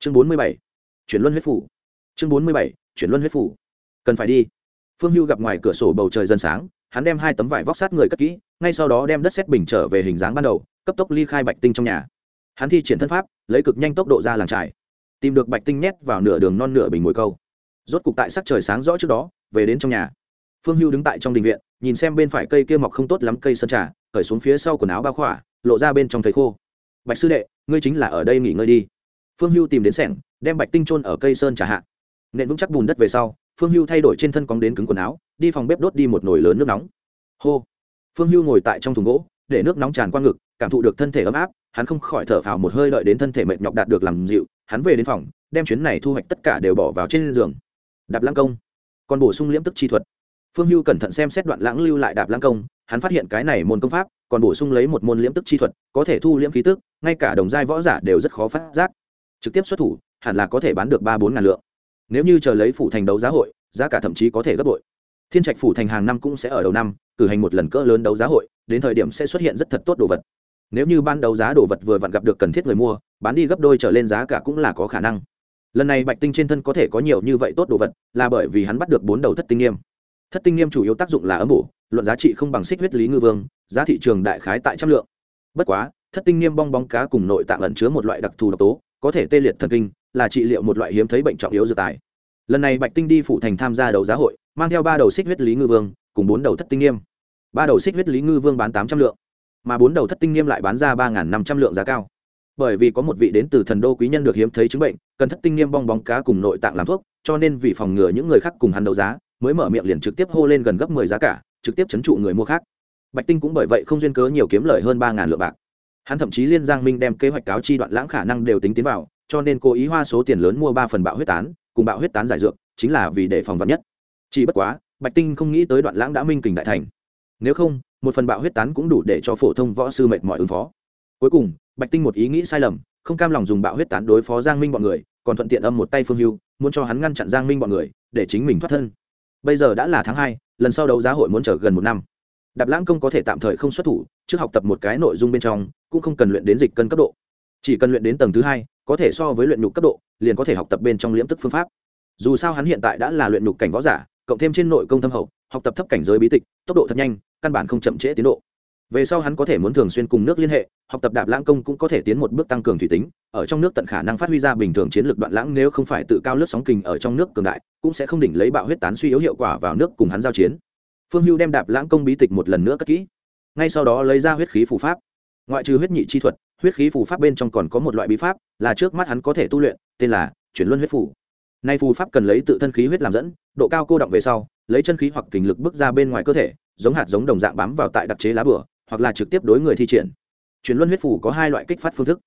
chương bốn mươi bảy, chuyển luân huyết phủ. Chương bốn mươi bảy, chuyển luân huyết phủ. Cần phải đi. Phương hưu gặp ngoài cửa sổ bầu trời dần sáng, hắn đem hai tấm vải vóc sát người cất kỹ, ngay sau đó đem đất xét bình trở về hình dáng ban đầu, cấp tốc ly khai bạch tinh trong nhà. Hắn thi triển thân pháp, lấy cực nhanh tốc độ ra làng trải tìm được bạch tinh nhét vào nửa đường non nửa bình mồi câu. Rốt cục tại sắc trời sáng rõ trước đó, về đến trong nhà. Phương hưu đứng tại trong đình viện, nhìn xem bên phải cây kia mọc không tốt lắm cây sơn trà, cởi xuống phía sau quần áo bao khỏa, lộ ra bên trong thấy khô. Bạch sư đệ, ngươi chính là ở đây nghỉ ngơi đi phương hưu tìm đến sẻng, đem bạch tinh trôn ở cây sơn trà hạ. Nện vững chắc bùn đất về sau, phương hưu thay đổi trên thân cóng đến cứng quần áo, đi phòng bếp đốt đi một nồi lớn nước nóng. Hô. Phương hưu ngồi tại trong thùng gỗ, để nước nóng tràn qua ngực, cảm thụ được thân thể ấm áp, hắn không khỏi thở phào một hơi đợi đến thân thể mệt nhọc đạt được làm dịu, hắn về đến phòng, đem chuyến này thu hoạch tất cả đều bỏ vào trên giường. Đạp lãng công. Còn bổ sung liễm tức chi thuật. Phương hưu cẩn thận xem xét đoạn lãng lưu lại đạp lãng công, hắn phát hiện cái này môn công pháp, còn bổ sung lấy một môn liễm tức chi thuật, có thể thu liễm khí tức, ngay cả đồng giai võ giả đều rất khó phát giác trực tiếp xuất thủ, hẳn là có thể bán được ba bốn ngàn lượng. Nếu như chờ lấy phủ thành đấu giá hội, giá cả thậm chí có thể gấp bội. Thiên trạch phủ thành hàng năm cũng sẽ ở đầu năm, cử hành một lần cỡ lớn đấu giá hội, đến thời điểm sẽ xuất hiện rất thật tốt đồ vật. Nếu như ban đấu giá đồ vật vừa vặn gặp được cần thiết người mua, bán đi gấp đôi trở lên giá cả cũng là có khả năng. Lần này bạch tinh trên thân có thể có nhiều như vậy tốt đồ vật, là bởi vì hắn bắt được bốn đầu thất tinh nghiêm. Thất tinh nghiêm chủ yếu tác dụng là ấm bổ, luận giá trị không bằng xích huyết lý ngư vương, giá thị trường đại khái tại trăm lượng. Bất quá, thất tinh nghiêm bong bóng cá cùng nội tạng ẩn chứa một loại đặc thù độc tố có thể tê liệt thần kinh, là trị liệu một loại hiếm thấy bệnh trọng yếu dược tài. Lần này bạch tinh đi phụ thành tham gia đấu giá hội, mang theo ba đầu xích huyết lý ngư vương, cùng bốn đầu thất tinh nghiêm. Ba đầu xích huyết lý ngư vương bán tám trăm lượng, mà bốn đầu thất tinh nghiêm lại bán ra ba năm trăm lượng giá cao. Bởi vì có một vị đến từ thần đô quý nhân được hiếm thấy chứng bệnh, cần thất tinh nghiêm bong bóng cá cùng nội tạng làm thuốc, cho nên vì phòng ngừa những người khác cùng hắn đấu giá, mới mở miệng liền trực tiếp hô lên gần gấp mười giá cả, trực tiếp chấn trụ người mua khác. Bạch tinh cũng bởi vậy không duyên cớ nhiều kiếm lời hơn ba ngàn lượng bạc hắn thậm chí liên giang minh đem kế hoạch cáo chi đoạn lãng khả năng đều tính tiến vào, cho nên cố ý hoa số tiền lớn mua ba phần bạo huyết tán, cùng bạo huyết tán giải dược, chính là vì để phòng vật nhất. Chỉ bất quá, bạch tinh không nghĩ tới đoạn lãng đã minh kình đại thành. Nếu không, một phần bạo huyết tán cũng đủ để cho phổ thông võ sư mệt mỏi ứng phó. Cuối cùng, bạch tinh một ý nghĩ sai lầm, không cam lòng dùng bạo huyết tán đối phó giang minh bọn người, còn thuận tiện âm một tay phương hưu, muốn cho hắn ngăn chặn giang minh bọn người, để chính mình thoát thân. Bây giờ đã là tháng hai, lần sau đấu giá hội muốn chờ gần một năm đạp lãng công có thể tạm thời không xuất thủ, trước học tập một cái nội dung bên trong, cũng không cần luyện đến dịch cân cấp độ. Chỉ cần luyện đến tầng thứ hai, có thể so với luyện nhục cấp độ, liền có thể học tập bên trong liễm tức phương pháp. Dù sao hắn hiện tại đã là luyện nhục cảnh võ giả, cộng thêm trên nội công thâm hậu, học tập thấp cảnh giới bí tịch, tốc độ thật nhanh, căn bản không chậm trễ tiến độ. Về sau hắn có thể muốn thường xuyên cùng nước liên hệ, học tập đạp lãng công cũng có thể tiến một bước tăng cường thủy tính, ở trong nước tận khả năng phát huy ra bình thường chiến lược đoạn lãng nếu không phải tự cao lướt sóng kình ở trong nước cường đại, cũng sẽ không đỉnh lấy bạo huyết tán suy yếu hiệu quả vào nước cùng hắn giao chiến phương hưu đem đạp lãng công bí tịch một lần nữa cất kỹ. Ngay sau đó lấy ra huyết khí phù pháp. Ngoại trừ huyết nhị chi thuật, huyết khí phù pháp bên trong còn có một loại bí pháp là trước mắt hắn có thể tu luyện, tên là chuyển luân huyết phù. Nay phù pháp cần lấy tự thân khí huyết làm dẫn, độ cao cô động về sau, lấy chân khí hoặc kình lực bước ra bên ngoài cơ thể, giống hạt giống đồng dạng bám vào tại đặc chế lá bửa, hoặc là trực tiếp đối người thi triển. Chuyển luân huyết phù có hai loại kích phát phương thức.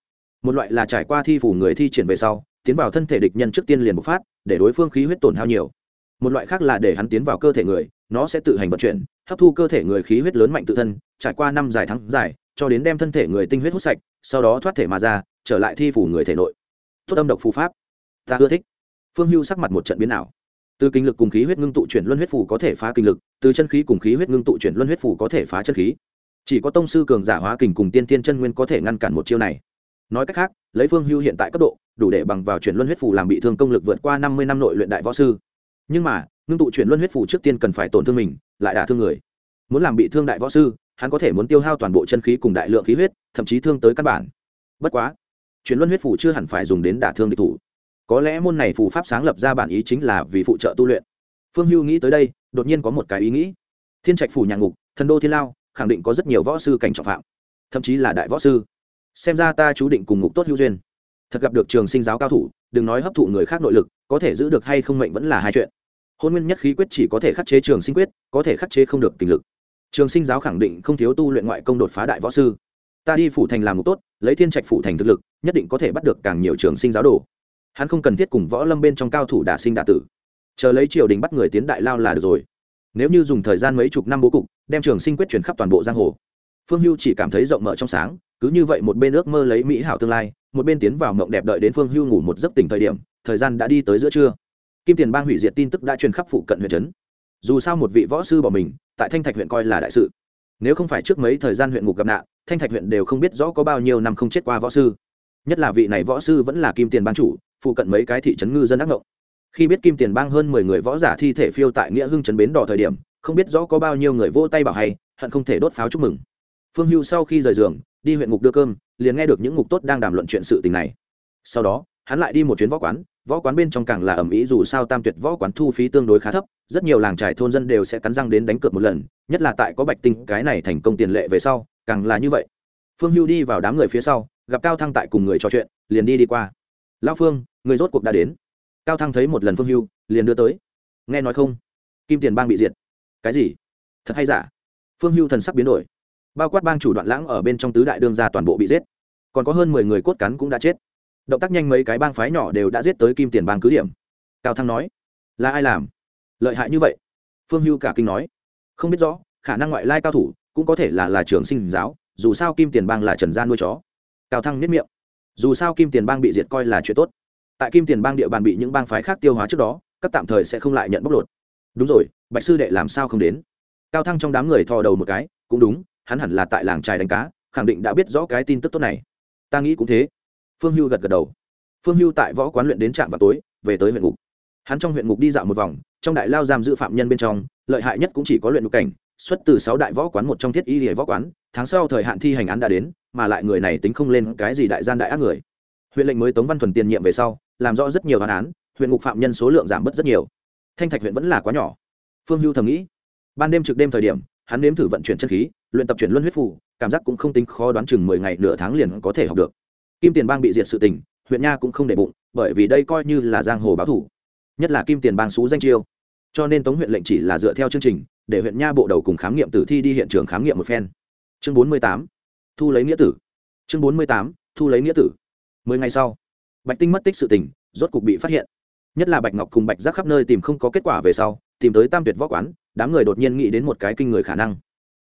Một loại là trải qua thi phủ người thi triển về sau, tiến vào thân thể địch nhân trước tiên liền bộc phát, để đối phương khí huyết tổn hao nhiều. Một loại khác là để hắn tiến vào cơ thể người nó sẽ tự hành vận chuyển, hấp thu cơ thể người khí huyết lớn mạnh tự thân, trải qua năm dài tháng dài cho đến đem thân thể người tinh huyết hút sạch, sau đó thoát thể mà ra, trở lại thi phủ người thể nội. Tốt âm độc phù pháp. Ta ưa thích. Phương hưu sắc mặt một trận biến ảo. Từ kinh lực cùng khí huyết ngưng tụ chuyển luân huyết phủ có thể phá kinh lực, từ chân khí cùng khí huyết ngưng tụ chuyển luân huyết phủ có thể phá chân khí. Chỉ có tông sư cường giả hóa kình cùng tiên tiên chân nguyên có thể ngăn cản một chiêu này. Nói cách khác, lấy phương hưu hiện tại cấp độ, đủ để bằng vào chuyển luân huyết phủ làm bị thương công lực vượt qua năm mươi năm nội luyện đại võ sư. Nhưng mà ngưng tụ chuyển luân huyết phủ trước tiên cần phải tổn thương mình, lại đả thương người. Muốn làm bị thương đại võ sư, hắn có thể muốn tiêu hao toàn bộ chân khí cùng đại lượng khí huyết, thậm chí thương tới căn bản. Bất quá, chuyển luân huyết phủ chưa hẳn phải dùng đến đả thương địch thủ. Có lẽ môn này phù pháp sáng lập ra bản ý chính là vì phụ trợ tu luyện. Phương hưu nghĩ tới đây, đột nhiên có một cái ý nghĩ. Thiên trạch phủ nhà ngục, thần đô thiên lao, khẳng định có rất nhiều võ sư cảnh trọng phạm, thậm chí là đại võ sư. Xem ra ta chú định cùng ngục tốt hữu duyên. Thật gặp được trường sinh giáo cao thủ, đừng nói hấp thụ người khác nội lực, có thể giữ được hay không mệnh vẫn là hai chuyện hôn nguyên nhất khí quyết chỉ có thể khắc chế trường sinh quyết, có thể khắc chế không được tình lực. Trường sinh giáo khẳng định không thiếu tu luyện ngoại công đột phá đại võ sư. Ta đi phủ thành làm một tốt, lấy thiên trạch phủ thành thực lực, nhất định có thể bắt được càng nhiều trường sinh giáo đồ. Hắn không cần thiết cùng võ lâm bên trong cao thủ đả sinh đả tử. Chờ lấy triều đình bắt người tiến đại lao là được rồi. Nếu như dùng thời gian mấy chục năm bố cục, đem trường sinh quyết chuyển khắp toàn bộ giang hồ. Phương hưu chỉ cảm thấy rộng mở trong sáng, cứ như vậy một bên ước mơ lấy mỹ hảo tương lai, một bên tiến vào mộng đẹp đợi đến phương hưu ngủ một giấc tỉnh thời điểm, thời gian đã đi tới giữa trưa kim tiền bang hủy diệt tin tức đã truyền khắp phụ cận huyện trấn. Dù sao một vị võ sư bỏ mình, tại thanh thạch huyện coi là đại sự. Nếu không phải trước mấy thời gian huyện ngục gặp nạn, thanh thạch huyện đều không biết rõ có bao nhiêu năm không chết qua võ sư. Nhất là vị này võ sư vẫn là kim tiền Bang chủ, phụ cận mấy cái thị trấn ngư dân ác ngộng. Khi biết kim tiền bang hơn mười người võ giả thi thể phiêu tại nghĩa hưng trấn bến đỏ thời điểm, không biết rõ có bao nhiêu người vô tay bảo hay, hận không thể đốt pháo chúc mừng. Phương hưu sau khi rời giường, đi huyện ngục đưa cơm, liền nghe được những ngục tốt đang đàm luận chuyện sự tình này. Sau đó, hắn lại đi một chuyến võ quán võ quán bên trong càng là ẩm ý, dù sao tam tuyệt võ quán thu phí tương đối khá thấp, rất nhiều làng trải thôn dân đều sẽ cắn răng đến đánh cược một lần, nhất là tại có bạch tinh, cái này thành công tiền lệ về sau, càng là như vậy. Phương hưu đi vào đám người phía sau, gặp cao thăng tại cùng người trò chuyện, liền đi đi qua. Lão phương, người rốt cuộc đã đến. Cao thăng thấy một lần phương hưu, liền đưa tới. Nghe nói không? Kim tiền bang bị diệt. Cái gì? Thật hay giả? Phương hưu thần sắc biến đổi. Bao quát bang chủ đoạn lãng ở bên trong tứ đại đương gia toàn bộ bị giết. Còn có hơn mười người cốt cắn cũng đã chết động tác nhanh mấy cái bang phái nhỏ đều đã giết tới kim tiền bang cứ điểm. Cao thăng nói, là ai làm? Lợi hại như vậy? Phương hưu cả kinh nói, không biết rõ, khả năng ngoại lai cao thủ cũng có thể là là trường sinh giáo, dù sao kim tiền bang là trần gia nuôi chó. Cao thăng nhất miệng, dù sao kim tiền bang bị diệt coi là chuyện tốt. Tại kim tiền bang địa bàn bị những bang phái khác tiêu hóa trước đó, các tạm thời sẽ không lại nhận bóc lột. Đúng rồi, bạch sư đệ làm sao không đến? Cao thăng trong đám người thò đầu một cái, cũng đúng, hắn hẳn là tại làng trài đánh cá, khẳng định đã biết rõ cái tin tức tốt này. Ta nghĩ cũng thế phương hưu gật gật đầu. Phương hưu tại võ quán luyện đến trạm vào tối, về tới huyện ngục. Hắn trong huyện ngục đi dạo một vòng, trong đại lao giam giữ phạm nhân bên trong, lợi hại nhất cũng chỉ có luyện ngục cảnh, xuất từ sáu đại võ quán một trong thiết y hệ võ quán, tháng sau thời hạn thi hành án đã đến, mà lại người này tính không lên cái gì đại gian đại ác người. Huyện lệnh mới tống văn thuần tiền nhiệm về sau, làm rõ rất nhiều án án, huyện ngục phạm nhân số lượng giảm bớt rất nhiều. Thanh thạch huyện vẫn là quá nhỏ. Phương hưu thầm nghĩ, ban đêm trực đêm thời điểm, hắn nếm thử vận chuyển chân khí, luyện tập chuyển luân huyết phủ cảm giác cũng không tính khó đoán chừng mười ngày nửa tháng liền có thể học được kim tiền bang bị diệt sự tình, huyện nha cũng không để bụng, bởi vì đây coi như là giang hồ báo thủ. Nhất là kim tiền bang xú danh chiêu. Cho nên tống huyện lệnh chỉ là dựa theo chương trình, để huyện nha bộ đầu cùng khám nghiệm tử thi đi hiện trường khám nghiệm một phen. Chương bốn mươi tám, thu lấy nghĩa tử. Chương bốn mươi tám, thu lấy nghĩa tử. Mười ngày sau, bạch tinh mất tích sự tình, rốt cục bị phát hiện. Nhất là bạch ngọc cùng bạch giác khắp nơi tìm không có kết quả về sau, tìm tới tam tuyệt võ quán, đám người đột nhiên nghĩ đến một cái kinh người khả năng.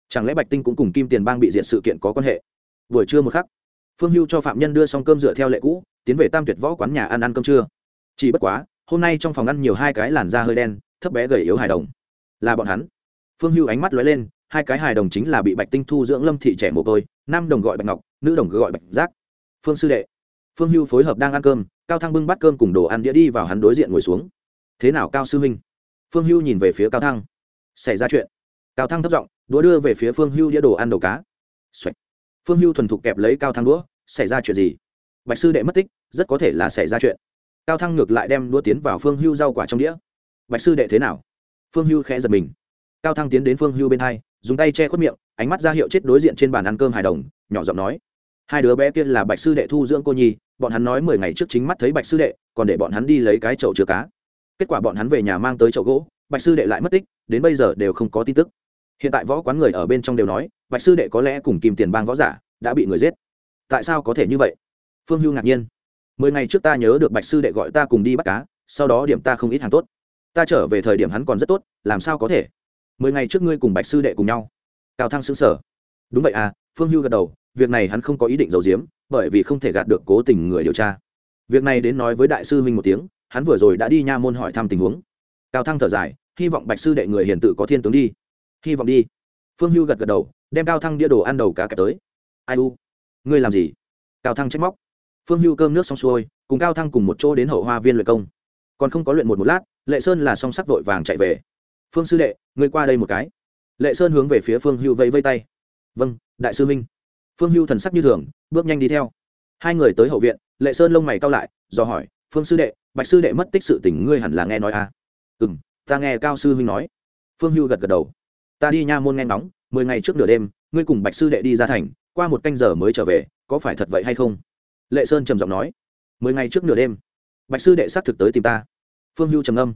Chẳng lẽ bạch tinh cũng cùng kim tiền bang bị diện sự kiện có quan hệ? Buổi trưa một khắc phương hưu cho phạm nhân đưa xong cơm dựa theo lệ cũ, tiến về tam tuyệt võ quán nhà ăn ăn cơm trưa. Chỉ bất quá, hôm nay trong phòng ăn nhiều hai cái làn da hơi đen, thấp bé gầy yếu hài đồng. Là bọn hắn. Phương hưu ánh mắt lóe lên, hai cái hài đồng chính là bị bạch tinh thu dưỡng lâm thị trẻ mồ côi, nam đồng gọi bạch ngọc, nữ đồng gọi bạch giác. Phương sư đệ. Phương hưu phối hợp đang ăn cơm, cao thăng bưng bát cơm cùng đồ ăn đĩa đi vào hắn đối diện ngồi xuống. Thế nào, cao sư huynh? Phương hưu nhìn về phía cao thăng. Xảy ra chuyện. Cao thăng thấp giọng, đũa đưa về phía phương hưu đĩa đồ ăn đầu cá、Xoạch phương hưu thuần thục kẹp lấy cao thăng đũa, xảy ra chuyện gì? Bạch sư đệ mất tích, rất có thể là xảy ra chuyện. Cao thăng ngược lại đem đũa tiến vào phương hưu rau quả trong đĩa. Bạch sư đệ thế nào? Phương hưu khẽ giật mình. Cao thăng tiến đến phương hưu bên hai, dùng tay che khuất miệng, ánh mắt ra hiệu chết đối diện trên bàn ăn cơm hài đồng, nhỏ giọng nói, hai đứa bé kia là bạch sư đệ thu dưỡng cô nhi, bọn hắn nói mười ngày trước chính mắt thấy bạch sư đệ, còn để bọn hắn đi lấy cái chậu chứa cá. Kết quả bọn hắn về nhà mang tới chậu gỗ, bạch sư đệ lại mất tích, đến bây giờ đều không có tin tức. Hiện tại võ quán người ở bên trong đều nói bạch sư đệ có lẽ cùng kim tiền bang võ giả đã bị người giết. Tại sao có thể như vậy? Phương hưu ngạc nhiên. Mười ngày trước ta nhớ được bạch sư đệ gọi ta cùng đi bắt cá, sau đó điểm ta không ít hàng tốt. Ta trở về thời điểm hắn còn rất tốt, làm sao có thể? Mười ngày trước ngươi cùng bạch sư đệ cùng nhau. Cao thăng xứng sở đúng vậy à phương hưu gật đầu, việc này hắn không có ý định giấu giếm, bởi vì không thể gạt được cố tình người điều tra. Việc này đến nói với đại sư huynh một tiếng, hắn vừa rồi đã đi nha môn hỏi thăm tình huống. Cao thăng thở dài, hy vọng bạch sư đệ người hiền tự có thiên tướng đi. Hy vọng đi phương hưu gật gật đầu, đem cao thăng đĩa đồ ăn đầu cá kẹp tới. Ai u? Ngươi làm gì? Cao thăng trách móc. Phương hưu cơm nước xong xuôi, cùng cao thăng cùng một chỗ đến hậu hoa viên luyện công. Còn không có luyện một một lát, lệ sơn là song sắc vội vàng chạy về. Phương sư đệ, ngươi qua đây một cái. Lệ sơn hướng về phía phương hưu vẫy vây tay. Vâng đại sư minh phương hưu thần sắc như thường, bước nhanh đi theo. Hai người tới hậu viện, lệ sơn lông mày cao lại, do hỏi, phương sư đệ, bạch sư đệ mất tích sự tình ngươi hẳn là nghe nói à? Ừ m ta nghe cao sư huynh nói. Phương hưu gật gật đầu ta đi nha môn nghe ngóng, mười ngày trước nửa đêm, ngươi cùng bạch sư đệ đi ra thành, qua một canh giờ mới trở về, có phải thật vậy hay không? Lệ sơn trầm giọng nói. Mười ngày trước nửa đêm, bạch sư đệ xác thực tới tìm ta. Phương hưu trầm âm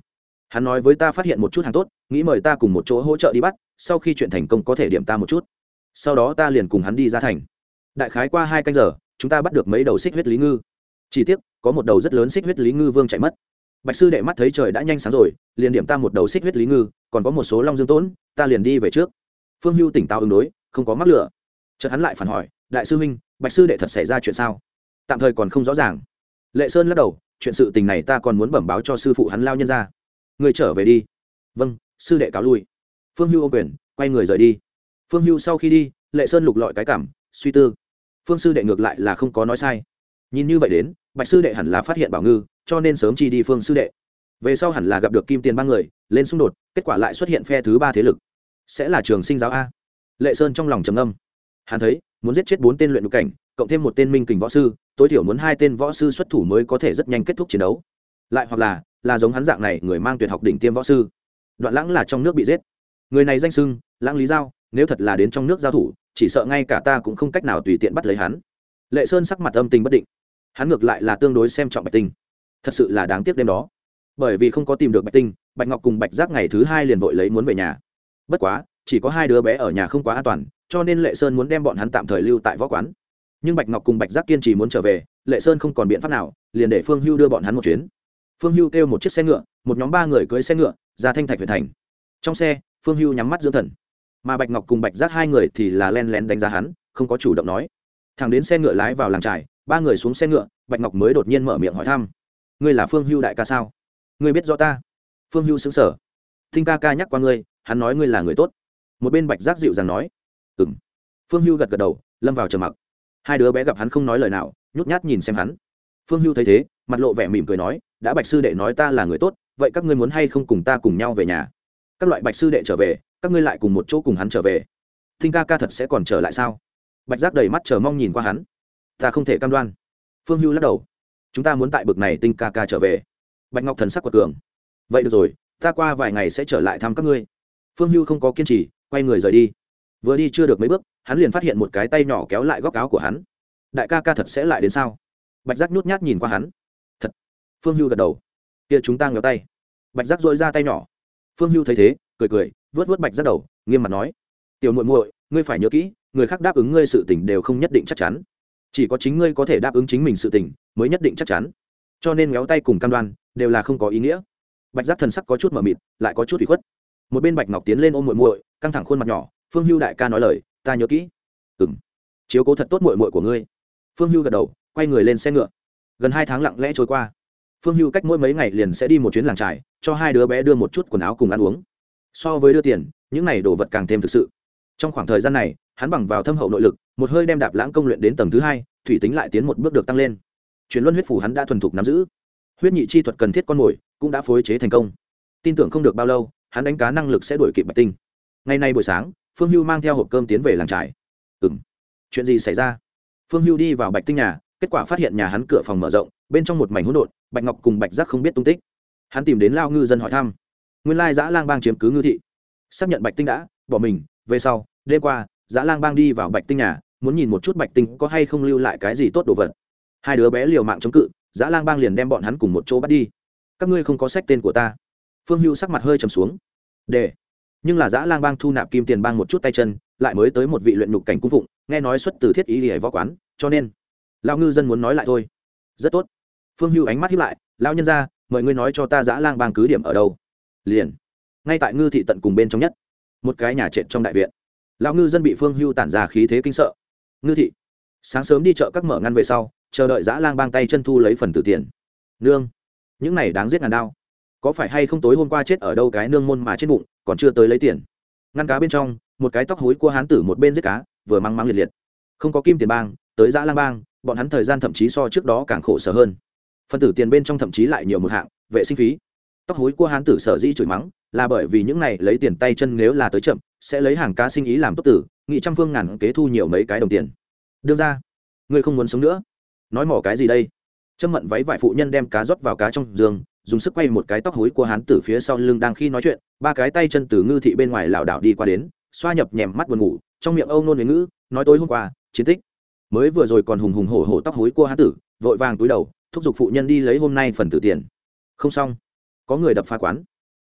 hắn nói với ta phát hiện một chút hàng tốt, nghĩ mời ta cùng một chỗ hỗ trợ đi bắt, sau khi chuyện thành công có thể điểm ta một chút. Sau đó ta liền cùng hắn đi ra thành. Đại khái qua hai canh giờ, chúng ta bắt được mấy đầu xích huyết lý ngư. Chỉ tiếc, có một đầu rất lớn xích huyết lý ngư vương chạy mất bạch sư đệ mắt thấy trời đã nhanh sáng rồi, liền điểm ta một đầu xích huyết lý ngư, còn có một số long dương tốn, ta liền đi về trước. Phương hưu tỉnh táo ứng đối, không có mắc lửa. Chợt hắn lại phản hỏi, đại sư huynh, bạch sư đệ thật xảy ra chuyện sao? Tạm thời còn không rõ ràng. Lệ sơn lắc đầu, chuyện sự tình này ta còn muốn bẩm báo cho sư phụ hắn lao nhân ra. Người trở về đi. Vâng sư đệ cáo lui. Phương hưu ô quyền, quay người rời đi. Phương hưu sau khi đi, lệ sơn lục lọi cái cảm, suy tư. Phương sư đệ ngược lại là không có nói sai. Nhìn như vậy đến, bạch sư đệ hẳn là phát hiện bảo ngư cho nên sớm chi đi phương sư đệ. Về sau hẳn là gặp được kim tiền ba người, lên xung đột, kết quả lại xuất hiện phe thứ ba thế lực. Sẽ là trường sinh giáo a. Lệ sơn trong lòng trầm âm hắn thấy, muốn giết chết bốn tên luyện đục cảnh, cộng thêm một tên minh kình võ sư, tối thiểu muốn hai tên võ sư xuất thủ mới có thể rất nhanh kết thúc chiến đấu. Lại hoặc là là giống hắn dạng này, người mang tuyệt học đỉnh tiêm võ sư. Đoạn lãng là trong nước bị giết. Người này danh sưng lãng lý giao, nếu thật là đến trong nước giao thủ, chỉ sợ ngay cả ta cũng không cách nào tùy tiện bắt lấy hắn. Lệ sơn sắc mặt âm tình bất định. Hắn ngược lại là tương đối xem trọng bạch tinh thật sự là đáng tiếc đêm đó. Bởi vì không có tìm được bạch tinh bạch ngọc cùng bạch giác ngày thứ hai liền vội lấy muốn về nhà. Bất quá chỉ có hai đứa bé ở nhà không quá an toàn cho nên lệ sơn muốn đem bọn hắn tạm thời lưu tại võ quán. Nhưng bạch ngọc cùng bạch giác kiên trì muốn trở về lệ sơn không còn biện pháp nào liền để phương hưu đưa bọn hắn một chuyến. Phương hưu kêu một chiếc xe ngựa một nhóm ba người cưới xe ngựa ra thanh thạch huyện thành. Trong xe phương hưu nhắm mắt dưỡng thần. Mà bạch ngọc cùng bạch giác hai người thì là len lén đánh giá hắn không có chủ động nói. Thằng đến xe ngựa lái vào làng trải, ba người xuống xe ngựa bạch ngọc mới đột nhiên mở miệng hỏi thăm ngươi là phương hưu đại ca sao? Ngươi biết rõ ta? Phương hưu xứng sở thinh ca ca nhắc qua ngươi, hắn nói ngươi là người tốt. Một bên bạch giác dịu dàng nói ừ m phương hưu gật gật đầu, lâm vào trầm mặc. Hai đứa bé gặp hắn không nói lời nào, nhút nhát nhìn xem hắn. Phương hưu thấy thế, mặt lộ vẻ mỉm cười nói, đã bạch sư đệ nói ta là người tốt, vậy các ngươi muốn hay không cùng ta cùng nhau về nhà? Các loại bạch sư đệ trở về, các ngươi lại cùng một chỗ cùng hắn trở về. Thinh ca ca thật sẽ còn trở lại sao? Bạch giác đầy mắt chờ mong nhìn qua hắn. Ta không thể cam đoan. Phương hưu lắc đầu chúng ta muốn tại bực này tinh ca ca trở về. Bạch ngọc thần sắc quật cường. Vậy được rồi, ta qua vài ngày sẽ trở lại thăm các ngươi. Phương hưu không có kiên trì, quay người rời đi. Vừa đi chưa được mấy bước, hắn liền phát hiện một cái tay nhỏ kéo lại góc áo của hắn. Đại ca ca thật sẽ lại đến sao? Bạch giác nhút nhát nhìn qua hắn. Thật. Phương hưu gật đầu. Kia chúng ta ngéo tay. Bạch giác dội ra tay nhỏ. Phương hưu thấy thế, cười cười, vớt vớt bạch giác đầu, nghiêm mặt nói. Tiểu muội muội, ngươi phải nhớ kỹ, người khác đáp ứng ngươi sự tình đều không nhất định chắc chắn chỉ có chính ngươi có thể đáp ứng chính mình sự tình, mới nhất định chắc chắn. Cho nên ngéo tay cùng cam đoan, đều là không có ý nghĩa. Bạch giác thần sắc có chút mờ mịt, lại có chút bị khuất. Một bên bạch ngọc tiến lên ôm muội muội, căng thẳng khuôn mặt nhỏ, phương hưu đại ca nói lời, ta nhớ kỹ. Ừng chiếu cố thật tốt muội muội của ngươi. Phương hưu gật đầu, quay người lên xe ngựa. Gần hai tháng lặng lẽ trôi qua. Phương hưu cách mỗi mấy ngày liền sẽ đi một chuyến làng trải cho hai đứa bé đưa một chút quần áo cùng ăn uống. So với đưa tiền, những này đồ vật càng thêm thực sự. Trong khoảng thời gian này, hắn bằng vào thâm hậu nội lực một hơi đem đạp lãng công luyện đến tầng thứ hai, thủy tính lại tiến một bước được tăng lên. Chuyển luân huyết phủ hắn đã thuần thục nắm giữ. Huyết nhị chi thuật cần thiết con mồi, cũng đã phối chế thành công. Tin tưởng không được bao lâu, hắn đánh cá năng lực sẽ đuổi kịp bạch tinh. Ngày nay buổi sáng, phương hưu mang theo hộp cơm tiến về làng trải ừ m chuyện gì xảy ra? Phương hưu đi vào bạch tinh nhà, kết quả phát hiện nhà hắn cửa phòng mở rộng, bên trong một mảnh hỗn độn, bạch ngọc cùng bạch giác không biết tung tích. Hắn tìm đến lao ngư dân hỏi thăm. Nguyên lai giã lang bang chiếm cứ ngư thị. Xác nhận bạch tinh đã bỏ mình, về sau, đêm qua, giã lang bang đi vào bạch tinh nhà muốn nhìn một chút bạch tinh có hay không lưu lại cái gì tốt đồ vật. Hai đứa bé liều mạng chống cự, giã lang bang liền đem bọn hắn cùng một chỗ bắt đi. Các ngươi không có sách tên của ta. Phương hưu sắc mặt hơi trầm xuống. Để. Nhưng là giã lang bang thu nạp kim tiền bang một chút tay chân, lại mới tới một vị luyện nhục cảnh cung phụng, nghe nói xuất từ thiết ý hề võ quán, cho nên lao ngư dân muốn nói lại thôi. Rất tốt. Phương hưu ánh mắt hiếp lại lao nhân ra mời ngươi nói cho ta giã lang bang cứ điểm ở đâu. Liền. Ngay tại ngư thị tận cùng bên trong nhất, một cái nhà trệt trong đại viện. Lão ngư dân bị phương hưu tản ra khí thế kinh sợ ngư thị, sáng sớm đi chợ các mở ngăn về sau, chờ đợi giã lang bang tay chân thu lấy phần tử tiền. Nương, những này đáng giết ngàn đao. Có phải hay không tối hôm qua chết ở đâu cái nương môn mà trên bụng, còn chưa tới lấy tiền? Ngăn cá bên trong, một cái tóc hối của hán tử một bên giết cá, vừa mang mang liệt liệt. Không có kim tiền bang, tới giã lang bang, bọn hắn thời gian thậm chí so trước đó càng khổ sở hơn. Phần tử tiền bên trong thậm chí lại nhiều một hạng, vệ sinh phí. Tóc hối của hán tử sở dĩ chửi mắng, là bởi vì những này lấy tiền tay chân nếu là tới chậm, sẽ lấy hàng cá sinh ý làm tốt tử nghị trăm phương ngàn kế thu nhiều mấy cái đồng tiền. Đương ra, ngươi không muốn sống nữa. Nói mỏ cái gì đây? Trâm mận váy vải phụ nhân đem cá rót vào cá trong giường, dùng sức quay một cái tóc hối của hắn tử phía sau lưng đang khi nói chuyện, ba cái tay chân từ ngư thị bên ngoài lảo đảo đi qua đến, xoa nhập nhèm mắt buồn ngủ, trong miệng âu nôn với ngữ, nói tối hôm qua, chiến tích. Mới vừa rồi còn hùng hùng hổ hổ tóc hối của hắn tử, vội vàng túi đầu, thúc giục phụ nhân đi lấy hôm nay phần tử tiền. Không xong. Có người đập phá quán.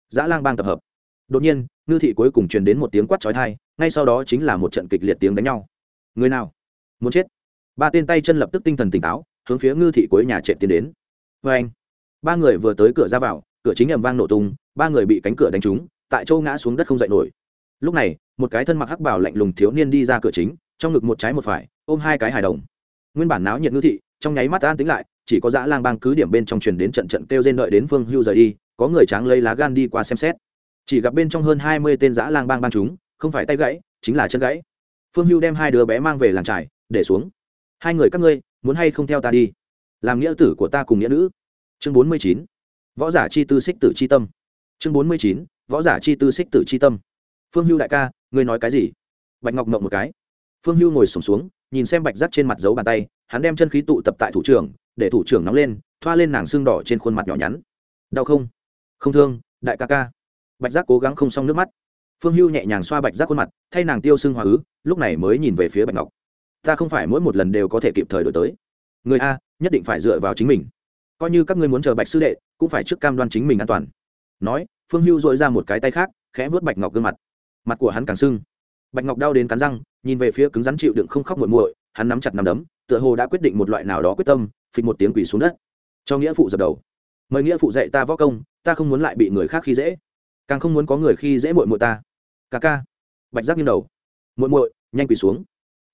Dã lang bang tập hợp. Đột nhiên ngư thị cuối cùng truyền đến một tiếng quát trói thai ngay sau đó chính là một trận kịch liệt tiếng đánh nhau. Người nào? Muốn chết? Ba tên tay chân lập tức tinh thần tỉnh táo, hướng phía ngư thị cuối nhà trệ tiến đến. Vê anh, ba người vừa tới cửa ra vào, cửa chính ầm vang nổ tung, ba người bị cánh cửa đánh trúng, tại châu ngã xuống đất không dậy nổi. Lúc này, một cái thân mặc hắc bảo lạnh lùng thiếu niên đi ra cửa chính, trong ngực một trái một phải, ôm hai cái hài đồng. Nguyên bản náo nhiệt ngư thị, trong nháy mắt an tính lại, chỉ có dã lang bang cứ điểm bên trong truyền đến trận trận kêu rên đợi đến phương hưu rời đi, có người tráng lấy lá gan đi qua xem xét chỉ gặp bên trong hơn hai mươi tên dã lang bang bang chúng không phải tay gãy chính là chân gãy. Phương hưu đem hai đứa bé mang về làng trải để xuống. Hai người các ngươi muốn hay không theo ta đi? Làm nghĩa tử của ta cùng nghĩa nữ. Chương bốn mươi chín. Võ giả chi tư xích tử chi tâm. Chương bốn mươi chín. Võ giả chi tư xích tử chi tâm. Phương hưu đại ca ngươi nói cái gì? Bạch ngọc mộng một cái. Phương hưu ngồi sùng xuống, xuống nhìn xem bạch giác trên mặt dấu bàn tay hắn đem chân khí tụ tập tại thủ trưởng để thủ trưởng nóng lên thoa lên nàng xương đỏ trên khuôn mặt nhỏ nhắn. Đau không? Không thương đại ca ca bạch giác cố gắng không xong nước mắt. Phương hưu nhẹ nhàng xoa bạch giác khuôn mặt, thay nàng tiêu xưng hòa ứ, lúc này mới nhìn về phía bạch ngọc. Ta không phải mỗi một lần đều có thể kịp thời đổi tới. Người a, nhất định phải dựa vào chính mình. Coi như các ngươi muốn chờ bạch sư đệ, cũng phải trước cam đoan chính mình an toàn. Nói, phương hưu dội ra một cái tay khác, khẽ vớt bạch ngọc gương mặt. Mặt của hắn càng sưng. Bạch ngọc đau đến cắn răng, nhìn về phía cứng rắn chịu đựng không khóc muội muội, hắn nắm chặt nắm đấm, tựa hồ đã quyết định một loại nào đó quyết tâm, phịch một tiếng quỳ xuống đất. Cho nghĩa phụ dập đầu. Mời nghĩa phụ dạy ta võ công, ta không muốn lại bị người khác khi dễ càng không muốn có người khi dễ muội muội ta. Ca ca. Bạch giác nghiêng đầu. Muội muội, nhanh quỳ xuống.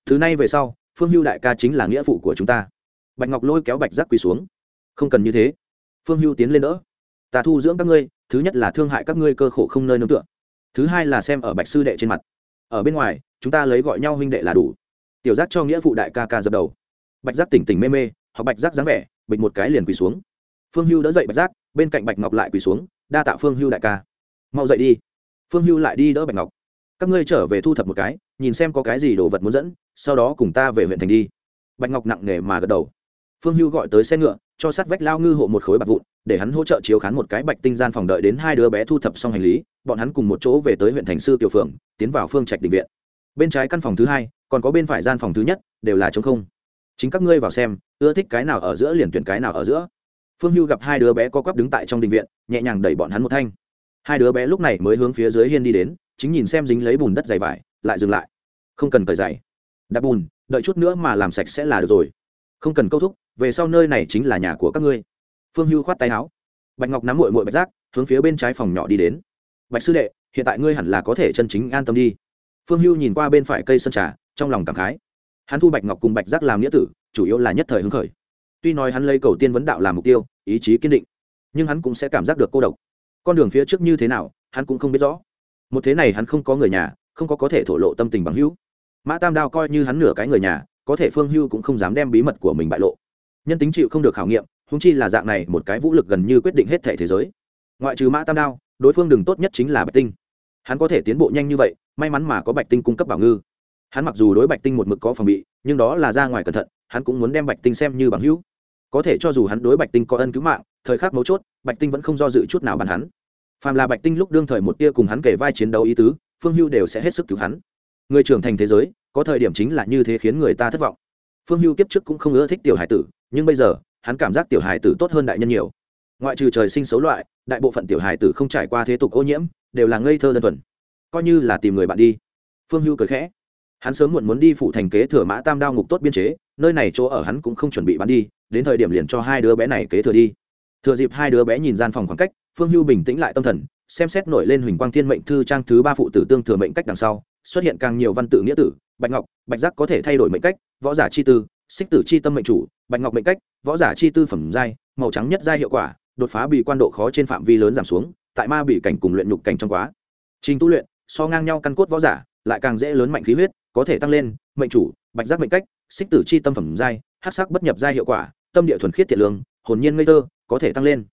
Thứ này về sau, phương hưu đại ca chính là nghĩa phụ của chúng ta. Bạch ngọc lôi kéo bạch giác quỳ xuống. Không cần như thế. Phương hưu tiến lên đỡ. Ta thu dưỡng các ngươi, thứ nhất là thương hại các ngươi cơ khổ không nơi nương tựa. Thứ hai là xem ở bạch sư đệ trên mặt. Ở bên ngoài, chúng ta lấy gọi nhau huynh đệ là đủ. Tiểu giác cho nghĩa phụ đại ca ca dập đầu. Bạch giác tỉnh tỉnh mê mê hoặc bạch giác dáng vẻ, bịch một cái liền quỳ xuống. Phương hưu đỡ dậy bạch giác, bên cạnh bạch ngọc lại quỳ xuống, đa tạ phương hưu đại ca mau dậy đi. Phương hưu lại đi đỡ bạch ngọc. Các ngươi trở về thu thập một cái nhìn xem có cái gì đồ vật muốn dẫn sau đó cùng ta về huyện thành đi. Bạch ngọc nặng nề mà gật đầu. Phương hưu gọi tới xe ngựa cho sát vách lao ngư hộ một khối bạc vụn để hắn hỗ trợ chiếu khán một cái bạch tinh gian phòng đợi đến hai đứa bé thu thập xong hành lý bọn hắn cùng một chỗ về tới huyện thành sư tiểu Phường, tiến vào phương trạch định viện. Bên trái căn phòng thứ hai còn có bên phải gian phòng thứ nhất đều là trống không. Chính các ngươi vào xem ưa thích cái nào ở giữa liền tuyển cái nào ở giữa. Phương hưu gặp hai đứa bé co quắp đứng tại trong đình viện nhẹ nhàng đẩy bọn hắn một thanh hai đứa bé lúc này mới hướng phía dưới hiên đi đến, chính nhìn xem dính lấy bùn đất dày vải, lại dừng lại. Không cần cởi dày đạp bùn, đợi chút nữa mà làm sạch sẽ là được rồi. Không cần câu thúc, về sau nơi này chính là nhà của các ngươi. Phương hưu khoát tay áo. Bạch ngọc nắm mội mội bạch giác, hướng phía bên trái phòng nhỏ đi đến. Bạch sư đệ, hiện tại ngươi hẳn là có thể chân chính an tâm đi. Phương hưu nhìn qua bên phải cây sân trà, trong lòng cảm khái. Hắn thu bạch ngọc cùng bạch giác làm nghĩa tử, chủ yếu là nhất thời hứng khởi. Tuy nói hắn lấy cầu tiên vấn đạo làm mục tiêu, ý chí kiên định, nhưng hắn cũng sẽ cảm giác được cô độc con đường phía trước như thế nào, hắn cũng không biết rõ. Một thế này hắn không có người nhà, không có có thể thổ lộ tâm tình bằng hữu. Mã tam đao coi như hắn nửa cái người nhà, có thể phương hưu cũng không dám đem bí mật của mình bại lộ. Nhân tính chịu không được khảo nghiệm húng chi là dạng này một cái vũ lực gần như quyết định hết thể thế giới. Ngoại trừ mã tam đao, đối phương đừng tốt nhất chính là bạch tinh. Hắn có thể tiến bộ nhanh như vậy, may mắn mà có bạch tinh cung cấp bảo ngư. Hắn mặc dù đối bạch tinh một mực có phòng bị, nhưng đó là ra ngoài cẩn thận, hắn cũng muốn đem bạch tinh xem như bằng hữu có thể cho dù hắn đối bạch tinh có ân cứu mạng, thời khắc mấu chốt, bạch tinh vẫn không do dự chút nào bàn hắn. Phàm là bạch tinh lúc đương thời một tia cùng hắn kể vai chiến đấu ý tứ, phương hưu đều sẽ hết sức cứu hắn. Người trưởng thành thế giới, có thời điểm chính là như thế khiến người ta thất vọng. Phương hưu kiếp trước cũng không ưa thích tiểu hải tử, nhưng bây giờ, hắn cảm giác tiểu hải tử tốt hơn đại nhân nhiều. Ngoại trừ trời sinh xấu loại, đại bộ phận tiểu hải tử không trải qua thế tục ô nhiễm, đều là ngây thơ đơn thuần. Coi như là tìm người bạn đi. Phương hưu cười khẽ hắn sớm muộn muốn đi phụ thành kế thừa mã tam đao ngục tốt biên chế, nơi này chỗ ở hắn cũng không chuẩn bị bán đi, đến thời điểm liền cho hai đứa bé này kế thừa đi. Thừa dịp hai đứa bé nhìn gian phòng khoảng cách, phương hưu bình tĩnh lại tâm thần, xem xét nổi lên huỳnh quang thiên mệnh thư trang thứ ba phụ tử tương thừa mệnh cách đằng sau, xuất hiện càng nhiều văn tự nghĩa tử, bạch ngọc, bạch giác có thể thay đổi mệnh cách, võ giả chi tư, xích tử chi tâm mệnh chủ, bạch ngọc mệnh cách, võ giả chi tư phẩm giai, màu trắng nhất giai hiệu quả, đột phá bị quan độ khó trên phạm vi lớn giảm xuống, tại ma bị cảnh cùng luyện nhục cảnh trong quá. Trình tu luyện, so ngang nhau căn cốt võ giả, lại càng dễ lớn mạnh khí huyết có thể tăng lên, mệnh chủ, bạch giác mệnh cách, xích tử chi tâm phẩm giai hát sắc bất nhập giai hiệu quả, tâm địa thuần khiết thiện lương, hồn nhiên ngây thơ, có thể tăng lên.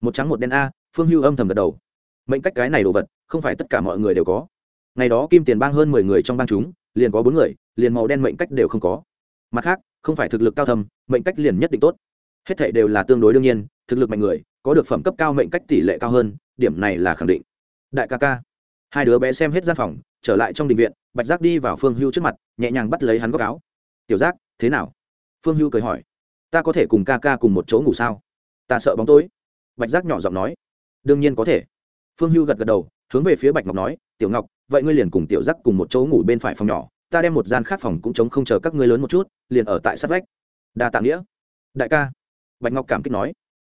Một trắng một đen a, phương hưu âm thầm gật đầu. Mệnh cách cái này đồ vật, không phải tất cả mọi người đều có. Ngày đó kim tiền bang hơn mười người trong bang chúng, liền có bốn người, liền màu đen mệnh cách đều không có. Mặt khác, không phải thực lực cao thầm mệnh cách liền nhất định tốt. Hết thệ đều là tương đối đương nhiên, thực lực mạnh người, có được phẩm cấp cao mệnh cách tỷ lệ cao hơn, điểm này là khẳng định. Đại ca ca, hai đứa bé xem hết gian phòng trở lại trong đình viện, bạch giác đi vào phương hưu trước mặt, nhẹ nhàng bắt lấy hắn góc áo. Tiểu giác, thế nào? Phương hưu cười hỏi. Ta có thể cùng ca ca cùng một chỗ ngủ sao? Ta sợ bóng tối. Bạch giác nhỏ giọng nói. Đương nhiên có thể. Phương hưu gật gật đầu, hướng về phía bạch ngọc nói. Tiểu ngọc, vậy ngươi liền cùng tiểu giác cùng một chỗ ngủ bên phải phòng nhỏ. Ta đem một gian khác phòng cũng chống không chờ các ngươi lớn một chút, liền ở tại sát vách. Đa tạ nghĩa. Đại ca. Bạch ngọc cảm kích nói.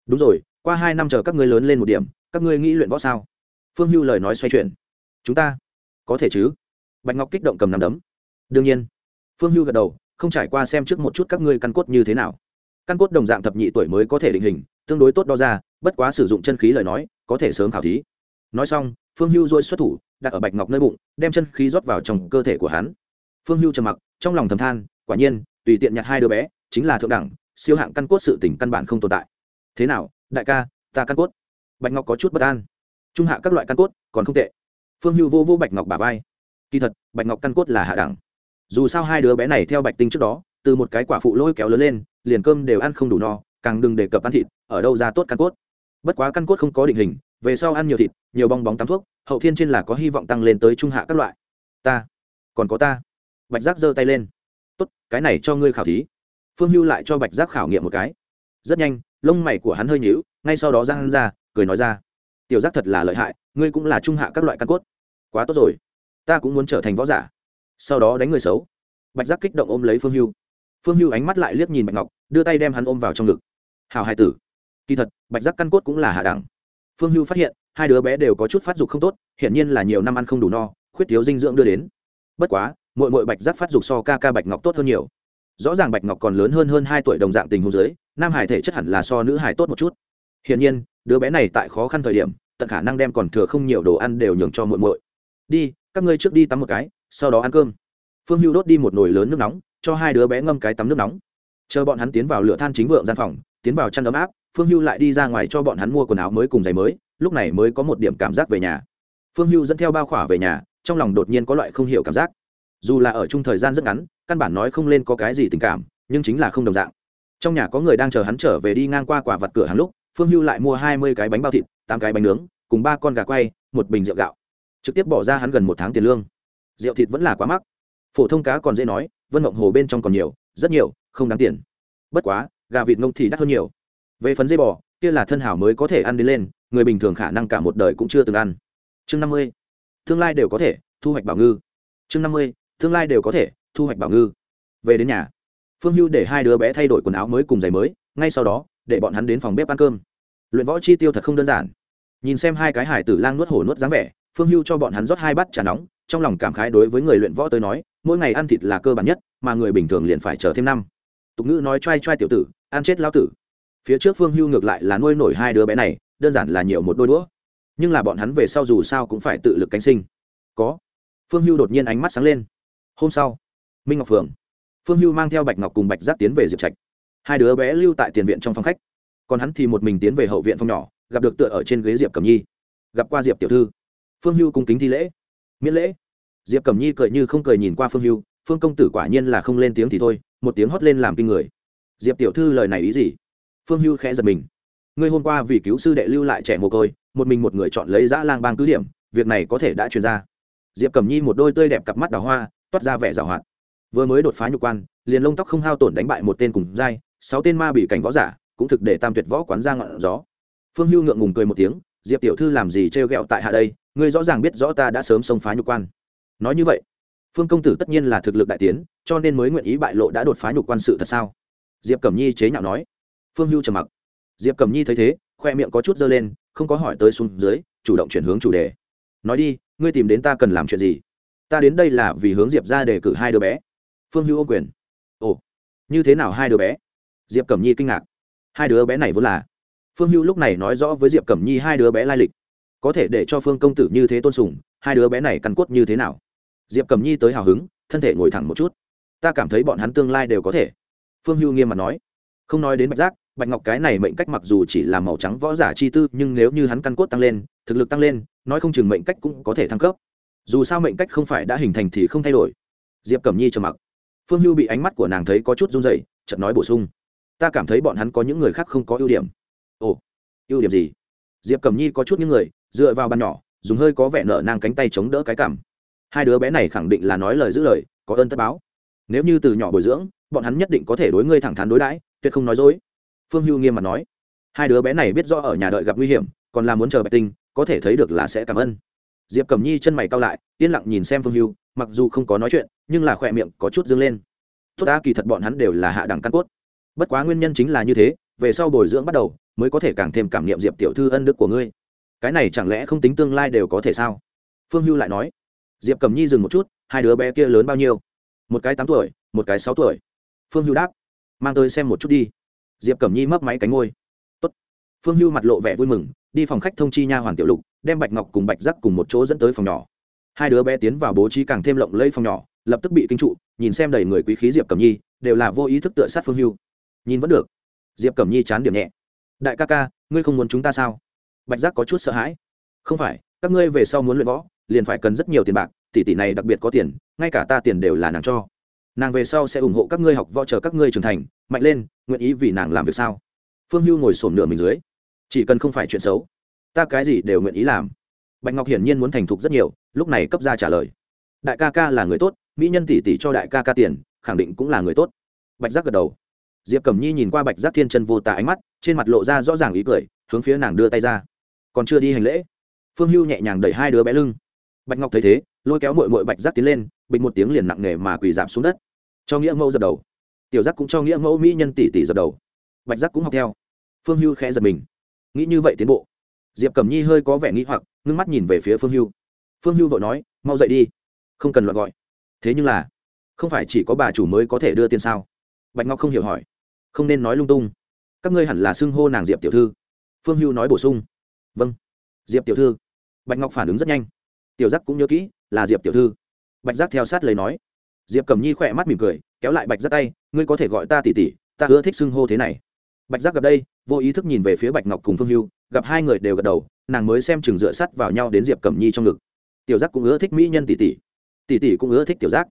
Đúng rồi, qua hai năm chờ các ngươi lớn lên một điểm, các ngươi nghĩ luyện võ sao? Phương hưu lời nói xoay chuyển. Chúng ta có thể chứ? Bạch ngọc kích động cầm nằm đấm. Đương nhiên. Phương hưu gật đầu, không trải qua xem trước một chút các ngươi căn cốt như thế nào. Căn cốt đồng dạng thập nhị tuổi mới có thể định hình, tương đối tốt đo ra, bất quá sử dụng chân khí lời nói, có thể sớm khảo thí. Nói xong, phương hưu dôi xuất thủ, đặt ở bạch ngọc nơi bụng, đem chân khí rót vào trong cơ thể của hắn. Phương hưu trầm mặc, trong lòng thầm than, quả nhiên, tùy tiện nhặt hai đứa bé, chính là thượng đẳng, siêu hạng căn cốt sự tỉnh căn bản không tồn tại. Thế nào, đại ca, ta căn cốt? Bạch ngọc có chút bất an. Trung hạ các loại căn cốt, còn không tệ phương hưu vô vô bạch ngọc bà vai. Kỳ thật, bạch ngọc căn cốt là hạ đẳng. Dù sao hai đứa bé này theo bạch tinh trước đó, từ một cái quả phụ lôi kéo lớn lên, liền cơm đều ăn không đủ no, càng đừng đề cập ăn thịt, ở đâu ra tốt căn cốt. Bất quá căn cốt không có định hình, về sau ăn nhiều thịt, nhiều bong bóng tắm thuốc, hậu thiên trên là có hy vọng tăng lên tới trung hạ các loại. Ta, còn có ta. Bạch giác giơ tay lên. Tốt, cái này cho ngươi khảo thí. Phương hưu lại cho bạch giác khảo nghiệm một cái. Rất nhanh, lông mày của hắn hơi nhíu, ngay sau đó giang ra, cười nói ra tiểu giác thật là lợi hại, ngươi cũng là trung hạ các loại căn cốt. Quá tốt rồi. Ta cũng muốn trở thành võ giả. Sau đó đánh người xấu. Bạch giác kích động ôm lấy phương hưu. Phương hưu ánh mắt lại liếc nhìn bạch ngọc, đưa tay đem hắn ôm vào trong ngực. Hào hai tử. Kỳ thật, bạch giác căn cốt cũng là hạ đẳng. Phương hưu phát hiện, hai đứa bé đều có chút phát dục không tốt, hiển nhiên là nhiều năm ăn không đủ no, khuyết thiếu dinh dưỡng đưa đến. Bất quá mội mội bạch giác phát dục so ca ca bạch ngọc tốt hơn nhiều. Rõ ràng bạch ngọc còn lớn hơn hơn hai tuổi đồng dạng tình hồ dưới, nam hải thể chất hẳn là so nữ hải tốt một chút hiển nhiên, đứa bé này tại khó khăn thời điểm, tận khả năng đem còn thừa không nhiều đồ ăn đều nhường cho muội muội. Đi, các ngươi trước đi tắm một cái, sau đó ăn cơm. Phương hưu đốt đi một nồi lớn nước nóng, cho hai đứa bé ngâm cái tắm nước nóng. Chờ bọn hắn tiến vào lửa than chính vượng gian phòng, tiến vào chăn ấm áp, phương hưu lại đi ra ngoài cho bọn hắn mua quần áo mới cùng giày mới, lúc này mới có một điểm cảm giác về nhà. Phương hưu dẫn theo bao khỏa về nhà, trong lòng đột nhiên có loại không hiểu cảm giác. Dù là ở chung thời gian rất ngắn, căn bản nói không lên có cái gì tình cảm, nhưng chính là không đồng dạng. Trong nhà có người đang chờ hắn trở về đi ngang qua quả vật cửa hàng lúc phương hưu lại mua hai mươi cái bánh bao thịt, tám cái bánh nướng, cùng ba con gà quay, một bình rượu gạo. Trực tiếp bỏ ra hắn gần một tháng tiền lương. Rượu thịt vẫn là quá mắc. Phổ thông cá còn dễ nói, vân mộng hồ bên trong còn nhiều, rất nhiều, không đáng tiền. Bất quá, gà vịt ngông thì đắt hơn nhiều. Về phần dây bò, kia là thân hảo mới có thể ăn đi lên, người bình thường khả năng cả một đời cũng chưa từng ăn. Chương năm mươi, tương lai đều có thể, thu hoạch bảo ngư. Chương năm mươi, tương lai đều có thể, thu hoạch bảo ngư. Về đến nhà, phương hưu để hai đứa bé thay đổi quần áo mới cùng giày mới, ngay sau đó, để bọn hắn đến phòng bếp ăn cơm luyện võ chi tiêu thật không đơn giản. Nhìn xem hai cái hải tử lang nuốt hổ nuốt dáng vẻ, phương hưu cho bọn hắn rót hai bát trà nóng, trong lòng cảm khái đối với người luyện võ tới nói, mỗi ngày ăn thịt là cơ bản nhất, mà người bình thường liền phải chờ thêm năm. Tục ngữ nói choai choai tiểu tử, ăn chết lao tử. Phía trước phương hưu ngược lại là nuôi nổi hai đứa bé này, đơn giản là nhiều một đôi đũa. Nhưng là bọn hắn về sau dù sao cũng phải tự lực cánh sinh. Có. Phương hưu đột nhiên ánh mắt sáng lên. Hôm sau, minh ngọc phường phương hưu mang theo bạch ngọc cùng bạch Giáp tiến về diệp trạch. Hai đứa bé lưu tại tiền viện trong phòng khách còn hắn thì một mình tiến về hậu viện phòng nhỏ, gặp được tựa ở trên ghế diệp cẩm nhi. Gặp qua diệp tiểu thư. Phương hưu cung kính thi lễ. Miễn lễ. Diệp cẩm nhi cười như không cười nhìn qua phương hưu, phương công tử quả nhiên là không lên tiếng thì thôi, một tiếng hót lên làm kinh người. Diệp tiểu thư lời này ý gì? Phương hưu khẽ giật mình. Ngươi hôm qua vì cứu sư đệ lưu lại trẻ mồ côi, một mình một người chọn lấy dã lang bang cứ điểm, việc này có thể đã truyền ra. Diệp cẩm nhi một đôi tươi đẹp cặp mắt đào hoa, toát ra vẻ g à o hoạt. Vừa mới đột phá nhục quan, liền lông tóc không hao tổn đánh bại một tên cùng giai, sáu tên ma bị cảnh võ giả cũng thực để tam tuyệt võ quán ra ngọn gió. Phương hưu ngượng ngùng cười một tiếng, diệp tiểu thư làm gì trêu o tại hạ đây? Ngươi rõ ràng biết rõ ta đã sớm xông phá nhục quan. Nói như vậy, phương công tử tất nhiên là thực lực đại tiến, cho nên mới nguyện ý bại lộ đã đột phá nhục quan sự thật sao? Diệp cẩm nhi chế nhạo nói. Phương hưu trầm mặc. Diệp cẩm nhi thấy thế, khoe miệng có chút dơ lên, không có hỏi tới xuống dưới, chủ động chuyển hướng chủ đề. Nói đi, ngươi tìm đến ta cần làm chuyện gì? Ta đến đây là vì hướng diệp ra đề cử hai đứa bé. Phương hưu ô quyền. Ồ, như thế nào hai đứa bé? Diệp cẩm nhi kinh ngạc hai đứa bé này vốn là. Phương hưu lúc này nói rõ với diệp cẩm nhi hai đứa bé lai lịch. Có thể để cho phương công tử như thế tôn sùng, hai đứa bé này căn cốt như thế nào? Diệp cẩm nhi tới hào hứng, thân thể ngồi thẳng một chút. Ta cảm thấy bọn hắn tương lai đều có thể. Phương hưu nghiêm mặt nói. Không nói đến bạch giác, bạch ngọc cái này mệnh cách mặc dù chỉ là màu trắng võ giả chi tư, nhưng nếu như hắn căn cốt tăng lên, thực lực tăng lên, nói không chừng mệnh cách cũng có thể thăng cấp. Dù sao mệnh cách không phải đã hình thành thì không thay đổi. Diệp cẩm nhi trầm mặc. Phương hưu bị ánh mắt của nàng thấy có chút run dậy chợt nói bổ sung ta cảm thấy bọn hắn có những người khác không có ưu điểm. Ồ, ưu điểm gì? Diệp cẩm nhi có chút những người, dựa vào bàn nhỏ, dùng hơi có vẻ nở nang cánh tay chống đỡ cái cảm hai đứa bé này khẳng định là nói lời giữ lời, có ơn tất báo. Nếu như từ nhỏ bồi dưỡng, bọn hắn nhất định có thể đối ngươi thẳng thắn đối đãi, tuyệt không nói dối. Phương hưu nghiêm mặt nói. Hai đứa bé này biết rõ ở nhà đợi gặp nguy hiểm, còn là muốn chờ bạch tinh, có thể thấy được là sẽ cảm ơn. Diệp cẩm nhi chân mày cao lại, yên lặng nhìn xem phương hưu, mặc dù không có nói chuyện, nhưng là khỏe miệng có chút dâng lên. Tốt ta kỳ thật bọn hắn đều là hạ đẳng căn cốt bất quá nguyên nhân chính là như thế, về sau bồi dưỡng bắt đầu, mới có thể càng thêm cảm nghiệm diệp tiểu thư ân đức của ngươi. Cái này chẳng lẽ không tính tương lai đều có thể sao? Phương hưu lại nói. Diệp cầm nhi dừng một chút, hai đứa bé kia lớn bao nhiêu? Một cái tám tuổi, một cái sáu tuổi. Phương hưu đáp. Mang tôi xem một chút đi. Diệp cẩm nhi mấp máy cánh ngôi Tốt. phương hưu mặt lộ vẻ vui mừng, đi phòng khách thông chi nha hoàn tiểu lục, đem bạch ngọc cùng bạch giác cùng một chỗ dẫn tới phòng nhỏ. Hai đứa bé tiến vào bố trí càng thêm lộng lẫy phòng nhỏ, lập tức bị kinh trụ, nhìn xem đầy người quý khí diệp cẩm nhi, đều là vô ý thức tựa sát phương hưu nhìn vẫn được. Diệp cẩm nhi chán điểm nhẹ. Đại ca ca, ngươi không muốn chúng ta sao? Bạch giác có chút sợ hãi. Không phải, các ngươi về sau muốn luyện võ, liền phải cần rất nhiều tiền bạc, tỷ tỷ này đặc biệt có tiền, ngay cả ta tiền đều là nàng cho. Nàng về sau sẽ ủng hộ các ngươi học võ chờ các ngươi trưởng thành, mạnh lên, nguyện ý vì nàng làm việc sao? Phương hưu ngồi sổm nửa mình dưới. Chỉ cần không phải chuyện xấu, ta cái gì đều nguyện ý làm. Bạch ngọc hiển nhiên muốn thành thục rất nhiều, lúc này cấp ra trả lời. Đại ca ca là người tốt, mỹ nhân tỷ tỷ cho đại ca ca tiền, khẳng định cũng là người tốt. Bạch giác gật đầu diệp cẩm nhi nhìn qua bạch giác thiên chân vô tả ánh mắt, trên mặt lộ ra rõ ràng ý cười, hướng phía nàng đưa tay ra. Còn chưa đi hành lễ, phương hưu nhẹ nhàng đẩy hai đứa bé lưng. Bạch ngọc thấy thế, lôi kéo mội mội bạch giác tiến lên, bình một tiếng liền nặng nề mà quỳ giảm xuống đất. Cho nghĩa mẫu dập đầu. Tiểu giác cũng cho nghĩa mẫu mỹ nhân tỷ tỷ dập đầu. Bạch giác cũng học theo. Phương hưu khẽ giật mình. Nghĩ như vậy tiến bộ. Diệp cẩm nhi hơi có vẻ nghĩ hoặc, ngưng mắt nhìn về phía phương hưu. Phương hưu vội nói, mau dậy đi. Không cần loại gọi. Thế nhưng là, không phải chỉ có bà chủ mới có thể đưa tiền sao? Bạch ngọc không hiểu hỏi không nên nói lung tung. Các ngươi hẳn là xưng hô nàng diệp tiểu thư. Phương hưu nói bổ sung. Vâng. Diệp tiểu thư. Bạch ngọc phản ứng rất nhanh. Tiểu giác cũng nhớ kỹ, là diệp tiểu thư. Bạch giác theo sát lấy nói. Diệp cầm nhi khỏe mắt mỉm cười, kéo lại bạch giác tay, ngươi có thể gọi ta tỉ tỉ ta ưa thích xưng hô thế này. Bạch giác gặp đây, vô ý thức nhìn về phía bạch ngọc cùng phương hưu, gặp hai người đều gật đầu, nàng mới xem chừng dựa sắt vào nhau đến diệp cầm nhi trong ngực. Tiểu giác cũng ưa thích mỹ nhân tỷ tỷ. Tỷ tỷ cũng ưa thích tiểu giác.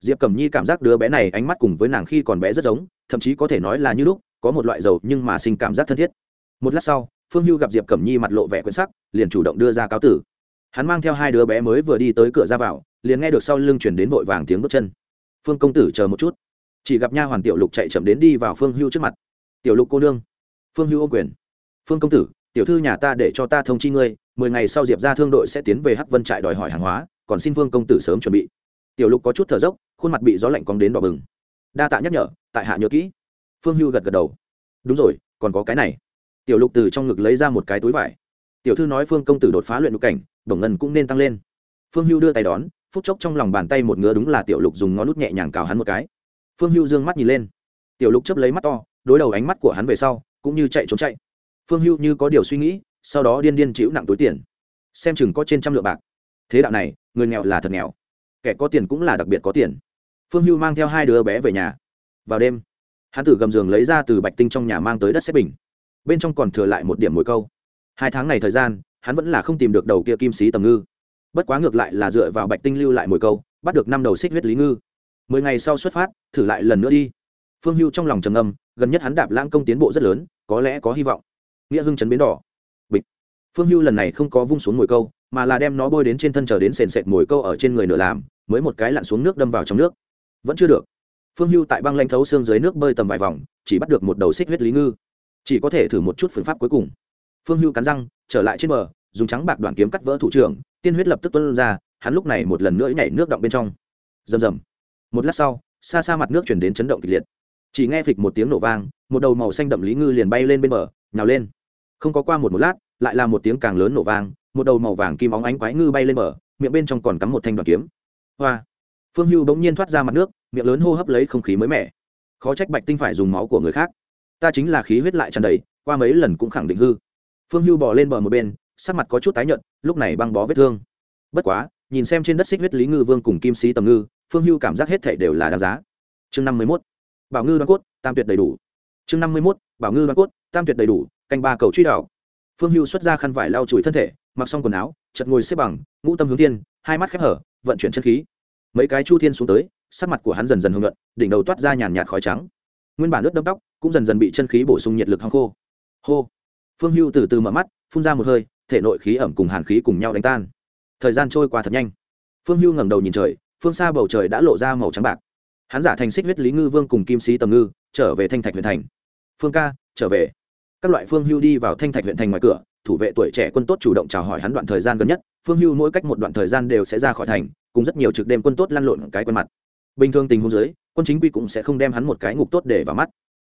Diệp cầm nhi cảm giác đứa bé này ánh mắt cùng với nàng khi còn bé rất giống thậm chí có thể nói là như lúc, có một loại dầu nhưng mà sinh cảm giác thân thiết. Một lát sau, phương hưu gặp diệp cẩm nhi mặt lộ vẻ quyển sắc, liền chủ động đưa ra cáo tử. Hắn mang theo hai đứa bé mới vừa đi tới cửa ra vào, liền nghe được sau lưng chuyển đến vội vàng tiếng bước chân. Phương công tử chờ một chút. Chỉ gặp nha hoàn tiểu lục chạy chậm đến đi vào phương hưu trước mặt. Tiểu lục cô nương. Phương hưu ô quyền. Phương công tử, tiểu thư nhà ta để cho ta thông chi ngươi, mười ngày sau diệp ra thương đội sẽ tiến về hắc vân trại đòi hỏi hàng hóa, còn xin phương công tử sớm chuẩn bị. Tiểu lục có chút thở dốc, khuôn mặt bị gió lạnh cóng đến đỏ bừng đa tạ nhắc nhở tại hạ nhớ kỹ phương hưu gật gật đầu đúng rồi còn có cái này tiểu lục từ trong ngực lấy ra một cái túi vải tiểu thư nói phương công tử đột phá luyện lục cảnh bổng ngân cũng nên tăng lên phương hưu đưa tay đón phút chốc trong lòng bàn tay một ngứa đúng là tiểu lục dùng ngón nút nhẹ nhàng cào hắn một cái phương hưu d ư ơ n g mắt nhìn lên tiểu lục chấp lấy mắt to đối đầu ánh mắt của hắn về sau cũng như chạy trốn chạy phương hưu như có điều suy nghĩ sau đó điên điên chịu nặng túi tiền xem chừng có trên trăm lượng bạc thế đạo này người nghèo là thật nghèo kẻ có tiền cũng là đặc biệt có tiền phương hưu mang theo hai đứa bé về nhà. Vào đêm, hắn tử gầm giường lấy ra từ bạch tinh trong nhà mang tới đất xếp bình. Bên trong còn thừa lại một điểm mồi câu. Hai tháng này thời gian, hắn vẫn là không tìm được đầu kia kim sĩ tầm ngư. Bất quá ngược lại là dựa vào bạch tinh lưu lại mồi câu, bắt được năm đầu xích huyết lý ngư. Mười ngày sau xuất phát, thử lại lần nữa đi. Phương hưu trong lòng trầm âm gần nhất hắn đạp lãng công tiến bộ rất lớn, có lẽ có hy vọng. Nghĩa hưng chấn bến đỏ. Bịch. Phương hưu lần này không có vung xuống mồi câu, mà là đem nó bôi đến trên thân chờ đến sền sệt mồi câu ở trên người nửa làm, mới một cái lặn xuống nước đâm vào trong nước vẫn chưa được. Phương hưu tại băng lanh thấu xương dưới nước bơi tầm vài vòng, chỉ bắt được một đầu xích huyết lý ngư. Chỉ có thể thử một chút phương pháp cuối cùng. Phương hưu cắn răng, trở lại trên bờ, dùng trắng bạc đoạn kiếm cắt vỡ thủ trưởng, tiên huyết lập tức tuân ra, hắn lúc này một lần nữa nhảy nước động bên trong. Rầm rầm. Một lát sau, xa xa mặt nước chuyển đến chấn động kịch liệt. Chỉ nghe phịch một tiếng nổ vang, một đầu màu xanh đậm lý ngư liền bay lên bên bờ, nhào lên. Không có qua một một lát, lại là một tiếng càng lớn nổ vang, một đầu màu vàng kim óng ánh quái ngư bay lên bờ, miệng bên trong còn cắm một thanh đoạn kiếm. Hoa phương hưu bỗng nhiên thoát ra mặt nước, miệng lớn hô hấp lấy không khí mới mẻ. Khó trách bạch tinh phải dùng máu của người khác. Ta chính là khí huyết lại tràn đầy, qua mấy lần cũng khẳng định hư. Phương hưu bỏ lên bờ một bên, sắc mặt có chút tái nhợt, lúc này băng bó vết thương. Bất quá, nhìn xem trên đất xích huyết lý ngư vương cùng kim sĩ tầm ngư, phương hưu cảm giác hết thể đều là đáng giá. Chương năm mươi mốt. Bảo ngư đoan cốt, tam tuyệt đầy đủ. Chương năm mươi mốt. Bảo ngư đoan cốt, tam tuyệt đầy đủ, canh ba cầu truy đảo. Phương hưu xuất ra khăn vải lau chùi thân thể, mặc xong quần áo chật ngồi xếp bằng, ngũ tâm hướng tiên hai mắt khép hở, vận chuyển chân khí mấy cái chu thiên xuống tới, sắc mặt của hắn dần dần hưng luận đỉnh đầu toát ra nhàn nhạt khói trắng. Nguyên bản lướt đâm tóc cũng dần dần bị chân khí bổ sung nhiệt lực hăng khô. Hô! Phương hưu từ từ mở mắt, phun ra một hơi, thể nội khí ẩm cùng hàn khí cùng nhau đánh tan. Thời gian trôi qua thật nhanh. Phương hưu ngẩng đầu nhìn trời, phương xa bầu trời đã lộ ra màu trắng bạc. Hắn giả thành xích huyết lý ngư vương cùng kim sĩ tầm ngư, trở về thanh thạch huyện thành. Phương ca, trở về. Các loại phương hưu đi vào thanh thạch huyện thành ngoài cửa, thủ vệ tuổi trẻ quân tốt chủ động chào hỏi hắn đoạn thời gian gần nhất. Phương hưu mỗi cách một đoạn thời gian đều sẽ ra khỏi thành cùng rất nhiều trực đêm quân tốt lăn lộn cái quân mặt. Bình thường tình huống dưới, quân chính quy cũng sẽ không đem hắn một cái ngục tốt để vào mắt.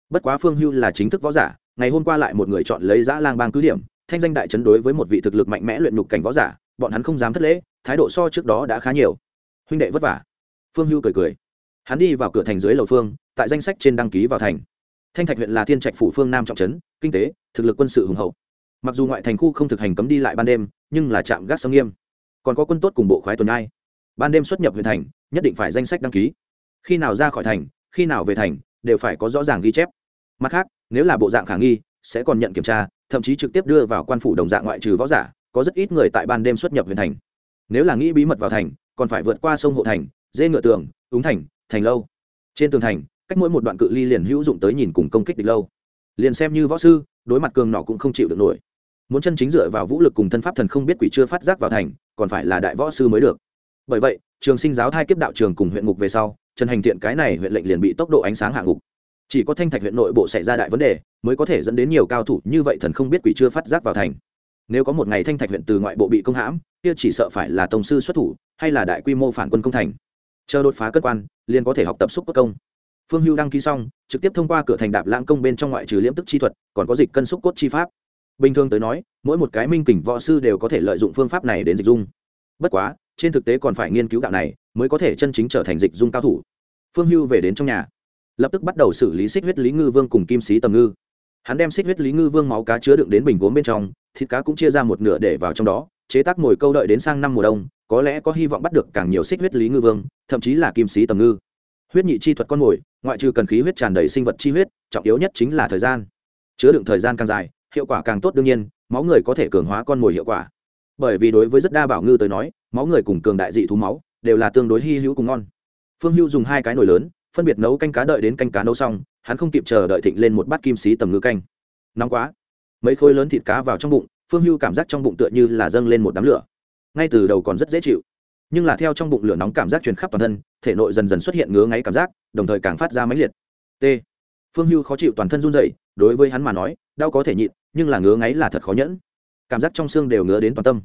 Bất quá phương hưu là chính thức võ giả, ngày hôm qua lại một người chọn lấy giã lang bang cứ điểm, thanh danh đại chấn đối với một vị thực lực mạnh mẽ luyện nhục cảnh võ giả, bọn hắn không dám thất lễ, thái độ so trước đó đã khá nhiều. Huynh đệ vất vả. Phương hưu cười cười. Hắn đi vào cửa thành dưới lầu phương, tại danh sách trên đăng ký vào thành. Thanh thạch huyện là thiên trạch phủ phương nam trọng trấn, kinh tế, thực lực quân sự hùng hậu. Mặc dù ngoại thành khu không thực hành cấm đi lại ban đêm, nhưng là trạm gác sông nghiêm. Còn có quân tốt cùng bộ khoái tuần ai ban đêm xuất nhập huyện thành, nhất định phải danh sách đăng ký. Khi nào ra khỏi thành, khi nào về thành, đều phải có rõ ràng ghi chép. Mặt khác, nếu là bộ dạng khả nghi, sẽ còn nhận kiểm tra, thậm chí trực tiếp đưa vào quan phủ đồng dạng ngoại trừ võ giả, có rất ít người tại ban đêm xuất nhập huyện thành. Nếu là nghĩ bí mật vào thành, còn phải vượt qua sông hộ thành, dê ngựa tường ứng thành thành lâu. Trên tường thành, cách mỗi một đoạn cự ly liền hữu dụng tới nhìn cùng công kích địch lâu. Liền xem như võ sư, đối mặt cường nọ cũng không chịu được nổi. Muốn chân chính dựa vào vũ lực cùng thân pháp thần không biết quỷ chưa phát giác vào thành, còn phải là đại võ sư mới được bởi vậy, trường sinh giáo thai kiếp đạo trường cùng huyện ngục về sau, trần hành thiện cái này huyện lệnh liền bị tốc độ ánh sáng hạ ngục. Chỉ có thanh thạch huyện nội bộ xảy ra đại vấn đề, mới có thể dẫn đến nhiều cao thủ như vậy thần không biết quỷ chưa phát giác vào thành. Nếu có một ngày thanh thạch huyện từ ngoại bộ bị công hãm, kia chỉ sợ phải là tổng sư xuất thủ, hay là đại quy mô phản quân công thành. Chờ đột phá cất quan, liền có thể học tập xúc cốt công. Phương hưu đăng ký xong, trực tiếp thông qua cửa thành đạp lãng công bên trong ngoại trừ liễm tức chi thuật, còn có dịch cân xúc cốt chi pháp. Bình thường tới nói, mỗi một cái minh kỉnh võ sư đều có thể lợi dụng phương pháp này đến dịch dung. Bất quá trên thực tế còn phải nghiên cứu đạo này, mới có thể chân chính trở thành dịch dung cao thủ. Phương hưu về đến trong nhà, lập tức bắt đầu xử lý xích huyết lý ngư vương cùng kim sĩ tầm ngư. Hắn đem xích huyết lý ngư vương máu cá chứa đựng đến bình gốm bên trong, thịt cá cũng chia ra một nửa để vào trong đó, chế tác mồi câu đợi đến sang năm mùa đông, có lẽ có hy vọng bắt được càng nhiều xích huyết lý ngư vương, thậm chí là kim sĩ tầm ngư. Huyết nhị chi thuật con mồi, ngoại trừ cần khí huyết tràn đầy sinh vật chi huyết, trọng yếu nhất chính là thời gian. Chứa đựng thời gian càng dài, hiệu quả càng tốt đương nhiên, máu người có thể cường hóa con mồi hiệu quả bởi vì đối với rất đa bảo ngư tới nói, máu người cùng cường đại dị thú máu, đều là tương đối hy hữu cùng ngon. Phương hưu dùng hai cái nồi lớn, phân biệt nấu canh cá đợi đến canh cá nấu xong, hắn không kịp chờ đợi thịnh lên một bát kim xí tầm ngư canh. Nóng quá. Mấy khối lớn thịt cá vào trong bụng, phương hưu cảm giác trong bụng tựa như là dâng lên một đám lửa. Ngay từ đầu còn rất dễ chịu, nhưng là theo trong bụng lửa nóng cảm giác truyền khắp toàn thân, thể nội dần dần xuất hiện ngứa ngáy cảm giác, đồng thời càng phát ra máy liệt. T. Phương hưu khó chịu toàn thân run dậy đối với hắn mà nói, đau có thể nhịn, nhưng là ngứa ngáy là thật khó nhẫn. Cảm giác trong xương đều ngứa đến toàn tâm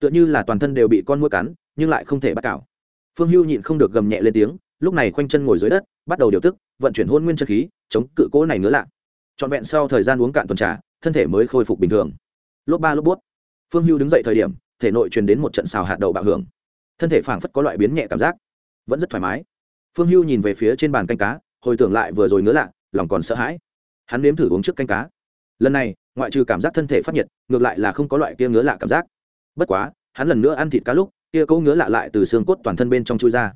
tựa như là toàn thân đều bị con mũi cắn, nhưng lại không thể bắt cào. Phương hưu nhịn không được gầm nhẹ lên tiếng, lúc này khoanh chân ngồi dưới đất, bắt đầu điều tức, vận chuyển hôn nguyên chân khí, chống cự cỗ này nữa lạ. Trọn vẹn sau thời gian uống cạn tuần trà, thân thể mới khôi phục bình thường. Lốp ba lốp bút phương hưu đứng dậy thời điểm, thể nội truyền đến một trận xào hạt đầu bạo hưởng. Thân thể phảng phất có loại biến nhẹ cảm giác. Vẫn rất thoải mái. Phương hưu nhìn về phía trên bàn canh cá, hồi tưởng lại vừa rồi nữa lạ, lòng còn sợ hãi. Hắn nếm thử uống trước canh cá. Lần này, ngoại trừ cảm giác thân thể phát nhiệt, ngược lại là không có loại kia ngứa lạ cảm giác bất quá, hắn lần nữa ăn thịt cá lúc, kia câu ngứa lạ lại từ xương cốt toàn thân bên trong chui ra.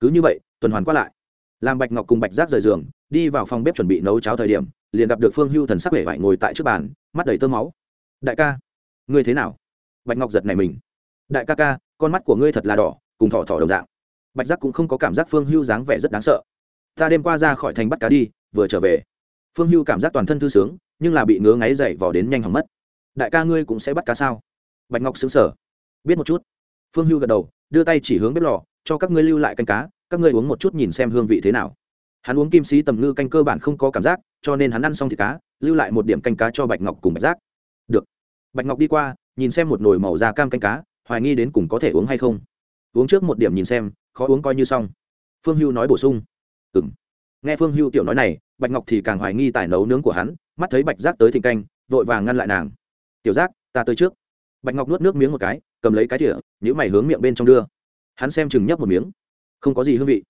Cứ như vậy, tuần hoàn qua lại. Làm bạch ngọc cùng bạch giác rời giường, đi vào phòng bếp chuẩn bị nấu cháo thời điểm, liền gặp được phương hưu thần sắc vẻ vải ngồi tại trước bàn, mắt đầy tơ máu. Đại ca, ngươi thế nào? Bạch ngọc giật này mình. Đại ca ca, con mắt của ngươi thật là đỏ, cùng thỏ thỏ đồng dạng. Bạch giác cũng không có cảm giác phương hưu dáng vẻ rất đáng sợ. Ta đêm qua ra khỏi thành bắt cá đi, vừa trở về. Phương hưu cảm giác toàn thân thư sướng, nhưng là bị ngứa ngáy dậy vò đến nhanh hỏng mất. Đại ca ngươi cũng sẽ bắt cá sao? Bạch ngọc xứng sở biết một chút. Phương hưu gật đầu, đưa tay chỉ hướng bếp lò, cho các ngươi lưu lại canh cá, các ngươi uống một chút nhìn xem hương vị thế nào. Hắn uống kim sĩ tầm ngư canh cơ bản không có cảm giác, cho nên hắn ăn xong thịt cá, lưu lại một điểm canh cá cho bạch ngọc cùng bạch giác. Được. Bạch ngọc đi qua, nhìn xem một nồi màu da cam canh cá, hoài nghi đến cùng có thể uống hay không. Uống trước một điểm nhìn xem, khó uống coi như xong. Phương hưu nói bổ sung. Ừ m nghe phương hưu tiểu nói này, bạch ngọc thì càng hoài nghi tài nấu nướng của hắn, mắt thấy bạch giác tới thịnh canh, vội vàng ngăn lại nàng. Tiểu giác, ta tới trước bạch ngọc nuốt nước miếng một cái, cầm lấy cái thỉa nhữ mày hướng miệng bên trong đưa. Hắn xem chừng nhấp một miếng. Không có gì hương vị.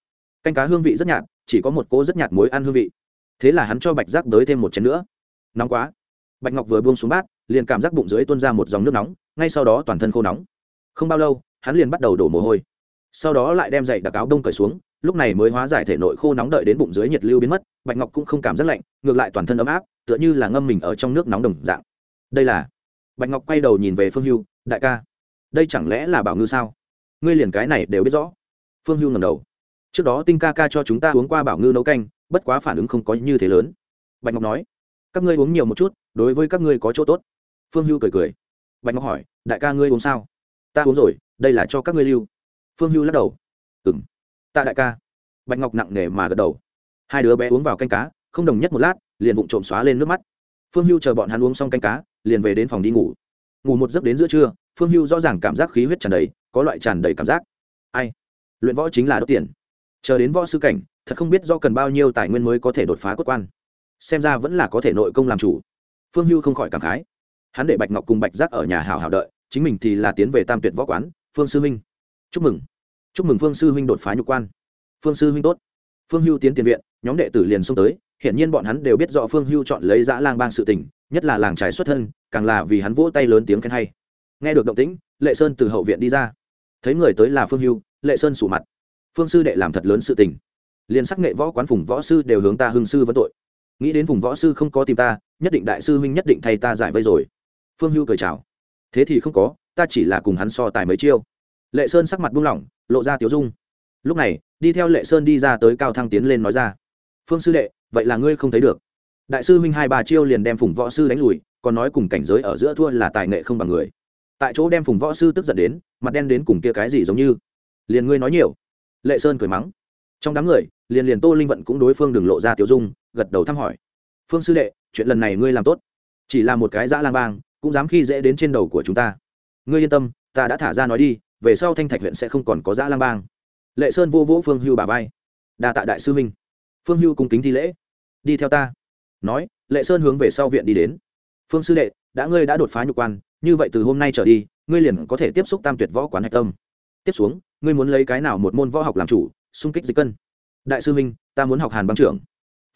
Canh cá hương vị rất nhạt, chỉ có một cỗ rất nhạt muối ăn hương vị. Thế là hắn cho bạch giác tới thêm một chén nữa. Nóng quá. Bạch ngọc vừa buông xuống bát, liền cảm giác bụng dưới tuôn ra một dòng nước nóng, ngay sau đó toàn thân khô nóng. Không bao lâu, hắn liền bắt đầu đổ mồ hôi. Sau đó lại đem dậy đặc áo đông cởi xuống, lúc này mới hóa giải thể nội khô nóng đợi đến bụng dưới nhiệt lưu biến mất, bạch ngọc cũng không cảm giác lạnh, ngược lại toàn thân ấm áp, tựa như là ngâm mình ở trong nước nóng đồng dạng. Đây là bạch ngọc quay đầu nhìn về phương hưu, đại ca, đây chẳng lẽ là bảo ngư sao? Ngươi liền cái này đều biết rõ. Phương hưu ngầm đầu. Trước đó tinh ca ca cho chúng ta uống qua bảo ngư nấu canh, bất quá phản ứng không có như thế lớn. Bạch ngọc nói. Các ngươi uống nhiều một chút, đối với các ngươi có chỗ tốt. Phương hưu cười cười. Bạch ngọc hỏi, đại ca ngươi uống sao? Ta uống rồi, đây là cho các ngươi lưu. Phương hưu lắc đầu. Ừng ta đại ca. Bạch ngọc nặng nề mà gật đầu. Hai đứa bé uống vào canh cá, không đồng nhất một lát, liền vụng trộm xóa lên nước mắt. Phương hưu chờ bọn hắn uống xong canh cá liền về đến phòng đi ngủ. Ngủ một giấc đến giữa trưa, phương hưu rõ ràng cảm giác khí huyết tràn đầy, có loại tràn đầy cảm giác. Ai? Luyện võ chính là đốt tiền. Chờ đến võ sư cảnh, thật không biết do cần bao nhiêu tài nguyên mới có thể đột phá cốt quan. Xem ra vẫn là có thể nội công làm chủ. Phương hưu không khỏi cảm khái. Hắn để bạch ngọc cùng bạch giác ở nhà hào hào đợi, chính mình thì là tiến về tam tuyệt võ quán, phương sư huynh. Chúc mừng. Chúc mừng phương sư huynh đột phá nhục quan. Phương sư huynh tốt. Phương hưu tiến tiền viện, nhóm đệ tử liền xông tới hiện nhiên bọn hắn đều biết rõ phương hưu chọn lấy dã lang bang sự tình nhất là làng trải xuất thân, càng là vì hắn vỗ tay lớn tiếng khen hay. Nghe được động tĩnh, lệ sơn từ hậu viện đi ra. Thấy người tới là phương hưu, lệ sơn sủ mặt. Phương sư đệ làm thật lớn sự tình. Liền sắc nghệ võ quán phùng võ sư đều hướng ta hưng sư vấn tội. Nghĩ đến vùng võ sư không có tìm ta, nhất định đại sư huynh nhất định thay ta giải vây rồi. Phương hưu cười chào. Thế thì không có, ta chỉ là cùng hắn so tài mấy chiêu. Lệ sơn sắc mặt buông lỏng, lộ ra tiếu dung. Lúc này, đi theo lệ sơn đi ra tới cao thăng tiến lên nói ra. Phương sư đệ, vậy là ngươi không thấy được đại sư huynh hai ba chiêu liền đem phùng võ sư đánh lùi, còn nói cùng cảnh giới ở giữa thua là tài nghệ không bằng người. Tại chỗ đem phùng võ sư tức giận đến, mặt đen đến cùng kia cái gì giống như. Liền ngươi nói nhiều. Lệ sơn cười mắng. Trong đám người, liền liền tô linh vận cũng đối phương đừng lộ ra tiểu dung, gật đầu thăm hỏi. Phương sư đệ, chuyện lần này ngươi làm tốt. Chỉ là một cái dã lang bang, cũng dám khi dễ đến trên đầu của chúng ta. Ngươi yên tâm, ta đã thả ra nói đi, về sau thanh thạch huyện sẽ không còn có dã lang bang. Lệ sơn vô vỗ phương hưu bà vai. Đa tạ đại sư minh phương hưu cung kính thi lễ. Đi theo ta nói, lệ sơn hướng về sau viện đi đến. Phương sư đệ, đã ngươi đã đột phá nhục quan, như vậy từ hôm nay trở đi, ngươi liền có thể tiếp xúc tam tuyệt võ quán hạch tâm. Tiếp xuống, ngươi muốn lấy cái nào một môn võ học làm chủ, xung kích dịch cân? Đại sư minh ta muốn học hàn băng trưởng.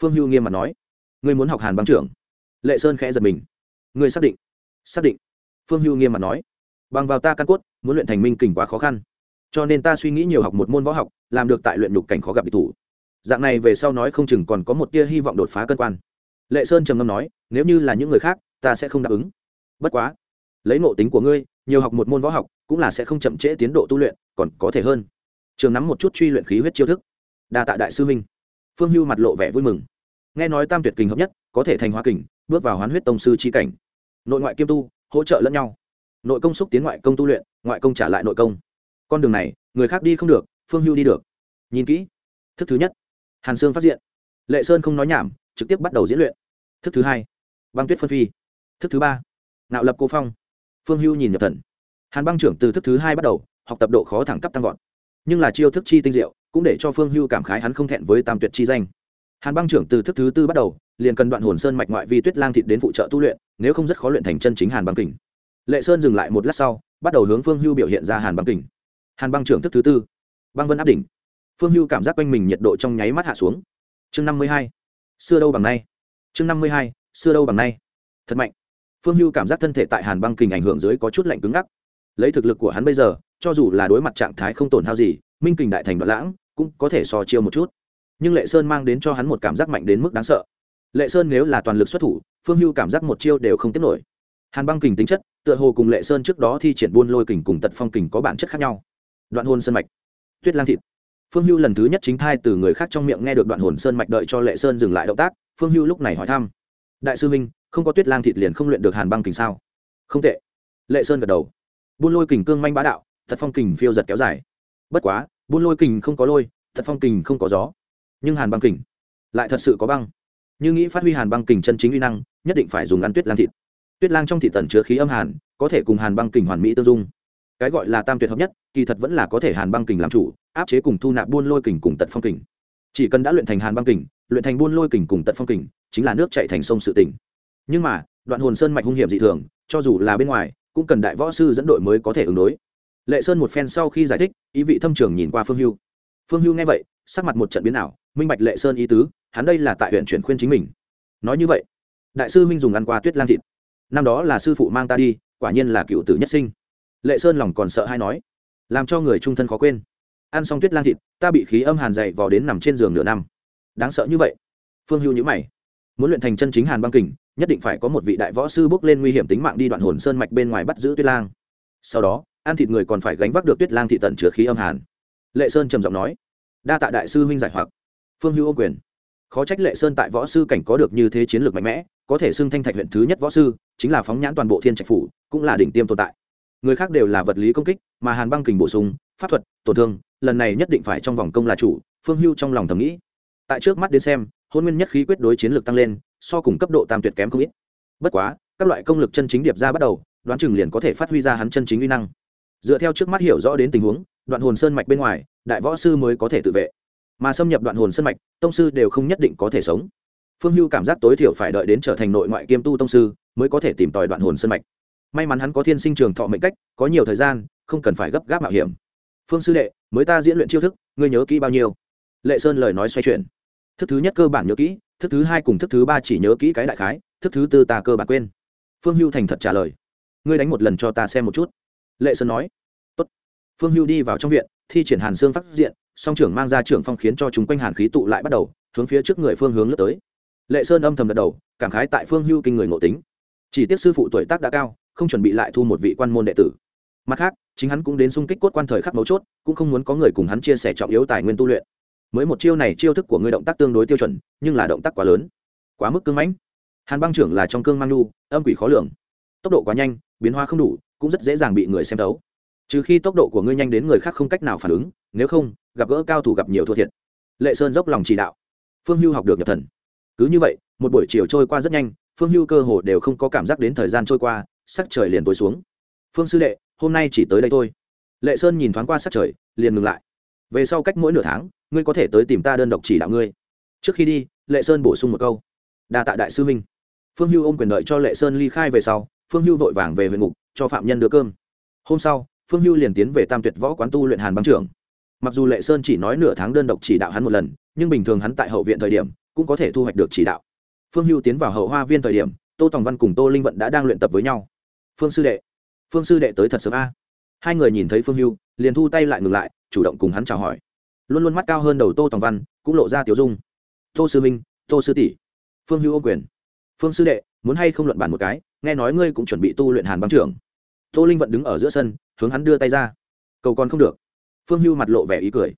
Phương hưu nghiêm mặt nói. Ngươi muốn học hàn băng trưởng? Lệ sơn khẽ giật mình. Ngươi xác định. Xác định. Phương hưu nghiêm mặt nói. Bằng vào ta căn cốt, muốn luyện thành minh kình quá khó khăn. Cho nên ta suy nghĩ nhiều học một môn võ học, làm được tại luyện nhục cảnh khó gặp địch thủ. Dạng này về sau nói không chừng còn có một tia hy vọng đột phá cân quan lệ sơn trầm ngâm nói, nếu như là những người khác, ta sẽ không đáp ứng. Bất quá, lấy nộ tính của ngươi, nhiều học một môn võ học, cũng là sẽ không chậm trễ tiến độ tu luyện, còn có thể hơn. Trường nắm một chút truy luyện khí huyết chiêu thức. Đa tạ đại sư minh phương hưu mặt lộ vẻ vui mừng. Nghe nói tam tuyệt kình hợp nhất, có thể thành hoa kình, bước vào hoán huyết tông sư chi cảnh. Nội ngoại kiêm tu, hỗ trợ lẫn nhau. Nội công xúc tiến ngoại công tu luyện, ngoại công trả lại nội công. Con đường này, người khác đi không được, phương hưu đi được. Nhìn kỹ. Thức thứ nhất. Hàn sương phát diện. Lệ sơn không nói nhảm trực tiếp bắt đầu diễn luyện. Thức thứ hai, băng tuyết phân phi. Thức thứ ba, nạo lập cô phong. Phương hưu nhìn nhập thần. Hàn băng trưởng từ thức thứ hai bắt đầu, học tập độ khó thẳng tắp tăng vọt. Nhưng là chiêu thức chi tinh diệu, cũng để cho phương hưu cảm khái hắn không thẹn với tam tuyệt chi danh. Hàn băng trưởng từ thức thứ tư bắt đầu, liền cần đoạn hồn sơn mạch ngoại vi tuyết lang thịt đến phụ trợ tu luyện, nếu không rất khó luyện thành chân chính hàn băng kình. Lệ sơn dừng lại một lát sau, bắt đầu hướng phương hưu biểu hiện ra hàn băng kình. Hàn băng trưởng thức thứ tư, băng vân áp đỉnh. Phương hưu cảm giác quanh mình nhiệt độ trong nháy mắt hạ xuống. Chương năm mươi hai xưa đâu bằng nay. Chương năm mươi hai, xưa đâu bằng nay. Thật mạnh. Phương hưu cảm giác thân thể tại hàn băng kình ảnh hưởng dưới có chút lạnh cứng ngắc. Lấy thực lực của hắn bây giờ, cho dù là đối mặt trạng thái không tổn hao gì, minh kình đại thành đoạn lãng, cũng có thể so chiêu một chút. Nhưng lệ sơn mang đến cho hắn một cảm giác mạnh đến mức đáng sợ. Lệ sơn nếu là toàn lực xuất thủ, phương hưu cảm giác một chiêu đều không tiếp nổi. Hàn băng kình tính chất, tựa hồ cùng lệ sơn trước đó thi triển buôn lôi kình cùng tật phong kình có bản chất khác nhau. Đoạn hôn sơn mạch. Tuyết lang thịt phương hưu lần thứ nhất chính thai từ người khác trong miệng nghe được đoạn hồn sơn mạch đợi cho lệ sơn dừng lại động tác, phương hưu lúc này hỏi thăm. Đại sư minh không có tuyết lang thịt liền không luyện được hàn băng kình sao? Không tệ. Lệ sơn gật đầu. Buôn lôi kình cương manh bá đạo, thật phong kình phiêu giật kéo dài. Bất quá, buôn lôi kình không có lôi, thật phong kình không có gió. Nhưng hàn băng kình lại thật sự có băng. Như nghĩ phát huy hàn băng kình chân chính uy năng, nhất định phải dùng ăn tuyết lang thịt. Tuyết lang trong thị tần chứa khí âm hàn, có thể cùng hàn băng kình hoàn mỹ tương dung. Cái gọi là tam tuyệt hợp nhất, kỳ thật vẫn là có thể hàn băng kình làm chủ áp chế cùng thu nạp buôn lôi kình cùng tật phong kình. Chỉ cần đã luyện thành hàn băng kình, luyện thành buôn lôi kình cùng tật phong kình, chính là nước chạy thành sông sự tỉnh. Nhưng mà, đoạn hồn sơn mạch hung hiểm dị thường, cho dù là bên ngoài, cũng cần đại võ sư dẫn đội mới có thể ứng đối. Lệ sơn một phen sau khi giải thích, ý vị thâm trường nhìn qua phương hưu. Phương hưu nghe vậy, sắc mặt một trận biến ảo, minh bạch lệ sơn ý tứ, hắn đây là tại huyện chuyển khuyên chính mình. Nói như vậy, đại sư minh dùng ăn qua tuyết lang thịt. Năm đó là sư phụ mang ta đi, quả nhiên là cựu tử nhất sinh. Lệ sơn lòng còn sợ hay nói, làm cho người trung thân khó quên ăn xong tuyết lang thịt, ta bị khí âm hàn dày vò đến nằm trên giường nửa năm. Đáng sợ như vậy. Phương hưu nhữ mày. Muốn luyện thành chân chính hàn băng kình, nhất định phải có một vị đại võ sư bước lên nguy hiểm tính mạng đi đoạn hồn sơn mạch bên ngoài bắt giữ tuyết lang. Sau đó, ăn thịt người còn phải gánh vác được tuyết lang thị tận chứa khí âm hàn. Lệ sơn trầm giọng nói. Đa tạ đại sư huynh giải hoặc. Phương hưu ô quyền. Khó trách lệ sơn tại võ sư cảnh có được như thế chiến lược mạnh mẽ, có thể xưng thanh thạch huyện thứ nhất võ sư, chính là phóng nhãn toàn bộ thiên trạch phủ, cũng là đỉnh tiêm tồn tại. Người khác đều là vật lý công kích, mà hàn băng kình bổ sung pháp thuật, tổn thương, lần này nhất định phải trong vòng công là chủ, phương hưu trong lòng thầm nghĩ. Tại trước mắt đến xem, hôn nguyên nhất khí quyết đối chiến lược tăng lên, so cùng cấp độ tam tuyệt kém không ít. Bất quá, các loại công lực chân chính điệp ra bắt đầu, đoán chừng liền có thể phát huy ra hắn chân chính uy năng. Dựa theo trước mắt hiểu rõ đến tình huống, đoạn hồn sơn mạch bên ngoài, đại võ sư mới có thể tự vệ. Mà xâm nhập đoạn hồn sơn mạch, tông sư đều không nhất định có thể sống. Phương hưu cảm giác tối thiểu phải đợi đến trở thành nội ngoại kiêm tu tông sư, mới có thể tìm tòi đoạn hồn sơn mạch. May mắn hắn có thiên sinh trường thọ mệnh cách, có nhiều thời gian, không cần phải gấp gáp mạo hiểm phương sư đệ, mới ta diễn luyện chiêu thức, ngươi nhớ kỹ bao nhiêu? Lệ sơn lời nói xoay chuyển. Thức thứ nhất cơ bản nhớ kỹ, thức thứ hai cùng thức thứ ba chỉ nhớ kỹ cái đại khái, thức thứ tư ta cơ bản quên. Phương hưu thành thật trả lời. Ngươi đánh một lần cho ta xem một chút. Lệ sơn nói. Tốt. phương hưu đi vào trong viện, thi triển hàn xương phát diện, song trưởng mang ra trưởng phong khiến cho chúng quanh hàn khí tụ lại bắt đầu, hướng phía trước người phương hướng lướt tới. Lệ sơn âm thầm gật đầu, cảm khái tại phương hưu kinh người ngộ tính. Chỉ tiếc sư phụ tuổi tác đã cao, không chuẩn bị lại thu một vị quan môn đệ tử. Mặt khác chính hắn cũng đến xung kích cốt quan thời khắc mấu chốt, cũng không muốn có người cùng hắn chia sẻ trọng yếu tài nguyên tu luyện. Mới một chiêu này chiêu thức của ngươi động tác tương đối tiêu chuẩn, nhưng là động tác quá lớn, quá mức cưng mãnh. Hàn băng trưởng là trong cương mang nu, âm quỷ khó lường. Tốc độ quá nhanh, biến hóa không đủ, cũng rất dễ dàng bị người xem thấu. Trừ khi tốc độ của ngươi nhanh đến người khác không cách nào phản ứng, nếu không, gặp gỡ cao thủ gặp nhiều thua thiệt. Lệ sơn dốc lòng chỉ đạo. Phương hưu học được nhập thần. Cứ như vậy, một buổi chiều trôi qua rất nhanh, phương hưu cơ hồ đều không có cảm giác đến thời gian trôi qua, sắc trời liền tối xuống. Phương sư đệ hôm nay chỉ tới đây thôi. Lệ sơn nhìn thoáng qua sát trời, liền ngừng lại. Về sau cách mỗi nửa tháng, ngươi có thể tới tìm ta đơn độc chỉ đạo ngươi. Trước khi đi, lệ sơn bổ sung một câu. Đa tạ đại sư minh. phương hưu ôm quyền đợi cho lệ sơn ly khai về sau, phương hưu vội vàng về huyện ngục, cho phạm nhân đưa cơm. Hôm sau, phương hưu liền tiến về tam tuyệt võ quán tu luyện hàn băng trưởng. Mặc dù lệ sơn chỉ nói nửa tháng đơn độc chỉ đạo hắn một lần, nhưng bình thường hắn tại hậu viện thời điểm, cũng có thể thu hoạch được chỉ đạo. Phương hưu tiến vào hậu hoa viên thời điểm, tô tòng văn cùng tô linh vận đã đang luyện tập với nhau. Phương sư đệ phương sư đệ tới thật sớm a. Hai người nhìn thấy phương hưu, liền thu tay lại ngừng lại, chủ động cùng hắn chào hỏi. Luôn luôn mắt cao hơn đầu tô tòng văn, cũng lộ ra tiểu dung. Tô sư minh tô sư tỷ. Phương hưu ô quyền. Phương sư đệ, muốn hay không luận bàn một cái, nghe nói ngươi cũng chuẩn bị tu luyện hàn băng trưởng. Tô linh vận đứng ở giữa sân, hướng hắn đưa tay ra. Cầu còn không được. Phương hưu mặt lộ vẻ ý cười.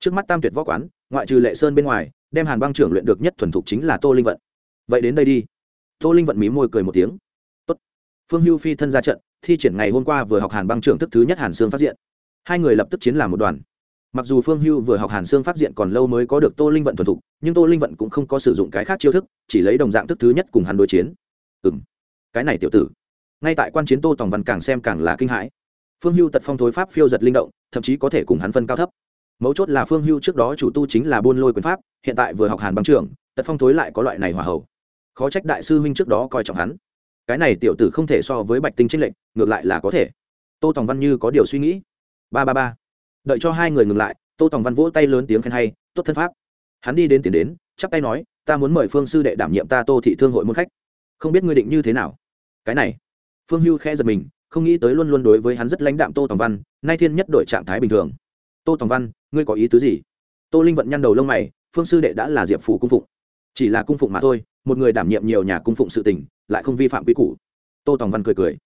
Trước mắt tam tuyệt võ quán, ngoại trừ lệ sơn bên ngoài, đem hàn băng trưởng luyện được nhất thuần thục chính là tô linh vận. Vậy đến đây đi. Tô linh vận mí môi cười một tiếng. Tốt. phương hưu phi thân ra trận thi triển ngày hôm qua vừa học hàn băng trưởng thức thứ nhất hàn xương phát diện. Hai người lập tức chiến làm một đoàn. Mặc dù phương hưu vừa học hàn xương phát diện còn lâu mới có được tô linh vận thuần thục, nhưng tô linh vận cũng không có sử dụng cái khác chiêu thức, chỉ lấy đồng dạng thức thứ nhất cùng hắn đối chiến. Ừ m cái này tiểu tử. Ngay tại quan chiến tô tòng văn càng xem càng là kinh hãi. Phương hưu tật phong thối pháp phiêu giật linh động, thậm chí có thể cùng hắn phân cao thấp. Mấu chốt là phương hưu trước đó chủ tu chính là buôn lôi quyền pháp, hiện tại vừa học hàn băng trưởng, tật phong thối lại có loại này hòa hậu khó trách đại sư huynh trước đó coi trọng hắn cái này tiểu tử không thể so với bạch tinh trích lệnh ngược lại là có thể. Tô tòng văn như có điều suy nghĩ. Ba ba ba. Đợi cho hai người ngừng lại, tô tòng văn vỗ tay lớn tiếng khen hay, tốt thân pháp. Hắn đi đến tiền đến, chắp tay nói, ta muốn mời phương sư đệ đảm nhiệm ta tô thị thương hội môn khách. Không biết ngươi định như thế nào? Cái này. Phương hưu khẽ giật mình, không nghĩ tới luôn luôn đối với hắn rất lãnh đạm tô tòng văn, nay thiên nhất đổi trạng thái bình thường. Tô tòng văn, ngươi có ý tứ gì? Tô linh vận nhăn đầu lông mày, phương sư đệ đã là diệp phủ cung phụng. Chỉ là cung phụng mà thôi một người đảm nhiệm nhiều nhà cung phụng sự tình, lại không vi phạm quy củ. Tô tòng văn cười cười.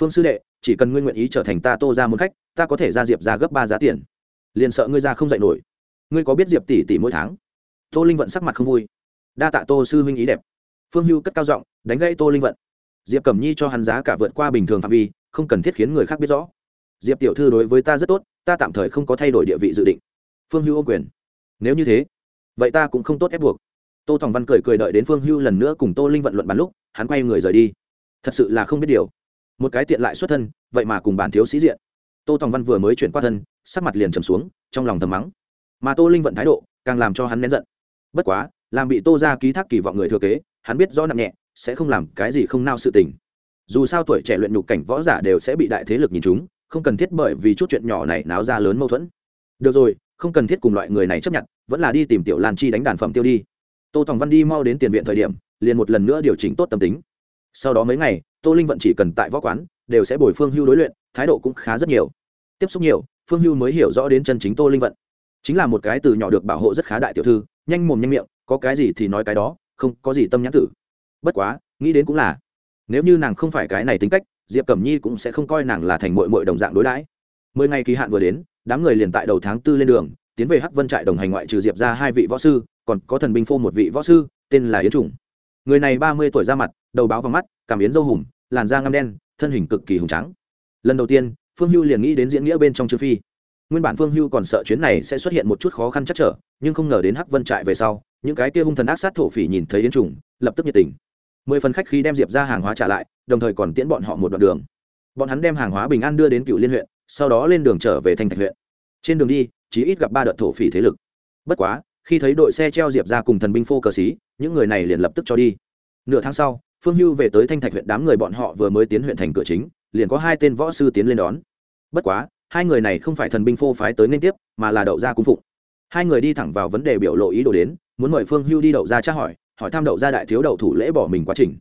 Phương sư đệ, chỉ cần ngươi nguyện ý trở thành ta tô ra môn khách, ta có thể ra diệp ra gấp ba giá tiền. Liền sợ ngươi ra không dạy nổi. Ngươi có biết diệp tỷ tỷ mỗi tháng? Tô linh vận sắc mặt không vui. Đa tạ tô sư huynh ý đẹp. Phương hưu cất cao giọng, đánh gãy tô linh vận. Diệp cẩm nhi cho hắn giá cả vượt qua bình thường phạm vi, không cần thiết khiến người khác biết rõ. Diệp tiểu thư đối với ta rất tốt, ta tạm thời không có thay đổi địa vị dự định. Phương hưu ô quyền. Nếu như thế, vậy ta cũng không tốt ép buộc tô thòng văn cười cười đợi đến phương hưu lần nữa cùng tô linh vận luận bàn lúc, hắn quay người rời đi. Thật sự là không biết điều. Một cái tiện lại xuất thân, vậy mà cùng bản thiếu sĩ diện. Tô thòng văn vừa mới chuyển qua thân, sắc mặt liền trầm xuống, trong lòng thầm mắng. Mà tô linh vận thái độ, càng làm cho hắn nén giận. Bất quá, làm bị tô ra ký thác kỳ vọng người thừa kế, hắn biết rõ nặng nhẹ, sẽ không làm cái gì không nao sự tình. Dù sao tuổi trẻ luyện nhục cảnh võ giả đều sẽ bị đại thế lực nhìn chúng, không cần thiết bởi vì chút chuyện nhỏ này náo ra lớn mâu thuẫn. Được rồi, không cần thiết cùng loại người này chấp nhận, vẫn là đi tìm tiểu lan chi đánh đàn phẩm tiêu đi tô tòng văn đi mau đến tiền viện thời điểm, liền một lần nữa điều chỉnh tốt tâm tính. Sau đó mấy ngày, tô linh vận chỉ cần tại võ quán, đều sẽ bồi phương hưu đối luyện, thái độ cũng khá rất nhiều. Tiếp xúc nhiều, phương hưu mới hiểu rõ đến chân chính tô linh vận. Chính là một cái từ nhỏ được bảo hộ rất khá đại tiểu thư, nhanh mồm nhanh miệng, có cái gì thì nói cái đó, không có gì tâm nhãn tử. Bất quá, nghĩ đến cũng là, nếu như nàng không phải cái này tính cách, diệp cẩm nhi cũng sẽ không coi nàng là thành mội mội đồng dạng đối đãi. Mười ngày kỳ hạn vừa đến, đám người liền tại đầu tháng tư lên đường tiến về hắc vân trại đồng hành ngoại trừ diệp ra hai vị võ sư, còn có thần binh phô một vị võ sư, tên là yến trùng. Người này ba mươi tuổi ra mặt, đầu báo vào mắt, cảm yến dâu hùm, làn da ngăm đen, thân hình cực kỳ hùng trắng lần đầu tiên, phương hưu liền nghĩ đến diễn nghĩa bên trong trương phi. Nguyên bản phương hưu còn sợ chuyến này sẽ xuất hiện một chút khó khăn chắc trở, nhưng không ngờ đến hắc vân trại về sau, những cái kia hung thần ác sát thổ phỉ nhìn thấy yến trùng, lập tức nhiệt tình. Mười phần khách khi đem diệp ra hàng hóa trả lại, đồng thời còn tiễn bọn họ một đoạn đường. Bọn hắn đem hàng hóa bình an đưa đến cựu liên huyện, sau đó lên đường trở về thành thạch huyện trên đường đi, chí ít gặp ba đợt thổ phỉ thế lực. Bất quá, khi thấy đội xe treo diệp ra cùng thần binh phô cờ xí, những người này liền lập tức cho đi. Nửa tháng sau, phương hưu về tới thanh thạch huyện đám người bọn họ vừa mới tiến huyện thành cửa chính, liền có hai tên võ sư tiến lên đón. Bất quá, hai người này không phải thần binh phô phái tới nên tiếp, mà là đậu gia cung phụng. Hai người đi thẳng vào vấn đề biểu lộ ý đồ đến, muốn mời phương hưu đi đậu gia tra hỏi hỏi thăm đậu gia đại thiếu đậu thủ lễ bỏ mình quá trình.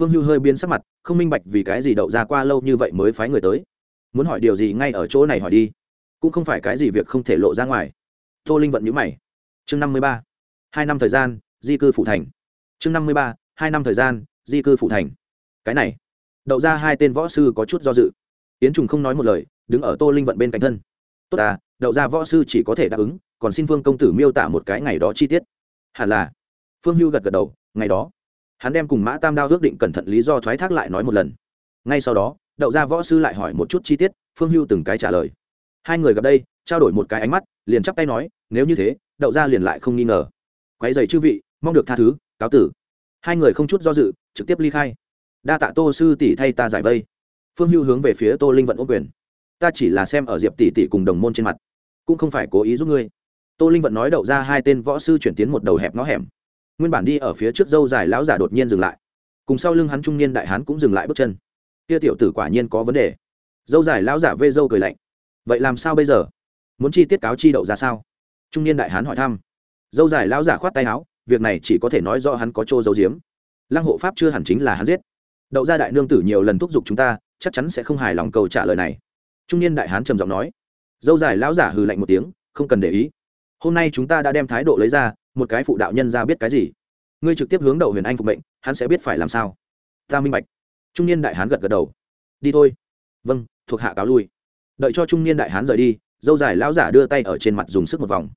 Phương hưu hơi biến sắc mặt, không minh bạch vì cái gì đậu gia qua lâu như vậy mới phái người tới. Muốn hỏi điều gì ngay ở chỗ này hỏi đi cũng không phải cái gì việc không thể lộ ra ngoài. Tô linh vận nhữ mày. Chương năm mươi ba. Hai năm thời gian, di cư phụ thành. Chương năm mươi ba, hai năm thời gian, di cư phụ thành. Cái này, đậu ra hai tên võ sư có chút do dự. Yến trùng không nói một lời, đứng ở tô linh vận bên cạnh thân. Tốt à đậu ra võ sư chỉ có thể đáp ứng, còn xin phương công tử miêu tả một cái ngày đó chi tiết. Hẳn là, phương hưu gật gật đầu, ngày đó, hắn đem cùng mã tam đao ước định cẩn thận lý do thoái thác lại nói một lần. Ngay sau đó, đậu ra võ sư lại hỏi một chút chi tiết, phương hưu từng cái trả lời hai người gặp đây, trao đổi một cái ánh mắt, liền chắp tay nói, nếu như thế, đậu ra liền lại không nghi ngờ. Quái dày chư vị, mong được tha thứ, cáo tử. Hai người không chút do dự, trực tiếp ly khai. Đa tạ tô sư tỷ thay ta giải vây. Phương hưu hướng về phía tô linh vận ô quyền. Ta chỉ là xem ở diệp tỷ tỷ cùng đồng môn trên mặt, cũng không phải cố ý giúp ngươi. Tô linh vận nói đậu ra hai tên võ sư chuyển tiến một đầu hẹp ngõ hẻm. Nguyên bản đi ở phía trước dâu dài lão giả đột nhiên dừng lại. Cùng sau lưng hắn trung niên đại hán cũng dừng lại bước chân. Kia tiểu tử quả nhiên có vấn đề. Dâu dài lão giả vê dâu cười lạnh vậy làm sao bây giờ? Muốn chi tiết cáo chi đậu ra sao? Trung niên đại hán hỏi thăm. Dâu dài lão giả khoát tay áo, việc này chỉ có thể nói do hắn có chỗ giấu giếm. Lăng hộ pháp chưa hẳn chính là hắn giết. Đậu gia đại nương tử nhiều lần thúc giục chúng ta, chắc chắn sẽ không hài lòng câu trả lời này. Trung niên đại hán trầm giọng nói. Dâu dài lão giả hừ lạnh một tiếng, không cần để ý. Hôm nay chúng ta đã đem thái độ lấy ra, một cái phụ đạo nhân ra biết cái gì? Ngươi trực tiếp hướng đậu huyền anh phục mệnh, hắn sẽ biết phải làm sao. Ta minh bạch. Trung niên đại hán gật gật đầu. Đi thôi. Vâng thuộc hạ cáo lui đợi cho trung niên đại hán rời đi dâu dài lão giả đưa tay ở trên mặt dùng sức một vòng.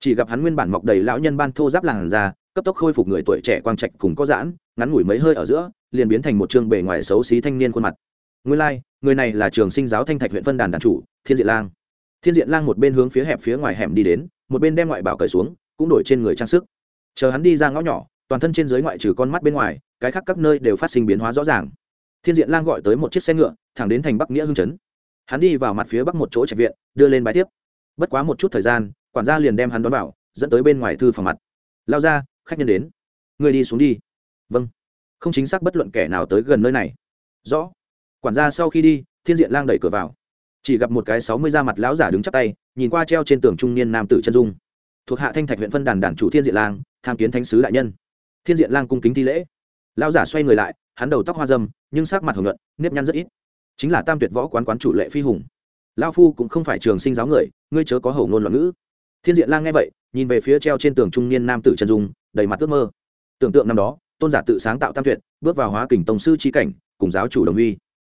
Chỉ gặp hắn nguyên bản mọc đầy lão nhân ban thô giáp làn ra cấp tốc khôi phục người tuổi trẻ quang trạch cùng có giãn ngắn ngủi mấy hơi ở giữa liền biến thành một chương bề ngoài xấu xí thanh niên khuôn mặt. Nguyên lai、like, người này là trường sinh giáo thanh thạch huyện phân đàn đàn chủ thiên diện lang. Thiên diện lang một bên hướng phía hẹp phía ngoài hẻm đi đến một bên đem ngoại bảo cởi xuống cũng đổi trên người trang sức. Chờ hắn đi ra ngõ nhỏ toàn thân trên dưới ngoại trừ con mắt bên ngoài cái khác các nơi đều phát sinh biến hóa rõ ràng. Thiên diện lang gọi tới một chiếc xe ngựa thẳng đến thành bắc nghĩa hưng chấn hắn đi vào mặt phía bắc một chỗ trạch viện, đưa lên bài tiếp. Bất quá một chút thời gian, quản gia liền đem hắn đón vào, dẫn tới bên ngoài thư phòng mặt. Lao ra khách nhân đến. Người đi xuống đi. Vâng. Không chính xác bất luận kẻ nào tới gần nơi này. Rõ. Quản gia sau khi đi, thiên diện lang đẩy cửa vào. Chỉ gặp một cái sáu mươi da mặt lão giả đứng chắp tay, nhìn qua treo trên tường trung niên nam tử chân dung. Thuộc hạ thanh thạch huyện phân đàn đàn chủ thiên diện lang, tham kiến thánh sứ đại nhân. Thiên diện lang cung kính thi lễ. Lão giả xoay người lại, hắn đầu tóc hoa dâm, nhưng sắc mặt hồng nhuận, nếp nhăn rất ít chính là tam tuyệt võ quán quán chủ lệ phi hùng. Lao phu cũng không phải trường sinh giáo người, ngươi chớ có hầu ngôn loạn ngữ. Thiên diện lang nghe vậy, nhìn về phía treo trên tường trung niên nam tử trần dung, đầy mặt ước mơ. Tưởng tượng năm đó, tôn giả tự sáng tạo tam tuyệt, bước vào hóa kình tông sư trí cảnh, cùng giáo chủ đồng uy.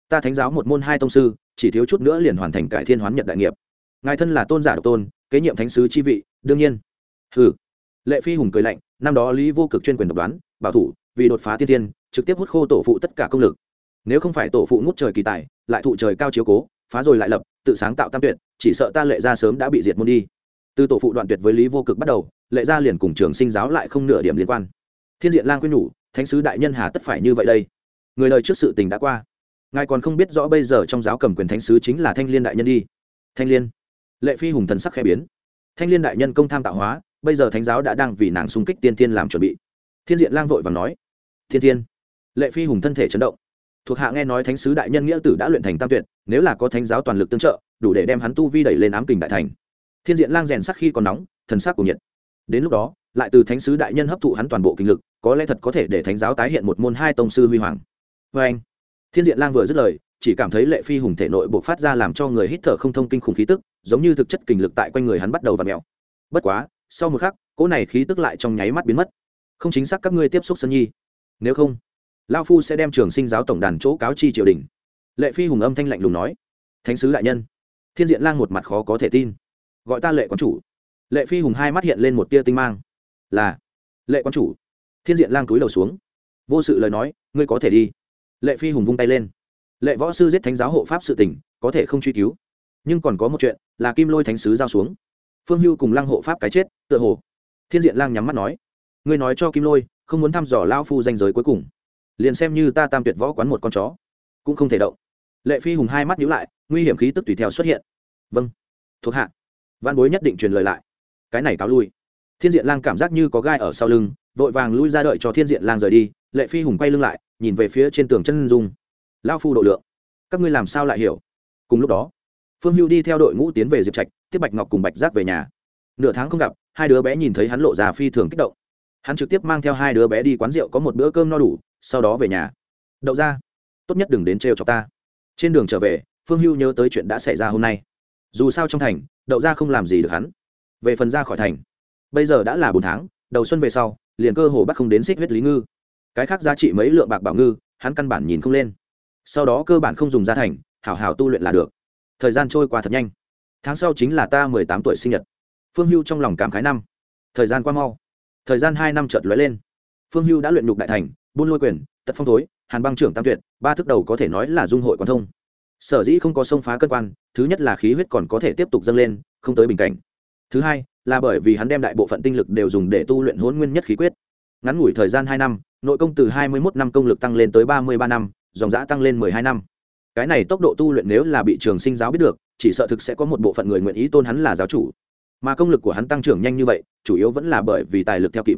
Ta thánh giáo một môn hai tông sư, chỉ thiếu chút nữa liền hoàn thành cải thiên hoán nhật đại nghiệp. Ngài thân là tôn giả độc tôn, kế nhiệm thánh sứ chi vị, đương nhiên. Hừ. Lệ phi hùng cười lạnh, năm đó lý vô cực chuyên quyền độc đoán, bảo thủ, vì đột phá tiên tiên trực tiếp hút khô tổ phụ tất cả công lực nếu không phải tổ phụ ngút trời kỳ tài, lại thụ trời cao chiếu cố, phá rồi lại lập, tự sáng tạo tam tuyệt, chỉ sợ ta lệ ra sớm đã bị diệt môn đi. Từ tổ phụ đoạn tuyệt với lý vô cực bắt đầu, lệ ra liền cùng trường sinh giáo lại không nửa điểm liên quan. Thiên diện lang quyết nhủ, thánh sứ đại nhân hà tất phải như vậy đây. Người lời trước sự tình đã qua. Ngài còn không biết rõ bây giờ trong giáo cầm quyền thánh sứ chính là thanh liên đại nhân đi. Thanh liên. Lệ phi hùng thần sắc khẽ biến. Thanh liên đại nhân công tham tạo hóa, bây giờ thánh giáo đã đang vì nàng xung kích tiên tiên làm chuẩn bị. Thiên diện lang vội và nói, thiên thiên. Lệ phi hùng thân thể chấn động thuộc hạ nghe nói thánh sứ đại nhân nghĩa tử đã luyện thành tam tuyệt, nếu là có thánh giáo toàn lực tương trợ, đủ để đem hắn tu vi đẩy lên ám kình đại thành. Thiên diện lang rèn sắc khi còn nóng, thần sắc của nhiệt. Đến lúc đó, lại từ thánh sứ đại nhân hấp thụ hắn toàn bộ kinh lực, có lẽ thật có thể để thánh giáo tái hiện một môn hai tông sư huy hoàng. Vê anh, thiên diện lang vừa dứt lời, chỉ cảm thấy lệ phi hùng thể nội buộc phát ra làm cho người hít thở không thông kinh khủng khí tức, giống như thực chất kinh lực tại quanh người hắn bắt đầu và mèo. Bất quá, sau một khắc, cỗ này khí tức lại trong nháy mắt biến mất. Không chính xác các ngươi tiếp xúc sân nhi. Nếu không lao phu sẽ đem trường sinh giáo tổng đàn chỗ cáo chi triều đình. Lệ phi hùng âm thanh lạnh lùng nói, thánh sứ đại nhân, thiên diện lang một mặt khó có thể tin, gọi ta lệ quán chủ. Lệ phi hùng hai mắt hiện lên một tia tinh mang, là, lệ quán chủ. Thiên diện lang túi đầu xuống, vô sự lời nói, ngươi có thể đi. Lệ phi hùng vung tay lên, lệ võ sư giết thánh giáo hộ pháp sự tỉnh có thể không truy cứu, nhưng còn có một chuyện, là kim lôi thánh sứ giao xuống. Phương hưu cùng lăng hộ pháp cái chết, tựa hồ. Thiên diện lang nhắm mắt nói, ngươi nói cho kim lôi, không muốn thăm dò lao phu danh giới cuối cùng liền xem như ta tam tuyệt võ quán một con chó, cũng không thể động. Lệ phi hùng hai mắt nhíu lại, nguy hiểm khí tức tùy theo xuất hiện. Vâng thuộc hạ. Văn bối nhất định truyền lời lại. Cái này cáo lui. Thiên diện lang cảm giác như có gai ở sau lưng, vội vàng lui ra đợi cho thiên diện lang rời đi. Lệ phi hùng quay lưng lại, nhìn về phía trên tường chân dung. Lao phu độ lượng. Các ngươi làm sao lại hiểu? Cùng lúc đó, phương hưu đi theo đội ngũ tiến về diệp trạch, tiếp bạch ngọc cùng bạch giác về nhà. Nửa tháng không gặp, hai đứa bé nhìn thấy hắn lộ già phi thường kích động. Hắn trực tiếp mang theo hai đứa bé đi quán rượu có một bữa cơm no đủ sau đó về nhà. Đậu ra, tốt nhất đừng đến trêu cho ta. Trên đường trở về, phương hưu nhớ tới chuyện đã xảy ra hôm nay. Dù sao trong thành, đậu ra không làm gì được hắn. Về phần ra khỏi thành, bây giờ đã là bốn tháng, đầu xuân về sau, liền cơ hồ bắt không đến xích huyết lý ngư. Cái khác giá trị mấy lượng bạc bảo ngư, hắn căn bản nhìn không lên. Sau đó cơ bản không dùng gia thành, hảo hảo tu luyện là được. Thời gian trôi qua thật nhanh. Tháng sau chính là ta mười tám tuổi sinh nhật. Phương hưu trong lòng cảm khái năm. Thời gian qua mau. Thời gian hai năm chợt lóe lên. Phương hưu đã luyện nhục đại thành buôn lôi quyền, tật phong thối, hàn băng trưởng tam tuyệt, ba thức đầu có thể nói là dung hội quan thông. Sở dĩ không có sông phá cân quan, thứ nhất là khí huyết còn có thể tiếp tục dâng lên, không tới bình cảnh. Thứ hai, là bởi vì hắn đem đại bộ phận tinh lực đều dùng để tu luyện hôn nguyên nhất khí quyết. Ngắn ngủi thời gian hai năm, nội công từ hai mươi một năm công lực tăng lên tới ba mươi ba năm, dòng giã tăng lên mười hai năm. Cái này tốc độ tu luyện nếu là bị trường sinh giáo biết được, chỉ sợ thực sẽ có một bộ phận người nguyện ý tôn hắn là giáo chủ. Mà công lực của hắn tăng trưởng nhanh như vậy, chủ yếu vẫn là bởi vì tài lực theo kịp.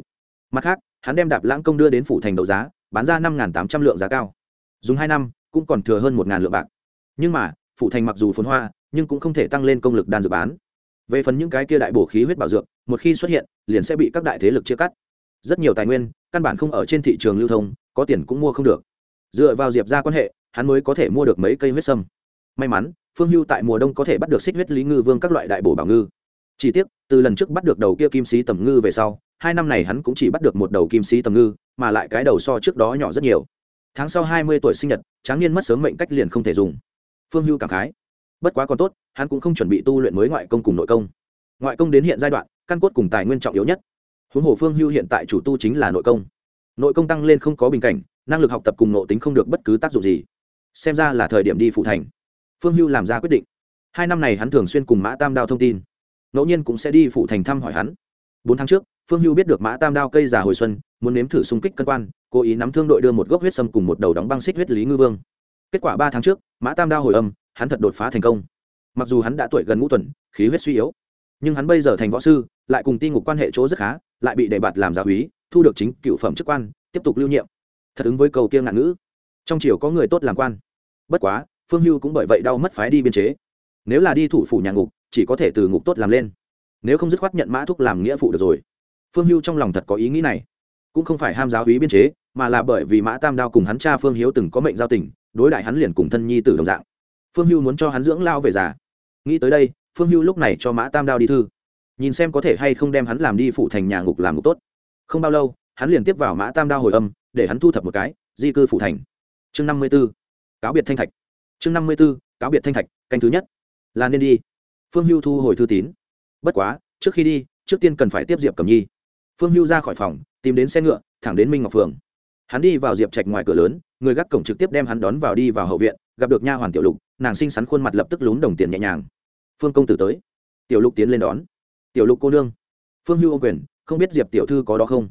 Mặt khác hắn đem đạp lãng công đưa đến phủ thành đấu giá, bán ra năm tám trăm lượng giá cao. Dùng hai năm, cũng còn thừa hơn một lượng bạc. Nhưng mà, phủ thành mặc dù phồn hoa, nhưng cũng không thể tăng lên công lực đan dược bán. Về phần những cái kia đại bổ khí huyết bảo dược, một khi xuất hiện, liền sẽ bị các đại thế lực chia cắt. Rất nhiều tài nguyên, căn bản không ở trên thị trường lưu thông, có tiền cũng mua không được. Dựa vào diệp ra quan hệ, hắn mới có thể mua được mấy cây huyết sâm. May mắn, phương hưu tại mùa đông có thể bắt được xích huyết lý ngư vương các loại đại bổ bảo ngư chỉ tiếc, từ lần trước bắt được đầu kia kim sĩ tầm ngư về sau, hai năm này hắn cũng chỉ bắt được một đầu kim sĩ tầm ngư, mà lại cái đầu so trước đó nhỏ rất nhiều. Tháng sau hai mươi tuổi sinh nhật, tráng niên mất sớm mệnh cách liền không thể dùng. Phương hưu cảm khái. Bất quá còn tốt, hắn cũng không chuẩn bị tu luyện mới ngoại công cùng nội công. Ngoại công đến hiện giai đoạn, căn cốt cùng tài nguyên trọng yếu nhất. Huống hồ phương hưu hiện tại chủ tu chính là nội công. Nội công tăng lên không có bình cảnh, năng lực học tập cùng nội tính không được bất cứ tác dụng gì. Xem ra là thời điểm đi phụ thành. Phương hưu làm ra quyết định. Hai năm này hắn thường xuyên cùng mã tam đao thông tin ngẫu nhiên cũng sẽ đi phụ thành thăm hỏi hắn. Bốn tháng trước, phương hưu biết được mã tam đao cây già hồi xuân, muốn nếm thử xung kích cân quan, cố ý nắm thương đội đưa một gốc huyết sâm cùng một đầu đóng băng xích huyết lý ngư vương. Kết quả ba tháng trước, mã tam đao hồi âm, hắn thật đột phá thành công. Mặc dù hắn đã tuổi gần ngũ tuần, khí huyết suy yếu, nhưng hắn bây giờ thành võ sư, lại cùng ti ngục quan hệ chỗ rất khá, lại bị đề bạt làm giáo úy, thu được chính cựu phẩm chức quan, tiếp tục lưu nhiệm. Thật ứng với cầu kia ngạn ngữ. Trong triều có người tốt làm quan. Bất quá, phương hưu cũng bởi vậy đau mất phái đi biên chế. Nếu là đi thủ phủ nhà ngục chỉ có thể từ ngục tốt làm lên. Nếu không dứt khoát nhận mã thúc làm nghĩa phụ được rồi. Phương hưu trong lòng thật có ý nghĩ này. Cũng không phải ham giáo hí biên chế, mà là bởi vì mã tam đao cùng hắn cha phương hiếu từng có mệnh giao tình, đối đại hắn liền cùng thân nhi tử đồng dạng. Phương hưu muốn cho hắn dưỡng lao về già. Nghĩ tới đây, phương hưu lúc này cho mã tam đao đi thư. Nhìn xem có thể hay không đem hắn làm đi phụ thành nhà ngục làm ngục tốt. Không bao lâu, hắn liền tiếp vào mã tam đao hồi âm, để hắn thu thập một cái, di cư phụ thành. Chương năm mươi b ố cáo biệt thanh thạch. Chương năm mươi b ố cáo biệt thanh thạch, canh thứ nhất. Là nên đi phương hưu thu hồi thư tín. Bất quá, trước khi đi, trước tiên cần phải tiếp diệp cầm nhi. Phương hưu ra khỏi phòng, tìm đến xe ngựa, thẳng đến minh ngọc phường. Hắn đi vào diệp trạch ngoài cửa lớn, người gác cổng trực tiếp đem hắn đón vào đi vào hậu viện, gặp được nha hoàn tiểu lục, nàng xinh xắn khuôn mặt lập tức lún đồng tiền nhẹ nhàng. Phương công tử tới. Tiểu lục tiến lên đón. Tiểu lục cô nương. Phương hưu ô quyền, không biết diệp tiểu thư có đó không?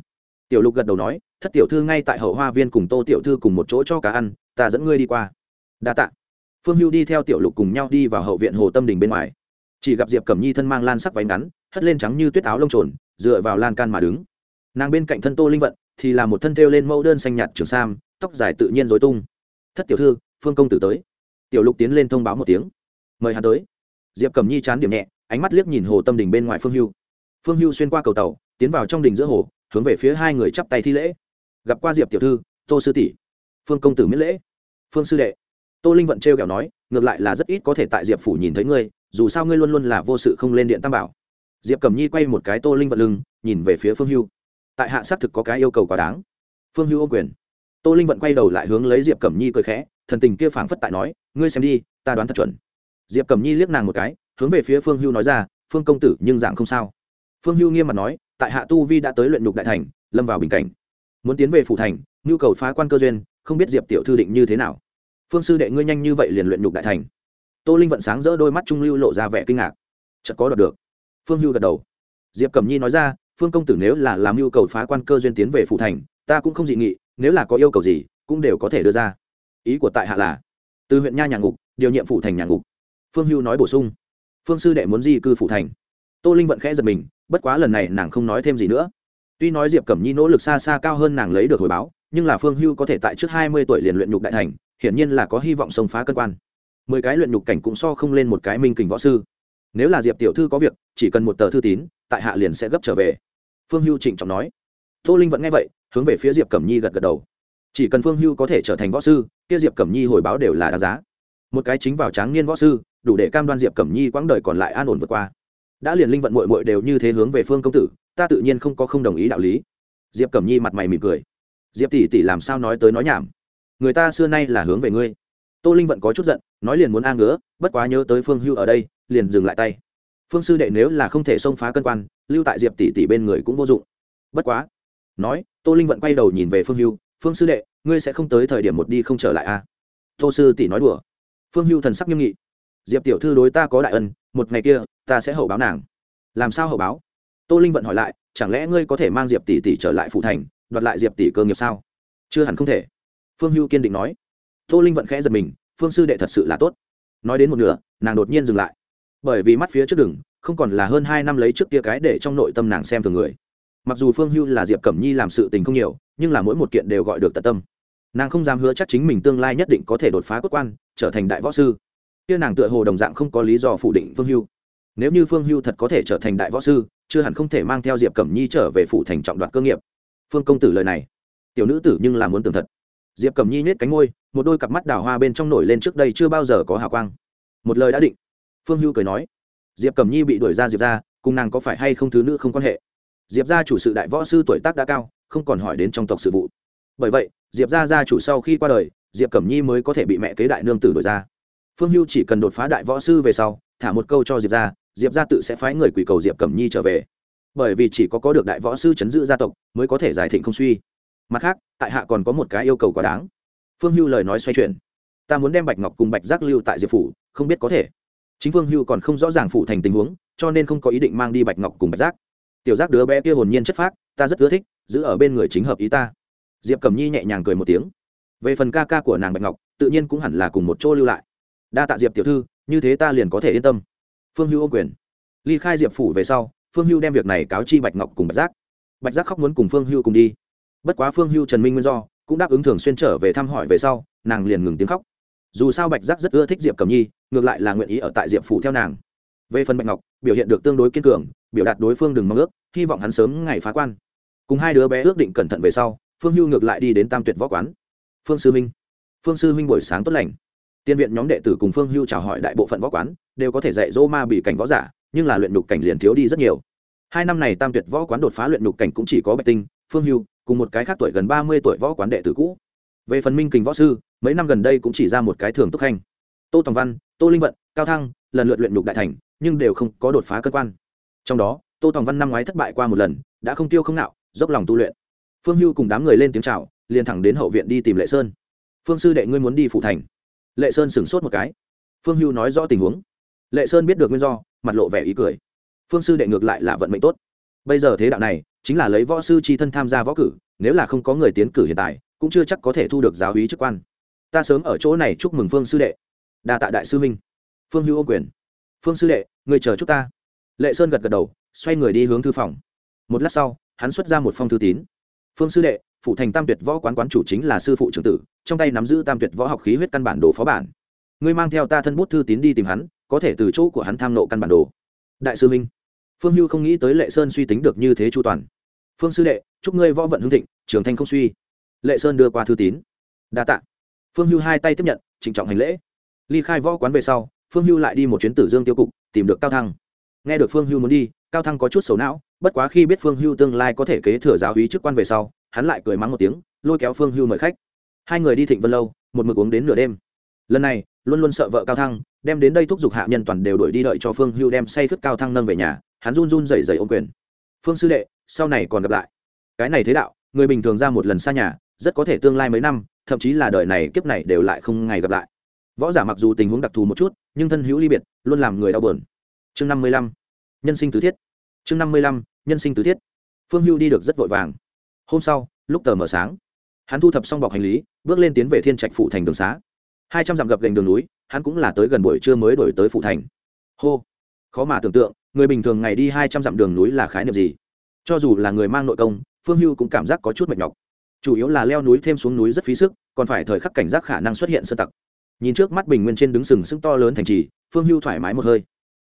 Tiểu lục gật đầu nói, thất tiểu thư ngay tại hậu hoa viên cùng tô tiểu thư cùng một chỗ cho cá ăn, ta dẫn ngươi đi qua. Đa tạ. Phương hưu đi theo tiểu lục cùng nhau đi vào hậu viện hồ tâm đình bên ngoài chỉ gặp diệp cẩm nhi thân mang lan sắc váy ngắn, hất lên trắng như tuyết áo lông trồn, dựa vào lan can mà đứng. Nàng bên cạnh thân tô linh vận thì là một thân thêu lên mẫu đơn xanh nhạt trường sam, tóc dài tự nhiên dối tung. Thất tiểu thư, phương công tử tới. Tiểu lục tiến lên thông báo một tiếng. Mời hắn tới. Diệp cẩm nhi chán điểm nhẹ, ánh mắt liếc nhìn hồ tâm đình bên ngoài phương hưu. Phương hưu xuyên qua cầu tàu, tiến vào trong đình giữa hồ, hướng về phía hai người chắp tay thi lễ. Gặp qua diệp tiểu thư, tô sư tỷ. Phương công tử miễn lễ. Phương sư đệ. Tô linh vận t r kẹo nói, ngược lại là rất ít có thể tại diệp phủ nhìn thấy ngươi dù sao ngươi luôn luôn là vô sự không lên điện tam bảo. Diệp cẩm nhi quay một cái tô linh vận lưng, nhìn về phía phương hưu. Tại hạ xác thực có cái yêu cầu quá đáng. Phương hưu ô quyền. Tô linh vận quay đầu lại hướng lấy diệp cẩm nhi cười khẽ, thần tình kia phảng phất tại nói, ngươi xem đi, ta đoán thật chuẩn. Diệp cẩm nhi liếc nàng một cái, hướng về phía phương hưu nói ra, phương công tử, nhưng dạng không sao. Phương hưu nghiêm mặt nói, tại hạ tu vi đã tới luyện nhục đại thành, lâm vào bình cảnh. Muốn tiến về phủ thành, nhu cầu phá quan cơ duyên, không biết diệp tiểu thư định như thế nào. Phương sư đệ ngươi nhanh như vậy liền luyện nhục đại thành tô linh vận sáng rỡ đôi mắt trung lưu lộ ra vẻ kinh ngạc. Chợt có đọc được. Phương hưu gật đầu. Diệp cẩm nhi nói ra, phương công tử nếu là làm yêu cầu phá quan cơ duyên tiến về phủ thành, ta cũng không dị nghị, nếu là có yêu cầu gì, cũng đều có thể đưa ra. Ý của tại hạ là, từ huyện nha nhà ngục, điều nhiệm phủ thành nhà ngục. Phương hưu nói bổ sung, phương sư đệ muốn di cư phủ thành. Tô linh vận khẽ giật mình, bất quá lần này nàng không nói thêm gì nữa. Tuy nói diệp cẩm nhi nỗ lực xa xa cao hơn nàng lấy được hồi báo, nhưng là phương hưu có thể tại trước hai mươi tuổi liền luyện nhục đại thành, hiển nhiên là có hy vọng xông phá cân quan mười cái luyện nhục cảnh cũng so không lên một cái minh kình võ sư. Nếu là diệp tiểu thư có việc, chỉ cần một tờ thư tín, tại hạ liền sẽ gấp trở về. Phương hưu trịnh trọng nói. Tô linh vẫn nghe vậy, hướng về phía diệp cẩm nhi gật gật đầu. Chỉ cần phương hưu có thể trở thành võ sư, kia diệp cẩm nhi hồi báo đều là đáng giá. Một cái chính vào tráng niên võ sư, đủ để cam đoan diệp cẩm nhi quãng đời còn lại an ổn vượt qua. Đã liền linh vận mội mội đều như thế hướng về phương công tử, ta tự nhiên không có không đồng ý đạo lý. Diệp cẩm nhi mặt mày mỉm cười. Diệp tỷ tỷ làm sao nói tới nói nhảm? Người ta xưa nay là hướng về ngươi tô linh vận có chút giận, nói liền muốn a ngứa, bất quá nhớ tới phương hưu ở đây, liền dừng lại tay. Phương sư đệ nếu là không thể xông phá cân quan, lưu tại diệp tỷ tỷ bên người cũng vô dụng. Bất quá, nói, tô linh vận quay đầu nhìn về phương hưu, phương sư đệ, ngươi sẽ không tới thời điểm một đi không trở lại a à? tô sư tỷ nói đùa. Phương hưu thần sắc nghiêm nghị. Diệp tiểu thư đối ta có đại ân, một ngày kia, ta sẽ hậu báo nàng. Làm sao hậu báo? Tô linh vận hỏi lại, chẳng lẽ ngươi có thể mang diệp tỷ tỷ trở lại phụ thành, đoạt lại diệp tỷ cơ nghiệp sao? Chưa hẳn không thể. Phương hưu kiên định nói tô linh vận khẽ giật mình, phương sư đệ thật sự là tốt. Nói đến một nửa, nàng đột nhiên dừng lại. Bởi vì mắt phía trước đường, không còn là hơn hai năm lấy trước kia cái để trong nội tâm nàng xem thường người. Mặc dù phương hưu là diệp cẩm nhi làm sự tình không nhiều, nhưng là mỗi một kiện đều gọi được tận tâm. Nàng không dám hứa chắc chính mình tương lai nhất định có thể đột phá cốt quan, trở thành đại võ sư. Kia nàng tựa hồ đồng dạng không có lý do phủ định phương hưu. Nếu như phương hưu thật có thể trở thành đại võ sư, chưa hẳn không thể mang theo diệp cẩm nhi trở về phủ thành trọng đoạt cơ nghiệp. Phương công tử lời này, tiểu nữ tử nhưng là muốn tưởng thật diệp cẩm nhi nhét cánh ngôi một đôi cặp mắt đào hoa bên trong nổi lên trước đây chưa bao giờ có hào quang. Một lời đã định. Phương hưu cười nói, diệp cẩm nhi bị đuổi ra, diệp ra, cùng nàng có phải hay không thứ nữ không quan hệ? Diệp ra chủ sự đại võ sư tuổi tác đã cao, không còn hỏi đến trong tộc sự vụ. Bởi vậy, diệp ra gia chủ sau khi qua đời, diệp cẩm nhi mới có thể bị mẹ kế đại nương tử đổi ra. Phương hưu chỉ cần đột phá đại võ sư về sau, thả một câu cho diệp ra diệp ra tự sẽ phái người quỷ cầu diệp cẩm nhi trở về. Bởi vì chỉ có có được đại võ sư chấn giữ gia tộc, mới có thể giải thịnh không suy mặt khác, tại hạ còn có một cái yêu cầu quá đáng. Phương hưu lời nói xoay chuyển. Ta muốn đem bạch ngọc cùng bạch giác lưu tại diệp phủ, không biết có thể. Chính phương hưu còn không rõ ràng phủ thành tình huống, cho nên không có ý định mang đi bạch ngọc cùng bạch giác. Tiểu giác đứa bé kia hồn nhiên chất phác, ta rất ưa thích, giữ ở bên người chính hợp ý ta. Diệp cẩm nhi nhẹ nhàng cười một tiếng. Về phần ca ca của nàng bạch ngọc, tự nhiên cũng hẳn là cùng một chỗ lưu lại. Đa tạ diệp tiểu thư, như thế ta liền có thể yên tâm. Phương hưu ô quyền. Ly khai diệp phủ về sau, phương hưu đem việc này cáo chi bạch ngọc cùng bạch giác. Bạch giác khóc muốn cùng phương hưu cùng đi bất quá phương hưu trần minh nguyên do, cũng đáp ứng thường xuyên trở về thăm hỏi về sau, nàng liền ngừng tiếng khóc. Dù sao bạch giác rất ưa thích diệp cẩm nhi, ngược lại là nguyện ý ở tại diệp phủ theo nàng. Về phần bạch ngọc, biểu hiện được tương đối kiên cường, biểu đạt đối phương đừng mong ước, hy vọng hắn sớm ngày phá quan. Cùng hai đứa bé ước định cẩn thận về sau, phương hưu ngược lại đi đến tam tuyệt võ quán. Phương sư minh phương sư minh buổi sáng tốt lành. Tiên viện nhóm đệ tử cùng phương hưu chào hỏi đại bộ phận võ quán, đều có thể dạy dỗ ma bị cảnh võ giả, nhưng là luyện nhục cảnh liền thiếu đi rất nhiều. Hai năm này tam tuyệt võ quán đột phá luyện nhục cảnh cũng chỉ có bạch tinh, phương hưu cùng một cái khác tuổi gần ba mươi tuổi võ quán đệ tử cũ. Về phần minh kình võ sư, mấy năm gần đây cũng chỉ ra một cái thường túc khanh tô tòng văn, tô linh vận, cao thăng, lần lượt luyện nhục đại thành, nhưng đều không có đột phá cơ quan. Trong đó, tô tòng văn năm ngoái thất bại qua một lần, đã không tiêu không nạo, dốc lòng tu luyện. Phương hưu cùng đám người lên tiếng c h à o liền thẳng đến hậu viện đi tìm lệ sơn. Phương sư đệ, ngươi muốn đi phụ thành? Lệ sơn sửng sốt một cái. Phương hưu nói rõ tình huống. Lệ sơn biết được nguyên do, mặt lộ vẻ ý cười. Phương sư đệ ngược lại là vận mệnh tốt bây giờ thế đạo này chính là lấy võ sư c h i thân tham gia võ cử, nếu là không có người tiến cử hiện tại, cũng chưa chắc có thể thu được giáo hí chức quan. Ta sớm ở chỗ này chúc mừng phương sư đệ. Đa tạ đại sư minh. Phương hưu ô quyền. Phương sư đệ, người chờ chúc ta. Lệ sơn gật gật đầu, xoay người đi hướng thư phòng. Một lát sau, hắn xuất ra một phong thư tín. Phương sư đệ phụ thành tam tuyệt võ quán quán chủ chính là sư phụ trưởng tử, trong tay nắm giữ tam tuyệt võ học khí huyết căn bản đồ phó bản. Ngươi mang theo ta thân bút thư tín đi tìm hắn, có thể từ chỗ của hắn tham nộ căn bản đồ. Đại sư minh phương hưu không nghĩ tới lệ sơn suy tính được như thế chu toàn. Phương sư đệ, chúc ngươi võ vận hương thịnh, trường thanh không suy. Lệ sơn đưa qua thư tín. Đa tạ. Phương hưu hai tay tiếp nhận trịnh trọng hành lễ. Ly khai võ quán về sau, phương hưu lại đi một chuyến tử dương tiêu cục, tìm được cao thăng. Nghe được phương hưu muốn đi, cao thăng có chút xấu não, bất quá khi biết phương hưu tương lai có thể kế thừa giáo hí chức quan về sau, hắn lại cười mắng một tiếng, lôi kéo phương hưu mời khách. Hai người đi thịnh vân lâu, một mực uống đến nửa đêm. Lần này, luôn luôn sợ vợ cao thăng, đem đến đây thúc giục hạ nhân toàn đều đuổi đi đợi cho phương hưu đem say khất cao thăng nâng về nhà hắn run run rẩy rẩy ôm quyền. Phương sư đệ, sau này còn gặp lại. Cái này thế đạo, người bình thường ra một lần xa nhà, rất có thể tương lai mấy năm, thậm chí là đời này kiếp này đều lại không ngày gặp lại. Võ giả mặc dù tình huống đặc thù một chút, nhưng thân hữu ly biệt, luôn làm người đau buồn. Chương năm mươi lăm. Nhân sinh tứ thiết. Chương năm mươi lăm. Nhân sinh tứ thiết. Phương hưu đi được rất vội vàng. Hôm sau, lúc tờ mờ sáng, hắn thu thập xong bọc hành lý, bước lên tiến về thiên trạch phụ thành đường xá. Hai trăm dặm gập gành đường núi, hắn cũng là tới gần buổi trưa mới đổi tới phụ thành. Hô! Khó mà tưởng tượng người bình thường ngày đi hai trăm dặm đường núi là khái niệm gì? Cho dù là người mang nội công, phương hưu cũng cảm giác có chút mệt nhọc. Chủ yếu là leo núi thêm xuống núi rất phí sức, còn phải thời khắc cảnh giác khả năng xuất hiện sơ tặc. Nhìn trước mắt bình nguyên trên đứng sừng sững to lớn thành trì, phương hưu thoải mái một hơi.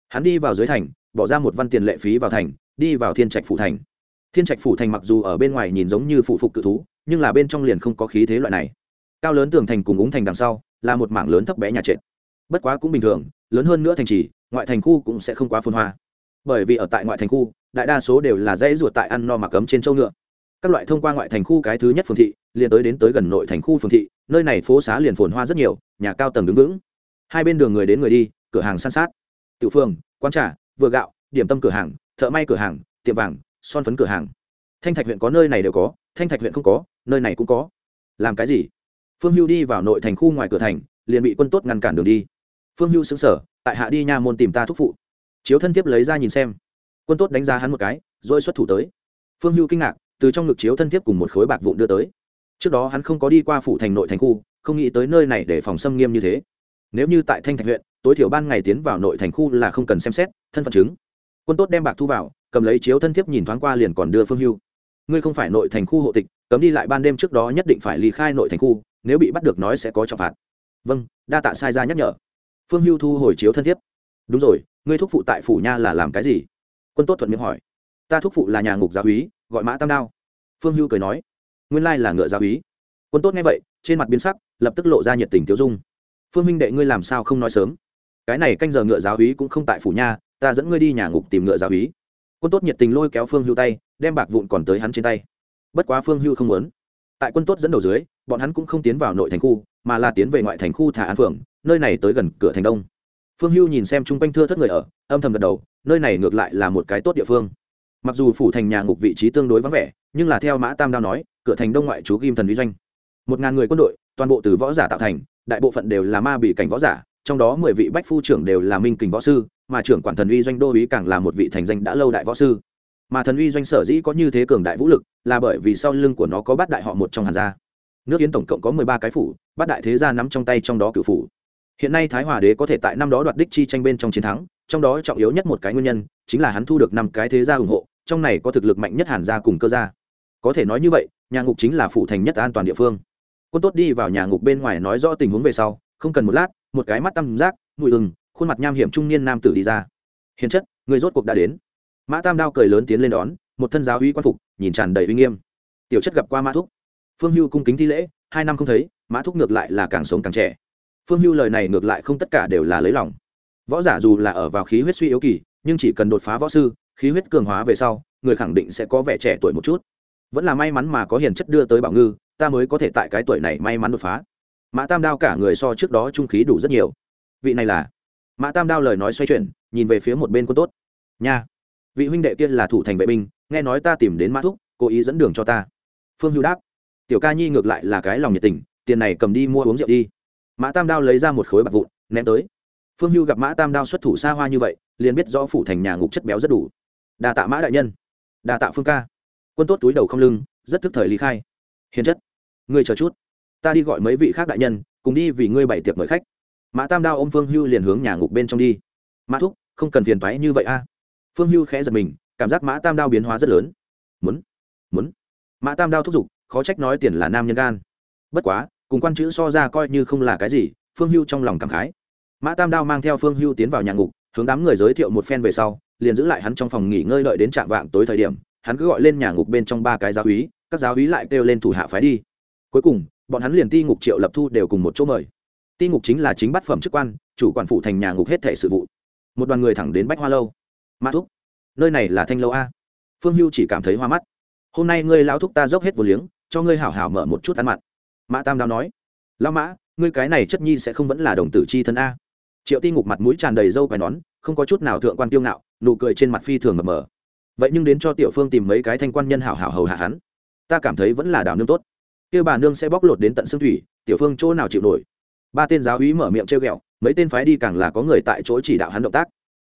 Hắn đi vào dưới thành, bỏ ra một văn tiền lệ phí vào thành, đi vào thiên trạch phủ thành. Thiên trạch phủ thành mặc dù ở bên ngoài nhìn giống như phụ phục cự thú, nhưng là bên trong liền không có khí thế loại này. Cao lớn tường thành cùng úng thành đằng sau, là một mảng lớn thấp bé nhà trệt. Bất quá cũng bình thường, lớn hơn nữa thành trì, ngoại thành khu cũng sẽ không quá phồn hoa bởi vì ở tại ngoại thành khu, đại đa số đều là dãy ruột tại ăn no mà cấm trên châu ngựa. Các loại thông qua ngoại thành khu cái thứ nhất phường thị, liền tới đến tới gần nội thành khu phường thị, nơi này phố xá liền phồn hoa rất nhiều, nhà cao tầng đứng vững. Hai bên đường người đến người đi, cửa hàng san sát. Tự phương, quán trà, vừa gạo, điểm tâm cửa hàng, thợ may cửa hàng, tiệm vàng, son phấn cửa hàng. Thanh thạch huyện có nơi này đều có, thanh thạch huyện không có, nơi này cũng có. Làm cái gì? Phương hưu đi vào nội thành khu ngoài cửa thành, liền bị quân tốt ngăn cản đường đi. Phương hưu xứng sở tại hạ đi nha môn tìm ta thúc phụ chiếu thân tiếp lấy ra nhìn xem. Quân tốt đánh giá hắn một cái, rồi xuất thủ tới. Phương hưu kinh ngạc, từ trong ngực chiếu thân tiếp cùng một khối bạc vụn đưa tới. Trước đó hắn không có đi qua phủ thành nội thành khu, không nghĩ tới nơi này để phòng xâm nghiêm như thế. Nếu như tại thanh thạch huyện, tối thiểu ban ngày tiến vào nội thành khu là không cần xem xét, thân phận chứng. Quân tốt đem bạc thu vào, cầm lấy chiếu thân thiếp nhìn thoáng qua liền còn đưa phương hưu. Ngươi không phải nội thành khu hộ tịch, cấm đi lại ban đêm trước đó nhất định phải ly khai nội thành khu, nếu bị bắt được nói sẽ có trọng phạt. Vâng đa tạ sai ra nhắc nhở. Phương hưu thu hồi chiếu thân thiếp. Đúng rồi ngươi thúc phụ tại phủ nha là làm cái gì? Quân tốt thuận miệng hỏi. Ta thúc phụ là nhà ngục giáo úy gọi mã tam đao. Phương hưu cười nói. Nguyên lai là ngựa giáo úy. Quân tốt nghe vậy trên mặt biến sắc lập tức lộ ra nhiệt tình tiêu dung. Phương minh đệ ngươi làm sao không nói sớm? Cái này canh giờ ngựa giáo úy cũng không tại phủ nha ta dẫn ngươi đi nhà ngục tìm ngựa giáo úy. Quân tốt nhiệt tình lôi kéo phương hưu tay đem bạc vụn còn tới hắn trên tay. Bất quá phương hưu không muốn. Tại quân tốt dẫn đầu dưới bọn hắn cũng không tiến vào nội thành khu mà là tiến về ngoại thành khu thả an Phượng, nơi này tới gần cửa thành đông phương hưu nhìn xem chung quanh thưa thất người ở, âm thầm gật đầu, nơi này ngược lại là một cái tốt địa phương. Mặc dù phủ thành nhà ngục vị trí tương đối vắng vẻ, nhưng là theo mã tam đao nói, cửa thành đông ngoại chú kim thần uy doanh. Một ngàn người quân đội, toàn bộ từ võ giả tạo thành, đại bộ phận đều là ma bị cảnh võ giả, trong đó mười vị bách phu trưởng đều là minh kình võ sư, mà trưởng quản thần uy doanh đô uý càng là một vị thành danh đã lâu đại võ sư. Mà thần uy doanh sở dĩ có như thế cường đại vũ lực, là bởi vì sau lưng của nó có bát đại họ một trong hàn gia. Nước yến tổng cộng có mười ba cái phủ, bát đại thế gia nắm trong tay trong đó cựu phủ hiện nay thái hòa đế có thể tại năm đó đoạt đích chi tranh bên trong chiến thắng, trong đó trọng yếu nhất một cái nguyên nhân, chính là hắn thu được năm cái thế gia ủng hộ, trong này có thực lực mạnh nhất hàn gia cùng cơ gia. Có thể nói như vậy, nhà ngục chính là phụ thành nhất an toàn địa phương. Quân tốt đi vào nhà ngục bên ngoài nói rõ tình huống về sau, không cần một lát, một cái mắt tăm giác, mùi ừng khuôn mặt nham hiểm trung niên nam tử đi ra. Hiền chất, người rốt cuộc đã đến. Mã tam đao cười lớn tiến lên đón, một thân giáo uy quan phục, nhìn tràn đầy uy nghiêm. Tiểu chất gặp qua mã thúc. Phương hưu cung kính thi lễ, hai năm không thấy, mã thúc ngược lại là càng sống càng trẻ phương hưu lời này ngược lại không tất cả đều là lấy lòng. Võ giả dù là ở vào khí huyết suy yếu kỳ, nhưng chỉ cần đột phá võ sư, khí huyết cường hóa về sau, người khẳng định sẽ có vẻ trẻ tuổi một chút. Vẫn là may mắn mà có hiền chất đưa tới bảo ngư, ta mới có thể tại cái tuổi này may mắn đột phá. Mã tam đao cả người so trước đó trung khí đủ rất nhiều. Vị này là? Mã tam đao lời nói xoay chuyển, nhìn về phía một bên quân tốt. Nha. Vị huynh đệ kia là thủ thành vệ binh, nghe nói ta tìm đến mã thúc, cố ý dẫn đường cho ta. Phương Hưu đáp. Tiểu ca nhi ngược lại là cái lòng nhiệt tình, tiền này cầm đi mua uống rượu đi mã tam đao lấy ra một khối bạc vụn, ném tới. Phương hưu gặp mã tam đao xuất thủ xa hoa như vậy, liền biết rõ phủ thành nhà ngục chất béo rất đủ. Đà tạ mã đại nhân. Đà tạ phương ca. Quân tốt túi đầu không lưng, rất thức thời lý khai. Hiền chất, ngươi chờ chút. Ta đi gọi mấy vị khác đại nhân, cùng đi vì ngươi bảy tiệc mời khách. Mã tam đao ô m phương hưu liền hướng nhà ngục bên trong đi. Mã thúc, không cần phiền thoái như vậy a. Phương hưu khẽ giật mình, cảm giác mã tam đao biến hóa rất lớn. Muốn muốn. Mã tam đao thúc giục, khó trách nói tiền là nam nhân gan. Bất quá cùng quan chữ so ra coi như không là cái gì, phương hưu trong lòng cảm khái. Mã tam đao mang theo phương hưu tiến vào nhà ngục, hướng đám người giới thiệu một phen về sau, liền giữ lại hắn trong phòng nghỉ ngơi đợi đến trạm vạng tối thời điểm, hắn cứ gọi lên nhà ngục bên trong ba cái giáo úy, các giáo úy lại kêu lên thủ hạ phái đi. Cuối cùng, bọn hắn liền ti ngục triệu lập thu đều cùng một chỗ mời. Ti ngục chính là chính bát phẩm chức quan, chủ quản phụ thành nhà ngục hết thể sự vụ. Một đoàn người thẳng đến bách hoa lâu. Mã thúc, nơi này là thanh lâu a. Phương hưu chỉ cảm thấy hoa mắt. Hôm nay ngươi lão thúc ta dốc hết vô liếng, cho ngươi hảo hảo mở một chút ăn mặn mã tam đao nói, lão mã, ngươi cái này chất nhi sẽ không vẫn là đồng tử chi thân a? Triệu ti ngục mặt mũi tràn đầy râu quai nón, không có chút nào thượng quan tiêu ngạo, nụ cười trên mặt phi thường mập mờ. Vậy nhưng đến cho tiểu phương tìm mấy cái thanh quan nhân hảo hảo hầu hạ hắn, ta cảm thấy vẫn là đào nương tốt. Kêu bà nương sẽ bóc lột đến tận xương thủy, tiểu phương chỗ nào chịu nổi? Ba tên giáo úy mở miệng trêu ghẹo, mấy tên phái đi càng là có người tại chỗ chỉ đạo hắn động tác.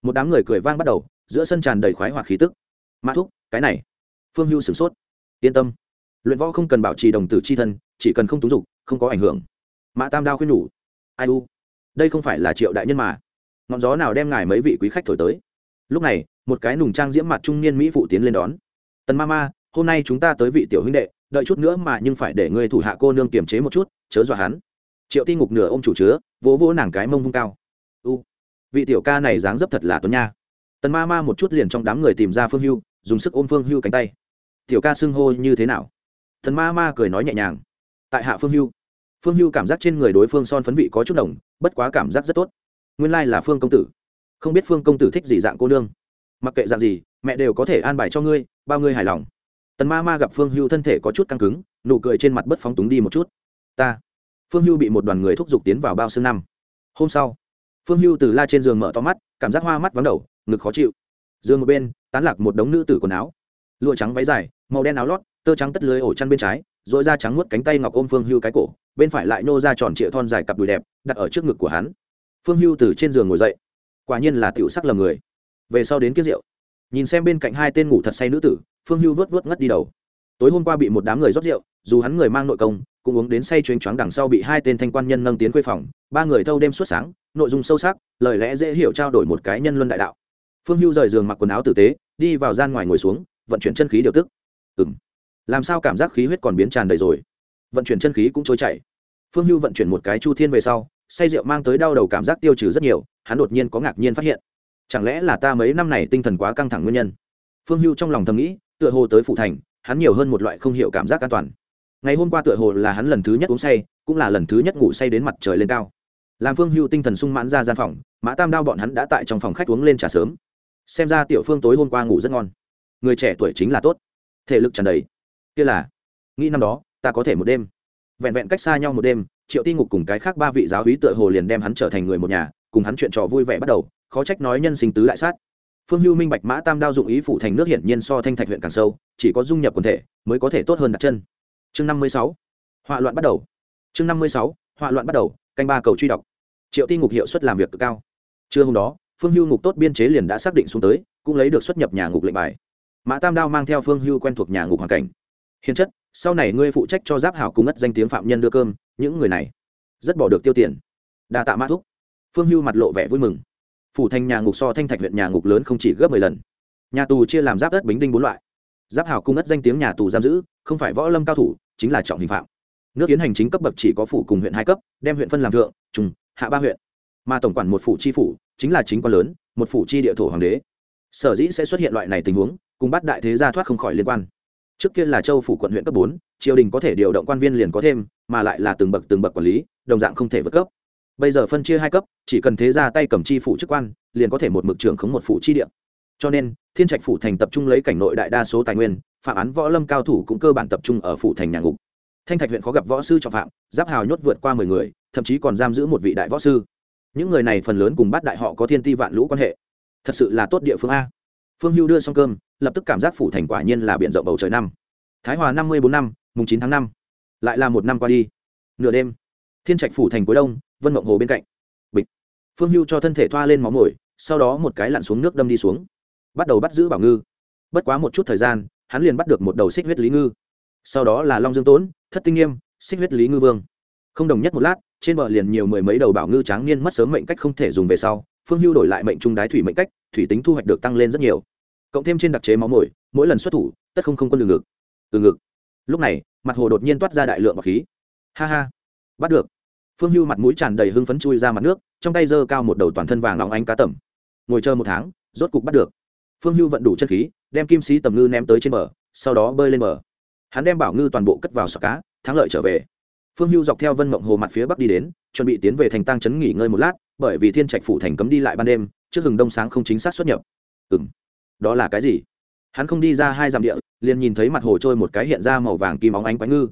Một đám người cười vang bắt đầu, giữa sân tràn đầy khoái hoặc khí tức. Mã thúc, cái này. Phương hưu sửng sốt. Yên tâm, luyện võ không cần bảo trì đồng tử c h i thân chỉ cần không túng dục, không có ảnh hưởng. Mã tam đao khuyên nhủ, ai u? Đây không phải là triệu đại nhân mà. Ngọn gió nào đem ngài mấy vị quý khách thổi tới? Lúc này, một cái nùng trang diễm mặt trung niên mỹ phụ tiến lên đón. Tần ma ma, hôm nay chúng ta tới vị tiểu huynh đệ, đợi chút nữa mà nhưng phải để ngươi thủ hạ cô nương kiềm chế một chút, chớ dọa hắn. Triệu ti ngục nửa ô m chủ chứa, vỗ vỗ nàng cái mông vung cao. U, vị tiểu ca này dáng dấp thật là tuấn nha. Tần ma ma một chút liền trong đám người tìm ra phương hưu, dùng sức ôm phương hưu cánh tay. Tiểu ca xưng hô như thế nào? Tần ma ma cười nói nhẹ nhàng tại hạ phương hưu. Phương hưu cảm giác trên người đối phương son phấn vị có chút đồng, bất quá cảm giác rất tốt. Nguyên lai là phương công tử. Không biết phương công tử thích gì dạng cô nương. Mặc kệ dạng gì, mẹ đều có thể an bài cho ngươi, bao ngươi hài lòng. Tần ma ma gặp phương hưu thân thể có chút căng cứng, nụ cười trên mặt bất phóng túng đi một chút. Ta. Phương hưu bị một đoàn người thúc giục tiến vào bao xương năm. Hôm sau, phương hưu từ la trên giường mở to mắt, cảm giác hoa mắt vắng đầu, ngực khó chịu. Giường một bên, tán lạc một đống nữ tử quần áo. Lụa trắng váy dài, màu đen áo lót, tơ trắng tất lưới ổ chăn bên trái dội ra trắng nuốt cánh tay ngọc ôm phương hưu cái cổ, bên phải lại nô ra tròn trịa thon dài cặp đùi đẹp, đặt ở trước ngực của hắn. Phương hưu từ trên giường ngồi dậy. Quả nhiên là tiểu sắc lầm người. Về sau đến kiếp rượu. Nhìn xem bên cạnh hai tên ngủ thật say nữ tử, phương hưu vớt vớt ngất đi đầu. Tối hôm qua bị một đám người rót rượu, dù hắn người mang nội công, cũng uống đến say chuyên choáng đằng sau bị hai tên thanh quan nhân nâng tiến quê phòng, ba người thâu đêm suốt sáng, nội dung sâu sắc, lời lẽ dễ hiểu trao đổi một cái nhân luân đại đạo. Phương hưu rời giường mặc quần áo tử tế, đi vào gian ngoài ngồi xuống, vận chuyển chân khí điều tức. Ừ làm sao cảm giác khí huyết còn biến tràn đầy rồi? Vận chuyển chân khí cũng trôi chảy. Phương hưu vận chuyển một cái chu thiên về sau, say rượu mang tới đau đầu cảm giác tiêu trừ rất nhiều, hắn đột nhiên có ngạc nhiên phát hiện. Chẳng lẽ là ta mấy năm này tinh thần quá căng thẳng nguyên nhân? Phương hưu trong lòng thầm nghĩ, tựa hồ tới phụ thành, hắn nhiều hơn một loại không hiểu cảm giác an toàn. Ngày hôm qua tựa hồ là hắn lần thứ nhất uống say, cũng là lần thứ nhất ngủ say đến mặt trời lên cao. Làm phương hưu tinh thần sung mãn ra gian phòng, mã tam đao bọn hắn đã tại trong phòng khách uống lên trà sớm. Xem ra tiểu phương tối hôm qua ngủ rất ngon. Người trẻ tuổi chính là tốt. Thể lực tràn đầy kia là, nghĩ năm đó, ta có thể một đêm, vẹn vẹn cách xa nhau một đêm, triệu ti ngục cùng cái khác ba vị giáo hí tựa hồ liền đem hắn trở thành người một nhà, cùng hắn chuyện trò vui vẻ bắt đầu, khó trách nói nhân sinh tứ đại sát. Phương hưu minh bạch mã tam đao dụng ý phụ thành nước hiển nhiên so thanh thạch huyện càng sâu, chỉ có dung nhập quần thể, mới có thể tốt hơn đặt chân. Chương năm mươi sáu, họa loạn bắt đầu. Chương năm mươi sáu, họa loạn bắt đầu, canh ba cầu truy đọc. Triệu ti ngục hiệu suất làm việc cực cao. Trưa hôm đó, phương hưu ngục tốt biên chế liền đã xác định xuống tới, cũng lấy được xuất nhập nhà ngục lệnh bài. Mã tam đao mang theo phương hưu quen thuộc nhà ngục hoàn cảnh hiền chất, sau này ngươi phụ trách cho giáp hảo cùng ngất danh tiếng phạm nhân đưa cơm, những người này, rất bỏ được tiêu tiền. Đa tạ mã thúc. Phương hưu mặt lộ vẻ vui mừng. Phủ thành nhà ngục so thanh thạch huyện nhà ngục lớn không chỉ gấp mười lần. Nhà tù chia làm giáp đất bính đinh bốn loại. Giáp hảo cung ất danh tiếng nhà tù giam giữ, không phải võ lâm cao thủ, chính là trọng hình phạm. Nước kiến hành chính cấp bậc chỉ có phủ cùng huyện hai cấp, đem huyện phân làm thượng trung hạ ba huyện. Mà tổng quản một phủ chi phủ, chính là chính quan lớn, một phủ chi địa thổ hoàng đế. Sở dĩ sẽ xuất hiện loại này tình huống, cùng bắt đại thế gia thoát không khỏi liên quan trước kia là châu phủ quận huyện cấp bốn, triều đình có thể điều động quan viên liền có thêm, mà lại là từng bậc từng bậc quản lý, đồng dạng không thể vượt cấp. Bây giờ phân chia hai cấp, chỉ cần thế ra tay cầm chi phủ chức quan, liền có thể một mực trưởng khống một phủ chi địa. Cho nên, thiên trạch phủ thành tập trung lấy cảnh nội đại đa số tài nguyên, phạm án võ lâm cao thủ cũng cơ bản tập trung ở phủ thành nhà ngục. Thanh thạch huyện khó gặp võ sư trọng phạm, giáp hào nhốt vượt qua mười người, thậm chí còn giam giữ một vị đại võ sư. Những người này phần lớn cùng bắt đại họ có thiên ti vạn lũ quan hệ. Thật sự là tốt địa phương a. Phương hưu đưa xong cơm lập tức cảm giác phủ thành quả nhiên là b i ể n rộng bầu trời năm. Thái hòa năm mươi bốn năm, mùng chín tháng năm. Lại là một năm qua đi. Nửa đêm, thiên trạch phủ thành cuối đông, vân mộng hồ bên cạnh. Bịch. Phương hưu cho thân thể thoa lên máu mồi, sau đó một cái lặn xuống nước đâm đi xuống. Bắt đầu bắt giữ bảo ngư. Bất quá một chút thời gian, hắn liền bắt được một đầu xích huyết lý ngư. Sau đó là long dương tốn, thất tinh nghiêm, xích huyết lý ngư vương. Không đồng nhất một lát, trên bờ liền nhiều mười mấy đầu bảo ngư tráng niên mất sớm mệnh cách không thể dùng về sau, phương hưu đổi lại mệnh trung đái thủy mệnh cách, thủy tính thu hoạch được tăng lên rất nhiều cộng thêm trên đặc chế máu mồi, mỗi lần xuất thủ, tất không không quân đường ngực. Từ ngực. Lúc này, mặt hồ đột nhiên toát ra đại lượng bọc khí. Ha ha. Bắt được. Phương hưu mặt mũi tràn đầy hưng phấn chui ra mặt nước, trong tay giơ cao một đầu toàn thân vàng óng ánh cá tẩm ngồi chờ một tháng, rốt cục bắt được. Phương hưu vận đủ chân khí, đem kim sĩ tầm ngư ném tới trên bờ, sau đó bơi lên bờ. Hắn đem bảo ngư toàn bộ cất vào sọ cá, thắng lợi trở về. Phương hưu dọc theo vân mộng hồ mặt phía bắc đi đến, chuẩn bị tiến về thành tăng trấn nghỉ ngơi một lát, bởi vì thiên trạch phủ thành cấm đi lại ban đêm, trước hừng đông sáng không chính xác xuất nhập. Ừ m đó là cái gì? Hắn không đi ra hai dặm địa, liền nhìn thấy mặt hồ trôi một cái hiện ra màu vàng kim óng ánh quái ngư.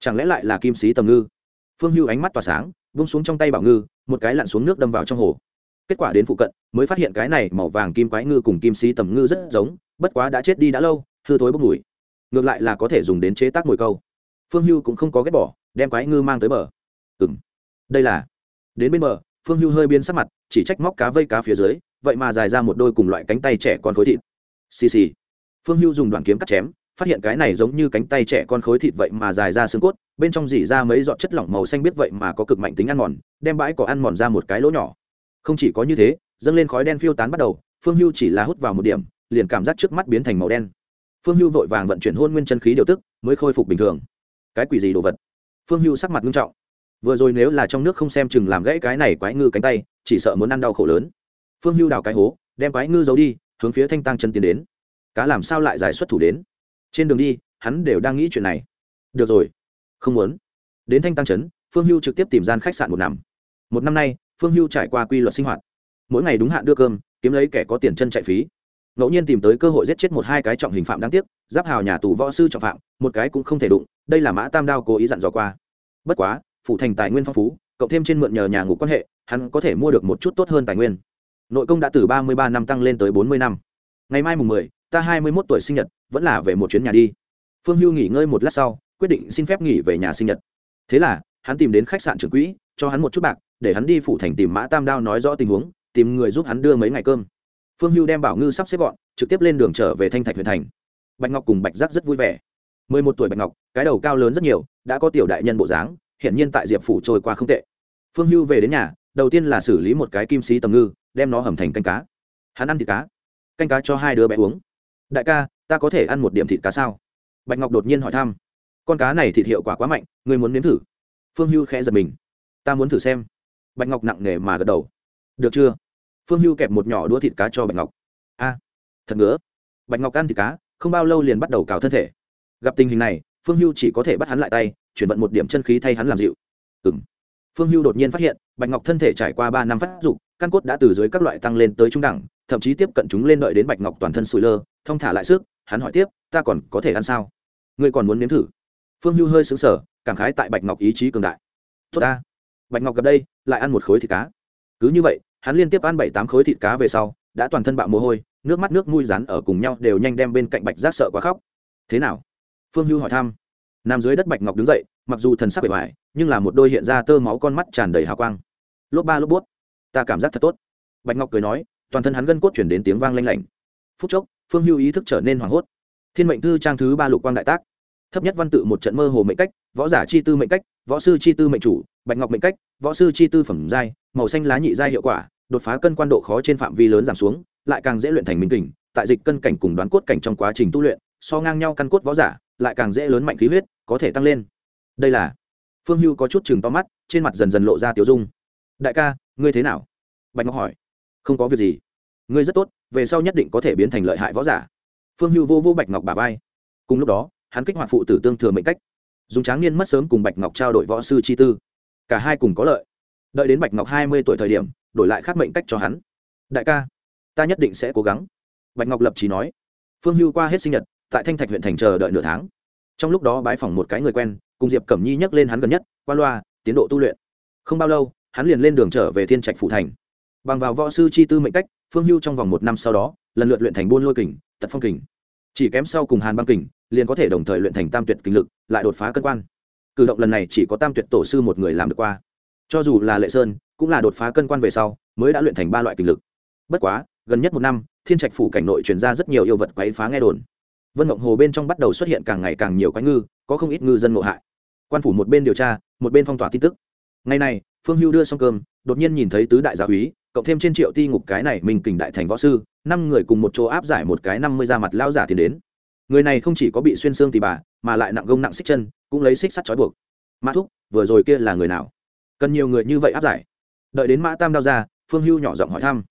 Chẳng lẽ lại là kim sĩ tầm ngư? Phương hưu ánh mắt tỏa sáng vung xuống trong tay bảo ngư, một cái lặn xuống nước đâm vào trong hồ. Kết quả đến phụ cận, mới phát hiện cái này màu vàng kim quái ngư cùng kim sĩ tầm ngư rất giống, bất quá đã chết đi đã lâu, hư thối bốc mùi. Ngược lại là có thể dùng đến chế tác mồi câu. Phương hưu cũng không có ghét bỏ, đem quái ngư mang tới bờ. Ừ m đây là. Đến bên bờ, phương hưu hơi biến sắc mặt, chỉ trách móc cá vây cá phía dưới, vậy mà dài ra một đôi cùng loại cánh tay trẻ con khối thịt xì xì. Phương hưu dùng đoạn kiếm cắt chém, phát hiện cái này giống như cánh tay trẻ con khối thịt vậy mà dài ra xương cốt, bên trong dỉ ra mấy giọt chất lỏng màu xanh biết vậy mà có cực mạnh tính ăn mòn, đem bãi cỏ ăn mòn ra một cái lỗ nhỏ. Không chỉ có như thế, dâng lên khói đen phiêu tán bắt đầu, phương hưu chỉ là hút vào một điểm, liền cảm giác trước mắt biến thành màu đen. Phương hưu vội vàng vận chuyển hôn nguyên chân khí điều tức, mới khôi phục bình thường. Cái quỷ gì đồ vật? Phương hưu sắc mặt nghiêm trọng. Vừa rồi nếu là trong nước không xem chừng làm gãy cái này quái ngư cánh tay, chỉ sợ muốn ăn đau khổ lớn. Phương hưu đào cái hố, đem quái ngư giấu đi hướng phía thanh tăng chân tiến đến. Cá làm sao lại giải xuất thủ đến? Trên đường đi, hắn đều đang nghĩ chuyện này. Được rồi. Không muốn. Đến thanh tăng trấn phương hưu trực tiếp tìm gian khách sạn một năm một năm nay, phương hưu trải qua quy luật sinh hoạt. Mỗi ngày đúng hạn đưa cơm, kiếm lấy kẻ có tiền chân chạy phí. Ngẫu nhiên tìm tới cơ hội giết chết một hai cái trọng hình phạm đáng tiếc, giáp hào nhà tù võ sư trọng phạm, một cái cũng không thể đụng, đây là mã tam đao cố ý dặn dò qua. Bất quá phụ thành tài nguyên phong phú, cộng thêm trên mượn nhờ nhà ngục quan hệ, hắn có thể mua được một chút tốt hơn tài nguyên nội công đã từ ba mươi ba năm tăng lên tới bốn mươi năm. Ngày mai mùng mười, ta hai mươi mốt tuổi sinh nhật, vẫn là về một chuyến nhà đi. Phương hưu nghỉ ngơi một lát sau, quyết định xin phép nghỉ về nhà sinh nhật. Thế là, hắn tìm đến khách sạn trưởng quỹ, cho hắn một chút bạc, để hắn đi phủ thành tìm mã tam đao nói rõ tình huống, tìm người giúp hắn đưa mấy ngày cơm. Phương hưu đem bảo ngư sắp xếp gọn, trực tiếp lên đường trở về thanh thạch huyện thành. Bạch ngọc cùng bạch giác rất vui vẻ. mười một tuổi bạch ngọc, cái đầu cao lớn rất nhiều, đã có tiểu đại nhân bộ dáng, hiện nhiên tại diệp phủ trôi qua không tệ. Phương hưu về đến nhà, đầu tiên là xử lý một cái kim sĩ tầm ngư đem nó hầm thành canh cá. Hắn ăn thịt cá. Canh cá cho hai đứa bé uống. Đại ca, ta có thể ăn một điểm thịt cá sao? Bạch ngọc đột nhiên hỏi thăm. Con cá này thịt hiệu quả quá mạnh người muốn nếm thử. Phương hưu khẽ giật mình. Ta muốn thử xem. Bạch ngọc nặng nề mà gật đầu. Được chưa? Phương hưu kẹp một nhỏ đũa thịt cá cho bạch ngọc. A, thật ngứa. Bạch ngọc ăn thịt cá, không bao lâu liền bắt đầu cào thân thể. Gặp tình hình này, phương hưu chỉ có thể bắt hắn lại tay, chuyển vận một điểm chân khí thay hắn làm dịu. Ừ m phương hưu đột nhiên phát hiện, bạch ngọc thân thể trải qua ba năm phát dục căn cốt đã từ dưới các loại tăng lên tới trung đẳng, thậm chí tiếp cận chúng lên đợi đến bạch ngọc toàn thân sủi lơ, thong thả lại sức, hắn hỏi tiếp, ta còn có thể ăn sao? Ngươi còn muốn nếm thử? Phương hưu hơi xứng sở cảm khái tại bạch ngọc ý chí cường đại. Tốt ta. Bạch ngọc gặp đây, lại ăn một khối thịt cá. Cứ như vậy, hắn liên tiếp ăn bảy tám khối thịt cá về sau, đã toàn thân bạo mồ hôi, nước mắt nước mũi rắn ở cùng nhau đều nhanh đem bên cạnh bạch giác sợ quá khóc. Thế nào? Phương hưu hỏi thăm. Nằm dưới đất bạch ngọc đứng dậy, mặc dù thần sắc bề ngoài, nhưng là một đôi hiện ra tơ máu con mắt tràn đầy hào quang. Lốp ba lốp bút ta cảm giác thật tốt. Bạch ngọc cười nói, toàn thân hắn gân cốt chuyển đến tiếng vang lanh lảnh. Phút chốc, phương hưu ý thức trở nên hoảng hốt. Thiên mệnh thư trang thứ ba lục quang đại tác. Thấp nhất văn tự một trận mơ hồ mệnh cách, võ giả chi tư mệnh cách, võ sư chi tư mệnh chủ, bạch ngọc mệnh cách, võ sư chi tư phẩm giai, màu xanh lá nhị giai hiệu quả, đột phá cân quan độ khó trên phạm vi lớn giảm xuống, lại càng dễ luyện thành minh kình, tại dịch cân cảnh cùng đoán cốt cảnh trong quá trình tu luyện, so ngang nhau căn cốt võ giả, lại càng dễ lớn mạnh khí huyết, có thể tăng lên. Đây là phương hưu có chút chừng to mắt, trên mặt dần dần lộ ra tiểu dung. Đại ca ngươi thế nào? Bạch ngọc hỏi. Không có việc gì. Ngươi rất tốt, về sau nhất định có thể biến thành lợi hại võ giả. Phương hưu vô vô bạch ngọc bà vai. Cùng lúc đó, hắn kích hoạt phụ tử tương thừa mệnh cách. Dùng tráng niên mất sớm cùng bạch ngọc trao đổi võ sư chi tư. Cả hai cùng có lợi. Đợi đến bạch ngọc hai mươi tuổi thời điểm, đổi lại khác mệnh cách cho hắn. Đại ca, ta nhất định sẽ cố gắng. Bạch ngọc lập trí nói. Phương hưu qua hết sinh nhật, tại thanh thạch huyện thành chờ đợi nửa tháng. Trong lúc đó bái phỏng một cái người quen, cùng diệp cẩm nhi nhắc lên hắn gần nhất, qua loa, tiến độ tu luyện. Không bao lâu hắn liền lên đường trở về thiên trạch phủ thành. Bằng vào võ sư chi tư mệnh cách, phương hưu trong vòng một năm sau đó, lần lượt luyện thành buôn lôi kình, tật phong kình. Chỉ kém sau cùng hàn băng kình, liền có thể đồng thời luyện thành tam tuyệt kinh lực, lại đột phá cân quan. Cử động lần này chỉ có tam tuyệt tổ sư một người làm được qua. Cho dù là lệ sơn, cũng là đột phá cân quan về sau, mới đã luyện thành ba loại kinh lực. Bất quá, gần nhất một năm, thiên trạch phủ cảnh nội truyền ra rất nhiều yêu vật quấy phá nghe đồn. Vân mộng hồ bên trong bắt đầu xuất hiện càng ngày càng nhiều quái ngư, có không ít ngư dân ngộ hại. Quan phủ một bên điều tra, một bên phong tỏa tin tức. Ngày nay phương hưu đưa xong cơm, đột nhiên nhìn thấy tứ đại gia úy cộng thêm trên triệu ti ngục cái này mình kình đại thành võ sư, năm người cùng một chỗ áp giải một cái năm mươi da mặt lao giả tiền đến. Người này không chỉ có bị xuyên xương tì bà, mà lại nặng gông nặng xích chân, cũng lấy xích sắt trói buộc. Mã thúc, vừa rồi kia là người nào? Cần nhiều người như vậy áp giải? Đợi đến mã tam đao ra, phương hưu nhỏ giọng hỏi thăm.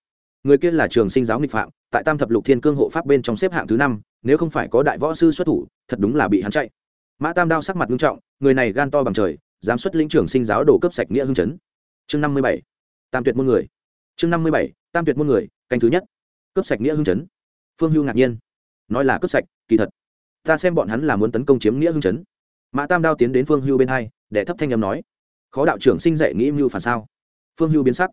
Người kia là trường sinh giáo nghịch phạm, tại tam thập lục thiên cương hộ pháp bên trong xếp hạng thứ năm, nếu không phải có đại võ sư xuất thủ, thật đúng là bị hắn chạy. Mã tam đao sắc mặt nghiêm trọng, người này gan to bằng trời giám xuất lĩnh trưởng sinh giáo đổ cấp sạch nghĩa hưng chấn. Chương năm mươi bảy, tam tuyệt môn người. Chương năm mươi bảy, tam tuyệt môn người, canh thứ nhất. Cấp sạch nghĩa hưng chấn. Phương hưu ngạc nhiên. Nói là cấp sạch, kỳ thật. Ta xem bọn hắn là muốn tấn công chiếm nghĩa hưng chấn. Mã tam đao tiến đến phương hưu bên hai, để thấp thanh âm nói, khó đạo trưởng sinh dạy nghĩ mưu phản sao? Phương hưu biến sắc.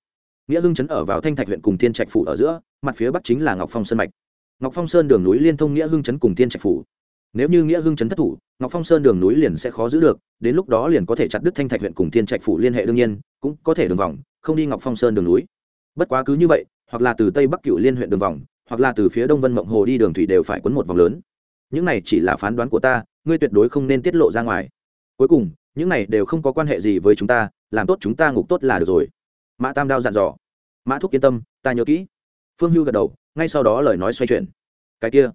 Nghĩa hưng chấn ở vào thanh thạch huyện cùng thiên trạch phủ ở giữa, mặt phía bắc chính là ngọc phong sơn mạch. Ngọc phong sơn đường núi liên thông nghĩa hưng chấn cùng thiên trạch phủ nếu như nghĩa hưng chấn thất thủ, ngọc phong sơn đường núi liền sẽ khó giữ được, đến lúc đó liền có thể chặt đứt thanh thạch huyện cùng thiên trạch phủ liên hệ đương nhiên, cũng có thể đường vòng, không đi ngọc phong sơn đường núi. Bất quá cứ như vậy, hoặc là từ tây bắc cựu liên huyện đường vòng, hoặc là từ phía đông vân mộng hồ đi đường thủy đều phải quấn một vòng lớn. Những này chỉ là phán đoán của ta, ngươi tuyệt đối không nên tiết lộ ra ngoài. Cuối cùng, những này đều không có quan hệ gì với chúng ta, làm tốt chúng ta ngục tốt là được rồi. Mã tam đao dặn dò. Mã thúc yên tâm, ta nhớ kỹ. Phương hưu gật đầu, ngay sau đó lời nói xoay chuyển. Cái kia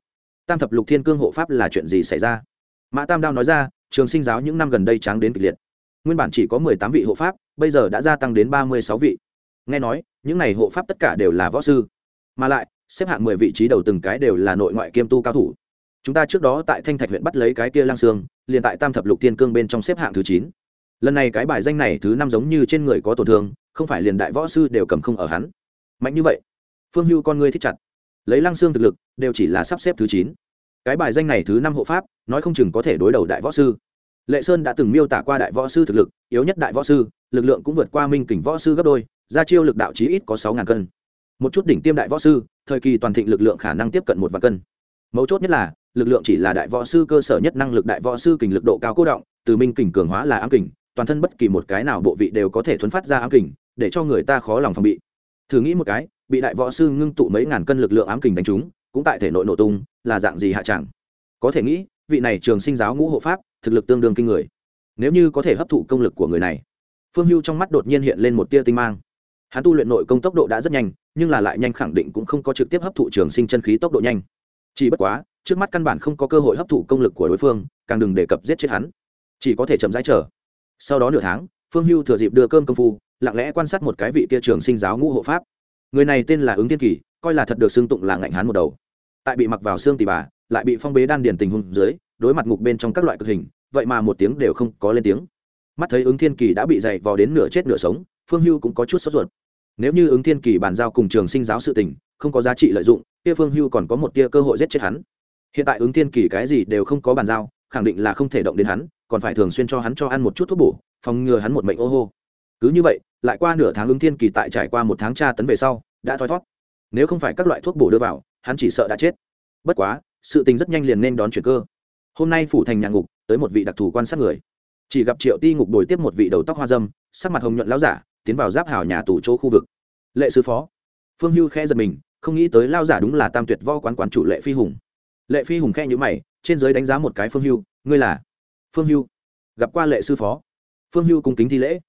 tam thập lục thiên cương hộ pháp là chuyện gì xảy ra? Mã tam đao nói ra, trường sinh giáo những năm gần đây tráng đến kịch liệt. Nguyên bản chỉ có mười tám vị hộ pháp, bây giờ đã gia tăng đến ba mươi sáu vị. Nghe nói, những n à y hộ pháp tất cả đều là võ sư. Mà lại, xếp hạng mười vị trí đầu từng cái đều là nội ngoại kiêm tu cao thủ. Chúng ta trước đó tại thanh thạch huyện bắt lấy cái kia lang sương, liền tại tam thập lục thiên cương bên trong xếp hạng thứ chín. Lần này cái bài danh này thứ năm giống như trên người có tổn thương, không phải liền đại võ sư đều cầm không ở hắn. Mạnh như vậy, phương hưu con ngươi thích chặt. Lấy lăng xương thực lực, đều chỉ là sắp xếp thứ chín cái bài danh này thứ năm hộ pháp, nói không chừng có thể đối đầu đại võ sư. Lệ sơn đã từng miêu tả qua đại võ sư thực lực, yếu nhất đại võ sư, lực lượng cũng vượt qua minh kình võ sư gấp đôi, ra chiêu lực đạo chí ít có sáu ngàn cân. Một chút đỉnh tiêm đại võ sư, thời kỳ toàn thịnh lực lượng khả năng tiếp cận một vạn cân. Mấu chốt nhất là, lực lượng chỉ là đại võ sư cơ sở nhất năng lực đại võ sư kình lực độ cao cố động, từ minh kình cường hóa là ám kình, toàn thân bất kỳ một cái nào bộ vị đều có thể thuấn phát ra ám kình, để cho người ta khó lòng phòng bị. Thử nghĩ một cái, bị đại võ sư ngưng tụ mấy ngàn cân lực lượng ám kình đánh trúng cũng tại thể nội nổ tung, là dạng gì hạ chẳng? Có thể nghĩ, vị này trường sinh giáo ngũ hộ pháp, thực lực tương đương kinh người. Nếu như có thể hấp thụ công lực của người này, phương hưu trong mắt đột nhiên hiện lên một tia tinh mang. Hắn tu luyện nội công tốc độ đã rất nhanh, nhưng là lại nhanh khẳng định cũng không có trực tiếp hấp thụ trường sinh chân khí tốc độ nhanh. Chỉ bất quá, trước mắt căn bản không có cơ hội hấp thụ công lực của đối phương, càng đừng đề cập giết chết hắn. Chỉ có thể chậm rãi chờ. Sau đó nửa tháng, phương hưu thừa dịp đưa cơm công phu, lặng lẽ quan sát một cái vị tia trường sinh giáo ngũ hộ pháp. Người này tên là ứng tiên kỳ, coi là thật được xưng tụng là ngạnh hắn một đầu tại bị mặc vào xương tì bà, lại bị phong bế đan điền tình hùng dưới, đối mặt ngục bên trong các loại cực hình, vậy mà một tiếng đều không có lên tiếng. Mắt thấy ứng thiên kỳ đã bị dày vò đến nửa chết nửa sống, phương hưu cũng có chút sốt ruột. Nếu như ứng thiên kỳ bàn giao cùng trường sinh giáo sự tình, không có giá trị lợi dụng, kia phương hưu còn có một tia cơ hội giết chết hắn. Hiện tại ứng thiên kỳ cái gì đều không có bàn giao, khẳng định là không thể động đến hắn, còn phải thường xuyên cho hắn cho ăn một chút thuốc bổ, phòng ngừa hắn một mệnh ô hô. Cứ như vậy, lại qua nửa tháng ứng thiên kỳ tại trải qua một tháng tra tấn về sau, đã thoi thót nếu không phải các loại thuốc bổ đưa vào hắn chỉ sợ đã chết. Bất quá, sự tình rất nhanh liền nên đón chuyển cơ. Hôm nay phủ thành nhà ngục, tới một vị đặc thù quan sát người. Chỉ gặp triệu ti ngục đổi tiếp một vị đầu tóc hoa dâm, sắc mặt hồng nhuận láo giả, tiến vào giáp hào nhà tù chỗ khu vực. Lệ sư phó. Phương hưu khẽ giật mình, không nghĩ tới lao giả đúng là tam tuyệt võ quán quán chủ lệ phi hùng. Lệ phi hùng khe nhữ mày, trên giới đánh giá một cái phương hưu, ngươi là? Phương hưu. Gặp qua lệ sư phó. Phương hưu cung kính thi lễ.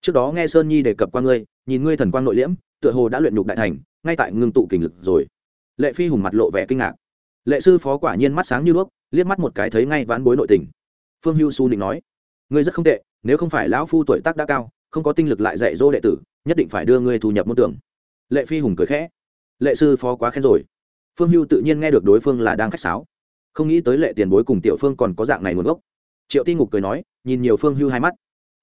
Trước đó nghe sơn nhi đề cập qua ngươi, nhìn ngươi thần quang nội liễm, tựa hồ đã luyện nhục đại thành, ngay tại ngưng tụ kình lực rồi lệ phi hùng mặt lộ vẻ kinh ngạc. Lệ sư phó quả nhiên mắt sáng như đuốc, liếc mắt một cái thấy ngay ván bối nội tình. Phương hưu su định nói, ngươi rất không tệ, nếu không phải lão phu tuổi tác đã cao, không có tinh lực lại dạy dỗ đệ tử, nhất định phải đưa ngươi thu nhập môn tưởng lệ phi hùng cười khẽ, lệ sư phó quá khen rồi. Phương hưu tự nhiên nghe được đối phương là đang khách sáo. Không nghĩ tới lệ tiền bối cùng tiểu phương còn có dạng này nguồn gốc. Triệu ti ngục cười nói, nhìn nhiều phương hưu hai mắt.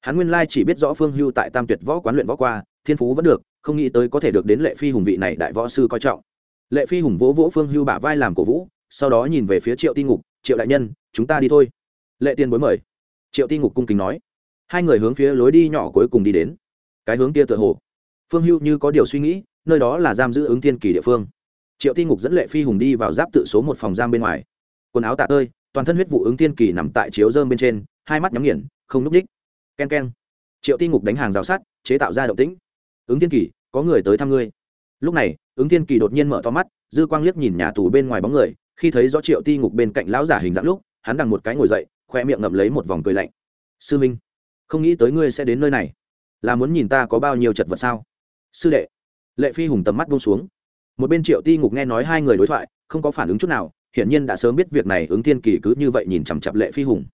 Hắn nguyên lai chỉ biết rõ phương hưu tại tam tuyệt võ quán luyện võ qua, thiên phú vẫn được, không nghĩ tới có thể được đến lệ phi hùng vị này đại võ sư coi trọng lệ phi hùng vỗ vỗ phương hưu bả vai làm cổ vũ, sau đó nhìn về phía triệu ti ngục, triệu đại nhân, chúng ta đi thôi. Lệ tiền bối mời. Triệu ti ngục cung kính nói. Hai người hướng phía lối đi nhỏ cuối cùng đi đến. Cái hướng kia tựa hồ. Phương hưu như có điều suy nghĩ, nơi đó là giam giữ ứng tiên kỳ địa phương. Triệu ti ngục dẫn lệ phi hùng đi vào giáp tự số một phòng giam bên ngoài. Quần áo tạ tơi, toàn thân huyết vụ ứng tiên kỳ nằm tại chiếu dơm bên trên, hai mắt nhắm nghiền, không núp ních k e n k e n triệu ti ngục đánh hàng rào sát chế tạo ra động tĩnh. Ứng tiên kỳ, có người tới thăm ngươi lúc này, ứng thiên kỳ đột nhiên mở to mắt, dư quang liếc nhìn nhà tù bên ngoài bóng người, khi thấy rõ triệu ti ngục bên cạnh lão giả hình dạng lúc, hắn đằng một cái ngồi dậy, khoe miệng ngậm lấy một vòng cười lạnh. Sư minh, không nghĩ tới ngươi sẽ đến nơi này. Là muốn nhìn ta có bao nhiêu chật vật sao? Sư đệ. Lệ phi hùng tầm mắt buông xuống. Một bên triệu ti ngục nghe nói hai người đối thoại, không có phản ứng chút nào, hiển nhiên đã sớm biết việc này ứng thiên kỳ cứ như vậy nhìn chằm chặp lệ phi hùng.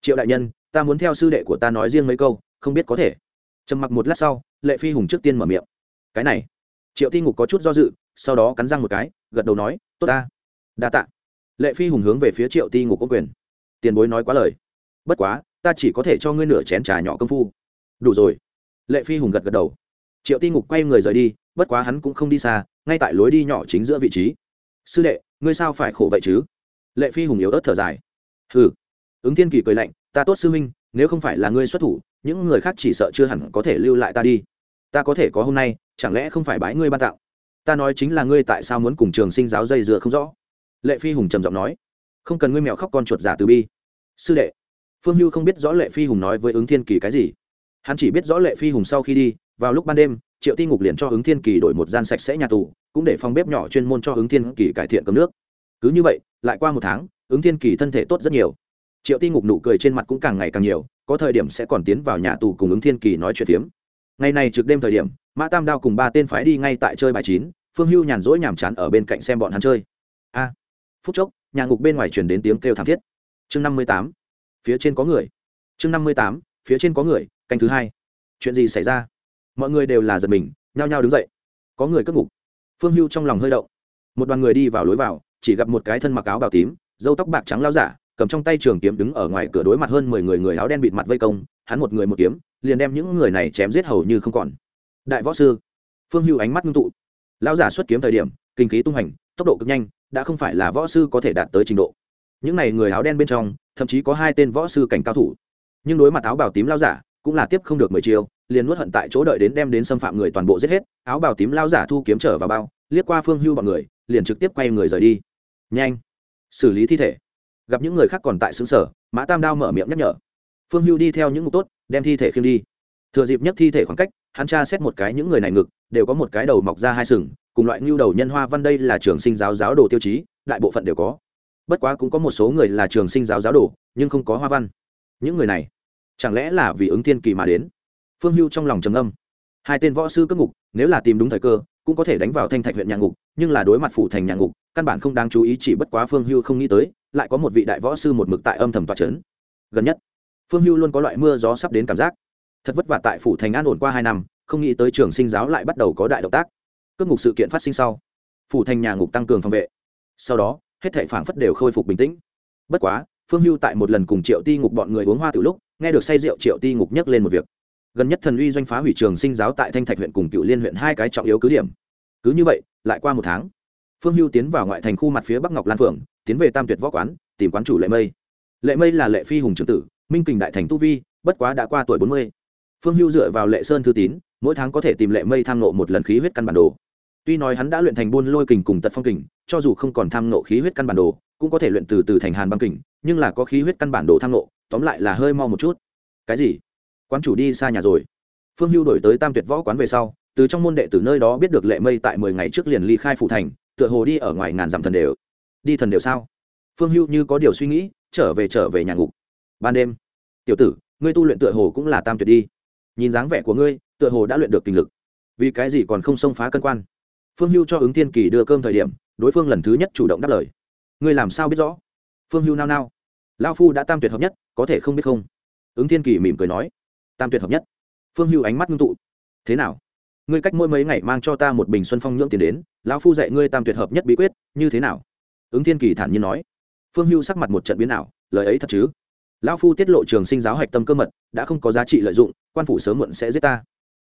Triệu đại nhân, ta muốn theo sư đệ của ta nói riêng mấy câu, không biết có thể. Trầm mặc một lát sau, lệ phi hùng trước tiên mở miệng. Cái này triệu ti ngục có chút do dự, sau đó cắn răng một cái, gật đầu nói, tốt ta, đa t ạ lệ phi hùng hướng về phía triệu ti ngục có quyền. Tiền bối nói quá lời. Bất quá, ta chỉ có thể cho ngươi nửa chén trà nhỏ công phu. Đủ rồi. Lệ phi hùng gật gật đầu. Triệu ti ngục quay người rời đi, bất quá hắn cũng không đi xa, ngay tại lối đi nhỏ chính giữa vị trí. Sư đệ, ngươi sao phải khổ vậy chứ? Lệ phi hùng yếu ớt thở dài. Hừ. Ứng thiên kỳ cười lạnh, ta tốt sư huynh, nếu không phải là ngươi xuất thủ, những người khác chỉ sợ chưa hẳn có thể lưu lại ta đi ta có thể có hôm nay, chẳng lẽ không phải bái ngươi ban tặng? ta nói chính là ngươi tại sao muốn cùng trường sinh giáo dây dựa không rõ? Lệ phi hùng trầm giọng nói. Không cần ngươi mèo khóc con chuột giả từ bi. Sư đệ, phương hưu không biết rõ lệ phi hùng nói với ứng thiên kỳ cái gì. Hắn chỉ biết rõ lệ phi hùng sau khi đi, vào lúc ban đêm, triệu ti ngục liền cho ứng thiên kỳ đổi một gian sạch sẽ nhà tù, cũng để phòng bếp nhỏ chuyên môn cho ứng thiên kỳ cải thiện cấm nước. Cứ như vậy, lại qua một tháng, ứng thiên kỳ thân thể tốt rất nhiều. Triệu ti ngục nụ cười trên mặt cũng càng ngày càng nhiều, có thời điểm sẽ còn tiến vào nhà tù cùng ứng thiên kỳ nói chuyện phiếm ngày này trực đêm thời điểm, mã tam đao cùng ba tên phái đi ngay tại chơi bài chín, phương hưu nhàn rỗi nhàm chán ở bên cạnh xem bọn hắn chơi. A. Phút chốc, nhà ngục bên ngoài chuyển đến tiếng kêu thảm thiết. Chương năm mươi tám, phía trên có người. Chương năm mươi tám, phía trên có người, canh thứ hai. Chuyện gì xảy ra? Mọi người đều là giật mình, nhao nhao đứng dậy. Có người cất ngục. Phương hưu trong lòng hơi động. Một đoàn người đi vào lối vào, chỉ gặp một cái thân mặc áo bào tím dâu tóc bạc trắng lao giả, cầm trong tay trường kiếm đứng ở ngoài cửa đối mặt hơn mười người người áo đen bịt mặt vây công hắn một người một kiếm, liền đem những người này chém giết hầu như không còn. Đại võ sư, phương hưu ánh mắt ngưng tụ. Lão giả xuất kiếm thời điểm, kinh khí tung hành, tốc độ cực nhanh, đã không phải là võ sư có thể đạt tới trình độ. Những này người áo đen bên trong, thậm chí có hai tên võ sư cảnh cao thủ. Nhưng đối mặt áo bào tím lao giả, cũng là tiếp không được mười chiêu, liền nuốt hận tại chỗ đợi đến đem đến xâm phạm người toàn bộ giết hết, áo bào tím lao giả thu kiếm trở vào bao, liếc qua phương hưu bọn người, liền trực tiếp quay người rời đi. Nhanh! Xử lý thi thể. Gặp những người khác còn tại xứng sở, mã tam đao mở miệng nhắc nhở phương hưu đi theo những ngục tốt, đem thi thể khiêng đi. Thừa dịp nhất thi thể khoảng cách, hắn tra xét một cái những người này ngực, đều có một cái đầu mọc ra hai sừng, cùng loại ngưu đầu nhân hoa văn đây là trường sinh giáo giáo đồ tiêu chí, đại bộ phận đều có. Bất quá cũng có một số người là trường sinh giáo giáo đồ, nhưng không có hoa văn. Những người này, chẳng lẽ là vì ứng thiên kỳ mà đến? Phương hưu trong lòng trầm âm hai tên võ sư cấp ngục, nếu là tìm đúng thời cơ, cũng có thể đánh vào thanh thạch huyện nhà ngục, nhưng là đối mặt phủ thành nhà ngục, căn bản không đáng chú ý, chỉ bất quá phương hưu không nghĩ tới, lại có một vị đại võ sư một mực tại âm thầm toa c gần nhất phương hưu luôn có loại mưa gió sắp đến cảm giác. Thật vất vả tại phủ thành an ổn qua hai năm, không nghĩ tới trường sinh giáo lại bắt đầu có đại động tác. Cướp ngục sự kiện phát sinh sau, phủ thành nhà ngục tăng cường phòng vệ. Sau đó, hết thảy phảng phất đều khôi phục bình tĩnh. Bất quá, phương hưu tại một lần cùng triệu ti ngục bọn người uống hoa từ lúc, nghe được say rượu triệu ti ngục nhắc lên một việc. Gần nhất thần uy doanh phá hủy trường sinh giáo tại thanh thạch huyện cùng cựu liên huyện hai cái trọng yếu cứ điểm. Cứ như vậy, lại qua một tháng, phương hưu tiến vào ngoại thành khu mặt phía bắc ngọc lan phượng, tiến về tam tuyệt võ quán, tìm quán chủ lệ mây. Lệ mây là lệ phi hùng trưởng tử minh kình đại thành tu vi, bất quá đã qua tuổi bốn mươi. Phương hưu dựa vào lệ sơn thư tín, mỗi tháng có thể tìm lệ mây tham nộ một lần khí huyết căn bản đồ. Tuy nói hắn đã luyện thành buôn lôi kình cùng tật phong kình, cho dù không còn tham nộ khí huyết căn bản đồ, cũng có thể luyện từ từ thành hàn băng kình, nhưng là có khí huyết căn bản đồ tham nộ tóm lại là hơi mau một chút. Cái gì? Quán chủ đi xa nhà rồi. Phương hưu đổi tới tam tuyệt võ quán về sau, từ trong môn đệ từ nơi đó biết được lệ mây tại mười ngày trước liền ly khai phủ thành, tựa hồ đi ở ngoài ngàn dặm thần đều. Đi thần đều sao? Phương hưu như có điều suy nghĩ, trở về trở về nhà ngục. Ban đêm tiểu tử, ngươi tu luyện tựa hồ cũng là tam tuyệt đi. Nhìn dáng vẻ của ngươi, tựa hồ đã luyện được kinh lực. Vì cái gì còn không xông phá cân quan? Phương hưu cho ứng thiên kỳ đưa cơm thời điểm, đối phương lần thứ nhất chủ động đáp lời. Ngươi làm sao biết rõ? Phương hưu nao nao. Lao phu đã tam tuyệt hợp nhất, có thể không biết không? Ứng thiên kỳ mỉm cười nói. Tam tuyệt hợp nhất. Phương hưu ánh mắt ngưng tụ. Thế nào? Ngươi cách mỗi mấy ngày mang cho ta một bình xuân phong nhưỡng tiền đến, lão phu dạy ngươi tam tuyệt hợp nhất bí quyết, như thế nào? Ứng thiên kỳ thản nhiên nói. Phương hưu sắc mặt một trận biến ảo, lời ấy thật chứ? Lão phu tiết lộ trường sinh giáo hạch tâm cơ mật, đã không có giá trị lợi dụng, quan phủ sớm muộn sẽ giết ta.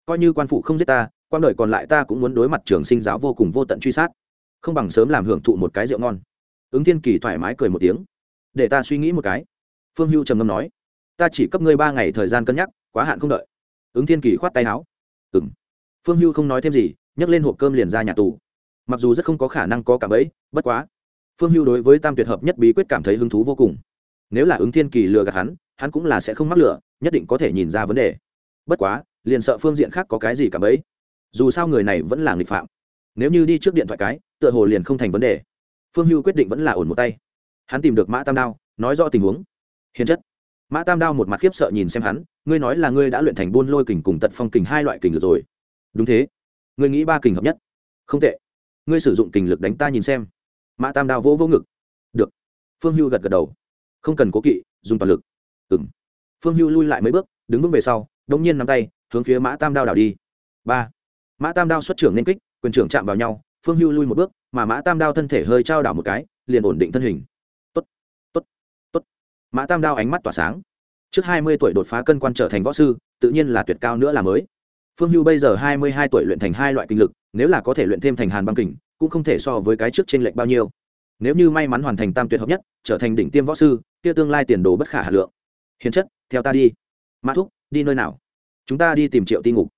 Coi như quan phủ không giết ta quan đời còn lại ta cũng muốn đối mặt trường sinh giáo vô cùng vô tận truy sát. Không bằng sớm làm hưởng thụ một cái rượu ngon. Ứng thiên kỳ thoải mái cười một tiếng. Để ta suy nghĩ một cái. Phương hưu trầm ngâm nói. Ta chỉ cấp ngươi ba ngày thời gian cân nhắc, quá hạn không đợi. Ứng thiên kỳ khoát tay áo. Ừ m phương hưu không nói thêm gì, nhấc lên hộp cơm liền ra nhà tù. Mặc dù rất không có khả năng có cảm ấy bất quá. Phương hưu đối với tam tuyệt hợp nhất bí quyết cảm thấy hứng thú vô cùng nếu là ứng thiên kỳ lừa gạt hắn hắn cũng là sẽ không mắc lừa, nhất định có thể nhìn ra vấn đề. Bất quá, liền sợ phương diện khác có cái gì cả bấy. Dù sao người này vẫn là nghịch phạm. Nếu như đi trước điện thoại cái, tựa hồ liền không thành vấn đề. Phương hưu quyết định vẫn là ổn một tay. Hắn tìm được mã tam đao, nói rõ tình huống. Hiền chất. Mã tam đao một mặt khiếp sợ nhìn xem hắn, ngươi nói là ngươi đã luyện thành buôn lôi kình cùng tật phong kình hai loại kình lực rồi. Đúng thế. Ngươi nghĩ ba kình hợp nhất? Không tệ. Ngươi sử dụng kình lực đánh ta nhìn xem. Mã tam đao vỗ vỗ ngực. Được. Phương hưu gật gật đầu không cần cố kỵ, dùng toàn lực. Ừ m phương hưu lui lại mấy bước, đứng vững về sau đông nhiên nắm tay, hướng phía mã tam đao đảo đi. Ba. Mã tam đao xuất trưởng nên kích, quyền trưởng chạm vào nhau, phương hưu lui một bước, mà mã tam đao thân thể hơi trao đảo một cái, liền ổn định thân hình. Tốt tốt tốt. Mã tam đao ánh mắt tỏa sáng. Trước hai mươi tuổi đột phá cân quan trở thành võ sư, tự nhiên là tuyệt cao nữa là mới. Phương hưu bây giờ hai mươi hai tuổi luyện thành hai loại kinh lực, nếu là có thể luyện thêm thành hàn băng kình, cũng không thể so với cái trước trên lệnh bao nhiêu. Nếu như may mắn hoàn thành tam tuyệt hợp nhất, trở thành đỉnh tiêm võ sư kia tương lai tiền đồ bất khả hà lượng. Hiền chất, theo ta đi. Mã thúc, đi nơi nào? Chúng ta đi tìm triệu ti ngục.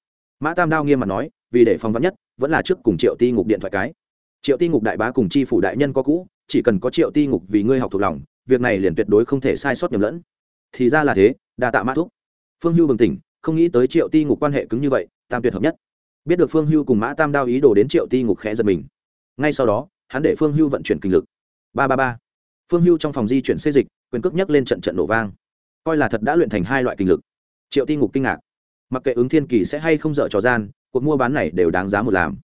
Mã tam đao nghiêm mặt nói, vì để phòng vắn nhất, vẫn là trước cùng triệu ti ngục điện thoại cái. Triệu ti ngục đại bá cùng chi phủ đại nhân có cũ, chỉ cần có triệu ti ngục vì ngươi học thuộc lòng, việc này liền tuyệt đối không thể sai sót nhầm lẫn. Thì ra là thế, đa tạ mã thúc. Phương hưu bừng tỉnh, không nghĩ tới triệu ti ngục quan hệ cứng như vậy, tam tuyệt hợp nhất. Biết được phương hưu cùng mã tam đao ý đồ đến triệu ti ngục khẽ giật mình. Ngay sau đó, hắn để phương hưu vận chuyển kinh lực. Ba ba ba phương hưu trong phòng di chuyển xây dịch, quyền cước nhấc lên trận trận nổ vang. Coi là thật đã luyện thành hai loại kinh lực. Triệu ti ngục kinh ngạc. Mặc kệ ứng thiên kỳ sẽ hay không dở trò gian, cuộc mua bán này đều đáng giá một làm.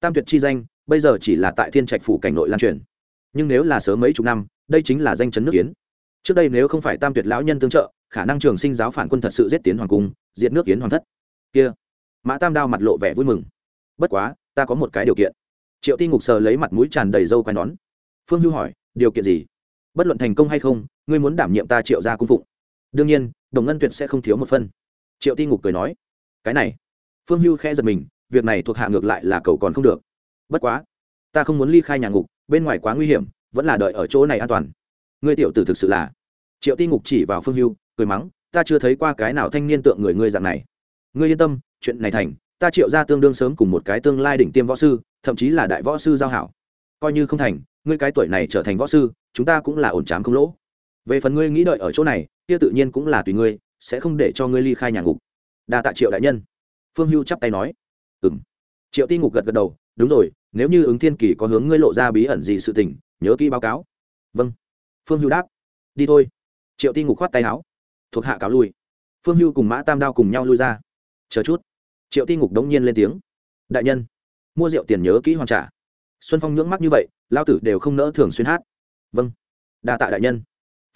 Tam tuyệt chi danh, bây giờ chỉ là tại thiên trạch phủ cảnh nội lan truyền. Nhưng nếu là sớm mấy chục năm, đây chính là danh chấn nước yến trước đây nếu không phải tam tuyệt lão nhân tương trợ, khả năng trường sinh giáo phản quân thật sự giết tiến hoàng cung, diệt nước yến hoàng thất. Kia, mã tam đao mặt lộ vẻ vui mừng. Bất quá, ta có một cái điều kiện. Triệu ti ngục sờ lấy mặt mũi tràn đầy râu quai nón. Phương hưu hỏi, điều kiện gì? Bất luận thành công hay không, ngươi muốn đảm nhiệm ta triệu ra cung phụng. Đương nhiên, đồng ngân tuyệt sẽ không thiếu một phân. Triệu ti ngục cười nói. Cái này. Phương hưu khẽ giật mình, việc này thuộc hạ ngược lại là cầu còn không được. Bất quá, ta không muốn ly khai nhà ngục, bên ngoài quá nguy hiểm, vẫn là đợi ở chỗ này an toàn. Ngươi tiểu tử thực sự là. Triệu ti ngục chỉ vào phương hưu, cười mắng, ta chưa thấy qua cái nào thanh niên tượng người ngươi dạng này. Ngươi yên tâm, chuyện này thành, ta triệu ra tương đương sớm cùng một cái tương lai đỉnh tiêm võ sư, thậm chí là đại võ sư giao hảo. Coi như không thành, ngươi cái tuổi này trở thành võ sư chúng ta cũng là ổn chám không lỗ. Về phần ngươi nghĩ đợi ở chỗ này, kia tự nhiên cũng là tùy ngươi, sẽ không để cho ngươi ly khai nhà ngục. Đa tạ triệu đại nhân. Phương hưu chắp tay nói. Ừng triệu ti ngục gật gật đầu, đúng rồi, nếu như ứng thiên kỳ có hướng ngươi lộ ra bí ẩn gì sự tình, nhớ kỹ báo cáo. Vâng. Phương hưu đáp. Đi thôi. Triệu ti ngục khoát tay áo. Thuộc hạ cáo lui. Phương hưu cùng mã tam đao cùng nhau lui ra. Chờ chút. Triệu ti ngục đống nhiên lên tiếng. Đại nhân, mua rượu tiền nhớ kỹ hoàn trả. Xuân phong nhưỡng mắt như vậy, lao tử đều không nỡ thường xuyên hát vâng. Đa tạ đại nhân.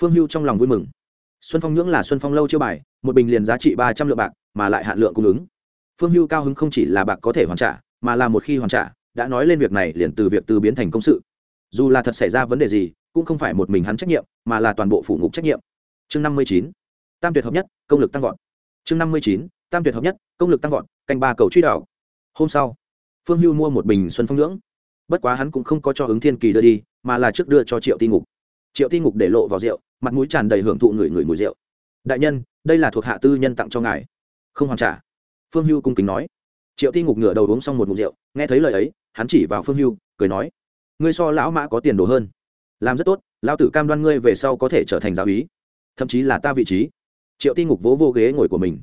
Phương hưu trong lòng vui mừng. Xuân phong nhưỡng là xuân phong lâu chiêu bài, một bình liền giá trị ba trăm lượng bạc, mà lại hạn lượng cung ứng. Phương hưu cao hứng không chỉ là bạc có thể hoàn trả, mà là một khi hoàn trả, đã nói lên việc này liền từ việc từ biến thành công sự. Dù là thật xảy ra vấn đề gì, cũng không phải một mình hắn trách nhiệm, mà là toàn bộ phủ ngục trách nhiệm. Chương năm mươi chín, tam tuyệt hợp nhất, công lực tăng vọt. Chương năm mươi chín, tam tuyệt hợp nhất, công lực tăng vọt, canh ba cầu truy đảo. Hôm sau, phương hưu mua một bình xuân phong nhưỡng. Bất quá hắn cũng không có cho ứng thiên kỳ đưa đi mà là trước đưa cho triệu ti ngục. Triệu ti ngục để lộ vào rượu, mặt mũi tràn đầy hưởng thụ người người mùi rượu. Đại nhân, đây là thuộc hạ tư nhân tặng cho ngài. Không hoàn trả. Phương hưu cung kính nói. Triệu ti ngục ngửa đầu uống xong một mục rượu, nghe thấy lời ấy, hắn chỉ vào phương hưu, cười nói. Ngươi so lão mã có tiền đồ hơn. Làm rất tốt, lão tử cam đoan ngươi về sau có thể trở thành giáo ý thậm chí là ta vị trí. Triệu ti ngục vỗ vô ghế ngồi của mình.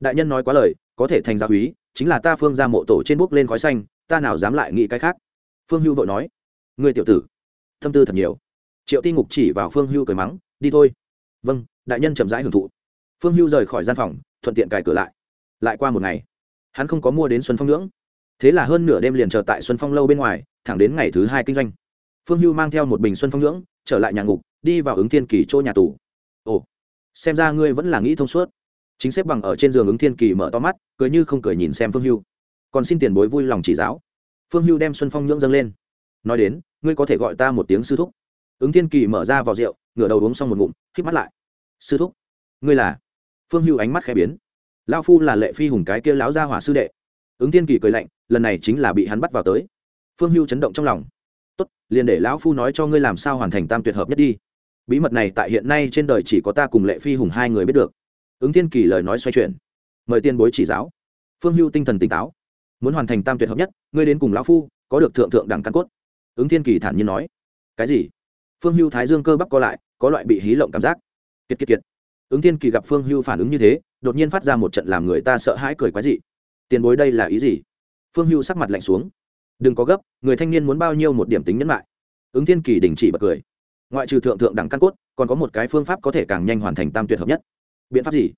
Đại nhân nói quá lời, có thể thành giáo ý chính là ta phương ra mộ tổ trên bút lên khói xanh, ta nào dám lại nghĩ cái khác? Phương hưu vội nói. Ngươi tiểu tử thâm tư thật nhiều. Triệu ti ngục chỉ vào phương hưu cười mắng, đi thôi. Vâng đại nhân chậm rãi hưởng thụ. Phương hưu rời khỏi gian phòng, thuận tiện cài cửa lại. Lại qua một ngày, hắn không có mua đến xuân phong nhưỡng thế là hơn nửa đêm liền chờ tại xuân phong lâu bên ngoài, thẳng đến ngày thứ hai kinh doanh. Phương hưu mang theo một bình xuân phong nhưỡng trở lại nhà ngục, đi vào ứng thiên kỳ chỗ nhà tù. Ồ, xem ra ngươi vẫn là nghĩ thông suốt. Chính xếp bằng ở trên giường ứng thiên kỳ mở to mắt, cười như không cười nhìn xem phương hưu. Còn xin tiền bối vui lòng chỉ giáo. Phương hưu đem xuân phong nhưỡng dâng lên. Nói đến ngươi có thể gọi ta một tiếng sư thúc. Ứng thiên kỳ mở ra vào rượu, ngửa đầu uống xong một ngụm hít mắt lại. Sư thúc? Ngươi là? Phương hưu ánh mắt khẽ biến. Lao phu là lệ phi hùng cái kia láo ra hỏa sư đệ. Ứng thiên kỳ cười lạnh, lần này chính là bị hắn bắt vào tới. Phương hưu chấn động trong lòng. Tốt, liền để lão phu nói cho ngươi làm sao hoàn thành tam tuyệt hợp nhất đi. Bí mật này tại hiện nay trên đời chỉ có ta cùng lệ phi hùng hai người biết được. Ứng thiên kỳ lời nói xoay chuyển. Mời tiên bối chỉ giáo. Phương hưu tinh thần tỉnh táo. Muốn hoàn thành tam tuyệt hợp nhất, ngươi đến cùng lão phu, có được thượng thượng đẳng căn cốt ứng thiên kỳ thản nhiên nói, cái gì? Phương hưu thái dương cơ bắp co lại, có loại bị hí lộng cảm giác. Kiệt kiệt kiệt. Ứng thiên kỳ gặp phương hưu phản ứng như thế, đột nhiên phát ra một trận làm người ta sợ hãi cười quái dị. Tiền bối đây là ý gì? Phương hưu sắc mặt lạnh xuống. Đừng có gấp, người thanh niên muốn bao nhiêu một điểm tính nhẫn lại. Ứng thiên kỳ đình chỉ bật cười. Ngoại trừ thượng thượng đẳng căn cốt, còn có một cái phương pháp có thể càng nhanh hoàn thành tam tuyệt hợp nhất. Biện pháp gì?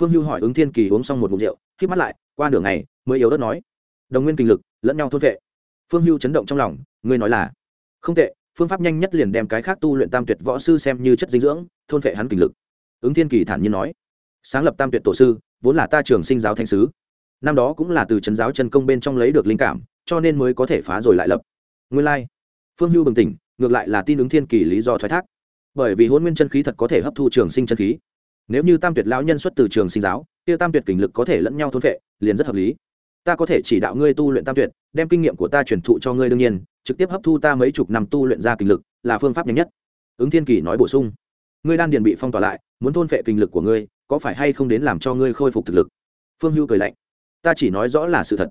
Phương hưu hỏi ứng thiên kỳ uống xong một mục rượu k mắt lại, qua nửa ngày, mới yếu đất nói. Đồng nguyên kinh lực, lẫn nhau thôn vệ. Phương hưu chấn động trong lòng ngươi nói là không tệ, phương pháp nhanh nhất liền đem cái khác tu luyện tam tuyệt võ sư xem như chất dinh dưỡng, thôn vệ hắn kình lực. Ứng thiên kỳ thản nhiên nói, sáng lập tam tuyệt tổ sư, vốn là ta trường sinh giáo thanh sứ. Năm đó cũng là từ trấn giáo chân công bên trong lấy được linh cảm, cho nên mới có thể phá rồi lại lập. Nguyên lai、like. phương hưu bừng tỉnh, ngược lại là tin ứng thiên kỳ lý do thoái thác. Bởi vì hôn nguyên chân khí thật có thể hấp thu trường sinh chân khí. Nếu như tam tuyệt lão nhân xuất từ trường sinh giáo, kia tam tuyệt kình lực có thể lẫn nhau thôn vệ liền rất hợp lý ta có thể chỉ đạo ngươi tu luyện tam tuyệt, đem kinh nghiệm của ta truyền thụ cho ngươi đương nhiên, trực tiếp hấp thu ta mấy chục năm tu luyện ra kinh lực, là phương pháp nhanh nhất. Ứng thiên kỳ nói bổ sung. Ngươi đan điền bị phong tỏa lại, muốn thôn phệ kinh lực của ngươi, có phải hay không đến làm cho ngươi khôi phục thực lực? Phương hưu cười lạnh. Ta chỉ nói rõ là sự thật.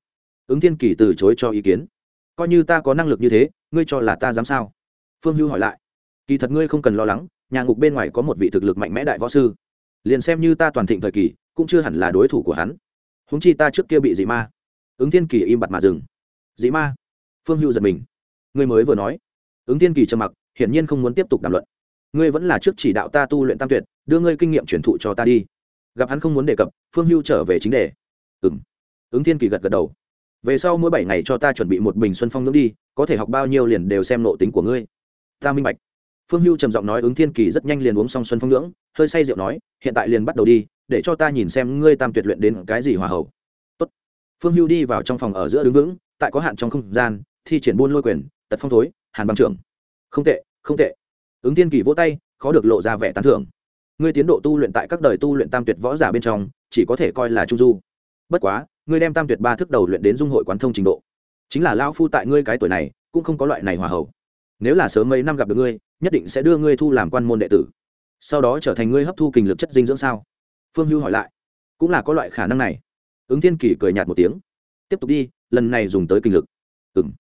Ứng thiên kỳ từ chối cho ý kiến. Coi như ta có năng lực như thế, ngươi cho là ta dám sao? Phương hưu hỏi lại. Kỳ thật ngươi không cần lo lắng, nhà ngục bên ngoài có một vị thực lực mạnh mẽ đại võ sư. Liền xem như ta toàn thịnh thời kỳ, cũng chưa hẳn là đối thủ của hắn. Húng chi ta trước kia bị dị ma ứng thiên kỳ im bặt mà dừng. Dĩ ma. Phương hưu giật mình. Ngươi mới vừa nói. Ứng thiên kỳ trầm mặc, hiển nhiên không muốn tiếp tục đàm luận. Ngươi vẫn là trước chỉ đạo ta tu luyện tam tuyệt, đưa ngươi kinh nghiệm truyền thụ cho ta đi. Gặp hắn không muốn đề cập, phương hưu trở về chính đề. Ừ m ứng thiên kỳ gật gật đầu. Về sau mỗi bảy ngày cho ta chuẩn bị một bình xuân phong nước đi, có thể học bao nhiêu liền đều xem nộ tính của ngươi. Ta minh bạch. Phương hưu trầm giọng nói, ứng thiên kỳ rất nhanh liền uống xong xuân phong ngưỡng hơi say rượu nói, hiện tại liền bắt đầu đi, để cho ta nhìn xem ngươi tam tuyệt luyện đến cái gì hòa hậu phương hưu đi vào trong phòng ở giữa đứng vững, tại có hạn trong không gian, thi triển buôn lôi quyền, tật phong thối, hàn băng trưởng. Không tệ không tệ. Ứng thiên kỳ vỗ tay, khó được lộ ra vẻ tán thưởng. Ngươi tiến độ tu luyện tại các đời tu luyện tam tuyệt võ giả bên trong, chỉ có thể coi là trung du. Bất quá, ngươi đem tam tuyệt ba thức đầu luyện đến dung hội quán thông trình độ. Chính là lao phu tại ngươi cái tuổi này, cũng không có loại này hòa hậu. Nếu là sớm mấy năm gặp được ngươi, nhất định sẽ đưa ngươi thu làm quan môn đệ tử. Sau đó trở thành ngươi hấp thu kinh lực chất dinh dưỡng sao? Phương hưu hỏi lại. Cũng là có loại khả năng này ứng thiên kỳ cười nhạt một tiếng. Tiếp tục đi, lần này dùng tới kinh lực. Ừng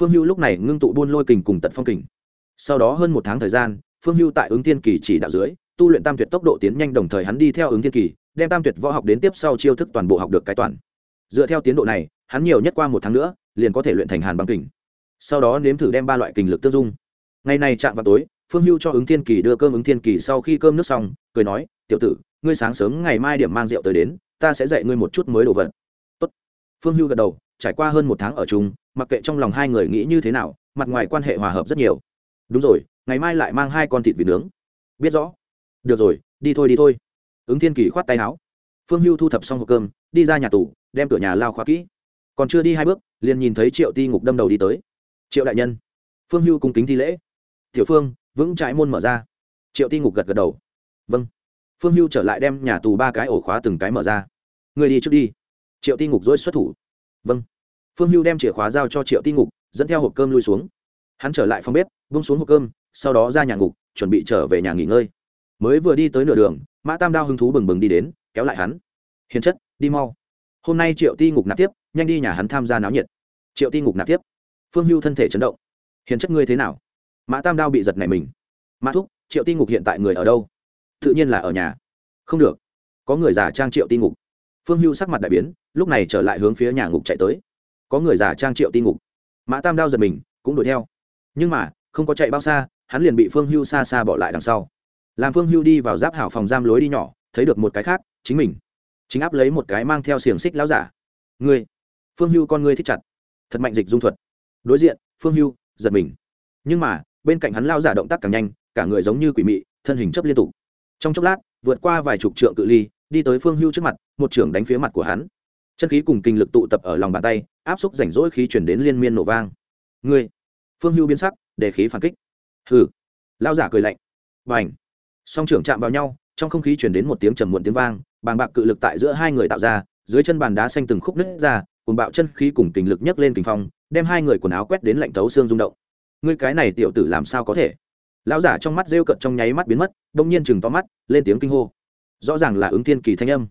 phương hưu lúc này ngưng tụ buôn lôi kình cùng tận phong kình. Sau đó hơn một tháng thời gian, phương hưu tại ứng thiên kỳ chỉ đạo dưới, tu luyện tam tuyệt tốc độ tiến nhanh đồng thời hắn đi theo ứng thiên kỳ, đem tam tuyệt võ học đến tiếp sau chiêu thức toàn bộ học được cái toàn. Dựa theo tiến độ này, hắn nhiều nhất qua một tháng nữa, liền có thể luyện thành hàn băng kình. Sau đó nếm thử đem ba loại kình lực tương dung. Ngày này chạm vào tối, phương hưu cho ứng thiên kỳ đưa cơm ứng thiên kỳ sau khi cơm nước xong, cười nói, tiểu tử, ngươi sáng sớm ngày mai điểm mang rượu tới đến ta sẽ dạy ngươi một chút mới đồ vật. Tốt. phương hưu gật đầu, trải qua hơn một tháng ở chung, mặc kệ trong lòng hai người nghĩ như thế nào, mặt ngoài quan hệ hòa hợp rất nhiều. Đúng rồi, ngày mai lại mang hai con thịt vịt nướng. Biết rõ. Được rồi, đi thôi đi thôi. Ứng thiên kỳ khoát tay áo. Phương hưu thu thập xong hộp cơm, đi ra nhà tủ đem cửa nhà lao khóa kỹ. Còn chưa đi hai bước, liền nhìn thấy triệu ti ngục đâm đầu đi tới. Triệu đại nhân. Phương hưu cung kính thi lễ. Tiểu phương, vững trại môn mở ra. Triệu ti ngục gật gật đầu. Vâng phương hưu trở lại đem nhà tù ba cái ổ khóa từng cái mở ra. Người đi trước đi. Triệu ti ngục dối xuất thủ. Vâng. Phương hưu đem chìa khóa giao cho triệu ti ngục, dẫn theo hộp cơm lui xuống. Hắn trở lại phòng bếp bung xuống hộp cơm, sau đó ra nhà ngục, chuẩn bị trở về nhà nghỉ ngơi. Mới vừa đi tới nửa đường, mã tam đao hứng thú bừng bừng đi đến, kéo lại hắn. Hiền chất, đi mau. Hôm nay triệu ti ngục nạp tiếp, nhanh đi nhà hắn tham gia náo nhiệt. Triệu ti ngục nạp tiếp. Phương hưu thân thể chấn động. Hiền chất ngươi thế nào? Mã tam đao bị giật này mình. Mã thúc, triệu ti ngục hiện tại người ở đâu? Tự nhiên là ở nhà. Không được. Có người giả trang triệu ti ngục. Phương hưu sắc mặt đại biến, lúc này trở lại hướng phía nhà ngục chạy tới. Có người giả trang triệu ti ngục. Mã tam đao giật mình, cũng đuổi theo. Nhưng mà, không có chạy bao xa, hắn liền bị phương hưu xa xa bỏ lại đằng sau. Làm phương hưu đi vào giáp hảo phòng giam lối đi nhỏ, thấy được một cái khác, chính mình. Chính áp lấy một cái mang theo xiềng xích láo giả. Ngươi. Phương hưu con ngươi thích chặt. Thật mạnh dịch dung thuật. Đối diện, phương hưu, giật mình. Nhưng mà, bên cạnh hắn lao giả động tác càng nhanh, cả người giống như quỷ mị, thân hình chấp liên tục trong chốc lát, vượt qua vài chục trượng cự ly, đi tới phương hưu trước mặt, một trưởng đánh phía mặt của hắn. Chân khí cùng kinh lực tụ tập ở lòng bàn tay, áp xúc rảnh rỗi khí chuyển đến liên miên nổ vang. Ngươi! Phương hưu biến sắc, để khí phản kích. Hừ! Lao giả cười lạnh. Và h song trưởng chạm vào nhau, trong không khí chuyển đến một tiếng trầm muộn tiếng vang, bàng bạc cự lực tại giữa hai người tạo ra, dưới chân bàn đá xanh từng khúc nứt ra cùng bạo chân khí cùng kinh lực nhấc lên kinh phong, đem hai người quần áo quét đến lạnh thấu xương rung động. Ngươi cái này tiểu tử làm sao có thể? Lão giả trong mắt rêu cận trong nháy mắt biến mất đông nhiên chừng to mắt, lên tiếng kinh hô. Rõ ràng là ứng thiên kỳ thanh âm.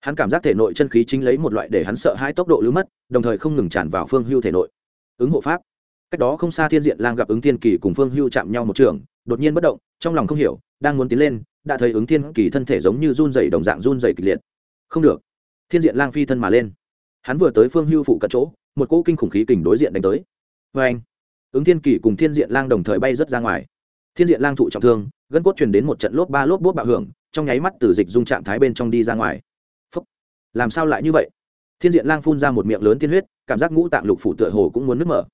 Hắn cảm giác thể nội chân khí chính lấy một loại để hắn sợ hai tốc độ lưu mất, đồng thời không ngừng tràn vào phương hưu thể nội. Ứng hộ pháp. Cách đó không xa thiên diện lang gặp ứng thiên kỳ cùng phương hưu chạm nhau một trường, đột nhiên bất động, trong lòng không hiểu, đang muốn tiến lên, đã thấy ứng thiên kỳ thân thể giống như run dày đồng dạng run dày kịch liệt. Không được. Thiên diện lang phi thân mà lên. Hắn vừa tới phương hưu phụ cận chỗ, một cỗ kinh khủng khí kình đối diện đánh tới. Vê anh ứng thiên kỳ cùng thiên diện lang đồng thời bay rớt ra ngoài thiên diện lang thụ trọng thương, gân cốt truyền đến một trận lốp ba lốp bốt bạo hưởng, trong nháy mắt từ dịch dung trạng thái bên trong đi ra ngoài. Phúc. làm sao lại như vậy? Thiên diện lang phun ra một miệng lớn tiên huyết, cảm giác ngũ tạng lục phủ tựa hồ cũng muốn nứt mở.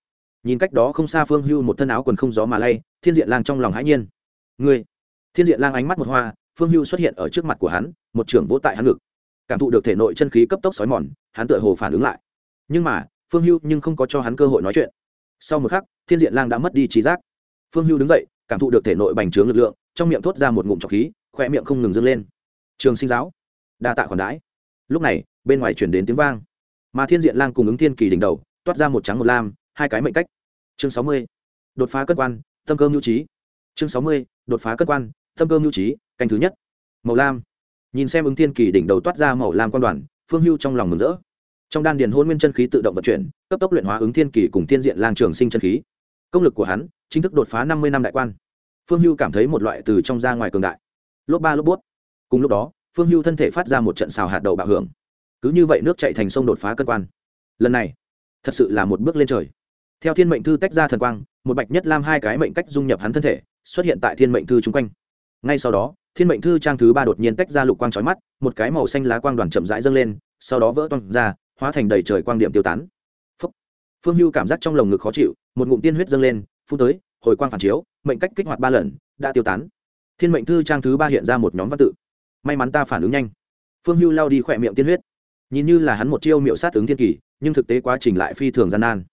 Nhìn cách đó không xa phương hưu một thân áo quần không gió mà lay, thiên diện lang trong lòng hãi nhiên. Ngươi. Thiên diện lang ánh mắt một hoa, phương hưu xuất hiện ở trước mặt của hắn, một trưởng vỗ tại hắn ngực. Cảm thụ được thể nội chân khí cấp tốc xói mòn, hắn tựa hồ phản ứng lại. Nhưng mà, phương hưu nhưng không có cho hắn cơ hội nói chuyện. Sau một khắc, thiên diện lang đã mất đi trí giác. Phương hưu đứng dậy cảm thụ được thể nội bành trướng lực lượng, trong miệng thốt ra một ngụm trọc khí khoe miệng không ngừng dâng lên. Trường sinh giáo, đa tạ khoản đãi. Lúc này, bên ngoài chuyển đến tiếng vang. Mà thiên diện lang cùng ứng thiên kỳ đỉnh đầu, toát ra một trắng một lam, hai cái mệnh cách. Chương sáu mươi, đột phá cất quan, tâm cơ mưu trí. Chương sáu mươi, đột phá cất quan, tâm cơ mưu trí, canh thứ nhất. Màu lam. Nhìn xem ứng thiên kỳ đỉnh đầu toát ra màu lam quan đoàn, phương hưu trong lòng mừng rỡ. Trong đan điền hôn nguyên chân khí tự động vận chuyển, cấp tốc luyện hóa ứng thiên kỳ cùng thiên diện lang trường sinh chân khí công lực của hắn chính thức đột phá năm mươi năm đại quan. Phương hưu cảm thấy một loại từ trong ra ngoài cường đại. Lốp ba lốp bút cùng lúc đó, phương hưu thân thể phát ra một trận xào hạt đầu bạo hưởng. Cứ như vậy nước chạy thành sông đột phá cân quan. Lần này, thật sự là một bước lên trời. Theo thiên mệnh thư tách ra thần quang, một bạch nhất lam hai cái mệnh cách dung nhập hắn thân thể, xuất hiện tại thiên mệnh thư chung quanh. Ngay sau đó, thiên mệnh thư trang thứ ba đột nhiên tách ra lục quang trói mắt, một cái màu xanh lá quang đoàn chậm rãi dâng lên, sau đó vỡ toang ra, hóa thành đầy trời quang điểm tiêu tán phương hưu cảm giác trong lồng ngực khó chịu, một ngụm tiên huyết dâng lên, phun tới, hồi quang phản chiếu, mệnh cách kích hoạt ba lần, đã tiêu tán. Thiên mệnh thư trang thứ ba hiện ra một nhóm văn tự. May mắn ta phản ứng nhanh. Phương hưu lao đi khỏe miệng tiên huyết. Nhìn như là hắn một chiêu miệu sát ứng thiên kỳ, nhưng thực tế quá trình lại phi thường gian nan.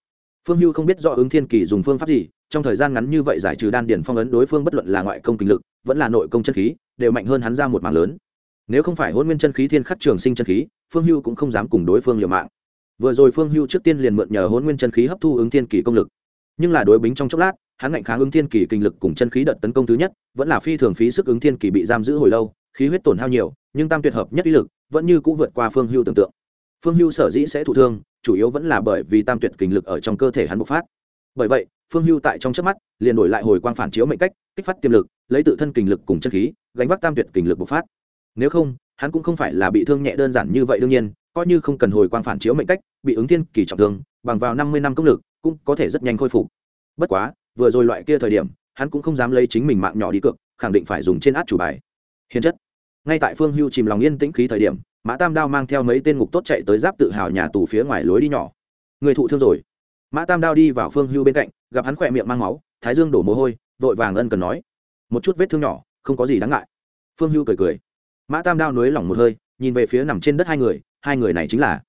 Phương hưu không biết do ứng thiên kỳ dùng phương pháp gì, trong thời gian ngắn như vậy giải trừ đan điển phong ấn đối phương bất luận là ngoại công kinh lực, vẫn là nội công chân khí, đều mạnh hơn hắn ra một mảng lớn. Nếu không phải hôn nguyên chân khí thiên khắc trường sinh chân khí, phương hưu cũng không dám cùng đối phương liều mạng vừa rồi phương hưu trước tiên liền mượn nhờ hôn nguyên chân khí hấp thu ứng thiên kỳ công lực. Nhưng là đối bính trong chốc lát, hắn ngạnh kháng ứng thiên kỳ kinh lực cùng chân khí đợt tấn công thứ nhất, vẫn là phi thường phí sức ứng thiên kỳ bị giam giữ hồi lâu, khí huyết tổn hao nhiều, nhưng tam tuyệt hợp nhất uy lực, vẫn như cũng vượt qua phương hưu tưởng tượng. Phương hưu sở dĩ sẽ thụ thương, chủ yếu vẫn là bởi vì tam tuyệt kinh lực ở trong cơ thể hắn bộc phát. Bởi vậy, phương hưu tại trong chớp mắt, liền đổi lại hồi quang phản chiếu mệnh cách, kích phát tiềm lực, lấy tự thân kinh lực cùng chân khí, gánh vác tam tuyệt kinh lực bộc phát. Nếu không, hắn cũng không phải là bị thương nhẹ đơn giản như vậy đương nhiên coi như không cần hồi quang phản chiếu mệnh cách, bị ứng thiên kỳ trọng thương, bằng vào năm mươi năm công lực, cũng có thể rất nhanh khôi phục. Bất quá, vừa rồi loại kia thời điểm, hắn cũng không dám lấy chính mình mạng nhỏ đi cược, khẳng định phải dùng trên át chủ bài. Hiền chất. Ngay tại phương hưu chìm lòng yên tĩnh khí thời điểm, mã tam đao mang theo mấy tên ngục tốt chạy tới giáp tự hào nhà tù phía ngoài lối đi nhỏ. Người thụ thương rồi. Mã tam đao đi vào phương hưu bên cạnh, gặp hắn khỏe miệng mang máu, thái dương đổ mồ hôi, vội vàng ân cần nói. Một chút vết thương nhỏ, không có gì đáng ngại. Phương hưu cười cười. Mã tam đao nới lỏng một hơi, nhìn về phía nằm trên đất hai người hai người này chính là.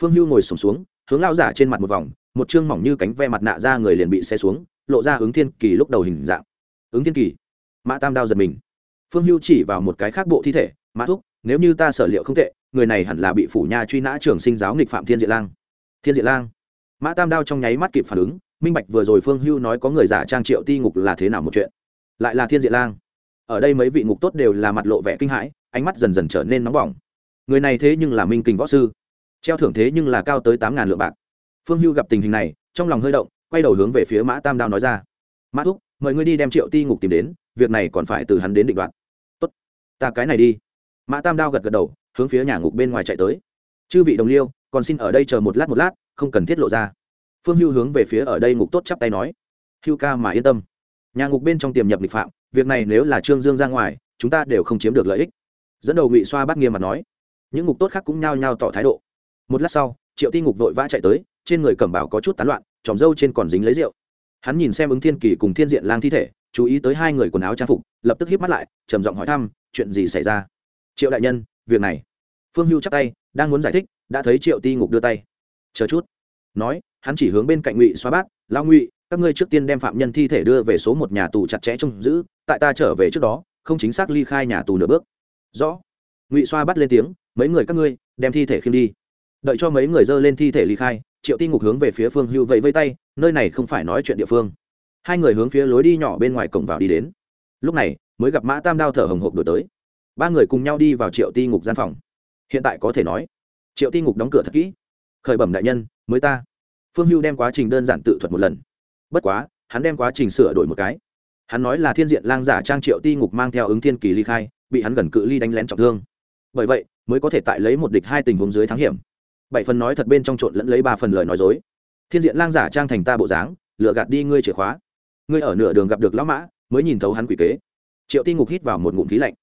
Phương hưu ngồi sổm xuống, xuống hướng lao giả trên mặt một vòng một chương mỏng như cánh ve mặt nạ ra người liền bị xe xuống lộ ra ứng thiên kỳ lúc đầu hình dạng. Ứng thiên kỳ. Mã tam đao giật mình. Phương hưu chỉ vào một cái khác bộ thi thể mã thúc nếu như ta sở liệu không tệ người này hẳn là bị phủ nha truy nã trường sinh giáo nghịch phạm thiên diện lang. Thiên diện lang. Mã tam đao trong nháy mắt kịp phản ứng minh bạch vừa rồi phương hưu nói có người giả trang triệu ti ngục là thế nào một chuyện. Lại là thiên diện lang. Ở đây mấy vị ngục tốt đều là mặt lộ vẻ kinh hãi ánh mắt dần dần trở nên nóng bỏng người này thế nhưng là minh kình võ sư. Treo thưởng thế nhưng là cao tới tám ngàn lượng bạc. Phương hưu gặp tình hình này, trong lòng hơi động, quay đầu hướng về phía mã tam đao nói ra. Mã thúc, mời ngươi đi đem triệu ti ngục tìm đến, việc này còn phải từ hắn đến định đoạt. Tốt, ta cái này đi. Mã tam đao gật gật đầu, hướng phía nhà ngục bên ngoài chạy tới. Chư vị đồng liêu, còn xin ở đây chờ một lát một lát, không cần thiết lộ ra. Phương hưu hướng về phía ở đây ngục tốt chắp tay nói. Hưu ca mà yên tâm. Nhà ngục bên trong tiềm nhập lịch phạm, việc này nếu là trương dương ra ngoài, chúng ta đều không chiếm được lợi ích. Dẫn đầu ngụy xoa bắt nghiêm mặt nói những ngục tốt khác cũng nhao nhao tỏ thái độ. Một lát sau, triệu ti ngục vội vã chạy tới, trên người cẩm bảo có chút tán loạn, tròm râu trên còn dính lấy rượu. Hắn nhìn xem ứng thiên kỳ cùng thiên diện lang thi thể, chú ý tới hai người quần áo trang phục, lập tức híp mắt lại, trầm giọng hỏi thăm, chuyện gì xảy ra? Triệu đại nhân, việc này. Phương hưu chắp tay, đang muốn giải thích, đã thấy triệu ti ngục đưa tay. Chờ chút. Nói, hắn chỉ hướng bên cạnh ngụy xoa bát lao ngụy, các ngươi trước tiên đem phạm nhân thi thể đưa về số một nhà tù chặt chẽ trông giữ, tại ta trở về trước đó, không chính xác ly khai nhà tù nửa bước. Rõ ngụy xoa bắt lên tiếng, mấy người các ngươi, đem thi thể khiêm đi. Đợi cho mấy người dơ lên thi thể ly khai, triệu ti ngục hướng về phía phương hưu vẫy vây tay, nơi này không phải nói chuyện địa phương. Hai người hướng phía lối đi nhỏ bên ngoài cổng vào đi đến. Lúc này, mới gặp mã tam đao thở hồng hộc đổi tới. Ba người cùng nhau đi vào triệu ti ngục gian phòng. Hiện tại có thể nói, triệu ti ngục đóng cửa thật kỹ. Khởi bẩm đại nhân, mới ta. Phương hưu đem quá trình đơn giản tự thuật một lần. Bất quá, hắn đem quá trình sửa đổi một cái. Hắn nói là thiên diện lang giả trang triệu ti ngục mang theo ứng thiên kỳ ly khai, bị hắn gần cự ly đánh lén trọng thương bởi vậy, mới có thể tại lấy một địch hai tình huống dưới thắng hiểm. Bảy phần nói thật bên trong trộn lẫn lấy ba phần lời nói dối. Thiên diện lang giả trang thành ta bộ dáng lựa gạt đi ngươi chìa khóa. Ngươi ở nửa đường gặp được lão mã, mới nhìn thấu hắn quỷ kế. Triệu ti ngục hít vào một ngụm khí lạnh.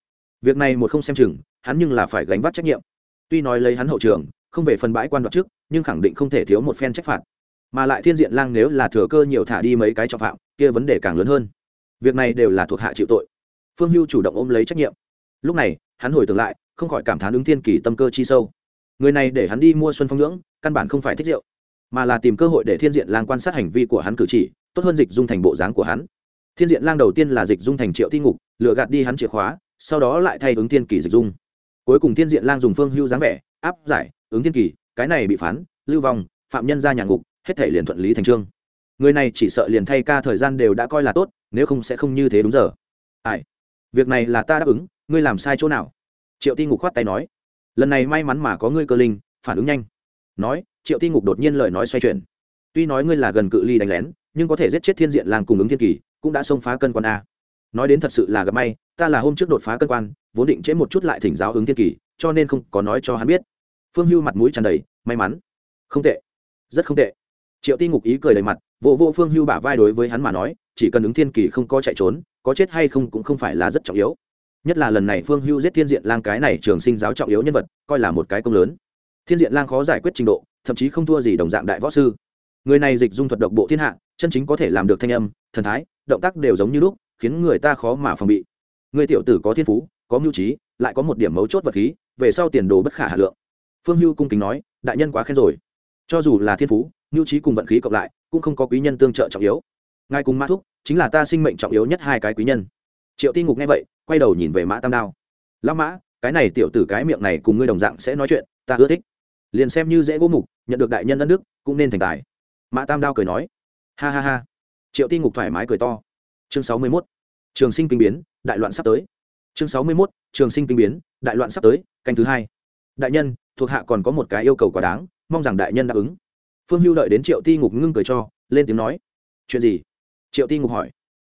Việc này một không xem chừng, hắn nhưng là phải gánh vác trách nhiệm. Tuy nói lấy hắn hậu trường, không về phần bãi quan đoạt trước nhưng khẳng định không thể thiếu một phen trách phạt. Mà lại thiên diện lang nếu là thừa cơ nhiều thả đi mấy cái trọng phạm, kia vấn đề càng lớn hơn. Việc này đều là thuộc hạ chịu tội. Phương hưu chủ động ôm lấy trách nhiệm. Lúc này, hắn hồi tưởng lại không khỏi cảm thán ứng thiên kỳ tâm cơ chi sâu. Người này để hắn đi mua xuân phong nhưỡng, căn bản không phải thích rượu, mà là tìm cơ hội để thiên diện lang quan sát hành vi của hắn cử chỉ, tốt hơn dịch dung thành bộ dáng của hắn. Thiên diện lang đầu tiên là dịch dung thành triệu thi ngục lựa gạt đi hắn chìa khóa, sau đó lại thay ứng thiên kỳ dịch dung. Cuối cùng thiên diện lang dùng phương hưu dáng vẻ, áp giải, ứng thiên kỳ, cái này bị phán, lưu vong, phạm nhân ra nhà ngục, hết thể liền thuận lý thành trương. Người này chỉ sợ liền thay ca thời gian đều đã coi là tốt, nếu không sẽ không như thế đúng giờ. Ai? Việc này là ta đáp ứng, ngươi làm sai chỗ nào? Triệu ti ngục khoát tay nói, lần này may mắn mà có ngươi cơ linh, phản ứng nhanh. Nói, triệu ti ngục đột nhiên lời nói xoay chuyển. Tuy nói ngươi là gần cự ly đánh lén, nhưng có thể giết chết thiên diện làng cùng ứng thiên kỳ, cũng đã xông phá cân quan a. Nói đến thật sự là gặp may, ta là hôm trước đột phá cân quan, vốn định chế một chút lại thỉnh giáo ứng thiên kỳ, cho nên không có nói cho hắn biết. Phương hưu mặt mũi tràn đầy, may mắn. Không tệ. Rất không tệ. Triệu ti ngục ý cười đầy mặt vô vô phương hưu bả vai đối với hắn mà nói, chỉ cần ứng thiên kỳ không có chạy trốn, có chết hay không cũng không phải là rất trọng yếu nhất là lần này phương hưu giết thiên diện lang cái này trường sinh giáo trọng yếu nhân vật, coi là một cái công lớn. Thiên diện lang khó giải quyết trình độ, thậm chí không thua gì đồng dạng đại võ sư. Người này dịch dung thuật độc bộ thiên hạ, chân chính có thể làm được thanh âm, thần thái, động tác đều giống như lúc, khiến người ta khó mà phòng bị. Người tiểu tử có thiên phú, có mưu trí, lại có một điểm mấu chốt vật khí, về sau tiền đồ bất khả hà lượng. Phương hưu cung kính nói, đại nhân quá khen rồi. Cho dù là thiên phú, mưu trí cùng vận khí cộng lại, cũng không có quý nhân tương trợ trọng yếu. Ngài cùng ma thúc, chính là ta sinh mệnh trọng yếu nhất hai cái quý nhân. Triệu ti ngục nghe vậy quay đầu nhìn về mã tam đao. Lão mã, cái này tiểu tử cái miệng này cùng ngươi đồng dạng sẽ nói chuyện, ta ưa thích. Liền xem như dễ gỗ mục, nhận được đại nhân đất nước cũng nên thành tài. Mã tam đao cười nói. Ha ha ha. Triệu ti ngục thoải mái cười to. Chương sáu mươi mốt. Trường sinh kinh biến, đại loạn sắp tới. Chương sáu mươi mốt, trường sinh kinh biến, đại loạn sắp tới, canh thứ hai. Đại nhân, thuộc hạ còn có một cái yêu cầu quá đáng, mong rằng đại nhân đáp ứng. Phương hưu đợi đến triệu ti ngục ngưng cười cho, lên tiếng nói. Chuyện gì? Triệu ti ngục hỏi.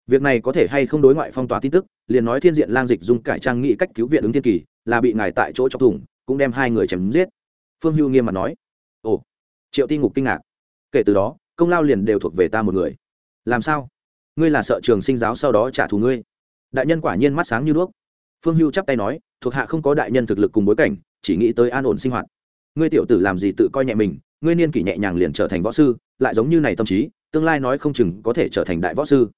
Việc này có thể hay không đối ngoại phong tỏa tin tức? Liền nói thiên diện lang dịch dung cải trang nghị cách cứu viện ứng thiên kỳ, là bị ngài tại chỗ chọc thủng, cũng đem hai người chém giết. Phương hưu nghiêm mặt nói, ồ, triệu ti ngục kinh ngạc. Kể từ đó, công lao liền đều thuộc về ta một người. Làm sao? Ngươi là sợ trường sinh giáo sau đó trả thù ngươi? Đại nhân quả nhiên mắt sáng như đuốc. Phương hưu chắp tay nói, thuộc hạ không có đại nhân thực lực cùng bối cảnh, chỉ nghĩ tới an ổn sinh hoạt. Ngươi tiểu tử làm gì tự coi nhẹ mình, ngươi niên kỷ nhẹ nhàng liền trở thành võ sư, lại giống như này tâm trí, tương lai nói không chừng có thể trở thành đại võ sư.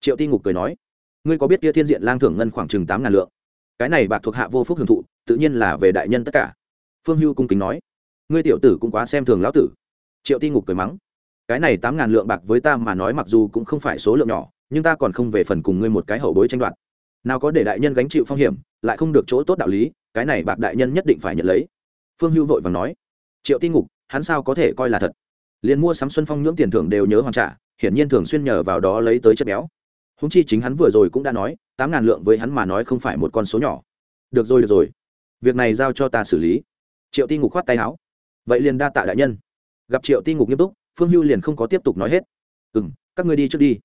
Triệu ti ngục cười nói ngươi có biết kia thiên diện lang thưởng ngân khoảng chừng tám ngàn lượng? Cái này bạc thuộc hạ vô phúc hưởng thụ, tự nhiên là về đại nhân tất cả. Phương hưu cung kính nói. Ngươi tiểu tử cũng quá xem thường lão tử. Triệu ti ngục cười mắng. Cái này tám ngàn lượng bạc với ta mà nói mặc dù cũng không phải số lượng nhỏ, nhưng ta còn không về phần cùng ngươi một cái hậu bối tranh đoạt. Nào có để đại nhân gánh chịu phong hiểm, lại không được chỗ tốt đạo lý, cái này bạc đại nhân nhất định phải nhận lấy. Phương hưu vội và nói. Triệu ti ngục, hắn sao có thể coi là thật? Liền mua sắm xuân phong nhưỡng tiền thưởng đều nhớ hoàn trả, hiển nhiên thường xuyên nhờ vào đó lấy tới chất béo húng chi chính hắn vừa rồi cũng đã nói, tám ngàn lượng với hắn mà nói không phải một con số nhỏ. Được rồi được rồi. Việc này giao cho ta xử lý. Triệu ti ngục khoát tay áo. Vậy liền đa tạ đại nhân. Gặp triệu ti ngục nghiêm túc, phương hưu liền không có tiếp tục nói hết. Ừ m các ngươi đi trước đi.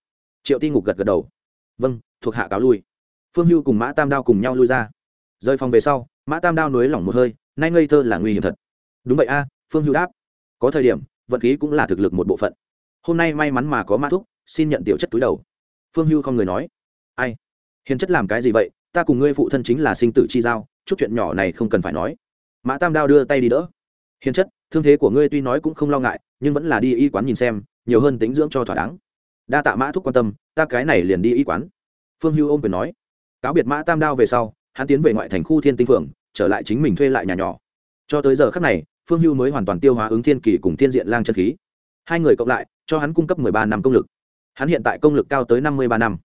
Triệu ti ngục gật gật đầu. Vâng thuộc hạ cáo lui. Phương hưu cùng mã tam đao cùng nhau lui ra. Rời phòng về sau, mã tam đao nối lỏng một hơi, nay ngây thơ là nguy hiểm thật. Đúng vậy a, phương hưu đáp. Có thời điểm, vận khí cũng là thực lực một bộ phận. Hôm nay may mắn mà có mã thúc, xin nhận tiểu chất túi đầu phương hưu không người nói. Ai? Hiền chất làm cái gì vậy? Ta cùng ngươi phụ thân chính là sinh tử chi giao, chút chuyện nhỏ này không cần phải nói. Mã tam đao đưa tay đi đỡ. Hiền chất, thương thế của ngươi tuy nói cũng không lo ngại, nhưng vẫn là đi y quán nhìn xem, nhiều hơn tính dưỡng cho thỏa đáng. Đa tạ mã thúc quan tâm, ta cái này liền đi y quán. Phương hưu ôm quyền nói. Cáo biệt mã tam đao về sau, hắn tiến về ngoại thành khu thiên tinh phượng, trở lại chính mình thuê lại nhà nhỏ. Cho tới giờ khắc này, phương hưu mới hoàn toàn tiêu hóa ứng thiên kỳ cùng thiên diện lang chân khí. Hai người cộng lại, cho hắn cung cấp mười ba năm công lực hắn hiện tại công lực cao tới năm mươi ba năm.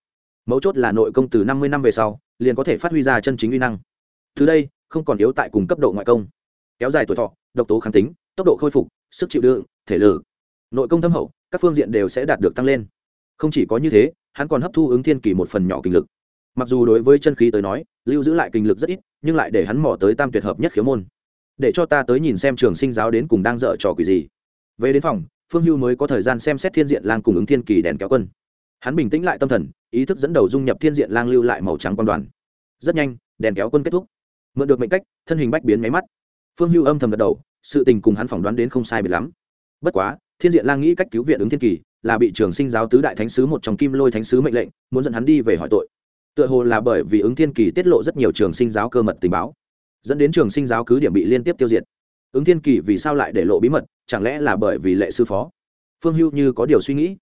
Mấu chốt là nội công từ năm mươi năm về sau, liền có thể phát huy ra chân chính uy năng. Từ đây, không còn yếu tại cùng cấp độ ngoại công. Kéo dài tuổi thọ, độc tố kháng tính, tốc độ khôi phục, sức chịu đựng, thể lực. Nội công thâm hậu, các phương diện đều sẽ đạt được tăng lên. Không chỉ có như thế, hắn còn hấp thu ứng thiên kỳ một phần nhỏ kinh lực. Mặc dù đối với chân khí tới nói, lưu giữ lại kinh lực rất ít, nhưng lại để hắn mỏ tới tam tuyệt hợp nhất khiếu môn. Để cho ta tới nhìn xem trường sinh giáo đến cùng đang dở trò quỷ gì. Về đến phòng phương hưu mới có thời gian xem xét thiên diện lang cùng ứng thiên kỳ đèn kéo quân. Hắn bình tĩnh lại tâm thần, ý thức dẫn đầu dung nhập thiên diện lang lưu lại màu trắng quan đoàn. Rất nhanh, đèn kéo quân kết thúc. Mượn được mệnh cách, thân hình bách biến máy mắt. Phương hưu âm thầm gật đầu, sự tình cùng hắn phỏng đoán đến không sai biệt lắm. Bất quá, thiên diện lang nghĩ cách cứu viện ứng thiên kỳ là bị trường sinh giáo tứ đại thánh sứ một trong kim lôi thánh sứ mệnh lệnh, muốn dẫn hắn đi về hỏi tội. Tựa hồ là bởi vì ứng thiên kỳ tiết lộ rất nhiều trường sinh giáo cơ mật tình báo, dẫn đến trường sinh giáo cứ điểm bị liên tiếp tiêu diệt ứng thiên kỳ vì sao lại để lộ bí mật, chẳng lẽ là bởi vì lệ sư phó? Phương hưu như có điều suy nghĩ.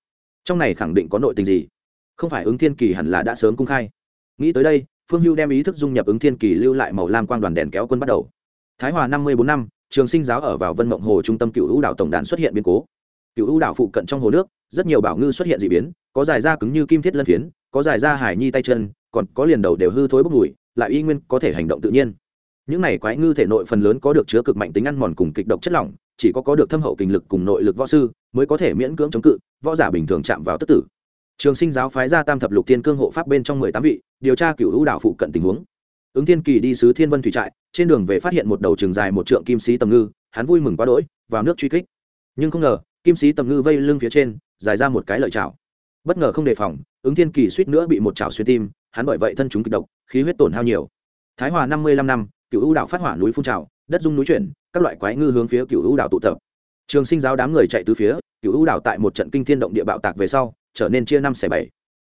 Trong này khẳng định có nội tình gì? Không phải ứng thiên kỳ hẳn là đã sớm công khai. Nghĩ tới đây, phương hưu đem ý thức dung nhập ứng thiên kỳ lưu lại màu lam quang đoàn đèn kéo quân bắt đầu. Thái hòa năm mươi bốn năm, trường sinh giáo ở vào vân mộng hồ trung tâm cựu u đảo tổng đàn xuất hiện biến cố. Cựu u đảo phụ cận trong hồ nước, rất nhiều bảo ngư xuất hiện d ị biến, có dài da cứng như kim thiết lân phiến, có dài da hải nhi tay chân, còn có liền đầu đều hư thối bốc mùi, lại y nguyên có thể hành động tự nhiên những này quái ngư thể nội phần lớn có được chứa cực mạnh tính ăn mòn cùng kịch độc chất lỏng, chỉ có có được thâm hậu kinh lực cùng nội lực võ sư mới có thể miễn cưỡng chống cự, võ giả bình thường chạm vào tức tử. Trường sinh giáo phái ra tam thập lục thiên cương hộ pháp bên trong mười tám vị, điều tra cựu hữu đảo phụ cận tình huống. Ứng thiên kỳ đi sứ thiên vân thủy trại, trên đường về phát hiện một đầu trường dài một trượng kim sĩ tầm ngư, hắn vui mừng quá đỗi, vào nước truy kích. Nhưng không ngờ, kim sĩ tầm ngư vây lưng phía trên, dài ra một cái lợi chảo. Bất ngờ không đề phòng, ứng thiên kỳ suýt nữa bị một chảo xuyên tim, hắn bởi vậy thân chúng kịch độc, khí huyết tổn hao nhiều. Thái hòa năm mươi lăm năm cựu ưu Đảo phát hỏa núi phun trào, đất dung núi chuyển, các loại quái ngư hướng phía cựu ưu Đảo tụ tập. Trường sinh giáo đám người chạy từ phía, cựu ưu Đảo tại một trận kinh thiên động địa bạo tạc về sau, trở nên chia năm xẻ bảy.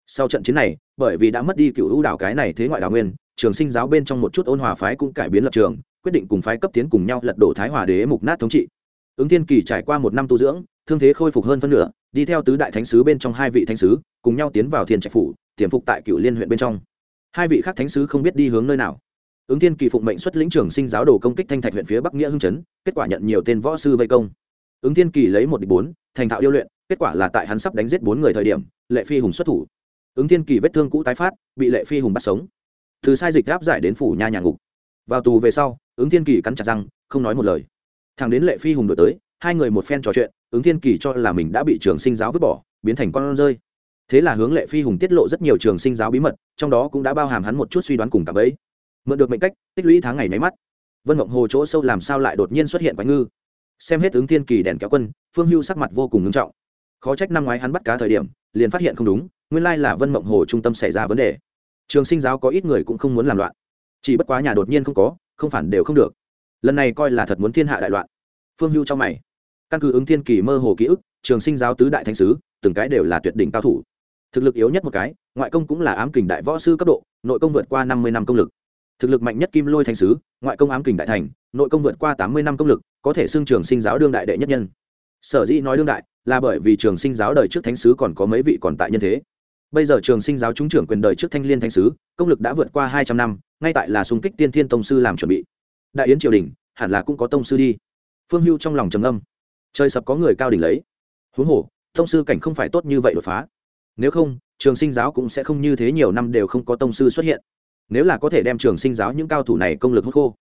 Sau trận chiến này, bởi vì đã mất đi cựu ưu Đảo cái này thế ngoại đảo nguyên, trường sinh giáo bên trong một chút ôn hòa phái cũng cải biến lập trường, quyết định cùng phái cấp tiến cùng nhau lật đổ thái hòa đế mục nát thống trị. Ứng thiên kỳ trải qua một năm tu dưỡng, thương thế khôi phục hơn phân nửa, đi theo tứ đại thánh sứ bên trong hai vị thánh sứ, cùng nhau tiến vào thiên trạch phủ, tiềm phục tại cựu liên huyện bên trong. Hai vị khác thánh sứ không biết đi hướng nơi nào ứng thiên kỳ phụng mệnh xuất lĩnh trường sinh giáo đồ công kích thanh thạch huyện phía bắc nghĩa hưng chấn, kết quả nhận nhiều tên võ sư vây công. Ứng thiên kỳ lấy một địch bốn, thành thạo điêu luyện, kết quả là tại hắn sắp đánh giết bốn người thời điểm, lệ phi hùng xuất thủ. Ứng thiên kỳ vết thương cũ tái phát, bị lệ phi hùng bắt sống. Từ sai dịch áp giải đến phủ nha nhà ngục. Vào tù về sau, ứng thiên kỳ cắn chặt răng, không nói một lời. Thằng đến lệ phi hùng đổi tới, hai người một phen trò chuyện, ứng thiên kỳ cho là mình đã bị trường sinh giáo vứt bỏ, biến thành con rơi. Thế là hướng lệ phi hùng tiết lộ rất nhiều trường sinh giáo bí mật, trong đó cũng đã bao hàm hắn một chút suy đoán cùng cảm ấy mượn được mệnh cách, tích lũy tháng ngày nháy mắt. Vân mộng hồ chỗ sâu làm sao lại đột nhiên xuất hiện quái ngư? Xem hết ứng thiên kỳ đèn kéo quân, phương hưu sắc mặt vô cùng ngưng trọng. Khó trách năm ngoái hắn bắt cá thời điểm, liền phát hiện không đúng, nguyên lai là vân mộng hồ trung tâm xảy ra vấn đề. Trường sinh giáo có ít người cũng không muốn làm loạn. Chỉ bất quá nhà đột nhiên không có, không phản đều không được. Lần này coi là thật muốn thiên hạ đại loạn. Phương hưu trong mày. Căn cứ ứng thiên kỳ mơ hồ ký ức, trường sinh giáo tứ đại thánh sứ, từng cái đều là tuyệt đỉnh cao thủ. Thực lực yếu nhất một cái, ngoại công cũng là ám kình đại võ sư cấp độ, nội công vượt qua năm mươi năm công lực thực lực mạnh nhất kim lôi thánh sứ, ngoại công ám kình đại thành, nội công vượt qua tám mươi năm công lực, có thể xưng trường sinh giáo đương đại đệ nhất nhân. Sở dĩ nói đương đại, là bởi vì trường sinh giáo đời trước thánh sứ còn có mấy vị còn tại nhân thế. Bây giờ trường sinh giáo trúng trưởng quyền đời trước thanh liên thánh sứ, công lực đã vượt qua hai trăm năm, ngay tại là xung kích tiên thiên tông sư làm chuẩn bị. Đại yến triều đình, hẳn là cũng có tông sư đi. Phương hưu trong lòng trầm âm trời sập có người cao đỉnh lấy. Huống hồ, tông sư cảnh không phải tốt như vậy đột phá. Nếu không, trường sinh giáo cũng sẽ không như thế nhiều năm đều không có tông sư xuất hiện nếu là có thể đem trường sinh giáo những cao thủ này công lực hút khô.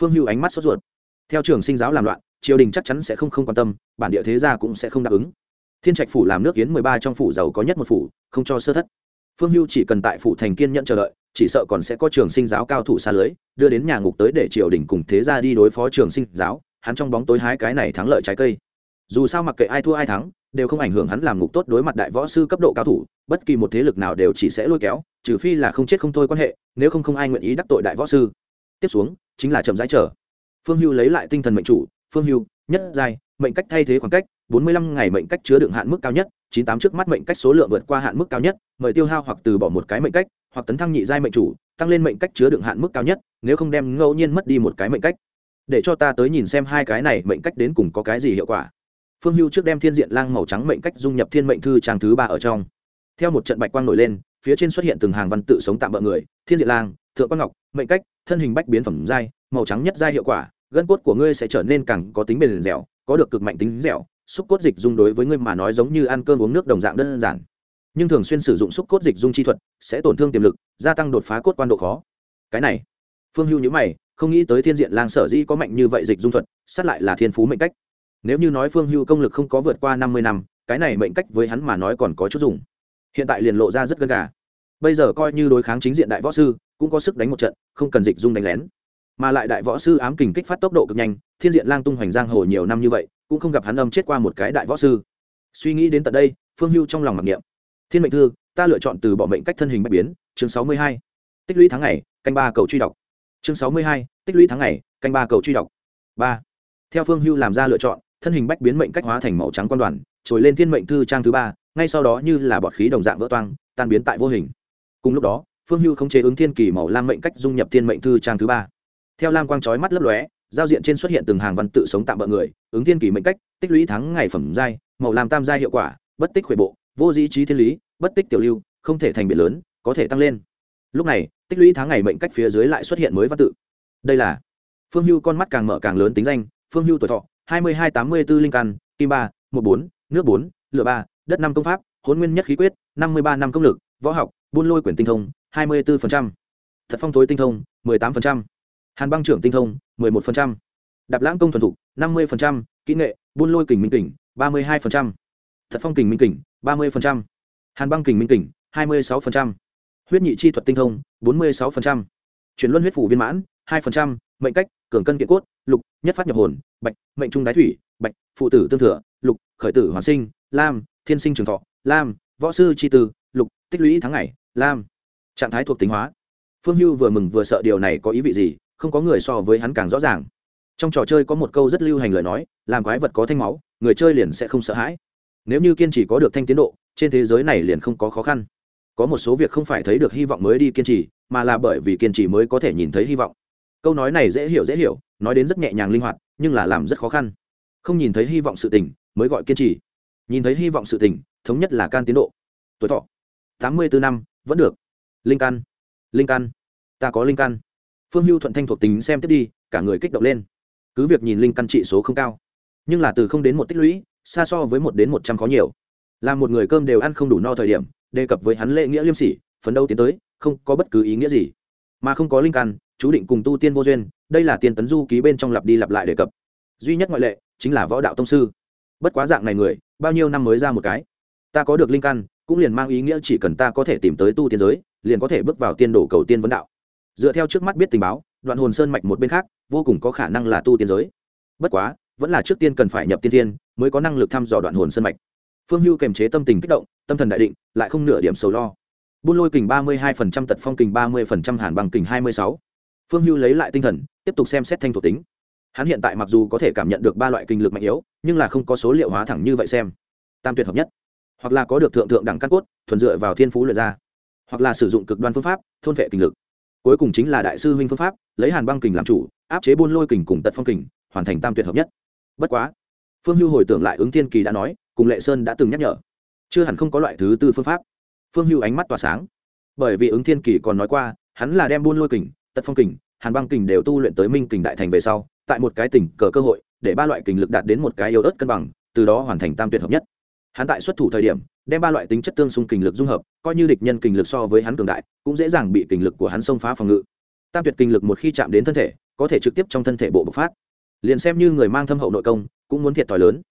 Phương hưu ánh mắt sốt ruột. Theo trường sinh giáo làm loạn, triều đình chắc chắn sẽ không không quan tâm, bản địa thế gia cũng sẽ không đáp ứng. Thiên trạch phủ làm nước yến mười ba trong phủ giàu có nhất một phủ, không cho sơ thất. Phương hưu chỉ cần tại phủ thành kiên nhận chờ đợi, chỉ sợ còn sẽ có trường sinh giáo cao thủ xa lưới, đưa đến nhà ngục tới để triều đình cùng thế gia đi đối phó trường sinh giáo, hắn trong bóng tối hái cái này thắng lợi trái cây. Dù sao mặc kệ ai thua ai thắng, đều không ảnh hưởng hắn làm ngục tốt đối mặt đại võ sư cấp độ cao thủ, bất kỳ một thế lực nào đều chỉ sẽ lôi kéo, trừ phi là không chết không thôi quan hệ nếu không không ai nguyện ý đắc tội đại võ sư. Tiếp xuống, chính là chậm rãi chờ. Phương hưu lấy lại tinh thần mệnh chủ, phương hưu, nhất giai, mệnh cách thay thế khoảng cách, bốn mươi lăm ngày mệnh cách chứa đựng hạn mức cao nhất, chín tám trước mắt mệnh cách số lượng vượt qua hạn mức cao nhất, mời tiêu hao hoặc từ bỏ một cái mệnh cách, hoặc tấn thăng nhị giai mệnh chủ, tăng lên mệnh cách chứa đựng hạn mức cao nhất, nếu không đem ngẫu nhiên mất đi một cái mệnh cách. Để cho ta tới nhìn xem hai cái này mệnh cách đến cùng có cái gì hiệu quả. Phương hưu trước đem thiên diện lang màu trắng mệnh cách dung nhập thiên mệnh thư trang thứ ba ở trong. Theo một trận bạch quang nổi lên phía trên xuất hiện từng hàng văn tự sống tạm bỡ người, thiên diện lang, thượng quan ngọc, mệnh cách, thân hình bách biến phẩm giai, màu trắng nhất giai hiệu quả, gân cốt của ngươi sẽ trở nên càng có tính bền dẻo, có được cực mạnh tính dẻo, xúc cốt dịch dung đối với ngươi mà nói giống như ăn cơm uống nước đồng dạng đơn giản. Nhưng thường xuyên sử dụng xúc cốt dịch dung chi thuật, sẽ tổn thương tiềm lực, gia tăng đột phá cốt quan độ khó. Cái này, phương hưu nhữ mày, không nghĩ tới thiên diện lang sở dĩ có mạnh như vậy dịch dung thuật, sát lại là thiên phú mệnh cách. Nếu như nói phương hưu công lực không có vượt qua năm mươi năm, cái này mệnh cách với hắn mà nói còn có chút dùng. Hiện tại liền lộ ra rất gần gà bây giờ coi như đối kháng chính diện đại võ sư, cũng có sức đánh một trận, không cần dịch dung đánh lén. Mà lại đại võ sư ám kình kích phát tốc độ cực nhanh, thiên diện lang tung hoành giang hồ nhiều năm như vậy, cũng không gặp hắn âm chết qua một cái đại võ sư. Suy nghĩ đến tận đây, phương hưu trong lòng mặc niệm. Thiên mệnh thư, ta lựa chọn từ bỏ mệnh cách thân hình bạch biến, chương sáu mươi hai. Tích lũy tháng ngày, canh ba cầu truy đọc. Chương sáu mươi hai, tích lũy tháng ngày, canh ba cầu truy đọc. Ba. Theo phương hưu làm ra lựa chọn, thân hình bách biến mệnh cách hóa thành màu trắng quan đoàn, trồi lên thiên mệnh thư trang thứ ba, ngay sau đó như là bọt khí đồng dạng vỡ toang, tan biến tại vô hình cùng lúc đó, phương hưu không chế ứng thiên kỳ màu lam mệnh cách dung nhập thiên mệnh thư trang thứ ba. Theo lam quang chói mắt lấp lóe, giao diện trên xuất hiện từng hàng văn tự sống tạm bỡ người, ứng thiên kỳ mệnh cách, tích lũy thắng ngày phẩm giai, màu lam tam giai hiệu quả, bất tích khuệ bộ, vô dĩ trí thiên lý, bất tích tiểu lưu, không thể thành biệt lớn, có thể tăng lên. Lúc này, tích lũy tháng ngày mệnh cách phía dưới lại xuất hiện mới văn tự. Đây là phương hưu con mắt càng mở càng lớn tính danh, phương hưu tuổi thọ, hai mươi hai tám mươi b ố linh căn, kim ba, một bốn, nước bốn, lửa ba, đất năm công pháp hôn nguyên nhất khí quyết, năm mươi ba năm công lực võ học, buôn lôi quyển tinh thông, hai mươi bốn thật phong thối tinh thông, mười tám hàn băng trưởng tinh thông, mười một đạp lãng công thuần thục, năm mươi kỹ nghệ, buôn lôi kình minh kình, ba mươi hai thật phong kình minh kình, ba mươi hàn băng kình minh kình, hai mươi sáu huyết nhị chi thuật tinh thông, bốn mươi sáu chuyển luân huyết phủ viên mãn, hai mệnh cách, cường cân kiện cốt, lục, nhất phát nhập hồn, bạch, mệnh trung đái thủy, bạch, phụ tử tương thừa, lục, khởi tử hoàn sinh, lam, thiên sinh trường thọ, lam, võ sư tri tư tích lũy tháng ngày, lam. Trạng thái thuộc tính hóa. Phương hưu vừa mừng vừa sợ điều này có ý vị gì, không có người so với hắn càng rõ ràng. Trong trò chơi có một câu rất lưu hành lời nói, làm quái vật có thanh máu, người chơi liền sẽ không sợ hãi. Nếu như kiên trì có được thanh tiến độ, trên thế giới này liền không có khó khăn. Có một số việc không phải thấy được hy vọng mới đi kiên trì, mà là bởi vì kiên trì mới có thể nhìn thấy hy vọng. Câu nói này dễ hiểu dễ hiểu, nói đến rất nhẹ nhàng linh hoạt, nhưng là làm rất khó khăn. Không nhìn thấy hy vọng sự tình, mới gọi kiên trì. Nhìn thấy hy vọng sự tình, thống nhất là can tiến độ. Tuổi thọ tám mươi bốn năm, vẫn được. Linh căn. Linh căn. Ta có linh căn. Phương hưu thuận thanh thuộc tính xem tiếp đi, cả người kích động lên. Cứ việc nhìn linh căn trị số không cao, nhưng là từ không đến một tích lũy, xa so với một đến một trăm có nhiều. Là một người cơm đều ăn không đủ no thời điểm, đề cập với hắn lệ nghĩa liêm sỉ, phấn đấu tiến tới, không có bất cứ ý nghĩa gì. Mà không có linh căn, chú định cùng tu tiên vô duyên, đây là tiền tấn du ký bên trong lặp đi lặp lại đề cập. Duy nhất ngoại lệ, chính là võ đạo tông sư. Bất quá dạng này người, bao nhiêu năm mới ra một cái? Ta có được linh căn cũng liền mang ý nghĩa chỉ cần ta có thể tìm tới tu tiên giới, liền có thể bước vào tiên đồ cầu tiên vấn đạo. Dựa theo trước mắt biết tình báo, đoạn hồn sơn mạch một bên khác, vô cùng có khả năng là tu tiên giới. Bất quá, vẫn là trước tiên cần phải nhập tiên thiên mới có năng lực thăm dò đoạn hồn sơn mạch. Phương hưu kềm chế tâm tình kích động, tâm thần đại định, lại không nửa điểm sầu lo. Buôn lôi kình ba mươi hai phần trăm, tật phong kình ba mươi phần trăm, hàn bằng kình hai mươi sáu. Phương hưu lấy lại tinh thần, tiếp tục xem xét thanh thuộc tính. Hắn hiện tại mặc dù có thể cảm nhận được ba loại kinh lực mạnh yếu, nhưng là không có số liệu hóa thẳng như vậy xem. Tam tuyệt hợp nhất hoặc là có được thượng thượng đẳng căn cốt, thuần dựa vào thiên phú luyện ra, hoặc là sử dụng cực đoan phương pháp, thôn vệ kinh lực. Cuối cùng chính là đại sư huynh phương pháp, lấy hàn băng kình làm chủ, áp chế buôn lôi kình cùng tật phong kình, hoàn thành tam tuyệt hợp nhất. Bất quá, phương hưu hồi tưởng lại ứng thiên kỳ đã nói, cùng lệ sơn đã từng nhắc nhở, chưa hẳn không có loại thứ tư phương pháp. Phương hưu ánh mắt tỏa sáng. Bởi vì ứng thiên kỳ còn nói qua, hắn là đem buôn lôi kình, tật phong kình, hàn băng kình đều tu luyện tới minh kình đại thành về sau, tại một cái tỉnh cờ cơ hội, để ba loại kình lực đạt đến một cái yếu ớt cân bằng, từ đó hoàn thành tam tuyệt hợp nhất hắn tại xuất thủ thời điểm, đem ba loại tính chất tương xung kình lực dung hợp, coi như địch nhân kình lực so với hắn cường đại, cũng dễ dàng bị kình lực của hắn xông phá phòng ngự. Tam tuyệt kình lực một khi chạm đến thân thể, có thể trực tiếp trong thân thể bộ bộc phát. Liền xem như người mang thâm hậu nội công, cũng muốn thiệt thòi lớn.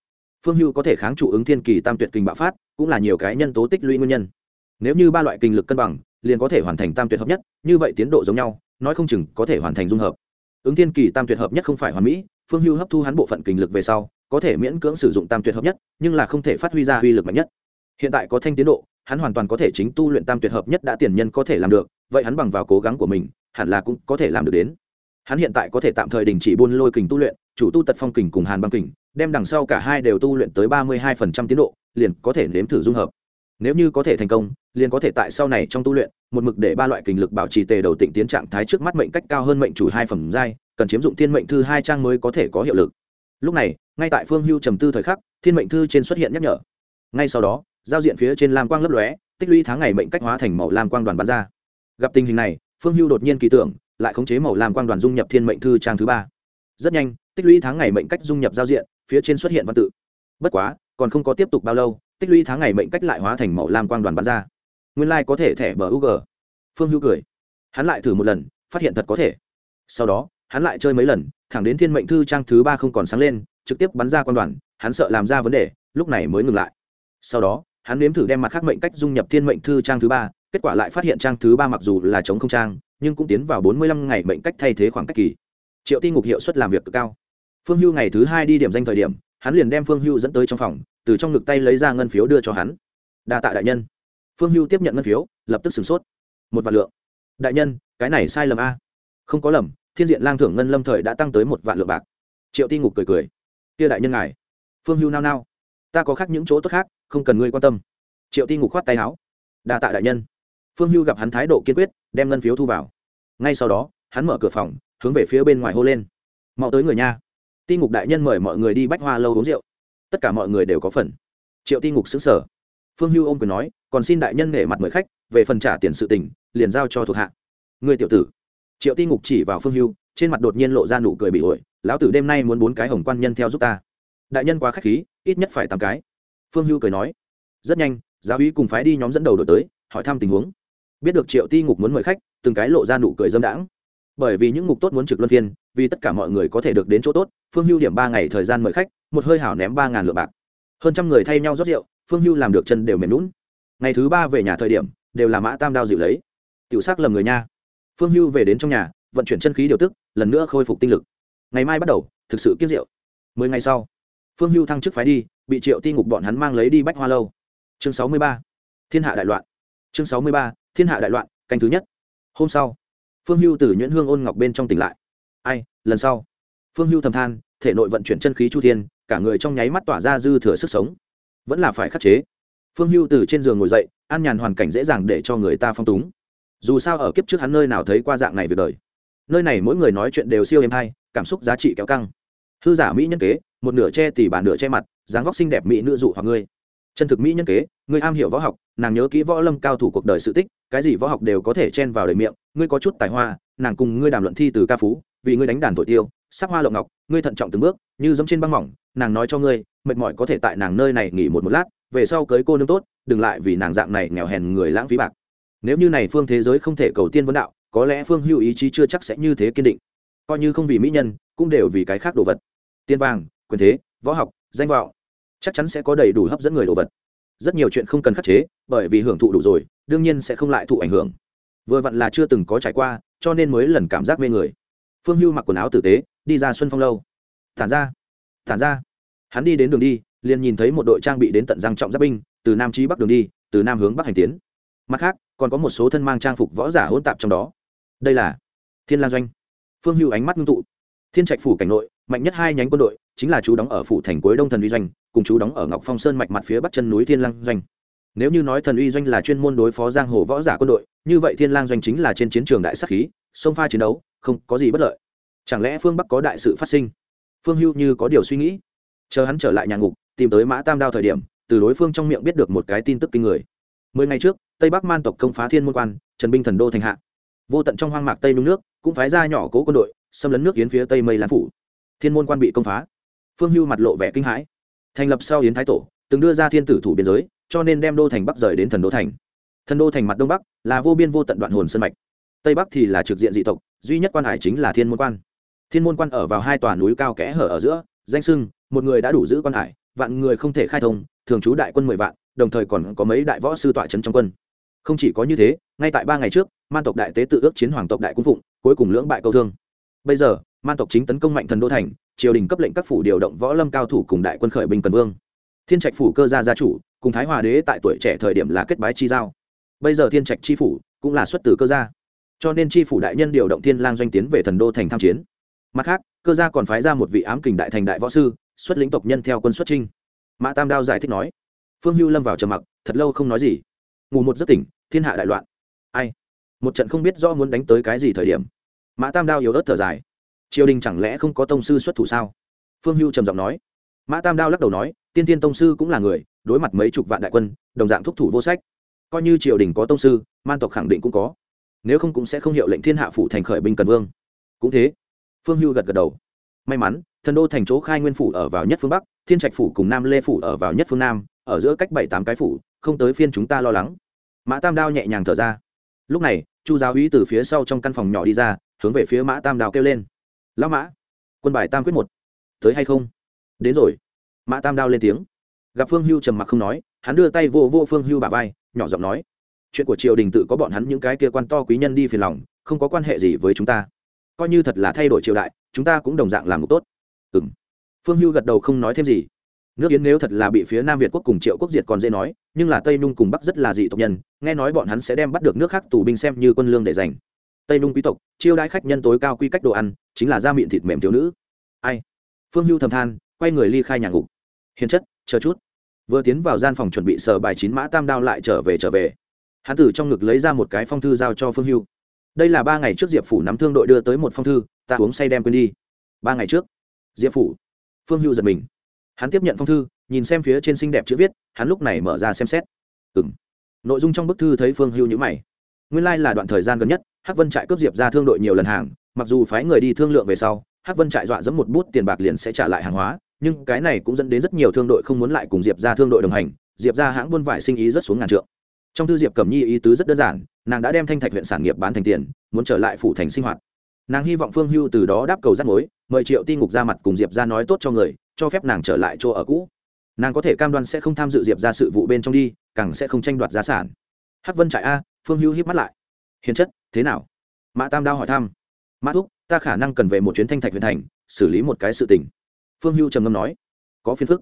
Phương hưu có thể kháng trụ ứng thiên kỳ tam tuyệt kình bạo phát, cũng là nhiều cái nhân tố tích lũy nguyên nhân. Nếu như ba loại kình lực cân bằng, liền có thể hoàn thành tam tuyệt hợp nhất, như vậy tiến độ giống nhau, nói không chừng có thể hoàn thành dung hợp. Ứng thiên kỳ tam tuyệt hợp nhất không phải hoàn mỹ, phương hưu hấp thu hắn bộ phận kình lực về sau có thể miễn cưỡng sử dụng tam tuyệt hợp nhất, nhưng là không thể phát huy ra uy lực mạnh nhất. Hiện tại có thanh tiến độ, hắn hoàn toàn có thể chính tu luyện tam tuyệt hợp nhất đã tiền nhân có thể làm được, vậy hắn bằng vào cố gắng của mình, hẳn là cũng có thể làm được đến. Hắn hiện tại có thể tạm thời đình chỉ buôn lôi kình tu luyện, chủ tu tật phong kình cùng hàn băng kình, đem đằng sau cả hai đều tu luyện tới ba mươi hai phần trăm tiến độ, liền có thể nếm thử dung hợp. Nếu như có thể thành công, liền có thể tại sau này trong tu luyện, một mực để ba loại kình lực bảo trì tề đầu tịnh tiến trạng thái trước mắt mệnh cách cao hơn mệnh chủ hai phẩm giai, cần chiếm dụng thiên mệnh thư hai trang mới có thể có hiệu lực lúc này, ngay tại phương hưu trầm tư thời khắc, thiên mệnh thư trên xuất hiện nhắc nhở. Ngay sau đó, giao diện phía trên lam quang lấp lóe, tích lũy tháng ngày mệnh cách hóa thành màu lam quang đoàn bắn ra. Gặp tình hình này, phương hưu đột nhiên kỳ tưởng, lại khống chế màu lam quang đoàn dung nhập thiên mệnh thư trang thứ ba. Rất nhanh, tích lũy tháng ngày mệnh cách dung nhập giao diện, phía trên xuất hiện văn tự. Bất quá, còn không có tiếp tục bao lâu, tích lũy tháng ngày mệnh cách lại hóa thành màu lam quang đoàn bắn ra. Nguyên lai、like、có thể thẻ bờ u phương hưu cười. Hắn lại thử một lần, phát hiện thật có thể. Sau đó, hắn lại chơi mấy lần thẳng đến thiên mệnh thư trang thứ ba không còn sáng lên, trực tiếp bắn ra quan đoàn, hắn sợ làm ra vấn đề, lúc này mới ngừng lại. Sau đó, hắn nếm thử đem mặt khác mệnh cách dung nhập thiên mệnh thư trang thứ ba, kết quả lại phát hiện trang thứ ba mặc dù là chống không trang, nhưng cũng tiến vào bốn mươi lăm ngày mệnh cách thay thế khoảng cách kỳ. Triệu ti ngục hiệu suất làm việc cực cao. Phương hưu ngày thứ hai đi điểm danh thời điểm, hắn liền đem phương hưu dẫn tới trong phòng, từ trong ngực tay lấy ra ngân phiếu đưa cho hắn. Đa tạ đại nhân. Phương hưu tiếp nhận ngân phiếu, lập tức sửng sốt. Một vạn lượng. Đại nhân, cái này sai lầm a. Không có lầm thiên diện lang thưởng ngân lâm thời đã tăng tới một vạn lượng bạc. Triệu ti ngục cười cười. Kia đại nhân ngài, phương hưu nao nao. Ta có khác những chỗ tốt khác, không cần ngươi quan tâm. Triệu ti ngục khoát tay áo. Đa tạ đại nhân. Phương hưu gặp hắn thái độ kiên quyết, đem ngân phiếu thu vào. Ngay sau đó, hắn mở cửa phòng, hướng về phía bên ngoài hô lên. Mau tới người nha. Ti ngục đại nhân mời mọi người đi bách hoa lâu uống rượu. Tất cả mọi người đều có phần. Triệu ti ngục xứng sở phương hưu ôm quyền nói, còn xin đại nhân nể mặt mời khách, về phần trả tiền sự tình, liền giao cho thuộc hạ. Người tiểu tử triệu ti ngục chỉ vào phương hưu, trên mặt đột nhiên lộ ra nụ cười bị ổi, lão tử đêm nay muốn bốn cái hồng quan nhân theo giúp ta. Đại nhân quá k h á c h khí, ít nhất phải tám cái. Phương hưu cười nói, rất nhanh, giáo úy cùng phái đi nhóm dẫn đầu đổi tới, hỏi thăm tình huống. Biết được triệu ti ngục muốn mời khách, từng cái lộ ra nụ cười dâm đãng. Bởi vì những ngục tốt muốn trực luân phiên, vì tất cả mọi người có thể được đến chỗ tốt, phương hưu điểm ba ngày thời gian mời khách, một hơi hảo ném ba ngàn lượng bạc. Hơn trăm người thay nhau rót rượu, phương hưu làm được chân đều mềm lún ngày thứ ba về nhà thời điểm, đều là mã tam đao dịu lấy. Tiểu sắc lầm người nha phương hưu về đến trong nhà, vận chuyển chân khí điều tức, lần nữa khôi phục tinh lực. Ngày mai bắt đầu, thực sự kiếp rượu. Mười ngày sau, phương hưu thăng chức phái đi, bị triệu ti ngục bọn hắn mang lấy đi bách hoa lâu. Chương sáu mươi ba, thiên hạ đại loạn. Chương sáu mươi ba, thiên hạ đại loạn, canh thứ nhất. Hôm sau, phương hưu từ nhuyễn hương ôn ngọc bên trong tỉnh lại. Ai, lần sau? Phương hưu thầm than, thể nội vận chuyển chân khí chu thiên, cả người trong nháy mắt tỏa ra dư thừa sức sống. Vẫn là phải khắc chế. Phương hưu từ trên giường ngồi dậy, an nhàn hoàn cảnh dễ dàng để cho người ta phong túng dù sao ở kiếp trước hắn nơi nào thấy qua dạng này việc đời. Nơi này mỗi người nói chuyện đều siêu êm hay, cảm xúc giá trị kéo căng. Thư giả mỹ nhân kế, một nửa che tỉ bàn nửa che mặt, dáng vóc xinh đẹp mỹ nữ dụ hoặc ngươi. Chân thực mỹ nhân kế, ngươi am hiểu võ học, nàng nhớ kỹ võ lâm cao thủ cuộc đời sự tích, cái gì võ học đều có thể chen vào đời miệng, ngươi có chút tài hoa, nàng cùng ngươi đàm luận thi từ ca phú, vì ngươi đánh đàn thổi tiêu sắc hoa lộng ngọc, ngươi thận trọng từng bước, như giống trên băng mỏng, nàng nói cho ngươi, mệt mỏi có thể tại nàng nơi này nghỉ một một lát, về sau cưới cô nương tốt, đừng lại vì nàng dạng này nghèo hèn người lãng phí bạc nếu như này phương thế giới không thể cầu tiên vấn đạo, có lẽ phương hưu ý chí chưa chắc sẽ như thế kiên định. Coi như không vì mỹ nhân, cũng đều vì cái khác đồ vật. Tiên vàng, quyền thế, võ học, danh vọng, chắc chắn sẽ có đầy đủ hấp dẫn người đồ vật. Rất nhiều chuyện không cần khắc chế, bởi vì hưởng thụ đủ rồi, đương nhiên sẽ không lại thụ ảnh hưởng. Vừa vặn là chưa từng có trải qua, cho nên mới lần cảm giác mê người. Phương hưu mặc quần áo tử tế, đi ra xuân phong lâu. Thản ra thản ra hắn đi đến đường đi, liền nhìn thấy một đội trang bị đến tận răng trọng giáp binh, từ nam chí bắc đường đi, từ nam hướng bắc hành tiến. Mặt khác còn có một số thân mang trang phục võ giả hỗn tạp trong đó. Đây là thiên lang doanh. Phương hưu ánh mắt ngưng tụ. Thiên trạch phủ cảnh nội, mạnh nhất hai nhánh quân đội, chính là chú đóng ở phủ thành cuối đông thần uy doanh, cùng chú đóng ở ngọc phong sơn mạch mặt phía bắc chân núi thiên lang doanh. Nếu như nói thần uy doanh là chuyên môn đối phó giang hồ võ giả quân đội, như vậy thiên lang doanh chính là trên chiến trường đại sắc khí, sông pha chiến đấu, không có gì bất lợi. Chẳng lẽ phương bắc có đại sự phát sinh? Phương hưu như có điều suy nghĩ. Chờ hắn trở lại nhà ngục, tìm tới mã tam đao thời điểm, từ đối phương trong miệng biết được một cái tin tức kinh người mười ngày trước, tây bắc man tộc công phá thiên môn quan, trần binh thần đô thành hạ. Vô tận trong hoang mạc tây nung nước, cũng phái ra nhỏ cố quân đội, xâm lấn nước yến phía tây mây lan phủ. Thiên môn quan bị công phá. Phương hưu mặt lộ vẻ kinh hãi. Thành lập sau yến thái tổ, từng đưa ra thiên tử thủ biên giới, cho nên đem đô thành bắc rời đến thần đô thành. Thần đô thành mặt đông bắc, là vô biên vô tận đoạn hồn sân mạch. Tây bắc thì là trực diện dị tộc, duy nhất quan hải chính là thiên môn quan. Thiên môn quan ở vào hai tòa núi cao kẽ hở ở giữa, danh sưng, một người đã đủ giữ quan hải, vạn người không thể khai thông, thường trú đại quân mười vạn đồng thời còn có mấy đại võ sư tọa trấn trong quân. Không chỉ có như thế, ngay tại ba ngày trước, man tộc đại tế tự ước chiến hoàng tộc đại cung phụng, cuối cùng lưỡng bại câu thương. Bây giờ, man tộc chính tấn công mạnh thần đô thành, triều đình cấp lệnh các phủ điều động võ lâm cao thủ cùng đại quân khởi binh cần vương. Thiên trạch phủ cơ gia gia chủ, cùng thái hòa đế tại tuổi trẻ thời điểm là kết bái chi giao. Bây giờ thiên trạch chi phủ cũng là xuất từ cơ gia. Cho nên chi phủ đại nhân điều động thiên lang doanh tiến về thần đô thành tham chiến. Mặt khác, cơ gia còn phái ra một vị ám kình đại thành đại võ sư, xuất lĩnh tộc nhân theo quân xuất trinh mã tam đao giải thích nói phương hưu lâm vào trầm mặc, thật lâu không nói gì. Ngủ một giấc tỉnh, thiên hạ đại loạn. Ai? Một trận không biết do muốn đánh tới cái gì thời điểm. Mã tam đao yếu ớt thở dài. Triều đình chẳng lẽ không có tông sư xuất thủ sao? Phương hưu trầm giọng nói. Mã tam đao lắc đầu nói, tiên tiên tông sư cũng là người, đối mặt mấy chục vạn đại quân, đồng dạng thúc thủ vô sách. Coi như triều đình có tông sư, man tộc khẳng định cũng có. Nếu không cũng sẽ không hiệu lệnh thiên hạ phủ thành khởi binh cần vương. Cũng thế. Phương hưu gật gật đầu. May mắn, thần đô thành chỗ khai nguyên phủ ở vào nhất phương bắc, thiên trạch phủ cùng nam lê phủ ở vào nhất phương nam ở giữa cách bảy tám cái phủ, không tới phiên chúng ta lo lắng. Mã tam đao nhẹ nhàng thở ra. Lúc này, chu giáo úy từ phía sau trong căn phòng nhỏ đi ra, hướng về phía mã tam đao kêu lên. Lão mã, quân bài tam quyết một. Tới hay không? Đến rồi. Mã tam đao lên tiếng. Gặp phương hưu trầm mặc không nói, hắn đưa tay vô vô phương hưu bà vai, nhỏ giọng nói, chuyện của triều đình tự có bọn hắn những cái kia quan to quý nhân đi phiền lòng, không có quan hệ gì với chúng ta. Coi như thật là thay đổi triều đại, chúng ta cũng đồng dạng làm một tốt. Ừ m phương hưu gật đầu không nói thêm gì nước yến nếu thật là bị phía nam việt quốc cùng triệu quốc diệt còn dễ nói, nhưng là tây nung cùng bắc rất là dị tộc nhân, nghe nói bọn hắn sẽ đem bắt được nước khác tù binh xem như quân lương để dành tây nung quý tộc, chiêu đãi khách nhân tối cao quy cách đồ ăn, chính là da miệng thịt mềm thiếu nữ. Ai? Phương hưu thầm than, quay người ly khai nhà ngục. Hiền chất, chờ chút. Vừa tiến vào gian phòng chuẩn bị sờ bài chín mã tam đao lại trở về trở về. Hắn từ trong ngực lấy ra một cái phong thư giao cho phương hưu. Đây là ba ngày trước diệp phủ nắm thương đội đưa tới một phong thư, ta uống say đem quên đi. Ba ngày trước. Diệp phủ. Phương hưu giật mình hắn tiếp nhận phong thư, nhìn xem phía trên xinh đẹp chữ viết, hắn lúc này mở ra xem xét. Ừ m nội dung trong bức thư thấy phương hưu nhữ mày. Nguyên lai、like、là đoạn thời gian gần nhất, hắc vân trại cướp diệp ra thương đội nhiều lần hàng, mặc dù phái người đi thương lượng về sau, hắc vân trại dọa dẫm một bút tiền bạc liền sẽ trả lại hàng hóa, nhưng cái này cũng dẫn đến rất nhiều thương đội không muốn lại cùng diệp ra thương đội đồng hành, diệp ra hãng buôn vải sinh ý rất xuống ngàn trượng. Trong thư diệp cẩm nhi ý tứ rất đơn giản, nàng đã đem thanh thạch huyện sản nghiệp bán thành tiền, muốn trở lại phủ thành sinh hoạt. Nàng hy vọng phương hưu từ đó đáp cầu rắt mối, mời triệu ti ngục ra mặt cùng diệp ra nói tốt cho người cho phép nàng trở lại chỗ ở cũ. Nàng có thể cam đoan sẽ không tham dự diệp ra sự vụ bên trong đi, càng sẽ không tranh đoạt gia sản. Hắc vân trại a, phương hưu hiếp mắt lại. Hiền chất, thế nào? Mã tam đao hỏi thăm. Mã thúc, ta khả năng cần về một chuyến thanh thạch huyền thành, xử lý một cái sự tình. Phương hưu trầm ngâm nói. Có phiền phức.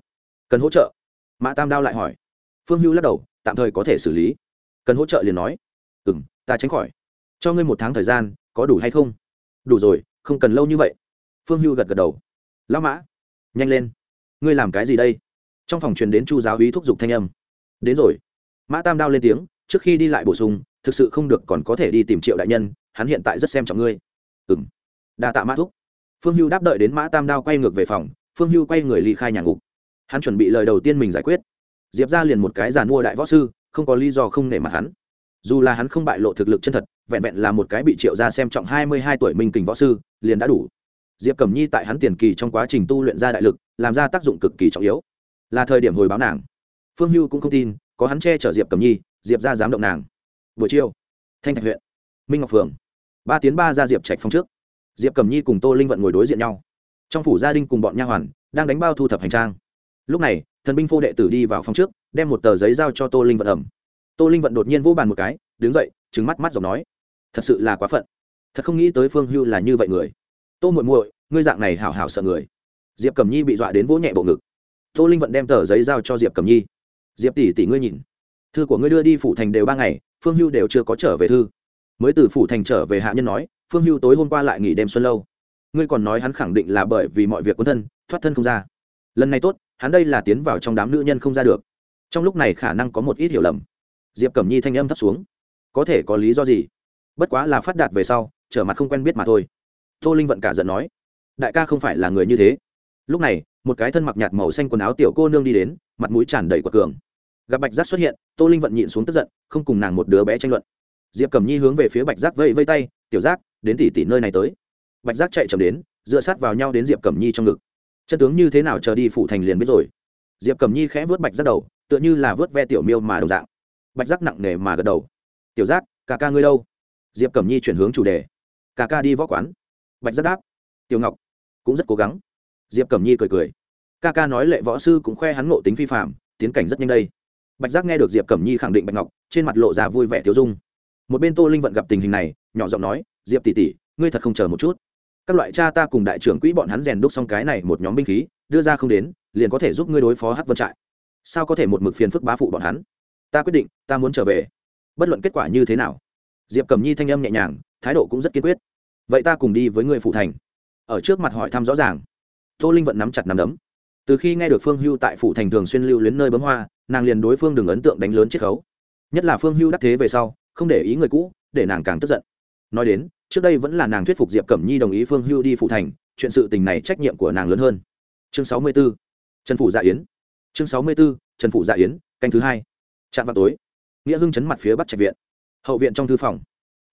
Cần hỗ trợ. Mã tam đao lại hỏi. Phương hưu lắc đầu, tạm thời có thể xử lý. Cần hỗ trợ liền nói. Ừ m ta tránh khỏi. Cho ngươi một tháng thời gian, có đủ hay không? Đủ rồi, không cần lâu như vậy. Phương hưu gật gật đầu. Lão mã nhanh lên. Ngươi làm cái gì đây? Trong phòng truyền đến chu giáo hí thúc giục thanh âm. Đến rồi. Mã tam đao lên tiếng, trước khi đi lại bổ sung, thực sự không được còn có thể đi tìm triệu đại nhân, hắn hiện tại rất xem trọng ngươi. Ừ m đa tạ mã thúc. Phương hưu đáp đợi đến mã tam đao quay ngược về phòng, phương hưu quay người ly khai nhà ngục. Hắn chuẩn bị lời đầu tiên mình giải quyết. Diệp ra liền một cái giàn mua đại võ sư, không có lý do không nể mặt hắn. Dù là hắn không bại lộ thực lực chân thật, vẹn vẹn là một cái bị triệu ra xem trọng hai mươi hai tuổi minh kình võ sư, liền đã đủ diệp cẩm nhi tại hắn tiền kỳ trong quá trình tu luyện ra đại lực, làm ra tác dụng cực kỳ trọng yếu. Là thời điểm hồi báo nàng. Phương hưu cũng không tin, có hắn che chở diệp cẩm nhi, diệp ra dám động nàng. Buổi chiều, thanh thạch huyện, minh ngọc phường, ba tiến ba ra diệp trạch phong trước. Diệp cẩm nhi cùng tô linh vận ngồi đối diện nhau. Trong phủ gia đình cùng bọn nha hoàn, đang đánh bao thu thập hành trang. Lúc này, thần binh phô đệ tử đi vào phòng trước, đem một tờ giấy giao cho tô linh vận ẩm. Tô linh vận đột nhiên vô bàn một cái, đứng dậy trứng mắt mắt giọng nói, thật sự là quá phận. Thật không nghĩ tới phương hưu là như vậy người tô muội muội, ngươi dạng này hảo hảo sợ người. Diệp cẩm nhi bị dọa đến vỗ nhẹ bộ ngực. Tô linh vận đem tờ giấy giao cho diệp cẩm nhi. Diệp tỷ tỷ ngươi nhìn, thư của ngươi đưa đi phủ thành đều ba ngày, phương hưu đều chưa có trở về thư. Mới từ phủ thành trở về hạ nhân nói, phương hưu tối hôm qua lại nghỉ đêm xuân lâu. Ngươi còn nói hắn khẳng định là bởi vì mọi việc quân thân, thoát thân không ra. Lần này tốt, hắn đây là tiến vào trong đám nữ nhân không ra được. Trong lúc này khả năng có một ít hiểu lầm. Diệp cẩm nhi thanh âm thấp xuống. Có thể có lý do gì? Bất quá là phát đạt về sau, trở mặt không quen biết mà thôi tô linh vận cả giận nói, đại ca không phải là người như thế. Lúc này, một cái thân mặc nhạt màu xanh quần áo tiểu cô nương đi đến, mặt mũi tràn đầy quật cường. Gặp bạch giác xuất hiện, tô linh vận nhịn xuống tức giận, không cùng nàng một đứa bé tranh luận. Diệp cẩm nhi hướng về phía bạch giác vây vây tay, tiểu giác, đến tỉ tỉ nơi này tới. Bạch giác chạy chậm đến, dựa sát vào nhau đến diệp cẩm nhi trong ngực. Chân tướng như thế nào chờ đi phủ thành liền biết rồi. Diệp cẩm nhi khẽ vớt bạch giác đầu, tựa như là vớt ve tiểu miêu mà đồng dạng. Bạch giác nặng nề mà gật đầu. Tiểu giác, ca ca ngươi đâu? Diệp cẩm nhi chuyển hướng chủ đề. Ca ca đi võ quán bạch rất đáp, tiểu ngọc, cũng rất cố gắng. Diệp cẩm nhi cười cười. Ca ca nói lệ võ sư cũng khoe hắn ngộ tính phi phạm tiến cảnh rất nhanh đây. Bạch giác nghe được diệp cẩm nhi khẳng định bạch ngọc, trên mặt lộ ra vui vẻ tiêu dung. Một bên tô linh vận gặp tình hình này, nhỏ giọng nói, diệp tỷ tỷ, ngươi thật không chờ một chút. Các loại cha ta cùng đại trưởng quỹ bọn hắn rèn đúc xong cái này một nhóm binh khí, đưa ra không đến, liền có thể giúp ngươi đối phó Hát vân trại. Sao có thể một mực phiền phức bá phụ bọn hắn? Ta quyết định, ta muốn trở về. Bất luận kết quả như thế nào. Diệp cẩm nhi thanh âm nhẹ nhàng, thái độ cũng rất kiên quyết vậy ta cùng đi với người phụ thành. Ở trước mặt hỏi thăm rõ ràng, tô linh vận nắm chặt nắm đấm. Từ khi nghe được phương hưu tại phủ thành thường xuyên lưu luyến nơi bấm hoa, nàng liền đối phương đừng ấn tượng đánh lớn chiết khấu. Nhất là phương hưu đắc thế về sau, không để ý người cũ, để nàng càng tức giận. Nói đến, trước đây vẫn là nàng thuyết phục diệp cẩm nhi đồng ý phương hưu đi phủ thành, chuyện sự tình này trách nhiệm của nàng lớn hơn. Chương sáu mươi b ố trần phủ dạ yến. Chương sáu mươi b ố trần phủ dạ yến, canh thứ hai, trạm vào tối. Nghĩa hưng chấn mặt phía bắc trạch viện, hậu viện trong thư phòng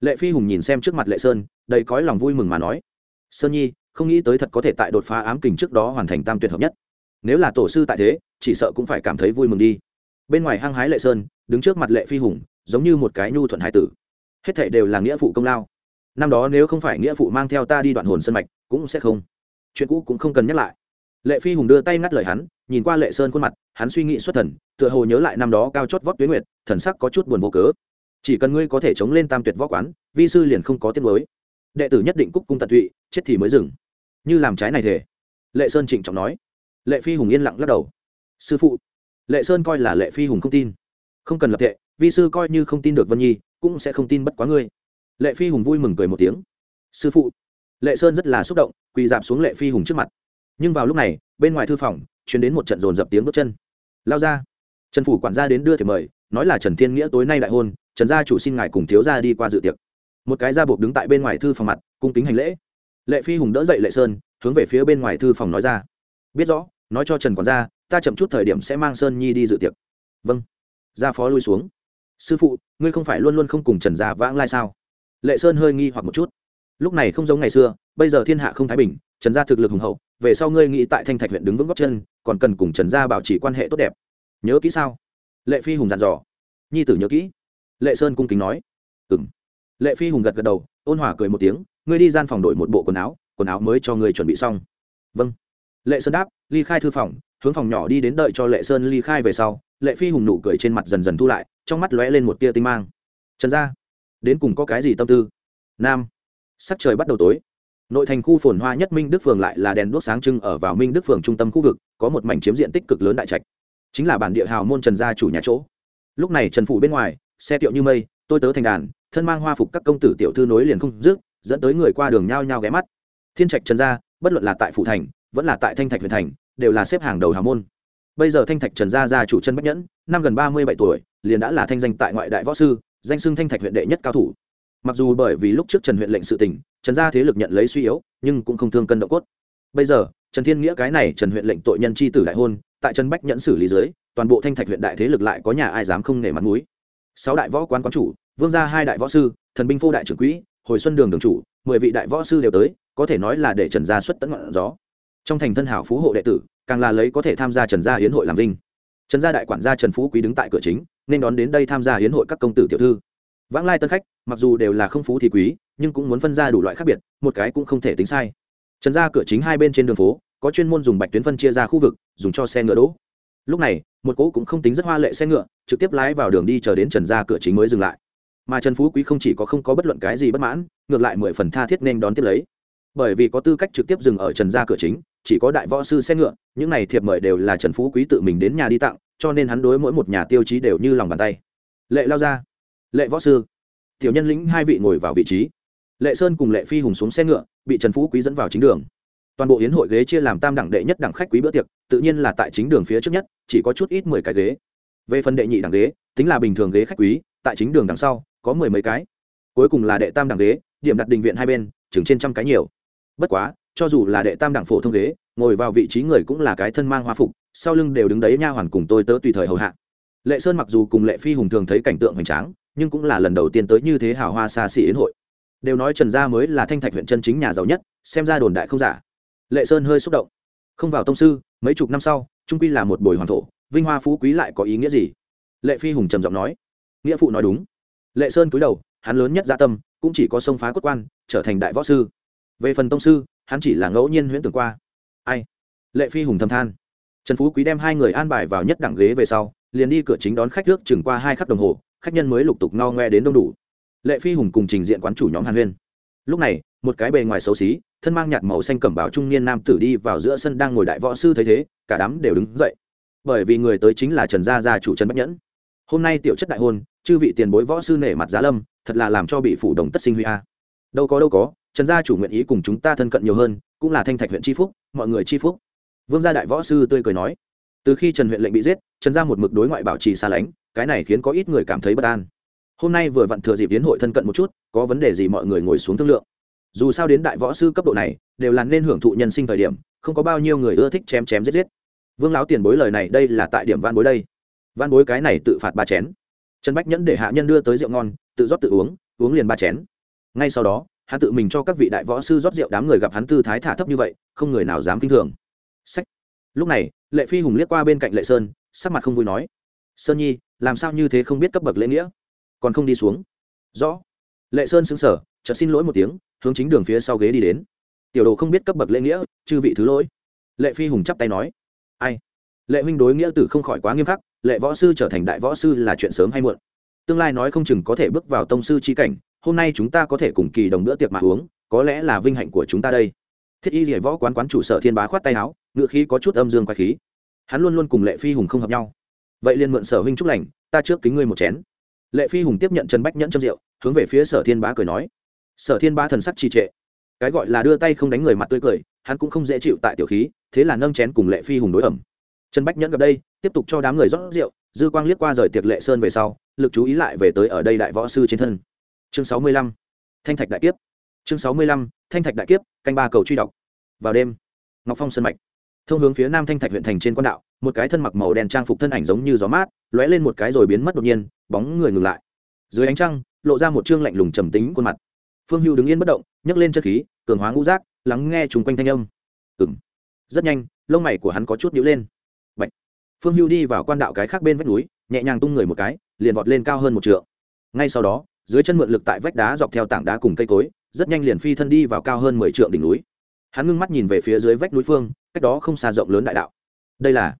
lệ phi hùng nhìn xem trước mặt lệ sơn, đầy cõi lòng vui mừng mà nói, sơn nhi, không nghĩ tới thật có thể tại đột phá ám kình trước đó hoàn thành tam tuyệt hợp nhất. Nếu là tổ sư tại thế, chỉ sợ cũng phải cảm thấy vui mừng đi. Bên ngoài hăng hái lệ sơn, đứng trước mặt lệ phi hùng, giống như một cái nhu thuận hải tử. Hết thệ đều là nghĩa phụ công lao. Năm đó nếu không phải nghĩa phụ mang theo ta đi đoạn hồn sân mạch, cũng sẽ không. Chuyện cũ cũng không cần nhắc lại. Lệ phi hùng đưa tay ngắt lời hắn, nhìn qua lệ sơn khuôn mặt, hắn suy nghĩ xuất thần, tựa hồ nhớ lại năm đó cao chót vót tuyến nguyệt, thần sắc có chút buồn vô cớ chỉ cần ngươi có thể chống lên tam tuyệt võ quán, vi sư liền không có tiết mới đệ tử nhất định cúc cung tận tụy, chết thì mới dừng. Như làm trái này thể lệ sơn trịnh trọng nói. Lệ phi hùng yên lặng lắc đầu. Sư phụ, lệ sơn coi là lệ phi hùng không tin. Không cần lập tệ vi sư coi như không tin được vân nhi, cũng sẽ không tin bất quá ngươi. Lệ phi hùng vui mừng cười một tiếng. Sư phụ, lệ sơn rất là xúc động, quỳ dạp xuống lệ phi hùng trước mặt. Nhưng vào lúc này, bên ngoài thư phòng chuyển đến một trận dồn dập tiếng bước chân. Lao ra. Trần phủ quản gia đến đưa thì mời, nói là trần thiên nghĩa tối nay đại hôn trần gia chủ xin ngài cùng thiếu gia đi qua dự tiệc. Một cái gia buộc đứng tại bên ngoài thư phòng mặt, cung kính hành lễ. Lệ phi hùng đỡ dậy lệ sơn, hướng về phía bên ngoài thư phòng nói ra. Biết rõ, nói cho trần quản gia, ta chậm chút thời điểm sẽ mang sơn nhi đi dự tiệc. Vâng. Gia phó lui xuống. Sư phụ, ngươi không phải luôn luôn không cùng trần gia vãng lai sao? Lệ sơn hơi nghi hoặc một chút. Lúc này không giống ngày xưa, bây giờ thiên hạ không thái bình, trần gia thực lực hùng hậu, về sau ngươi nghĩ tại thanh thạch huyện đứng vững góc chân, còn cần cùng trần gia bảo trì quan hệ tốt đẹp. Nhớ kỹ sao? Lệ phi hùng dặn dò. Nhi tử nhớ kỹ lệ sơn cung kính nói. Ừ m lệ phi hùng gật gật đầu, ôn hòa cười một tiếng, ngươi đi gian phòng đổi một bộ quần áo quần áo mới cho ngươi chuẩn bị xong. Vâng. Lệ sơn đáp, ly khai thư phòng, hướng phòng nhỏ đi đến đợi cho lệ sơn ly khai về sau, lệ phi hùng nụ cười trên mặt dần dần thu lại, trong mắt lóe lên một tia tinh mang. Trần gia, đến cùng có cái gì tâm tư? Nam. Sắc trời bắt đầu tối. Nội thành khu phồn hoa nhất minh đức phường lại là đèn đuốc sáng trưng ở vào minh đức phường trung tâm khu vực, có một mảnh chiếm diện tích cực lớn đại trạch. Chính là bản địa hào môn trần gia chủ nhà chỗ. Lúc này trần phủ bên ngoài xe tiệu như mây, tôi tớ thành đàn, thân mang hoa phục các công tử tiểu thư nối liền không dứt, dẫn tới người qua đường nhao nhao ghé mắt. Thiên trạch trần gia, bất luận là tại phủ thành, vẫn là tại thanh thạch huyện thành, đều là xếp hàng đầu hào môn. Bây giờ thanh thạch trần gia gia chủ chân bách nhẫn, năm gần ba mươi bảy tuổi, liền đã là thanh danh tại ngoại đại võ sư, danh xưng thanh thạch huyện đệ nhất cao thủ. Mặc dù bởi vì lúc trước trần huyện lệnh sự tỉnh trần gia thế lực nhận lấy suy yếu, nhưng cũng không thương cân động cốt. Bây giờ, trần thiên nghĩa cái này trần huyện lệnh tội nhân c h i tử đại hôn, tại trần bách nhẫn xử lý dưới, toàn bộ thanh thạch huyện đại thế lực lại có nhà ai dám không nể mặt mũi sáu đại võ quán quán chủ, vương gia hai đại võ sư, thần binh phô đại trưởng quỹ, hồi xuân đường đường chủ, mười vị đại võ sư đều tới, có thể nói là để trần gia xuất tấn ngọn gió. Trong thành thân hảo phú hộ đệ tử, càng là lấy có thể tham gia trần gia hiến hội làm linh trần gia đại quản gia trần phú quý đứng tại cửa chính, nên đón đến đây tham gia hiến hội các công tử tiểu thư. Vãng lai tân khách, mặc dù đều là không phú thì quý, nhưng cũng muốn phân ra đủ loại khác biệt, một cái cũng không thể tính sai. Trần gia cửa chính hai bên trên đường phố, có chuyên môn dùng bạch tuyến phân chia ra khu vực, dùng cho xe ngựa đỗ lúc này, một cỗ cũng không tính rất hoa lệ xe ngựa, trực tiếp lái vào đường đi chờ đến trần ra cửa chính mới dừng lại. Mà trần phú quý không chỉ có không có bất luận cái gì bất mãn, ngược lại mười phần tha thiết nên đón tiếp lấy. Bởi vì có tư cách trực tiếp dừng ở trần gia cửa chính, chỉ có đại võ sư xe ngựa, những này thiệp mời đều là trần phú quý tự mình đến nhà đi tặng, cho nên hắn đối mỗi một nhà tiêu chí đều như lòng bàn tay. Lệ lao ra lệ võ sư, tiểu nhân lĩnh hai vị ngồi vào vị trí. Lệ sơn cùng lệ phi hùng xuống xe ngựa, bị trần phú quý dẫn vào chính đường toàn bộ yến hội ghế chia làm tam đẳng đệ nhất đẳng khách quý bữa tiệc, tự nhiên là tại chính đường phía trước nhất, chỉ có chút ít mười cái ghế. Về phần đệ nhị đẳng ghế, tính là bình thường ghế khách quý, tại chính đường đằng sau, có mười mấy cái. Cuối cùng là đệ tam đẳng ghế, điểm đặt đình viện hai bên, chừng trên trăm cái nhiều. Bất quá, cho dù là đệ tam đẳng phổ thông ghế, ngồi vào vị trí người cũng là cái thân mang hoa phục, sau lưng đều đứng đấy nha hoàn cùng tôi tớ tùy thời hầu hạ. Lệ sơn mặc dù cùng lệ phi hùng thường thấy cảnh tượng hoành tráng, nhưng cũng là lần đầu tiên tới như thế hào hoa xa xỉ yến hội. Đều nói trần gia mới là thanh thạch huyện chân chính nhà giàu nhất, xem ra đồn đại không giả lệ sơn hơi xúc động. Không vào tông sư, mấy chục năm sau, trung quy là một bồi hoàng thổ, vinh hoa phú quý lại có ý nghĩa gì? Lệ phi hùng trầm giọng nói. Nghĩa phụ nói đúng. Lệ sơn cúi đầu, hắn lớn nhất gia tâm, cũng chỉ có sông phá cốt quan, trở thành đại võ sư. Về phần tông sư, hắn chỉ là ngẫu nhiên huyễn tưởng qua. Ai? Lệ phi hùng thầm than. Trần phú quý đem hai người an bài vào nhất đẳng ghế về sau, liền đi cửa chính đón khách nước chừng qua hai khắc đồng hồ, khách nhân mới lục tục no ngoe đến đông đủ. Lệ phi hùng cùng trình diện quán chủ nhóm hàn huyên. Lúc này, một cái bề ngoài xấu xí thân mang nhạt màu xanh cẩm báo trung niên nam tử đi vào giữa sân đang ngồi đại võ sư thấy thế, cả đám đều đứng dậy. Bởi vì người tới chính là trần gia gia chủ trần bách nhẫn. Hôm nay tiểu chất đại hôn, chư vị tiền bối võ sư nể mặt giá lâm, thật là làm cho bị phủ đồng tất sinh huy a. Đâu có đâu có, trần gia chủ nguyện ý cùng chúng ta thân cận nhiều hơn, cũng là thanh thạch huyện tri phúc, mọi người tri phúc. Vương gia đại võ sư tươi cười nói. Từ khi trần huyện lệnh bị giết, trần gia một mực đối ngoại bảo trì xa lánh, cái này khiến có ít người cảm thấy bất an. Hôm nay vừa vặn thừa dịp tiến hội thân cận một chút, có vấn đề gì mọi người ngồi xuống thương lượng dù sao đến đại võ sư cấp độ này, đều là nên hưởng thụ nhân sinh thời điểm, không có bao nhiêu người ưa thích chém chém giết giết. Vương lão tiền bối lời này đây là tại điểm van bối đây. Van bối cái này tự phạt ba chén. Trần bách nhẫn để hạ nhân đưa tới rượu ngon, tự rót tự uống uống liền ba chén. Ngay sau đó, hắn tự mình cho các vị đại võ sư rót rượu đám người gặp hắn tư thái thả thấp như vậy, không người nào dám kinh thường. Sách. Lúc này, lệ phi hùng liếc qua bên cạnh lệ sơn, sắc mặt không vui nói, sơn nhi, làm sao như thế không biết cấp bậc lễ nghĩa? Còn không đi xuống. Rõ. Lệ sơn xứng sở chợt xin lỗi một tiếng hướng chính đường phía sau ghế đi đến. Tiểu đồ không biết cấp bậc lễ nghĩa, chư vị thứ lỗi. Lệ phi hùng chắp tay nói. Ai? Lệ huynh đối nghĩa tử không khỏi quá nghiêm khắc, lệ võ sư trở thành đại võ sư là chuyện sớm hay muộn. Tương lai nói không chừng có thể bước vào tông sư trí cảnh, hôm nay chúng ta có thể cùng kỳ đồng bữa tiệc mà uống, có lẽ là vinh hạnh của chúng ta đây. Thiết y rỉa võ quán quán chủ sở thiên bá khoát tay áo, ngựa khí có chút âm dương quái khí. Hắn luôn luôn cùng lệ phi hùng không hợp nhau. Vậy liền mượn sở huynh chúc lành, ta trước kính ngươi một chén. Lệ phi hùng tiếp nhận trần bách nhẫn châm rượu, hướng về phía sở thiên bá cười nói sở thiên ba thần sắc trì trệ. Cái gọi là đưa tay không đánh người mặt tươi cười, hắn cũng không dễ chịu tại tiểu khí, thế là nâng chén cùng lệ phi hùng đối ẩm. Trần bách nhẫn gặp đây, tiếp tục cho đám người rót rượu, dư quang liếc qua rời tiệc lệ sơn về sau, lực chú ý lại về tới ở đây đại võ sư trên thân. Chương sáu mươi lăm, thanh thạch đại kiếp. Chương sáu mươi lăm, thanh thạch đại kiếp, canh ba cầu truy đọc. Vào đêm, ngọc phong sân mạch. Thông hướng phía nam thanh thạch huyện thành trên quan đạo, một cái thân mặc màu đen trang phục thân ảnh giống như gió mát, lóe lên một cái rồi biến mất đột nhiên, bóng người ngừng lại. Dưới ánh trăng, lộ ra một chương lạnh lùng trầm tính khuôn mặt phương hưu đứng yên bất động, nhấc lên chất khí, cường hóa ngũ rác lắng nghe chung quanh thanh âm. Ừng rất nhanh, lông mày của hắn có chút nhữ lên. Bạch. phương hưu đi vào quan đạo cái khác bên vách núi, nhẹ nhàng tung người một cái, liền vọt lên cao hơn một trượng. Ngay sau đó, dưới chân mượn lực tại vách đá dọc theo tảng đá cùng cây cối, rất nhanh liền phi thân đi vào cao hơn mười trượng đỉnh núi. Hắn ngưng mắt nhìn về phía dưới vách núi phương, cách đó không xa rộng lớn đại đạo. Đây là?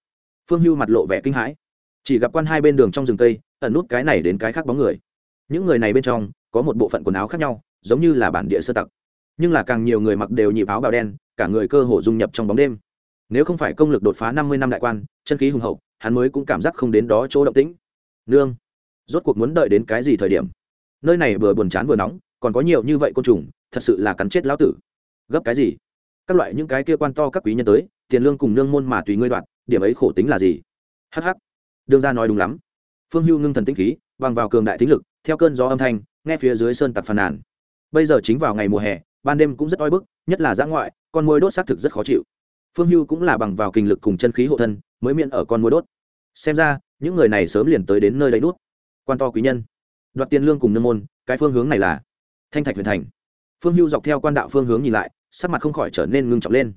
Phương hưu mặt lộ vẻ kinh hãi. Chỉ gặp quan hai bên đường trong rừng cây, ẩn nút cái này đến cái khác bóng người. Những người này bên trong, có một bộ phận quần áo khác nhau giống như là bản địa sơ tặc. Nhưng là càng nhiều người mặc đều nhịp áo bào đen, cả người cơ hồ dung nhập trong bóng đêm. Nếu không phải công lực đột phá năm mươi năm đại quan, chân khí hùng hậu, hắn mới cũng cảm giác không đến đó chỗ động tĩnh. Nương, rốt cuộc muốn đợi đến cái gì thời điểm? Nơi này vừa buồn chán vừa nóng, còn có nhiều như vậy côn trùng, thật sự là cắn chết lão tử. Gấp cái gì? Các loại những cái kia quan to các quý nhân tới, tiền lương cùng nương môn mà tùy ngươi đoạt, điểm ấy khổ tính là gì? Hh đương ra nói đúng lắm. Phương hưu ngưng thần tĩnh khí bằng vào cường đại tính lực, theo cơn gió âm thanh, nghe phía dưới sơn tặc phàn nàn bây giờ chính vào ngày mùa hè, ban đêm cũng rất oi bức, nhất là giã ngoại, con môi đốt xác thực rất khó chịu. Phương hưu cũng là bằng vào kinh lực cùng chân khí hộ thân, mới miễn ở con môi đốt. Xem ra, những người này sớm liền tới đến nơi lấy nút. Quan to quý nhân. Đoạt tiền lương cùng nương môn, cái phương hướng này là thanh thạch huyền thành. Phương hưu dọc theo quan đạo phương hướng nhìn lại, sắc mặt không khỏi trở nên ngưng trọng lên.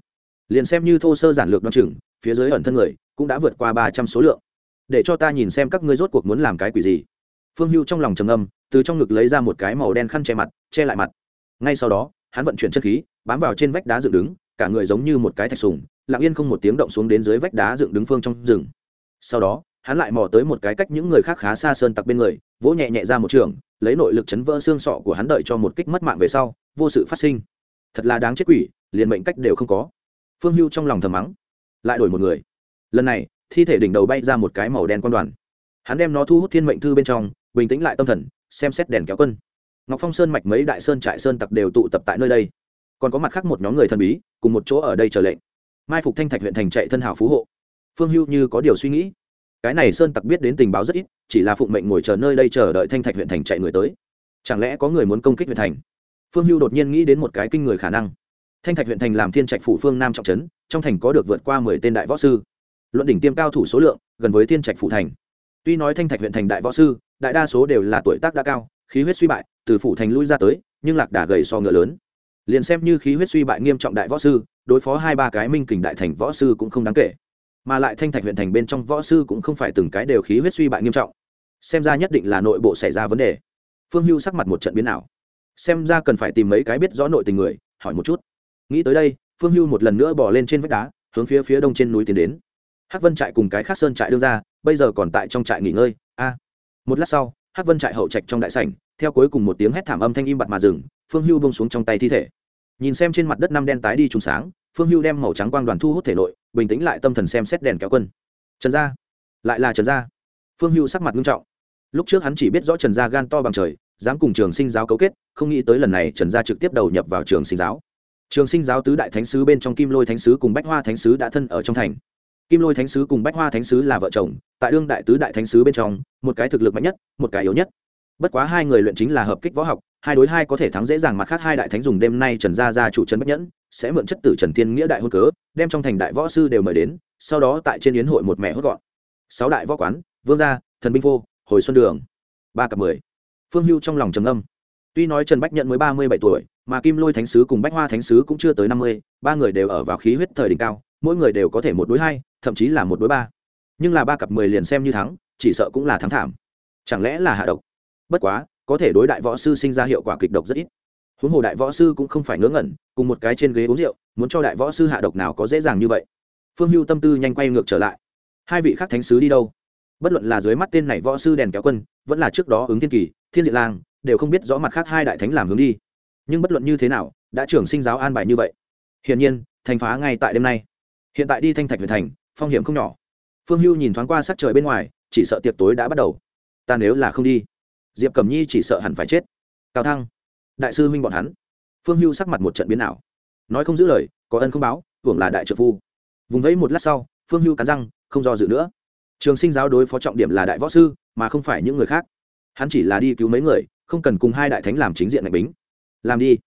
Liền xem như thô sơ giản lược đ o chừng, phía dưới ẩn thân người, cũng đã vượt qua ba trăm số lượng. Để cho ta nhìn xem các ngươi rốt cuộc muốn làm cái quỷ gì phương hưu trong lòng trầm âm từ trong ngực lấy ra một cái màu đen khăn che mặt, che lại mặt. Ngay sau đó, hắn vận chuyển chất khí, bám vào trên vách đá dựng đứng, cả người giống như một cái thạch sùng, lặng yên không một tiếng động xuống đến dưới vách đá dựng đứng phương trong rừng. Sau đó, hắn lại mò tới một cái cách những người khác khá xa sơn tặc bên người, vỗ nhẹ nhẹ ra một trường, lấy nội lực chấn vỡ xương sọ của hắn đợi cho một kích mất mạng về sau, vô sự phát sinh. Thật là đáng chết quỷ, liền mệnh cách đều không có. Phương hưu trong lòng thầm mắng. Lại đổi một người. Lần này, thi thể đỉnh đầu bay ra một cái màu đen quan đoàn. Hắn đem nó thu hút thiên mệnh thư bên trong bình tĩnh lại tâm thần, xem xét đèn kéo quân. Ngọc phong sơn mạch mấy đại sơn trại sơn tặc đều tụ tập tại nơi đây. Còn có mặt khác một nhóm người thần bí, cùng một chỗ ở đây chờ lệnh. Mai phục thanh thạch huyện thành chạy thân hảo phú hộ. Phương hưu như có điều suy nghĩ. Cái này sơn tặc biết đến tình báo rất ít, chỉ là phụng mệnh ngồi chờ nơi đây chờ đợi thanh thạch huyện thành chạy người tới. Chẳng lẽ có người muốn công kích huyện thành? Phương hưu đột nhiên nghĩ đến một cái kinh người khả năng. Thanh thạch huyện thành làm thiên trạch phủ phương nam trọng trấn, trong thành có được vượt qua mười tên đại võ sư. Luận đỉnh tiêm cao thủ số lượng, gần với thiên trạch phủ thành. Tuy nói thanh thạch huyện thành đại võ sư đại đa số đều là tuổi tác đã cao, khí huyết suy bại, từ phủ thành lui ra tới, nhưng lạc đà gầy so ngựa lớn. Liền xem như khí huyết suy bại nghiêm trọng đại võ sư, đối phó hai ba cái minh kình đại thành võ sư cũng không đáng kể. Mà lại thanh thạch huyện thành bên trong võ sư cũng không phải từng cái đều khí huyết suy bại nghiêm trọng. Xem ra nhất định là nội bộ xảy ra vấn đề. Phương hưu sắc mặt một trận biến nào xem ra cần phải tìm mấy cái biết rõ nội tình người, hỏi một chút. Nghĩ tới đây, phương hưu một lần nữa bỏ lên trên vách đá, hướng phía phía đông trên núi tiến đến. Hắc vân trại cùng cái khác sơn trại đưa ra, bây giờ còn tại trong trại nghỉ ngơi. A một lát sau, hắc vân trại hậu trạch trong đại sảnh, theo cuối cùng một tiếng hét thảm âm thanh im bặt mà dừng, phương hưu bông xuống trong tay thi thể. Nhìn xem trên mặt đất năm đen tái đi trùng sáng, phương hưu đem màu trắng quang đoàn thu hút thể nội, bình tĩnh lại tâm thần xem xét đèn kéo quân. Trần gia. Lại là trần gia. Phương hưu sắc mặt nghiêm trọng. Lúc trước hắn chỉ biết rõ trần gia gan to bằng trời, dám cùng trường sinh giáo cấu kết, không nghĩ tới lần này trần gia trực tiếp đầu nhập vào trường sinh giáo. Trường sinh giáo tứ đại thánh sứ bên trong kim lôi thánh sứ cùng bách hoa thánh sứ đã thân ở trong thành kim lôi thánh sứ cùng bách hoa thánh sứ là vợ chồng tại đương đại tứ đại thánh sứ bên trong một cái thực lực mạnh nhất một cái yếu nhất. Bất quá hai người luyện chính là hợp kích võ học hai đối hai có thể thắng dễ dàng mặt khác hai đại thánh dùng đêm nay trần gia gia chủ trần bất nhẫn sẽ mượn chất tử trần thiên nghĩa đại hôn cớ đem trong thành đại võ sư đều mời đến sau đó tại trên yến hội một mẹ hốt gọn. Sáu đại võ quán vương gia thần binh vô, hồi xuân đường ba cặp mười. Phương hưu trong lòng trầm âm tuy nói trần bách nhận mới ba mươi bảy tuổi mà kim lôi thánh sứ cùng bách hoa thánh sứ cũng chưa tới năm mươi ba người đều ở vào khí huyết thời đỉnh cao mỗi người đều có thể một đối hai thậm chí là một đối ba. Nhưng là ba cặp mười liền xem như thắng, chỉ sợ cũng là thắng thảm. Chẳng lẽ là hạ độc? Bất quá, có thể đối đại võ sư sinh ra hiệu quả kịch độc rất ít. Huống hồ đại võ sư cũng không phải ngớ ngẩn, cùng một cái trên ghế uống rượu, muốn cho đại võ sư hạ độc nào có dễ dàng như vậy. Phương hưu tâm tư nhanh quay ngược trở lại. Hai vị khác thánh sứ đi đâu? Bất luận là dưới mắt tên này võ sư đèn kéo quân, vẫn là trước đó ứng thiên kỳ, thiên diện lang, đều không biết rõ mặt khác hai đại thánh làm hướng đi. Nhưng bất luận như thế nào, đã trưởng sinh giáo an bài như vậy. Hiển nhiên, thành phá ngay tại đêm nay. Hiện tại đi thanh thạch về thành phong hiểm không nhỏ. Phương hưu nhìn thoáng qua sắc trời bên ngoài, chỉ sợ tiệc tối đã bắt đầu. Ta nếu là không đi, diệp cẩm nhi chỉ sợ hẳn phải chết. Cao thăng, đại sư huynh bọn hắn. Phương hưu sắc mặt một trận biến ảo. Nói không giữ lời, có ân không báo, hưởng là đại trợ phu. Vùng vẫy một lát sau, phương hưu cắn răng, không do dự nữa. Trường sinh giáo đối phó trọng điểm là đại võ sư, mà không phải những người khác. Hắn chỉ là đi cứu mấy người, không cần cùng hai đại thánh làm chính diện ngạch bính. Làm đi.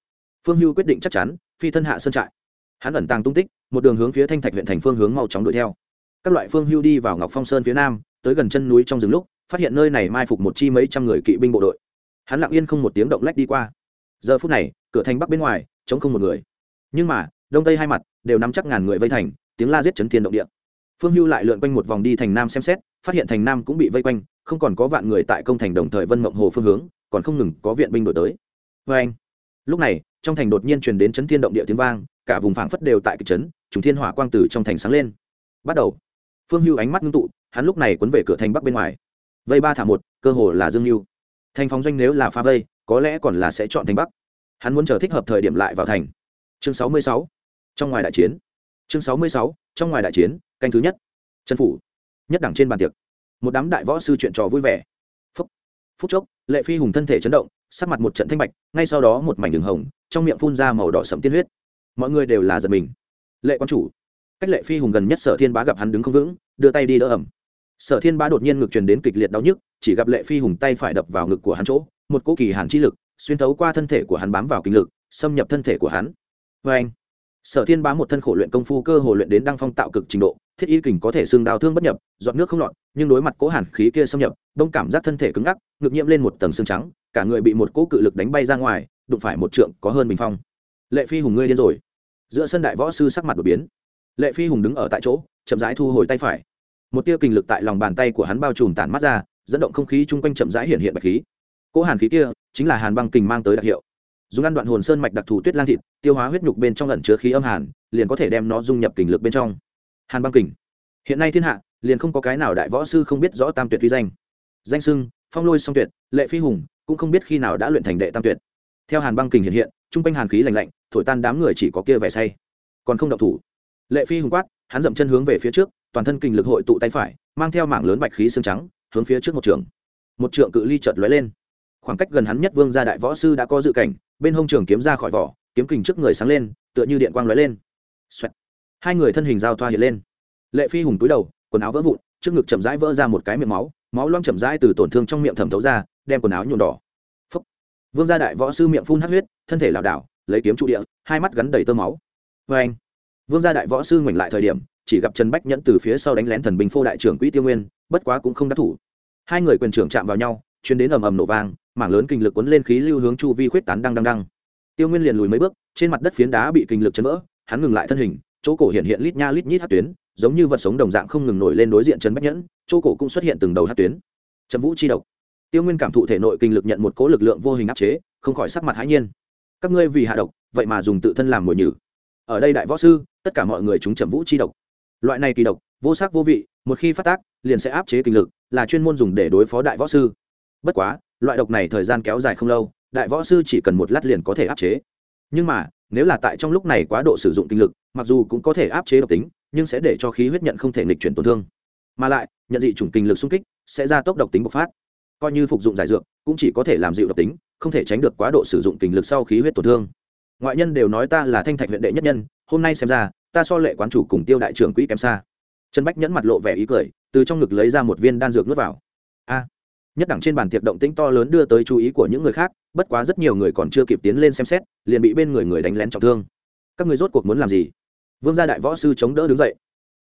Phương hưu quyết định chắc chắn, phi thân hạ sơn trại. Hắn ẩn tàng tung tích một đường hướng phía thanh thạch huyện thành phương hướng mau chóng đuổi theo. Các loại phương hưu đi vào ngọc phong sơn phía nam, tới gần chân núi trong rừng lúc, phát hiện nơi này mai phục một chi mấy trăm người kỵ binh bộ đội. Hắn lặng yên không một tiếng động lách đi qua. Giờ phút này, cửa thành bắc bên ngoài chống không một người. Nhưng mà, đông tây hai mặt, đều nắm chắc ngàn người vây thành, tiếng la giết chấn thiên động địa. Phương hưu lại lượn quanh một vòng đi thành nam xem xét, phát hiện thành nam cũng bị vây quanh, không còn có vạn người tại công thành đồng thời vân mộng hồ phương hướng, còn không ngừng có viện binh đổi tới. Vê anh lúc này, trong thành đột nhiên truyền đến chấn thiên động địa tiếng vang cả vùng phảng phất đều tại kịch chấn chúng thiên hỏa quang tử trong thành sáng lên. Bắt đầu. Phương hưu ánh mắt ngưng tụ, hắn lúc này quấn về cửa thành bắc bên ngoài. Vây ba thả một, cơ hồ là dương mưu thành phóng doanh nếu là phá vây, có lẽ còn là sẽ chọn thành bắc. Hắn muốn chờ thích hợp thời điểm lại vào thành. Chương sáu mươi sáu. Trong ngoài đại chiến. Chương sáu mươi sáu. Trong ngoài đại chiến, canh thứ nhất. Trần phủ. Nhất đẳng trên bàn tiệc. Một đám đại võ sư chuyện trò vui vẻ. Phúc. Phúc chốc, lệ phi hùng thân thể chấn động, sắc mặt một trận thanh bạch, ngay sau đó một mảnh đường hồng, trong miệng phun ra màu đỏ sẫm tiên huyết mọi người đều là giật mình. Lệ quan chủ. Cách lệ phi hùng gần nhất sở thiên bá gặp hắn đứng không vững, đưa tay đi đỡ ẩm. Sở thiên bá đột nhiên ngực truyền đến kịch liệt đau nhức, chỉ gặp lệ phi hùng tay phải đập vào ngực của hắn chỗ, một cỗ kỳ hàn chi lực xuyên thấu qua thân thể của hắn bám vào kinh lực, xâm nhập thân thể của hắn. Vê anh, sở thiên bá một thân khổ luyện công phu cơ hồ luyện đến đăng phong tạo cực trình độ, thiết y kình có thể xương đào thương bất nhập dọn nước không lọt, nhưng đối mặt cố hàn khí kia xâm nhập, đông cảm giác thân thể cứng ngắc, ngực nhiễm lên một tầng xương trắng, cả người bị một cỗ cự lực đánh bay ra ngoài, đụng phải một trượng có hơn bình phong. Lệ phi hùng ngươi điên rồi giữa sân đại võ sư sắc mặt đột biến. Lệ phi hùng đứng ở tại chỗ, chậm rãi thu hồi tay phải. Một tia kinh lực tại lòng bàn tay của hắn bao trùm tản mắt ra, dẫn động không khí chung quanh chậm rãi hiện hiện bạch khí. Cỗ hàn khí kia chính là hàn băng kình mang tới đặc hiệu. Dùng ăn đoạn hồn sơn mạch đặc thù tuyết lang thịt, tiêu hóa huyết nhục bên trong ẩn chứa khí âm hàn, liền có thể đem nó dung nhập kình lực bên trong. Hàn băng kình. Hiện nay thiên hạ, liền không có cái nào đại võ sư không biết rõ tam tuyệt vi danh. Danh sưng, phong lôi song tuyệt, lệ phi hùng cũng không biết khi nào đã luyện thành đệ tam tuyệt. Theo hàn băng kình hiện hiện chung quanh hàn khí lạnh lạnh, thổi tan đám người chỉ có kia vẻ say. Còn không động thủ. Lệ phi hùng quát, hắn dậm chân hướng về phía trước, toàn thân kinh lực hội tụ tay phải, mang theo mảng lớn bạch khí xương trắng, hướng phía trước một trường. Một trượng cự ly chợt lóe lên. Khoảng cách gần hắn nhất vương gia đại võ sư đã có dự cảnh, bên hông trường kiếm ra khỏi vỏ, kiếm kình trước người sáng lên, tựa như điện quang lóe lên. Xoẹt. hai người thân hình giao thoa hiện lên. Lệ phi hùng túi đầu, quần áo vỡ vụn, trước ngực chậm rãi vỡ ra một cái miệng máu máu loang chậm rãi từ tổn thương trong miệng thẩm thấu ra, đem quần áo nhuộm đỏ vương gia đại võ sư miệng phun hắt huyết, thân thể lảo đảo, lấy kiếm trụ địa, hai mắt gắn đầy tơ máu. Vê anh, vương gia đại võ sư ngoảnh lại thời điểm, chỉ gặp trần bách nhẫn từ phía sau đánh lén thần bình phô đại trưởng quỹ tiêu nguyên, bất quá cũng không đắc thủ. Hai người quyền trưởng chạm vào nhau, chuyến đến ầm ầm nổ vang, mảng lớn kinh lực cuốn lên khí lưu hướng chu vi khuyết tán đăng đăng đăng. Tiêu nguyên liền lùi mấy bước, trên mặt đất phiến đá bị kinh lực chấn vỡ, hắn ngừng lại thân hình, chỗ cổ hiện hiện lít nha lít nhít hát tuyến, giống như vật sống đồng dạng không ngừng nổi lên đối diện trần bách nhẫn, chỗ cổ cũng xuất hiện từng đầu hát tuyến. Trần vũ chi độc tiêu nguyên cảm thụ thể nội kinh lực nhận một cố lực lượng vô hình áp chế, không khỏi sắc mặt hãi nhiên. Các ngươi vì hạ độc, vậy mà dùng tự thân làm mồi nhử. Ở đây đại võ sư, tất cả mọi người chúng trầm vũ chi độc. Loại này kỳ độc, vô sắc vô vị, một khi phát tác, liền sẽ áp chế kinh lực, là chuyên môn dùng để đối phó đại võ sư. Bất quá, loại độc này thời gian kéo dài không lâu, đại võ sư chỉ cần một lát liền có thể áp chế. Nhưng mà, nếu là tại trong lúc này quá độ sử dụng kinh lực, mặc dù cũng có thể áp chế độc tính, nhưng sẽ để cho khí huyết nhận không thể nghịch chuyển tổn thương. Mà lại, nhận dị chủng kinh lực xung kích, sẽ ra tốc độc tính bộc phát coi như phục dụng giải dược, cũng chỉ có thể làm dịu độc tính, không thể tránh được quá độ sử dụng kình lực sau khí huyết tổn thương. Ngoại nhân đều nói ta là thanh thạch huyện đệ nhất nhân, hôm nay xem ra, ta so lệ quán chủ cùng tiêu đại trưởng quỹ kém xa. Trần bách nhẫn mặt lộ vẻ ý cười, từ trong ngực lấy ra một viên đan dược nuốt vào. A. Nhất đẳng trên bàn tiệc động tĩnh to lớn đưa tới chú ý của những người khác, bất quá rất nhiều người còn chưa kịp tiến lên xem xét, liền bị bên người người đánh lén trọng thương. Các người rốt cuộc muốn làm gì? Vương gia đại võ sư chống đỡ đứng dậy.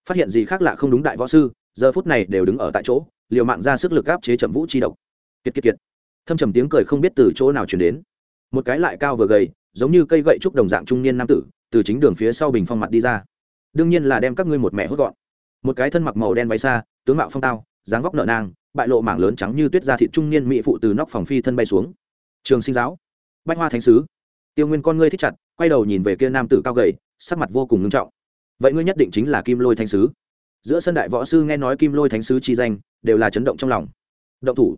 Phát hiện gì khác lạ không đúng đại võ sư, giờ phút này đều đứng ở tại chỗ, liều mạng ra sức lực áp chế chậm vũ chi độc kiệt kiệt kiệt. Thâm trầm tiếng cười không biết từ chỗ nào chuyển đến. Một cái lại cao vừa gầy, giống như cây gậy trúc đồng dạng trung niên nam tử, từ chính đường phía sau bình phong mặt đi ra. Đương nhiên là đem các ngươi một mẹ hút gọn. Một cái thân mặc màu đen váy xa tướng mạo phong tao, dáng vóc nợ nang, bại lộ mảng lớn trắng như tuyết da thịt trung niên mỹ phụ từ nóc phòng phi thân bay xuống. Trường sinh giáo, bách hoa thánh sứ. Tiêu nguyên con ngươi thích chặt, quay đầu nhìn về kia nam tử cao gầy, sắc mặt vô cùng ngưng trọng. Vậy ngươi nhất định chính là kim lôi thánh sứ. Giữa sân đại võ sư nghe nói kim lôi thánh sứ chi danh, đều là chấn động trong lòng. Động thủ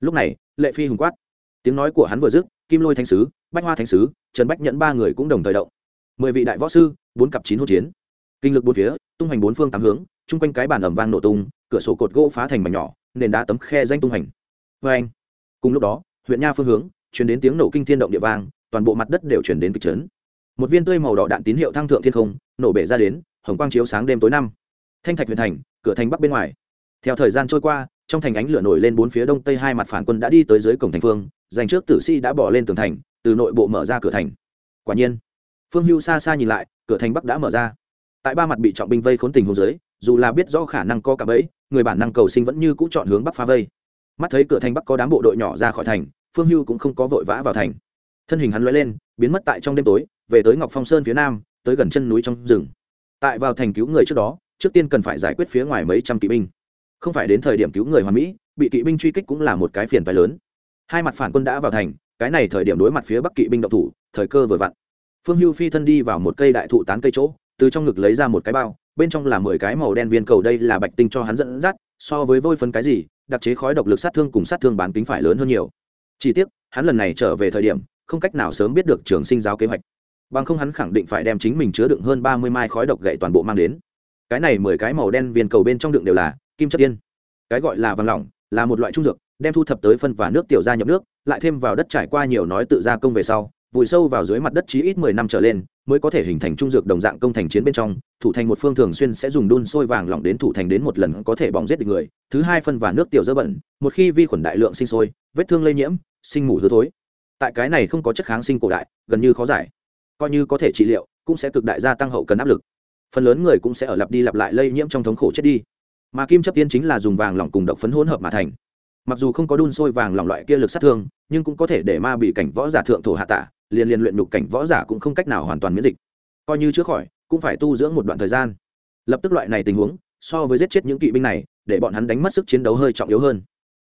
lúc này, lệ phi hùng quát. Tiếng nói của hắn vừa dứt, kim lôi thánh sứ, bách hoa thánh sứ, trần bách nhẫn ba người cũng đồng thời động. Mười vị đại võ sư, bốn cặp chín hỗn chiến. Kinh lực bốn phía, tung hành bốn phương tám hướng, chung quanh cái bàn ẩm vang nổ tung, cửa sổ cột gỗ phá thành mảnh nhỏ, nền đá tấm khe danh tung hành vê anh, cùng lúc đó, huyện nha phương hướng chuyển đến tiếng nổ kinh thiên động địa vang, toàn bộ mặt đất đều chuyển đến kịch trấn một viên tươi màu đỏ đạn tín hiệu thăng thượng thiên không, nổ bể ra đến, hồng quang chiếu sáng đêm tối năm. Thanh thạch huyện thành, cửa thành bắc bên ngoài. Theo thời gian trôi qua trong thành ánh lửa nổi lên bốn phía đông tây hai mặt phản quân đã đi tới dưới cổng thành phương, dành trước tử sĩ đã bỏ lên tường thành, từ nội bộ mở ra cửa thành. Quả nhiên, phương hưu xa xa nhìn lại, cửa thành bắc đã mở ra. Tại ba mặt bị trọng binh vây khốn tình hồ dưới, dù là biết rõ khả năng có cả bẫy, người bản năng cầu sinh vẫn như cũ chọn hướng bắc phá vây. Mắt thấy cửa thành bắc có đám bộ đội nhỏ ra khỏi thành, phương hưu cũng không có vội vã vào thành. Thân hình hắn lóe lên, biến mất tại trong đêm tối, về tới ngọc phong sơn phía nam, tới gần chân núi trong rừng. Tại vào thành cứu người trước đó, trước tiên cần phải giải quyết phía ngoài mấy trăm kỵ binh không phải đến thời điểm cứu người hoàn mỹ, bị kỵ binh truy kích cũng là một cái phiền phái lớn. Hai mặt phản quân đã vào thành, cái này thời điểm đối mặt phía bắc kỵ binh độc thủ, thời cơ vừa vặn. Phương hưu phi thân đi vào một cây đại thụ tán cây chỗ, từ trong ngực lấy ra một cái bao, bên trong là mười cái màu đen viên cầu đây là bạch tinh cho hắn dẫn dắt, so với vôi phấn cái gì, đặc chế khói độc lực sát thương cùng sát thương bán kính phải lớn hơn nhiều. Chỉ tiếc, hắn lần này trở về thời điểm, không cách nào sớm biết được trường sinh giáo kế hoạch. Bằng không hắn khẳng định phải đem chính mình chứa đựng hơn ba mươi mai khói độc gậy toàn bộ mang đến. Cái này mười cái màu đen viên cầu bên trong đựng đều là kim chất tiên cái gọi là vàng lỏng, là một loại trung dược, đem thu thập tới phân và nước tiểu ra nhập nước, lại thêm vào đất trải qua nhiều nói tự gia công về sau, vùi sâu vào dưới mặt đất chí ít mười năm trở lên, mới có thể hình thành trung dược đồng dạng công thành chiến bên trong, thủ thành một phương thường xuyên sẽ dùng đun sôi vàng lỏng đến thủ thành đến một lần có thể bỏng giết được người, thứ hai phân và nước tiểu dơ bẩn, một khi vi khuẩn đại lượng sinh sôi, vết thương lây nhiễm, sinh mủ hư thối. Tại cái này không có chất kháng sinh cổ đại, gần như khó giải. Coi như có thể trị liệu, cũng sẽ cực đại gia tăng hậu cần áp lực. Phần lớn người cũng sẽ ở lặp đi lặp lại lây nhiễm trong thống khổ chết đi mà kim chấp tiên chính là dùng vàng lỏng cùng độc phấn hỗn hợp mà thành. Mặc dù không có đun sôi vàng lỏng loại kia lực sát thương, nhưng cũng có thể để ma bị cảnh võ giả thượng thổ hạ tả, liền liền luyện nhục cảnh võ giả cũng không cách nào hoàn toàn miễn dịch. Coi như chữa khỏi, cũng phải tu dưỡng một đoạn thời gian. Lập tức loại này tình huống, so với giết chết những kỵ binh này, để bọn hắn đánh mất sức chiến đấu hơi trọng yếu hơn.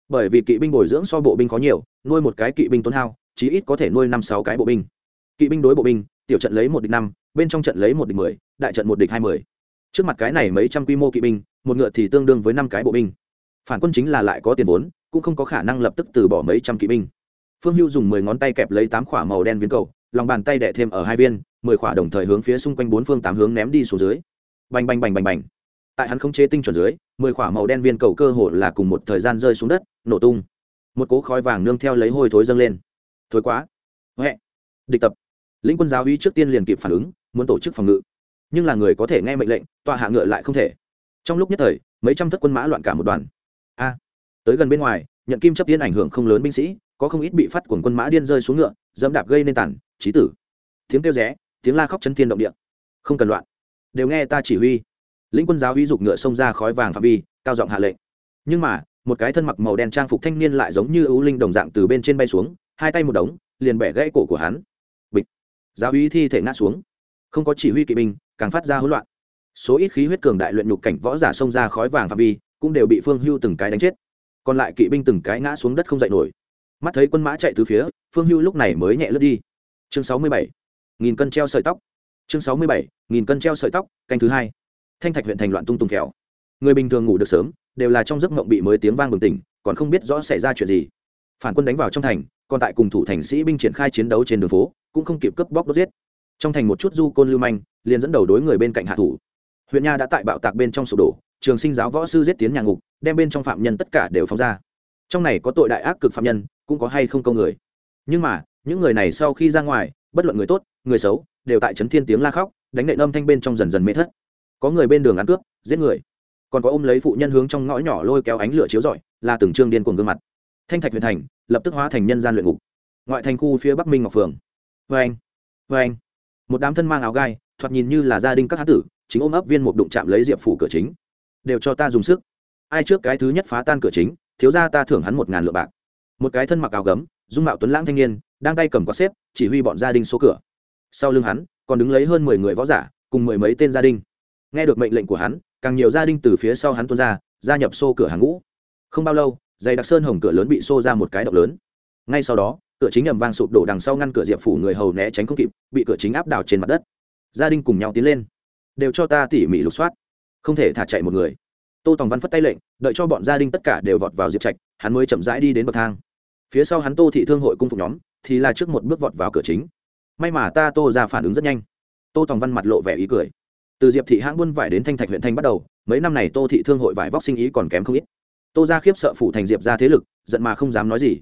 Bởi vì kỵ binh bồi dưỡng so bộ binh có nhiều, nuôi một cái kỵ binh tốn hao, chí ít có thể nuôi năm sáu cái bộ binh. Kỵ binh đối bộ binh, tiểu trận lấy một địch năm, bên trong trận lấy một địch mười, đại trận một địch hai mươi trước mặt cái này mấy trăm quy mô kỵ binh, một ngựa thì tương đương với năm cái bộ binh. Phản quân chính là lại có tiền vốn, cũng không có khả năng lập tức từ bỏ mấy trăm kỵ binh. Phương hưu dùng mười ngón tay kẹp lấy tám khỏa màu đen viên cầu, lòng bàn tay đẻ thêm ở hai viên, mười khỏa đồng thời hướng phía xung quanh bốn phương tám hướng ném đi xuống dưới. Bành bành bành bành bành. Tại hắn không chế tinh chuẩn dưới, mười khỏa màu đen viên cầu cơ hồ là cùng một thời gian rơi xuống đất, nổ tung. Một cố khói vàng nương theo lấy hôi thối dâng lên. Thối quá. Huệ. Địch tập. Lĩnh quân giáo uy trước tiên liền kịp phản ứng, muốn tổ chức phòng ngự nhưng là người có thể nghe mệnh lệnh tọa hạ ngựa lại không thể. Trong lúc nhất thời mấy trăm thất quân mã loạn cả một đoàn. A tới gần bên ngoài nhận kim chấp tiến ảnh hưởng không lớn binh sĩ có không ít bị phát cuồng quân mã điên rơi xuống ngựa dẫm đạp gây nên tàn, trí tử. Tiếng kêu rẽ tiếng la khóc chân thiên động địa. Không cần loạn. Đều nghe ta chỉ huy. Lĩnh quân giáo uy dục ngựa xông ra khói vàng phạm vi cao giọng hạ lệnh. Nhưng mà một cái thân mặc màu đen trang phục thanh niên lại giống như ưu linh đồng dạng từ bên trên bay xuống hai tay một đống liền bẻ gãy cổ của hắn. Bịch. Giáo uy thi thể ngã xuống. Không có chỉ huy kỵ binh càng phát ra hỗn loạn. Số ít khí huyết cường đại luyện nhục cảnh võ giả xông ra khói vàng phạm vi, cũng đều bị phương hưu từng cái đánh chết. Còn lại kỵ binh từng cái ngã xuống đất không dậy nổi. Mắt thấy quân mã chạy từ phía, phương hưu lúc này mới nhẹ lướt đi. Chương sáu mươi bảy, nghìn cân treo sợi tóc. Chương sáu mươi bảy, nghìn cân treo sợi tóc, canh thứ hai. Thanh thạch huyện thành loạn tung tung khéo người bình thường ngủ được sớm, đều là trong giấc mộng bị mới tiếng vang bừng tỉnh, còn không biết rõ xảy ra chuyện gì. Phản quân đánh vào trong thành, còn tại cùng thủ thành sĩ binh triển khai chiến đấu trên đường phố, cũng không kịp cướp bóc đốt giết trong thành một chút du côn lưu manh, liền dẫn đầu đối người bên cạnh hạ thủ. Huyện nha đã tại bạo tạc bên trong sụp đổ, trường sinh giáo võ sư giết tiến nhà ngục, đem bên trong phạm nhân tất cả đều phóng ra. Trong này có tội đại ác cực phạm nhân, cũng có hay không câu người. Nhưng mà, những người này sau khi ra ngoài, bất luận người tốt, người xấu, đều tại trấn thiên tiếng la khóc, đánh nệ âm thanh bên trong dần dần mê thất. Có người bên đường ăn cướp, giết người. Còn có ôm lấy phụ nhân hướng trong ngõ nhỏ lôi kéo ánh lửa chiếu rọi, là từng trương điên cuồng gương mặt. Thanh thạch huyện thành, lập tức hóa thành nhân gian luyện ngục. Ngoại thành khu phía bắc minh ngọc phường. Vê anh vê anh một đám thân mang áo gai, thoạt nhìn như là gia đình các hán tử, chính ôm ấp viên một đụng chạm lấy diệp phủ cửa chính. Đều cho ta dùng sức. Ai trước cái thứ nhất phá tan cửa chính, thiếu ra ta thưởng hắn một ngàn lượng bạc. Một cái thân mặc áo gấm, dung mạo tuấn lãng thanh niên, đang tay cầm có xếp, chỉ huy bọn gia đình số cửa. Sau lưng hắn, còn đứng lấy hơn mười người võ giả, cùng mười mấy tên gia đình. Nghe được mệnh lệnh của hắn, càng nhiều gia đình từ phía sau hắn tuôn ra, gia nhập xô cửa hàng ngũ. Không bao lâu dày đặc sơn hồng cửa lớn bị xô ra một cái động lớn. Ngay sau đó cửa chính ầm vang sụp đổ đằng sau ngăn cửa diệp phủ người hầu né tránh không kịp, bị cửa chính áp đảo trên mặt đất. Gia đình cùng nhau tiến lên. Đều cho ta tỉ mỉ lục soát. Không thể thả chạy một người. Tô tòng văn phất tay lệnh, đợi cho bọn gia đình tất cả đều vọt vào diệp trạch, hắn mới chậm rãi đi đến bậc thang. Phía sau hắn tô thị thương hội cung phục nhóm, thì là trước một bước vọt vào cửa chính. May mà ta tô ra phản ứng rất nhanh. Tô tòng văn mặt lộ vẻ ý cười. Từ diệp thị hãng buôn vải đến thanh thạch huyện thanh bắt đầu, mấy năm này tô thị thương hội vải vóc sinh ý còn kém không ít. Tô ra khiếp sợ phủ thành diệp ra thế lực, giận mà không dám nói gì.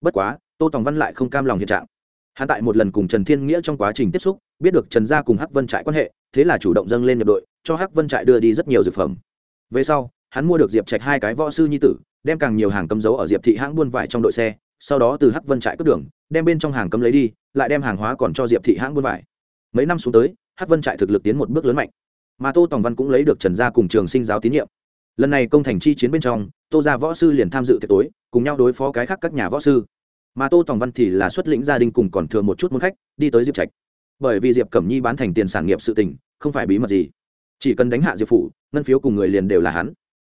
Bất quá tô tòng văn lại không cam lòng hiện trạng. Hắn tại một lần cùng trần thiên nghĩa trong quá trình tiếp xúc, biết được trần gia cùng hắc vân trại quan hệ, thế là chủ động dâng lên nhập đội, cho hắc vân trại đưa đi rất nhiều dược phẩm. Về sau, hắn mua được diệp trạch hai cái võ sư nhi tử, đem càng nhiều hàng cấm giấu ở diệp thị hãng buôn vải trong đội xe, sau đó từ hắc vân trại cướp đường, đem bên trong hàng cấm lấy đi, lại đem hàng hóa còn cho diệp thị hãng buôn vải. Mấy năm xuống tới, hắc vân trại thực lực tiến một bước lớn mạnh. Mà tô tòng văn cũng lấy được trần gia cùng trường sinh giáo tín nhiệm. Lần này công thành chi chiến bên trong, tô gia võ sư liền tham dự tiệc tối, cùng nhau đối phó cái khác các nhà võ sư mà tô tòng văn thì là xuất lĩnh gia đình cùng còn thừa một chút môn khách, đi tới diệp trạch. Bởi vì diệp cẩm nhi bán thành tiền sản nghiệp sự tình, không phải bí mật gì. Chỉ cần đánh hạ diệp phủ, ngân phiếu cùng người liền đều là hắn.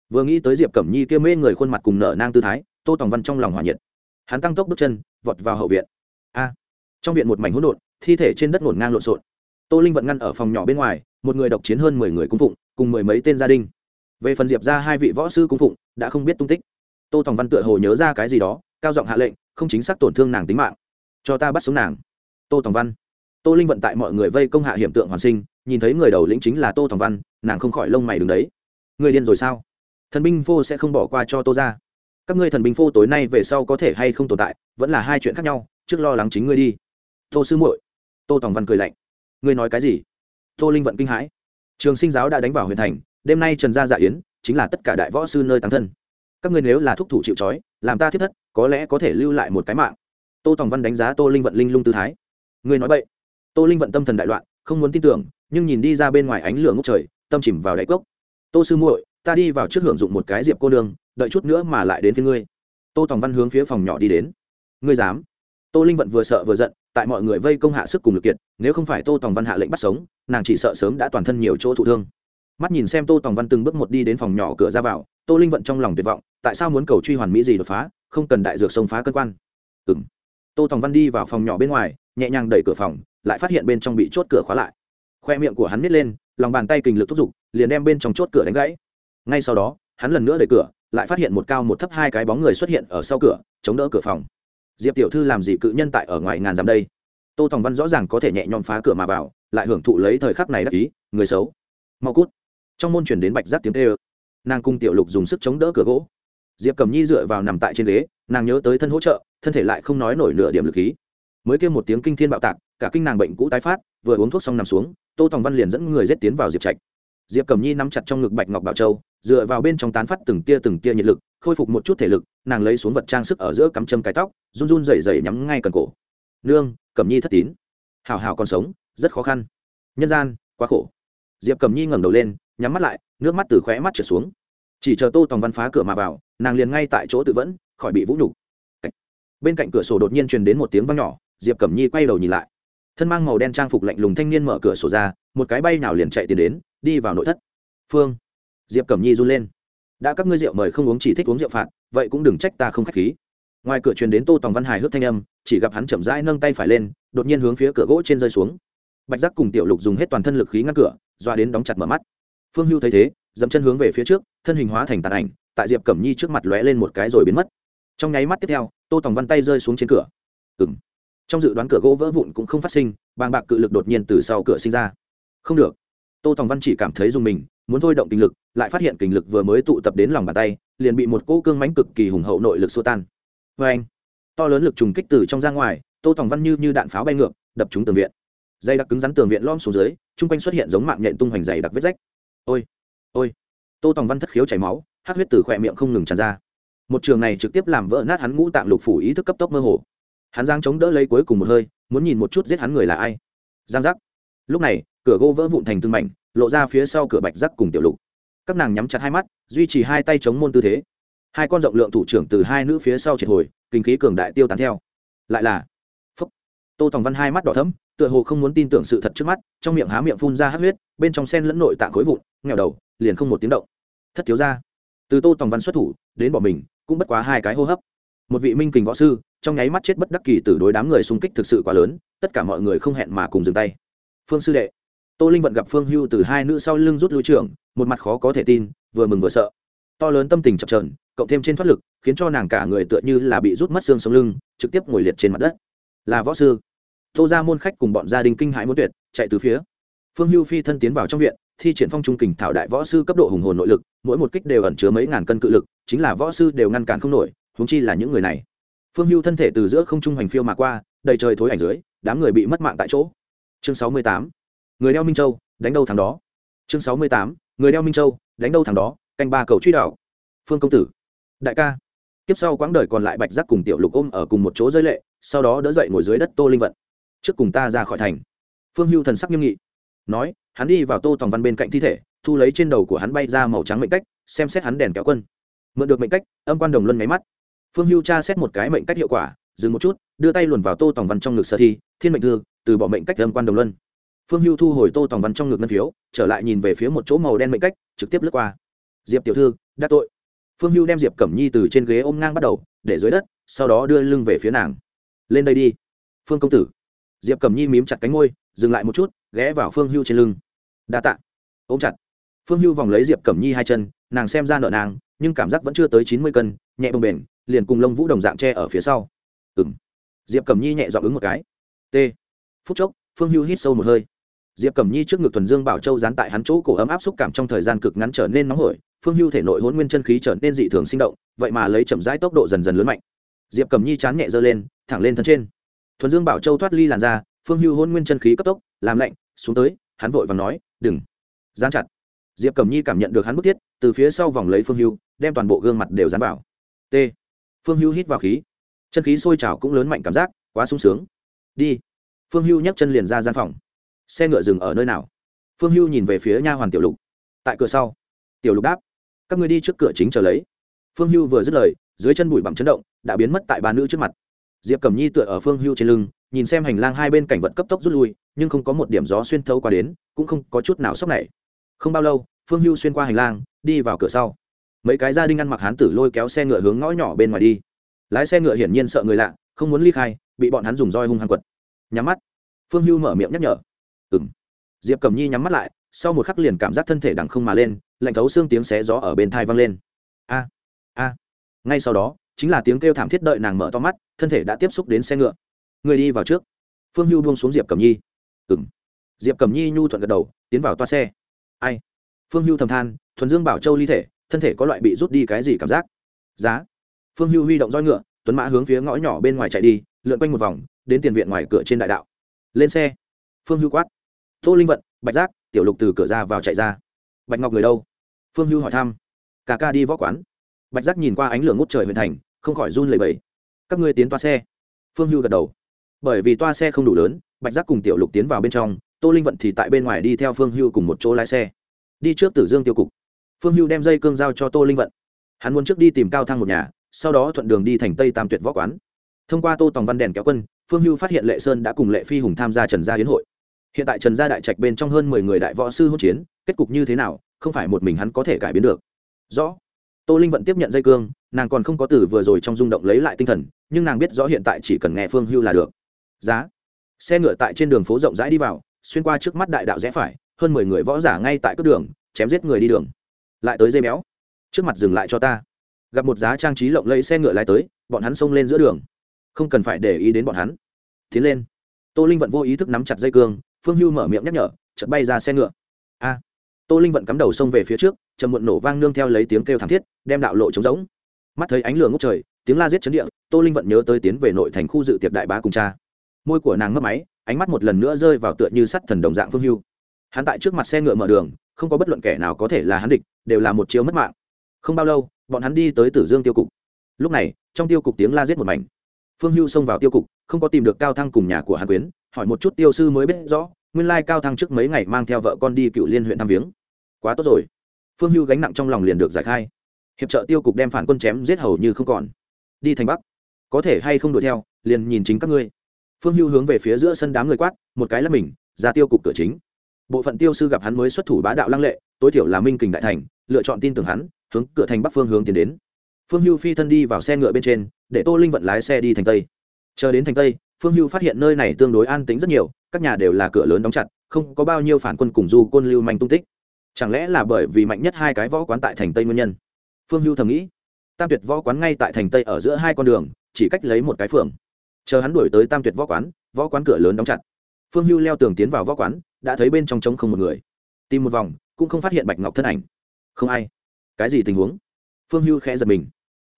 Vừa nghĩ tới diệp cẩm nhi kia mê người khuôn mặt cùng nở nang tư thái, tô tòng văn trong lòng hòa nhiệt. Hắn tăng tốc bước chân, vọt vào hậu viện. A! Trong viện một mảnh hỗn độn, thi thể trên đất ngổn ngang lộn xộn. Tô linh vận ngăn ở phòng nhỏ bên ngoài, một người độc chiến hơn mười người cung phụng, cùng mười mấy tên gia đình. Về phần diệp ra hai vị võ sư cung phụng, đã không biết tung tích. Tô tòng văn tựa hồ nhớ ra cái gì đó, cao giọng hạ lệnh không chính xác tổn thương nàng tính mạng. Cho ta bắt sống nàng. Tô tòng văn. Tô linh vận tại mọi người vây công hạ hiểm tượng hoàn sinh, nhìn thấy người đầu lĩnh chính là tô tòng văn, nàng không khỏi lông mày đứng đấy. Người điên rồi sao? Thần binh phô sẽ không bỏ qua cho tô ra. Các ngươi thần binh phô tối nay về sau có thể hay không tồn tại, vẫn là hai chuyện khác nhau, trước lo lắng chính ngươi đi. Tô sư muội. Tô tòng văn cười lạnh. Ngươi nói cái gì? Tô linh vận kinh hãi. Trường sinh giáo đã đánh vào huyện thành, đêm nay trần gia dạ yến, chính là tất cả đại võ sư nơi tăng thân. Các ngươi nếu là thúc thủ chịu trói, làm ta thiết thất có lẽ có thể lưu lại một cái mạng. Tô tòng văn đánh giá tô linh vận linh lung tư thái. Ngươi nói vậy tô linh vận tâm thần đại loạn, không muốn tin tưởng, nhưng nhìn đi ra bên ngoài ánh lửa ngốc trời, tâm chìm vào đáy cốc. Tô sư muội, ta đi vào trước hưởng dụng một cái diệp cô nương, đợi chút nữa mà lại đến phía ngươi. Tô tòng văn hướng phía phòng nhỏ đi đến. Ngươi dám? Tô linh vận vừa sợ vừa giận, tại mọi người vây công hạ sức cùng lực kiệt, nếu không phải tô tòng văn hạ lệnh bắt sống, nàng chỉ sợ sớm đã toàn thân nhiều chỗ thụ thương mắt nhìn xem tô tòng văn từng bước một đi đến phòng nhỏ cửa ra vào tô linh vận trong lòng tuyệt vọng tại sao muốn cầu truy hoàn mỹ gì đột phá không cần đại dược sông phá cân quan ừ m tô tòng văn đi vào phòng nhỏ bên ngoài nhẹ nhàng đẩy cửa phòng lại phát hiện bên trong bị chốt cửa khóa lại khoe miệng của hắn nít lên lòng bàn tay kình lực thúc giục liền đem bên trong chốt cửa đánh gãy ngay sau đó hắn lần nữa đẩy cửa lại phát hiện một cao một thấp hai cái bóng người xuất hiện ở sau cửa chống đỡ cửa phòng diệp tiểu thư làm gì cự nhân tại ở ngoài ngàn dặm đây tô tòng văn rõ ràng có thể nhẹ nhõm phá cửa mà vào lại hưởng thụ lấy thời khắc này đắc ý người xấu mau cút trong môn chuyển đến bạch giác tiếng tê ơ nàng cung tiểu lục dùng sức chống đỡ cửa gỗ. Diệp cầm nhi dựa vào nằm tại trên ghế, nàng nhớ tới thân hỗ trợ, thân thể lại không nói nổi nửa điểm lực khí. Mới kêu một tiếng kinh thiên bạo tạc, cả kinh nàng bệnh cũ tái phát, vừa uống thuốc xong nằm xuống, tô tòng văn liền dẫn người rết tiến vào diệp trạch. Diệp cầm nhi nắm chặt trong ngực bạch ngọc bảo châu, dựa vào bên trong tán phát từng tia từng tia nhiệt lực, khôi phục một chút thể lực, nàng lấy xuống vật trang sức ở giữa cắm châm cái tóc, run run rẩy rẩy nhắm ngay cần cổ. Nương cầm nhi thất tín. Hào hào còn sống, rất khó khăn. Nhân gian, quá khổ. Diệp cầm nhi ngẩng đầu lên nhắm mắt lại, nước mắt từ khóe mắt trở xuống. Chỉ chờ tô tòng văn phá cửa mà vào, nàng liền ngay tại chỗ tự vẫn, khỏi bị vũ nhục. Bên cạnh cửa sổ đột nhiên truyền đến một tiếng vang nhỏ, diệp cẩm nhi quay đầu nhìn lại. Thân mang màu đen trang phục lạnh lùng thanh niên mở cửa sổ ra, một cái bay nào liền chạy tiến đến, đi vào nội thất. Phương. Diệp cẩm nhi run lên. Đã các ngươi rượu mời không uống chỉ thích uống rượu phạt, vậy cũng đừng trách ta không k h á c h khí. Ngoài cửa truyền đến tô tòng văn hài hước thanh âm, chỉ gặp hắn chậm rãi nâng tay phải lên, đột nhiên hướng phía cửa gỗ trên rơi xuống. Bạch giác cùng tiểu lục dùng hết toàn thân lực khí ngăn cửa, doa đến đóng chặt mở mắt phương hưu thấy thế dẫm chân hướng về phía trước, thân hình hóa thành tàn ảnh, tại diệp cẩm nhi trước mặt lóe lên một cái rồi biến mất. Trong nháy mắt tiếp theo, tô tòng văn tay rơi xuống trên cửa. Ừng trong dự đoán cửa gỗ vỡ vụn cũng không phát sinh, bàng bạc cự lực đột nhiên từ sau cửa sinh ra. Không được. Tô tòng văn chỉ cảm thấy dùng mình, muốn thôi động kinh lực, lại phát hiện kinh lực vừa mới tụ tập đến lòng bàn tay, liền bị một cỗ cương mánh cực kỳ hùng hậu nội lực xô tan. Vê anh to lớn lực trùng kích từ trong ra ngoài, tô tòng văn như như đạn pháo bay ngược, đập trúng tường viện. Dây đặc cứng rắn tường viện lom xuống dưới, chung quanh xuất hiện giống mạng nhện tung hoành dày đặc vết rách ôi ôi. Tô tòng văn thất khiếu chảy máu hát huyết từ khỏe miệng không ngừng tràn ra. Một trường này trực tiếp làm vỡ nát hắn ngũ tạng lục phủ ý thức cấp tốc mơ hồ. Hắn giang chống đỡ lấy cuối cùng một hơi, muốn nhìn một chút giết hắn người là ai. Giang giác. Lúc này, cửa gỗ vỡ vụn thành tương mảnh, lộ ra phía sau cửa bạch giác cùng tiểu lục. Các nàng nhắm chặt hai mắt, duy trì hai tay chống môn tư thế. Hai con rộng lượng thủ trưởng từ hai nữ phía sau triệt hồi, kinh khí cường đại tiêu tán theo. Lại là, phúc. Tô tòng văn hai mắt đỏ thấm tựa hồ không muốn tin tưởng sự thật trước mắt, trong miệng há miệng phun ra hát huyết, bên trong sen lẫn nội tạng khối vụn nghèo đầu, liền không một tiếng động. Thất thiếu ra từ tô tòng văn xuất thủ, đến bỏ mình, cũng bất quá hai cái hô hấp. Một vị minh kình võ sư, trong nháy mắt chết bất đắc kỳ từ đối đám người xung kích thực sự quá lớn, tất cả mọi người không hẹn mà cùng dừng tay. Phương sư đệ, tô linh vận gặp phương hưu từ hai nữ sau lưng rút lui trưởng, một mặt khó có thể tin, vừa mừng vừa sợ. To lớn tâm tình chập trờn cộng thêm trên thoát lực, khiến cho nàng cả người tựa như là bị rút mất xương sống lưng, trực tiếp ngồi liệt trên mặt đất. Là võ sư tô ra môn khách cùng bọn gia đình kinh hãi muốn tuyệt, chạy từ phía phương hưu phi thân tiến vào trong viện, thi triển phong trung kình thảo đại võ sư cấp độ hùng hồn nội lực, mỗi một kích đều ẩn chứa mấy ngàn cân cự lực, chính là võ sư đều ngăn cản không nổi húng chi là những người này. Phương hưu thân thể từ giữa không trung hành phiêu mà qua, đầy trời thối ảnh dưới, đám người bị mất mạng tại chỗ. Chương sáu mươi tám, người đeo minh châu, đánh đâu thằng đó? Chương sáu mươi tám, người đeo minh châu, đánh đâu thằng đó? Canh ba cầu truy đảo. Phương công tử, đại ca. Tiếp sau quãng đời còn lại bạch giác cùng tiểu lục ôm ở cùng một chỗ rơi lệ, sau đó đỡ dậy ngồi dưới đất tô linh vận trước cùng ta ra khỏi thành. Phương hưu thần sắc nghiêm nghị, nói, hắn đi vào tô tòng văn bên cạnh thi thể, thu lấy trên đầu của hắn bay ra màu trắng mệnh cách, xem xét hắn đèn kéo quân. Mượn được mệnh cách, âm quan đồng luân máy mắt. Phương hưu tra xét một cái mệnh cách hiệu quả, dừng một chút, đưa tay luồn vào tô tòng văn trong ngực sở thi, thiên mệnh thư, từ bỏ mệnh cách âm quan đồng luân. Phương hưu thu hồi tô tòng văn trong ngực ngân phiếu, trở lại nhìn về phía một chỗ màu đen mệnh cách, trực tiếp lướt qua. Diệp tiểu thư đắc tội. Phương hưu đem diệp cẩm nhi từ trên ghế ôm ngang bắt đầu, để dưới đất, sau đó đưa lưng về phía nàng. Lên đây đi, phương công tử diệp cẩm nhi mím chặt cánh ngôi dừng lại một chút, ghé vào phương hưu trên lưng. Đa tạ. Ôm chặt. Phương hưu vòng lấy diệp cẩm nhi hai chân, nàng xem ra nợ nàng, nhưng cảm giác vẫn chưa tới chín mươi cân, nhẹ bồng bền liền cùng lông vũ đồng dạng tre ở phía sau. Ừ m diệp cẩm nhi nhẹ dọn ứng một cái. T. Phút chốc, phương hưu hít sâu một hơi. Diệp cẩm nhi trước ngực thuần dương bảo châu dán tại hắn chỗ cổ ấm áp xúc cảm trong thời gian cực ngắn trở nên nóng hổi, phương hưu thể nội hôn nguyên chân khí trở nên dị thường sinh động, vậy mà lấy chậm rãi tốc độ dần dần lớn mạnh. Diệp cẩm nhi chán nhẹ dơ lên, thẳng lên thân trên thuần dương bảo châu thoát ly làn ra phương hưu hôn nguyên chân khí cấp tốc, làm lạnh, xuống tới, hắn vội và nói, đừng. Dán chặt. Diệp cẩm nhi cảm nhận được hắn bức thiết, từ phía sau vòng lấy phương hưu, đem toàn bộ gương mặt đều dán vào. T. Phương hưu hít vào khí. Chân khí sôi trào cũng lớn mạnh cảm giác, quá sung sướng. Đi. Phương hưu nhấc chân liền ra gian phòng. Xe ngựa dừng ở nơi nào? Phương hưu nhìn về phía nha hoàn tiểu lục. Tại cửa sau. Tiểu lục đáp. Các người đi trước cửa chính chờ lấy. Phương hưu vừa dứt lời, dưới chân bụi bặm chấn động, đã biến mất tại ba nữ trước mặt diệp cẩm nhi tựa ở phương hưu trên lưng, nhìn xem hành lang hai bên cảnh vật cấp tốc rút lui, nhưng không có một điểm gió xuyên thấu qua đến, cũng không có chút nào sốc này không bao lâu, phương hưu xuyên qua hành lang, đi vào cửa sau. Mấy cái gia đình ăn mặc hán tử lôi kéo xe ngựa hướng ngõ nhỏ bên ngoài đi. Lái xe ngựa hiển nhiên sợ người lạ, không muốn ly khai, bị bọn hắn dùng roi hung hăng quật. Nhắm mắt. Phương hưu mở miệng nhắc nhở. Ừng diệp cầm nhi nhắm mắt lại, sau một khắc liền cảm giác thân thể đằng không mà lên, lạnh thấu xương tiếng xé gió ở bên thai vang lên. A a. Ngay sau đó chính là tiếng kêu thảm thiết đợi nàng mở to mắt, thân thể đã tiếp xúc đến xe ngựa. Người đi vào trước. Phương hưu buông xuống diệp cẩm nhi. Ừng diệp cẩm nhi nhu thuận gật đầu, tiến vào toa xe. Ai? Phương hưu thầm than, thuần dương bảo châu ly thể, thân thể có loại bị rút đi cái gì cảm giác? Giá. Phương hưu huy động roi ngựa, tuấn mã hướng phía ngõ nhỏ bên ngoài chạy đi, lượn quanh một vòng, đến tiền viện ngoài cửa trên đại đạo. Lên xe. Phương hưu quát. Tô linh vận, bạch giác, tiểu lục từ cửa ra vào chạy ra. Bạch ngọc người đâu? Phương hưu hỏi thăm. Cả ca đi võ quán. Bạch giác nhìn qua ánh lửa ngút trời huyện thành không khỏi run lẩy bẩy. Các ngươi tiến toa xe. Phương hưu gật đầu. Bởi vì toa xe không đủ lớn, bạch giác cùng tiểu lục tiến vào bên trong, tô linh vận thì tại bên ngoài đi theo phương hưu cùng một chỗ lái xe. Đi trước tử dương tiêu cục. Phương hưu đem dây cương giao cho tô linh vận. Hắn muốn trước đi tìm cao thăng một nhà, sau đó thuận đường đi thành tây tam tuyệt võ quán. Thông qua tô tòng văn đèn kéo quân, phương hưu phát hiện lệ sơn đã cùng lệ phi hùng tham gia trần gia hiến hội. Hiện tại trần gia đại trạch bên trong hơn mười người đại võ sư hỗn chiến, kết cục như thế nào, không phải một mình hắn có thể cải biến được. Rõ tô linh vận tiếp nhận dây cương, nàng còn không có từ vừa rồi trong rung động lấy lại tinh thần, nhưng nàng biết rõ hiện tại chỉ cần nghe phương hưu là được. Giá. Xe ngựa tại trên đường phố rộng rãi đi vào, xuyên qua trước mắt đại đạo rẽ phải, hơn mười người võ giả ngay tại cướp đường, chém giết người đi đường. Lại tới dây béo. Trước mặt dừng lại cho ta. Gặp một giá trang trí lộng lẫy xe ngựa lái tới, bọn hắn xông lên giữa đường. Không cần phải để ý đến bọn hắn. Tiến lên. Tô linh vận vô ý thức nắm chặt dây cương, phương hưu mở miệng nhắc nhở, chợt bay ra xe ngựa. A tô linh vận cắm đầu xông về phía trước chầm muộn nổ vang nương theo lấy tiếng kêu thảm thiết, đem đạo lộ trống rỗng. Mắt thấy ánh lửa ngốc trời, tiếng la giết chấn địa, tô linh vận nhớ tới tiến về nội thành khu dự tiệc đại bá cùng cha. Môi của nàng mất máy, ánh mắt một lần nữa rơi vào tựa như sắt thần đồng dạng phương hưu. Hắn tại trước mặt xe ngựa mở đường, không có bất luận kẻ nào có thể là hắn địch, đều là một chiếu mất mạng. Không bao lâu, bọn hắn đi tới tử dương tiêu cục. Lúc này, trong tiêu cục tiếng la giết một mảnh. Phương hưu xông vào tiêu cục, không có tìm được cao thăng cùng nhà của hàn quyến, hỏi một chút tiêu sư mới biết rõ, nguyên lai cao thăng trước mấy ngày mang theo vợ con đi cựu liên huyện thăm viếng quá tốt rồi. Phương hưu gánh nặng trong lòng liền được giải khai. Hiệp trợ tiêu cục đem phản quân chém giết hầu như không còn. Đi thành bắc. Có thể hay không đuổi theo, liền nhìn chính các ngươi. Phương hưu hướng về phía giữa sân đám người quát, một cái là mình, ra tiêu cục cửa chính. Bộ phận tiêu sư gặp hắn mới xuất thủ bá đạo lăng lệ, tối thiểu là minh kình đại thành, lựa chọn tin tưởng hắn, hướng cửa thành bắc phương hướng tiến đến. Phương hưu phi thân đi vào xe ngựa bên trên, để tô linh vận lái xe đi thành tây. Chờ đến thành tây, phương hưu phát hiện nơi này tương đối an tính rất nhiều, các nhà đều là cửa lớn đóng chặt, không có bao nhiêu phản quân cùng du côn lưu manh tung tích chẳng lẽ là bởi vì mạnh nhất hai cái võ quán tại thành tây nguyên nhân? Phương hưu thầm nghĩ. Tam tuyệt võ quán ngay tại thành tây ở giữa hai con đường, chỉ cách lấy một cái phường. Chờ hắn đuổi tới tam tuyệt võ quán võ quán cửa lớn đóng chặt. Phương hưu leo tường tiến vào võ quán, đã thấy bên trong trống không một người. Tìm một vòng, cũng không phát hiện bạch ngọc thân ảnh. Không ai. Cái gì tình huống? Phương hưu khẽ giật mình.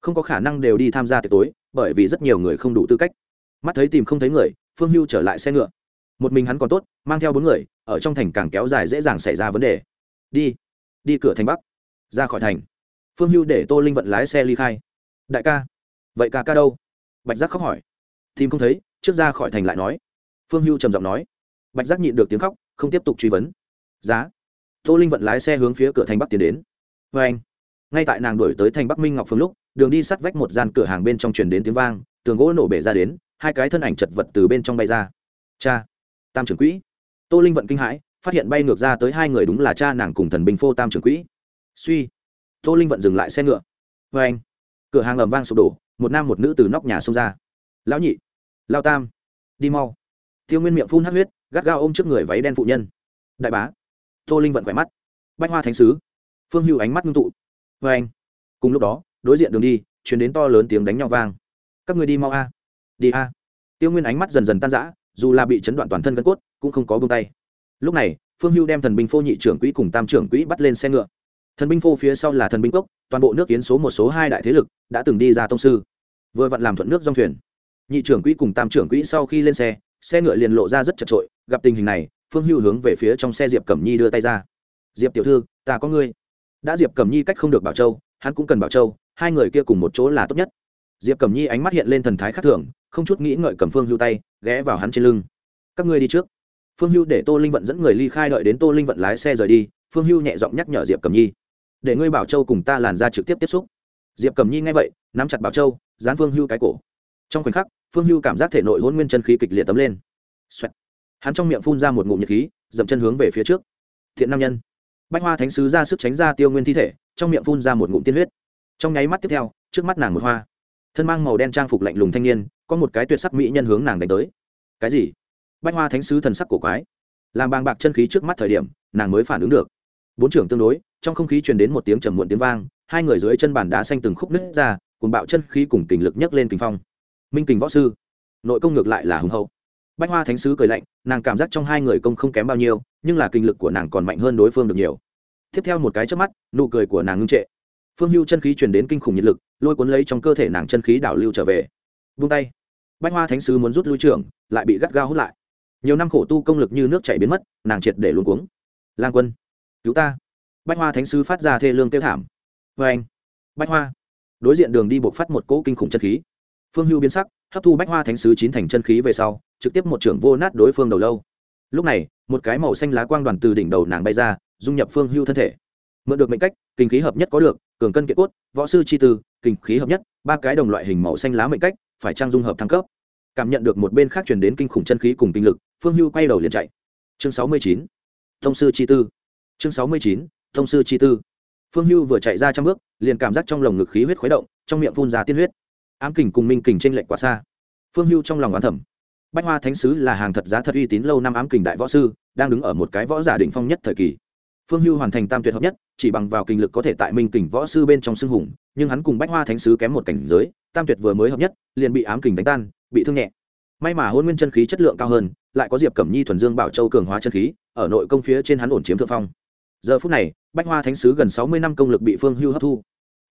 Không có khả năng đều đi tham gia tiệc tối, bởi vì rất nhiều người không đủ tư cách. Mắt thấy tìm không thấy người, phương hưu trở lại xe ngựa. Một mình hắn còn tốt, mang theo bốn người, ở trong thành càng kéo dài dễ dàng xảy ra vấn đề đi đi cửa thành bắc, ra khỏi thành. Phương hưu để tô linh vận lái xe ly khai. Đại ca, vậy ca ca đâu? Bạch giác khóc hỏi. Tìm không thấy, trước ra khỏi thành lại nói. Phương hưu trầm giọng nói. Bạch giác nhịn được tiếng khóc, không tiếp tục truy vấn. Giá. Tô linh vận lái xe hướng phía cửa thành bắc tiến đến. Vê anh, ngay tại nàng đổi tới thành bắc minh ngọc phương lúc, đường đi sắt vách một gian cửa hàng bên trong truyền đến tiếng vang, tường gỗ nổ bể ra đến, hai cái thân ảnh chật vật từ bên trong bay ra. Cha, tam trưởng quỹ. Tô linh vận kinh hãi phát hiện bay ngược ra tới hai người đúng là cha nàng cùng thần binh phô tam trưởng quỹ. Suy, tô linh vận dừng lại xe ngựa. Vê anh. Cửa hàng ầm vang sụp đổ, một nam một nữ từ nóc nhà xông ra. Lão nhị, lao tam, đi mau. Tiêu nguyên miệng phun hát huyết, gắt gao ôm trước người váy đen phụ nhân. Đại bá, tô linh vận khỏe mắt. Bách hoa thánh sứ. Phương hưu ánh mắt ngưng tụ. Vê anh. Cùng lúc đó, đối diện đường đi chuyển đến to lớn tiếng đánh nhau vang. Các người đi mau a. Đi a. Tiêu nguyên ánh mắt dần dần tan rã, dù là bị chấn đoạn toàn thân gân cốt, cũng không có bông tay lúc này, phương hưu đem thần binh phô nhị trưởng quỹ cùng tam trưởng quỹ bắt lên xe ngựa. Thần binh phô phía sau là thần binh cốc, toàn bộ nước kiến số một số hai đại thế lực đã từng đi ra tông sư. Vừa vặn làm thuận nước dòng thuyền. Nhị trưởng quỹ cùng tam trưởng quỹ sau khi lên xe xe ngựa liền lộ ra rất chật trội gặp tình hình này, phương hưu hướng về phía trong xe diệp cẩm nhi đưa tay ra. Diệp tiểu thư, ta có ngươi. Đã diệp cẩm nhi cách không được bảo châu, hắn cũng cần bảo châu, hai người kia cùng một chỗ là tốt nhất. Diệp cẩm nhi ánh mắt hiện lên thần thái khắc thường, không chút nghĩ ngợi cầm phương hưu tay, ghé vào hắn trên lưng. Các ngươi đi trước phương hưu để tô linh vận dẫn người ly khai đợi đến tô linh vận lái xe rời đi, phương hưu nhẹ giọng nhắc nhở diệp Cầm nhi, để ngươi bảo châu cùng ta làn ra trực tiếp tiếp xúc. Diệp Cầm nhi nghe vậy, nắm chặt bảo châu, dán phương hưu cái cổ. Trong khoảnh khắc, phương hưu cảm giác thể nội hôn nguyên chân khí kịch liệt tấm lên、Xoẹt. hắn trong miệng phun ra một ngụm nhiệt khí, dậm chân hướng về phía trước. Thiện nam nhân. Bách hoa thánh sứ ra sức tránh ra tiêu nguyên thi thể, trong miệng phun ra một ngụm tiên huyết. Trong nháy mắt tiếp theo, trước mắt nàng một hoa. Thân mang màu đen trang phục lạnh lùng thanh niên, có một cái tuyệt sắc mỹ nhân hướng nàng đánh tới. Cái gì? Bách hoa thánh sứ thần sắc cổ quái. Làm bàng bạc chân khí trước mắt thời điểm, nàng mới phản ứng được. Bốn trưởng tương đối, trong không khí truyền đến một tiếng trầm muộn tiếng vang, hai người dưới chân bàn đá xanh từng khúc nứt ra cùng bạo chân khí cùng kình lực nhấc lên kinh phong. Minh kình võ sư, nội công ngược lại là hùng hậu. Bách hoa thánh sứ cười lạnh, nàng cảm giác trong hai người công không kém bao nhiêu, nhưng là kinh lực của nàng còn mạnh hơn đối phương được nhiều. Tiếp theo một cái trước mắt, nụ cười của nàng ngưng trệ. Phương hưu chân khí truyền đến kinh khủng nhiệt lực, lôi cuốn lấy trong cơ thể nàng chân khí đảo lưu trở về. Vung tay. Bách hoa thánh sứ muốn rút lui trưởng, lại bị gắt gao hút lại nhiều năm khổ tu công lực như nước chảy biến mất, nàng triệt để luôn cuống. Lang quân, cứu ta. Bách hoa thánh sứ phát ra thê lương tiêu thảm. Vê anh, bách hoa. Đối diện đường đi buộc phát một cỗ kinh khủng chân khí. Phương hưu biến sắc, hấp thu bách hoa thánh sứ chín thành chân khí về sau, trực tiếp một trưởng vô nát đối phương đầu lâu. Lúc này, một cái màu xanh lá quang đoàn từ đỉnh đầu nàng bay ra, dung nhập phương hưu thân thể. Mượn được mệnh cách, kinh khí hợp nhất có được, cường cân kiện cốt, võ sư chi tư, kinh khí hợp nhất, ba cái đồng loại hình màu xanh lá mệnh cách, phải trang dung hợp thăng cấp? Cảm nhận được một bên khác truyền đến kinh khủng chân khí cùng kinh lực phương hưu quay đầu liền chạy. Chương sáu mươi chín, thông sư chi tư. Chương sáu mươi chín, thông sư chi tư. Phương hưu vừa chạy ra trăm bước, liền cảm giác trong lồng ngực khí huyết khuấy động, trong miệng phun ra tiên huyết. Ám kình cùng minh kình t r ê n lệch quá xa. Phương hưu trong lòng oán thẩm bách hoa thánh sứ là hàng thật giá thật uy tín lâu năm ám kình đại võ sư, đang đứng ở một cái võ giả đỉnh phong nhất thời kỳ. Phương hưu hoàn thành tam tuyệt hợp nhất, chỉ bằng vào kinh lực có thể tại minh kình võ sư bên trong sưng hùng, nhưng hắn cùng bách hoa thánh sứ kém một cảnh giới, tam tuyệt vừa mới hợp nhất, liền bị ám kình đánh tan, bị thương nhẹ. May mà hôn nguyên chân khí chất lượng cao hơn lại có diệp cẩm nhi thuần dương bảo châu cường hóa chân khí, ở nội công phía trên hắn ổn chiếm thượng phong. Giờ phút này, bách hoa thánh sứ gần sáu mươi năm công lực bị phương hưu hấp thu.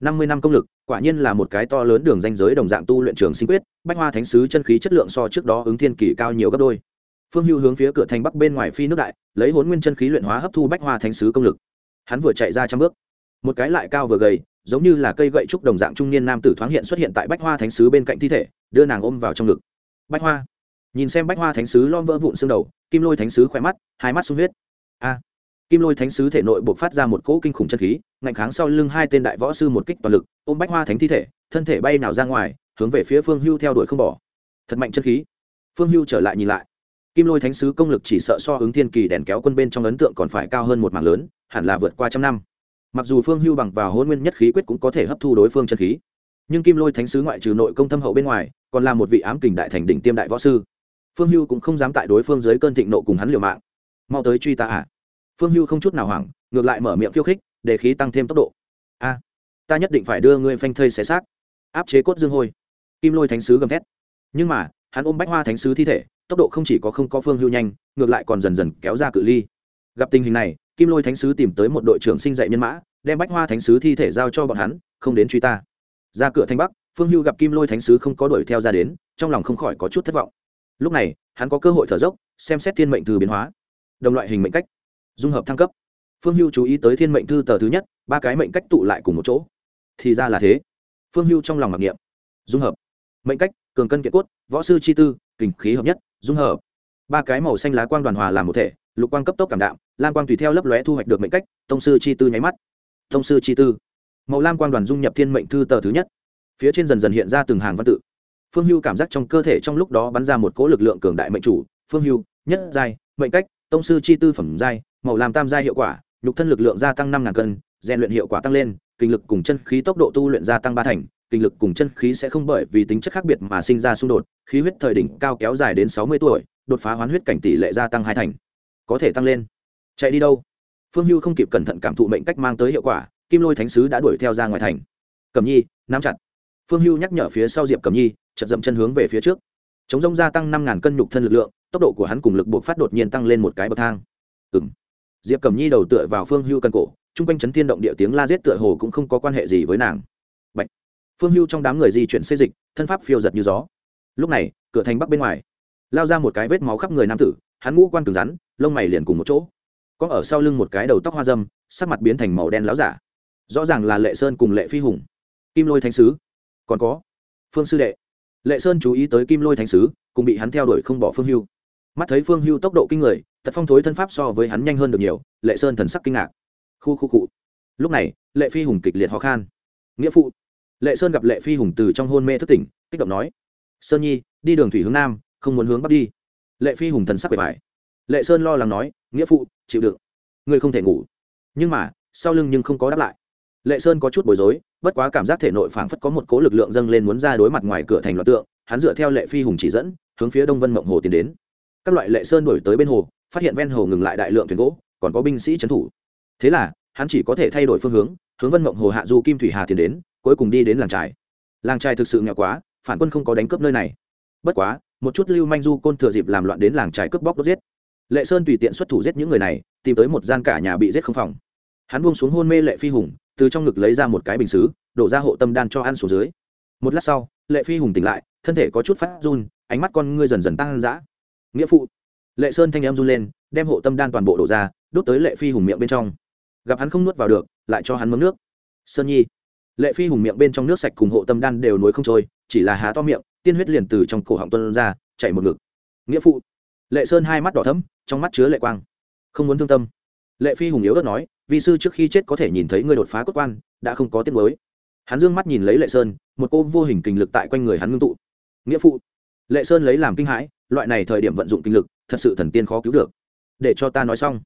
năm mươi năm công lực, quả nhiên là một cái to lớn đường danh giới đồng dạng tu luyện trường sinh quyết, bách hoa thánh sứ chân khí chất lượng so trước đó ứng thiên kỷ cao nhiều gấp đôi. Phương hưu hướng phía cửa thành bắc bên ngoài phi nước đại, lấy hốn nguyên chân khí luyện hóa hấp thu bách hoa thánh sứ công lực. Hắn vừa chạy ra trăm bước, một cái lại cao vừa gầy, giống như là cây gậy trúc đồng dạng trung niên nam tử thoáng hiện xuất hiện tại bách hoa thánh sứ bên cạnh thi thể, đưa nàng ôm vào trong ngực. Bách hoa nhìn xem bách hoa thánh sứ lom vỡ vụn xương đầu, kim lôi thánh sứ khỏe mắt, hai mắt sung huyết. A! Kim lôi thánh sứ thể nội buộc phát ra một cỗ kinh khủng chân khí, ngạnh kháng sau lưng hai tên đại võ sư một kích toàn lực, ôm bách hoa thánh thi thể, thân thể bay nào ra ngoài, hướng về phía phương hưu theo đuổi không bỏ. Thật mạnh chân khí. Phương hưu trở lại nhìn lại. Kim lôi thánh sứ công lực chỉ sợ so ứng thiên kỳ đèn kéo quân bên trong ấn tượng còn phải cao hơn một mảng lớn, hẳn là vượt qua trăm năm. Mặc dù phương hưu bằng vào hôn nguyên nhất khí quyết cũng có thể hấp thu đối phương chân khí, nhưng kim lôi thánh sứ ngoại trừ nội công thâm hậu bên ngoài, còn là một vị ám kình đại thành đỉnh tiêm đại võ sư phương hưu cũng không dám tại đối phương dưới cơn thịnh nộ cùng hắn liều mạng. Mau tới truy ta à? Phương hưu không chút nào hoảng, ngược lại mở miệng khiêu khích, để khí tăng thêm tốc độ. A, ta nhất định phải đưa ngươi phanh thây xé xác, áp chế cốt dương hôi. Kim lôi thánh sứ gầm thét. Nhưng mà, hắn ôm bách hoa thánh sứ thi thể, tốc độ không chỉ có không có phương hưu nhanh, ngược lại còn dần dần kéo ra cự ly. Gặp tình hình này, kim lôi thánh sứ tìm tới một đội trưởng sinh dạy nhân mã, đem bách hoa thánh sứ thi thể giao cho bọn hắn, không đến truy ta. Ra cửa thanh bắc, phương hưu gặp kim lôi thánh sứ không có đuổi theo ra đến, trong lòng không khỏi có chút thất vọng lúc này, hắn có cơ hội thở dốc, xem xét thiên mệnh thư biến hóa. Đồng loại hình mệnh cách. Dung hợp thăng cấp. Phương hưu chú ý tới thiên mệnh thư tờ thứ nhất, ba cái mệnh cách tụ lại cùng một chỗ. Thì ra là thế. Phương hưu trong lòng mặc niệm. Dung hợp. Mệnh cách, cường cân kiệt cốt, võ sư chi tư, kình khí hợp nhất, dung hợp. Ba cái màu xanh lá quang đoàn hòa làm một thể, lục quang cấp tốc cảm đạm, lam quang tùy theo lấp lóe thu hoạch được mệnh cách, tông sư chi tư nháy mắt. Tông sư chi tư. Màu lam quang đoàn dung nhập thiên mệnh thư tờ thứ nhất. Phía trên dần dần hiện ra từng hàng văn tự phương hưu cảm giác trong cơ thể trong lúc đó bắn ra một cỗ lực lượng cường đại mệnh chủ, phương hưu, nhất giai, mệnh cách, tông sư chi tư phẩm giai, màu làm tam giai hiệu quả, nhục thân lực lượng gia tăng năm ngàn cân, rèn luyện hiệu quả tăng lên, kinh lực cùng chân khí tốc độ tu luyện gia tăng ba thành, kinh lực cùng chân khí sẽ không bởi vì tính chất khác biệt mà sinh ra xung đột, khí huyết thời đỉnh cao kéo dài đến sáu mươi tuổi, đột phá hoán huyết cảnh tỷ lệ gia tăng hai thành. Có thể tăng lên. Chạy đi đâu? Phương hưu không kịp cẩn thận cảm thụ mệnh cách mang tới hiệu quả, kim lôi thánh sứ đã đuổi theo ra ngoài thành. Cẩm nhi, nắm chặt. Phương hưu nhắc nhở phía sau diệp cẩm nhi chật dậm chân hướng về phía trước. Chống rông gia tăng năm ngàn cân nhục thân lực lượng, tốc độ của hắn cùng lực buộc phát đột nhiên tăng lên một cái bậc thang. Ừng diệp cẩm nhi đầu tựa vào phương hưu cân cổ chung quanh chấn thiên động địa tiếng la giết tựa hồ cũng không có quan hệ gì với nàng. Bạch. phương hưu trong đám người di chuyển xây dịch, thân pháp phiêu giật như gió. Lúc này, cửa thành bắc bên ngoài, lao ra một cái vết máu khắp người nam tử, hắn ngũ quan cứng rắn, lông mày liền cùng một chỗ. Có ở sau lưng một cái đầu tóc hoa dâm, sắc mặt biến thành màu đen láo giả. Rõ ràng là lệ sơn cùng lệ phi hùng. Kim lôi thánh sứ. Còn có phương sư đệ lệ sơn chú ý tới kim lôi thánh sứ, cùng bị hắn theo đuổi không bỏ phương hưu. Mắt thấy phương hưu tốc độ kinh người, tật phong thối thân pháp so với hắn nhanh hơn được nhiều, lệ sơn thần sắc kinh ngạc. Khu khu cụ lúc này, lệ phi hùng kịch liệt ho khan. Nghĩa phụ. Lệ sơn gặp lệ phi hùng từ trong hôn mê thức tỉnh, kích động nói, sơn nhi, đi đường thủy hướng nam, không muốn hướng bắc đi. Lệ phi hùng thần sắc bề bài lệ sơn lo lắng nói, nghĩa phụ, chịu đựng. Ngươi không thể ngủ. Nhưng mà, sau lưng nhưng không có đáp lại. Lệ sơn có chút bối rối bất quá cảm giác thể nội phảng phất có một cố lực lượng dâng lên muốn ra đối mặt ngoài cửa thành loạt tượng, hắn dựa theo lệ phi hùng chỉ dẫn, hướng phía đông vân mộng hồ tiến đến. Các loại lệ sơn đổi tới bên hồ, phát hiện ven hồ ngừng lại đại lượng thuyền gỗ, còn có binh sĩ trấn thủ. Thế là, hắn chỉ có thể thay đổi phương hướng hướng vân mộng hồ hạ du kim thủy hà tiến đến, cuối cùng đi đến làng trài làng trài thực sự nghèo quá, phản quân không có đánh cướp nơi này. Bất quá, một chút lưu manh du côn thừa dịp làm loạn đến làng trài cướp bóc đốt giết. Lệ sơn tùy tiện xuất thủ giết những người này, tìm tới một gian cả nhà bị giết không phòng. Hắn buông xuống hôn mê lệ phi hùng từ trong ngực lấy ra một cái bình xứ, đổ ra hộ tâm đan cho ăn xuống dưới. Một lát sau, lệ phi hùng tỉnh lại, thân thể có chút phát run, ánh mắt con ngươi dần dần tăng dã. Nghĩa phụ. Lệ sơn thanh em run lên, đem hộ tâm đan toàn bộ đổ ra, đốt tới lệ phi hùng miệng bên trong. Gặp hắn không nuốt vào được, lại cho hắn mấm nước. Sơn nhi. Lệ phi hùng miệng bên trong nước sạch cùng hộ tâm đan đều nối không trôi, chỉ là há to miệng, tiên huyết liền từ trong cổ họng tuân ra, chảy một ngực. Nghĩa phụ. Lệ sơn hai mắt đỏ thấm trong mắt chứa lệ quang. Không muốn thương tâm. Lệ phi hùng yếu ớt nói vị sư trước khi chết có thể nhìn thấy ngươi đột phá cốt quan, đã không có tiết mới hắn dương mắt nhìn lấy lệ sơn, một cô vô hình kinh lực tại quanh người hắn ngưng tụ. Nghĩa phụ. Lệ sơn lấy làm kinh hãi, loại này thời điểm vận dụng kinh lực, thật sự thần tiên khó cứu được. Để cho ta nói xong.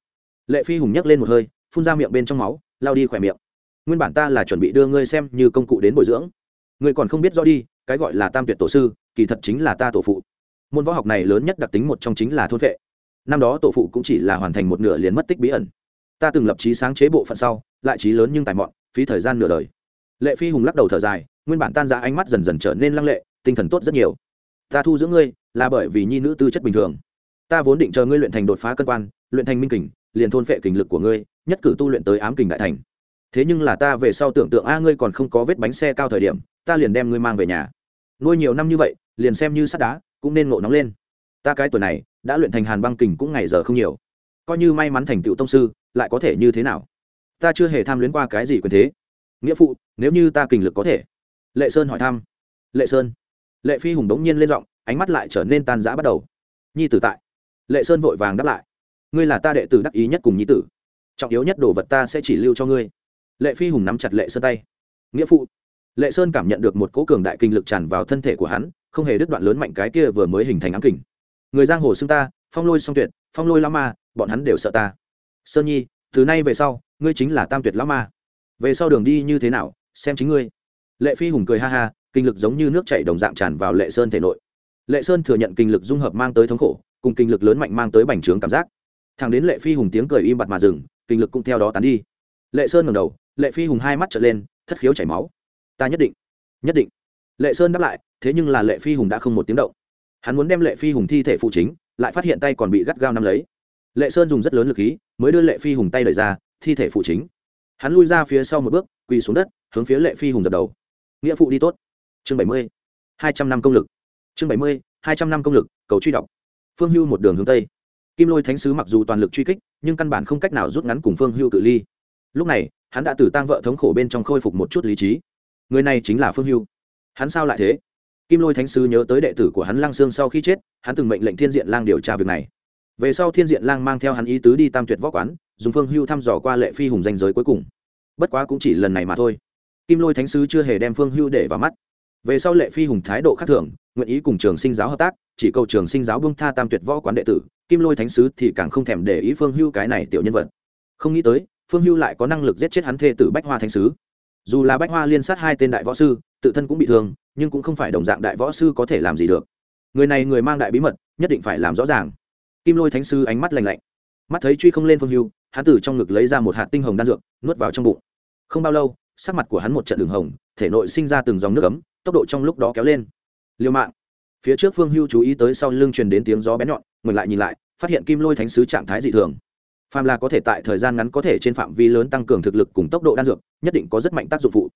Lệ phi hùng nhấc lên một hơi, phun ra miệng bên trong máu lao đi khỏe miệng. Nguyên bản ta là chuẩn bị đưa ngươi xem như công cụ đến bồi dưỡng. Ngươi còn không biết rõ đi, cái gọi là tam tuyệt tổ sư, kỳ thật chính là ta tổ phụ. Môn võ học này lớn nhất đặc tính một trong chính là thôn vệ năm đó tổ phụ cũng chỉ là hoàn thành một nửa liền mất tích bí ẩn ta từng lập trí sáng chế bộ phận sau, lại trí lớn nhưng tài mọn, phí thời gian nửa đời. Lệ phi hùng lắc đầu thở dài, nguyên bản tan ra ánh mắt dần dần trở nên lăng lệ, tinh thần tốt rất nhiều. Ta thu dưỡng ngươi, là bởi vì nhi nữ tư chất bình thường. Ta vốn định chờ ngươi luyện thành đột phá cân quan, luyện thành minh kình, liền thôn phệ kình lực của ngươi, nhất cử tu luyện tới ám kình đại thành. Thế nhưng là ta về sau tưởng tượng, a, ngươi còn không có vết bánh xe cao thời điểm, ta liền đem ngươi mang về nhà. Nuôi nhiều năm như vậy, liền xem như sắt đá, cũng nên ngộ nóng lên. Ta cái tuổi này, đã luyện thành hàn băng kình cũng ngày giờ không nhiều coi như may mắn thành tựu tông sư, lại có thể như thế nào? Ta chưa hề tham luyến qua cái gì quyền thế. Nghĩa phụ, nếu như ta kình lực có thể. Lệ sơn hỏi thăm. Lệ sơn. Lệ phi hùng đống nhiên lên giọng, ánh mắt lại trở nên tan rã bắt đầu. Nhi tử tại. Lệ sơn vội vàng đáp lại. Ngươi là ta đệ tử đắc ý nhất cùng nhi tử. Trọng yếu nhất đồ vật ta sẽ chỉ lưu cho ngươi. Lệ phi hùng nắm chặt lệ sơn tay. Nghĩa phụ. Lệ sơn cảm nhận được một cỗ cường đại kinh lực tràn vào thân thể của hắn, không hề đứt đoạn lớn mạnh cái kia vừa mới hình thành ám kình. Người giang hồ xưng ta, phong lôi song tuyệt, phong lôi lao ma bọn hắn đều sợ ta. Sơn nhi, từ nay về sau, ngươi chính là tam tuyệt lão ma. Về sau đường đi như thế nào, xem chính ngươi. Lệ phi hùng cười ha ha, kinh lực giống như nước chảy đồng dạng tràn vào lệ sơn thể nội. Lệ sơn thừa nhận kinh lực dung hợp mang tới thống khổ, cùng kinh lực lớn mạnh mang tới bành trướng cảm giác. Thằng đến lệ phi hùng tiếng cười im bặt mà dừng, kinh lực cũng theo đó tán đi. Lệ sơn ngẩng đầu, lệ phi hùng hai mắt trở lên, thất khiếu chảy máu. Ta nhất định nhất định. Lệ sơn đáp lại, thế nhưng là lệ phi hùng đã không một tiếng động. Hắn muốn đem lệ phi hùng thi thể phụ chính, lại phát hiện tay còn bị gắt gao nắm lấy lệ sơn dùng rất lớn lực khí, mới đưa lệ phi hùng tay đẩy ra, thi thể phụ chính. Hắn lui ra phía sau một bước, quỳ xuống đất, hướng phía lệ phi hùng dập đầu. Nghĩa phụ đi tốt. Chương bảy mươi, hai trăm năm công lực. Chương bảy mươi, hai trăm năm công lực, cầu truy đọc. Phương hưu một đường hướng tây. Kim lôi thánh sứ mặc dù toàn lực truy kích, nhưng căn bản không cách nào rút ngắn cùng phương hưu cự ly. Lúc này, hắn đã từ tang vợ thống khổ bên trong khôi phục một chút lý trí. Người này chính là phương hưu. Hắn sao lại thế? Kim lôi thánh sứ nhớ tới đệ tử của hắn lang sương sau khi chết, hắn từng mệnh lệnh thiên diện lang điều tra việc này về sau thiên diện lang mang theo hắn ý tứ đi tam tuyệt võ quán, dùng phương hưu thăm dò qua lệ phi hùng danh giới cuối cùng. Bất quá cũng chỉ lần này mà thôi. Kim lôi thánh sứ chưa hề đem phương hưu để vào mắt. Về sau lệ phi hùng thái độ khác thường, nguyện ý cùng trường sinh giáo hợp tác, chỉ cầu trường sinh giáo bông tha tam tuyệt võ quán đệ tử, kim lôi thánh sứ thì càng không thèm để ý phương hưu cái này tiểu nhân vật. Không nghĩ tới, phương hưu lại có năng lực giết chết hắn thê tử bách hoa thánh sứ. Dù là bách hoa liên sát hai tên đại võ sư, tự thân cũng bị thương, nhưng cũng không phải đồng dạng đại võ sư có thể làm gì được. Người này người mang đại bí mật, nhất định phải làm rõ ràng kim lôi thánh sư ánh mắt lạnh lạnh. Mắt thấy truy không lên phương hưu, hắn từ trong ngực lấy ra một hạt tinh hồng đan dược, nuốt vào trong bụng. Không bao lâu, sắc mặt của hắn một trận đường hồng, thể nội sinh ra từng dòng nước ấm, tốc độ trong lúc đó kéo lên. Liêu mạng. Phía trước phương hưu chú ý tới sau lưng truyền đến tiếng gió bén nhọn ngừng lại nhìn lại, phát hiện kim lôi thánh sứ trạng thái dị thường. Phàm là có thể tại thời gian ngắn có thể trên phạm vi lớn tăng cường thực lực cùng tốc độ đan dược, nhất định có rất mạnh tác dụng phụ.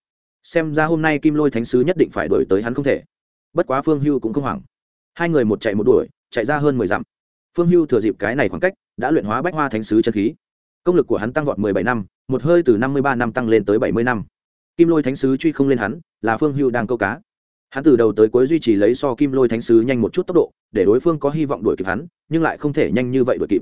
Xem ra hôm nay kim lôi thánh sứ nhất định phải đuổi tới hắn không thể. Bất quá phương hưu cũng không hoảng. Hai người một chạy một đuổi, chạy ra hơn mười dặm phương hưu thừa dịp cái này khoảng cách, đã luyện hóa bách hoa thánh sứ chân khí. Công lực của hắn tăng vọt mười bảy năm, một hơi từ năm mươi ba năm tăng lên tới bảy mươi năm. Kim lôi thánh sứ truy không lên hắn, là phương hưu đang câu cá. Hắn từ đầu tới cuối duy trì lấy so kim lôi thánh sứ nhanh một chút tốc độ, để đối phương có hy vọng đuổi kịp hắn, nhưng lại không thể nhanh như vậy đuổi kịp.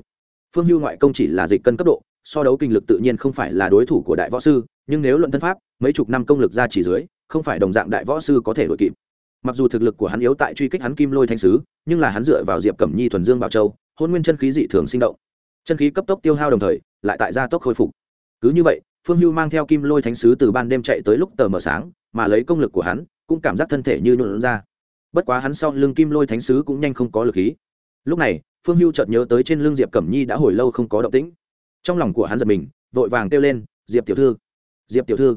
Phương hưu ngoại công chỉ là dịch cân cấp độ, so đấu kinh lực tự nhiên không phải là đối thủ của đại võ sư, nhưng nếu luận thân pháp, mấy chục năm công lực ra chỉ dưới, không phải đồng dạng đại võ sư có thể đuổi kịp mặc dù thực lực của hắn yếu tại truy kích hắn kim lôi thanh sứ, nhưng là hắn dựa vào diệp cẩm nhi thuần dương bảo châu, hôn nguyên chân khí dị thường sinh động. Chân khí cấp tốc tiêu hao đồng thời, lại tại gia tốc khôi phục. Cứ như vậy, phương hưu mang theo kim lôi thánh sứ từ ban đêm chạy tới lúc tờ mờ sáng, mà lấy công lực của hắn, cũng cảm giác thân thể như nhuộn ra. Bất quá hắn sau lưng kim lôi thánh sứ cũng nhanh không có lực khí. Lúc này, phương hưu chợt nhớ tới trên lưng diệp cẩm nhi đã hồi lâu không có động tĩnh. Trong lòng của hắn giật mình, vội vàng kêu lên, diệp tiểu thư, diệp tiểu thư,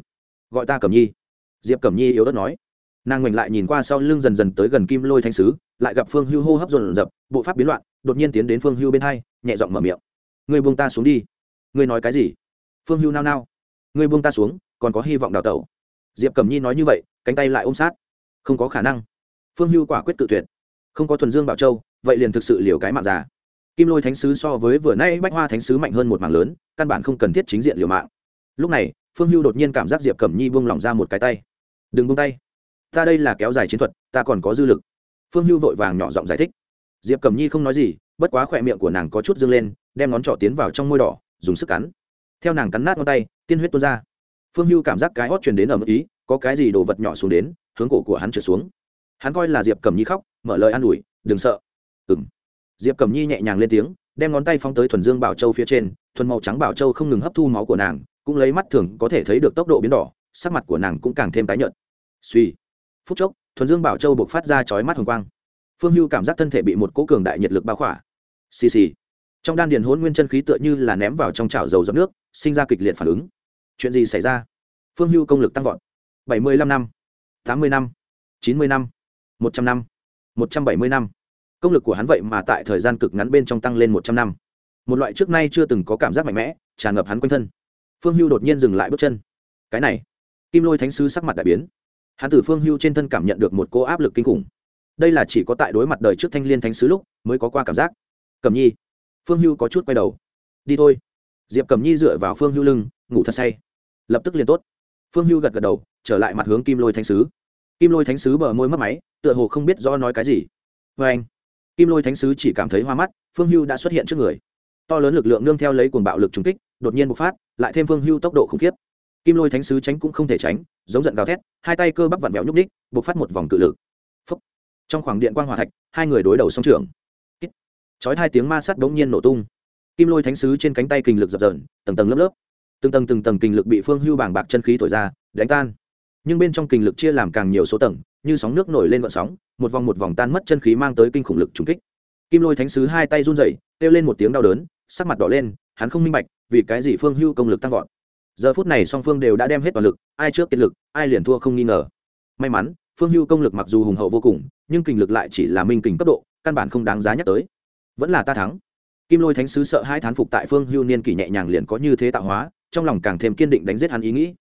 gọi ta cẩm nhi. Diệp cẩm nhi yếu đất nói nàng ngoảnh lại nhìn qua sau lưng dần dần tới gần kim lôi thanh sứ, lại gặp phương hưu hô hấp dồn dập, bộ pháp biến loạn, đột nhiên tiến đến phương hưu bên hai, nhẹ giọng mở miệng. Người buông ta xuống đi. Người nói cái gì? Phương hưu nao nao. Người buông ta xuống, còn có hy vọng đào tẩu. Diệp cẩm nhi nói như vậy, cánh tay lại ôm sát. Không có khả năng. Phương hưu quả quyết tự tuyệt. Không có thuần dương bảo châu, vậy liền thực sự liều cái mạng già. Kim lôi thánh sứ so với vừa nay bách hoa thánh sứ mạnh hơn một mảng lớn, căn bản không cần thiết chính diện liều mạng. Lúc này, phương hưu đột nhiên cảm giác diệp cẩm nhi buông lỏng ra một cái tay. Đừng buông tay ta đây là kéo dài chiến thuật, ta còn có dư lực. Phương hưu vội vàng nhỏ giọng giải thích. Diệp Cầm nhi không nói gì, bất quá khỏe miệng của nàng có chút dâng lên, đem ngón trỏ tiến vào trong môi đỏ, dùng sức cắn. Theo nàng cắn nát ngón tay, tiên huyết tuôn ra. Phương hưu cảm giác cái hót truyền đến ở mức ý có cái gì đồ vật nhỏ xuống đến, hướng cổ của hắn trượt xuống. Hắn coi là diệp Cầm nhi khóc, mở lời an ủi, đừng sợ. Ừng diệp Cầm nhi nhẹ nhàng lên tiếng, đem ngón tay phóng tới thuần dương bảo châu phía trên, thuần màu trắng bảo châu không ngừng hấp thu máu của nàng, cũng lấy mắt thường có thể thấy được tốc độ biến đỏ, sắc mặt của nàng cũng càng thêm tái nhợt. Suy phút chốc, thuần dương bảo châu buộc phát ra chói mắt hồng quang. Phương hưu cảm giác thân thể bị một cỗ cường đại nhiệt lực bao khỏa. Xì xì. Trong đan điền hôn nguyên chân khí tựa như là ném vào trong chảo dầu dập nước, sinh ra kịch liệt phản ứng. Chuyện gì xảy ra? Phương hưu công lực tăng vọt. Bảy mươi lăm năm. Tám mươi năm. Chín mươi năm. Một trăm năm. Một trăm bảy mươi năm. Công lực của hắn vậy mà tại thời gian cực ngắn bên trong tăng lên một trăm năm. Một loại trước nay chưa từng có cảm giác mạnh mẽ, tràn ngập hắn quanh thân. Phương hưu đột nhiên dừng lại bước chân. Cái này. Kim lôi thánh sứ sắc mặt đại biến hắn từ phương hưu trên thân cảm nhận được một cô áp lực kinh khủng. Đây là chỉ có tại đối mặt đời trước thanh liên thánh sứ lúc mới có qua cảm giác. Cầm nhi, phương hưu có chút quay đầu. Đi thôi. Diệp cầm nhi dựa vào phương hưu lưng, ngủ thật say. Lập tức liền tốt. Phương hưu gật gật đầu, trở lại mặt hướng kim lôi thánh sứ. Kim lôi thánh sứ bờ môi mất máy, tựa hồ không biết do nói cái gì. Vê anh, kim lôi thánh sứ chỉ cảm thấy hoa mắt, phương hưu đã xuất hiện trước người. To lớn lực lượng nương theo lấy cuồng bạo lực trùng kích, đột nhiên bộc phát, lại thêm phương hưu tốc độ khủng khiếp. Kim lôi thánh sứ tránh cũng không thể tránh giống giận gào thét, hai tay cơ bắp vặn vẹo nhúc ních bộc phát một vòng cự lực. Phúc. trong khoảng điện quang hòa thạch, hai người đối đầu song trường chói hai tiếng ma sắt đống nhiên nổ tung. Kim lôi thánh sứ trên cánh tay kình lực dập dờn, tầng tầng lớp lớp. Từng tầng từng tầng kình lực bị phương hưu bàng bạc chân khí thổi ra, đánh tan. Nhưng bên trong kình lực chia làm càng nhiều số tầng, như sóng nước nổi lên vận sóng, một vòng một vòng tan mất chân khí mang tới kinh khủng lực trùng kích. Kim lôi thánh sứ hai tay run rẩy, kêu lên một tiếng đau đớn, sắc mặt đỏ lên, hắn không minh bạch vì cái gì phương hưu công lực tăng vọt giờ phút này song phương đều đã đem hết toàn lực, ai trước kiệt lực, ai liền thua không nghi ngờ. May mắn, phương hưu công lực mặc dù hùng hậu vô cùng, nhưng kình lực lại chỉ là minh kình cấp độ, căn bản không đáng giá nhắc tới. Vẫn là ta thắng. Kim lôi thánh sứ sợ hai thán phục tại phương hưu niên kỷ nhẹ nhàng liền có như thế tạo hóa, trong lòng càng thêm kiên định đánh giết hắn ý nghĩ.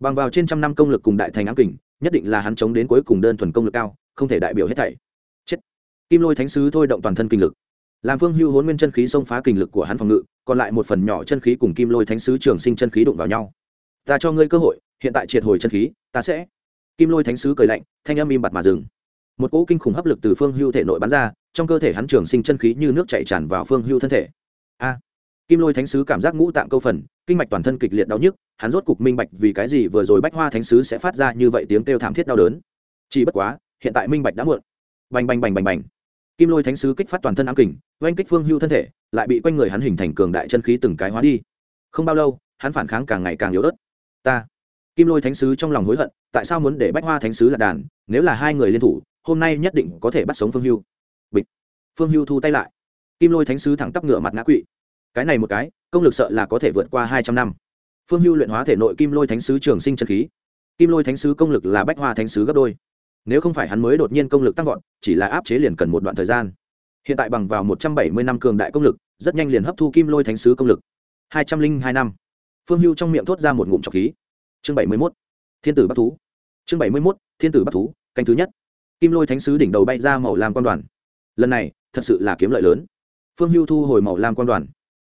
Bằng vào trên trăm năm công lực cùng đại thành ám kình, nhất định là hắn chống đến cuối cùng đơn thuần công lực cao, không thể đại biểu hết thảy. Chết. Kim lôi thánh sứ thôi động toàn thân kinh lực làm phương hưu hôn nguyên chân khí xông phá kinh lực của hắn phòng ngự, còn lại một phần nhỏ chân khí cùng kim lôi thánh sứ trường sinh chân khí đụng vào nhau. Ta cho ngươi cơ hội, hiện tại triệt hồi chân khí, ta sẽ kim lôi thánh sứ cười lạnh, thanh âm im bặt mà dừng. Một cỗ kinh khủng hấp lực từ phương hưu thể nội bắn ra, trong cơ thể hắn trường sinh chân khí như nước chạy tràn vào phương hưu thân thể. A! Kim lôi thánh sứ cảm giác ngũ tạng câu phần, kinh mạch toàn thân kịch liệt đau nhức, hắn rốt cục minh bạch vì cái gì vừa rồi bách hoa thánh sứ sẽ phát ra như vậy tiếng kêu thảm thiết đau đớn. Chỉ bất quá, hiện tại minh bạch đã muộn. Bành bành bành bành bành kim lôi thánh sứ kích phát toàn thân ám kình, oanh kích phương hưu thân thể, lại bị quanh người hắn hình thành cường đại chân khí từng cái hóa đi. Không bao lâu, hắn phản kháng càng ngày càng yếu ớt. Ta, kim lôi thánh sứ trong lòng hối hận, tại sao muốn để bách hoa thánh sứ là đàn, nếu là hai người liên thủ, hôm nay nhất định có thể bắt sống phương hưu. Bịch. Phương hưu thu tay lại. Kim lôi thánh sứ thẳng tắp ngựa mặt ngã quỵ. Cái này một cái, công lực sợ là có thể vượt qua hai trăm năm. Phương hưu luyện hóa thể nội kim lôi thánh sứ trường sinh chân khí. Kim lôi thánh sứ công lực là bách hoa thánh sứ gấp đôi nếu không phải hắn mới đột nhiên công lực tăng vọt, chỉ là áp chế liền cần một đoạn thời gian. Hiện tại bằng vào một trăm bảy mươi năm cường đại công lực, rất nhanh liền hấp thu kim lôi thánh sứ công lực. Hai trăm linh hai năm. Phương hưu trong miệng thốt ra một ngụm trọc khí. Chương bảy mươi mốt. Thiên tử bắc thú. Chương bảy mươi mốt, thiên tử bắc thú, canh thứ nhất. Kim lôi thánh sứ đỉnh đầu bay ra màu lam quan đoàn. Lần này, thật sự là kiếm lợi lớn. Phương hưu thu hồi màu lam quan đoàn.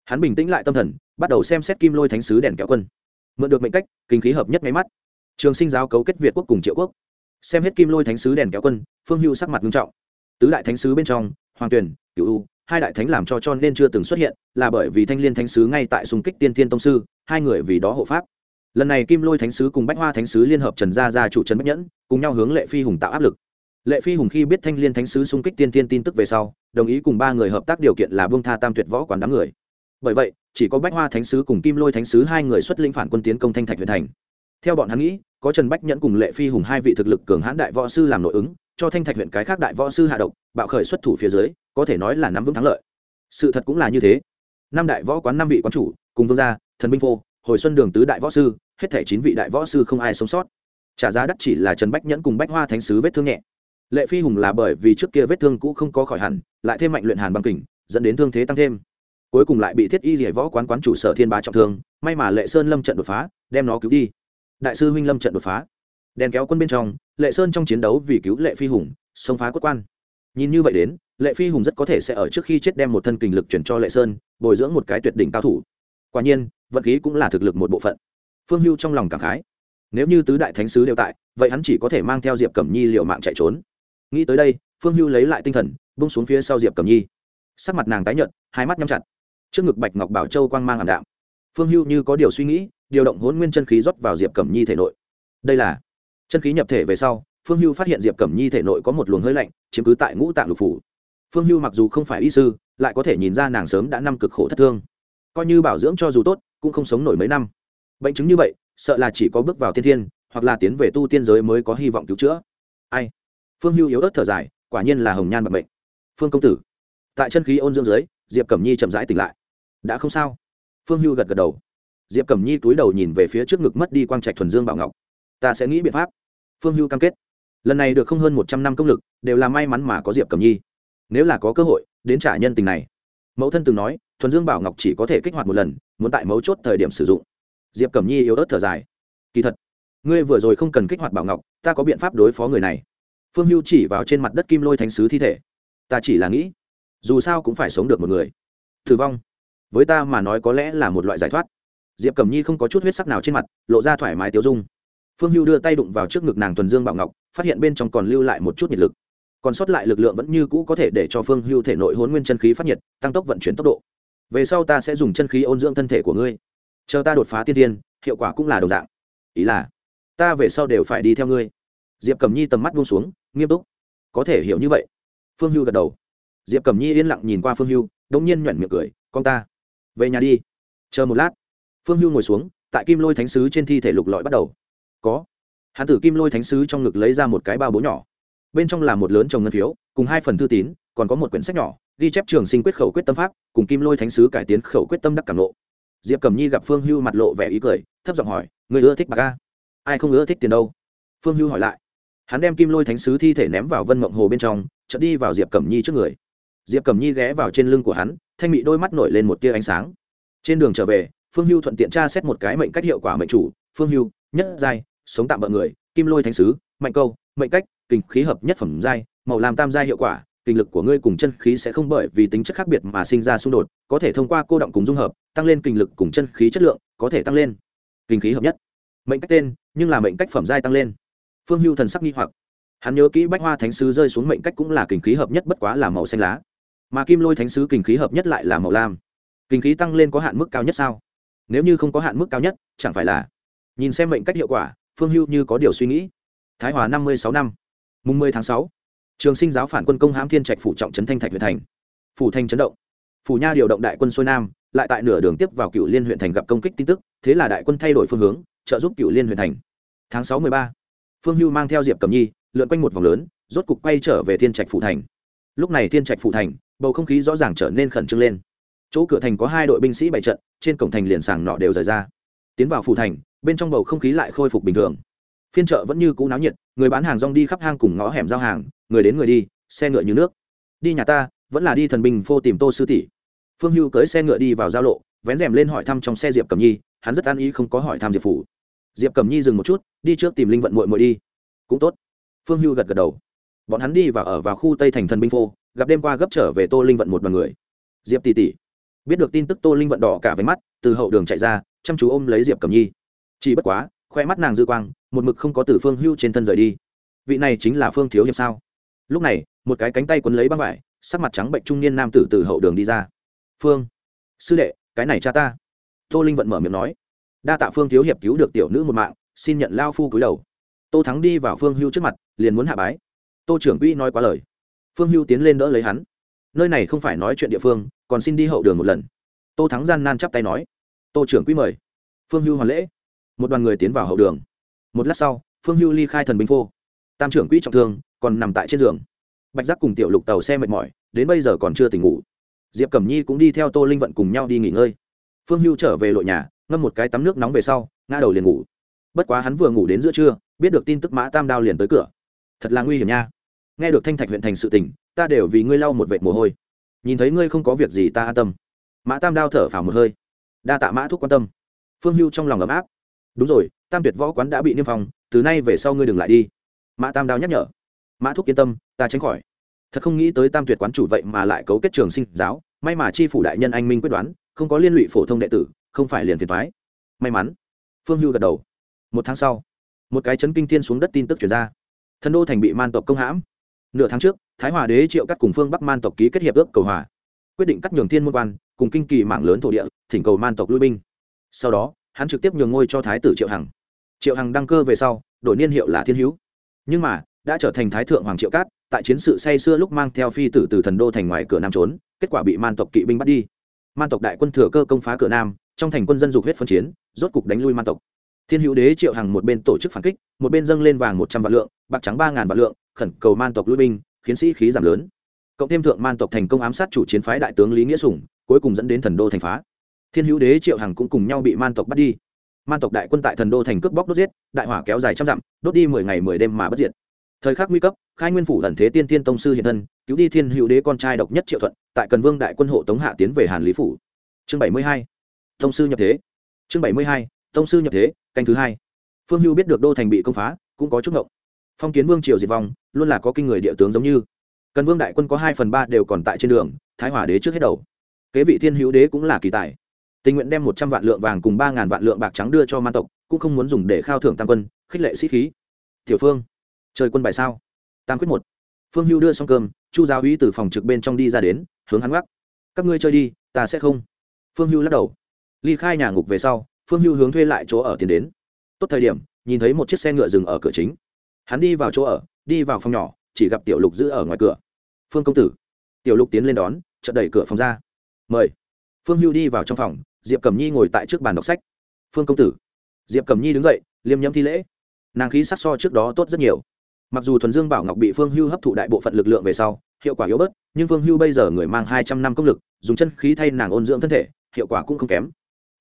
Hắn bình tĩnh lại tâm thần, bắt đầu xem xét kim lôi thánh sứ đèn kéo quân. Mượn được mệnh cách, kinh khí hợp nhất máy mắt. Trường sinh giáo cấu kết việt quốc cùng triệu quốc xem hết kim lôi thánh sứ đèn kéo quân, phương hưu sắc mặt nghiêm trọng. Tứ đại thánh sứ bên trong, hoàng tuyền cựu u, hai đại thánh làm cho cho nên chưa từng xuất hiện, là bởi vì thanh liên thánh sứ ngay tại xung kích tiên Thiên tông sư, hai người vì đó hộ pháp. Lần này kim lôi thánh sứ cùng bách hoa thánh sứ liên hợp trần gia gia chủ trần bách nhẫn, cùng nhau hướng lệ phi hùng tạo áp lực. Lệ phi hùng khi biết thanh liên thánh sứ xung kích tiên Thiên tin tức về sau, đồng ý cùng ba người hợp tác điều kiện là buông tha tam tuyệt võ quản đám người. Bởi vậy, chỉ có bách hoa thánh sứ cùng kim lôi thánh sứ hai người xuất lĩnh phản quân tiến công thanh thạch huyện thành theo bọn hắn nghĩ, có trần bách nhẫn cùng lệ phi hùng hai vị thực lực cường hãn đại võ sư làm nội ứng, cho thanh thạch huyện cái khác đại võ sư hạ độc, bạo khởi xuất thủ phía dưới, có thể nói là nắm vững thắng lợi. Sự thật cũng là như thế. Năm đại võ quán, năm vị quán chủ, cùng vương gia, thần binh phô, hồi xuân đường tứ đại võ sư, hết thể chín vị đại võ sư không ai sống sót. Trả giá đắt chỉ là trần bách nhẫn cùng bách hoa thánh sứ vết thương nhẹ. Lệ phi hùng là bởi vì trước kia vết thương cũ không có khỏi hẳn, lại thêm mạnh luyện hàn băng kình, dẫn đến thương thế tăng thêm. Cuối cùng lại bị thiết y rỉa võ quán quán chủ sở thiên bá trọng thương, may mà lệ sơn lâm trận đột phá, đem nó cứu đi đại sư huynh lâm trận đột phá. Đèn kéo quân bên trong, lệ sơn trong chiến đấu vì cứu lệ phi hùng, xông phá quất quan. Nhìn như vậy đến, lệ phi hùng rất có thể sẽ ở trước khi chết đem một thân kình lực chuyển cho lệ sơn, bồi dưỡng một cái tuyệt đỉnh cao thủ. Quả nhiên, vận khí cũng là thực lực một bộ phận. Phương hưu trong lòng cảm khái. Nếu như tứ đại thánh sứ đều tại, vậy hắn chỉ có thể mang theo diệp cẩm nhi liệu mạng chạy trốn. Nghĩ tới đây, phương hưu lấy lại tinh thần bung xuống phía sau diệp cẩm nhi. Sắc mặt nàng tái nhợt, hai mắt nhắm chặt. Trước ngực bạch ngọc bảo châu quang mang ảm đạm phương hưu như có điều suy nghĩ, điều động hôn nguyên chân khí rót vào diệp cẩm nhi thể nội. Đây là chân khí nhập thể về sau, phương hưu phát hiện diệp cẩm nhi thể nội có một luồng hơi lạnh, chiếm cứ tại ngũ tạng lục phủ. Phương hưu mặc dù không phải y sư, lại có thể nhìn ra nàng sớm đã năm cực khổ thất thương. Coi như bảo dưỡng cho dù tốt, cũng không sống nổi mấy năm. Bệnh chứng như vậy, sợ là chỉ có bước vào thiên thiên, hoặc là tiến về tu tiên giới mới có hy vọng cứu chữa. Ai? Phương hưu yếu ớt thở dài, quả nhiên là hồng nhan bạc bệnh phương công tử, tại chân khí ôn dưỡng dưới, diệp cẩm nhi chậm rãi tỉnh lại. Đã không sao phương hưu gật gật đầu. Diệp cẩm nhi túi đầu nhìn về phía trước ngực mất đi quang trạch thuần dương bảo ngọc. Ta sẽ nghĩ biện pháp. Phương hưu cam kết. Lần này được không hơn một trăm năm công lực, đều là may mắn mà có diệp cẩm nhi. Nếu là có cơ hội, đến trả nhân tình này. Mẫu thân từng nói, thuần dương bảo ngọc chỉ có thể kích hoạt một lần, muốn tại mấu chốt thời điểm sử dụng. Diệp cẩm nhi yếu ớt thở dài. Kỳ thật, ngươi vừa rồi không cần kích hoạt bảo ngọc, ta có biện pháp đối phó người này. Phương hưu chỉ vào trên mặt đất kim lôi thánh sứ thi thể. Ta chỉ là nghĩ, dù sao cũng phải sống được một người. Thử vong với ta mà nói có lẽ là một loại giải thoát. Diệp cẩm nhi không có chút huyết sắc nào trên mặt, lộ ra thoải mái tiêu dung. Phương hưu đưa tay đụng vào trước ngực nàng thuần dương bảo ngọc, phát hiện bên trong còn lưu lại một chút nhiệt lực. Còn sót lại lực lượng vẫn như cũ có thể để cho phương hưu thể nội hôn nguyên chân khí phát nhiệt, tăng tốc vận chuyển tốc độ. Về sau ta sẽ dùng chân khí ôn dưỡng thân thể của ngươi. Chờ ta đột phá tiên tiên hiệu quả cũng là đồng dạng. Ý là, ta về sau đều phải đi theo ngươi. Diệp cẩm nhi tầm mắt buông xuống, nghiêm túc. Có thể hiểu như vậy. Phương hưu gật đầu. Diệp cẩm nhi yên lặng nhìn qua phương hưu đ ỗ n g nhiên nhoẻn miệng cười, con ta về nhà đi. Chờ một lát. Phương hưu ngồi xuống, tại kim lôi thánh sứ trên thi thể lục lọi bắt đầu. Có. Hán tử kim lôi thánh sứ trong ngực lấy ra một cái bao bố nhỏ. Bên trong là một lớn trồng ngân phiếu, cùng hai phần thư tín, còn có một quyển sách nhỏ, ghi chép trường sinh quyết khẩu quyết tâm pháp, cùng kim lôi thánh sứ cải tiến khẩu quyết tâm đắc cảm lộ. Diệp cẩm nhi gặp phương hưu mặt lộ vẻ ý cười, thấp giọng hỏi người ưa thích bạc ca ai không ưa thích tiền đâu? Phương hưu hỏi lại. Hắn đem kim lôi thánh sứ thi thể ném vào vân mộng hồ bên trong, chợt đi vào diệp cẩm nhi trước người diệp cẩm nhi ghé vào trên lưng của hắn, thanh mị đôi mắt nổi lên một tia ánh sáng. Trên đường trở về, phương hưu thuận tiện tra xét một cái mệnh cách hiệu quả mệnh chủ, phương hưu, nhất giai, sống tạm bợ người, kim lôi thánh sứ, mạnh câu, mệnh cách kinh khí hợp nhất phẩm giai, màu làm tam giai hiệu quả, kinh lực của ngươi cùng chân khí sẽ không bởi vì tính chất khác biệt mà sinh ra xung đột, có thể thông qua cô động cùng dung hợp, tăng lên kinh lực cùng chân khí chất lượng, có thể tăng lên kinh khí hợp nhất. Mệnh cách tên, nhưng là mệnh cách phẩm giai tăng lên. Phương hưu thần sắc nghi hoặc. Hắn nhớ kỹ bách hoa thánh sứ rơi xuống mệnh cách cũng là kinh khí hợp nhất bất quá là màu xanh lá mà kim lôi thánh sứ kinh khí hợp nhất lại là màu lam. Kinh khí tăng lên có hạn mức cao nhất sao? Nếu như không có hạn mức cao nhất, chẳng phải là nhìn xem mệnh cách hiệu quả, phương hưu như có điều suy nghĩ. Thái hòa năm mươi sáu năm, mùng mười tháng sáu, trường sinh giáo phản quân công hãm thiên trạch phủ trọng trấn thanh thạch huyện thành. Phủ thanh chấn động. Phủ nha điều động đại quân xuôi nam, lại tại nửa đường tiếp vào cựu liên huyện thành gặp công kích tin tức, thế là đại quân thay đổi phương hướng, trợ giúp cựu liên huyện thành. Tháng sáu mười ba, phương hưu mang theo diệp cầm nhi, lượn quanh một vòng lớn, rốt cục quay trở về thiên trạch phủ thành. Lúc này thiên trạch phủ thành bầu không khí rõ ràng trở nên khẩn trương lên. Chỗ cửa thành có hai đội binh sĩ bày trận, trên cổng thành liền sàng nọ đều rời ra. Tiến vào phủ thành, bên trong bầu không khí lại khôi phục bình thường. Phiên chợ vẫn như cũ náo nhiệt, người bán hàng rong đi khắp hang cùng ngõ hẻm giao hàng, người đến người đi, xe ngựa như nước. Đi nhà ta, vẫn là đi thần bình phô tìm tô sư tỷ. Phương hưu cưới xe ngựa đi vào giao lộ, vén rèm lên hỏi thăm trong xe diệp cầm nhi, hắn rất an ý không có hỏi thăm diệp phủ. Diệp cầm nhi dừng một chút, đi trước tìm linh vận mội mội đi. Cũng tốt. Phương hưu gật gật đầu. Bọn hắn đi và ở vào khu tây thành thần binh phô gặp đêm qua gấp trở về tô linh vận một đ n người. Diệp tỷ tỷ, biết được tin tức tô linh vận đỏ cả váy mắt, từ hậu đường chạy ra, chăm chú ôm lấy diệp cầm nhi. Chỉ bất quá, khoe mắt nàng dư quang, một mực không có từ phương hưu trên thân rời đi. Vị này chính là phương thiếu hiệp sao? Lúc này, một cái cánh tay quấn lấy băng vải, sắc mặt trắng bệnh trung niên nam tử từ hậu đường đi ra. Phương, sư đệ, cái này cha ta. Tô linh vận mở miệng nói. Đa tạ phương thiếu hiệp cứu được tiểu nữ một mạng, xin nhận lao phu cúi đầu. Tô thắng đi vào phương hưu trước mặt, liền muốn hạ bái. Tô trưởng quỹ nói quá lời phương hưu tiến lên đỡ lấy hắn. Nơi này không phải nói chuyện địa phương, còn xin đi hậu đường một lần. Tô thắng gian nan chắp tay nói. Tô trưởng quỹ mời. Phương hưu hoàn lễ. Một đoàn người tiến vào hậu đường. Một lát sau, phương hưu ly khai thần binh phô. Tam trưởng quỹ trọng thương, còn nằm tại trên giường. Bạch giác cùng tiểu lục tàu xe mệt mỏi, đến bây giờ còn chưa tỉnh ngủ. Diệp cẩm nhi cũng đi theo tô linh vận cùng nhau đi nghỉ ngơi. Phương hưu trở về lội nhà, ngâm một cái tắm nước nóng về sau, ngã đầu liền ngủ. Bất quá hắn vừa ngủ đến giữa trưa, biết được tin tức mã tam đao liền tới cửa. Thật là nguy hiểm nha nghe được thanh thạch huyện thành sự tình, ta đều vì ngươi lau một vệt mồ hôi. Nhìn thấy ngươi không có việc gì ta an tâm. Mã tam đao thở phào một hơi. Đa tạ mã thúc quan tâm. Phương hưu trong lòng ấm áp. Đúng rồi, tam tuyệt võ quán đã bị niêm phong, từ nay về sau ngươi đừng lại đi. Mã tam đao nhắc nhở. Mã thúc yên tâm, ta tránh khỏi. Thật không nghĩ tới tam tuyệt quán chủ vậy mà lại cấu kết trường sinh giáo, may mà chi phủ đại nhân anh minh quyết đoán, không có liên lụy phổ thông đệ tử, không phải liền phiền thoái may mắn. Phương hưu gật đầu. Một tháng sau, một cái chấn kinh thiên xuống đất tin tức chuyển ra. Thần đô thành bị man tộc công hãm nửa tháng trước, thái hòa đế triệu cắt cùng phương bắc man tộc ký kết hiệp ước cầu hòa, quyết định cắt nhường thiên môn quan, cùng kinh kỳ mạng lớn thổ địa, thỉnh cầu man tộc lui binh. Sau đó, hắn trực tiếp nhường ngôi cho thái tử triệu hằng. Triệu hằng đăng cơ về sau, đổi niên hiệu là thiên hữu. Nhưng mà, đã trở thành thái thượng hoàng triệu cát, tại chiến sự say xưa lúc mang theo phi tử từ thần đô thành ngoài cửa nam trốn, kết quả bị man tộc kỵ binh bắt đi. Man tộc đại quân thừa cơ công phá cửa nam, trong thành quân dân dục huyết phân chiến, rốt cục đánh lui man tộc. Thiên hữu đế triệu hằng một bên tổ chức phản kích, một bên dâng lên vàng một trăm vạn lượng, bạc trắng ba ngàn vạn lượng khẩn cầu man tộc lui binh, khiến sĩ khí giảm lớn. Cộng thêm thượng man tộc thành công ám sát chủ chiến phái đại tướng lý nghĩa sủng, cuối cùng dẫn đến thần đô thành phá. Thiên hữu đế, triệu hằng cũng cùng nhau bị man tộc bắt đi. Man tộc đại quân tại thần đô thành cướp bóc đốt giết, đại hỏa kéo dài trăm dặm, đốt đi mười ngày mười đêm mà bất diệt. Thời khắc nguy cấp, khai nguyên phủ ẩn thế tiên tiên tông sư hiện thân, cứu đi thiên hữu đế con trai độc nhất triệu thuận, tại cần vương đại quân hộ tống hạ tiến về hàn lý phủ. Chương bảy mươi hai. Tông sư nhập thế. Chương bảy mươi hai. Tông sư nhập thế, canh thứ hai. Phương hưu biết được đô thành bị công phá, cũng có chút ngộng phong kiến vương triều diệt vong, luôn là có kinh người địa tướng giống như. Cần vương đại quân có hai phần ba đều còn tại trên đường, thái hòa đế trước hết đầu. Kế vị thiên hữu đế cũng là kỳ tài. Tình nguyện đem một trăm vạn lượng vàng cùng ba ngàn vạn lượng bạc trắng đưa cho man tộc, cũng không muốn dùng để khao thưởng tam quân, khích lệ sĩ khí. Tiểu phương, trời quân bài sao? Tam quyết một. Phương hưu đưa xong cơm, chu giáo uy từ phòng trực bên trong đi ra đến, hướng hắn gác. Các ngươi chơi đi, ta sẽ không. Phương hưu lắc đầu. Ly khai nhà ngục về sau, phương hưu hướng thuê lại chỗ ở tiền đến. Tốt thời điểm, nhìn thấy một chiếc xe ngựa dừng ở cửa chính hắn đi vào chỗ ở, đi vào phòng nhỏ, chỉ gặp tiểu lục giữ ở ngoài cửa. Phương công tử. Tiểu lục tiến lên đón, chợt đẩy cửa phòng ra. Mời. Phương hưu đi vào trong phòng, diệp cẩm nhi ngồi tại trước bàn đọc sách. Phương công tử. Diệp cẩm nhi đứng dậy, liêm nhâm thi lễ. Nàng khí sắc so trước đó tốt rất nhiều. Mặc dù thuần dương bảo ngọc bị phương hưu hấp thụ đại bộ phận lực lượng về sau, hiệu quả yếu bớt, nhưng phương hưu bây giờ người mang hai trăm năm công lực, dùng chân khí thay nàng ôn dưỡng thân thể, hiệu quả cũng không kém.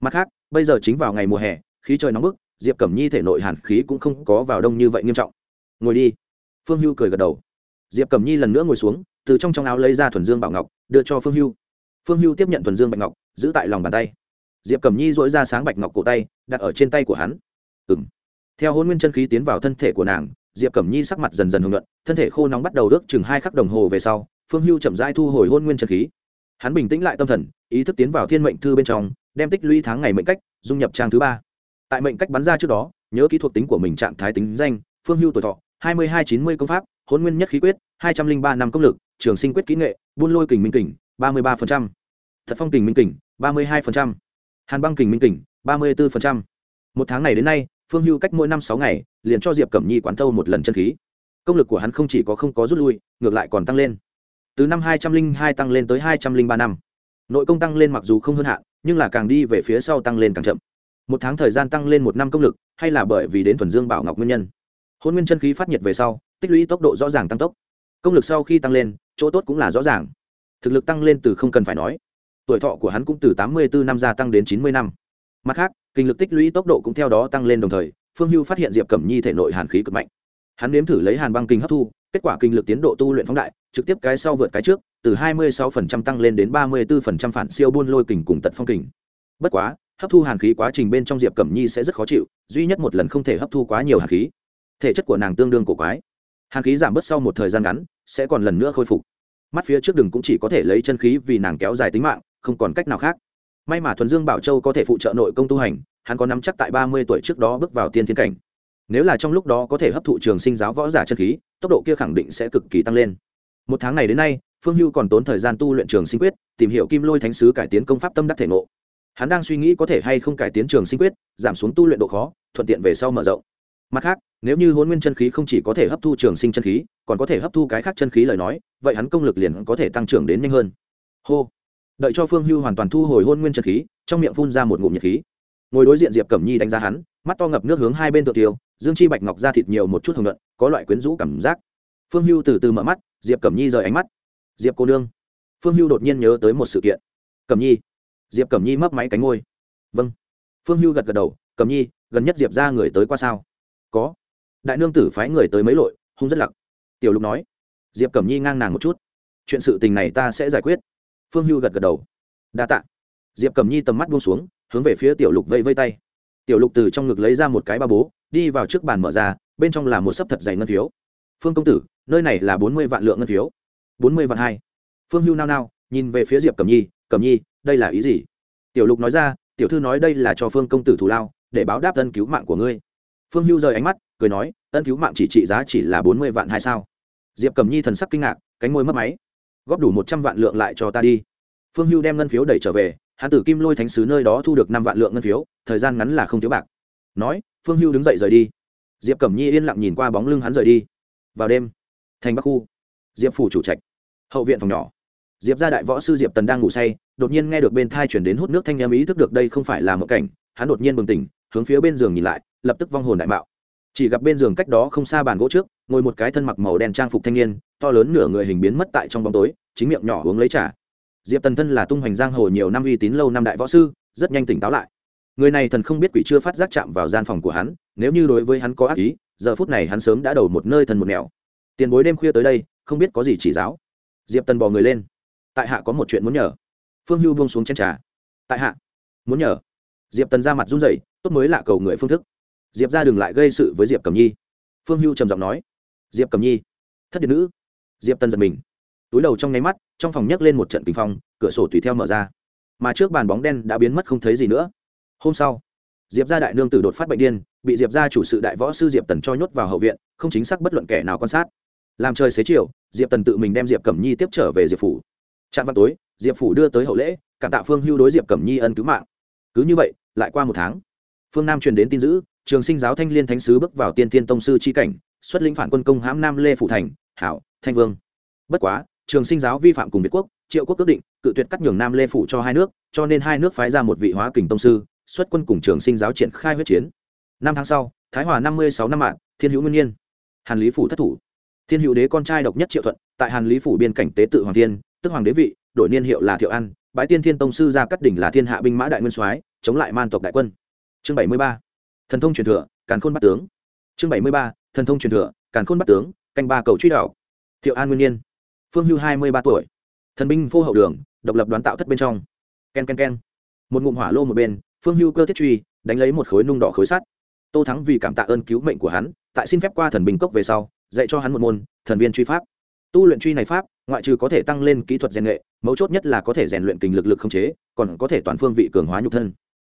Mặt khác, bây giờ chính vào ngày mùa hè, khí trời nóng bức, diệp cẩm nhi thể nội hàn khí cũng không có vào đông như vậy nghiêm trọng ngồi đi. Phương hưu cười gật đầu. Diệp cẩm nhi lần nữa ngồi xuống, từ trong trong áo lấy ra thuần dương bảo ngọc, đưa cho phương hưu. Phương hưu tiếp nhận thuần dương bạch ngọc, giữ tại lòng bàn tay. Diệp cẩm nhi dỗi ra sáng bạch ngọc cổ tay, đặt ở trên tay của hắn. Ừng theo hôn nguyên chân khí tiến vào thân thể của nàng, diệp cẩm nhi sắc mặt dần dần hưởng luận thân thể khô nóng bắt đầu ước chừng hai khắc đồng hồ về sau, phương hưu chậm rãi thu hồi hôn nguyên chân khí. Hắn bình tĩnh lại tâm thần, ý thức tiến vào thiên mệnh thư bên trong, đem tích lũy tháng ngày mệnh cách, dung nhập trang thứ ba. Tại mệnh cách bắn ra trước đó, nhớ kỹ thuật tính của mình trạng thái tính danh, phương hưu tuổi thọ hai mươi hai chín mươi công pháp, hôn nguyên nhất khí quyết, hai trăm linh ba năm công lực, trường sinh quyết kỹ nghệ, buôn lôi kình minh kình, ba mươi ba thật phong kình minh kình, ba mươi hai hàn băng kình minh kình, ba mươi bốn một tháng này đến nay, phương hưu cách mỗi năm sáu ngày, liền cho diệp cẩm nhi quán thâu một lần chân khí. Công lực của hắn không chỉ có không có rút lui, ngược lại còn tăng lên. Từ năm hai trăm linh hai tăng lên tới hai trăm linh ba năm. Nội công tăng lên mặc dù không hơn hạn, nhưng là càng đi về phía sau tăng lên càng chậm. Một tháng thời gian tăng lên một năm công lực, hay là bởi vì đến thuần dương bảo ngọc nguyên nhân hôn nguyên chân khí phát nhiệt về sau, tích lũy tốc độ rõ ràng tăng tốc. Công lực sau khi tăng lên, chỗ tốt cũng là rõ ràng. Thực lực tăng lên từ không cần phải nói. Tuổi thọ của hắn cũng từ tám mươi bốn năm gia tăng đến chín mươi năm. Mặt khác, kinh lực tích lũy tốc độ cũng theo đó tăng lên đồng thời, phương hưu phát hiện diệp cẩm nhi thể nội hàn khí cực mạnh. Hắn nếm thử lấy hàn băng kinh hấp thu, kết quả kinh lực tiến độ tu luyện phóng đại, trực tiếp cái sau vượt cái trước, từ hai mươi 26% tăng lên đến ba mươi 34% phản siêu buôn lôi kình cùng tận phong kình. Bất quá, hấp thu hàn khí quá trình bên trong diệp cẩm nhi sẽ rất khó chịu, duy nhất một lần không thể hấp thu quá nhiều hàn khí thể chất của nàng tương đương cổ quái. Hàn khí giảm bớt sau một thời gian ngắn, sẽ còn lần nữa khôi phục. Mắt phía trước đường cũng chỉ có thể lấy chân khí vì nàng kéo dài tính mạng, không còn cách nào khác. May mà thuần dương bảo châu có thể phụ trợ nội công tu hành, hắn có nắm chắc tại ba mươi tuổi trước đó bước vào tiên thiên cảnh. Nếu là trong lúc đó có thể hấp thụ trường sinh giáo võ giả chân khí, tốc độ kia khẳng định sẽ cực kỳ tăng lên. Một tháng này đến nay, phương hưu còn tốn thời gian tu luyện trường sinh quyết, tìm hiểu kim lôi thánh sứ cải tiến công pháp tâm đắc thể ngộ. Hắn đang suy nghĩ có thể hay không cải tiến trường sinh quyết, giảm xuống tu luyện độ khó, thuận tiện về sau mở rộng mặt khác, nếu như hôn nguyên chân khí không chỉ có thể hấp thu trường sinh chân khí, còn có thể hấp thu cái khác chân khí lời nói, vậy hắn công lực liền có thể tăng trưởng đến nhanh hơn. Hô. Đợi cho phương hưu hoàn toàn thu hồi hôn nguyên chân khí, trong miệng phun ra một ngụm nhiệt khí. Ngồi đối diện diệp cẩm nhi đánh giá hắn, mắt to ngập nước hướng hai bên tự tiêu, dương chi bạch ngọc ra thịt nhiều một chút hồng luận có loại quyến rũ cảm giác. Phương hưu từ từ mở mắt, diệp cẩm nhi rời ánh mắt. Diệp cô nương. Phương hưu đột nhiên nhớ tới một sự kiện. Cẩm nhi. Diệp cẩm nhi mấp máy cánh ngôi vâng. Phương hưu gật gật đầu, cẩm nhi, gần nhất diệp ra người tới qua sao? Có. Đại nương tử phái người tới mấy lội, hung rất lặc. Tiểu lục nói. Diệp cẩm nhi ngang nàng một chút. Chuyện sự tình này ta sẽ giải quyết. Phương hưu gật gật đầu. Đa t ạ diệp cẩm nhi tầm mắt buông xuống, hướng về phía tiểu lục vây vây tay. Tiểu lục từ trong ngực lấy ra một cái ba bố, đi vào trước bàn mở ra, bên trong là một sấp thật dày ngân phiếu. Phương công tử, nơi này là bốn mươi vạn lượng ngân phiếu. Bốn mươi vạn hai. Phương hưu nao nao, nhìn về phía diệp cẩm nhi cẩm nhi, đây là ý gì? Tiểu lục nói ra, tiểu thư nói đây là cho phương công tử thù lao, để báo đáp ân cứu mạng của ngươi phương hưu rời ánh mắt, cười nói, ân cứu mạng chỉ trị giá chỉ là bốn mươi vạn hai sao? Diệp Cầm nhi thần sắc kinh ngạc, cánh môi mất máy. Góp đủ một trăm vạn lượng lại cho ta đi. Phương hưu đem ngân phiếu đẩy trở về, hắn tử kim lôi thánh sứ nơi đó thu được năm vạn lượng ngân phiếu, thời gian ngắn là không thiếu bạc. Nói, phương hưu đứng dậy rời đi. Diệp cẩm nhi yên lặng nhìn qua bóng lưng hắn rời đi. Vào đêm, thành bắc khu, diệp phủ chủ trạch, hậu viện phòng nhỏ. Diệp gia đại võ sư diệp tần đang ngủ say, đột nhiên nghe được bên thai chuyển đến hút nước thanh em ý thức được đây không phải là một cảnh, hắn đột nhiên bừng tỉnh hướng phía bên giường nhìn lại, lập tức vong hồn đại mạo. Chỉ gặp bên giường cách đó không xa bàn gỗ trước, ngồi một cái thân mặc màu đen trang phục thanh niên, to lớn nửa người hình biến mất tại trong bóng tối, chính miệng nhỏ uống lấy trà. Diệp tần thân là tung hoành giang hồ nhiều năm uy tín lâu năm đại võ sư, rất nhanh tỉnh táo lại. Người này thần không biết quỷ chưa phát giác chạm vào gian phòng của hắn, nếu như đối với hắn có ác ý, giờ phút này hắn sớm đã đầu một nơi thần một nẻo. Tiền bối đêm khuya tới đây, không biết có gì chỉ giáo. Diệp tần bò người lên. Tại hạ có một chuyện muốn nhờ. Phương hưu buông xuống chen trà. Tại hạ, muốn nhờ. Diệp tần ra mặt run rẩy tốt mới lạ cầu người phương thức. Diệp ra đừng lại gây sự với diệp cầm nhi. Phương hưu trầm giọng nói. Diệp cầm nhi, thất điện nữ. Diệp tần giật mình. Túi đầu trong nháy mắt, trong phòng nhấc lên một trận kinh phong, cửa sổ tùy theo mở ra. Mà trước bàn bóng đen đã biến mất không thấy gì nữa. Hôm sau, diệp gia đại nương tử đột phát bệnh điên, bị diệp gia chủ sự đại võ sư diệp tần cho nhốt vào hậu viện, không chính xác bất luận kẻ nào quan sát. Làm trời xế chiều, diệp tần tự mình đem diệp cẩm nhi tiếp trở về diệp phủ. Trạm văn tối, diệp phủ đưa tới hậu lễ, cảm tạ phương hưu đối diệp cẩm nhi ân cứu mạng. Cứ như vậy, lại qua một tháng phương nam truyền đến tin dữ, trường sinh giáo thanh liên thánh sứ bước vào tiên Thiên tông sư chi cảnh, xuất lĩnh phản quân công hãm nam lê phủ thành, hảo, thanh vương. Bất quá, trường sinh giáo vi phạm cùng việt quốc, triệu quốc ước định, cự tuyệt cắt nhường nam lê phủ cho hai nước, cho nên hai nước phái ra một vị hóa kình tông sư, xuất quân cùng trường sinh giáo triển khai huyết chiến. Năm tháng sau, thái hòa năm mươi sáu năm mạng, thiên hữu nguyên nhiên. Hàn lý phủ thất thủ. Thiên hữu đế con trai độc nhất triệu thuận, tại hàn lý phủ biên cảnh tế tự hoàng thiên, tức hoàng đế vị, đổi niên hiệu là thiệu an bãi tiên thiên tông sư ra cắt đỉnh là thiên hạ binh mã đại nguyên soái, chống lại man tộc đại quân chương bảy mươi ba, thần thông truyền thừa, càn khôn bắt tướng. Chương bảy mươi ba, thần thông truyền thừa, càn khôn bắt tướng, canh ba cầu truy đạo thiệu an nguyên nhiên. Phương hưu hai mươi ba tuổi. Thần binh vô hậu đường, độc lập đoán tạo thất bên trong. K e n k e n k e n một ngụm hỏa lô một bên, phương hưu cơ thiết truy, đánh lấy một khối nung đỏ khối sắt. Tô thắng vì cảm tạ ơn cứu mệnh của hắn, tại xin phép qua thần binh cốc về sau, dạy cho hắn một môn, thần viên truy pháp. Tu luyện truy này pháp, ngoại trừ có thể tăng lên kỹ thuật rèn nghệ, mấu chốt nhất là có thể rèn luyện kình lực lực không chế, còn có thể toàn phương vị cường hóa nhục thân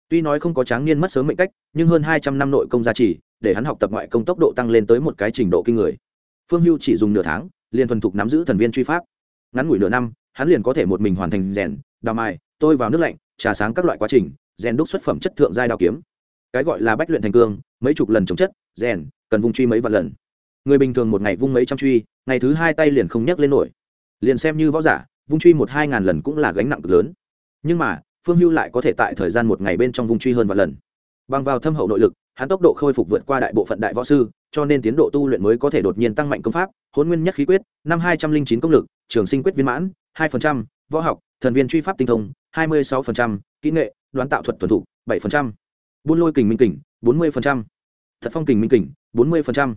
tuy nói không có tráng niên mất sớm mệnh cách, nhưng hơn hai trăm năm nội công gia trì, để hắn học tập ngoại công tốc độ tăng lên tới một cái trình độ kinh người. Phương hưu chỉ dùng nửa tháng, liền thuần thục nắm giữ thần viên truy pháp. Ngắn ngủi nửa năm, hắn liền có thể một mình hoàn thành rèn, đào mai tôi vào nước lạnh, trà sáng các loại quá trình, rèn đúc xuất phẩm chất thượng giai đao kiếm. Cái gọi là bách luyện thành cương, mấy chục lần chống chất, rèn, cần vung truy mấy vạn lần. Người bình thường một ngày vung mấy trăm truy, ngày thứ hai tay liền không nhấc lên nổi. Liền xem như võ giả, vung truy một hai ngàn lần cũng là gánh nặng cực lớn. Nhưng mà phương hưu lại có thể tại thời gian một ngày bên trong vung truy hơn vài lần. Bằng vào thâm hậu nội lực, hắn tốc độ khôi phục vượt qua đại bộ phận đại võ sư, cho nên tiến độ tu luyện mới có thể đột nhiên tăng mạnh công pháp, hôn nguyên nhất khí quyết, năm hai trăm linh chín công lực, trường sinh quyết viên mãn, hai phần trăm, võ học, thần viên truy pháp tinh thông, hai mươi sáu phần trăm, kỹ nghệ, đoán tạo thuật thuần thục bảy phần trăm. Buôn lôi kình minh kình, bốn mươi phần trăm. Thật phong kình minh kình, bốn mươi phần trăm.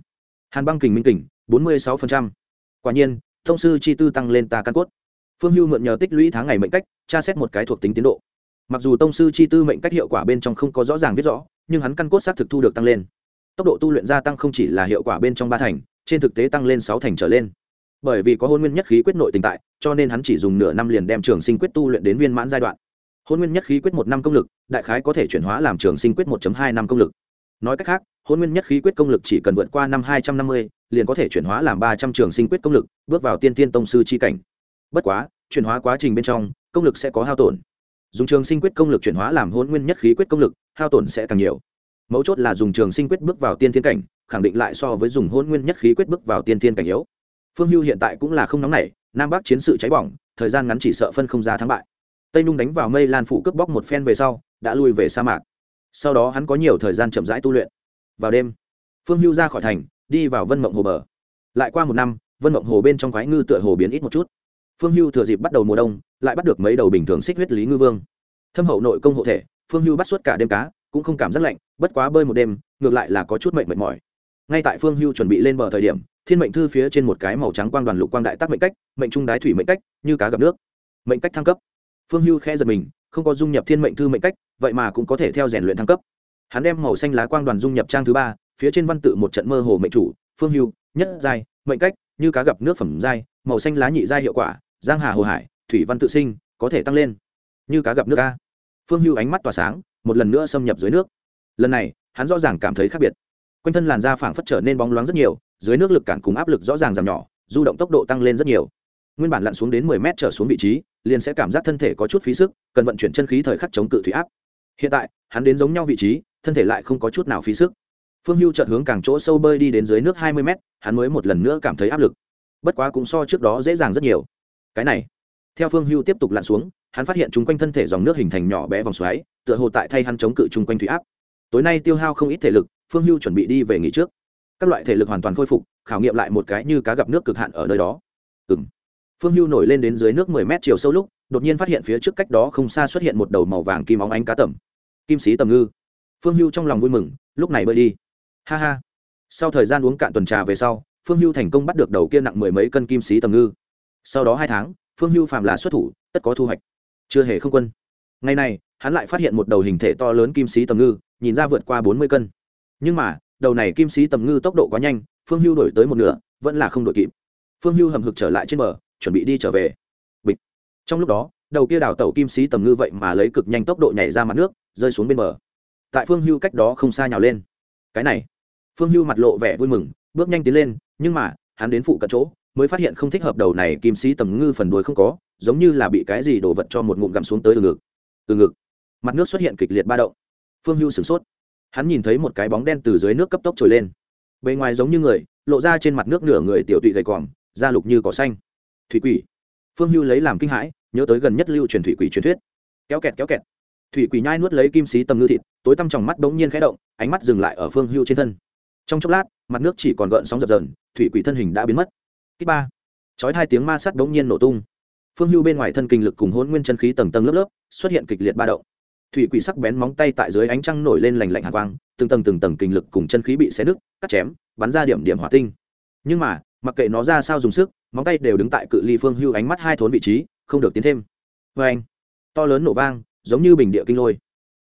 Hàn băng kình minh kình, bốn mươi sáu phần trăm. Quả nhiên, thông sư chi tư tăng lên tà căn cốt. Phương hưu mượn nhờ tích lũy tháng ngày mệnh cách, tra xét một cái thuộc tính tiến độ mặc dù tông sư chi tư mệnh cách hiệu quả bên trong không có rõ ràng viết rõ, nhưng hắn căn cốt xác thực thu được tăng lên. Tốc độ tu luyện gia tăng không chỉ là hiệu quả bên trong ba thành, trên thực tế tăng lên sáu thành trở lên. Bởi vì có hôn nguyên nhất khí quyết nội tình tại, cho nên hắn chỉ dùng nửa năm liền đem trường sinh quyết tu luyện đến viên mãn giai đoạn. Hôn nguyên nhất khí quyết một năm công lực, đại khái có thể chuyển hóa làm trường sinh quyết một hai năm công lực. Nói cách khác, hôn nguyên nhất khí quyết công lực chỉ cần vượt qua năm hai trăm năm mươi, liền có thể chuyển hóa làm ba trăm trường sinh quyết công lực, bước vào tiên tiên tông sư c h i cảnh. Bất quá, chuyển hóa quá trình bên trong, công lực sẽ có hao tổn dùng trường sinh quyết công lực chuyển hóa làm hôn nguyên nhất khí quyết công lực, hao tổn sẽ càng nhiều. Mấu chốt là dùng trường sinh quyết bước vào tiên thiên cảnh, khẳng định lại so với dùng hôn nguyên nhất khí quyết bước vào tiên thiên cảnh yếu. Phương hưu hiện tại cũng là không nóng nảy, nam bắc chiến sự cháy bỏng, thời gian ngắn chỉ sợ phân không ra thắng bại. Tây nung đánh vào mây lan phủ cướp bóc một phen về sau, đã lui về sa mạc. Sau đó hắn có nhiều thời gian chậm rãi tu luyện. Vào đêm, phương hưu ra khỏi thành, đi vào vân mộng hồ bờ. Lại qua một năm, vân mộng hồ bên trong quái ngư tựa hồ biến ít một chút phương hưu thừa dịp bắt đầu mùa đông, lại bắt được mấy đầu bình thường xích huyết lý ngư vương. Thâm hậu nội công hộ thể, phương hưu bắt suốt cả đêm cá, cũng không cảm giác lạnh, bất quá bơi một đêm, ngược lại là có chút mệnh mệt mỏi. Ngay tại phương hưu chuẩn bị lên bờ thời điểm, thiên mệnh thư phía trên một cái màu trắng quang đoàn lục quang đại tác mệnh cách, mệnh trung đái thủy mệnh cách, như cá gặp nước. Mệnh cách thăng cấp. Phương hưu khẽ giật mình, không có dung nhập thiên mệnh thư mệnh cách, vậy mà cũng có thể theo rèn luyện thăng cấp. Hắn đem màu xanh lá quang đoàn dung nhập trang thứ ba, phía trên văn tự một trận mơ hồ mệnh chủ, phương hưu, nhất giai, mệnh cách, như cá gặp nước phẩm giai, màu xanh lá nhị giai hiệu quả giang hà hồ hải, thủy văn tự sinh, có thể tăng lên. Như cá gặp nước ca phương hưu ánh mắt tỏa sáng, một lần nữa xâm nhập dưới nước. Lần này, hắn rõ ràng cảm thấy khác biệt. Quanh thân làn da phảng phất trở nên bóng loáng rất nhiều, dưới nước lực cản cùng áp lực rõ ràng giảm nhỏ, du động tốc độ tăng lên rất nhiều. Nguyên bản lặn xuống đến mười mét trở xuống vị trí, liền sẽ cảm giác thân thể có chút phí sức, cần vận chuyển chân khí thời khắc chống cự thủy áp. Hiện tại, hắn đến giống nhau vị trí, thân thể lại không có chút nào phí sức. Phương hưu chợt hướng càng chỗ sâu bơi đi đến dưới nước hai mươi mét, hắn mới một lần nữa cảm thấy áp lực. Bất quá cũng so trước đó dễ dàng rất nhiều cái này. Theo phương hưu tiếp tục lặn xuống, hắn phát hiện chung quanh thân thể dòng nước hình thành nhỏ bé vòng xoáy, tựa hồ tại thay hắn chống cự chung quanh thủy áp. Tối nay tiêu hao không ít thể lực, phương hưu chuẩn bị đi về nghỉ trước. Các loại thể lực hoàn toàn khôi phục, khảo nghiệm lại một cái như cá gặp nước cực hạn ở nơi đó. Ừ m phương hưu nổi lên đến dưới nước mười mét chiều sâu lúc, đột nhiên phát hiện phía trước cách đó không xa xuất hiện một đầu màu vàng kim óng ánh cá tầm. kim sĩ tầm ngư. Phương hưu trong lòng vui mừng, lúc này bơi đi. Ha ha. Sau thời gian uống cạn tuần trà về sau, phương hưu thành công bắt được đầu kia nặng mười mấy cân kim sĩ tầm ngư sau đó hai tháng, phương hưu phạm là xuất thủ, tất có thu hoạch. Chưa hề không quân. Ngày này, hắn lại phát hiện một đầu hình thể to lớn kim sĩ tầm ngư, nhìn ra vượt qua bốn mươi cân. Nhưng mà, đầu này kim sĩ tầm ngư tốc độ quá nhanh, phương hưu đổi tới một nửa, vẫn là không đổi kịp. Phương hưu hầm hực trở lại trên bờ, chuẩn bị đi trở về. Bịch. Trong lúc đó, đầu kia đào tẩu kim sĩ tầm ngư vậy mà lấy cực nhanh tốc độ nhảy ra mặt nước, rơi xuống bên bờ. Tại phương hưu cách đó không xa nhào lên. Cái này. Phương hưu mặt lộ vẻ vui mừng, bước nhanh tiến lên, nhưng mà, hắn đến phụ cận chỗ mới phát hiện không thích hợp đầu này kim sĩ tầm ngư phần đuôi không có, giống như là bị cái gì đổ vật cho một ngụm gặm xuống tới từ ngực. Từ ngực. Mặt nước xuất hiện kịch liệt ba động. Phương hưu sửng sốt. Hắn nhìn thấy một cái bóng đen từ dưới nước cấp tốc trồi lên. Bề ngoài giống như người, lộ ra trên mặt nước nửa người tiểu tụy gầy còm, da lục như cỏ xanh. Thủy quỷ. Phương hưu lấy làm kinh hãi, nhớ tới gần nhất lưu truyền thủy quỷ truyền thuyết. Kéo kẹt kéo kẹt. Thủy quỷ nhai nuốt lấy kim sĩ tầm ngư thịt, tối tăm trong mắt bỗng nhiên khẽ động, ánh mắt dừng lại ở phương hưu trên thân. Trong chốc lát, mặt nước chỉ còn gợn sóng dập dờn, thủy quỷ thân hình đã biến mất. Kích ba. Chói hai tiếng ma sát bỗng nhiên nổ tung. Phương hưu bên ngoài thân kinh lực cùng hôn nguyên chân khí tầng tầng lớp lớp xuất hiện kịch liệt ba động. Thủy quỷ sắc bén móng tay tại dưới ánh trăng nổi lên lành lạnh hạ quang, từng tầng từng tầng kinh lực cùng chân khí bị xé nứt, cắt chém, bắn ra điểm điểm hỏa tinh. Nhưng mà, mặc kệ nó ra sao dùng sức, móng tay đều đứng tại cự ly phương hưu ánh mắt hai thốn vị trí, không được tiến thêm. Vê anh, to lớn nổ vang, giống như bình địa kinh lôi.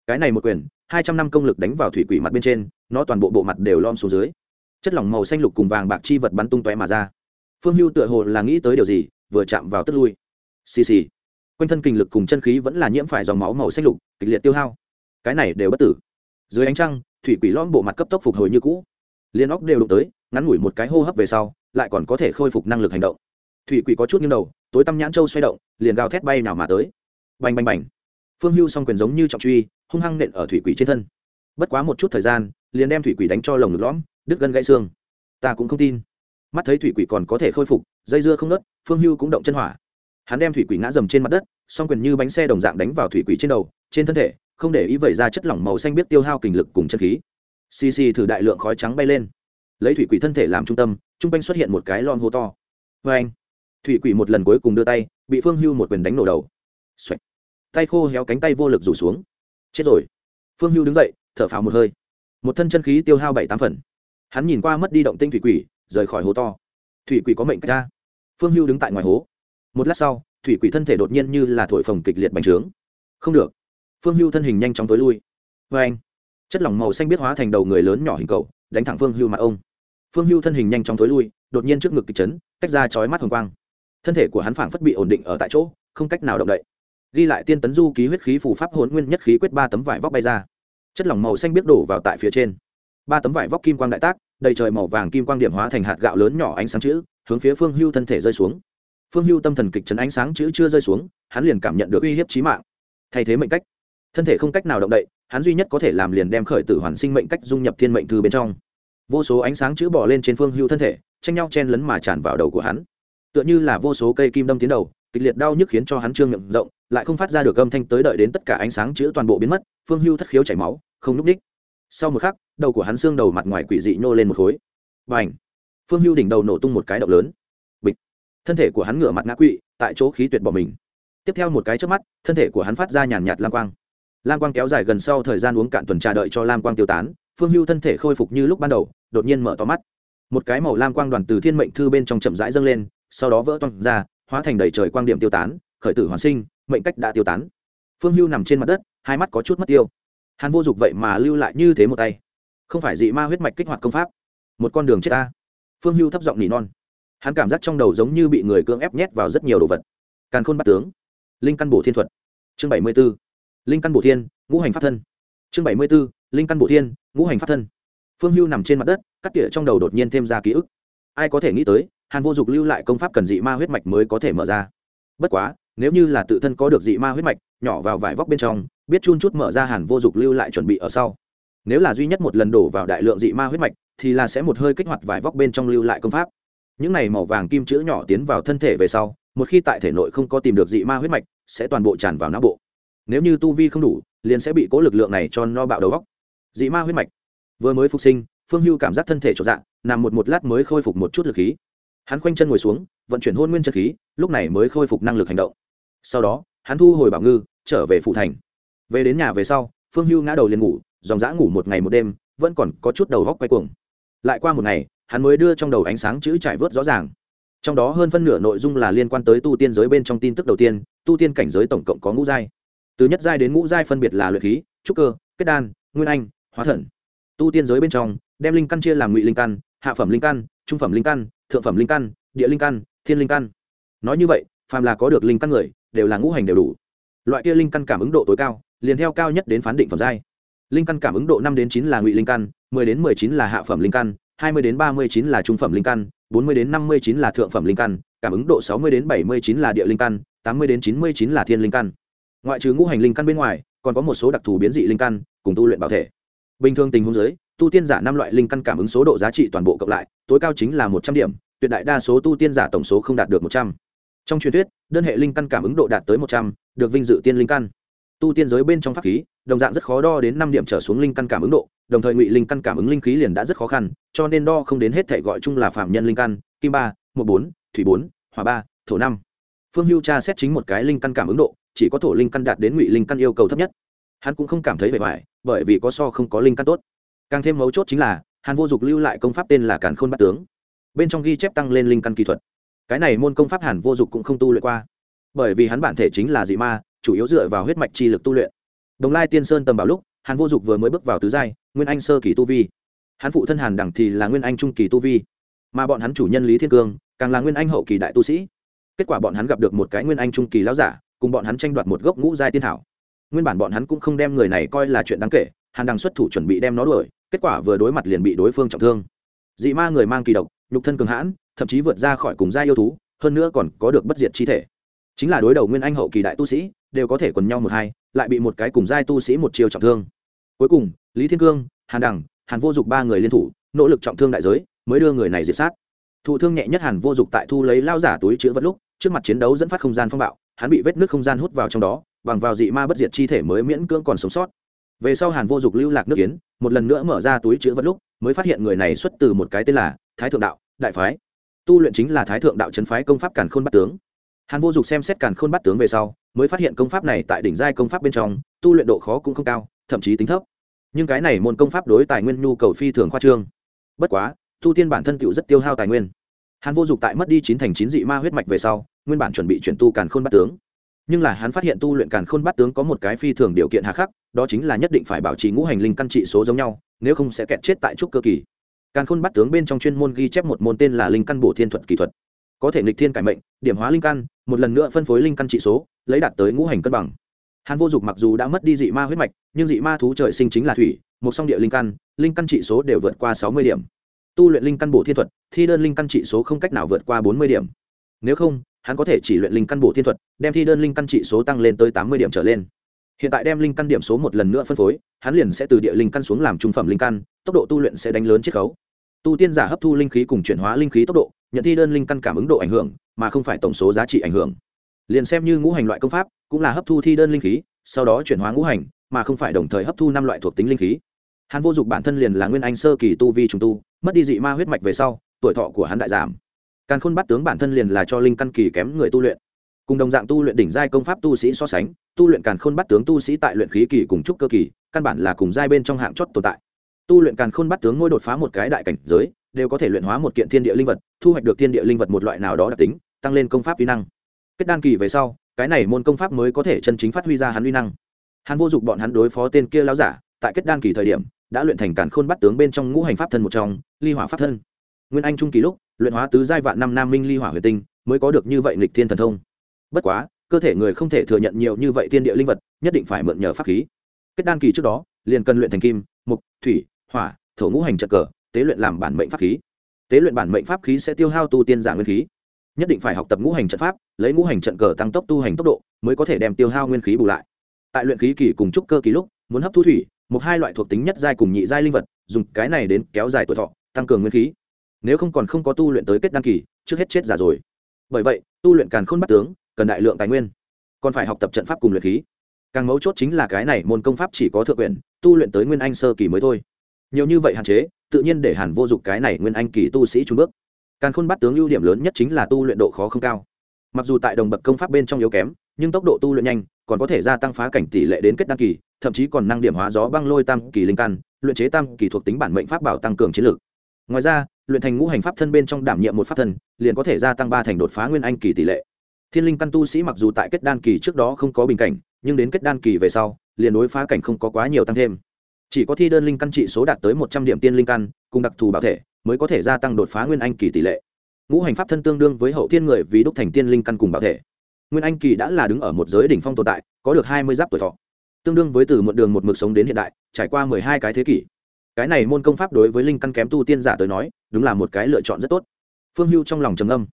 Cái này một quyền, hai trăm năm công lực đánh vào thủy quỷ mặt bên trên, nó toàn bộ bộ mặt đều lom xuống dưới. Chất lỏng màu xanh lục cùng vàng bạc chi vật bắn tung tóe mà ra phương hưu tựa hồ là nghĩ tới điều gì, vừa chạm vào tức lui. Xì xì. Quanh thân kinh lực cùng chân khí vẫn là nhiễm phải dòng máu màu xanh lục, kịch liệt tiêu hao. Cái này đều bất tử. Dưới ánh trăng, thủy quỷ lom bộ mặt cấp tốc phục hồi như cũ. Liên óc đều đụng tới, ngắn ngủi một cái hô hấp về sau, lại còn có thể khôi phục năng lực hành động. Thủy quỷ có chút nghiêng đầu, tối tăm nhãn châu xoay động, liền gào thét bay nào mà tới. Bành bành bành. Phương hưu s quyền giống như trọng truy, hung hăng nện ở thủy quỷ trên thân. Bất quá một chút thời gian, liền đem thủy quỷ đánh cho lồng ngực lõm, đứt gân gãy xương. Ta cũng không tin mắt thấy thủy quỷ còn có thể khôi phục, dây dưa không nớt, phương hưu cũng động chân hỏa. Hắn đem thủy quỷ ngã dầm trên mặt đất, song quyền như bánh xe đồng dạng đánh vào thủy quỷ trên đầu, trên thân thể, không để ý vẩy ra chất lỏng màu xanh biết tiêu hao kình lực cùng chân khí. Xì xì thử đại lượng khói trắng bay lên. Lấy thủy quỷ thân thể làm trung tâm t r u n g quanh xuất hiện một cái lon hô to. Vê anh, thủy quỷ một lần cuối cùng đưa tay, bị phương hưu một quyền đánh nổ đầu、Xoạch. tay khô héo cánh tay vô lực rủ xuống. Chết rồi. Phương hưu đứng dậy, thở phào một hơi. Một thân chân khí tiêu hao bảy tám phần. Hắn nhìn qua mất đi động tinh thủy quỷ rời khỏi hố to. Thủy quỷ có mệnh cách ra. Phương hưu đứng tại ngoài hố. Một lát sau, thủy quỷ thân thể đột nhiên như là thổi phồng kịch liệt bành trướng. Không được. Phương hưu thân hình nhanh chóng tối lui. Vê anh, chất lỏng màu xanh biết hóa thành đầu người lớn nhỏ hình cầu, đánh thẳng phương hưu mặt ông. Phương hưu thân hình nhanh chóng tối lui, đột nhiên trước ngực kịch chấn, tách ra chói mắt hồng quang. Thân thể của hắn phảng phất bị ổn định ở tại chỗ, không cách nào động đậy. Ghi lại tiên tấn du ký huyết khí phù pháp hồn nguyên nhất khí quyết ba tấm vải vóc bay ra. Chất lỏng màu xanh biết đổ vào tại phía trên. Ba tấm vải vóc kim quang đại tác đầy trời màu vàng kim quang điểm hóa thành hạt gạo lớn nhỏ ánh sáng chữ, hướng phía phương hưu thân thể rơi xuống. Phương hưu tâm thần kịch chấn ánh sáng chữ chưa rơi xuống, hắn liền cảm nhận được uy hiếp trí mạng. Thay thế mệnh cách. Thân thể không cách nào động đậy, hắn duy nhất có thể làm liền đem khởi tử hoàn sinh mệnh cách dung nhập thiên mệnh thư bên trong. Vô số ánh sáng chữ bỏ lên trên phương hưu thân thể, tranh nhau chen lấn mà tràn vào đầu của hắn. Tựa như là vô số cây kim đâm tiến đầu, kịch liệt đau nhức khiến cho hắn trương miệng rộng, lại không phát ra được âm thanh tới đợi đến tất cả ánh sáng chữ toàn bộ biến mất, phương hưu thất khiếu chảy máu, không núp đích sau một khắc, đầu của hắn xương đầu mặt ngoài quỷ dị nhô lên một khối. B à n h phương hưu đỉnh đầu nổ tung một cái động lớn. Bịch! Thân thể của hắn ngửa mặt ngã quỵ, tại chỗ khí tuyệt bỏ mình. Tiếp theo một cái trước mắt, thân thể của hắn phát ra nhàn nhạt lam quang. Lam quang kéo dài gần sau thời gian uống cạn tuần trà đợi cho lam quang tiêu tán, phương hưu thân thể khôi phục như lúc ban đầu, đột nhiên mở to mắt. Một cái màu lam quang đoàn từ thiên mệnh thư bên trong chậm rãi dâng lên, sau đó vỡ toang ra, hóa thành đầy trời quang điểm tiêu tán, khởi tử hoàn sinh, mệnh cách đã tiêu tán. Phương hưu nằm trên mặt đất, hai mắt có chút mất tiêu hàn vô dục vậy mà lưu lại như thế một tay. Không phải dị ma huyết mạch kích hoạt công pháp. Một con đường chết ta. Phương hưu thấp giọng nỉ non. Hắn cảm giác trong đầu giống như bị người cưỡng ép nhét vào rất nhiều đồ vật. Càn khôn bắt tướng. Linh căn bổ thiên thuật. Chương bảy mươi b ố linh căn bổ thiên, ngũ hành pháp thân. Chương bảy mươi b ố linh căn bổ thiên, ngũ hành pháp thân. Phương hưu nằm trên mặt đất, cắt tỉa trong đầu đột nhiên thêm ra ký ức. Ai có thể nghĩ tới, hàn vô dục lưu lại công pháp cần dị ma huyết mạch mới có thể mở ra. Bất quá, nếu như là tự thân có được dị ma huyết mạch, nhỏ vào vải vóc bên trong biết chun chút mở ra hàn vô dục lưu lại chuẩn bị ở sau. Nếu là duy nhất một lần đổ vào đại lượng dị ma huyết mạch, thì là sẽ một hơi kích hoạt vài vóc bên trong lưu lại công pháp. Những này màu vàng kim chữ nhỏ tiến vào thân thể về sau, một khi tại thể nội không có tìm được dị ma huyết mạch, sẽ toàn bộ tràn vào não bộ. Nếu như tu vi không đủ, liền sẽ bị cố lực lượng này cho no bạo đầu góc dị ma huyết mạch. Vừa mới phục sinh, phương hưu cảm giác thân thể trọn dạng, nằm một một lát mới khôi phục một chút lực khí. Hắn khoanh chân ngồi xuống, vận chuyển hôn nguyên chân khí, lúc này mới khôi phục năng lực hành động. Sau đó, hắn thu hồi bảo ngư, trở về phủ thành về đến nhà về sau, phương hưu ngã đầu liền ngủ, dòng dã ngủ một ngày một đêm, vẫn còn có chút đầu góc quay cuồng. Lại qua một ngày, hắn mới đưa trong đầu ánh sáng chữ trải vớt rõ ràng. Trong đó hơn phân nửa nội dung là liên quan tới tu tiên giới bên trong tin tức đầu tiên, tu tiên cảnh giới tổng cộng có ngũ giai. Từ nhất giai đến ngũ giai phân biệt là luyện khí, trúc cơ, kết đan, nguyên anh, hóa thần. Tu tiên giới bên trong, đem linh căn chia làm ngụy linh căn, hạ phẩm linh căn, trung phẩm linh căn, thượng phẩm linh căn, địa linh căn, thiên linh căn. Nói như vậy, phàm là có được linh căn người, đều là ngũ hành đều đủ. Loại kia linh căn cảm ứng độ tối cao liền theo cao nhất đến phán định phẩm giai. Linh căn cảm ứng độ năm đến chín là ngụy linh căn, mười đến mười chín là hạ phẩm linh căn, hai mươi đến ba mươi chín là trung phẩm linh căn, bốn mươi đến năm mươi chín là thượng phẩm linh căn, cảm ứng độ sáu mươi đến bảy mươi chín là địa linh căn, tám mươi đến chín mươi chín là thiên linh căn. Ngoại trừ ngũ hành linh căn bên ngoài, còn có một số đặc thù biến dị linh căn cùng tu luyện bảo thể. Bình thường tình huống giới tu tiên giả năm loại linh căn cảm ứng số độ giá trị toàn bộ cộng lại, tối cao chính là một trăm điểm, tuyệt đại đa số tu tiên giả tổng số không đạt được một trăm. Trong truyền thuyết, đơn hệ linh căn cảm ứng độ đạt tới một trăm, được vinh dự tiên linh căn tu tiên giới bên trong pháp khí, đồng dạng rất khó đo đến năm điểm trở xuống linh căn cảm ứng độ, đồng thời ngụy linh căn cảm ứng linh khí liền đã rất khó khăn, cho nên đo không đến hết thể gọi chung là phạm nhân linh căn, kim ba một bốn, thủy bốn hòa ba, thổ năm. Phương hưu tra xét chính một cái linh căn cảm ứng độ, chỉ có thổ linh căn đạt đến ngụy linh căn yêu cầu thấp nhất. Hắn cũng không cảm thấy vẻ vải bởi vì có so không có linh căn tốt. Càng thêm mấu chốt chính là hàn vô dục lưu lại công pháp tên là càn khôn bát tướng. Bên trong ghi chép tăng lên linh căn kỹ thuật. Cái này môn công pháp hàn vô dục cũng không tu luyện qua. Bởi vì hắn bản thể chính là dị ma chủ yếu dựa vào huyết mạch chi lực tu luyện. Đồng lai tiên sơn tầm bảo lúc, hàn vô dục vừa mới bước vào tứ giai, nguyên anh sơ kỳ tu vi. Hắn phụ thân hàn đẳng thì là nguyên anh trung kỳ tu vi, mà bọn hắn chủ nhân lý thiên cương, càng là nguyên anh hậu kỳ đại tu sĩ. Kết quả bọn hắn gặp được một cái nguyên anh trung kỳ lão giả, cùng bọn hắn tranh đoạt một gốc ngũ giai tiên thảo. Nguyên bản bọn hắn cũng không đem người này coi là chuyện đáng kể, hàn đằng xuất thủ chuẩn bị đem nó đuổi, kết quả vừa đối mặt liền bị đối phương trọng thương. Dị ma người mang kỳ độc, nhục thân cường hãn, thậm chí vượt ra khỏi cùng gia yêu thú, hơn nữa còn có được bất diệt chi thể chính là đối đầu nguyên anh hậu kỳ đại tu sĩ, đều có thể quần nhau một hai, lại bị một cái cùng giai tu sĩ một chiều trọng thương. Cuối cùng, lý thiên cương, hàn đẳng, hàn vô dục ba người liên thủ, nỗ lực trọng thương đại giới, mới đưa người này diệt sát. Thụ thương nhẹ nhất hàn vô dục tại thu lấy lao giả túi chữ vật lúc, trước mặt chiến đấu dẫn phát không gian phong bạo, hắn bị vết nước không gian hút vào trong đó, bằng vào dị ma bất diệt chi thể mới miễn cưỡng còn sống sót. Về sau hàn vô dục lưu lạc nước kiến một lần nữa mở ra túi chữ vật lúc, mới phát hiện người này xuất từ một cái tên là thái thượng đạo, đại phái. Tu luyện chính là thái thượng đạo trấn phái công pháp càn khôn bắt tướng hàn vô dục xem xét càn khôn bắt tướng về sau, mới phát hiện công pháp này tại đỉnh giai công pháp bên trong, tu luyện độ khó cũng không cao, thậm chí tính thấp. Nhưng cái này môn công pháp đối tài nguyên nhu cầu phi thường khoa trương. Bất quá, tu tiên bản thân tựu rất tiêu hao tài nguyên. Hàn vô dục tại mất đi chín thành chín dị ma huyết mạch về sau, nguyên bản chuẩn bị chuyển tu càn khôn bắt tướng. Nhưng là hắn phát hiện tu luyện càn khôn bắt tướng có một cái phi thường điều kiện hà khắc, đó chính là nhất định phải bảo trì ngũ hành linh căn trị số giống nhau, nếu không sẽ kẹt chết tại trúc cơ kỳ. Càn khôn bắt tướng bên trong chuyên môn ghi chép một môn tên là linh căn bổ thiên thuật kỹ thuật có thể nghịch thiên cải mệnh, điểm hóa linh căn, một lần nữa phân phối linh căn trị số, lấy đạt tới ngũ hành cân bằng. Hàn vô dục mặc dù đã mất đi dị ma huyết mạch, nhưng dị ma thú trời sinh chính là thủy, một song địa linh căn linh căn trị số đều vượt qua sáu mươi điểm. Tu luyện linh căn bổ thiên thuật, thi đơn linh căn trị số không cách nào vượt qua bốn mươi điểm. Nếu không, hắn có thể chỉ luyện linh căn bổ thiên thuật, đem thi đơn linh căn trị số tăng lên tới tám mươi điểm trở lên. Hiện tại đem linh căn điểm số một lần nữa phân phối, hắn liền sẽ từ địa linh căn xuống làm trung phẩm linh căn, tốc độ tu luyện sẽ đánh lớn chiết khấu. Tu tiên giả hấp thu linh khí cùng chuyển hóa linh khí tốc độ nhận thi đơn linh căn cảm ứng độ ảnh hưởng, mà không phải tổng số giá trị ảnh hưởng. Liền xem như ngũ hành loại công pháp, cũng là hấp thu thi đơn linh khí, sau đó chuyển hóa ngũ hành, mà không phải đồng thời hấp thu năm loại thuộc tính linh khí. Hắn vô dụng bản thân liền là nguyên anh sơ kỳ tu vi trùng tu, mất đi dị ma huyết mạch về sau, tuổi thọ của hắn đại giảm. Càn khôn bắt tướng bản thân liền là cho linh căn kỳ kém người tu luyện. Cùng đồng dạng tu luyện đỉnh giai công pháp tu sĩ so sánh, tu luyện càn khôn bắt tướng tu sĩ tại luyện khí kỳ cùng trúc cơ kỳ, căn bản là cùng giai bên trong hạng chót tồn tại. Tu luyện càn khôn bắt tướng ngôi đột phá một cái đại cảnh giới đều có thể luyện hóa một kiện thiên địa linh vật, thu hoạch được thiên địa linh vật một loại nào đó đặc tính, tăng lên công pháp uy năng. Kết đan kỳ về sau, cái này môn công pháp mới có thể chân chính phát huy ra hắn uy năng. Hắn vô dụng bọn hắn đối phó tên kia láo giả, tại kết đan kỳ thời điểm, đã luyện thành càn khôn bắt tướng bên trong ngũ hành pháp thân một trong, ly hỏa pháp thân. Nguyên anh trung kỳ lúc, luyện hóa tứ giai vạn năm nam minh ly hỏa huyền tinh, mới có được như vậy nghịch thiên thần thông. Bất quá, cơ thể người không thể thừa nhận nhiều như vậy thiên địa linh vật, nhất định phải mượn nhờ pháp khí. Kết đan kỳ trước đó, liền cần luyện thành kim, mục, thủy, hỏa, thổ ngũ hành trận cờ tế luyện làm bản mệnh pháp khí. Tế luyện bản mệnh pháp khí sẽ tiêu hao tu tiên giả nguyên khí. Nhất định phải học tập ngũ hành trận pháp, lấy ngũ hành trận cờ tăng tốc tu hành tốc độ, mới có thể đem tiêu hao nguyên khí bù lại. Tại luyện khí kỳ cùng trúc cơ kỳ lúc, muốn hấp thu thủy, một hai loại thuộc tính nhất giai cùng nhị giai linh vật, dùng cái này đến kéo dài tuổi thọ, tăng cường nguyên khí. Nếu không còn không có tu luyện tới kết đăng kỳ, trước hết chết già rồi. Bởi vậy, tu luyện càn khôn bắt tướng, cần đại lượng tài nguyên. Còn phải học tập trận pháp cùng luyện khí. Càng mấu chốt chính là cái này môn công pháp chỉ có thượng quyền, tu luyện tới nguyên anh sơ kỳ mới thôi. Nhiều như vậy hạn chế tự nhiên để hàn vô dụng cái này nguyên anh kỳ tu sĩ trung bước. Càn khôn bắt tướng ưu điểm lớn nhất chính là tu luyện độ khó không cao. Mặc dù tại đồng bậc công pháp bên trong yếu kém, nhưng tốc độ tu luyện nhanh, còn có thể gia tăng phá cảnh tỷ lệ đến kết đăng kỳ, thậm chí còn năng điểm hóa gió băng lôi tam kỳ linh căn, luyện chế tam kỳ thuộc tính bản mệnh pháp bảo tăng cường chiến lược. Ngoài ra, luyện thành ngũ hành pháp thân bên trong đảm nhiệm một pháp thân, liền có thể gia tăng ba thành đột phá nguyên anh kỳ tỷ lệ. Thiên linh căn tu sĩ mặc dù tại kết đan kỳ trước đó không có bình cảnh, nhưng đến kết đan kỳ về sau, liền đối phá cảnh không có quá nhiều tăng thêm chỉ có thi đơn linh căn trị số đạt tới một trăm điểm tiên linh căn, cùng đặc thù bảo thể, mới có thể gia tăng đột phá nguyên anh kỳ tỷ lệ. Ngũ hành pháp thân tương đương với hậu thiên người vì đúc thành tiên linh căn cùng bảo thể. Nguyên anh kỳ đã là đứng ở một giới đỉnh phong tồn tại, có được hai mươi giáp tuổi thọ. Tương đương với từ một đường một mực sống đến hiện đại, trải qua mười hai cái thế kỷ. Cái này môn công pháp đối với linh căn kém tu tiên giả tới nói, đúng là một cái lựa chọn rất tốt. Phương hưu trong lòng trầm âm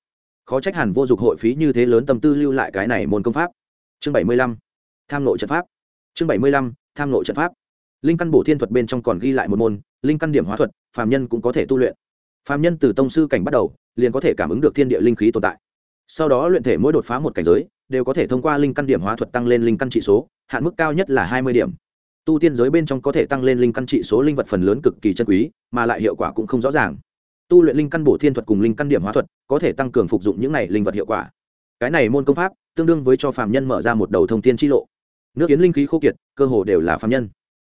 khó trách hẳn vô dụng hội phí như thế lớn tâm tư lưu lại cái này môn công pháp. Chương bảy mươi lăm. Tham nội trận pháp. Chương bảy mươi lăm. Tham nội trận pháp linh căn bổ thiên thuật bên trong còn ghi lại một môn, linh căn điểm hóa thuật, phàm nhân cũng có thể tu luyện. Phàm nhân từ tông sư cảnh bắt đầu, liền có thể cảm ứng được thiên địa linh khí tồn tại. Sau đó luyện thể mỗi đột phá một cảnh giới, đều có thể thông qua linh căn điểm hóa thuật tăng lên linh căn trị số, hạn mức cao nhất là hai mươi điểm. Tu tiên giới bên trong có thể tăng lên linh căn trị số linh vật phần lớn cực kỳ chân quý, mà lại hiệu quả cũng không rõ ràng. Tu luyện linh căn bổ thiên thuật cùng linh căn điểm hóa thuật, có thể tăng cường phục dụng những này linh vật hiệu quả. Cái này môn công pháp, tương đương với cho phàm nhân mở ra một đầu thông tiên chi lộ. Nước kiến linh khí khô kiệt, cơ hồ đều là phàm nhân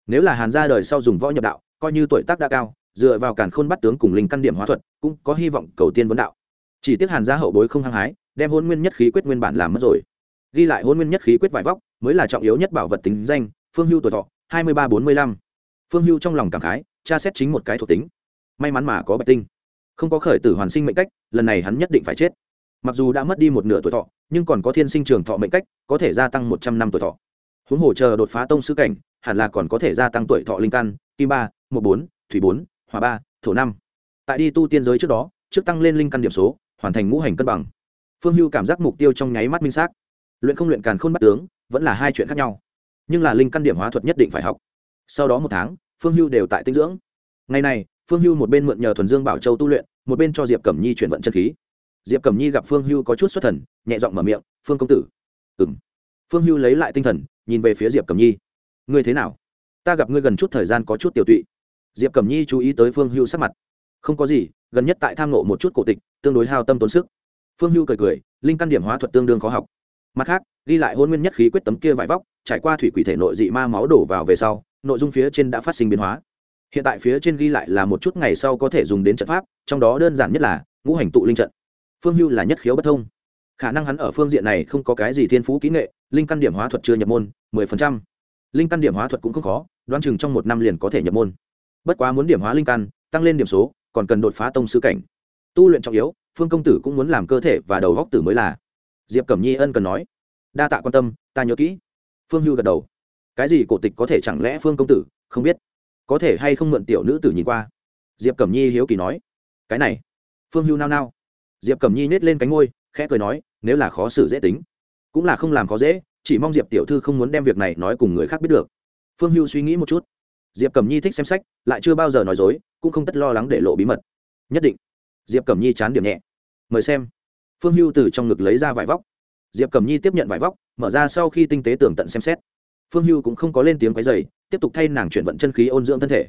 nếu là hàn Gia đời sau dùng võ nhập đạo, coi như tuổi tác đã cao, dựa vào càn khôn bắt tướng cùng linh căn điểm hóa thuật, cũng có hy vọng cầu tiên vấn đạo. Chỉ tiếc hàn gia hậu bối không hăng hái, đem hôn nguyên nhất khí quyết nguyên bản làm mất rồi. Ghi lại hôn nguyên nhất khí quyết vải vóc, mới là trọng yếu nhất bảo vật tính danh, phương hưu tuổi thọ, hai mươi ba bốn mươi lăm. Phương hưu trong lòng cảm khái, tra xét chính một cái thuộc tính. May mắn mà có bạch tinh. Không có khởi tử hoàn sinh mệnh cách, lần này hắn nhất định phải chết. Mặc dù đã mất đi một nửa tuổi thọ, nhưng còn có thiên sinh trường thọ mệnh cách, có thể gia tăng một trăm năm tuổi thọ huống hồ chờ đột phá tông sư cảnh, hẳn là còn có thể gia tăng tuổi thọ linh căn, kim ba một bốn, thủy bốn hòa ba, thổ năm. Tại đi tu tiên giới trước đó, trước tăng lên linh căn điểm số, hoàn thành ngũ hành cân bằng. Phương hưu cảm giác mục tiêu trong nháy mắt minh xác. Luyện không luyện càn khôn bắt tướng, vẫn là hai chuyện khác nhau. Nhưng là linh căn điểm hóa thuật nhất định phải học. Sau đó một tháng, phương hưu đều tại tinh dưỡng. Ngày này, phương hưu một bên mượn nhờ thuần dương bảo châu tu luyện, một bên cho diệp cẩm nhi chuyển vận chân khí. Diệp cẩm nhi gặp phương hưu có chút xuất thần, nhẹ giọng mở miệng, phương công tử. Ừ m phương hưu lấy lại tinh thần nhìn về phía diệp cẩm nhi ngươi thế nào ta gặp ngươi gần chút thời gian có chút tiểu tụy diệp cẩm nhi chú ý tới phương hưu sắc mặt không có gì gần nhất tại tham nộ một chút cổ tịch tương đối hao tâm tốn sức phương hưu cười cười linh căn điểm hóa thuật tương đương khó học mặt khác ghi lại hôn nguyên nhất khí quyết tấm kia vải vóc trải qua thủy quỷ thể nội dị ma máu đổ vào về sau nội dung phía trên đã phát sinh biến hóa hiện tại phía trên ghi lại là một chút ngày sau có thể dùng đến trận pháp trong đó đơn giản nhất là ngũ hành tụ linh trận phương hưu là nhất khiếu bất thông khả năng hắn ở phương diện này không có cái gì thiên phú kỹ nghệ linh căn điểm hóa thuật chưa nhập môn, mười phần trăm. Linh căn điểm hóa thuật cũng không khó, đoán chừng trong một năm liền có thể nhập môn. Bất quá muốn điểm hóa linh căn, tăng lên điểm số, còn cần đột phá tông sư cảnh. Tu luyện trọng yếu, phương công tử cũng muốn làm cơ thể và đầu góc tử mới là. Diệp cẩm nhi ân cần nói. Đa tạ quan tâm, ta nhớ kỹ. Phương hưu gật đầu. Cái gì cổ tịch có thể chẳng lẽ phương công tử không biết? Có thể hay không mượn tiểu nữ tử nhìn qua? Diệp cẩm nhi hiếu kỳ nói. Cái này. Phương hưu nao nao. Diệp cẩm nhi nết lên cánh ngôi khẽ cười nói, nếu là khó xử dễ tính cũng là không làm khó dễ, chỉ mong diệp tiểu thư không muốn đem việc này nói cùng người khác biết được. Phương hưu suy nghĩ một chút. Diệp cẩm nhi thích xem sách, lại chưa bao giờ nói dối, cũng không tất lo lắng để lộ bí mật. Nhất định. Diệp cẩm nhi chán điểm nhẹ. Mời xem. Phương hưu từ trong ngực lấy ra vải vóc. Diệp cẩm nhi tiếp nhận vải vóc, mở ra sau khi tinh tế tường tận xem xét. Phương hưu cũng không có lên tiếng quấy dày tiếp tục thay nàng chuyển vận chân khí ôn dưỡng thân thể.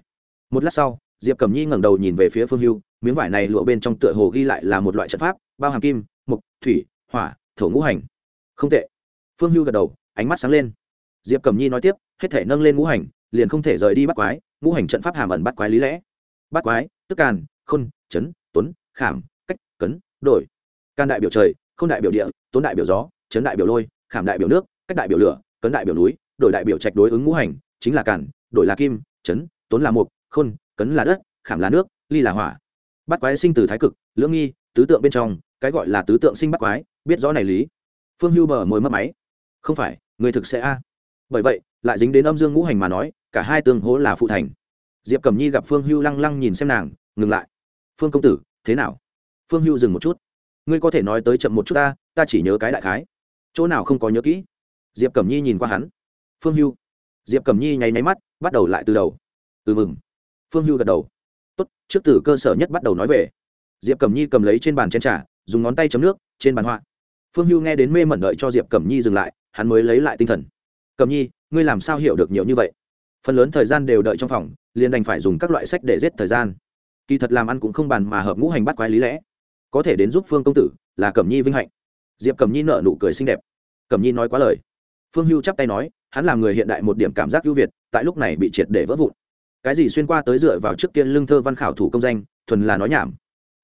Một lát sau, diệp cẩm nhi ngẩng đầu nhìn về phía phương hưu, miếng vải này lụa bên trong tựa hồ ghi lại là một loại trận pháp, bao hàm kim mục thủy, hỏa, thổ ngũ hành không tệ. Phương hưu gật đầu, ánh mắt sáng lên. Diệp cẩm nhi nói tiếp, hết thể nâng lên ngũ hành, liền không thể rời đi bắt quái, ngũ hành trận pháp hàm ẩn bắt quái lý lẽ. Bắt quái, tức càn, khôn, chấn, tuấn, khảm, cách, cấn, đổi. Can đại biểu trời không đại biểu địa, tuấn đại biểu gió, chấn đại biểu lôi, khảm đại biểu nước, cách đại biểu lửa, cấn đại biểu núi, đổi đại biểu trạch đối ứng ngũ hành, chính là càn, đổi là kim, chấn, tuấn là mục, khôn, cấn là đất, khảm là nước, ly là hỏa. Bắt quái sinh từ thái cực, lưỡng nghi, tứ tượng bên trong, cái gọi là tứ tượng sinh bắt quái, biết rõ này lý phương hưu bờ môi mất máy. Không phải, người thực sẽ a. Bởi vậy, lại dính đến âm dương ngũ hành mà nói, cả hai tương hố là phụ thành. Diệp cẩm nhi gặp phương hưu lăng lăng nhìn xem nàng, ngừng lại. Phương công tử, thế nào? Phương hưu dừng một chút. Ngươi có thể nói tới chậm một chút ta ta chỉ nhớ cái đại khái. Chỗ nào không có nhớ kỹ? Diệp cẩm nhi nhìn qua hắn. Phương hưu. Diệp cẩm nhi nháy máy mắt, bắt đầu lại từ đầu. Ừ mừng. Phương hưu gật đầu. Tốt, trước từ cơ sở nhất bắt đầu nói về. Diệp cẩm nhi cầm lấy trên bàn chén trà, dùng ngón tay chấm nước, trên bàn họa phương hưu nghe đến mê mẩn đợi cho diệp cẩm nhi dừng lại, hắn mới lấy lại tinh thần. Cẩm nhi, ngươi làm sao hiểu được nhiều như vậy? Phần lớn thời gian đều đợi trong phòng, liền đành phải dùng các loại sách để giết thời gian. Kỳ thật làm ăn cũng không bàn mà hợp ngũ hành bắt quái lý lẽ. Có thể đến giúp phương công tử là cẩm nhi vinh hạnh. Diệp cẩm nhi nở nụ cười xinh đẹp. Cẩm nhi nói quá lời. Phương hưu chắp tay nói, hắn làm người hiện đại một điểm cảm giác ưu việt, tại lúc này bị triệt để vỡ vụn. Cái gì xuyên qua tới dựa vào trước tiên lương thơ văn khảo thủ công danh, thuần là nói nhảm.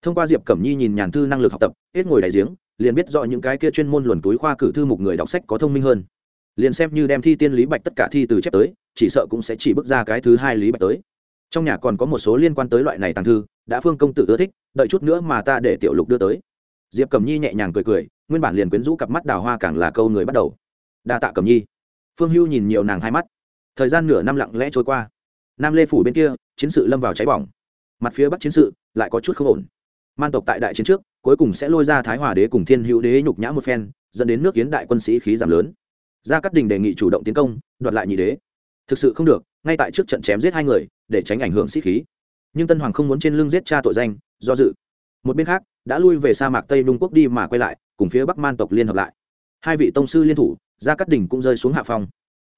Thông qua diệp cẩm nhi nhìn nhàn thư năng lực học tập, hết ngồi đại giếng liền biết rõ những cái kia chuyên môn luồn túi khoa cử thư mục người đọc sách có thông minh hơn. Liền xem như đem thi tiên lý bạch tất cả thi từ chép tới, chỉ sợ cũng sẽ chỉ bước ra cái thứ hai lý bạch tới. Trong nhà còn có một số liên quan tới loại này tàng thư, đã phương công tử ưa thích, đợi chút nữa mà ta để tiểu lục đưa tới. Diệp cẩm nhi nhẹ nhàng cười cười, nguyên bản liền quyến rũ cặp mắt đào hoa càng là câu người bắt đầu. Đa tạ cẩm nhi. Phương hưu nhìn nhiều nàng hai mắt. Thời gian nửa năm lặng lẽ trôi qua. Nam lê phủ bên kia, chiến sự lâm vào cháy bỏng. Mặt phía bắc chiến sự, lại có chút không ổn man tộc tại đại chiến trước, cuối cùng sẽ lôi ra thái hòa đế cùng thiên hữu đế nhục nhã một phen, dẫn đến nước kiến đại quân sĩ khí giảm lớn. Gia cát đình đề nghị chủ động tiến công, đoạt lại nhị đế. Thực sự không được, ngay tại trước trận chém giết hai người, để tránh ảnh hưởng sĩ khí. Nhưng tân hoàng không muốn trên lưng giết cha tội danh, do dự. Một bên khác, đã lui về sa mạc tây nung quốc đi mà quay lại, cùng phía bắc man tộc liên hợp lại. Hai vị tông sư liên thủ, gia cát đình cũng rơi xuống hạ phong.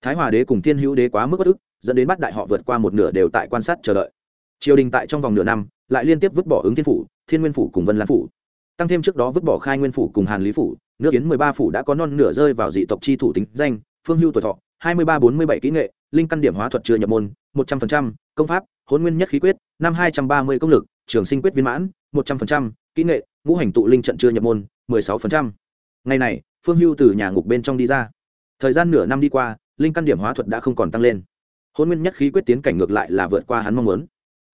Thái hòa đế cùng thiên hữu đế quá mức bất ức, dẫn đến bắt đại họ vượt qua một nửa đều tại quan sát chờ đợi. Triều đình tại trong vòng nửa năm, lại liên tiếp vứt bỏ ứng thiên phủ thiên nguyên phủ cùng vân lan phủ. Tăng thêm trước đó vứt bỏ khai nguyên phủ cùng hàn lý phủ, nước kiến mười ba phủ đã có non nửa rơi vào dị tộc chi thủ tính danh, phương hưu tuổi thọ, hai mươi ba bốn mươi bảy kỹ nghệ, linh căn điểm hóa thuật chưa nhập môn, một trăm linh công pháp, hôn nguyên nhất khí quyết, năm hai trăm ba mươi công lực, trường sinh quyết viên mãn, một trăm linh kỹ nghệ, ngũ hành tụ linh trận chưa nhập môn, mười sáu ngày này, phương hưu từ nhà ngục bên trong đi ra. Thời gian nửa năm đi qua, linh căn điểm hóa thuật đã không còn tăng lên. Hôn nguyên nhất khí quyết tiến cảnh ngược lại là vượt qua hắn mong muốn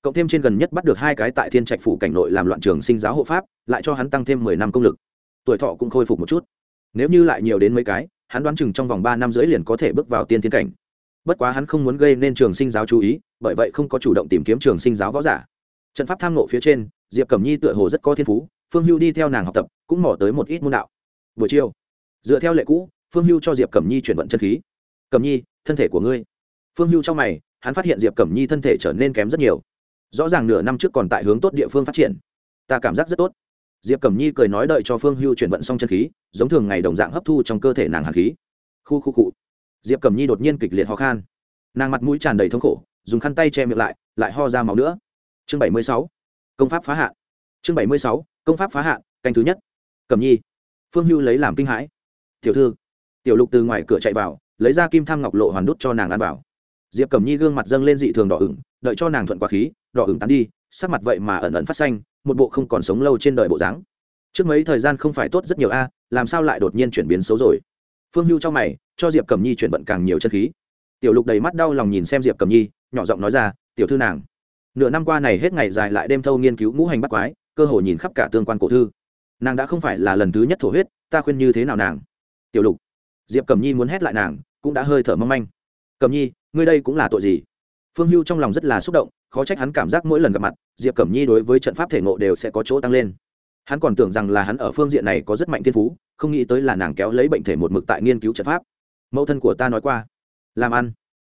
cộng thêm trên gần nhất bắt được hai cái tại thiên trạch phủ cảnh nội làm loạn trường sinh giáo hộ pháp, lại cho hắn tăng thêm mười năm công lực. Tuổi thọ cũng khôi phục một chút. Nếu như lại nhiều đến mấy cái, hắn đoán chừng trong vòng ba năm rưỡi liền có thể bước vào tiên thiên cảnh. Bất quá hắn không muốn gây nên trường sinh giáo chú ý, bởi vậy không có chủ động tìm kiếm trường sinh giáo võ giả. Trận pháp tham nộ phía trên, diệp cẩm nhi tựa hồ rất có thiên phú, phương hưu đi theo nàng học tập, cũng mỏ tới một ít môn đạo. Buổi chiều, dựa theo lệ cũ, phương hưu cho diệp cẩm nhi chuyển vận chân khí. Cẩm nhi, thân thể của ngươi. Phương hưu trong mày, hắn phát hiện diệp cẩm nhi thân thể trở nên kém rất nhiều rõ ràng nửa năm trước còn tại hướng tốt địa phương phát triển. Ta cảm giác rất tốt. Diệp cẩm nhi cười nói đợi cho phương hưu chuyển vận xong chân khí, giống thường ngày đồng dạng hấp thu trong cơ thể nàng hàn khí. Khu khu cụ diệp cẩm nhi đột nhiên kịch liệt ho khan. Nàng mặt mũi tràn đầy thống khổ, dùng khăn tay che miệng lại lại ho ra máu nữa. Chương bảy mươi sáu. Công pháp phá h ạ chương bảy mươi sáu. Công pháp phá h ạ canh thứ nhất. Cẩm nhi. Phương hưu lấy làm kinh hãi. Tiểu thư. Tiểu lục từ ngoài cửa chạy vào, lấy ra kim tham ngọc lộ hoàn đút cho nàng ăn vào. Diệp cẩm nhi gương mặt dâng lên dị thường đỏ ửng, đợi cho nàng thuận quá khí đỏ ửng tán đi, sắc mặt vậy mà ẩn ẩn phát xanh, một bộ không còn sống lâu trên đời bộ dáng. Trước mấy thời gian không phải tốt rất nhiều a, làm sao lại đột nhiên chuyển biến xấu rồi? Phương hưu trong mày, cho diệp cẩm nhi chuyển vận càng nhiều chân khí. Tiểu lục đầy mắt đau lòng nhìn xem diệp cẩm nhi, nhỏ giọng nói ra, tiểu thư nàng, nửa năm qua này hết ngày dài lại đêm thâu nghiên cứu ngũ hành bắt quái, cơ hội nhìn khắp cả tương quan cổ thư. Nàng đã không phải là lần thứ nhất thổ huyết, ta khuyên như thế nào nàng? Tiểu lục, diệp cẩm nhi muốn hét lại nàng, cũng đã hơi thở mong manh. Cẩm nhi, ngươi đây cũng là tội gì? Phương hưu trong lòng rất là xúc động khó trách hắn cảm giác mỗi lần gặp mặt, diệp cẩm nhi đối với trận pháp thể ngộ đều sẽ có chỗ tăng lên. Hắn còn tưởng rằng là hắn ở phương diện này có rất mạnh thiên phú, không nghĩ tới là nàng kéo lấy bệnh thể một mực tại nghiên cứu trận pháp. Mẫu thân của ta nói qua, làm ăn.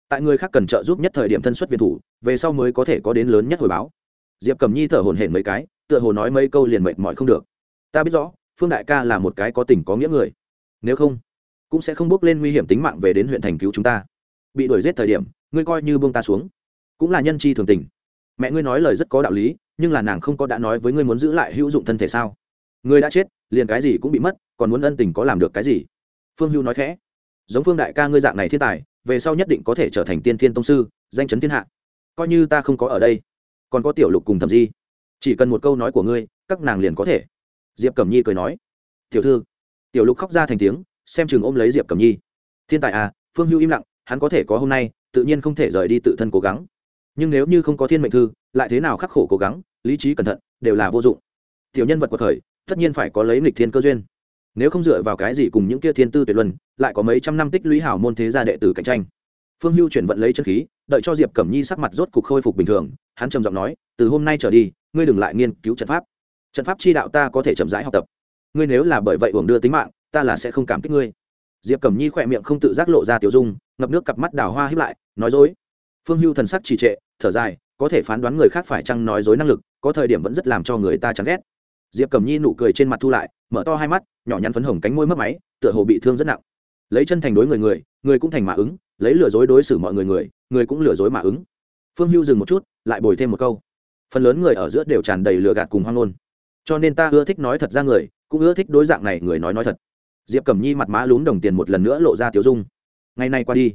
Tại người khác cần trợ giúp nhất thời điểm thân xuất viện thủ, về sau mới có thể có đến lớn nhất hồi báo. Diệp cẩm nhi thở hồn hển mấy cái, tựa hồ nói mấy câu liền mệt mỏi không được. Ta biết rõ, phương đại ca là một cái có tình có nghĩa người. Nếu không, cũng sẽ không bước lên nguy hiểm tính mạng về đến huyện thành cứu chúng ta. Bị đuổi giết thời điểm, ngươi coi như buông ta xuống cũng là nhân chi thường tình. Mẹ ngươi nói lời rất có đạo lý, nhưng là nàng không có đã nói với ngươi muốn giữ lại hữu dụng thân thể sao? Ngươi đã chết, liền cái gì cũng bị mất, còn muốn ân tình có làm được cái gì? Phương hưu nói khẽ. Giống phương đại ca ngươi dạng này thiên tài, về sau nhất định có thể trở thành tiên thiên tông sư, danh chấn thiên hạ. Coi như ta không có ở đây, còn có tiểu lục cùng thẩm di. Chỉ cần một câu nói của ngươi, các nàng liền có thể. Diệp cẩm nhi cười nói. Tiểu thư. Tiểu lục khóc ra thành tiếng, xem chừng ôm lấy diệp cẩm nhi. Thiên tài à phương hưu im lặng, hắn có thể có hôm nay, tự nhiên không thể rời đi tự thân cố gắng nhưng nếu như không có thiên mệnh thư, lại thế nào khắc khổ cố gắng, lý trí cẩn thận, đều là vô dụng. Tiểu nhân vật của thời, tất nhiên phải có lấy nghịch thiên cơ duyên. Nếu không dựa vào cái gì cùng những kia thiên tư tuyệt luân, lại có mấy trăm năm tích lũy hảo môn thế gia đệ tử cạnh tranh. Phương hưu chuyển vận lấy chân khí, đợi cho diệp cẩm nhi sắc mặt rốt cục khôi phục bình thường, hắn trầm giọng nói, từ hôm nay trở đi, ngươi đừng lại nghiên cứu trận pháp. Trận pháp chi đạo ta có thể chậm rãi học tập. Ngươi nếu là bởi vậy uổng đưa tính mạng, ta là sẽ không cảm kích ngươi. Diệp cẩm nhi khỏe miệng không tự giác lộ ra tiểu dung, ngập nước cặp mắt đào hoa hiếp lại, nói dối phương hưu thần sắc trì trệ, thở dài, có thể phán đoán người khác phải chăng nói dối năng lực, có thời điểm vẫn rất làm cho người ta chán ghét. Diệp Cầm nhi nụ cười trên mặt thu lại, mở to hai mắt, nhỏ nhắn phấn hồng cánh môi mất máy, tựa hồ bị thương rất nặng. Lấy chân thành đối người người người cũng thành mã ứng, lấy lừa dối đối xử mọi người người người cũng lừa dối mã ứng. Phương hưu dừng một chút, lại bồi thêm một câu. Phần lớn người ở giữa đều tràn đầy lừa gạt cùng hoang ngôn. Cho nên ta ưa thích nói thật ra người, cũng ưa thích đối dạng này người nói nói thật. Diệp cẩm nhi mặt má lún đồng tiền một lần nữa lộ ra tiểu dung. Ngày nay qua đi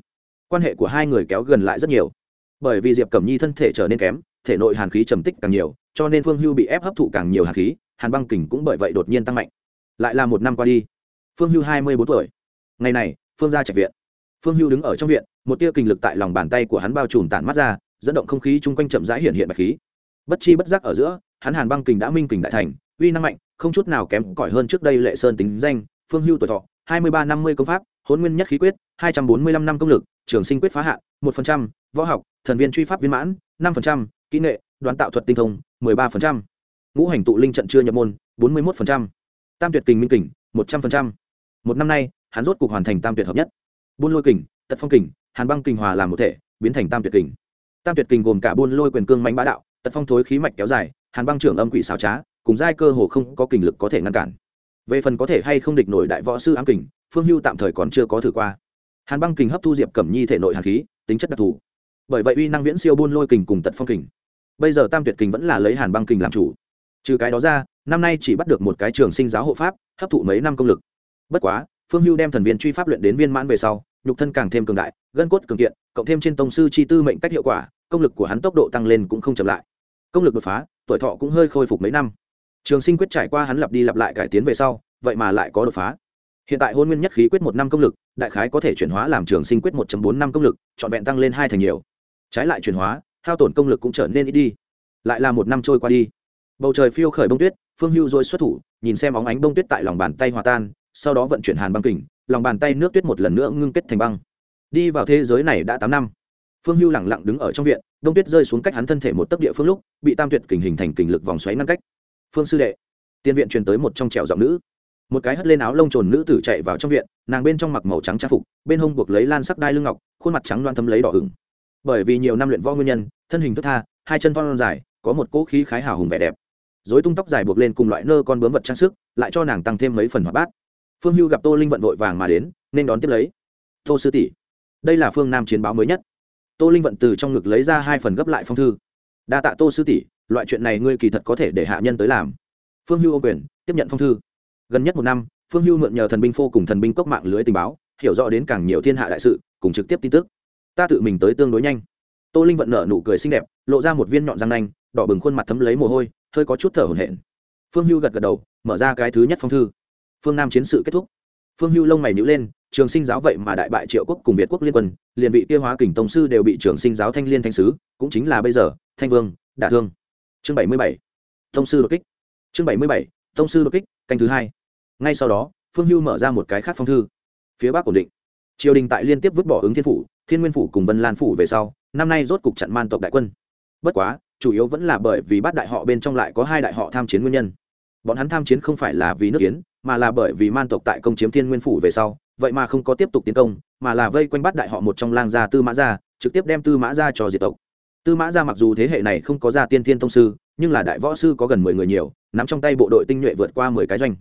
quan hệ của hai người kéo gần lại rất nhiều. Bởi vì diệp cẩm nhi thân thể trở nên kém, thể nội hàn khí trầm tích càng nhiều, cho nên phương hưu bị ép hấp thụ càng nhiều hàn khí, hàn băng kình cũng bởi vậy đột nhiên tăng mạnh. Lại là một năm qua đi. Phương hưu hai mươi bốn tuổi. Ngày này, phương ra trạch viện. Phương hưu đứng ở trong viện, một tia kinh lực tại lòng bàn tay của hắn bao trùm tản mắt ra, dẫn động không khí chung quanh chậm rãi hiện hiện bạch khí. Bất chi bất giác ở giữa, hắn hàn băng kình đã minh kình đại thành, uy năng mạnh, không chút nào kém cỏi hơn trước đây lệ sơn tính danh, phương hưu tuổi thọ, hai mươi ba năm mươi công pháp hôn nguyên nhất khí quyết, hai trăm bốn mươi lăm năm công lực, trường sinh quyết phá hạn, một phần trăm, võ học, thần viên truy pháp viên mãn, năm phần trăm, kỹ nghệ, đoán tạo thuật tinh thông, mười ba phần trăm. Ngũ hành tụ linh trận chưa nhập môn, bốn mươi một phần trăm. Tam tuyệt kình minh kình, một trăm phần trăm. Một năm nay, hắn rốt cục hoàn thành tam tuyệt hợp nhất. Buôn lôi kình, tật phong kình, hàn băng kình hòa làm một thể, biến thành tam tuyệt kình. Tam tuyệt kình gồm cả buôn lôi quyền cương mạnh bá đạo, tật phong thối khí mạch kéo dài, hàn băng trưởng âm quỷ xào trá, cùng giai cơ hồ không có kình lực có thể ngăn cản. Về phần có thể hay không địch nổi đại võ sư ám kình phương hưu tạm thời còn chưa có thử qua. Hàn băng kình hấp thu diệp cẩm nhi thể nội hàn khí, tính chất đặc thù. Bởi vậy uy năng viễn siêu buôn lôi kình cùng tật phong kình. Bây giờ tam tuyệt kình vẫn là lấy hàn băng kình làm chủ. Trừ cái đó ra, năm nay chỉ bắt được một cái trường sinh giáo hộ pháp, hấp thụ mấy năm công lực. Bất quá, phương hưu đem thần viên truy pháp luyện đến viên mãn về sau, nhục thân càng thêm cường đại, gân cốt cường kiện, cộng thêm trên tông sư chi tư mệnh cách hiệu quả, công lực của hắn tốc độ tăng lên cũng không chậm lại. Công lực đột phá, tuổi thọ cũng hơi khôi phục mấy năm. Trường sinh quyết trải qua hắn lặp đi lặp lại cải tiến về sau, vậy mà lại có đột phá hiện tại hôn nguyên nhất khí quyết một năm công lực, đại khái có thể chuyển hóa làm trường sinh quyết một bốn năm công lực, trọn vẹn tăng lên hai thành nhiều. Trái lại chuyển hóa, hao tổn công lực cũng trở nên ít đi. Lại là một năm trôi qua đi. Bầu trời phiêu khởi bông tuyết, phương hưu rồi xuất thủ, nhìn xem óng ánh bông tuyết tại lòng bàn tay hòa tan, sau đó vận chuyển hàn băng kình, lòng bàn tay nước tuyết một lần nữa ngưng kết thành băng. Đi vào thế giới này đã tám năm. Phương hưu lẳng lặng đứng ở trong viện đông tuyết rơi xuống cách hắn thân thể một tấc địa phương lúc, bị tam tuyệt kình hình thành kình lực vòng xoáy ngăn cách. Phương sư đệ, tiên viện truyền tới một trong trèo giọng nữ một cái hất lên áo lông trồn nữ tử chạy vào trong viện, nàng bên trong mặc màu trắng trang phục, bên hông buộc lấy lan sắc đai lưng ngọc, khuôn mặt trắng loan thấm lấy đỏ ửng. Bởi vì nhiều năm luyện võ nguyên nhân, thân hình thức tha, hai chân thon dài, có một cỗ khí khái hào hùng vẻ đẹp. Dối tung tóc dài buộc lên cùng loại nơ con bướm vật trang sức, lại cho nàng tăng thêm mấy phần hoạt bát. Phương hưu gặp tô linh vận vội vàng mà đến, nên đón tiếp lấy. Tô sư tỷ, đây là phương nam chiến báo mới nhất. Tô linh vận từ trong ngực lấy ra hai phần gấp lại phong thư. Đa tạ tô sư tỷ, loại chuyện này ngươi kỳ thật có thể để hạ nhân tới làm. Phương hưu ô quyền, tiếp nhận phong thư gần nhất một năm, phương hưu mượn nhờ thần binh phô cùng thần binh cốc mạng lưới tình báo, hiểu rõ đến càng nhiều thiên hạ đại sự, cùng trực tiếp tin tức. Ta tự mình tới tương đối nhanh. Tô linh vận nở nụ cười xinh đẹp, lộ ra một viên nhọn răng nanh, đỏ bừng khuôn mặt thấm lấy mồ hôi, hơi có chút thở hổn hển. Phương hưu gật gật đầu, mở ra cái thứ nhất phong thư. Phương nam chiến sự kết thúc. Phương hưu lông mày nhữ lên, trường sinh giáo vậy mà đại bại triệu quốc cùng việt quốc liên quân, liền vị Tiêu hóa kình tông sư đều bị trường sinh giáo thanh liên thanh sứ, cũng chính là bây giờ, thanh vương, đả thương. Chương bảy mươi bảy, tông sư đột kích. Chương bảy mươi bảy, tông sư đột kích, canh thứ hai ngay sau đó, phương hưu mở ra một cái khác phong thư. Phía bắc ổn định. Triều đình tại liên tiếp vứt bỏ ứng thiên phủ, thiên nguyên phủ cùng vân lan phủ về sau, năm nay rốt cục chặn man tộc đại quân. Bất quá, chủ yếu vẫn là bởi vì bát đại họ bên trong lại có hai đại họ tham chiến nguyên nhân. Bọn hắn tham chiến không phải là vì nước kiến mà là bởi vì man tộc tại công chiếm thiên nguyên phủ về sau, vậy mà không có tiếp tục tiến công, mà là vây quanh bắt đại họ một trong lang gia tư mã gia, trực tiếp đem tư mã gia cho diệt tộc. Tư mã gia mặc dù thế hệ này không có gia tiên thiên tông sư, nhưng là đại võ sư có gần mười người nhiều, nắm trong tay bộ đội tinh nhuệ vượt qua mười cái doanh.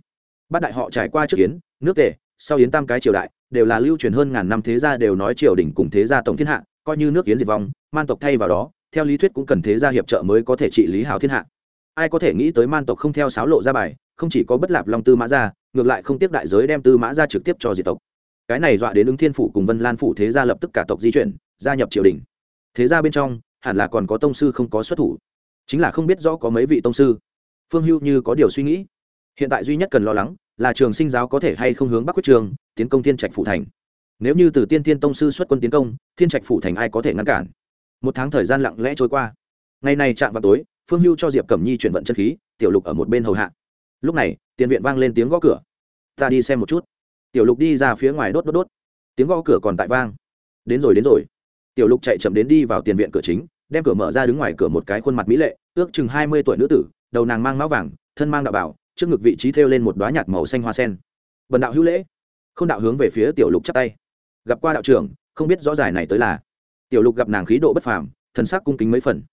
Bát đại họ trải qua trước yến, nước tề, sau yến tam cái triều đại, đều là lưu truyền hơn ngàn năm thế gia đều nói triều đình cùng thế gia tổng thiên hạ, coi như nước yến diệt vong, man tộc thay vào đó, theo lý thuyết cũng cần thế gia hiệp trợ mới có thể trị lý hào thiên hạ. Ai có thể nghĩ tới man tộc không theo sáo lộ ra bài, không chỉ có bất lạp long tư mã gia, ngược lại không tiếp đại giới đem tư mã gia trực tiếp cho diệt tộc. Cái này dọa đến ứng thiên phủ cùng vân lan phủ thế gia lập tức cả tộc di chuyển, gia nhập triều đình. Thế gia bên trong, hẳn là còn có tông sư không có xuất thủ. Chính là không biết rõ có mấy vị tông sư. Phương hưu như có điều suy nghĩ hiện tại duy nhất cần lo lắng là trường sinh giáo có thể hay không hướng bắc quyết trường tiến công thiên trạch phủ thành. Nếu như từ tiên tiên tông sư xuất quân tiến công, thiên trạch phủ thành ai có thể ngăn cản? Một tháng thời gian lặng lẽ trôi qua. Ngày này chạm vào tối, phương hưu cho diệp cẩm nhi chuyển vận chân khí, tiểu lục ở một bên hầu hạ. Lúc này, tiền viện vang lên tiếng gõ cửa. Ta đi xem một chút. Tiểu lục đi ra phía ngoài đốt đốt đốt. Tiếng gõ cửa còn tại vang. Đến rồi đến rồi. Tiểu lục chạy chậm đến đi vào tiền viện cửa chính, đem cửa mở ra đứng ngoài cửa một cái khuôn mặt mỹ lệ, ước chừng hai mươi tuổi nữ tử, đầu nàng mang máu vàng, thân mang đạo bảo trước ngực vị trí thêu lên một đoá nhạt màu xanh hoa sen. Bần đạo hữu lễ. Không đạo hướng về phía tiểu lục chắp tay. Gặp qua đạo trưởng, không biết rõ giải này tới là. Tiểu lục gặp nàng khí độ bất phàm, thần sắc cung kính mấy phần.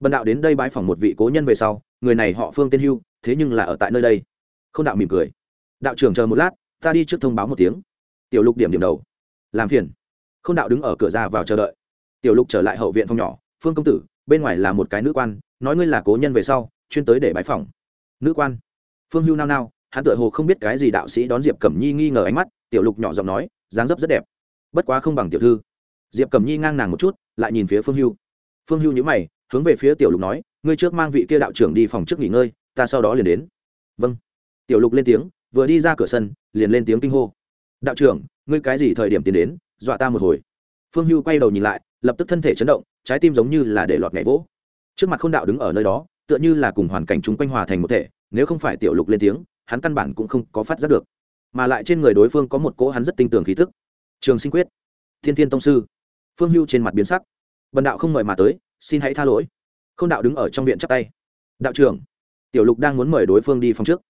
Bần đạo đến đây bãi phòng một vị cố nhân về sau, người này họ phương tên hưu, thế nhưng là ở tại nơi đây. Không đạo mỉm cười. Đạo trưởng chờ một lát, ta đi trước thông báo một tiếng. Tiểu lục điểm điểm đầu. Làm phiền. Không đạo đứng ở cửa ra vào chờ đợi. Tiểu lục trở lại hậu viện phòng nhỏ, phương công tử, bên ngoài là một cái nữ quan, nói ngươi là cố nhân về sau, chuyên tới để bãi phòng nữ quan? Phương hưu nao nao, hắn tựa hồ không biết cái gì đạo sĩ đón diệp cẩm nhi nghi ngờ ánh mắt, tiểu lục nhỏ giọng nói, dáng dấp rất đẹp. Bất quá không bằng tiểu thư. Diệp cẩm nhi ngang nàng một chút, lại nhìn phía phương hưu. Phương hưu nhữ mày, hướng về phía tiểu lục nói, ngươi trước mang vị kia đạo trưởng đi phòng trước nghỉ ngơi, ta sau đó liền đến. Vâng. Tiểu lục lên tiếng, vừa đi ra cửa sân, liền lên tiếng kinh hô. Đạo trưởng, ngươi cái gì thời điểm tiến đến, dọa ta một hồi. Phương hưu quay đầu nhìn lại, lập tức thân thể chấn động, trái tim giống như là để lọt nhảy vỗ. Trước mặt k h ô n đạo đứng ở nơi đó, tựa như là cùng hoàn cảnh chung quanh hòa thành một thể nếu không phải tiểu lục lên tiếng, hắn căn bản cũng không có phát giác được. Mà lại trên người đối phương có một cỗ hắn rất tinh tường khí thức trường sinh quyết, thiên thiên tông sư. Phương hưu trên mặt biến sắc. Bần đạo không mời mà tới, xin hãy tha lỗi. K h ô n đạo đứng ở trong viện chắp tay. Đạo trưởng, tiểu lục đang muốn mời đối phương đi phòng trước.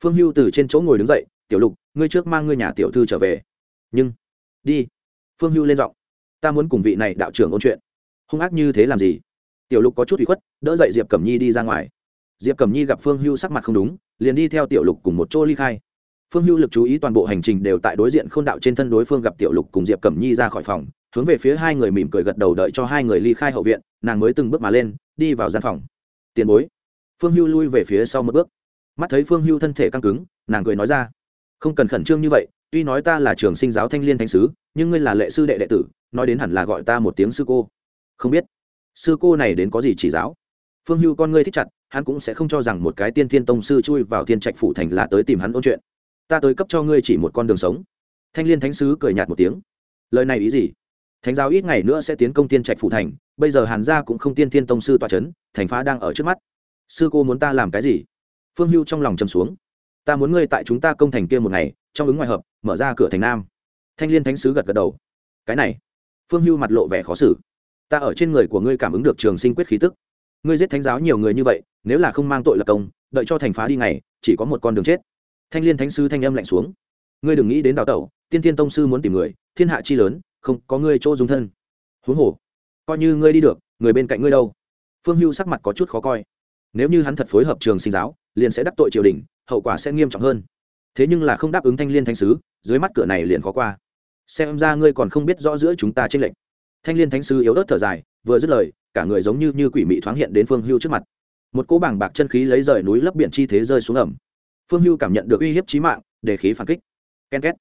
Phương hưu từ trên chỗ ngồi đứng dậy, tiểu lục, ngươi trước mang ngươi nhà tiểu thư trở về. Nhưng, đi. Phương hưu lên giọng, ta muốn cùng vị này đạo trưởng ôn chuyện. Hung ác như thế làm gì? Tiểu lục có chút bị khuất, đỡ dậy diệp cẩm nhi đi ra ngoài diệp cẩm nhi gặp phương hưu sắc mặt không đúng, liền đi theo tiểu lục cùng một chỗ ly khai. Phương hưu lực chú ý toàn bộ hành trình đều tại đối diện k h ô n đạo trên thân đối phương gặp tiểu lục cùng diệp cẩm nhi ra khỏi phòng, hướng về phía hai người mỉm cười gật đầu đợi cho hai người ly khai hậu viện, nàng mới từng bước mà lên, đi vào gian phòng. Tiền bối. Phương hưu lui về phía sau một bước. Mắt thấy phương hưu thân thể căng cứng, nàng cười nói ra, không cần khẩn trương như vậy, tuy nói ta là trường sinh giáo thanh liên thanh sứ, nhưng ngươi là lệ sư đệ đệ tử, nói đến hẳn là gọi ta một tiếng sư cô. Không biết, sư cô này đến có gì chỉ giáo? Phương hưu con ngươi thích chặt hắn cũng sẽ không cho rằng một cái tiên thiên tông sư chui vào thiên trạch phủ thành là tới tìm hắn ôn chuyện. Ta tới cấp cho ngươi chỉ một con đường sống. Thanh liên thánh sứ cười nhạt một tiếng. Lời này ý gì? Thánh giáo ít ngày nữa sẽ tiến công tiên trạch phủ thành, bây giờ hàn gia cũng không tiên thiên tông sư tọa c h ấ n thành phá đang ở trước mắt. Sư cô muốn ta làm cái gì? Phương hưu trong lòng chầm xuống. Ta muốn ngươi tại chúng ta công thành kia một ngày, trong ứng ngoài hợp, mở ra cửa thành nam. Thanh liên thánh sứ gật gật đầu. Cái này. Phương hưu mặt lộ vẻ khó xử. Ta ở trên người của ngươi cảm ứng được trường sinh quyết khí tức ngươi giết thánh giáo nhiều người như vậy, nếu là không mang tội lập công, đợi cho thành phá đi ngày, chỉ có một con đường chết. Thanh liên thánh sư thanh âm lạnh xuống. Ngươi đừng nghĩ đến đào tẩu, tiên thiên tông sư muốn tìm người, thiên hạ chi lớn, không có ngươi chỗ dung thân. Huống hồ, coi như ngươi đi được, người bên cạnh ngươi đâu? Phương hưu sắc mặt có chút khó coi. Nếu như hắn thật phối hợp trường sinh giáo, liền sẽ đắc tội triều đình, hậu quả sẽ nghiêm trọng hơn. Thế nhưng là không đáp ứng thanh liên thánh sứ dưới mắt cửa này liền khó qua. Xem ra ngươi còn không biết rõ giữa chúng ta tranh lệnh thanh liên thánh sứ yếu ớt thở dài, vừa dứt lời cả người giống như như quỷ mị thoáng hiện đến phương hưu trước mặt. Một cỗ bảng bạc chân khí lấy rời núi lấp biển chi thế rơi xuống ẩm. Phương hưu cảm nhận được uy hiếp trí mạng, để khí phản kích. Ken két.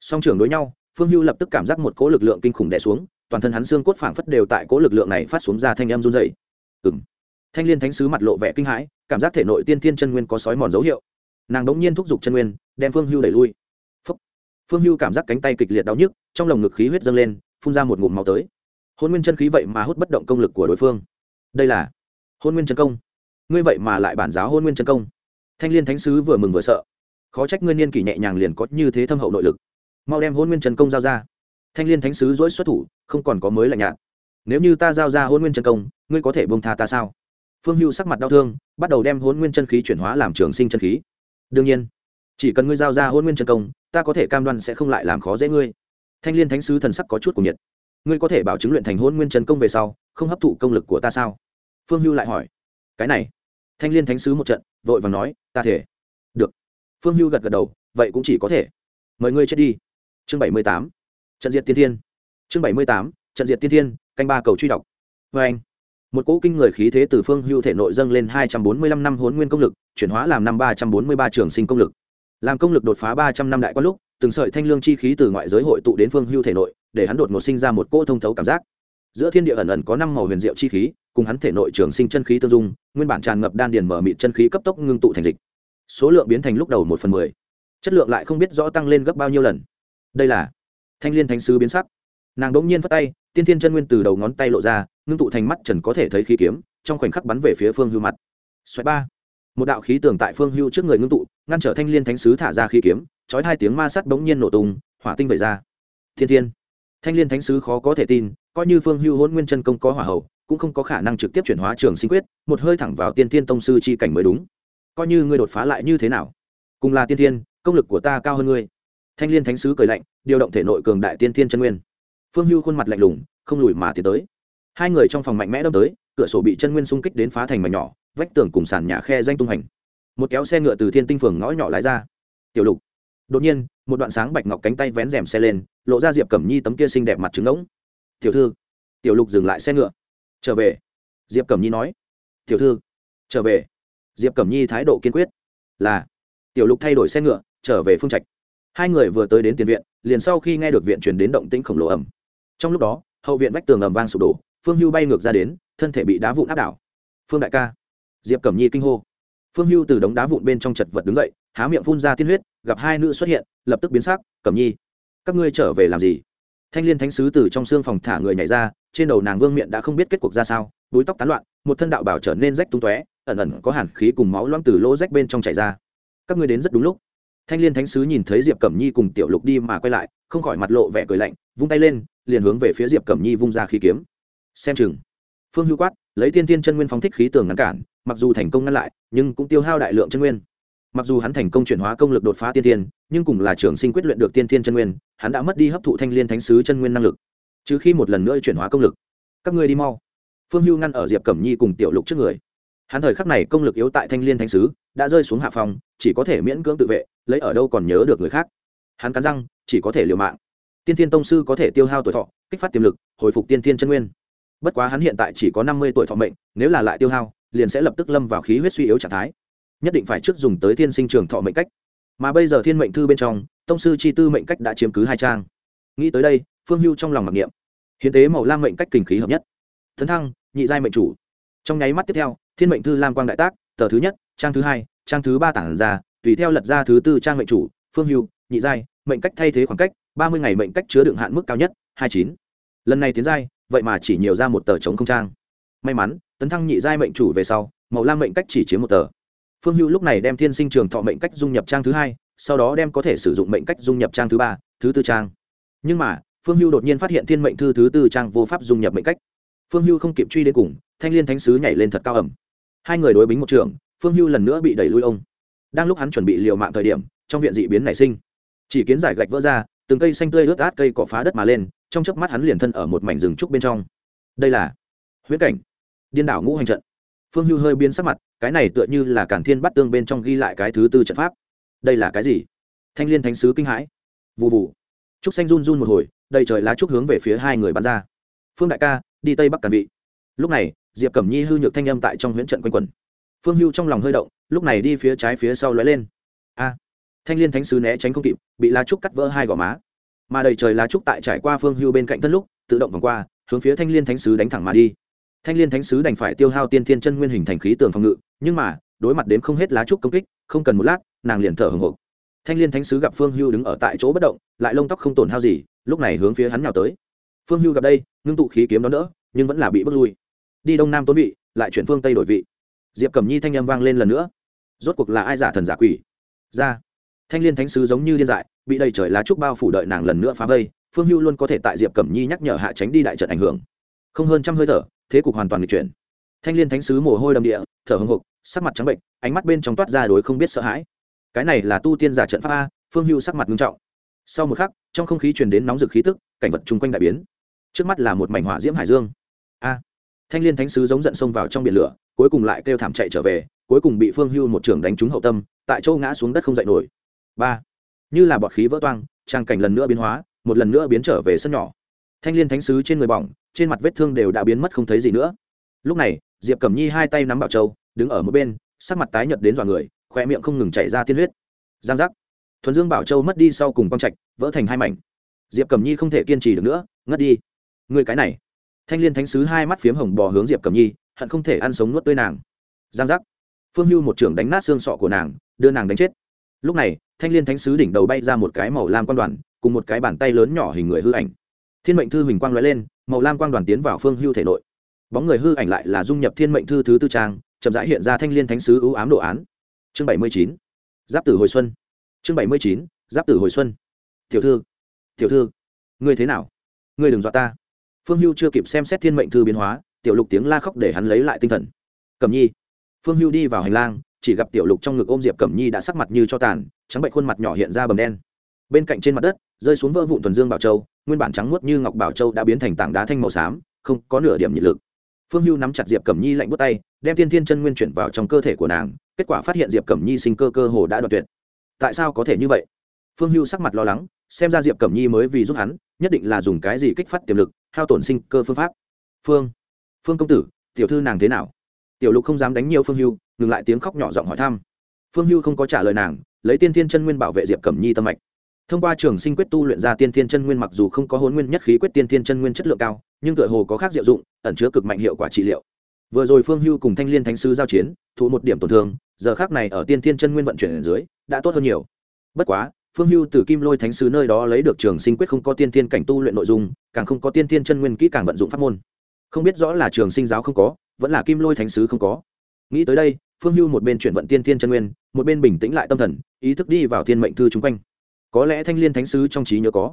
Song trưởng đối nhau, phương hưu lập tức cảm giác một cỗ lực lượng kinh khủng đè xuống, toàn thân hắn xương cốt phảng phất đều tại cỗ lực lượng này phát xuống ra thanh âm run dày ừng thanh liên thánh sứ mặt lộ vẻ kinh hãi, cảm giác thể nội tiên thiên chân nguyên có sói mòn dấu hiệu. Nàng đống nhiên thúc giục chân nguyên, đem phương hưu đẩy lui. Phúc. phương hưu cảm giác cánh tay kịch liệt đau nhức, trong lồng ngực khí huyết dâng lên, phun ra một ngụm máu tới hôn nguyên chân khí vậy mà hút bất động công lực của đối phương. Đây là hôn nguyên chân công. Ngươi vậy mà lại bản giáo hôn nguyên chân công. Thanh l i ê n thánh sứ vừa mừng vừa sợ. Khó trách ngươi niên kỷ nhẹ nhàng liền có như thế thâm hậu nội lực. Mau đem hôn nguyên chân công giao ra. Thanh l i ê n thánh sứ dỗi xuất thủ, không còn có mới lạnh nhạt. Nếu như ta giao ra hôn nguyên chân công, ngươi có thể bông tha ta sao? Phương hưu sắc mặt đau thương, bắt đầu đem hôn nguyên chân khí chuyển hóa làm trường sinh chân khí. Đương nhiên, chỉ cần ngươi giao ra hôn nguyên chân công, ta có thể cam đoan sẽ không lại làm khó dễ ngươi. Thanh l i ê n thánh sứ thần sắc có chút cùng nhiệt ngươi có thể bảo chứng luyện thành hôn nguyên chân công về sau, không hấp thụ công lực của ta sao? Phương hưu lại hỏi. Cái này. Thanh l i ê n thánh sứ một trận, vội và nói, ta thể. Được. Phương hưu gật gật đầu, vậy cũng chỉ có thể. Mời ngươi chết đi. Chương bảy mươi tám. Trận diệt tiên thiên. Chương bảy mươi tám. Trận diệt tiên thiên, canh ba cầu truy đọc vê anh, một cỗ kinh người khí thế từ phương hưu thể nội dâng lên hai trăm bốn mươi lăm năm hôn nguyên công lực, chuyển hóa làm năm ba trăm bốn mươi ba trường sinh công lực. Làm công lực đột phá ba trăm năm đại quan lúc, từng sợi thanh lương chi khí từ ngoại giới hội tụ đến phương hưu thể nội để hắn đột ngột sinh ra một cỗ thông thấu cảm giác. Giữa thiên địa ẩn ẩn có năm màu huyền diệu chi khí, cùng hắn thể nội trường sinh chân khí tương dung, nguyên bản tràn ngập đan điền mở mịt chân khí cấp tốc ngưng tụ thành dịch. Số lượng biến thành lúc đầu một phần mười. Chất lượng lại không biết rõ tăng lên gấp bao nhiêu lần. Đây là thanh l i ê n thánh sứ biến sắc. Nàng đ ỗ n g nhiên phất tay, tiên thiên chân nguyên từ đầu ngón tay lộ ra, ngưng tụ thành mắt trần có thể thấy khí kiếm, trong khoảnh khắc bắn về phía phương hưu mặt. Xoáy ba. Một đạo khí tường tại phương hưu trước người ngưng tụ, ngăn trở thanh l i ê n thánh sứ thả ra khí kiếm trói hai tiếng ma sắt bỗng nhiên nổ tung, hỏa tinh vẩy ra. Thiên thiên thanh l i ê n thánh sứ khó có thể tin, coi như phương hưu hôn nguyên chân công có hỏa hậu cũng không có khả năng trực tiếp chuyển hóa trường sinh quyết, một hơi thẳng vào tiên thiên tông sư chi cảnh mới đúng. Coi như ngươi đột phá lại như thế nào? Cùng là tiên thiên, công lực của ta cao hơn ngươi. Thanh liên thánh sứ cười lạnh, điều động thể nội cường đại tiên thiên chân nguyên. Phương hưu khuôn mặt lạnh lùng, không lùi mà tiến tới. Hai người trong phòng mạnh mẽ đâm tới, cửa sổ bị chân nguyên xung kích đến phá thành mảnh nhỏ, vách tường cùng sàn nhà khe danh tung hành. Một kéo xe ngựa từ thiên tinh phường ngõ nhỏ lái ra. Tiểu lục đột nhiên, một đoạn sáng bạch ngọc cánh tay vén rèm xe lên, lộ ra diệp cẩm nhi tấm kia xinh đẹp mặt trứng ngỗng tiểu thư. Tiểu lục dừng lại xe ngựa. Trở về. Diệp cẩm nhi nói. Tiểu thư. Trở về. Diệp cẩm nhi thái độ kiên quyết. Là. Tiểu lục thay đổi xe ngựa, trở về phương trạch. Hai người vừa tới đến tiền viện, liền sau khi nghe được viện truyền đến động tĩnh khổng lồ ẩm trong lúc đó, hậu viện vách tường ầm vang sụp đổ, phương hưu bay ngược ra đến, thân thể bị đá vụn áp đảo. Phương đại ca. Diệp cẩm nhi kinh hô. Phương hưu từ đống đá vụn bên trong chật vật đứng dậy, há miệng phun ra tiên huyết gặp hai nữ xuất hiện, lập tức biến sắc, cẩm nhi, các ngươi trở về làm gì? Thanh l i ê n thánh sứ từ trong xương phòng thả người nhảy ra, trên đầu nàng vương miệng đã không biết kết cuộc ra sao đuôi tóc tán loạn, một thân đạo bảo trở nên rách tung tóe, ẩn ẩn có hàn khí cùng máu loãng từ lỗ rách bên trong chảy ra. Các ngươi đến rất đúng lúc. Thanh liên thánh sứ nhìn thấy diệp cẩm nhi cùng tiểu lục đi mà quay lại, không khỏi mặt lộ vẻ cười lạnh, vung tay lên, liền hướng về phía diệp cẩm nhi vung ra khí kiếm. Xem chừng. Phương hữu quát, lấy tiên tiên chân nguyên phóng thích khí tường ngăn cản, mặc dù thành công ngăn lại, nhưng cũng tiêu hao đại lượng chân nguyên mặc dù hắn thành công chuyển hóa công lực đột phá tiên tiên nhưng cùng là trường sinh quyết luyện được tiên tiên chân nguyên, hắn đã mất đi hấp thụ thanh liên thánh sứ chân nguyên năng lực. Chứ khi một lần nữa chuyển hóa công lực, các ngươi đi mau. Phương hưu ngăn ở diệp cẩm nhi cùng tiểu lục trước người. Hắn thời khắc này công lực yếu tại thanh liên thánh sứ, đã rơi xuống hạ phòng chỉ có thể miễn cưỡng tự vệ, lấy ở đâu còn nhớ được người khác. Hắn cắn răng, chỉ có thể liều mạng. Tiên thiên tông sư có thể tiêu hao tuổi thọ, kích phát tiềm lực, hồi phục tiên thiên chân nguyên. Bất quá hắn hiện tại chỉ có năm mươi tuổi thọ mệnh, nếu là lại tiêu hao, liền sẽ lập tức lâm vào khí huyết suy yếu trạng thái nhất định phải trước dùng tới thiên sinh trường thọ mệnh cách. Mà bây giờ thiên mệnh thư bên trong, tông sư chi tư mệnh cách đã chiếm cứ hai trang. Nghĩ tới đây, phương hưu trong lòng mặc niệm. Hiến tế màu lam mệnh cách kinh khí hợp nhất. Thấn thăng, nhị giai mệnh chủ. Trong nháy mắt tiếp theo, thiên mệnh thư lam quang đại tác, tờ thứ nhất, trang thứ hai, trang thứ ba tản ra, tùy theo lật ra thứ tư trang mệnh chủ, phương hưu, nhị giai, mệnh cách thay thế khoảng cách, ba mươi ngày mệnh cách chứa đựng hạn mức cao nhất, hai chín. Lần này tiến giai, vậy mà chỉ nhiều ra một tờ chống không trang. May mắn, tấn thăng nhị giai mệnh chủ về sau, màu lam mệnh cách chỉ chiếm một tờ phương hưu lúc này đem thiên sinh trường thọ mệnh cách dung nhập trang thứ hai, sau đó đem có thể sử dụng mệnh cách dung nhập trang thứ ba, thứ tư trang. Nhưng mà, phương hưu đột nhiên phát hiện thiên mệnh thư thứ tư trang vô pháp dung nhập mệnh cách. Phương hưu không kịp truy đến cùng, thanh l i ê n thánh sứ nhảy lên thật cao ẩm. Hai người đối bính một trường, phương hưu lần nữa bị đẩy lui ông. Đang lúc hắn chuẩn bị liều mạng thời điểm, trong viện dị biến nảy sinh. Chỉ kiến giải gạch vỡ ra, từng cây xanh tươi ướt át cây cỏ phá đất mà lên, trong chớp mắt hắn liền thân ở một mảnh rừng trúc bên trong. Đây là huyễn cảnh. Điên đảo ngũ hành trận. Phương hưu hơi biến sắc mặt cái này tựa như là cản thiên bắt tương bên trong ghi lại cái thứ tư trận pháp. Đây là cái gì? Thanh l i ê n thánh sứ kinh hãi. Vụ vụ trúc xanh run run một hồi, đầy trời lá trúc hướng về phía hai người bắn ra. Phương đại ca, đi tây bắc cản vị. Lúc này, diệp cẩm nhi hư nhược thanh âm tại trong huyễn trận quanh quẩn. Phương hưu trong lòng hơi động, lúc này đi phía trái phía sau lóe lên. A! Thanh liên thánh sứ né tránh không kịp, bị lá trúc cắt vỡ hai gò má. Mà đầy trời lá trúc tại trải qua phương hưu bên cạnh thân lúc, tự động vòng qua, hướng phía thanh liên thánh sứ đánh thẳng mà đi thanh liên thánh sứ đành phải tiêu hao tiên thiên chân nguyên hình thành khí tường phòng ngự, nhưng mà, đối mặt đến không hết lá trúc công kích, không cần một lát, nàng liền thở hồng hộc thanh liên thánh sứ gặp phương hưu đứng ở tại chỗ bất động, lại lông tóc không tổn hao gì, lúc này hướng phía hắn nhào tới. Phương hưu gặp đây, ngưng tụ khí kiếm đó đỡ, nhưng vẫn là bị bước lui. Đi đông nam tốn vị, lại chuyển phương tây đổi vị. Diệp cẩm nhi thanh â m vang lên lần nữa. Rốt cuộc là ai giả thần giả quỷ? Ra. Thanh l i ê n thánh sứ giống như điên dại, bị đầy trời lá trúc bao phủ đợi nàng lần nữa phá vây, phương hưu luôn có thể tại diệp cẩm nhi nhắc nhở hạ tránh đi đại trận ảnh hưởng không hơn trăm hơi thở, thế cục hoàn toàn bị chuyển. Thanh l i ê n thánh sứ mồ hôi đầm địa, thở hồng hộc sắc mặt trắng bệnh, ánh mắt bên trong toát ra đối không biết sợ hãi. Cái này là tu tiên giả trận pháp a, phương hưu sắc mặt nghiêm trọng. Sau một khắc, trong không khí truyền đến nóng rực khí tức, cảnh vật chung quanh đại biến. Trước mắt là một mảnh hỏa diễm hải dương. A! Thanh l i ê n thánh sứ giống giận xông vào trong biển lửa, cuối cùng lại kêu thảm chạy trở về, cuối cùng bị phương hưu một trưởng đánh trúng hậu tâm, tại châu ngã xuống đất không dậy nổi. Ba! Như là bọt khí vỡ toang, trang cảnh lần nữa biến hóa, một lần nữa biến trở về sân nhỏ thanh l i ê n thánh sứ trên người bỏng, trên mặt vết thương đều đã biến mất không thấy gì nữa. Lúc này, diệp cẩm nhi hai tay nắm bảo châu, đứng ở một bên, sắc mặt tái nhợt đến dọa người khoe miệng không ngừng chảy ra tiên huyết. Giang giác. Thuần dương bảo châu mất đi sau cùng quang trạch, vỡ thành hai mảnh. Diệp cẩm nhi không thể kiên trì được nữa, ngất đi. Người cái này. Thanh liên thánh sứ hai mắt phiếm hồng bò hướng diệp cẩm nhi, hận không thể ăn sống nuốt tươi nàng. Giang giác. Phương hưu một trưởng đánh nát xương sọ của nàng, đưa nàng đánh chết. Lúc này, thanh l i ê n thánh sứ đỉnh đầu bay ra một cái màu lam quan đoàn, cùng một cái bàn tay lớn nhỏ hình người hư ảnh thiên mệnh thư huỳnh quang l ó e lên, màu lam quang đoàn tiến vào phương hưu thể nội. Bóng người hư ảnh lại là dung nhập thiên mệnh thư thứ tư trang, chậm rãi hiện ra thanh l i ê n thánh sứ ưu ám đồ án. Chương bảy mươi chín. Giáp tử hồi xuân. Chương bảy mươi chín, giáp tử hồi xuân. Tiểu thư tiểu thư, ngươi thế nào? Ngươi đừng dọa ta. Phương hưu chưa kịp xem xét thiên mệnh thư biến hóa, tiểu lục tiếng la khóc để hắn lấy lại tinh thần. Cẩm nhi. Phương hưu đi vào hành lang, chỉ gặp tiểu lục trong ngực ôm diệp cẩm nhi đã sắc mặt như cho tàn, trắng bệnh khuôn mặt nhỏ hiện ra bầm đen. Bên cạnh trên mặt đất, rơi xuống vỡ vụn thuần dương bảo châu nguyên bản trắng muốt như ngọc bảo châu đã biến thành tảng đá thanh màu xám, không có nửa điểm nhiệt lực. Phương hưu nắm chặt diệp cẩm nhi lạnh bút tay, đem tiên thiên chân nguyên chuyển vào trong cơ thể của nàng, kết quả phát hiện diệp cẩm nhi sinh cơ cơ hồ đã đoạt tuyệt. Tại sao có thể như vậy? Phương hưu sắc mặt lo lắng, xem ra diệp cẩm nhi mới vì giúp hắn, nhất định là dùng cái gì kích phát tiềm lực, hao tổn sinh cơ phương pháp. Phương phương công tử, tiểu thư nàng thế nào? Tiểu lục không dám đánh nhiều phương hưu, ngừng lại tiếng khóc nhỏ giọng hỏi thăm. Phương hưu không có trả lời nàng, lấy tiên thiên chân nguyên bảo vệ diệp cẩm nhi tâm mạch thông qua trường sinh quyết tu luyện ra tiên thiên chân nguyên mặc dù không có hôn nguyên nhất khí quyết tiên thiên chân nguyên chất lượng cao, nhưng tựa hồ có khác diệu dụng, ẩn chứa cực mạnh hiệu quả trị liệu. Vừa rồi phương hưu cùng thanh liên thánh Sư giao chiến, thụ một điểm tổn thương, giờ khác này ở tiên thiên chân nguyên vận chuyển ở dưới, đã tốt hơn nhiều. Bất quá, phương hưu từ kim lôi thánh sứ nơi đó lấy được trường sinh quyết không có tiên thiên cảnh tu luyện nội dung, càng không có tiên thiên chân nguyên kỹ càng vận dụng pháp môn. Không biết rõ là trường sinh giáo không có, vẫn là kim lôi thánh sứ không có. Nghĩ tới đây, phương hưu một bên chuyển vận tiên thiên chân nguyên, một bên bình tĩnh lại tâm thần, ý thức đi vào thiên mệnh thư chung quanh có lẽ thanh l i ê n thánh sứ trong trí nhớ có.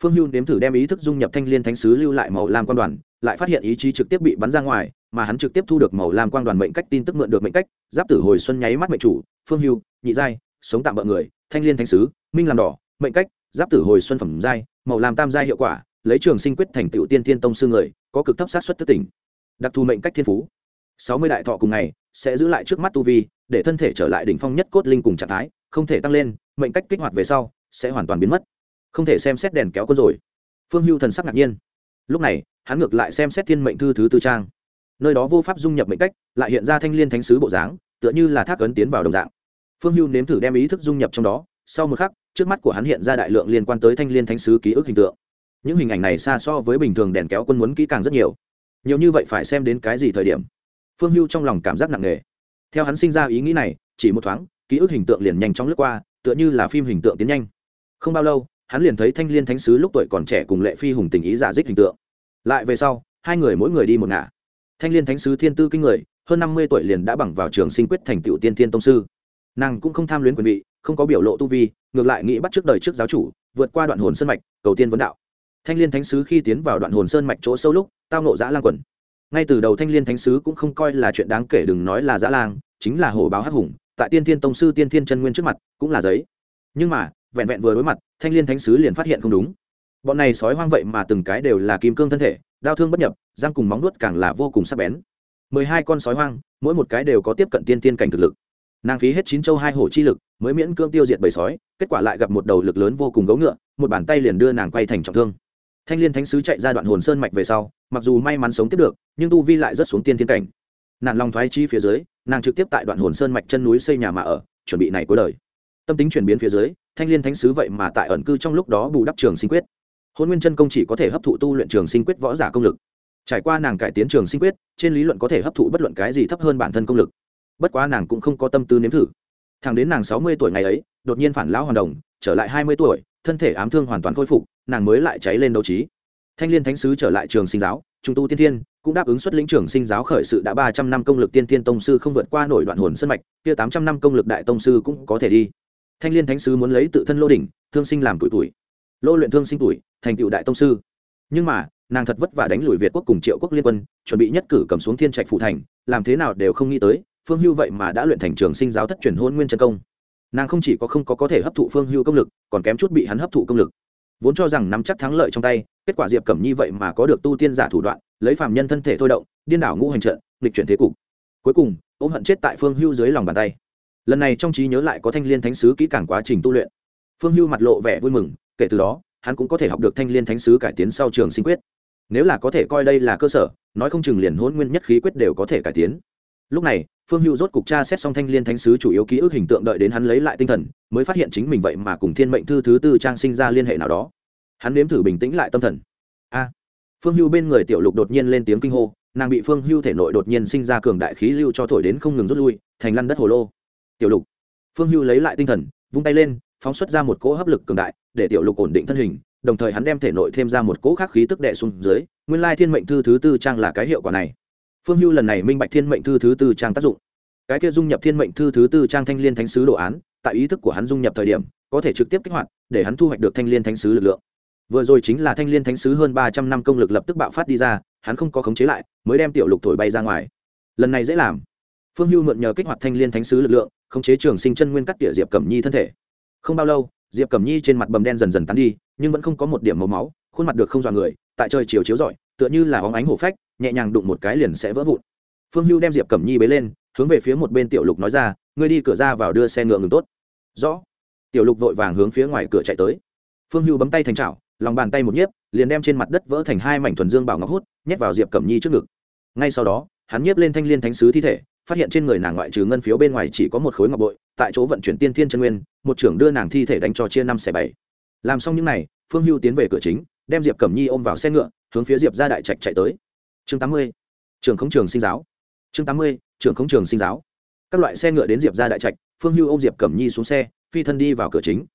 Phương hưu nếm thử đem ý thức dung nhập thanh l i ê n thánh sứ lưu lại màu lam quan đoàn, lại phát hiện ý chí trực tiếp bị bắn ra ngoài, mà hắn trực tiếp thu được màu lam quan đoàn mệnh cách, tin tức mượn được mệnh cách, giáp tử hồi xuân nháy mắt mệnh chủ, phương hưu, nhị giai, sống tạm bỡ người, thanh l i ê n thánh sứ, minh làm đỏ, mệnh cách, giáp tử hồi xuân phẩm giai, màu làm tam giai hiệu quả, lấy trường sinh quyết thành tựu tiên tiên tông sư người, có cực thấp sát xuất thất tỉnh. Đặc thù mệnh cách thiên phú. Sáu mươi đại thọ cùng ngày, sẽ giữ lại trước mắt tu vi, để thân thể trở lại đỉnh phong nhất cốt linh cùng trạng thái, không thể tăng lên, mệnh cách kích hoạt về sau sẽ hoàn toàn biến mất. Không thể xem xét đèn kéo quân rồi. Phương hưu thần sắc ngạc nhiên. Lúc này, hắn ngược lại xem xét thiên mệnh thư thứ tư trang. Nơi đó vô pháp dung nhập mệnh cách, lại hiện ra thanh l i ê n thánh sứ bộ dáng, tựa như là thác ấn tiến vào đồng dạng. Phương hưu nếm thử đem ý thức dung nhập trong đó, sau một khắc, trước mắt của hắn hiện ra đại lượng liên quan tới thanh l i ê n thánh sứ ký ức hình tượng. Những hình ảnh này xa so với bình thường đèn kéo quân muốn kỹ càng rất nhiều. Nhiều như vậy phải xem đến cái gì thời điểm? Phương hưu trong lòng cảm giác nặng nề. Theo hắn sinh ra ý nghĩ này, chỉ một thoáng, ký ức hình tượng liền nhanh chóng lướt qua, tựa như là phim hình tượng tiến nhanh không bao lâu, hắn liền thấy thanh l i ê n thánh sứ lúc tuổi còn trẻ cùng lệ phi hùng tình ý giả dích hình tượng. Lại về sau, hai người mỗi người đi một ngả. Thanh l i ê n thánh sứ thiên tư kinh người, hơn năm mươi tuổi liền đã bằng vào trường sinh quyết thành tựu tiên thiên tông sư. Nàng cũng không tham luyến quyền vị, không có biểu lộ tu vi, ngược lại nghĩ bắt trước đời trước giáo chủ, vượt qua đoạn hồn sơn mạch, cầu tiên vấn đạo. Thanh l i ê n thánh sứ khi tiến vào đoạn hồn sơn mạch chỗ sâu lúc, tao nộ giã lang quần. Ngay từ đầu thanh l i ê n thánh sứ cũng không coi là chuyện đáng kể đừng nói là dã lang, chính là hồ báo hắc hùng, tại tiên thiên tông sư tiên thiên chân nguyên trước mặt, cũng là giấy. Nhưng mà vẹn vẹn vừa đối mặt, thanh liên thánh sứ liền phát hiện không đúng. Bọn này sói hoang vậy mà từng cái đều là kim cương thân thể đau thương bất nhập, răng cùng móng nuốt càng là vô cùng sắc bén. Mười hai con sói hoang, mỗi một cái đều có tiếp cận tiên tiên cảnh thực lực. Nàng phí hết chín châu hai hổ chi lực, mới miễn cương tiêu diệt bầy sói, kết quả lại gặp một đầu lực lớn vô cùng gấu ngựa, một bàn tay liền đưa nàng quay thành trọng thương. Thanh l i ê n thánh sứ chạy ra đoạn hồn sơn mạch về sau, mặc dù may mắn sống tiếp được, nhưng tu vi lại rất xuống tiên thiên cảnh. Nạn lòng thoái chi phía dưới, nàng trực tiếp tại đoạn hồn sơn mạch chân núi xây nhà mà ở, chuẩn bị này cuối đời. Tâm tính chuyển biến phía dưới thanh l i ê n thánh sứ vậy mà tại ẩn cư trong lúc đó bù đắp trường sinh quyết. Hôn nguyên chân công chỉ có thể hấp thụ tu luyện trường sinh quyết võ giả công lực. Trải qua nàng cải tiến trường sinh quyết, trên lý luận có thể hấp thụ bất luận cái gì thấp hơn bản thân công lực. Bất quá nàng cũng không có tâm tư nếm thử. Thẳng đến nàng sáu mươi tuổi ngày ấy, đột nhiên phản lão hoàn đồng, trở lại hai mươi tuổi, thân thể ám thương hoàn toàn khôi phục, nàng mới lại cháy lên đấu trí. Thanh liên thánh sứ trở lại trường sinh giáo, trung tu tiên thiên, cũng đáp ứng xuất lĩnh trường sinh giáo khởi sự đã ba trăm năm công lực tiên thiên tông sư không vượt qua nổi đoạn hồn sân mạch, kia tám trăm năm công lực đại tông sư cũng có thể đi thanh liên thánh sứ muốn lấy tự thân lô đỉnh, thương sinh làm tuổi tuổi. Lô luyện thương sinh tuổi, thành tựu đại tông sư. Nhưng mà, nàng thật vất vả đánh lùi việt quốc cùng triệu quốc liên quân, chuẩn bị nhất cử cầm xuống thiên trạch phụ thành, làm thế nào đều không nghĩ tới, phương hưu vậy mà đã luyện thành trường sinh giáo thất truyền hôn nguyên chân công. Nàng không chỉ có không có có thể hấp thụ phương hưu công lực, còn kém chút bị hắn hấp thụ công lực. Vốn cho rằng nắm chắc thắng lợi trong tay, kết quả diệp cẩm nhi vậy mà có được tu tiên giả thủ đoạn, lấy phàm nhân thân thể thôi động, điên đảo ngũ hành trận lịch chuyển thế cục. Cuối cùng, ôm hận chết tại phương hưu dưới lòng bàn tay lần này trong trí nhớ lại có thanh l i ê n thánh sứ kỹ càng quá trình tu luyện. Phương hưu mặt lộ vẻ vui mừng, kể từ đó, hắn cũng có thể học được thanh l i ê n thánh sứ cải tiến sau trường sinh quyết. Nếu là có thể coi đây là cơ sở, nói không chừng liền hôn nguyên nhất khí quyết đều có thể cải tiến. Lúc này, phương hưu rốt cục tra xét xong thanh l i ê n thánh sứ chủ yếu ký ức hình tượng đợi đến hắn lấy lại tinh thần, mới phát hiện chính mình vậy mà cùng thiên mệnh thư thứ tư trang sinh ra liên hệ nào đó. Hắn nếm thử bình tĩnh lại tâm thần. A! Phương hưu bên người tiểu lục đột nhiên lên tiếng kinh hô, nàng bị phương hưu thể nội đột nhiên sinh ra cường đại khí lưu cho thổi đến không ngừng rút lui, thành lăn đất hồ lô tiểu lục. Phương hưu lấy lại tinh thần, vung tay lên, phóng xuất ra một cỗ hấp lực cường đại, để tiểu lục ổn định thân hình, đồng thời hắn đem thể nội thêm ra một cỗ khắc khí tức đệ xuống dưới, nguyên lai thiên mệnh thư thứ tư trang là cái hiệu quả này. Phương hưu lần này minh bạch thiên mệnh thư thứ tư trang tác dụng. Cái kia dung nhập thiên mệnh thư thứ tư trang thanh liên thánh sứ đồ án, tại ý thức của hắn dung nhập thời điểm, có thể trực tiếp kích hoạt, để hắn thu hoạch được thanh liên thánh sứ lực lượng. Vừa rồi chính là thanh liên thánh sứ hơn ba trăm năm công lực lập tức bạo phát đi ra, hắn không có khống chế lại, mới đem tiểu lục thổi bay ra ngoài. Lần này dễ làm. Phương hưu mượn nhờ kích hoạt thanh liên thánh sứ lực lượng khống chế trường sinh chân nguyên cắt tỉa diệp cẩm nhi thân thể. Không bao lâu, diệp cẩm nhi trên mặt bầm đen dần dần tán đi, nhưng vẫn không có một điểm màu máu, khuôn mặt được không dọa người, tại trời chiều chiếu rọi, tựa như là óng ánh hổ phách, nhẹ nhàng đụng một cái liền sẽ vỡ vụn. Phương hưu đem diệp cẩm nhi bế lên, hướng về phía một bên tiểu lục nói ra, ngươi đi cửa ra vào đưa xe ngựa ngừng tốt. Rõ. Tiểu lục vội vàng hướng phía ngoài cửa chạy tới. Phương hưu bấm tay thành chảo, lòng bàn tay một nhiếp, liền đem trên mặt đất vỡ thành hai mảnh thuần dương bảo ngọc hút, nhét vào diệp cẩm nhi trước ngực. Ngay sau đó, hắn nhiếp lên thanh liên thánh sứ thi thể phát hiện trên người nàng ngoại trừ ngân phiếu bên ngoài chỉ có một khối ngọc bội, tại chỗ vận chuyển tiên thiên chân nguyên, một trưởng đưa nàng thi thể đánh cho chia năm xẻ bảy. Làm xong những n à y phương hưu tiến về cửa chính, đem diệp cẩm nhi ôm vào xe ngựa, hướng phía diệp ra đại trạch chạy tới. Chương tám mươi, trường khống trường sinh giáo. Chương tám mươi, trường khống trường sinh giáo. Các loại xe ngựa đến diệp ra đại trạch, phương hưu ôm diệp cẩm nhi xuống xe, phi thân đi vào cửa chính.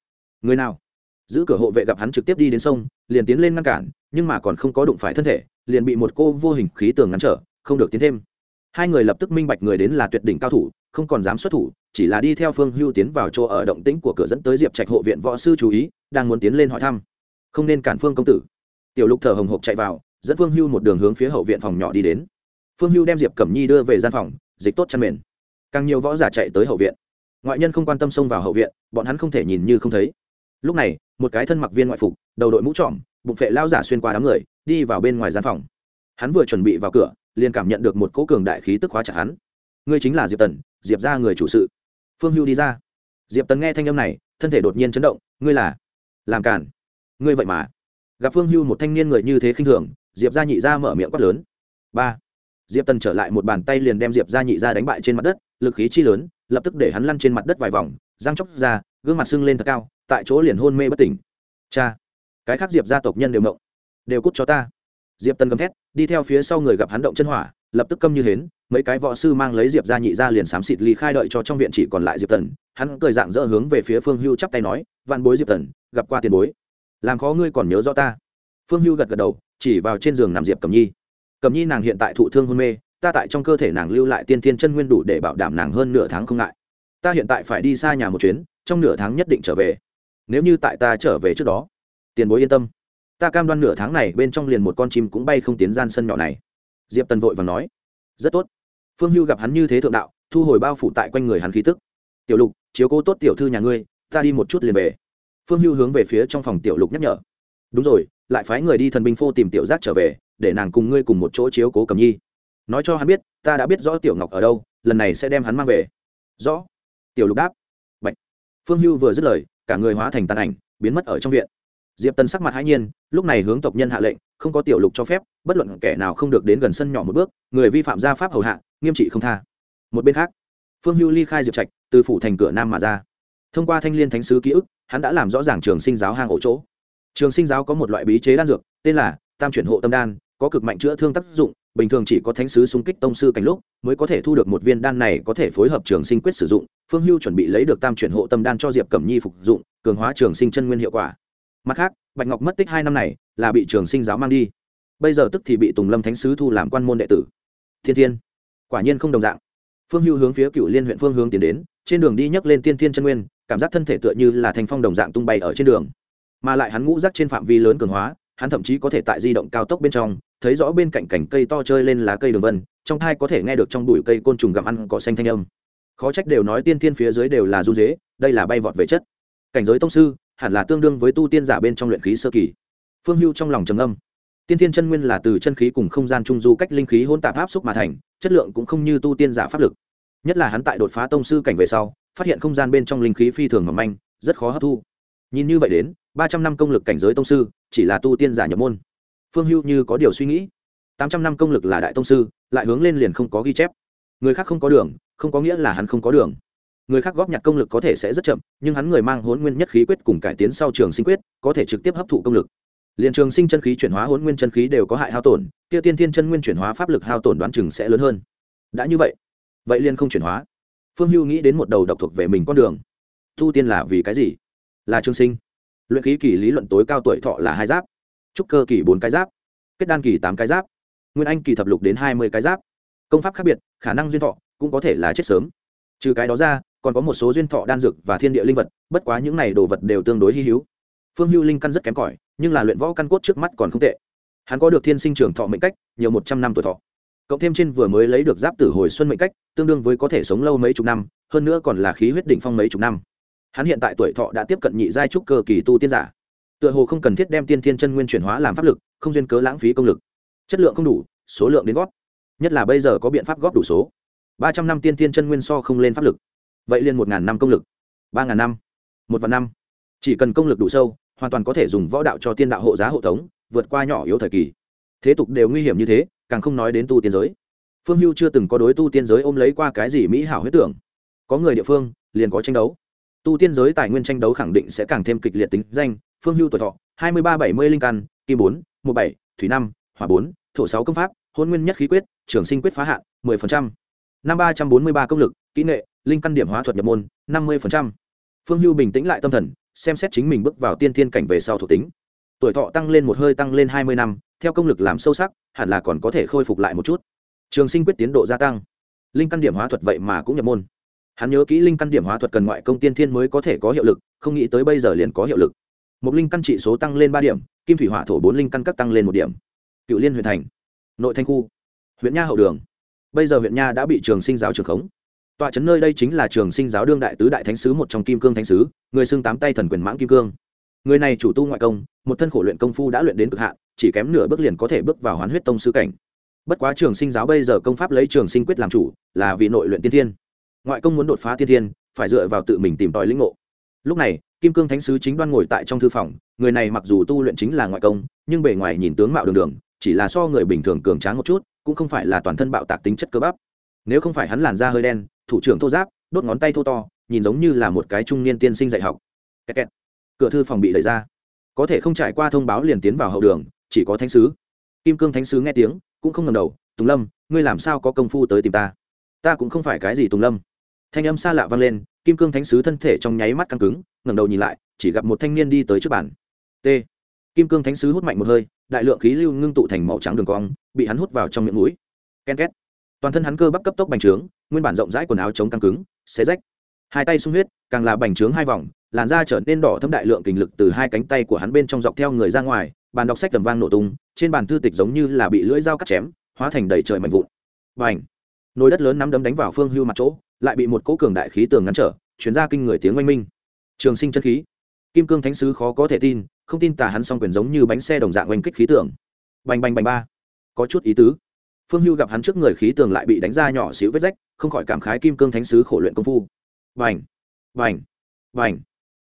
Người nào? Giữ cửa hộ vệ gặp hắn trực tiếp đi đến sông, liền tiến lên ngăn cản, nhưng mà còn không có đụng phải thân thể, liền bị một cô vô hình khí tường ngăn trở, không được tiến thêm hai người lập tức minh bạch người đến là tuyệt đỉnh cao thủ, không còn dám xuất thủ, chỉ là đi theo phương hưu tiến vào chỗ ở động tĩnh của cửa dẫn tới diệp trạch hộ viện võ sư chú ý, đang muốn tiến lên hỏi thăm. Không nên cản phương công tử. Tiểu lục thở hồng hộc chạy vào, dẫn phương hưu một đường hướng phía hậu viện phòng nhỏ đi đến. Phương hưu đem diệp cẩm nhi đưa về gian phòng, dịch tốt chăn mền. Càng nhiều võ giả chạy tới hậu viện. Ngoại nhân không quan tâm xông vào hậu viện, bọn hắn không thể nhìn như không thấy. Lúc này, một cái thân mặc viên ngoại phục, đầu đội mũ trọm bụng phệ lao giả xuyên qua đám người, đi vào bên ngoài gian phòng. Hắn vừa chuẩn bị vào cửa liền cảm nhận được một cỗ cường đại khí tức hóa chặt hắn. Ngươi chính là diệp tần, diệp ra người chủ sự. Phương hưu đi ra. Diệp tần nghe thanh âm này, thân thể đột nhiên chấn động, ngươi là làm cản ngươi vậy mà. Gặp phương hưu một thanh niên người như thế khinh thường, diệp ra nhị ra mở miệng quát lớn. Ba. Diệp tần trở lại một bàn tay liền đem diệp ra nhị ra đánh bại trên mặt đất, lực khí chi lớn, lập tức để hắn lăn trên mặt đất vài vòng, răng chóc ra, gương mặt sưng lên thật cao, tại chỗ liền hôn mê bất tỉnh. Cha, cái khác diệp gia tộc nhân đều mộng đều cút cho ta diệp tần gầm thét, đi theo phía sau người gặp hắn động chân hỏa, lập tức câm như hến, mấy cái võ sư mang lấy diệp ra nhị ra liền xám xịt ly khai đợi cho trong viện chỉ còn lại diệp tần. Hắn cười dạng dỡ hướng về phía phương hưu chắp tay nói văn bối diệp tần, gặp qua tiền bối. Làm khó ngươi còn nhớ rõ ta. Phương hưu gật gật đầu, chỉ vào trên giường nằm diệp cầm nhi. Cầm nhi nàng hiện tại thụ thương hôn mê, ta tại trong cơ thể nàng lưu lại tiên thiên chân nguyên đủ để bảo đảm nàng hơn nửa tháng không ngại. Ta hiện tại phải đi xa nhà một chuyến, trong nửa tháng nhất định trở về. Nếu như tại ta trở về trước đó, tiền bối yên tâm ta cam đoan nửa tháng này bên trong liền một con chim cũng bay không tiến gian sân nhỏ này. Diệp tần vội và nói, rất tốt. Phương hưu gặp hắn như thế thượng đạo, thu hồi bao phủ tại quanh người hắn khí tức. Tiểu lục, chiếu cố tốt tiểu thư nhà ngươi, ta đi một chút liền về. Phương hưu hướng về phía trong phòng tiểu lục nhắc nhở. Đúng rồi, lại phái người đi thần binh phô tìm tiểu giác trở về, để nàng cùng ngươi cùng một chỗ chiếu cố cầm nhi. Nói cho hắn biết, ta đã biết rõ tiểu ngọc ở đâu, lần này sẽ đem hắn mang về. Rõ. Tiểu lục đáp. Bạch. phương hưu vừa dứt lời, cả người hóa thành tàn ảnh, biến mất ở trong viện diệp tần sắc mặt hãi nhiên, lúc này hướng tộc nhân hạ lệnh, không có tiểu lục cho phép, bất luận kẻ nào không được đến gần sân nhỏ một bước, người vi phạm gia pháp hầu hạ, nghiêm trị không tha. Một bên khác, phương hưu ly khai diệp trạch, từ phủ thành cửa nam mà ra. Thông qua thanh l i ê n thánh sứ ký ức, hắn đã làm rõ ràng trường sinh giáo hang ổ chỗ. Trường sinh giáo có một loại bí chế đan dược, tên là tam chuyển hộ tâm đan, có cực mạnh chữa thương tác dụng, bình thường chỉ có thánh sứ xung kích tông sư cảnh lúc, mới có thể thu được một viên đan này có thể phối hợp trường sinh quyết sử dụng. Phương hưu chuẩn bị lấy được tam chuyển hộ tâm đan cho diệp cẩm nhi phục dụng, cường hóa trường sinh chân nguyên hiệu quả mặt khác, bạch ngọc mất tích hai năm này là bị trường sinh giáo mang đi. Bây giờ tức thì bị tùng lâm thánh sứ thu làm quan môn đệ tử. Thiên thiên. Quả nhiên không đồng dạng. Phương hưu hướng phía cựu liên huyện phương hướng tiến đến, trên đường đi nhấc lên tiên thiên chân nguyên, cảm giác thân thể tựa như là thành phong đồng dạng tung bay ở trên đường. Mà lại hắn ngũ rắc trên phạm vi lớn cường hóa, hắn thậm chí có thể tại di động cao tốc bên trong, thấy rõ bên cạnh cảnh cây to chơi lên lá cây đường vân, trong thai có thể nghe được trong bụi cây côn trùng gặm ăn cỏ xanh thanh âm. Khó trách đều nói tiên thiên phía dưới đều là du dế, đây là bay vọt về chất. Cảnh giới tông sư hẳn là tương đương với tu tiên giả bên trong luyện khí sơ kỳ. Phương hưu trong lòng trầm âm tiên thiên chân nguyên là từ chân khí cùng không gian trung du cách linh khí hôn tạp áp xúc mà thành, chất lượng cũng không như tu tiên giả pháp lực. Nhất là hắn tại đột phá tông sư cảnh về sau, phát hiện không gian bên trong linh khí phi thường mỏng manh, rất khó hấp thu. Nhìn như vậy đến, ba trăm năm công lực cảnh giới tông sư, chỉ là tu tiên giả nhập môn. Phương hưu như có điều suy nghĩ. Tám trăm năm công lực là đại tông sư, lại hướng lên liền không có ghi chép. Người khác không có đường, không có nghĩa là hắn không có đường người khác góp nhặt công lực có thể sẽ rất chậm, nhưng hắn người mang hôn nguyên nhất khí quyết cùng cải tiến sau trường sinh quyết, có thể trực tiếp hấp thụ công lực. Liền trường sinh chân khí chuyển hóa hôn nguyên chân khí đều có hại hao tổn, kia tiên thiên chân nguyên chuyển hóa pháp lực hao tổn đoán chừng sẽ lớn hơn. Đã như vậy vậy liền không chuyển hóa. Phương hưu nghĩ đến một đầu độc thuộc về mình con đường. Tu tiên là vì cái gì? Là trường sinh. Luyện khí kỳ lý luận tối cao tuổi thọ là hai giáp. Trúc cơ kỳ bốn cái giáp. Kết đan kỳ tám cái giáp. Nguyên anh kỳ thập lục đến hai mươi cái giáp. Công pháp khác biệt, khả năng duyên thọ cũng có thể là chết sớm. Trừ cái đó ra còn có một số duyên thọ đan dược và thiên địa linh vật, bất quá những này đồ vật đều tương đối hy hữu. Phương hưu linh căn rất kém cỏi, nhưng là luyện võ căn cốt trước mắt còn không tệ. Hắn có được thiên sinh trưởng thọ mệnh cách, nhiều một trăm năm tuổi thọ. Cộng thêm trên vừa mới lấy được giáp tử hồi xuân mệnh cách, tương đương với có thể sống lâu mấy chục năm, hơn nữa còn là khí huyết đỉnh phong mấy chục năm. Hắn hiện tại tuổi thọ đã tiếp cận nhị giai trúc cơ kỳ tu tiên giả. Tựa hồ không cần thiết đem tiên thiên chân nguyên chuyển hóa làm pháp lực, không duyên cớ lãng phí công lực. Chất lượng không đủ, số lượng đến góp. Nhất là bây giờ có biện pháp góp đủ số. Ba trăm năm tiên thiên chân nguyên so không lên pháp lực vậy liền một ngàn năm công lực, ba ngàn năm, một vạn năm. Chỉ cần công lực đủ sâu, hoàn toàn có thể dùng võ đạo cho tiên đạo hộ giá hộ tống, vượt qua nhỏ yếu thời kỳ. Thế tục đều nguy hiểm như thế, càng không nói đến tu tiên giới. Phương hưu chưa từng có đối tu tiên giới ôm lấy qua cái gì mỹ hảo huyết tưởng. Có người địa phương, liền có tranh đấu. Tu tiên giới tài nguyên tranh đấu khẳng định sẽ càng thêm kịch liệt tính danh, phương hưu tuổi thọ, hai mươi ba bảy mươi linh căn, kim bốn, một bảy, thủy năm, hỏa bốn, thổ sáu công pháp, hôn nguyên nhất khí quyết, trường sinh quyết phá hạn, mười phần trăm năm ba trăm bốn mươi ba công lực, kỹ nghệ, linh căn điểm hóa thuật nhập môn, năm mươi phần trăm. Phương hưu bình tĩnh lại tâm thần, xem xét chính mình bước vào tiên thiên cảnh về sau thuộc tính. Tuổi thọ tăng lên một hơi tăng lên hai mươi năm, theo công lực làm sâu sắc, hẳn là còn có thể khôi phục lại một chút. Trường sinh quyết tiến độ gia tăng. Linh căn điểm hóa thuật vậy mà cũng nhập môn. Hắn nhớ kỹ linh căn điểm hóa thuật cần ngoại công tiên thiên mới có thể có hiệu lực, không nghĩ tới bây giờ liền có hiệu lực. Một linh căn trị số tăng lên ba điểm, kim thủy hỏa thổ bốn linh căn cấp tăng lên một điểm. Cựu liên huyện thành, nội thanh khu, huyện nha hậu đường bây giờ huyện nha đã bị trường sinh giáo trường khống. Tọa trấn nơi đây chính là trường sinh giáo đương đại tứ đại thánh sứ một trong kim cương thánh sứ, người xưng tám tay thần quyền mãng kim cương. Người này chủ tu ngoại công, một thân khổ luyện công phu đã luyện đến cực hạn, chỉ kém nửa bước liền có thể bước vào hoán huyết tông sứ cảnh. Bất quá trường sinh giáo bây giờ công pháp lấy trường sinh quyết làm chủ, là vì nội luyện tiên thiên. Ngoại công muốn đột phá tiên thiên, phải dựa vào tự mình tìm tòi lĩnh ngộ. Lúc này, kim cương thánh sứ chính đoan ngồi tại trong thư phòng, người này mặc dù tu luyện chính là ngoại công, nhưng bề ngoài nhìn tướng mạo đường đường, chỉ là so người bình thường cường tráng một chút cũng không phải là toàn thân bạo tạc tính chất cơ bắp. Nếu không phải hắn làn da hơi đen, thủ trưởng thô giáp, đốt ngón tay thô to, nhìn giống như là một cái trung niên tiên sinh dạy học. Kẹt kẹt. cửa thư phòng bị đẩy ra. Có thể không trải qua thông báo liền tiến vào hậu đường, chỉ có thánh sứ. Kim cương thánh sứ nghe tiếng, cũng không ngầm đầu, tùng lâm, ngươi làm sao có công phu tới tìm ta? Ta cũng không phải cái gì tùng lâm. Thanh âm xa lạ vang lên, kim cương thánh sứ thân thể trong nháy mắt căng cứng, ngẩng đầu nhìn lại, chỉ gặp một thanh niên đi tới trước bàn. T. Kim cương thánh sứ hút mạnh một hơi đại lượng khí lưu ngưng tụ thành màu trắng đường cong, bị hắn hút vào trong miệng mũi. Ken két. Toàn thân hắn cơ bắp cấp tốc bành trướng, nguyên bản rộng rãi quần áo chống căng cứng, xé rách. Hai tay sung huyết, càng là bành trướng hai vòng, làn da trở nên đỏ thâm đại lượng kình lực từ hai cánh tay của hắn bên trong dọc theo người ra ngoài, bàn đọc sách tầm vang nổ tung, trên bàn thư tịch giống như là bị lưỡi dao cắt chém, hóa thành đầy trời mạnh vụn. Và ảnh nồi đất lớn nắm đấm đánh vào phương hưu mặt chỗ, lại bị một cỗ cường đại khí tường ngăn trở chuyển ra kinh người tiếng oanh minh. Trường sinh chân khí kim cương thánh sứ khó có thể tin, không tin tả hắn s quyền giống như bánh xe đồng dạng oanh kích khí tượng. bành bành bành ba. Có chút ý tứ. Phương hưu gặp hắn trước người khí tường lại bị đánh ra nhỏ xíu vết rách, không khỏi cảm khái kim cương thánh sứ khổ luyện công phu. Vành vành vành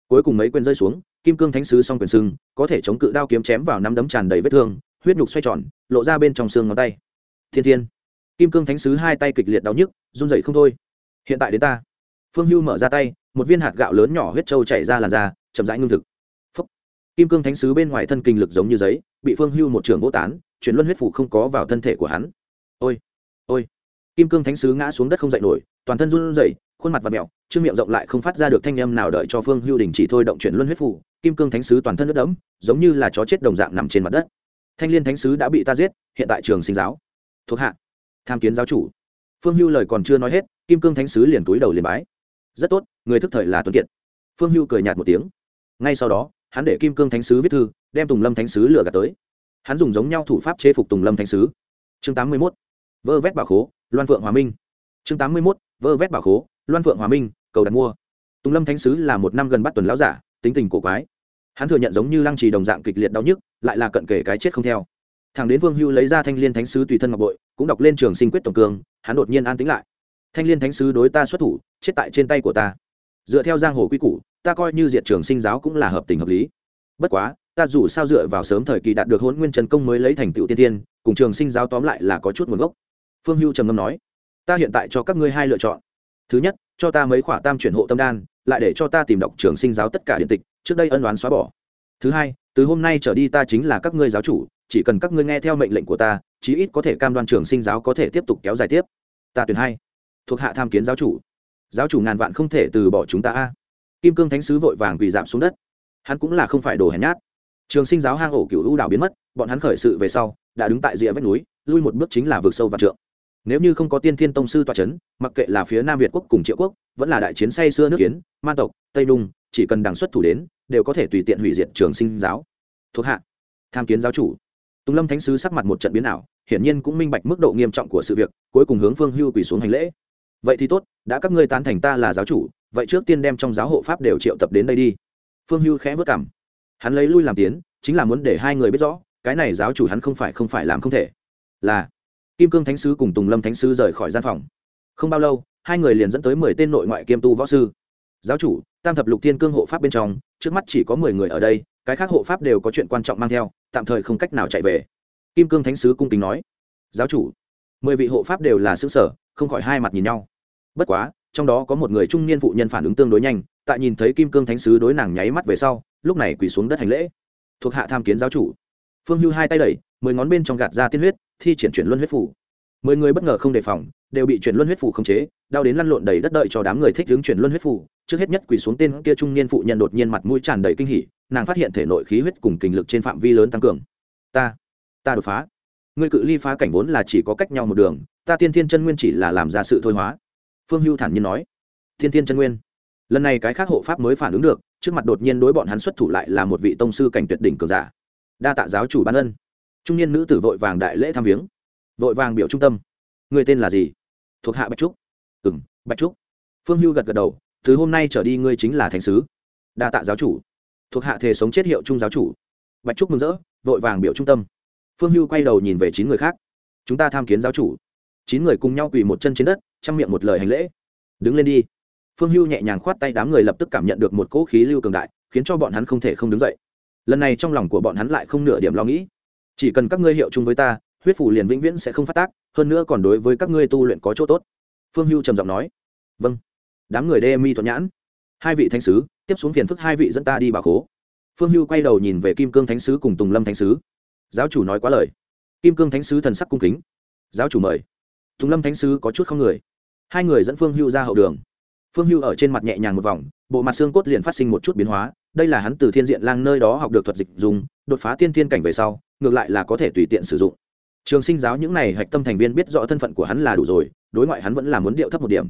cuối cùng mấy quyền rơi xuống, kim cương thánh sứ xong quyền sưng, có thể chống cự đao kiếm chém vào năm đấm tràn đầy vết thương, huyết nhục xoay tròn, lộ ra bên trong xương ngón tay. Thiên thiên. Kim cương thánh sứ hai tay kịch liệt đau nhức, run dậy không thôi. Hiện tại đến ta. Phương hưu mở ra tay một viên hạt gạo lớn nhỏ huyết trâu chảy ra làn da, chậm rãi ngưng thực. Phúc. kim cương thánh sứ bên ngoài thân kinh lực giống như giấy, bị phương hưu một trường vô tán chuyển luân huyết phủ không có vào thân thể của hắn. Ôi ôi. Kim cương thánh sứ ngã xuống đất không dậy nổi, toàn thân run rẩy, khuôn mặt và mẹo chương miệng rộng lại không phát ra được thanh âm nào đợi cho phương hưu đình chỉ thôi động chuyển luân huyết phủ, kim cương thánh sứ toàn thân nước đẫm, giống như là chó chết đồng dạng nằm trên mặt đất. Thanh liên thánh sứ đã bị ta giết, hiện tại trường sinh giáo. Thuộc hạ, tham kiến giáo chủ. Phương hưu lời còn chưa nói hết, kim cương thánh sứ liền túi đầu liền bái rất tốt, người thức thời là tuấn kiệt. Phương hưu cười nhạt một tiếng. Ngay sau đó, hắn để kim cương thánh sứ viết thư, đem tùng lâm thánh sứ lừa gạt tới. Hắn dùng giống nhau thủ pháp chế phục tùng lâm thánh sứ. Chương tám mươi mốt, vơ vét bảo khố, loan phượng hòa minh. Chương tám mươi mốt, vơ vét bảo khố, loan phượng hòa minh, cầu đặt mua. Tùng lâm thánh sứ là một năm gần bắt tuần lão giả, tính tình cổ quái. Hắn thừa nhận giống như lăng trì đồng dạng kịch liệt đau nhức, lại là cận kể cái chết không theo. Thằng đến vương hưu lấy ra thanh liên thánh sứ tùy thân ngọc bội, cũng đọc lên trường sinh quyết tổng cường, hắn đột nhiên an tính lại thanh liên thánh sứ đối ta xuất thủ, chết tại trên tay của ta. Dựa theo giang hồ quy củ, ta coi như diệt trường sinh giáo cũng là hợp tình hợp lý. Bất quá, ta dù sao dựa vào sớm thời kỳ đạt được hôn nguyên trần công mới lấy thành tựu tiên tiên, cùng trường sinh giáo tóm lại là có chút nguồn gốc. Phương hưu trầm ngâm nói, ta hiện tại cho các ngươi hai lựa chọn. Thứ nhất, cho ta mấy khỏa tam chuyển hộ tâm đan, lại để cho ta tìm đọc trường sinh giáo tất cả điện tịch, trước đây ân đoán xóa bỏ. Thứ hai, từ hôm nay trở đi ta chính là các ngươi giáo chủ, chỉ cần các ngươi nghe theo mệnh lệnh của ta, chí ít có thể cam đoan trường sinh giáo có thể tiếp tục kéo dài tiếp. Ta tuyển hai thuộc hạ tham kiến giáo chủ. Giáo chủ ngàn vạn không thể từ bỏ chúng ta a. Kim cương thánh sứ vội vàng quỳ giảm xuống đất. Hắn cũng là không phải đồ hèn nhát. Trường sinh giáo hang ổ cựu ưu đảo biến mất, bọn hắn khởi sự về sau, đã đứng tại rìa vách núi, lui một bước chính là vượt sâu và trượng. Nếu như không có tiên thiên tông sư tọa c h ấ n mặc kệ là phía nam việt quốc cùng triệu quốc, vẫn là đại chiến say xưa nước kiến man tộc, tây đung chỉ cần đằng xuất thủ đến, đều có thể tùy tiện hủy diệt trường sinh giáo. Thuộc hạ, tham kiến giáo chủ. Tùng lâm thánh sứ sắc mặt một trận biến ảo, hiển nhiên cũng minh bạch mức độ nghiêm trọng của sự việc, cuối cùng hướng phương hưu quỳ xuống hành lễ vậy thì tốt, đã các ngươi tán thành ta là giáo chủ, vậy trước tiên đem trong giáo hộ pháp đều triệu tập đến đây đi. Phương hưu khẽ vất cảm hắn lấy lui làm tiến, chính là muốn để hai người biết rõ, cái này giáo chủ hắn không phải không phải làm không thể. Là, kim cương thánh sứ cùng tùng lâm thánh sứ rời khỏi gian phòng. Không bao lâu, hai người liền dẫn tới mười tên nội ngoại kiêm tu võ sư. Giáo chủ, tam thập lục thiên cương hộ pháp bên trong, trước mắt chỉ có mười người ở đây, cái khác hộ pháp đều có chuyện quan trọng mang theo, tạm thời không cách nào chạy về. Kim cương thánh sứ cung kính nói, giáo chủ, mười vị hộ pháp đều là xứ sở, không khỏi hai mặt nhìn nhau bất quá, trong đó có một người trung niên phụ nhân phản ứng tương đối nhanh, tại nhìn thấy kim cương thánh sứ đối nàng nháy mắt về sau, lúc này quỳ xuống đất hành lễ. Thuộc hạ tham kiến giáo chủ. Phương hưu hai tay đẩy, mười ngón bên trong gạt ra tiên huyết, thi triển chuyển luân huyết phủ. Mười người bất ngờ không đề phòng, đều bị chuyển luân huyết phủ khống chế, đau đến lăn lộn đầy đất đợi cho đám người thích hướng chuyển luân huyết phủ. Trước hết nhất quỳ xuống tên kia trung niên phụ nhân đột nhiên mặt mũi tràn đầy kinh hỉ, nàng phát hiện thể nội khí huyết cùng kinh lực trên phạm vi lớn tăng cường. Ta ta đột phá. Ngươi cự ly phá cảnh vốn là chỉ có cách nhau một đường, ta tiên thiên chân nguyên chỉ là làm ra sự thôi hóa phương hưu thản nhiên nói, thiên thiên chân nguyên, lần này cái khác hộ pháp mới phản ứng được, trước mặt đột nhiên đối bọn hắn xuất thủ lại là một vị tông sư cảnh tuyệt đỉnh cường giả. Đa tạ giáo chủ ban ân. Trung niên nữ tử vội vàng đại lễ tham viếng, vội vàng biểu trung tâm, người tên là gì? Thuộc hạ bạch trúc. Ừ m bạch trúc. Phương hưu gật gật đầu, từ hôm nay trở đi ngươi chính là thành sứ. Đa tạ giáo chủ. Thuộc hạ thể sống chết hiệu trung giáo chủ. Bạch trúc mừng rỡ, vội vàng biểu trung tâm. Phương hưu quay đầu nhìn về chín người khác. Chúng ta tham kiến giáo chủ chín người cùng nhau quỳ một chân trên đất, chăm miệng một lời hành lễ. Đứng lên đi. Phương hưu nhẹ nhàng khoát tay, đám người lập tức cảm nhận được một cỗ khí lưu cường đại, khiến cho bọn hắn không thể không đứng dậy. Lần này trong lòng của bọn hắn lại không nửa điểm lo nghĩ. Chỉ cần các ngươi hiệu chung với ta, huyết phủ liền vĩnh viễn sẽ không phát tác, hơn nữa còn đối với các ngươi tu luyện có chỗ tốt. Phương hưu trầm giọng nói. Vâng. Đám người đê mi thuận nhãn. Hai vị thánh sứ, tiếp xuống phiền phức hai vị dẫn ta đi bà khố. Phương hưu quay đầu nhìn về kim cương thánh sứ cùng tùng lâm thánh sứ. Giáo chủ nói quá lời. Kim cương thánh sứ thần sắc cung kính. Giáo chủ mời tùng lâm thánh sứ có chút không người. Hai người dẫn phương hưu ra hậu đường. Phương hưu ở trên mặt nhẹ nhàng một vòng, bộ mặt xương cốt liền phát sinh một chút biến hóa, đây là hắn từ thiên diện lang nơi đó học được thuật dịch dùng, đột phá tiên thiên cảnh về sau, ngược lại là có thể tùy tiện sử dụng. Trường sinh giáo những n à y hạch tâm thành viên biết rõ thân phận của hắn là đủ rồi, đối ngoại hắn vẫn là muốn điệu thấp một điểm.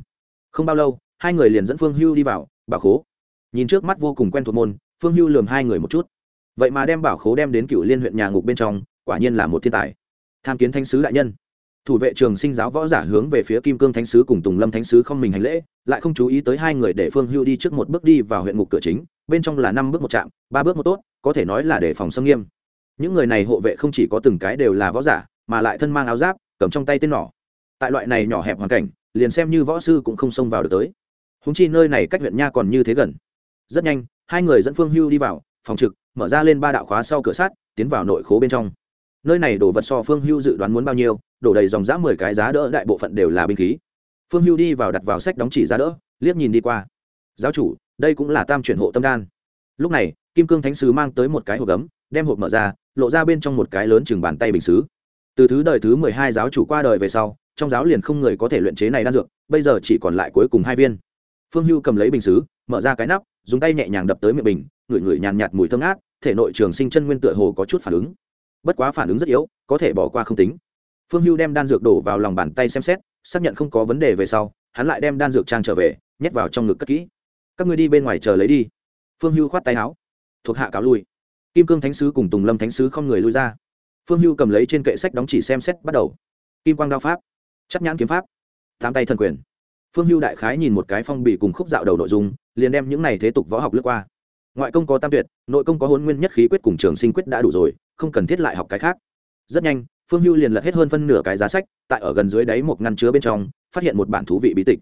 Không bao lâu, hai người liền dẫn phương hưu đi vào, bảo khố. Nhìn trước mắt vô cùng quen thuộc môn, phương hưu lườm hai người một chút. Vậy mà đem bảo khố đem đến cựu liên huyện nhà ngục bên trong, quả nhiên là một thiên tài. Tham kiến thanh sứ đại nhân thủ vệ trường sinh giáo võ giả hướng về phía kim cương thánh sứ cùng tùng lâm thánh sứ không mình hành lễ lại không chú ý tới hai người để phương hưu đi trước một bước đi vào huyện ngục cửa chính bên trong là năm bước một chạm, ba bước một tốt có thể nói là để phòng xâm nghiêm. Những người này hộ vệ không chỉ có từng cái đều là võ giả mà lại thân mang áo giáp cầm trong tay tên nỏ. Tại loại này nhỏ hẹp hoàn cảnh liền xem như võ sư cũng không xông vào được tới. Húng chi nơi này cách huyện nha còn như thế gần. Rất nhanh hai người dẫn phương hưu đi vào phòng trực mở ra lên ba đạo khóa sau cửa sát tiến vào nội khố bên trong. Nơi này đổ vật so phương hưu dự đoán muốn bao nhiêu đổ đầy dòng giá mười cái giá đỡ đại bộ phận đều là binh khí. Phương hưu đi vào đặt vào sách đóng chỉ giá đỡ, liếc nhìn đi qua. Giáo chủ, đây cũng là tam chuyển hộ tâm đan. Lúc này, kim cương thánh sứ mang tới một cái hộp gấm, đem hộp mở ra, lộ ra bên trong một cái lớn chừng bàn tay bình xứ. Từ thứ đời thứ mười hai giáo chủ qua đời về sau, trong giáo liền không người có thể luyện chế này đan dược, bây giờ chỉ còn lại cuối cùng hai viên. Phương hưu cầm lấy bình xứ, mở ra cái nắp, dùng tay nhẹ nhàng đập tới miệng bình, ngửi ngửi nhàn nhạt mùi thơm ngát, thể nội trường sinh chân nguyên tựa hồ có chút phản ứng. Bất quá phản ứng rất yếu, có thể bỏ qua không tính phương hưu đem đan dược đổ vào lòng bàn tay xem xét, xác nhận không có vấn đề về sau, hắn lại đem đan dược trang trở về, nhét vào trong ngực cất kỹ. Các người đi bên ngoài chờ lấy đi. Phương hưu khoát tay áo. Thuộc hạ cáo lui. Kim cương thánh sứ cùng tùng lâm thánh sứ không người lui ra. Phương hưu cầm lấy trên kệ sách đóng chỉ xem xét bắt đầu. Kim quang đao pháp, chắc nhãn kiếm pháp, tám tay thần quyền. Phương hưu đại khái nhìn một cái phong bì cùng khúc dạo đầu nội dung, liền đem những này thế tục võ học lướt qua. Ngoại công có tam tuyệt, nội công có hôn nguyên nhất khí quyết cùng trường sinh quyết đã đủ rồi, không cần thiết lại học cái khác. Rất nhanh phương hưu liền lật hết hơn phân nửa cái giá sách, tại ở gần dưới đáy một ngăn chứa bên trong, phát hiện một bản thú vị bí tịch.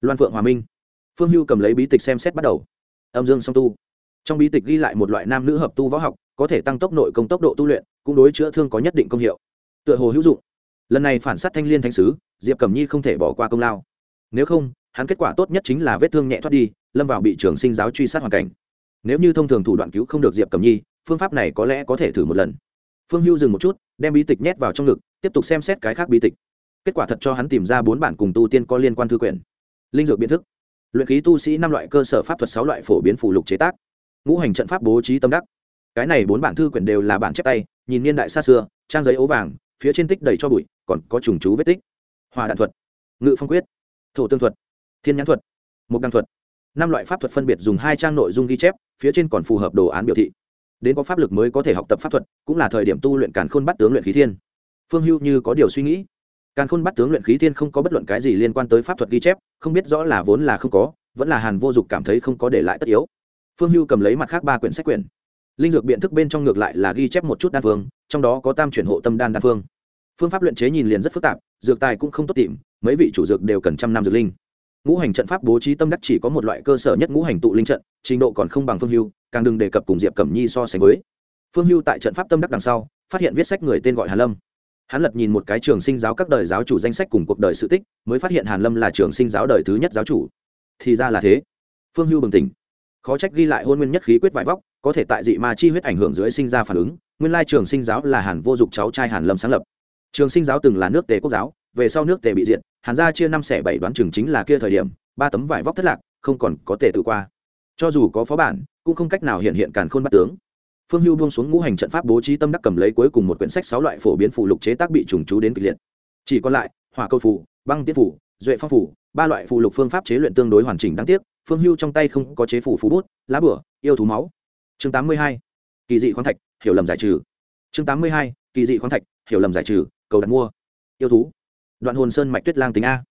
Loan phượng hòa minh. Phương hưu cầm lấy bí tịch xem xét bắt đầu. Âm dương song tu. Trong bí tịch ghi lại một loại nam nữ hợp tu võ học, có thể tăng tốc nội công tốc độ tu luyện, cũng đối chữa thương có nhất định công hiệu. Tựa hồ hữu dụng. Lần này phản s á t thanh liên thanh sứ, diệp cẩm nhi không thể bỏ qua công lao. Nếu không, hắn kết quả tốt nhất chính là vết thương nhẹ thoát đi, lâm vào bị trường sinh giáo truy sát hoàn cảnh. Nếu như thông thường thủ đoạn cứu không được diệp cẩm nhi, phương pháp này có lẽ có thể thử một lần phương hưu dừng một chút, đem bí tịch nhét vào trong ngực, tiếp tục xem xét cái khác bí tịch. Kết quả thật cho hắn tìm ra bốn bản cùng tu tiên có liên quan thư quyển. Linh dược biện thức. Luyện khí tu sĩ năm loại cơ sở pháp thuật sáu loại phổ biến phủ lục chế tác. Ngũ hành trận pháp bố trí tâm đắc. Cái này bốn bản thư quyển đều là bản chép tay, nhìn niên đại xa xưa, trang giấy ố vàng, phía trên tích đầy cho bụi, còn có trùng chú vết tích. Hòa đạn thuật. Ngự phong quyết. Thổ tương thuật. Thiên nhãn thuật. Mục đăng thuật. Năm loại pháp thuật phân biệt dùng hai trang nội dung ghi chép, phía trên còn phù hợp đồ án biểu thị đến có pháp lực mới có thể học tập pháp thuật, cũng là thời điểm tu luyện càn khôn bắt tướng luyện khí thiên. Phương hưu như có điều suy nghĩ. Càn khôn bắt tướng luyện khí thiên không có bất luận cái gì liên quan tới pháp thuật ghi chép, không biết rõ là vốn là không có, vẫn là hàn vô dụng cảm thấy không có để lại tất yếu. Phương hưu cầm lấy mặt khác ba quyển sách quyển. Linh dược biện thức bên trong ngược lại là ghi chép một chút đan phương, trong đó có tam chuyển hộ tâm đan đan phương. Phương pháp luyện chế nhìn liền rất phức tạp, dược tài cũng không tốt tìm, mấy vị chủ dược đều cần trăm năm dược linh. Ngũ hành trận pháp bố trí tâm đắc chỉ có một loại cơ sở nhất ngũ hành tụ linh trận, trình độ còn không bằng phương hưu càng đừng đề cập cùng diệp cẩm nhi so sánh với phương hưu tại trận pháp tâm đắc đằng sau phát hiện viết sách người tên gọi hàn lâm hắn lật nhìn một cái trường sinh giáo các đời giáo chủ danh sách cùng cuộc đời sự tích mới phát hiện hàn lâm là trường sinh giáo đời thứ nhất giáo chủ thì ra là thế phương hưu bừng tỉnh khó trách ghi lại hôn nguyên nhất khí quyết vải vóc có thể tại dị ma chi huyết ảnh hưởng dưới sinh ra phản ứng nguyên lai trường sinh giáo là hàn vô dụng cháu trai hàn lâm sáng lập trường sinh giáo từng là nước tề quốc giáo về sau nước tề bị diệt hàn gia chia năm xẻ bảy đoán chừng chính là kia thời điểm ba tấm vải vóc thất lạc không còn có tề tự qua cho dù có phó bản cũng không cách nào hiện hiện càn khôn bắt tướng. Phương hưu buông xuống ngũ hành trận pháp bố trí tâm đắc cầm lấy cuối cùng một quyển sách sáu loại phổ biến phụ lục chế tác bị trùng chú đến kịch liệt. Chỉ còn lại, hỏa câu phủ, băng tiết phủ, duệ phong phủ, ba loại phụ lục phương pháp chế luyện tương đối hoàn chỉnh đáng tiếc, phương hưu trong tay không có chế phủ phú bút, lá bửa, yêu thú máu. Chương tám mươi hai, kỳ dị khoáng thạch, hiểu lầm giải trừ. Chương tám mươi hai, kỳ dị khoáng thạch, hiểu lầm giải trừ, cầu đặt mua. Yêu thú. Đoạn hồn sơn mạch tuyết lang tính a.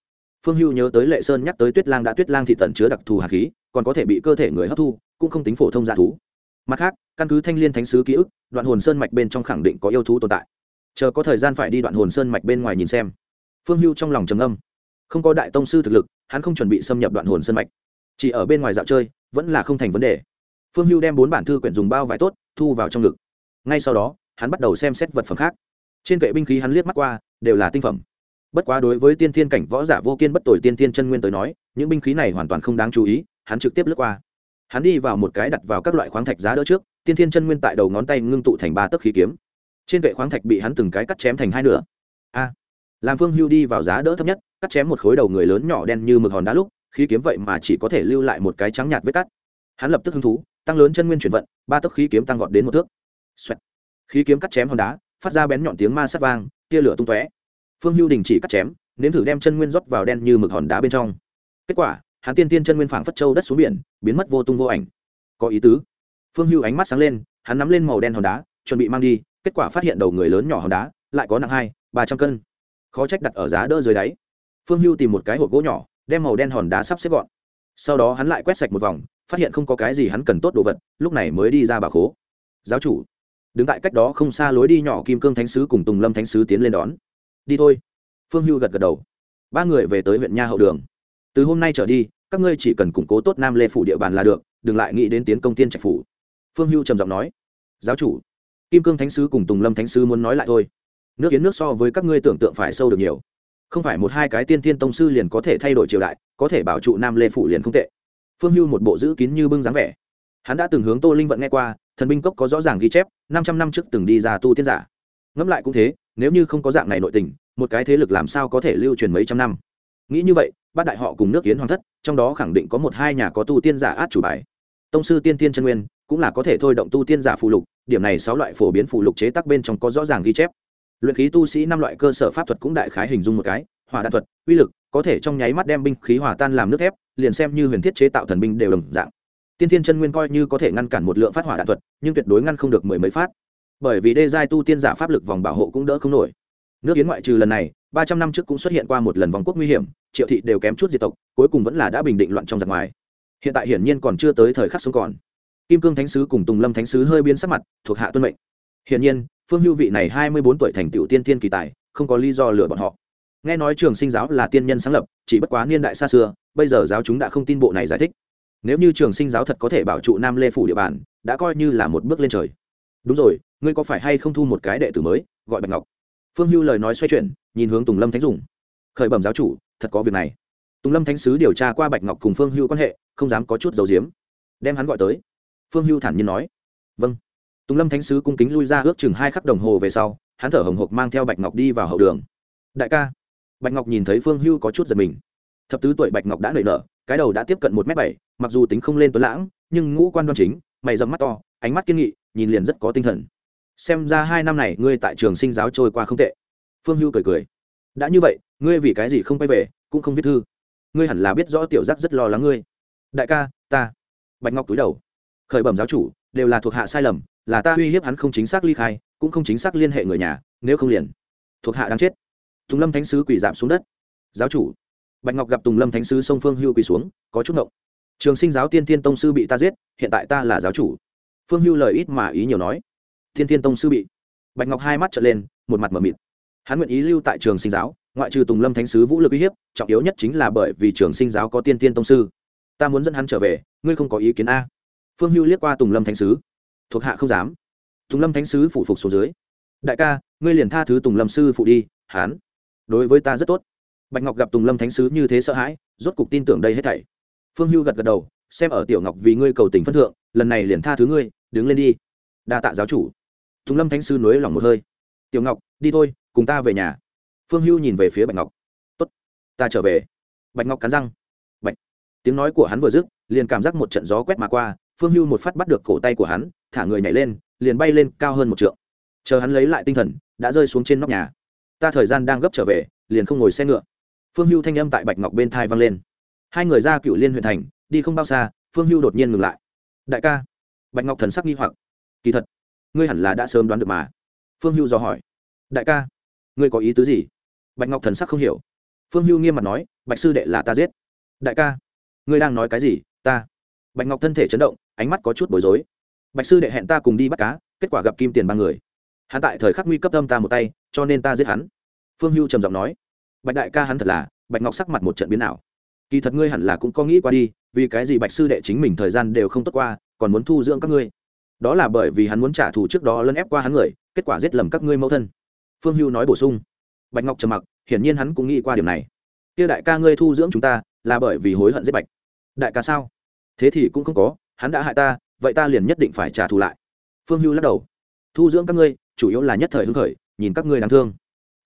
Phương hưu nhớ tới lệ sơn nhắc tới tuyết lang đã tuyết lang thị tận chứa đặc thù hạt khí, còn có thể bị cơ thể người hấp thu cũng không tính phổ thông dạ thú. Mặt khác, căn cứ thanh liên thánh sứ ký ức, đoạn hồn sơn mạch bên trong khẳng định có yêu thú tồn tại. Chờ có thời gian phải đi đoạn hồn sơn mạch bên ngoài nhìn xem. Phương hưu trong lòng trầm âm không có đại tông sư thực lực, hắn không chuẩn bị xâm nhập đoạn hồn sơn mạch. Chỉ ở bên ngoài dạo chơi, vẫn là không thành vấn đề. Phương hưu đem bốn bản thư quyển dùng bao vải tốt, thu vào trong ngực. Ngay sau đó, hắn bắt đầu xem xét vật phẩm khác. Trên kệ binh khí hắn liếc mắt qua, đều là tinh phẩm. Bất quá đối với tiên thiên cảnh võ giả vô kiên bất tội tiên thiên chân nguyên tới nói, những binh khí này hoàn toàn không đáng chú ý, hắn trực tiếp lướt qua hắn đi vào một cái đặt vào các loại khoáng thạch giá đỡ trước, tiên thiên chân nguyên tại đầu ngón tay ngưng tụ thành ba tấc khí kiếm. Trên kệ khoáng thạch bị hắn từng cái cắt chém thành hai nửa. A! Làm phương hưu đi vào giá đỡ thấp nhất, cắt chém một khối đầu người lớn nhỏ đen như mực hòn đá lúc, khí kiếm vậy mà chỉ có thể lưu lại một cái trắng nhạt vết cắt. Hắn lập tức hứng thú, tăng lớn chân nguyên chuyển vận, ba tấc khí kiếm tăng vọt đến một thước. Xoẹt. khí kiếm cắt chém hòn đá, phát ra bén nhọn tiếng ma sắt vang, tia lửa tung tóe. Phương hưu đình chỉ cắt chém, nếm thử đem chân nguyên rót vào đen như mực hòn đá bên trong. Kết quả hắn tiên tiên chân nguyên phảng phất châu đất xuống biển, biến mất vô tung vô ảnh. Có ý tứ. Phương hưu ánh mắt sáng lên, hắn nắm lên màu đen hòn đá, chuẩn bị mang đi, kết quả phát hiện đầu người lớn nhỏ hòn đá, lại có nặng hai, ba trăm cân. Khó trách đặt ở giá đỡ dưới đáy. Phương hưu tìm một cái hộp gỗ nhỏ, đem màu đen hòn đá sắp xếp gọn. Sau đó hắn lại quét sạch một vòng, phát hiện không có cái gì hắn cần tốt đồ vật, lúc này mới đi ra bà khố. Giáo chủ. Đứng tại cách đó không xa lối đi nhỏ kim cương thánh sứ cùng tùng lâm thánh sứ tiến lên đón. Đi thôi. Phương hưu gật gật đầu. Ba người về tới huyện nha hậu đường từ hôm nay trở đi, các ngươi chỉ cần củng cố tốt nam lê phủ địa bàn là được, đừng lại nghĩ đến tiến công tiên trạch phủ. Phương hưu trầm giọng nói. Giáo chủ, kim cương thánh sứ cùng tùng lâm thánh sứ muốn nói lại thôi. Nước kiến nước so với các ngươi tưởng tượng phải sâu được nhiều. Không phải một hai cái tiên tiên tông sư liền có thể thay đổi triều đại, có thể bảo trụ nam lê phủ liền không tệ. Phương hưu một bộ giữ kín như bưng dáng vẻ. Hắn đã từng hướng tô linh vận nghe qua, thần binh cốc có rõ ràng ghi chép, năm trăm năm trước từng đi ra tu tiên giả. Ngẫm lại cũng thế, nếu như không có dạng này nội tình, một cái thế lực làm sao có thể lưu truyền mấy trăm năm? Nghĩ như vậy bát đại họ cùng nước kiến hoàng thất, trong đó khẳng định có một hai nhà có tu tiên giả át chủ bài. Tông sư tiên tiên chân nguyên cũng là có thể thôi động tu tiên giả phù lục, điểm này sáu loại phổ biến phù lục chế tác bên trong có rõ ràng ghi chép. Luyện khí tu sĩ năm loại cơ sở pháp thuật cũng đại khái hình dung một cái, hỏa đạn thuật, uy lực, có thể trong nháy mắt đem binh khí hòa tan làm nước thép, liền xem như huyền thiết chế tạo thần binh đều đồng dạng. Tiên tiên chân nguyên coi như có thể ngăn cản một lượng phát hỏa đạn thuật, nhưng tuyệt đối ngăn không được mười mấy phát. Bởi vì đê giai tu tiên giả pháp lực vòng bảo hộ cũng đỡ không nổi nước yến ngoại trừ lần này, ba trăm năm trước cũng xuất hiện qua một lần vòng quốc nguy hiểm, triệu thị đều kém chút diệt tộc, cuối cùng vẫn là đã bình định loạn trong giặc ngoài. Hiện tại hiển nhiên còn chưa tới thời khắc sống còn. Kim cương thánh sứ cùng tùng lâm thánh sứ hơi biến sắc mặt, thuộc hạ tuân mệnh. Hiển nhiên, phương hưu vị này hai mươi bốn tuổi thành tựu tiên tiên kỳ tài, không có lý do lừa bọn họ. Nghe nói trường sinh giáo là tiên nhân sáng lập, chỉ bất quá niên đại xa xưa, bây giờ giáo chúng đã không tin bộ này giải thích. Nếu như trường sinh giáo thật có thể bảo trụ nam lê phủ địa bàn, đã coi như là một bước lên trời. Đúng rồi, ngươi có phải hay không thu một cái đệ tử mới, gọi bạch ngọc? Phương hưu lời nói xoay chuyển, nhìn hướng tùng lâm thánh dùng. Khởi bẩm giáo chủ, thật có việc này. Tùng lâm thánh sứ điều tra qua bạch ngọc cùng phương hưu quan hệ, không dám có chút dầu diếm đem hắn gọi tới. Phương hưu thản nhiên nói. Vâng. Tùng lâm thánh sứ cung kính lui ra ước chừng hai khắc đồng hồ về sau, hắn thở hồng hộc mang theo bạch ngọc đi vào hậu đường. Đại ca. Bạch ngọc nhìn thấy phương hưu có chút giật mình. Thập tứ tuổi bạch ngọc đã nảy nở, cái đầu đã tiếp cận một m bảy, mặc dù tính không lên tuấn lãng, nhưng ngũ quan đoan chính, mày dầm mắt to, ánh mắt kiên nghị, nhìn liền rất có tinh thần xem ra hai năm này ngươi tại trường sinh giáo trôi qua không tệ. Phương hưu cười cười. Đã như vậy, ngươi vì cái gì không quay về, cũng không viết thư. Ngươi hẳn là biết rõ tiểu giác rất lo lắng ngươi. Đại ca, ta. Bạch ngọc túi đầu. Khởi bẩm giáo chủ, đều là thuộc hạ sai lầm, là ta uy hiếp hắn không chính xác ly khai, cũng không chính xác liên hệ người nhà, nếu không liền. Thuộc hạ đang chết. Tùng lâm thánh sứ quỳ giảm xuống đất. Giáo chủ. Bạch ngọc gặp tùng lâm thánh sứ sông phương hưu quỳ xuống, có chút ngộng. Trường sinh giáo tiên tiên tông sư bị ta giết, hiện tại ta là giáo chủ. Phương hưu lời ít mà ý nhiều nói thiên Thiên tông sư bị. Bạch ngọc hai mắt trở lên, một mặt m ở mịt. Hắn nguyện ý lưu tại trường sinh giáo, ngoại trừ tùng lâm thánh sứ vũ lực uy hiếp, trọng yếu nhất chính là bởi vì trường sinh giáo có tiên tiên tông sư. Ta muốn dẫn hắn trở về, ngươi không có ý kiến a. Phương hưu liếc qua tùng lâm thánh sứ. Thuộc hạ không dám. Tùng lâm thánh sứ phụ phục xuống dưới. Đại ca, ngươi liền tha thứ tùng lâm sư phụ đi hán đối với ta rất tốt. Bạch ngọc gặp tùng lâm thánh sứ như thế sợ hãi, rốt cục tin tưởng đây hết thảy. Phương hưu gật gật đầu, xem ở tiểu ngọc vì ngươi cầu tình phân thượng, lần này liền tha thứ ngươi, đứng lên đi. Đa tạ giáo chủ tùng lâm thánh Sư nối lòng một hơi. Tiểu ngọc, đi thôi, cùng ta về nhà. Phương hưu nhìn về phía bạch ngọc. Tốt, ta trở về. Bạch ngọc cắn răng. Bạch. Tiếng nói của hắn vừa dứt, liền cảm giác một trận gió quét mà qua, phương hưu một phát bắt được cổ tay của hắn, thả người nhảy lên, liền bay lên cao hơn một trượng. Chờ hắn lấy lại tinh thần, đã rơi xuống trên nóc nhà. Ta thời gian đang gấp trở về, liền không ngồi xe ngựa. Phương hưu thanh âm tại bạch ngọc bên thai vang lên. Hai người ra cựu liên huyện thành, đi không bao xa, phương hưu đột nhiên ngừng lại. Đại ca. Bạch ngọc thần sắc nghi hoặc. Kỳ thật ngươi hẳn là đã sớm đoán được mà. Phương hưu dò hỏi. Đại ca, ngươi có ý tứ gì? Bạch ngọc thần sắc không hiểu. Phương hưu nghiêm mặt nói, bạch sư đệ là ta giết. Đại ca, ngươi đang nói cái gì? Ta. Bạch ngọc thân thể chấn động, ánh mắt có chút bối rối. Bạch sư đệ hẹn ta cùng đi bắt cá, kết quả gặp kim tiền ba người. Hắn tại thời khắc nguy cấp âm ta một tay, cho nên ta giết hắn. Phương hưu trầm giọng nói. Bạch đại ca hắn thật là, bạch ngọc sắc mặt một trận biến nào kỳ thật ngươi hẳn là cũng có nghĩ qua đi, vì cái gì bạch sư đệ chính mình thời gian đều không tốt qua, còn muốn thu dưỡng các ngươi? Đó là bởi vì hắn muốn trả thù trước đó lấn ép qua hắn người, kết quả giết lầm các ngươi mẫu thân. Phương hưu nói bổ sung. Bạch ngọc trầm mặc, hiển nhiên hắn cũng nghĩ qua điểm này. Kia đại ca ngươi thu dưỡng chúng ta, là bởi vì hối hận giết bạch. Đại ca sao? Thế thì cũng không có, hắn đã hại ta, vậy ta liền nhất định phải trả thù lại. Phương hưu lắc đầu. Thu dưỡng các ngươi, chủ yếu là nhất thời hưng khởi, nhìn các ngươi đáng thương.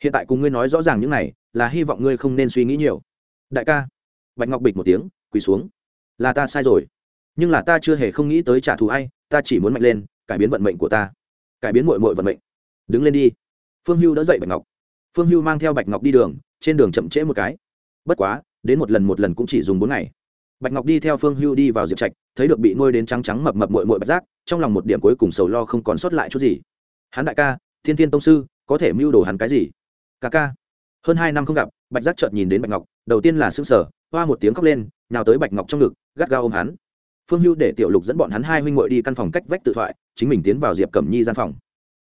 Hiện tại cùng ngươi nói rõ ràng những này, là hy vọng ngươi không nên suy nghĩ nhiều. Đại ca. Bạch ngọc bịch một tiếng, quỳ xuống. Là ta sai rồi. Nhưng là ta chưa hề không nghĩ tới trả thù ai ta chỉ muốn mạnh lên, cải biến vận mệnh của ta. Cải biến mội mội vận mệnh. Đứng lên đi. Phương hưu đã dậy bạch ngọc. Phương hưu mang theo bạch ngọc đi đường, trên đường chậm trễ một cái. Bất quá, đến một lần một lần cũng chỉ dùng bốn ngày. Bạch ngọc đi theo phương hưu đi vào diệp trạch, thấy được bị nuôi đến trắng trắng mập mập mội mội bạch giác, trong lòng một điểm cuối cùng sầu lo không còn sót lại chút gì. Hắn đại ca, thiên thiên tông sư, có thể mưu đồ hắn cái gì? Ca ca. Hơn hai năm không gặp, bạch giác chợt nhìn đến bạch ngọc, đầu tiên là s ư sở hoa một tiếng khóc lên nào tới bạch ngọc trong ngực, gắt gao ôm hắn phương hưu để tiểu lục dẫn bọn hắn hai huynh ngội đi căn phòng cách vách tự thoại chính mình tiến vào diệp cẩm nhi gian phòng.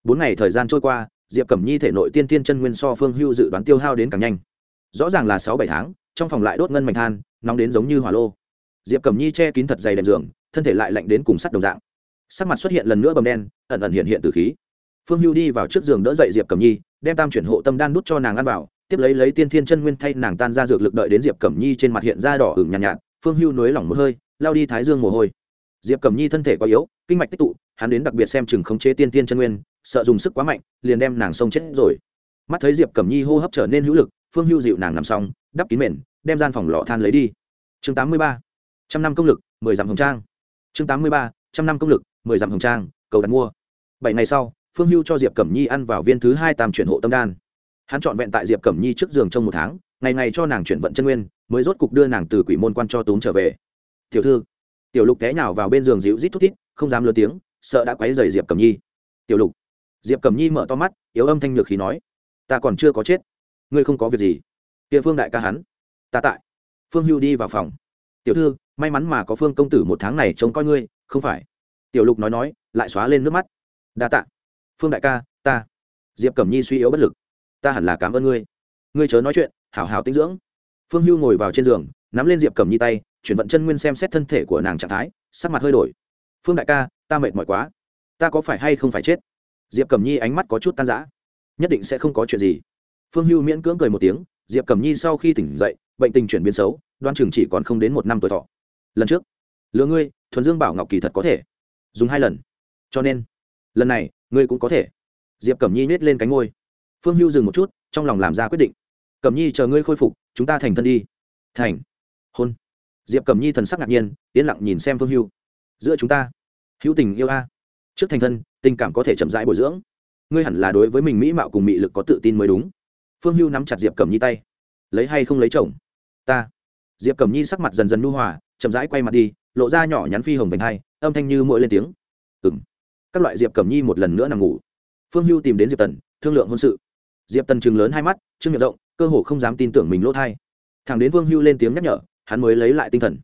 Bốn ngày thời gian trôi qua diệp cẩm nhi thể nội tiên tiên chân nguyên so phương hưu dự đoán tiêu hao đến càng nhanh. Rõ ràng là sáu bảy tháng trong phòng lại đốt ngân mạch than nóng đến giống như hỏa lô. Diệp cẩm nhi che kín thật dày đèn giường thân thể lại lạnh đến cùng sắt đồng dạng. Sắc mặt xuất hiện lần nữa bầm đen ẩn ẩn hiện hiện từ khí. Phương hưu đi vào trước giường đỡ dậy diệp cẩm nhi đem tam chuyển hộ tâm đan đút cho nàng ăn vào tiếp lấy lấy tiên thiên chân nguyên thay nàng tan ra dược lực đợi đến diệp cẩm nhi trên mặt hiện ra đỏ hửng nhàn nhạt, nhạt phương hưu nới lỏng một hơi, lao đi thái dương mồ hôi. Diệp cẩm nhi thân thể quá yếu, kinh mạch tích tụ, hắn đến đặc biệt xem chừng khống chế tiên tiên chân nguyên, sợ dùng sức quá mạnh, liền đem nàng sông chết rồi. Mắt thấy diệp cẩm nhi hô hấp trở nên hữu lực, phương hưu dịu nàng nằm xong, đắp kín mền, đem gian phòng lọ than lấy đi. Chương tám mươi ba, trăm năm công lực, mười dặm hồng trang. Chương tám mươi ba, trăm năm công lực, mười dặm hồng trang, cầu đặt mua. Bảy ngày sau, phương hưu cho diệp cẩm nhi ăn vào viên thứ hai tam chuyển hộ tâm đan. Hắn trọn vẹn tại diệp cẩm nhi trước giường trong một tháng ngày ngày cho nàng chuyển vận chân nguyên, mới rốt cục đưa nàng từ quỷ môn quan cho tốn trở về. Tiểu thư, tiểu lục té nhào vào bên giường dịu rít thút thít, không dám lớn tiếng, sợ đã quấy dày diệp cẩm nhi. Tiểu lục, diệp cẩm nhi mở to mắt, yếu âm thanh nhược khí nói, ta còn chưa có chết, ngươi không có việc gì. Địa phương đại ca hắn, ta tại. Phương hưu đi vào phòng. Tiểu thư, may mắn mà có phương công tử một tháng này trông coi ngươi, không phải? Tiểu lục nói nói, lại xóa lên nước mắt. Đa tạ. Phương đại ca, ta. Diệp cẩm nhi suy yếu bất lực. Ta hẳn là cảm ơn ngươi. Ngươi chớ nói chuyện hảo hảo tinh dưỡng. Phương hưu ngồi vào trên giường, nắm lên diệp cẩm nhi tay, chuyển vận chân nguyên xem xét thân thể của nàng trạng thái, sắc mặt hơi đổi. Phương đại ca, ta mệt mỏi quá. Ta có phải hay không phải chết? Diệp cẩm nhi ánh mắt có chút tan rã. Nhất định sẽ không có chuyện gì. Phương hưu miễn cưỡng cười một tiếng, diệp cẩm nhi sau khi tỉnh dậy, bệnh tình chuyển biến xấu, đoan chừng chỉ còn không đến một năm tuổi thọ. Lần trước, lừa ngươi, thuần dương bảo ngọc kỳ thật có thể. Dùng hai lần. Cho nên, lần này, ngươi cũng có thể. Diệp cẩm nhi nhét lên cánh ngôi phương hưu dừng một chút, trong lòng làm ra quyết định cẩm nhi chờ ngươi khôi phục, chúng ta thành thân đi. Thành. Hôn. Diệp cẩm nhi thần sắc ngạc nhiên, yên lặng nhìn xem phương hưu. Giữa chúng ta. Hữu tình yêu a. Trước thành thân, tình cảm có thể chậm rãi bồi dưỡng. Ngươi hẳn là đối với mình mỹ mạo cùng mị lực có tự tin mới đúng. Phương hưu nắm chặt diệp cẩm nhi tay. Lấy hay không lấy chồng? Ta. Diệp cẩm nhi sắc mặt dần dần nu hòa, chậm rãi quay mặt đi, lộ ra nhỏ nhắn phi hồng vành hai, âm thanh như mỗi lên tiếng. Ừ m các loại diệp cẩm nhi một lần nữa nằm ngủ. Phương hưu tìm đến diệp tần, thương lượng hôn sự. Diệp tần chừng lớn hai mắt chương miệng rộng cơ hồ không dám tin tưởng mình lỗ thai. Thằng đến Vương hưu lên tiếng nhắc nhở, hắn mới lấy lại tinh thần.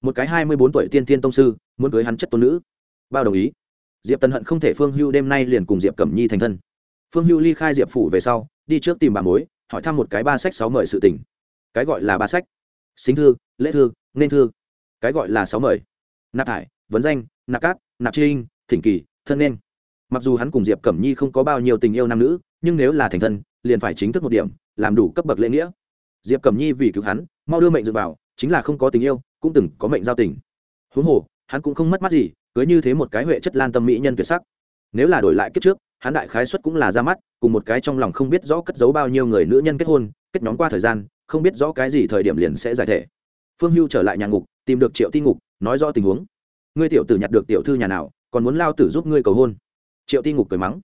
Một cái hai mươi bốn tuổi tiên tiên tông sư, muốn cưới hắn chất tôn nữ. Bao đồng ý. Diệp tần hận không thể phương hưu đêm nay liền cùng diệp cẩm nhi thành thân. Phương hưu ly khai diệp phủ về sau, đi trước tìm bà mối, hỏi thăm một cái ba sách sáu mời sự tỉnh cái gọi là ba sách. Xính thư, lễ thư, nên thư. Cái gọi là sáu mời. Nạp thải, vấn danh, nạp cát, nạp trinh thỉnh kỳ, thân nên. Mặc dù hắn cùng diệp cẩm nhi không có bao nhiêu tình yêu nam nữ, nhưng nếu là thành thân liền phải chính thức một điểm, làm đủ cấp bậc lễ nghĩa. Diệp cẩm nhi vì cứu hắn, mau đưa mệnh dựa vào, chính là không có tình yêu, cũng từng có mệnh giao tình. Huống hồ, hắn cũng không mất mắt gì cưới như thế một cái huệ chất lan tâm mỹ nhân tuyệt sắc. Nếu là đổi lại kiếp trước, hắn đại khái xuất cũng là ra mắt, cùng một cái trong lòng không biết rõ cất giấu bao nhiêu người nữ nhân kết hôn, kết nhóm qua thời gian, không biết rõ cái gì thời điểm liền sẽ giải thể. Phương hưu trở lại nhà ngục, tìm được triệu ti ngục, nói rõ tình huống. Ngươi tiểu tử nhặt được tiểu thư nhà nào, còn muốn lao tử giúp ngươi cầu hôn. Triệu ti ngục cười mắng.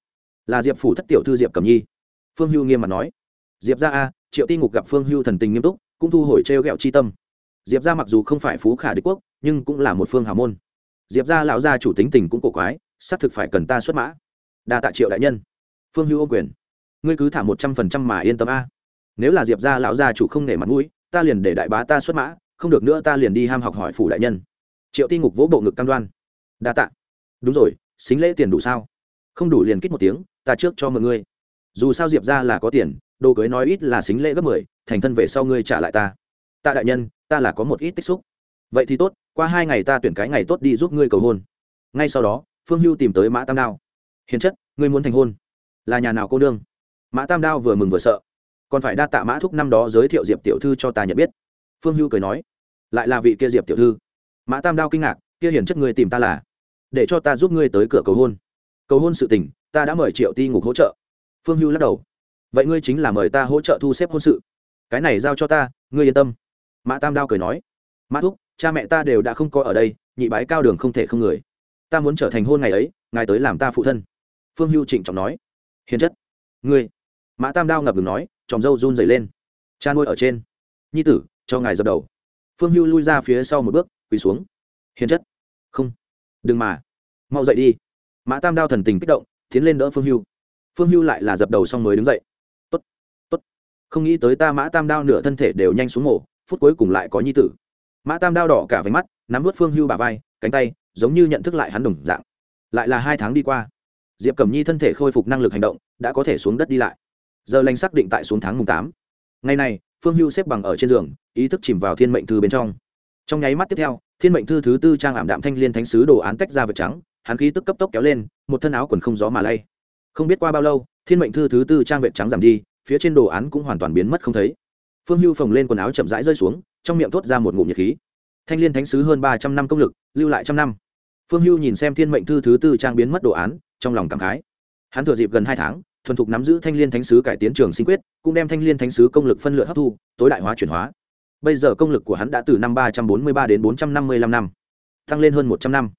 Là diệp phủ thất tiểu thư diệp cầm nhi phương hưu nghiêm mặt nói. Diệp ra a, triệu ti ngục gặp phương hưu thần tình nghiêm túc, cũng thu hồi trêu h chi tâm. Diệp ra mặc dù không phải phú khả đế quốc, nhưng cũng là một phương hào môn. Diệp ra lão gia chủ tính tình cũng cổ quái, xác thực phải cần ta xuất mã. Đa tạ triệu đại nhân. Phương hưu ô quyền. Ngươi cứ thả một trăm phần trăm mà yên tâm a. Nếu là diệp ra lão gia chủ không nể mặt mũi, ta liền để đại bá ta xuất mã, không được nữa ta liền đi ham học hỏi phủ đại nhân. Triệu ti ngục vỗ bộ ngực cam đoan. Đa tạ. Đúng rồi, xính lễ tiền đủ sao? Không đủ liền kích một tiếng, ta trước cho mọi người dù sao diệp ra là có tiền, đồ cưới nói ít là xính lễ gấp mười, thành thân về sau ngươi trả lại ta. Ta đại nhân, ta là có một ít tích xúc. Vậy thì tốt, qua hai ngày ta tuyển cái ngày tốt đi giúp ngươi cầu hôn. Ngay sau đó, phương hưu tìm tới mã tam đao. Hiền chất, ngươi muốn thành hôn? Là nhà nào cô nương? Mã tam đao vừa mừng vừa sợ. Còn phải đa tạ mã thúc năm đó giới thiệu diệp tiểu thư cho ta nhận biết. Phương hưu cười nói. Lại là vị kia diệp tiểu thư. Mã tam đao kinh ngạc, kia hiền chất ngươi tìm ta là để cho ta giúp ngươi tới cửa cầu hôn. Cầu hôn sự tình, ta đã mời triệu ti ngục hỗ trợ phương hưu lắc đầu. Vậy ngươi chính là mời ta hỗ trợ thu xếp hôn sự. Cái này giao cho ta, ngươi yên tâm. Mã tam đao cười nói. Mã thúc, cha mẹ ta đều đã không có ở đây, nhị bái cao đường không thể không người. Ta muốn trở thành hôn ngày ấy, ngài tới làm ta phụ thân. Phương hưu trịnh trọng nói. Hiền chất. Ngươi. Mã tam đao ngập ngừng nói tròng dâu run dày lên. Cha nuôi ở trên. Nhi tử, cho ngài dập đầu. Phương hưu lui ra phía sau một bước, quỳ xuống. Hiền chất. Không. Đừng mà. Mau dậy đi. Mã tam đao thần tình kích động, tiến lên đỡ phương hưu phương hưu lại là dập đầu xong mới đứng dậy. Tốt tốt. Không nghĩ tới ta mã tam đao nửa thân thể đều nhanh xuống mổ phút cuối cùng lại có nhi tử. Mã tam đao đỏ cả váy mắt, nắm vớt phương hưu bà vai, cánh tay, giống như nhận thức lại hắn đồng dạng. Lại là hai tháng đi qua, diệp cẩm nhi thân thể khôi phục năng lực hành động, đã có thể xuống đất đi lại. Giờ lành xác định tại xuống tháng mùng tám. Ngày này, phương hưu xếp bằng ở trên giường, ý thức chìm vào thiên mệnh thư bên trong. Trong nháy mắt tiếp theo, thiên mệnh thư thứ tư trang ảm đạm thanh liên thánh sứ đồ án tách ra vật trắng, hắn khí tức cấp tốc kéo lên, một thân áo quần không gió mà lay không biết qua bao lâu, thiên mệnh thư thứ tư trang vệ trắng giảm đi, phía trên đồ án cũng hoàn toàn biến mất không thấy. Phương hưu phồng lên quần áo chậm rãi rơi xuống, trong miệng thốt ra một ngụm nhiệt khí. Thanh liên thánh sứ hơn ba trăm năm công lực, lưu lại trăm năm. Phương hưu nhìn xem thiên mệnh thư thứ tư trang biến mất đồ án, trong lòng cảm khái. Hắn thừa dịp gần hai tháng, thuần thục nắm giữ thanh liên thánh sứ cải tiến trường sinh quyết, cũng đem thanh liên thánh sứ công lực phân lựa hấp thu, tối đại hóa chuyển hóa. Bây giờ công lực của hắn đã từ năm ba trăm bốn mươi ba đến bốn trăm năm mươi lăm năm, tăng lên hơn một trăm năm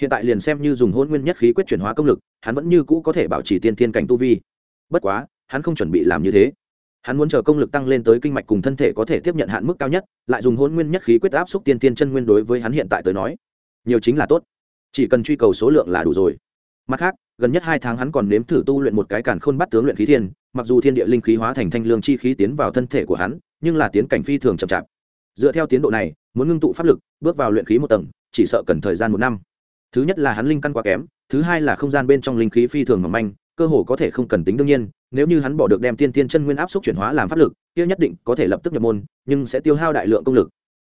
hiện tại liền xem như dùng hôn nguyên nhất khí quyết chuyển hóa công lực, hắn vẫn như cũ có thể bảo trì tiên thiên cảnh tu vi. Bất quá, hắn không chuẩn bị làm như thế. Hắn muốn chờ công lực tăng lên tới kinh mạch cùng thân thể có thể tiếp nhận hạn mức cao nhất, lại dùng hôn nguyên nhất khí quyết áp xúc tiên tiên chân nguyên đối với hắn hiện tại tới nói, nhiều chính là tốt. Chỉ cần truy cầu số lượng là đủ rồi. Mặt khác, gần nhất hai tháng hắn còn nếm thử tu luyện một cái càn khôn bắt tướng luyện khí thiên, mặc dù thiên địa linh khí hóa thành thanh lương chi khí tiến vào thân thể của hắn, nhưng là tiến cảnh phi thường chậm chạp. Dựa theo tiến độ này, muốn ngưng tụ pháp lực, bước vào luyện khí một tầng, chỉ sợ cần thời gian một năm thứ nhất là hắn linh căn quá kém, thứ hai là không gian bên trong linh khí phi thường mỏng manh, cơ hồ có thể không cần tính đương nhiên, nếu như hắn bỏ được đem tiên tiên chân nguyên áp xúc chuyển hóa làm pháp lực, kia nhất định có thể lập tức nhập môn, nhưng sẽ tiêu hao đại lượng công lực.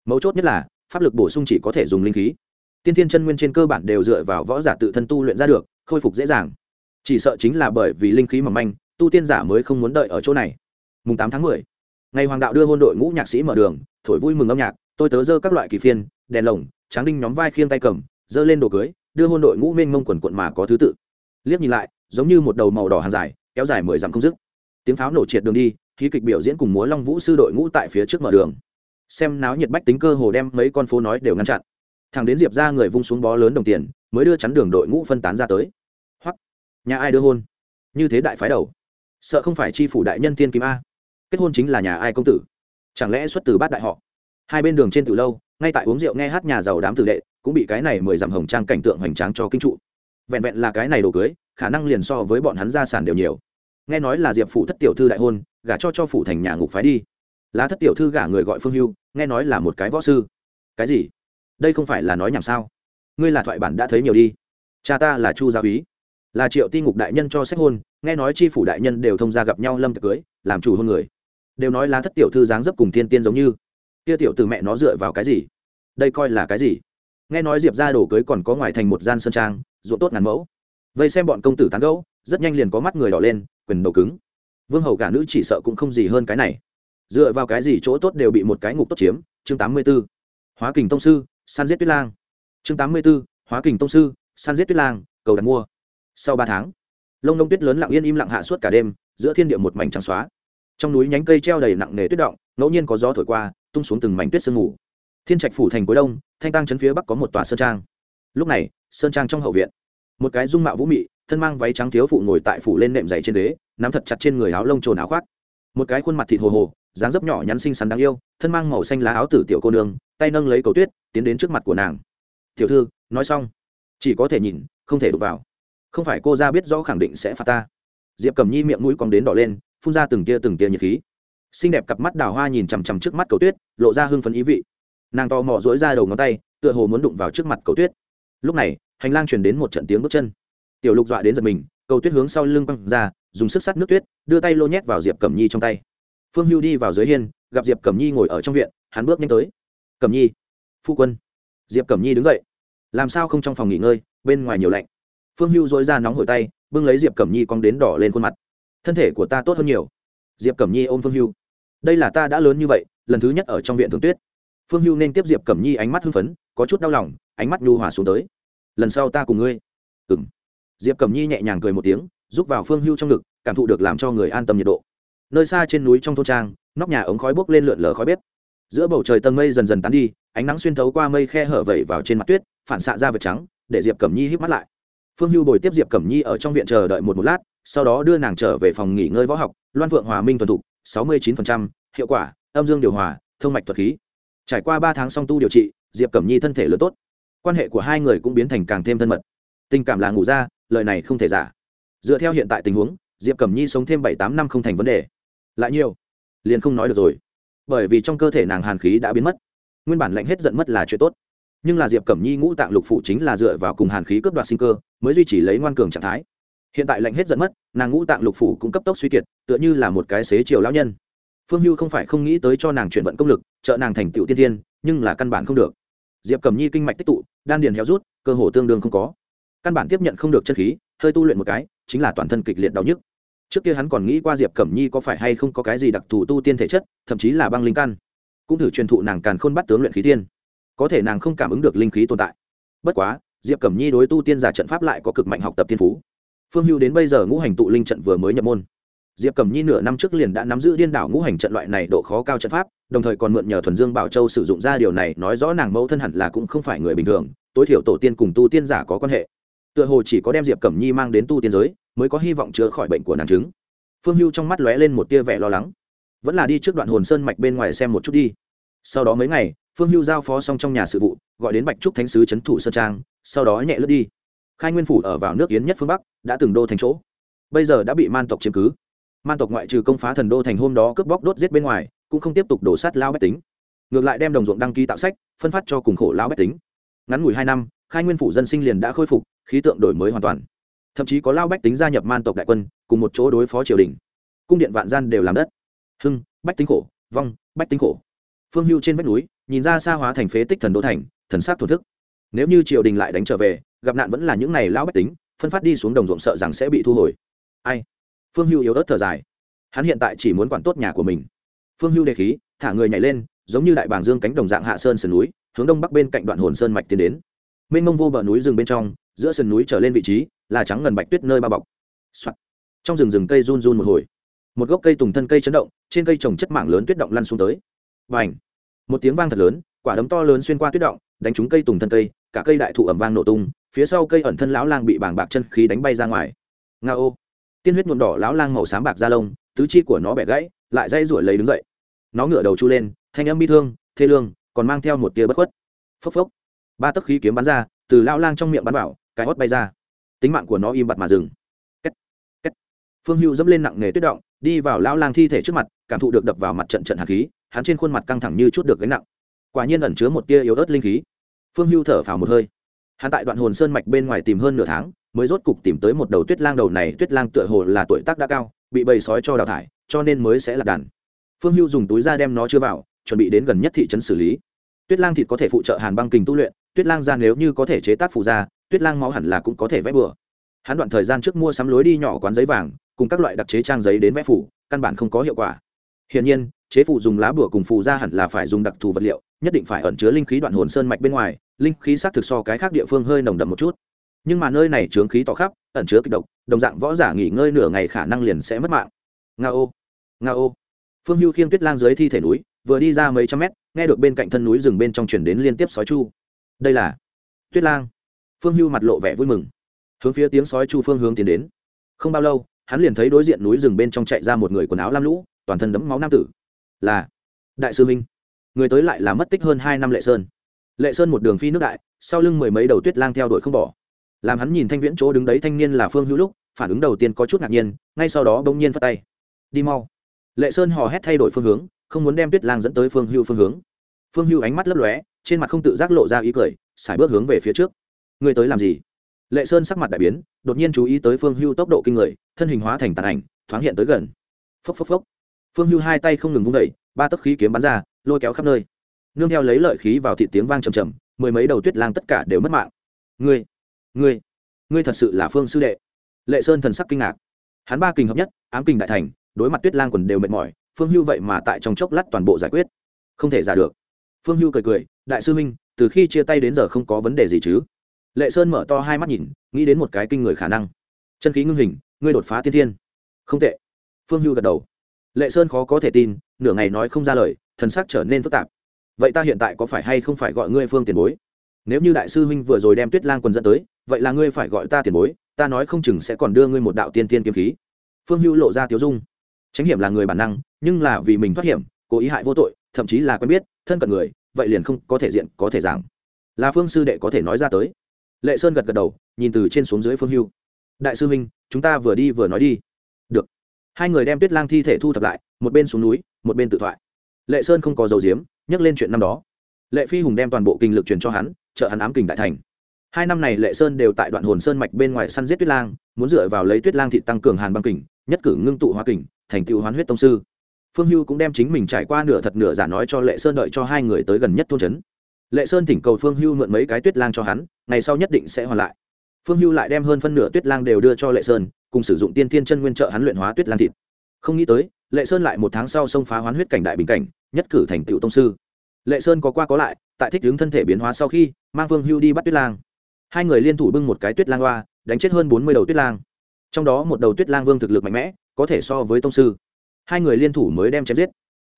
Mấu chốt nhất là, pháp lực bổ sung chỉ có thể dùng linh khí. Tiên tiên chân nguyên trên cơ bản đều dựa vào võ giả tự thân tu luyện ra được, khôi phục dễ dàng. Chỉ sợ chính là bởi vì linh khí mỏng manh, tu tiên giả mới không muốn đợi ở chỗ này. Mùng tám tháng mười, ngày hoàng đạo đưa hôn đội ngũ nhạc sĩ mở đường, thổi vui mừng âm nhạc, tôi tớ dơ các loại kỳ phiên, đèn lồng, tráng đinh nhóm vai khiêng tay cầm dơ lên đồ cưới, đưa hôn đội ngũ mênh mông quần quận mà có thứ tự. Liếc nhìn lại, giống như một đầu màu đỏ hàng dài, kéo dài mười dặm không dứt. Tiếng pháo nổ triệt đường đi, khí kịch biểu diễn cùng múa long vũ sư đội ngũ tại phía trước mở đường. Xem náo nhiệt bách tính cơ hồ đem mấy con phố nói đều ngăn chặn. Thằng đến diệp ra người vung xuống bó lớn đồng tiền, mới đưa chắn đường đội ngũ phân tán ra tới. Hoặc nhà ai đưa hôn? Như thế đại phái đầu. Sợ không phải chi phủ đại nhân tiên kim a. Kết hôn chính là nhà ai công tử? Chẳng lẽ xuất từ bát đại họ? Hai bên đường trên từ lâu, ngay tại uống rượu nghe hát nhà giàu đám tử đệ cũng bị cái này mười dặm hồng trang cảnh tượng hoành tráng cho kinh trụ. Vẹn vẹn là cái này đồ cưới, khả năng liền so với bọn hắn gia sản đều nhiều. Nghe nói là diệp phủ thất tiểu thư đại hôn, gả cho cho phủ thành nhà ngục phái đi. Lá thất tiểu thư gả người gọi phương hưu, nghe nói là một cái võ sư. Cái gì? Đây không phải là nói nhảm sao? Ngươi là thoại bản đã thấy nhiều đi. Cha ta là chu gia úy. Là triệu ti ngục đại nhân cho xét hôn, nghe nói chi phủ đại nhân đều thông ra gặp nhau lâm tiệc cưới, làm chủ hôn người. Đều nói lá thất tiểu thư dáng dấp cùng thiên tiên giống như. Kia tiểu từ mẹ nó dựa vào cái gì? Đây coi là cái gì? Nghe nói diệp ra đồ cưới còn có ngoài thành một gian sơn trang, ruộng tốt ngàn mẫu. Vậy xem bọn công tử tán gẫu, rất nhanh liền có mắt người đỏ lên, quyền đầu cứng. Vương hầu cả nữ chỉ sợ cũng không gì hơn cái này. Dựa vào cái gì chỗ tốt đều bị một cái ngục tốt chiếm? Chương tám mươi b ố hóa kình tông sư, săn giết tuyết lang. Chương tám mươi b ố hóa kình tông sư, săn giết tuyết lang, cầu đặt mua. Sau ba tháng, lông nông tuyết lớn lặng yên im lặng hạ suốt cả đêm, giữa thiên địa một mảnh trắng xóa. Trong núi nhánh cây treo đầy nặng nề tuyết động, ngẫu nhiên có gió thổi qua, tung xuống từng mảnh tuyết sương mù thiên trạch phủ thành cuối đông, thanh tăng chấn phía bắc có một tòa sơn trang. Lúc này, sơn trang trong hậu viện, một cái dung mạo vũ mị, thân mang váy trắng thiếu phụ ngồi tại phủ lên nệm dày trên ghế, nắm thật chặt trên người áo lông trồn áo khoác. Một cái khuôn mặt thịt hồ hồ, dáng dấp nhỏ nhắn xinh xắn đáng yêu, thân mang màu xanh lá áo tử tiểu cô nương, tay nâng lấy cầu tuyết, tiến đến trước mặt của nàng. Tiểu thư, nói xong. Chỉ có thể nhìn, không thể đụng vào. Không phải cô ra biết rõ khẳng định sẽ phạt ta. Diệp cầm nhi miệng mũi còn đến đỏ lên, phun ra từng tia từng tia nhiệt khí. Xinh đẹp cặp mắt đào hoa nhìn chằm chằm trước mắt cầu tuyết, lộ ra hưng phấn ý vị nàng to mò dối ra đầu ngón tay, tựa hồ muốn đụng vào trước mặt cầu tuyết. Lúc này, hành lang chuyển đến một trận tiếng bước chân. Tiểu lục dọa đến giật mình, cầu tuyết hướng sau lưng băng ra, dùng sức sắt nước tuyết, đưa tay lô nhét vào diệp cẩm nhi trong tay. Phương hưu đi vào dưới hiên, gặp diệp cẩm nhi ngồi ở trong viện, hắn bước nhanh tới. Cẩm nhi, phu quân. Diệp cẩm nhi đứng dậy. Làm sao không trong phòng nghỉ ngơi, bên ngoài nhiều lạnh. Phương hưu dối ra nóng hổi tay, bưng lấy diệp cẩm nhi cong đến đỏ lên khuôn mặt. Thân thể của ta tốt hơn nhiều. Diệp cẩm nhi ôm phương hưu. Đây là ta đã lớn như vậy, lần thứ nhất ở trong viện thường tuyết phương hưu nên tiếp diệp cẩm nhi ánh mắt hưng phấn, có chút đau lòng, ánh mắt nhu hòa xuống tới. Lần sau ta cùng ngươi. Ừng diệp cẩm nhi nhẹ nhàng cười một tiếng giúp vào phương hưu trong ngực, cảm thụ được làm cho người an tâm nhiệt độ. Nơi xa trên núi trong thôn trang, nóc nhà ống khói bốc lên lượn lờ khói bếp. Giữa bầu trời tầng mây dần dần tán đi, ánh nắng xuyên thấu qua mây khe hở vẩy vào trên mặt tuyết, phản xạ ra vật trắng, để diệp cẩm nhi hít mắt lại. Phương hưu bồi tiếp diệp cẩm nhi ở trong viện chờ đợi một một lát, sau đó đưa nàng trở về phòng nghỉ ngơi võ học, loan phượng hòa minh thuần thục, sáu mươi chín hiệu quả, âm dương điều hòa, thông mạch thuật khí trải qua ba tháng song tu điều trị, diệp cẩm nhi thân thể lớn tốt. Quan hệ của hai người cũng biến thành càng thêm thân mật. Tình cảm là ngủ ra, lời này không thể giả. Dựa theo hiện tại tình huống, diệp cẩm nhi sống thêm bảy tám năm không thành vấn đề. Lại nhiều, liền không nói được rồi. Bởi vì trong cơ thể nàng hàn khí đã biến mất. Nguyên bản lạnh hết giận mất là chuyện tốt. Nhưng là diệp cẩm nhi ngũ tạng lục phụ chính là dựa vào cùng hàn khí cướp đoạt sinh cơ, mới duy trì lấy ngoan cường trạng thái. Hiện tại lạnh hết giận mất, nàng ngũ tạng lục phụ cũng cấp tốc suy kiệt, tựa như là một cái xế chiều lão nhân. Phương hưu không phải không nghĩ tới cho nàng chuyển vận công lực trợ nàng thành tựu tiên thiên, nhưng là căn bản không được. Diệp cẩm nhi kinh mạch tích tụ, đan điền héo rút, cơ hồ tương đương không có. Căn bản tiếp nhận không được chân khí, hơi tu luyện một cái, chính là toàn thân kịch liệt đau nhức. Trước kia hắn còn nghĩ qua diệp cẩm nhi có phải hay không có cái gì đặc thù tu tiên thể chất, thậm chí là băng linh căn. Cũng thử truyền thụ nàng càn khôn bắt tướng luyện khí tiên. Có thể nàng không cảm ứng được linh khí tồn tại. Bất quá, diệp cẩm nhi đối tu tiên giả trận pháp lại có cực mạnh học tập tiên phú. Phương hưu đến bây giờ ngũ hành tụ linh trận vừa mới nhập môn diệp cẩm nhi nửa năm trước liền đã nắm giữ điên đảo ngũ hành trận loại này độ khó cao trận pháp, đồng thời còn mượn nhờ thuần dương bảo châu sử dụng ra điều này, nói rõ nàng mẫu thân hẳn là cũng không phải người bình thường, tối thiểu tổ tiên cùng tu tiên giả có quan hệ. Tựa hồ chỉ có đem diệp cẩm nhi mang đến tu tiên giới, mới có hy vọng chữa khỏi bệnh của nàng chứng. Phương hưu trong mắt lóe lên một tia vẻ lo lắng. Vẫn là đi trước đoạn hồn sơn mạch bên ngoài xem một chút đi. Sau đó mấy ngày, phương hưu giao phó xong trong nhà sự vụ, gọi đến bạch trúc thánh sứ trấn thủ sơn trang, sau đó nhẹ lướt đi. Khai nguyên phủ ở vào nước yến nhất phương bắc, đã từng đô thành chỗ. Bây giờ đã bị man tộc chiếm cứ man tộc ngoại trừ công phá thần đô thành hôm đó cướp bóc đốt giết bên ngoài, cũng không tiếp tục đổ sát lao bách tính. Ngược lại đem đồng ruộng đăng ký tạo sách, phân phát cho cùng khổ lao bách tính. Ngắn ngủi hai năm, khai nguyên phủ dân sinh liền đã khôi phục, khí tượng đổi mới hoàn toàn. Thậm chí có lao bách tính gia nhập man tộc đại quân, cùng một chỗ đối phó triều đình. Cung điện vạn gian đều làm đất. Hưng, bách tính khổ, vong, bách tính khổ. Phương hưu trên vách núi, nhìn ra xa hóa thành phế tích thần đô thành, thần sát thổ thức. Nếu như triều đình lại đánh trở về, gặp nạn vẫn là những này lão bách tính, phân phát đi xuống đồng ruộng sợ rằng sẽ bị thu hồi. Ai? Phương hưu yếu ớt thở dài. Hắn hiện tại chỉ muốn quản tốt nhà của mình. Phương hưu đề khí, thả người nhảy lên, giống như đại bàng dương cánh đồng dạng hạ sơn sườn núi, hướng đông bắc bên cạnh đoạn hồn sơn mạch tiến đến. Mênh mông vô bờ núi rừng bên trong, giữa sườn núi trở lên vị trí là trắng ngần bạch tuyết nơi bao bọc、Soạn. trong rừng rừng cây run run một hồi. Một gốc cây tùng thân cây chấn động, trên cây trồng chất mảng lớn tuyết động lăn xuống tới. Và h một tiếng vang thật lớn, quả đấm to lớn xuyên qua tuyết động, đánh trúng cây tùng thân cây, cả cây đại thụ ẩm vang nổ tung, phía sau cây ẩn thân lão lang bị bảng bạc chân khí đánh bay ra ngoài. Nga ô tiên huyết nhuộm đỏ lão lang màu xám bạc da lông, tứ chi của nó bẻ gãy, lại dây ruổi lấy đứng dậy. Nó ngửa đầu chu lên, thanh âm bi thương, thê lương, còn mang theo một tia bất khuất. Phốc phốc. Ba tấc khí kiếm bắn ra, từ lão lang trong miệng bắn vào, cái hót bay ra. Tính mạng của nó im bặt mà dừng. Kết. Kết. phương hưu dẫm lên nặng nề tuyết động, đi vào lão lang thi thể trước mặt, cảm thụ được đập vào mặt trận trận hạt khí, hắn trên khuôn mặt căng thẳng như chút được gánh nặng. Quả nhiên ẩn chứa một tia yếu ớt linh khí. Phương hưu thở phào một hơi. Hắn tại đoạn hồn sơn mạch bên ngoài tìm hơn nửa tháng mới rốt cục tìm tới một đầu tuyết lang đầu này, tuyết lang tựa hồ là tuổi tác đã cao, bị bầy sói cho đào thải, cho nên mới sẽ là đàn. Phương hưu dùng túi ra đem nó chưa vào, chuẩn bị đến gần nhất thị trấn xử lý. Tuyết lang thịt có thể phụ trợ hàn băng kình tu luyện, tuyết lang ra nếu như có thể chế tác phụ ra tuyết lang máu hẳn là cũng có thể vẽ bừa. Hắn đoạn thời gian trước mua sắm lối đi nhỏ quán giấy vàng, cùng các loại đặc chế trang giấy đến vẽ phủ căn bản không có hiệu quả. Hiển nhiên, chế phụ dùng lá bửa cùng phù ra hẳn là phải dùng đặc thù vật liệu, nhất định phải ẩn chứa linh khí đoạn hồn sơn mạch bên ngoài, linh khí xác thực so cái khác địa phương hơi nồng đậm một chút nhưng mà nơi này chướng khí tỏ khắp, ẩn chứa kịch độc, đồng dạng võ giả nghỉ ngơi nửa ngày khả năng liền sẽ mất mạng. Nga ô nga ô. Phương hưu khiêng tuyết lang dưới thi thể núi, vừa đi ra mấy trăm mét, nghe được bên cạnh thân núi rừng bên trong chuyển đến liên tiếp sói chu. Đây là tuyết lang. Phương hưu mặt lộ vẻ vui mừng. Hướng phía tiếng sói chu phương hướng tiến đến. Không bao lâu, hắn liền thấy đối diện núi rừng bên trong chạy ra một người quần áo lam lũ, toàn thân đẫm máu nam tử. Là đại sư minh. Người tới lại là mất tích hơn hai năm lệ sơn. Lệ sơn một đường phi nước đại, sau lưng mười mấy đầu tuyết lang theo đuổi không bỏ làm hắn nhìn thanh viễn chỗ đứng đấy thanh niên là phương hữu lúc, phản ứng đầu tiên có chút ngạc nhiên, ngay sau đó bỗng nhiên phát tay. Đi mau. Lệ sơn hò hét thay đổi phương hướng, không muốn đem tuyết lang dẫn tới phương hữu phương hướng. Phương hữu ánh mắt lấp lóe, trên mặt không tự giác lộ ra ý cười, sải bước hướng về phía trước. Người tới làm gì? Lệ sơn sắc mặt đại biến, đột nhiên chú ý tới phương hưu tốc độ kinh người, thân hình hóa thành tàn ảnh, thoáng hiện tới gần. Phốc phốc phốc. Phương hưu hai tay không ngừng vung đẩy ba tấc khí kiếm bắn ra, lôi kéo khắp nơi. Nương theo lấy lợi khí vào thị tiếng vang trầm trầm, mười mấy đầu tuyết lang tất cả đều mất mạng. Ngươi ngươi ngươi thật sự là phương sư đệ. Lệ sơn thần sắc kinh ngạc. Hắn ba kình hợp nhất, ám kình đại thành, đối mặt tuyết lang quần đều mệt mỏi, phương hưu vậy mà tại trong chốc lát toàn bộ giải quyết. Không thể giả được. Phương hưu cười cười, đại sư minh từ khi chia tay đến giờ không có vấn đề gì chứ? Lệ sơn mở to hai mắt nhìn, nghĩ đến một cái kinh người khả năng. Chân khí ngưng hình, ngươi đột phá tiên thiên. Không tệ. Phương hưu gật đầu. Lệ sơn khó có thể tin, nửa ngày nói không ra lời, thần sắc trở nên phức tạp. Vậy ta hiện tại có phải hay không phải gọi ngươi phương tiền bối? Nếu như đại sư huynh vừa rồi đem tuyết lang quần dẫn tới vậy là ngươi phải gọi ta tiền bối, ta nói không chừng sẽ còn đưa ngươi một đạo tiên tiên kiếm khí. Phương hưu lộ ra tiếu dung. Tránh hiểm là người bản năng, nhưng là vì mình thoát hiểm, cố ý hại vô tội, thậm chí là quen biết, thân cận người, vậy liền không có thể diện, có thể giảng. Là phương sư đệ có thể nói ra tới. Lệ sơn gật gật đầu, nhìn từ trên xuống dưới phương hưu đại sư huynh, chúng ta vừa đi vừa nói đi. Được. Hai người đem tuyết lang thi thể thu thập lại, một bên xuống núi, một bên tự thoại. Lệ sơn không có dầu diếm, nhắc lên chuyện năm đó. Lệ phi hùng đem toàn bộ kinh lực truyền cho hắn, trợ hắn ám kình đại thành hai năm này lệ sơn đều tại đoạn hồn sơn mạch bên ngoài săn giết tuyết lang, muốn dựa vào lấy tuyết lang thị tăng cường hàn băng kình, nhất cử ngưng tụ hoa kình, thành tựu hoán huyết tông sư. Phương hưu cũng đem chính mình trải qua nửa thật nửa giả nói cho lệ sơn đợi cho hai người tới gần nhất thôn trấn. Lệ sơn thỉnh cầu phương hưu mượn mấy cái tuyết lang cho hắn, ngày sau nhất định sẽ hoàn lại. Phương hưu lại đem hơn phân nửa tuyết lang đều đưa cho lệ sơn, cùng sử dụng tiên thiên chân nguyên trợ hắn luyện hóa tuyết lang thịt. Không nghĩ tới, lệ sơn lại một tháng sau xông phá hoán huyết cảnh đại bình cảnh, nhất cử thành tựu tông sư. Lệ sơn có qua có lại, tại thích hướng thân thể biến hóa sau khi, mang phương hưu đi bắt tuyết lang hai người liên thủ bưng một cái tuyết lang hoa, đánh chết hơn bốn mươi đầu tuyết lang. Trong đó một đầu tuyết lang vương thực lực mạnh mẽ, có thể so với tông sư. Hai người liên thủ mới đem chém giết.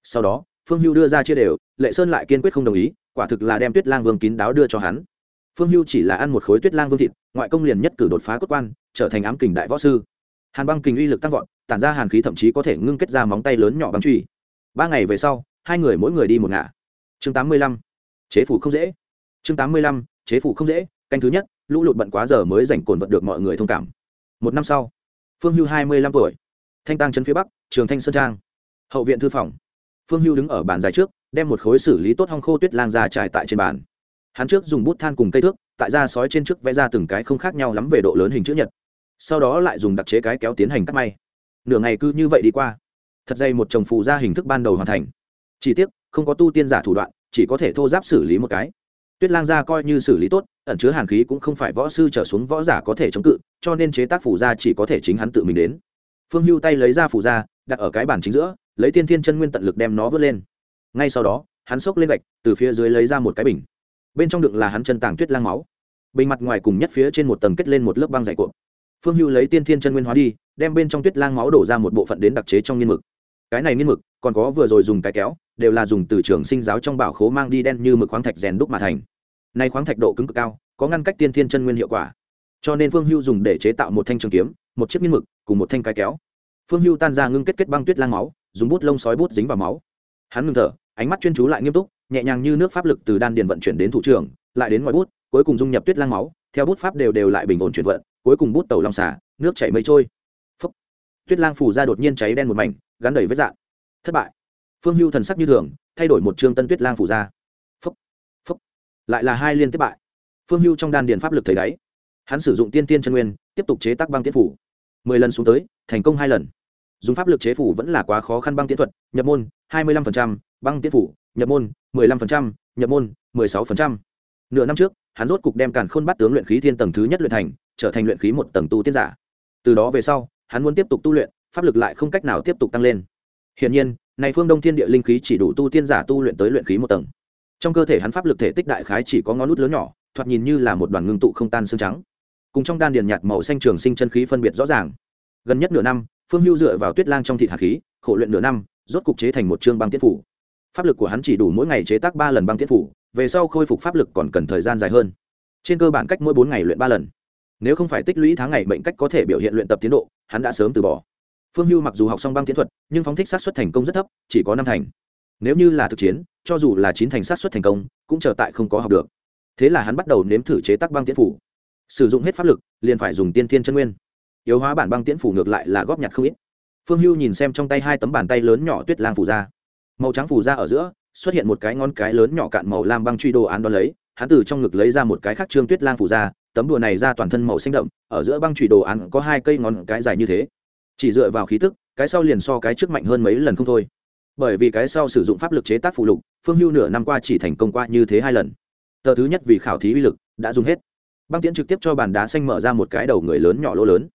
Sau đó, phương hưu đưa ra chia đều, lệ sơn lại kiên quyết không đồng ý, quả thực là đem tuyết lang vương kín đáo đưa cho hắn. Phương hưu chỉ là ăn một khối tuyết lang vương thịt, ngoại công liền nhất cử đột phá cốt quan, trở thành ám kình đại võ sư. Hàn băng kình uy lực tăng vọt, tản ra hàn khí thậm chí có thể ngưng kết ra móng tay lớn nhỏ băng truy ba ngày về sau, hai người mỗi người đi một ngả. Chương tám mươi lăm, chế phủ không dễ. Chương tám mươi lăm, chế phủ không dễ canh thứ nhất, lũ lụt bận quá giờ mới rảnh cồn vật được mọi người thông cảm. Một năm sau, phương hưu hai mươi lăm tuổi, thanh tăng chân phía bắc, trường thanh sơn trang. Hậu viện thư phòng. Phương hưu đứng ở bàn dài trước, đem một khối xử lý tốt hong khô tuyết lang ra trải tại trên bàn. Hắn trước dùng bút than cùng cây thước, tại ra sói trên trước vẽ ra từng cái không khác nhau lắm về độ lớn hình chữ nhật. Sau đó lại dùng đặc chế cái kéo tiến hành cắt may. Nửa ngày cứ như vậy đi qua. Thật dây một chồng phù ra hình thức ban đầu hoàn thành. Chỉ tiếc, không có tu tiên giả thủ đoạn, chỉ có thể thô giáp xử lý một cái tuyết lang gia coi như xử lý tốt, ẩn chứa hàn khí cũng không phải võ sư trở xuống võ giả có thể chống cự, cho nên chế tác phủ gia chỉ có thể chính hắn tự mình đến. Phương hưu tay lấy ra phủ gia, đặt ở cái bàn chính giữa, lấy tiên thiên chân nguyên tận lực đem nó vớt lên. Ngay sau đó, hắn xốc lên gạch, từ phía dưới lấy ra một cái bình. Bên trong đựng là hắn chân tàng tuyết lang máu. Bình mặt ngoài cùng nhất phía trên một tầng kết lên một lớp băng dày cuộn. Phương hưu lấy tiên thiên chân nguyên hóa đi, đem bên trong tuyết lang máu đổ ra một bộ phận đến đặc chế trong nghiên mực. Cái này nghiên mực còn có vừa rồi dùng cái kéo đều là dùng từ trường sinh giáo trong bảo khố mang đi đen như mực khoáng thạch rèn đúc mà thành. Nay khoáng thạch độ cứng cực cao, có ngăn cách tiên thiên chân nguyên hiệu quả. Cho nên phương hưu dùng để chế tạo một thanh trường kiếm, một chiếc nghiên mực, cùng một thanh cái kéo. Phương hưu tan ra ngưng kết kết băng tuyết lang máu, dùng bút lông sói bút dính vào máu. Hắn ngưng thở, ánh mắt chuyên chú lại nghiêm túc, nhẹ nhàng như nước pháp lực từ đan điền vận chuyển đến thủ trưởng lại đến ngoài bút, cuối cùng dung nhập tuyết lang máu, theo bút pháp đều đều lại bình ổn chuyển vận, cuối cùng bút tàu long xả, nước chảy mây trôi. Phúc. tuyết lang phủ ra đột nhiên cháy đen một mảnh, gắn đầy vết dạng. Thất bại phương hưu thần sắc như thường, thay đổi một trương tân tuyết lang phủ ra. Phúc. Phúc. lại là hai liên tiếp bại. Phương hưu trong đan điền pháp lực thấy đáy. Hắn sử dụng tiên tiên chân nguyên, tiếp tục chế tác băng tiết phủ. Mười lần xuống tới, thành công hai lần. Dùng pháp lực chế phủ vẫn là quá khó khăn băng tiến thuật, nhập môn, hai mươi lăm băng tiến phủ, nhập môn, mười lăm nhập môn, mười sáu nửa năm trước, hắn rốt cục đem càn khôn bắt tướng luyện khí thiên tầng thứ nhất luyện thành, trở thành luyện khí một tầng tu tiên giả. Từ đó về sau, hắn muốn tiếp tục tu luyện, pháp lực lại không cách nào tiếp tục tăng lên. Hiển nhiên này phương đông thiên địa linh khí chỉ đủ tu tiên giả tu luyện tới luyện khí một tầng. Trong cơ thể hắn pháp lực thể tích đại khái chỉ có ngón nút lớn nhỏ, thoạt nhìn như là một đoàn ngưng tụ không tan xương trắng. Cùng trong đan điền nhạt màu xanh trường sinh chân khí phân biệt rõ ràng. Gần nhất nửa năm, phương hưu dựa vào tuyết lang trong thịt hạt khí, khổ luyện nửa năm, rốt cục chế thành một chương băng tiết phủ. Pháp lực của hắn chỉ đủ mỗi ngày chế tác ba lần băng tiết phủ, về sau khôi phục pháp lực còn cần thời gian dài hơn. Trên cơ bản cách mỗi bốn ngày luyện ba lần. Nếu không phải tích lũy tháng ngày bệnh cách có thể biểu hiện luyện tập tiến độ, hắn đã sớm từ bỏ phương hưu mặc dù học xong băng tiến thuật, nhưng phóng thích sát xuất thành công rất thấp, chỉ có năm thành. Nếu như là thực chiến, cho dù là chín thành sát xuất thành công, cũng trở tại không có học được. Thế là hắn bắt đầu nếm thử chế tác băng tiến phủ. Sử dụng hết pháp lực, liền phải dùng tiên thiên chân nguyên. Yếu hóa bản băng tiễn phủ ngược lại là góp nhặt không ít. Phương hưu nhìn xem trong tay hai tấm bàn tay lớn nhỏ tuyết lang phủ ra. Màu trắng phủ ra ở giữa, xuất hiện một cái ngón cái lớn nhỏ cạn màu lam băng truy đồ án đ lấy. Hắn từ trong ngực lấy ra một cái khác trương tuyết lang phủ ra, tấm đùa này ra toàn thân màu xanh đậm, ở giữa băng truy đồ án có hai cây ngón cái dài như thế chỉ dựa vào khí tức, cái sau liền so cái trước mạnh hơn mấy lần không thôi. Bởi vì cái sau sử dụng pháp lực chế tác phụ lục, phương hưu nửa năm qua chỉ thành công qua như thế hai lần. Tờ thứ nhất vì khảo thí uy lực, đã dùng hết. Băng tiễn trực tiếp cho bàn đá xanh mở ra một cái đầu người lớn nhỏ lỗ lớn.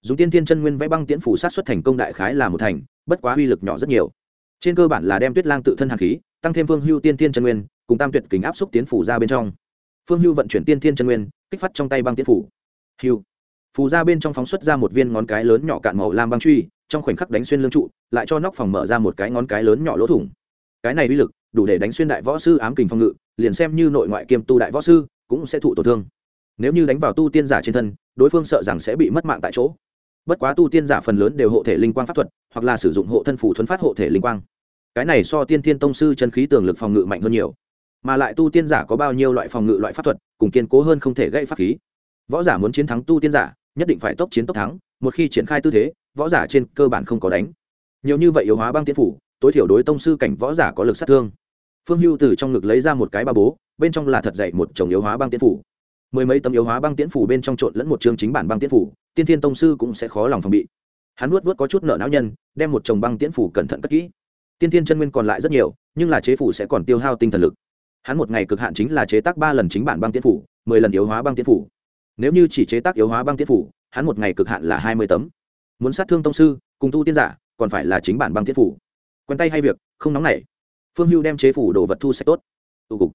Dùng tiên thiên chân nguyên vẽ băng tiễn phủ sát xuất thành công đại khái là một thành, bất quá uy lực nhỏ rất nhiều. Trên cơ bản là đem tuyết lang tự thân hạt khí, tăng thêm phương hưu tiên thiên chân nguyên, cùng tam tuyệt kính áp xúc tiến phủ ra bên trong. Phương hưu vận chuyển tiên thiên chân nguyên, kích phát trong tay băng tiễn phủ. Hưu phù ra bên trong phóng xuất ra một viên ngón cái lớn nhỏ cạn màu lam băng truy, trong khoảnh khắc đánh xuyên lương trụ, lại cho nóc phòng mở ra một cái ngón cái lớn nhỏ lỗ thủng. Cái này uy lực, đủ để đánh xuyên đại võ sư ám kình phòng ngự, liền xem như nội ngoại kiêm tu đại võ sư, cũng sẽ thụ tổn thương. Nếu như đánh vào tu tiên giả trên thân, đối phương sợ rằng sẽ bị mất mạng tại chỗ. Bất quá tu tiên giả phần lớn đều hộ thể linh quang pháp thuật, hoặc là sử dụng hộ thân phủ thuấn phát hộ thể linh quang. Cái này so tiên thiên tông sư chân khí tường lực phòng ngự mạnh hơn nhiều. Mà lại tu tiên giả có bao nhiêu loại phòng ngự loại pháp thuật, cùng kiên cố hơn không thể gây pháp khí. Võ giả muốn chiến thắng tu tiên giả nhất định phải tốc chiến tốc thắng, một khi triển khai tư thế, võ giả trên cơ bản không có đánh. Nhiều như vậy yếu hóa băng tiên phủ, tối thiểu đối tông sư cảnh võ giả có lực sát thương. Phương hưu từ trong ngực lấy ra một cái ba bố, bên trong là thật dạy một chồng yếu hóa băng tiên phủ. Mười mấy tấm yếu hóa băng tiễn phủ bên trong trộn lẫn một chương chính bản băng tiễn phủ, tiên thiên tông sư cũng sẽ khó lòng phòng bị. Hắn nuốt vớt có chút nợ não nhân, đem một chồng băng tiễn phủ cẩn thận cất kỹ. Tiên thiên chân nguyên còn lại rất nhiều, nhưng là chế phủ sẽ còn tiêu hao tinh thần lực. Hắn một ngày cực hạn chính là chế tác ba lần chính bản băng tiễn phủ, mười lần yếu hóa băng tiễn phủ nếu như chỉ chế tác yếu hóa băng tiết phủ, hắn một ngày cực hạn là hai mươi tấm. Muốn sát thương tông sư, cùng tu tiên giả, còn phải là chính bản băng tiết phủ. Quen tay hay việc, không nóng nảy. Phương hưu đem chế phủ đồ vật thu sạch tốt. Tụ cục.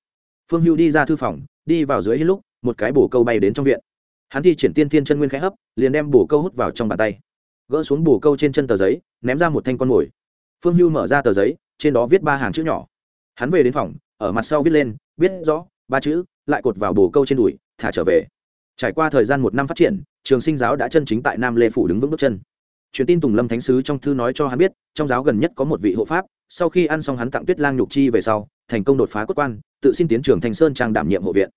Phương hưu đi ra thư phòng, đi vào dưới hết lúc, một cái bổ câu bay đến trong viện. Hắn thi triển tiên thiên chân nguyên khẽ hấp, liền đem bổ câu hút vào trong bàn tay. Gỡ xuống bổ câu trên chân tờ giấy, ném ra một thanh con mồi. Phương hưu mở ra tờ giấy, trên đó viết ba hàng chữ nhỏ. Hắn về đến phòng, ở mặt sau viết lên, viết rõ, ba chữ, lại cột vào bổ câu trên đùi, thả trở về trải qua thời gian một năm phát triển, trường sinh giáo đã chân chính tại nam lê phủ đứng vững bước chân. Truyền tin tùng lâm thánh sứ trong thư nói cho hắn biết, trong giáo gần nhất có một vị hộ pháp, sau khi ăn xong hắn tặng tuyết lang nhục chi về sau, thành công đột phá cốt quan, tự xin tiến trường thanh sơn trang đảm nhiệm hộ viện.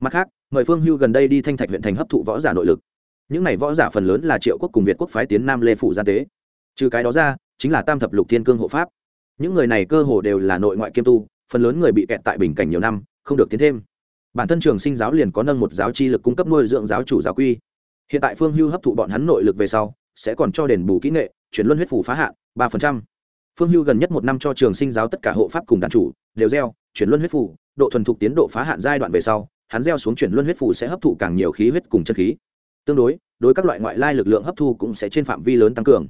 Mặt khác, mời phương hưu gần đây đi thanh thạch huyện thành hấp thụ võ giả nội lực. Những này võ giả phần lớn là triệu quốc cùng việt quốc phái tiến nam lê phủ gian tế. Trừ cái đó ra, chính là tam thập lục thiên cương hộ pháp. Những người này cơ hồ đều là nội ngoại kiêm tu, phần lớn người bị kẹt tại bình cảnh nhiều năm, không được tiến thêm bản thân trường sinh giáo liền có nâng một giáo chi lực cung cấp nuôi dưỡng giáo chủ giáo quy. Hiện tại phương hưu hấp thụ bọn hắn nội lực về sau, sẽ còn cho đền bù kỹ nghệ, chuyển luân huyết phủ phá hạn, ba phần trăm. Phương hưu gần nhất một năm cho trường sinh giáo tất cả hộ pháp cùng đàn chủ, đều gieo, chuyển luân huyết phủ, độ thuần thục tiến độ phá hạn giai đoạn về sau, hắn gieo xuống chuyển luân huyết phủ sẽ hấp thụ càng nhiều khí huyết cùng chân khí. Tương đối đối các loại ngoại lai lực lượng hấp thu cũng sẽ trên phạm vi lớn tăng cường.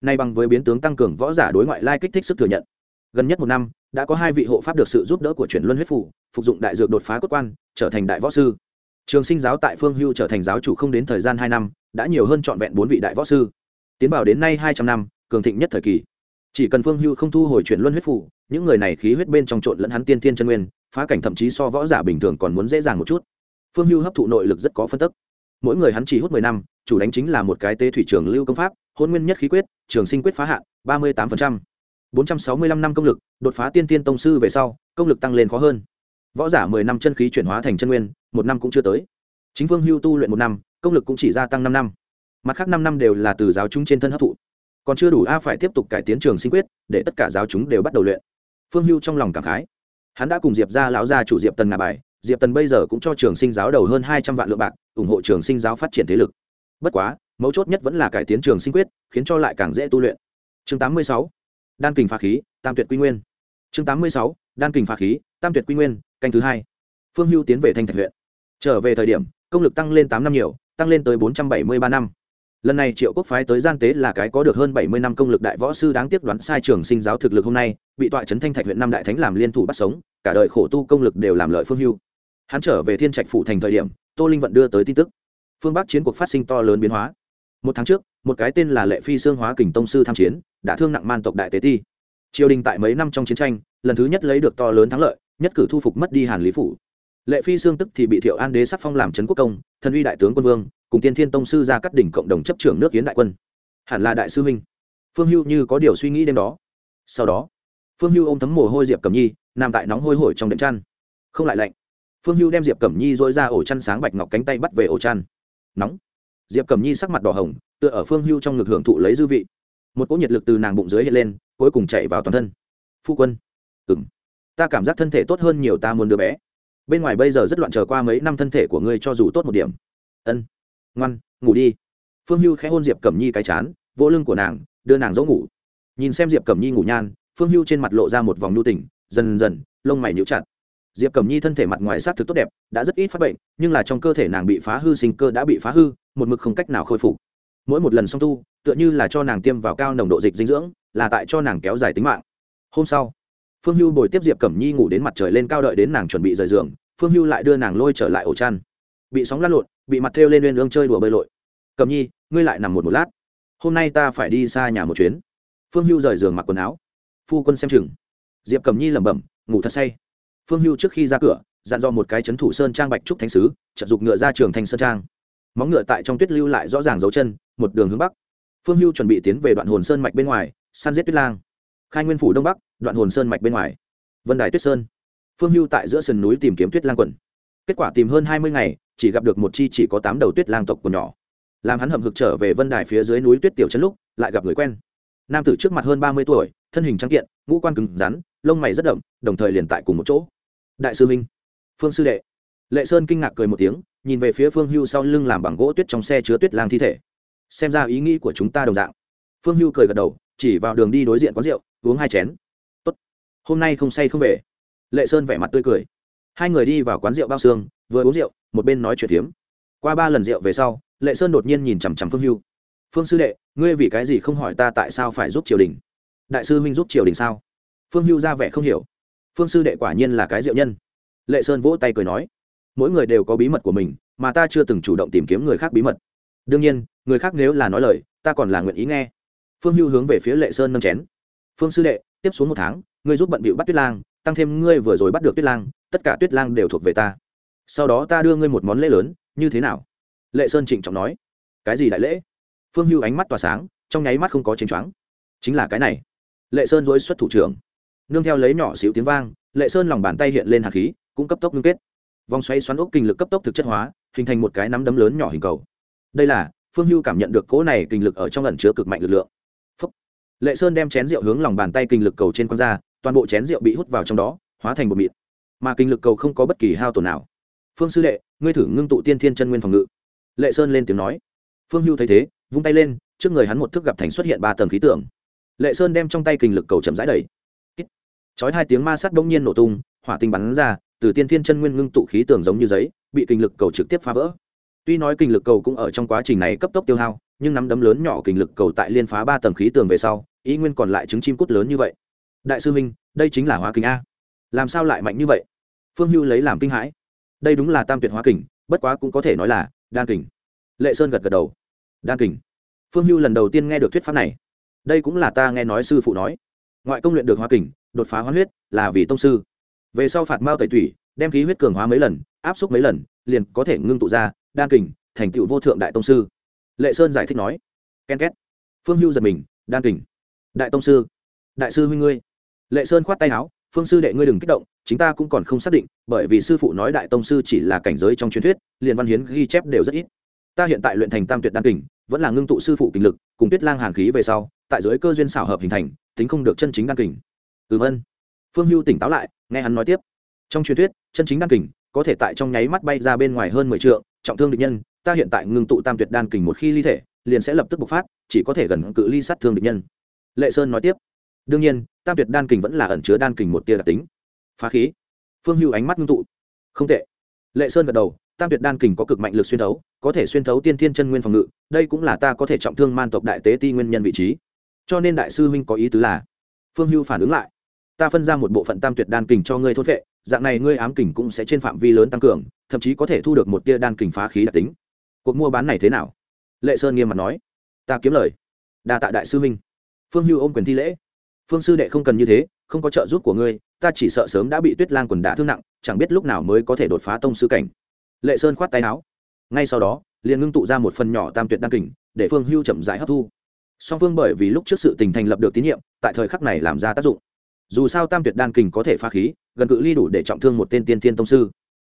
Nay bằng với biến tướng tăng cường võ giả đối ngoại lai kích thích sức thừa nhận gần nhất một năm, đã có hai vị hộ pháp được sự giúp đỡ của chuyển luân huyết phủ, phục dụng đại dược đột phá cốt quan, trở thành đại võ sư. Trường sinh giáo tại phương hưu trở thành giáo chủ không đến thời gian hai năm, đã nhiều hơn trọn vẹn bốn vị đại võ sư. Tiến bảo đến nay hai trăm năm, cường thịnh nhất thời kỳ. Chỉ cần phương hưu không thu hồi chuyển luân huyết phủ, những người này khí huyết bên trong trộn lẫn hắn tiên tiên chân nguyên, phá cảnh thậm chí so võ giả bình thường còn muốn dễ dàng một chút. Phương hưu hấp thụ nội lực rất có phân tức. Mỗi người hắn chỉ hút mười năm, chủ đánh chính là một cái tế thủy trường lưu công pháp, hôn nguyên nhất khí quyết, trường sinh quyết phá hạn, ba mươi tám bốn trăm sáu mươi lăm năm công lực, đột phá tiên tiên tông sư về sau, công lực tăng lên khó hơn. Võ giả mười năm chân khí chuyển hóa thành chân nguyên, một năm cũng chưa tới. Chính vương hưu tu luyện một năm, công lực cũng chỉ gia tăng năm năm. Mặt khác năm năm đều là từ giáo chúng trên thân hấp thụ. Còn chưa đủ a phải tiếp tục cải tiến trường sinh quyết, để tất cả giáo chúng đều bắt đầu luyện. Phương hưu trong lòng cảm khái. Hắn đã cùng diệp gia lão gia chủ diệp tần ngà bài, diệp tần bây giờ cũng cho trường sinh giáo đầu hơn hai trăm vạn lượng bạc, ủng hộ trường sinh giáo phát triển thế lực. Bất quá, mấu chốt nhất vẫn là cải tiến trường sinh quyết, khiến cho lại càng dễ tu luyện. Chương tám mươi sáu đan kình phá khí, tam tuyệt quy nguyên. Chương tám mươi sáu, đan kình phá khí, tam tuyệt quy nguyên, canh thứ hai. Phương hưu tiến về thanh thạch huyện. Trở về thời điểm, công lực tăng lên tám năm nhiều, tăng lên tới bốn trăm bảy mươi ba năm. Lần này triệu quốc phái tới gian tế là cái có được hơn bảy mươi năm công lực đại võ sư đáng tiếc đoán sai trường sinh giáo thực lực hôm nay, bị tọa trấn thanh thạch huyện năm đại thánh làm liên thủ bắt sống, cả đời khổ tu công lực đều làm lợi phương hưu. Hắn trở về thiên trạch phủ thành thời điểm, tô linh vận đưa tới tin tức. Phương bắc chiến cuộc phát sinh to lớn biến hóa một tháng trước, một cái tên là lệ phi xương hóa kình tông sư tham chiến, đã thương nặng man tộc đại tế ti. Triều đình tại mấy năm trong chiến tranh, lần thứ nhất lấy được to lớn thắng lợi, nhất cử thu phục mất đi hàn lý phủ. Lệ phi xương tức thì bị thiệu an đế sắc phong làm trấn quốc công thân uy đại tướng quân vương, cùng tiên thiên tông sư ra cắt đỉnh cộng đồng chấp trưởng nước kiến đại quân. Hẳn là đại sư huynh. Phương hưu như có điều suy nghĩ đêm đó. Sau đó, phương hưu ôm thấm mồ hôi diệp cẩm nhi, nằm tại nóng hôi hổi trong đệm chăn. Không lại lạnh. Phương hưu đem diệp cẩm nhi dỗi ra ổ chăn sáng bạch ngọc cánh tay bắt về ổ chăn. Nóng diệp cẩm nhi sắc mặt đỏ hồng tựa ở phương hưu trong ngực hưởng thụ lấy dư vị một cỗ nhiệt lực từ nàng bụng dưới hiện lên cuối cùng chạy vào toàn thân phu quân ừng ta cảm giác thân thể tốt hơn nhiều ta muốn đứa bé bên ngoài bây giờ rất loạn chờ qua mấy năm thân thể của ngươi cho dù tốt một điểm ân, ngoan, ngủ đi phương hưu khẽ hôn diệp cẩm nhi cái chán vỗ lưng của nàng đưa nàng dỗ ngủ nhìn xem diệp cẩm nhi ngủ nhan phương hưu trên mặt lộ ra một vòng nhu tỉnh dần dần lông mày nhũ chặt diệp cẩm nhi thân thể mặt ngoài s á t thực tốt đẹp, đã rất ít phát bệnh, nhưng là trong cơ thể nàng bị phá hư sinh cơ đã bị phá hư, một mực không cách nào khôi phục. Mỗi một lần song tu, tựa như là cho nàng tiêm vào cao nồng độ dịch dinh dưỡng, là tại cho nàng kéo dài tính mạng. Hôm sau, phương hưu bồi tiếp diệp cẩm nhi ngủ đến mặt trời lên cao đợi đến nàng chuẩn bị rời giường, phương hưu lại đưa nàng lôi trở lại ổ chăn. Bị sóng lăn lộn, bị mặt thêu lên lên ương chơi đùa bơi lội. Cẩm nhi, ngươi lại nằm một một lát. Hôm nay ta phải đi xa nhà một chuyến. Phương hưu rời giường mặc quần áo. Phu quân xem chừng. Diệp cẩm nhi lẩm bẩm, ngủ thật say phương hưu trước khi ra cửa, dặn dò một cái chấn thủ sơn trang bạch trúc thánh sứ trận dục ngựa ra trường thành sơn trang. Móng ngựa tại trong tuyết lưu lại rõ ràng dấu chân, một đường hướng bắc. Phương hưu chuẩn bị tiến về đoạn hồn sơn mạch bên ngoài, săn giết tuyết lang. Khai nguyên phủ đông bắc, đoạn hồn sơn mạch bên ngoài. Vân đài tuyết sơn. Phương hưu tại giữa sườn núi tìm kiếm tuyết lang quần. Kết quả tìm hơn hai mươi ngày, chỉ gặp được một chi chỉ có tám đầu tuyết lang tộc của nhỏ. Làm hắn hậm hực trở về vân đài phía dưới núi tuyết tiểu chân lúc, lại gặp người quen. Nam tử trước mặt hơn ba mươi tuổi, thân hình trắng kiện, ngũ quan cứng rắn, lông mày rất đậm, đồng thời liền tại cùng một chỗ đại sư minh phương sư đệ. Lệ sơn kinh ngạc cười một tiếng, nhìn về phía phương hưu sau lưng làm bằng gỗ tuyết trong xe chứa tuyết lang thi thể. Xem ra ý nghĩ của chúng ta đồng dạng. Phương hưu cười gật đầu, chỉ vào đường đi đối diện quán rượu, uống hai chén. Tốt. Hôm nay không say không về. Lệ sơn vẻ mặt tươi cười. Hai người đi vào quán rượu bao xương, vừa uống rượu, một bên nói chuyện phiếm qua ba lần rượu về sau, lệ sơn đột nhiên nhìn chằm chằm phương hưu. Phương sư đệ, ngươi vì cái gì không hỏi ta tại sao phải giúp triều đình? Đại sư huynh giúp triều đình sao? Phương hưu ra vẻ không hiểu phương sư đệ quả nhiên là cái diệu nhân. Lệ sơn vỗ tay cười nói, mỗi người đều có bí mật của mình, mà ta chưa từng chủ động tìm kiếm người khác bí mật. Đương nhiên, người khác nếu là nói lời, ta còn là nguyện ý nghe. Phương hưu hướng về phía lệ sơn nâng chén. Phương sư đệ, tiếp xuống một tháng, ngươi giúp bận bịu bắt tuyết lang, tăng thêm ngươi vừa rồi bắt được tuyết lang, tất cả tuyết lang đều thuộc về ta. Sau đó ta đưa ngươi một món lễ lớn, như thế nào? Lệ sơn trịnh trọng nói. Cái gì đại lễ? Phương hưu ánh mắt tỏa sáng, trong nháy mắt không có chênh choáng. Chính là cái này. Lệ sơn dối xuất thủ trưởng nương theo lấy nhỏ xíu tiếng vang, lệ sơn lòng bàn tay hiện lên hạt khí, cũng cấp tốc ngưng kết. Vòng xoay xoắn ốc kinh lực cấp tốc thực chất hóa, hình thành một cái nắm đấm lớn nhỏ hình cầu. Đây là, phương hưu cảm nhận được cỗ này kinh lực ở trong lần chứa cực mạnh lực lượng. Phúc. lệ sơn đem chén rượu hướng lòng bàn tay kinh lực cầu trên con ra, toàn bộ chén rượu bị hút vào trong đó, hóa thành một mịt mà kinh lực cầu không có bất kỳ hao tổn nào. Phương sư đệ, ngươi thử ngưng tụ tiên thiên chân nguyên phòng ngự. Lệ sơn lên tiếng nói. Phương hưu thấy thế, vung tay lên, trước người hắn một thức gặp thành xuất hiện ba tầng khí tượng. Lệ sơn đem trong tay kinh lực cầu chậm rãi đầy chói hai tiếng ma sát bỗng nhiên nổ tung, hỏa tinh bắn ra, từ tiên thiên chân nguyên ngưng tụ khí tường giống như giấy, bị kinh lực cầu trực tiếp phá vỡ. Tuy nói kinh lực cầu cũng ở trong quá trình này cấp tốc tiêu hao, nhưng nắm đấm lớn nhỏ kinh lực cầu tại liên phá ba tầng khí tường về sau, ý nguyên còn lại trứng chim cút lớn như vậy. Đại sư minh, đây chính là hóa kinh a. Làm sao lại mạnh như vậy? Phương hưu lấy làm kinh hãi. Đây đúng là tam tuyệt hóa kình bất quá cũng có thể nói là đan kình lệ sơn gật gật đầu. Đan kình phương hưu lần đầu tiên nghe được thuyết pháp này. Đây cũng là ta nghe nói sư phụ nói ngoại công luyện được hóa kình, đột phá hóa huyết, là vì tông sư. Về sau phạt mao tẩy tủy, đem khí huyết cường hóa mấy lần, áp xúc mấy lần, liền có thể ngưng tụ ra, đan kình, thành tựu vô thượng đại tông sư. Lệ sơn giải thích nói, ken két. Phương hưu giật mình, đan kình. Đại tông sư, đại sư huynh ngươi. Lệ sơn khoát tay áo, phương sư đệ ngươi đừng kích động chúng ta cũng còn không xác định, bởi vì sư phụ nói đại tông sư chỉ là cảnh giới trong truyền thuyết, liền văn hiến ghi chép đều rất ít. Ta hiện tại luyện thành tam tuyệt đan kình, vẫn là ngưng tụ sư phụ kình lực, cùng tuyết lang hàn khí về sau tại dưới cơ duyên xảo hợp hình thành, tính không được chân chính đan kình. Ừm ân. Phương hưu tỉnh táo lại, nghe hắn nói tiếp. Trong truyền thuyết, chân chính đan kình có thể tại trong nháy mắt bay ra bên ngoài hơn mười t trọng thương địch nhân, ta hiện tại ngưng tụ tam tuyệt đan kình một khi ly thể, liền sẽ lập tức bộc phát, chỉ có thể gần cự ly sát thương địch nhân. Lệ sơn nói tiếp. Đương nhiên, tam tuyệt đan kình vẫn là ẩn chứa đan kình một tia đặc tính. Phá khí. Phương hưu ánh mắt ngưng tụ. Không tệ. Lệ sơn gật đầu, tam tuyệt đan kình có cực mạnh lực xuyên thấu, có thể xuyên thấu tiên thiên chân nguyên phòng ngự, đây cũng là ta có thể trọng thương man tộc đại tế ti nguyên nhân vị trí cho nên đại sư huynh có ý tứ là, phương hưu phản ứng lại. Ta phân ra một bộ phận tam tuyệt đan kình cho ngươi thốt vệ, dạng này ngươi ám kình cũng sẽ trên phạm vi lớn tăng cường, thậm chí có thể thu được một tia đan kình phá khí đặc tính. Cuộc mua bán này thế nào? Lệ sơn nghiêm mặt nói. Ta kiếm lời. Đa tạ đại sư huynh. Phương hưu ôm quyền thi lễ. Phương sư đệ không cần như thế, không có trợ giúp của ngươi, ta chỉ sợ sớm đã bị tuyết lang quần đả thương nặng, chẳng biết lúc nào mới có thể đột phá tông sư cảnh. Lệ sơn khoát tay áo. Ngay sau đó, liền ngưng tụ ra một phần nhỏ tam tuyệt đan kình, để phương hưu chậm rãi hấp thu song phương bởi vì lúc trước sự tình thành lập được tín nhiệm, tại thời khắc này làm ra tác dụng. Dù sao tam tuyệt đan kình có thể pha khí, gần cự ly đủ để trọng thương một tên tiên thiên tông sư.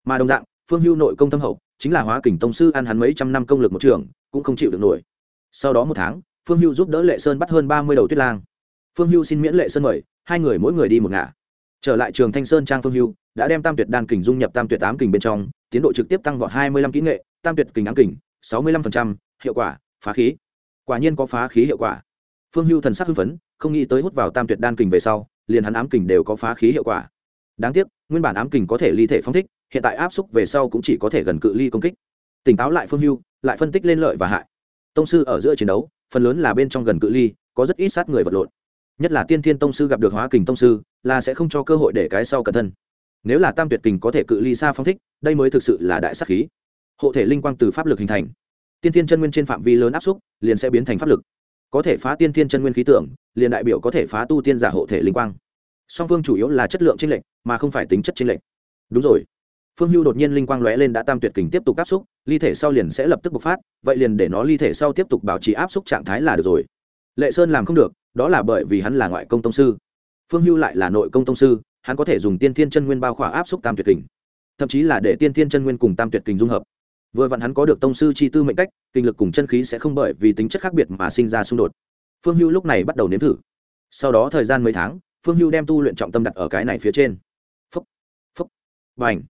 Mà đồng dạng, phương hưu nội công thâm hậu, chính là hóa kình tông sư ăn hắn mấy trăm năm công lực một trường, cũng không chịu được nổi. Sau đó một tháng, phương hưu giúp đỡ lệ sơn bắt hơn ba mươi đầu tuyết lang. Phương hưu xin miễn lệ sơn mời, hai người mỗi người đi một ngả. Trở lại trường thanh sơn trang phương hưu, đã đem tam tuyệt đan kình dung nhập tam tuyệt tám kình bên trong, tiến độ trực tiếp tăng vọt hai mươi lăm kỹ nghệ, tam tuyệt kình ám kình, sáu mươi lăm hiệu quả, phá khí quả nhiên có phá khí hiệu quả. Phương hưu thần sắc hưng phấn, không nghĩ tới hút vào tam tuyệt đan kình về sau, liền hắn ám kình đều có phá khí hiệu quả. Đáng tiếc, nguyên bản ám kình có thể ly thể phong thích, hiện tại áp xúc về sau cũng chỉ có thể gần cự ly công kích. Tỉnh táo lại phương hưu, lại phân tích lên lợi và hại. Tông sư ở giữa chiến đấu, phần lớn là bên trong gần cự ly, có rất ít sát người vật lộn. Nhất là tiên thiên tông sư gặp được hóa kình tông sư, là sẽ không cho cơ hội để cái sau cẩn thân. Nếu là tam tuyệt kình có thể cự ly xa phong thích, đây mới thực sự là đại sát khí. Hộ thể linh quang từ pháp lực hình thành tiên thiên chân nguyên trên phạm vi lớn áp xúc, liền sẽ biến thành pháp lực. Có thể phá tiên thiên chân nguyên khí tượng, liền đại biểu có thể phá tu tiên giả hộ thể linh quang. Song phương chủ yếu là chất lượng t r lệch, mà không phải tính chất t r lệch. Đúng rồi. Phương hưu đột nhiên linh quang lóe lên đã tam tuyệt kình tiếp tục áp xúc, ly thể sau liền sẽ lập tức bộc phát, vậy liền để nó ly thể sau tiếp tục bảo trì áp xúc trạng thái là được rồi. Lệ sơn làm không được, đó là bởi vì hắn là ngoại công tông sư. Phương hưu lại là nội công tông sư, hắn có thể dùng tiên thiên chân nguyên bao khỏa áp xúc tam tuyệt kình. Thậm chí là để tiên thiên chân nguyên cùng tam tuyệt kình dung hợp vừa vặn hắn có được tông sư chi tư mệnh cách, kinh lực cùng chân khí sẽ không bởi vì tính chất khác biệt mà sinh ra xung đột. Phương hưu lúc này bắt đầu nếm thử. Sau đó thời gian mấy tháng, phương hưu đem tu luyện trọng tâm đặt ở cái này phía trên. Phúc phúc và ảnh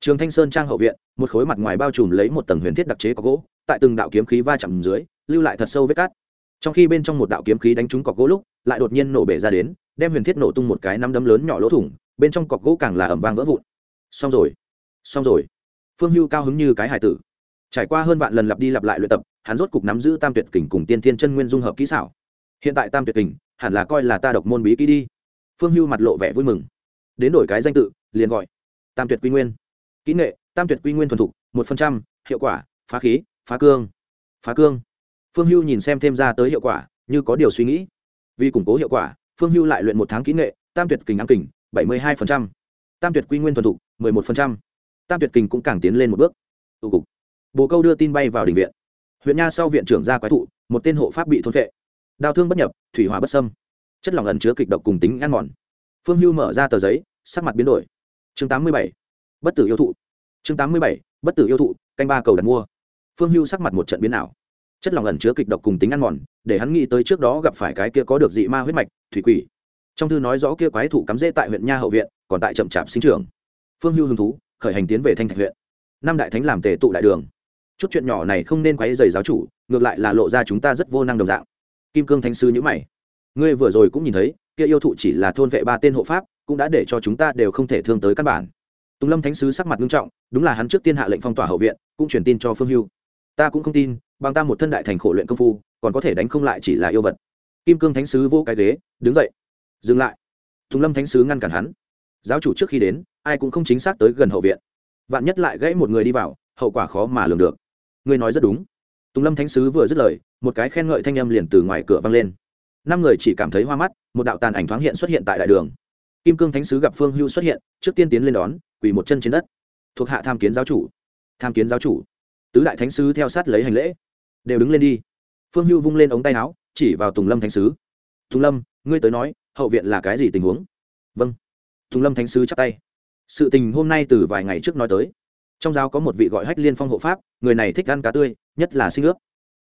trường thanh sơn trang hậu viện, một khối mặt ngoài bao trùm lấy một tầng huyền thiết đặc chế có gỗ, tại từng đạo kiếm khí va chạm dưới, lưu lại thật sâu vết cát. Trong khi bên trong một đạo kiếm khí đánh trúng cọc gỗ lúc, lại đột nhiên nổ bể ra đến, đem huyền thiết nổ tung một cái năm đấm lớn nhỏ lỗ thủng, bên trong cọc gỗ càng là ẩm vang vỡ vụn. Xong rồi xong rồi. Phương hưu cao hứng như cái hải tử trải qua hơn vạn lần lặp đi lặp lại luyện tập hắn rốt cục nắm giữ tam tuyệt kình cùng tiên thiên chân nguyên dung hợp kỹ xảo. Hiện tại tam tuyệt kình hẳn là coi là ta độc môn bí kỹ đi. Phương hưu mặt lộ vẻ vui mừng. Đến đổi cái danh tự liền gọi tam tuyệt quy nguyên. Kỹ nghệ tam tuyệt quy nguyên thuần thục một phần trăm hiệu quả phá khí phá cương. Phá cương. Phương hưu nhìn xem thêm ra tới hiệu quả như có điều suy nghĩ. Vì củng cố hiệu quả phương hưu lại luyện một tháng kỹ nghệ tam tuyệt kình ám kình bảy mươi hai phần trăm, tam tuyệt quy nguyên thuần thục mười một phần trăm, tam tuyệt kình cũng càng tiến lên một bước. Tụ cục bồ câu đưa tin bay vào đình viện. Huyện nha sau viện trưởng ra quái thụ, một tên hộ pháp bị thôn vệ đau thương bất nhập, thủy hỏa bất sâm chất lỏng ẩn chứa kịch độc cùng tính ăn mòn. Phương hưu mở ra tờ giấy, sắc mặt biến đổi. Chương tám mươi bảy, bất tử yêu thụ. Chương tám mươi bảy, bất tử yêu thụ, canh ba cầu đặt mua. Phương hưu sắc mặt một trận biến ảo. Chất lỏng ẩn chứa kịch độc cùng tính ăn mòn, để hắn nghĩ tới trước đó gặp phải cái kia có được dị ma huyết mạch, thủy quỷ. Trong thư nói rõ kia quái thụ cắm rễ tại huyện nha hậu viện, còn tại chậm chạp sinh trưởng. Phương hưu hứng thú, khởi hành tiến về thanh thạch huyện. Năm đại thánh làm tề tụ đại đường chút chuyện nhỏ này không nên quấy rầy giáo chủ, ngược lại là lộ ra chúng ta rất vô năng đồng dạng. Kim cương thánh sư nhữ mày. Ngươi vừa rồi cũng nhìn thấy, kia yêu thụ chỉ là thôn vệ ba tên hộ pháp, cũng đã để cho chúng ta đều không thể thương tới căn bản. Tùng lâm thánh sứ sắc mặt nghiêm trọng, đúng là hắn trước tiên hạ lệnh phong tỏa hậu viện, cũng truyền tin cho phương hưu. Ta cũng không tin, bằng ta một thân đại thành khổ luyện công phu, còn có thể đánh không lại chỉ là yêu vật. Kim cương thánh sứ vô cái ghế, đứng dậy. Dừng lại. Tùng lâm thánh sứ ngăn cản hắn. Giáo chủ trước khi đến, ai cũng không chính xác tới gần hậu viện. Vạn nhất lại gãy một người đi vào, hậu quả khó mà lường được ngươi nói rất đúng. Tùng lâm thánh sứ vừa dứt lời, một cái khen ngợi thanh âm liền từ ngoài cửa vang lên. Năm người chỉ cảm thấy hoa mắt, một đạo tàn ảnh thoáng hiện xuất hiện tại đại đường. Kim cương thánh sứ gặp phương hưu xuất hiện, trước tiên tiến lên đón, quỳ một chân trên đất. Thuộc hạ tham kiến giáo chủ. Tham kiến giáo chủ. Tứ đại thánh sứ theo sát lấy hành lễ. Đều đứng lên đi. Phương hưu vung lên ống tay áo, chỉ vào tùng lâm thánh sứ. Tùng lâm, ngươi tới nói, hậu viện là cái gì tình huống? Vâng. Tùng lâm thánh sứ chắp tay. Sự tình hôm nay từ vài ngày trước nói tới trong giáo có một vị gọi hách liên phong hộ pháp, người này thích ăn cá tươi, nhất là sinh ướp.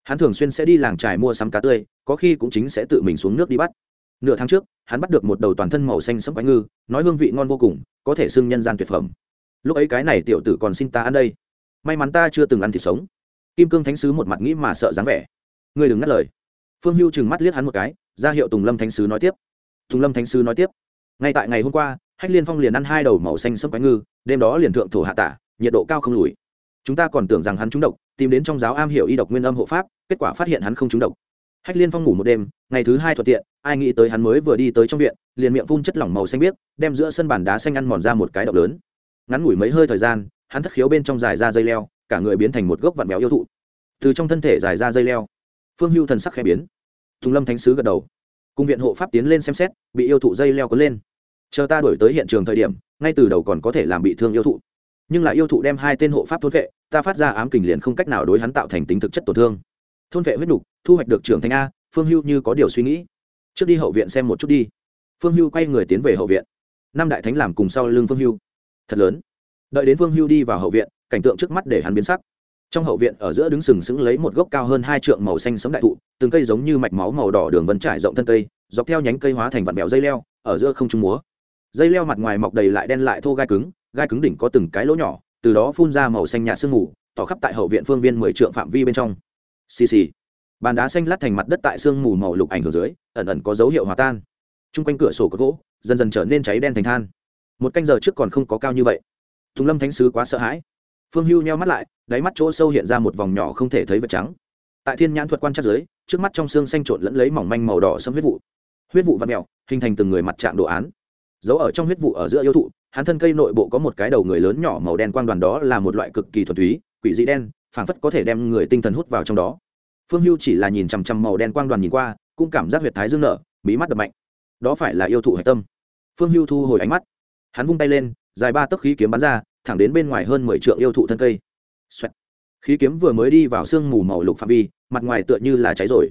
Hắn thường xuyên sẽ đi làng trài mua sắm cá tươi, có khi cũng chính sẽ tự mình xuống nước đi bắt. Nửa tháng trước, hắn bắt được một đầu toàn thân màu xanh sẫm quái ngư, nói hương vị ngon vô cùng, có thể xưng nhân gian tuyệt phẩm. Lúc ấy cái này tiểu tử còn xin ta ăn đây. May mắn ta chưa từng ăn thịt sống. Kim cương thánh sứ một mặt nghĩ mà sợ dáng vẻ. Ngươi đừng ngắt lời. Phương hưu chừng mắt liếc hắn một cái, ra hiệu tùng lâm thánh sứ nói tiếp. Tùng lâm thánh sứ nói tiếp. Ngay tại ngày hôm qua, hách liên phong liền ăn hai đầu màu xanh sẫm quái ngư, đêm đó liền thượng thổ hạ tả nhiệt độ cao không lùi. Chúng ta còn tưởng rằng hắn trúng độc, tìm đến trong giáo am hiểu y độc nguyên âm hộ pháp, kết quả phát hiện hắn không trúng độc. Hách liên phong ngủ một đêm, ngày thứ hai thuận tiện, ai nghĩ tới hắn mới vừa đi tới trong viện, liền miệng phun chất lỏng màu xanh biếc, đem giữa sân bàn đá xanh ăn mòn ra một cái độc lớn. Ngắn ngủi mấy hơi thời gian, hắn thất khiếu bên trong dài ra dây leo, cả người biến thành một gốc vặn béo yêu thụ. Từ trong thân thể dài ra dây leo, phương hưu thần sắc khẽ biến. Tùng lâm thánh sứ gật đầu. Cùng viện hộ pháp tiến lên xem xét, bị yêu thụ dây leo có lên. Chờ ta đổi tới hiện trường thời điểm, ngay từ đầu còn có thể làm bị thương yêu thụ nhưng lại yêu thụ đem hai tên hộ pháp thôn vệ, ta phát ra ám kình liền không cách nào đối hắn tạo thành tính thực chất tổn thương. Thôn vệ huyết nục, thu hoạch được trưởng thành a, phương hưu như có điều suy nghĩ. Trước đi hậu viện xem một chút đi. Phương hưu quay người tiến về hậu viện. Năm đại thánh làm cùng sau lưng phương hưu. Thật lớn. Đợi đến phương hưu đi vào hậu viện, cảnh tượng trước mắt để hắn biến sắc. Trong hậu viện, ở giữa đứng sừng sững lấy một gốc cao hơn hai trượng màu xanh sấm đại thụ, từng cây giống như mạch máu màu đỏ đường vân trải rộng thân cây, dọc theo nhánh cây hóa thành vạt mèo dây leo, ở giữa không trung múa. Dây leo mặt ngoài mọc đầy lại đen lại thô gai cứng gai cứng đỉnh có từng cái lỗ nhỏ, từ đó phun ra màu xanh nhạt sương mù, tỏ khắp tại hậu viện phương viên mười trượng phạm vi bên trong. Xì xì. Bàn đá xanh lát thành mặt đất tại sương mù màu lục ảnh hưởng dưới, ẩn ẩn có dấu hiệu hòa tan. T r u n g quanh cửa sổ có gỗ, dần dần trở nên cháy đen thành than. Một canh giờ trước còn không có cao như vậy. Tùng lâm thánh sứ quá sợ hãi. Phương hưu nheo mắt lại, đáy mắt chỗ sâu hiện ra một vòng nhỏ không thể thấy vật trắng. Tại thiên nhãn thuật quan trắc dưới, trước mắt trong xương xanh trộn lẫn lấy mỏng manh màu đỏ xâm huyết vụ. Huyết vụ văn mèo, hình thành từng người mặt trạng đồ án. Giấu ở trong huyết vụ ở giữa yêu thụ hắn thân cây nội bộ có một cái đầu người lớn nhỏ màu đen quang đoàn đó là một loại cực kỳ thuần túy, quỷ dị đen, phảng phất có thể đem người tinh thần hút vào trong đó. Phương hưu chỉ là nhìn chằm chằm màu đen quang đoàn nhìn qua, cũng cảm giác huyệt thái dương nở, mí mắt đập mạnh. Đó phải là yêu thụ hạch tâm. Phương hưu thu hồi ánh mắt. Hắn vung tay lên, dài ba tấc khí kiếm bắn ra, thẳng đến bên ngoài hơn mười triệu yêu thụ thân cây、Xoẹt. Khí kiếm vừa mới đi vào sương mù màu lục phạm vi, mặt ngoài tựa như là cháy rồi.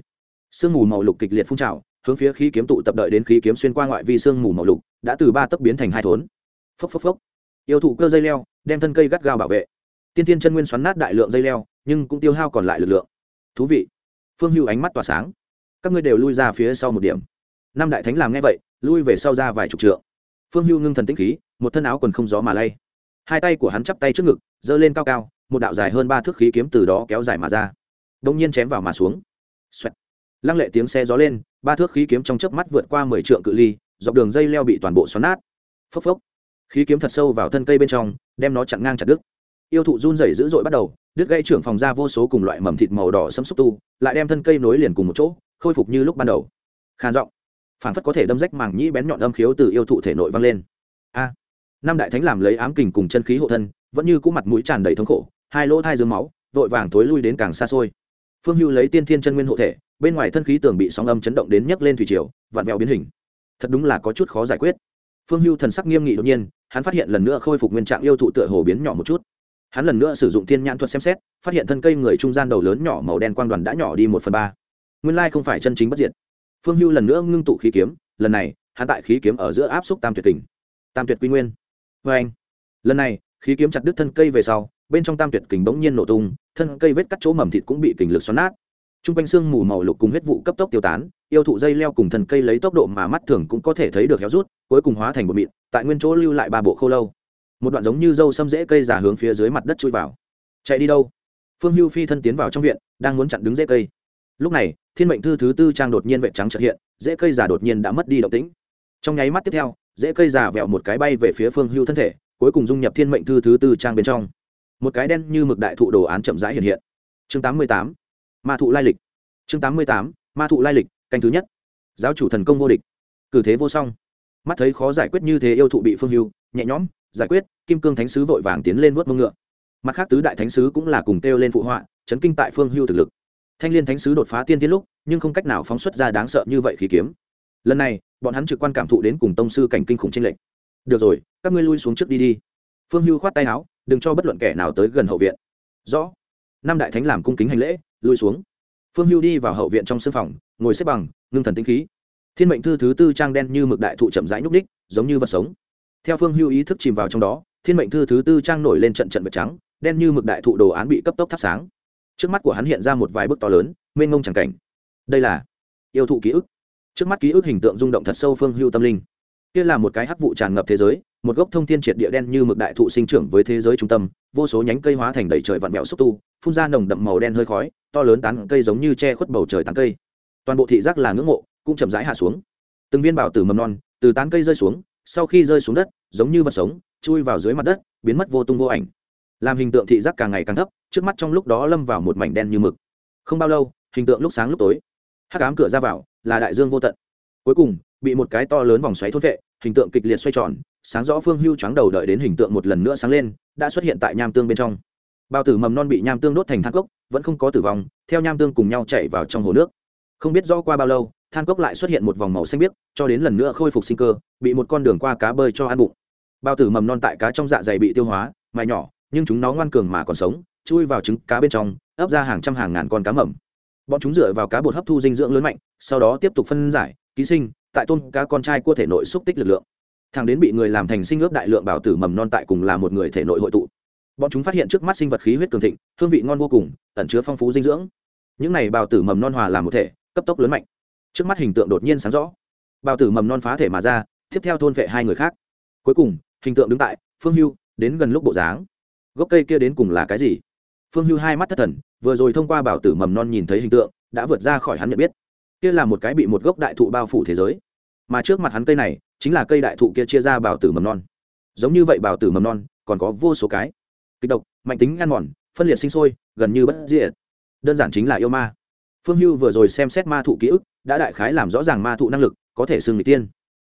Sương mù màu lục kịch liệt phun trào, hướng phía khí kiếm tụ tập đợi đến khí kiếm xuyên qua ngoại vi sương mù màu lục, đã từ ba tấc biến thành hai thốn phốc phốc phốc. Yêu thụ cơ dây leo, đem thân cây gắt gao bảo vệ. Tiên tiên chân nguyên xoắn nát đại lượng dây leo, nhưng cũng tiêu hao còn lại lực lượng. Thú vị. Phương hưu ánh mắt tỏa sáng. Các ngươi đều lui ra phía sau một điểm. Năm đại thánh làm nghe vậy, lui về sau ra vài chục trượng. Phương hưu ngưng thần tĩnh khí, một thân áo quần không gió mà lay. Hai tay của hắn chắp tay trước ngực, giơ lên cao cao, một đạo dài hơn ba thước khí kiếm từ đó kéo dài mà ra. Đông nhiên chém vào mà xuống. Xoẹt. lăng lệ tiếng xe gió lên, ba thước khí kiếm trong chớp mắt vượt qua mười trượng cự ly, dọc đường dây leo bị toàn bộ xoắn nát. Phốc phốc khí kiếm thật sâu vào thân cây bên trong, đem nó chặn ngang chặt đứt. Yêu thụ run rẩy dữ dội bắt đầu, đứt gây trưởng phòng ra vô số cùng loại mầm thịt màu đỏ xâm xúc tu, lại đem thân cây nối liền cùng một chỗ, khôi phục như lúc ban đầu. Khàn giọng phản phất có thể đâm rách màng nhĩ bén nhọn âm khiếu từ yêu thụ thể nội vang lên. A, năm đại thánh làm lấy ám kình cùng chân khí hộ thân, vẫn như cũ mặt mũi tràn đầy thống khổ, hai lỗ thai dương máu, vội vàng thối lui đến càng xa xôi. Phương hưu lấy tiên thiên chân nguyên hộ thể, bên ngoài thân khí tường bị sóng âm chấn động đến nhấc lên thủy triều, vặn vẹo biến hình. Thật đúng là có chút khó giải quyết. Phương hưu thần sắc nghiêm nghị đột nhiên hắn phát hiện lần nữa khôi phục nguyên trạng yêu thụ tựa hồ biến nhỏ một chút. Hắn lần nữa sử dụng thiên nhãn thuật xem xét, phát hiện thân cây người trung gian đầu lớn nhỏ màu đen quang đoàn đã nhỏ đi một phần ba. Nguyên lai không phải chân chính bất diệt. Phương hưu lần nữa ngưng tụ khí kiếm, lần này, hắn tại khí kiếm ở giữa áp xúc tam tuyệt kình. Tam tuyệt quy nguyên. Vê anh, lần này, khí kiếm chặt đứt thân cây về sau, bên trong tam tuyệt kình bỗng nhiên nổ tung, thân cây vết cắt chỗ mầm thịt cũng bị kình lực xoắn nát. T r u n g quanh xương mù màu lục cùng huyết vụ cấp tốc tiêu tán, yêu thụ dây leo cùng thần cây lấy tốc độ mà mắt thường cũng có thể thấy được héo rút, cuối cùng hóa thành một mịn tại nguyên chỗ lưu lại ba bộ khô lâu. Một đoạn giống như dâu xâm rễ cây giả hướng phía dưới mặt đất chui vào. Chạy đi đâu? Phương hưu phi thân tiến vào trong viện, đang muốn chặn đứng rễ cây. Lúc này, thiên mệnh thư thứ tư trang đột nhiên vệ trắng trật hiện, rễ cây giả đột nhiên đã mất đi động tĩnh. Trong nháy mắt tiếp theo, rễ cây giả vẹo một cái bay về phía phương hưu thân thể, cuối cùng dung nhập thiên mệnh thư thứ tư trang bên trong. Một cái đen như mực đại thụ đồ án chậm rãi hiện hiện. Chương tám mươi tám, ma thụ lai lịch. Chương tám mươi tám, ma thụ lai lịch, canh thứ nhất. Giáo chủ thần công vô địch. Cử thế vô song mắt thấy khó giải quyết như thế yêu thụ bị phương hưu, nhẹ nhõm, giải quyết, kim cương thánh sứ vội vàng tiến lên vớt mông ngựa. Mặt khác tứ đại thánh sứ cũng là cùng kêu lên phụ họa, chấn kinh tại phương hưu thực lực. Thanh liên thánh sứ đột phá tiên tiến lúc, nhưng không cách nào phóng xuất ra đáng sợ như vậy khí kiếm. Lần này, bọn hắn trực quan cảm thụ đến cùng tông sư cảnh kinh khủng tranh lệch. Được rồi, các ngươi lui xuống trước đi đi. Phương hưu khoát tay áo, đừng cho bất luận kẻ nào tới gần hậu viện. Rõ. Năm đại thánh làm cung kính hành lễ, lui xuống. Phương hưu đi vào hậu viện trong sưng phòng, ngồi xếp bằng, ngưng thần tinh khí thiên mệnh thư thứ tư trang đen như mực đại thụ chậm rãi nhúc ních giống như vật sống. Theo phương hưu ý thức chìm vào trong đó, thiên mệnh thư thứ tư trang nổi lên trận trận vật trắng, đen như mực đại thụ đồ án bị cấp tốc thắp sáng. Trước mắt của hắn hiện ra một vài bức to lớn, mênh ngông tràng cảnh. Đây là yêu thụ ký ức. Trước mắt ký ức hình tượng rung động thật sâu phương hưu tâm linh. Kia là một cái hắc vụ tràn ngập thế giới, một gốc thông thiên triệt địa đen như mực đại thụ sinh trưởng với thế giới trung tâm, vô số nhánh cây hóa thành đầy trời vặn vẹo xúc tu, phun ra nồng đậm màu đen hơi khói, to lớn tán cây giống như che khuất bầu trời tán cây. Toàn bộ thị giác là ngưỡng mộ cũng chậm rãi hạ xuống. Từng viên bảo tử mầm non từ tán cây rơi xuống, sau khi rơi xuống đất, giống như vật sống, chui vào dưới mặt đất, biến mất vô tung vô ảnh. Làm hình tượng thị giác càng ngày càng thấp, trước mắt trong lúc đó lâm vào một mảnh đen như mực. Không bao lâu, hình tượng lúc sáng lúc tối. Hắc ám cửa ra vào, là đại dương vô tận. Cuối cùng, bị một cái to lớn vòng xoáy thốt vệ, hình tượng kịch liệt xoay tròn, sáng rõ phương hưu choáng đầu đợi đến hình tượng một lần nữa sáng lên, đã xuất hiện tại nham tương bên trong. Bao tử mầm non bị nham tương đốt thành thang cốc, vẫn không có tử vong, theo nham tương cùng nhau chạy vào trong hồ nước không biết rõ qua bao lâu, than cốc lại xuất hiện một vòng màu xanh biếc, cho đến lần nữa khôi phục sinh cơ, bị một con đường qua cá bơi cho ăn bụng. Bao tử mầm non tại cá trong dạ dày bị tiêu hóa, mài nhỏ, nhưng chúng nó ngoan cường mà còn sống, chui vào trứng cá bên trong, ấp ra hàng trăm hàng ngàn con cá mầm. Bọn chúng dựa vào cá bột hấp thu dinh dưỡng lớn mạnh, sau đó tiếp tục phân giải, ký sinh, tại tôm cá con trai cua thể nội xúc tích lực lượng. Thằng đến bị người làm thành sinh ướp đại lượng bảo tử mầm non tại cùng là một người thể nội hội tụ. Bọn chúng phát hiện trước mắt sinh vật khí huyết cường thịnh, hương vị ngon vô cùng, ẩn chứa phong phú dinh dưỡng. Những này bào tử mầm non hòa làm một thể cấp tốc lớn mạnh. Trước mắt hình tượng đột nhiên sáng rõ. Bào tử mầm non phá thể mà ra, tiếp theo thôn vệ hai người khác. Cuối cùng, hình tượng đứng tại phương hưu, đến gần lúc bộ dáng. Gốc cây kia đến cùng là cái gì? Phương hưu hai mắt thất thần, vừa rồi thông qua bảo tử mầm non nhìn thấy hình tượng, đã vượt ra khỏi hắn nhận biết. Kia là một cái bị một gốc đại thụ bao phủ thế giới. Mà trước mặt hắn cây này, chính là cây đại thụ kia chia ra bảo tử mầm non. Giống như vậy bảo tử mầm non, còn có vô số cái. Kịch độc mạnh tính ăn mòn, phân liệt sinh sôi, gần như bất diệt. Đơn giản chính là yêu ma phương hưu vừa rồi xem xét ma thụ ký ức, đã đại khái làm rõ ràng ma thụ năng lực, có thể xưng người tiên.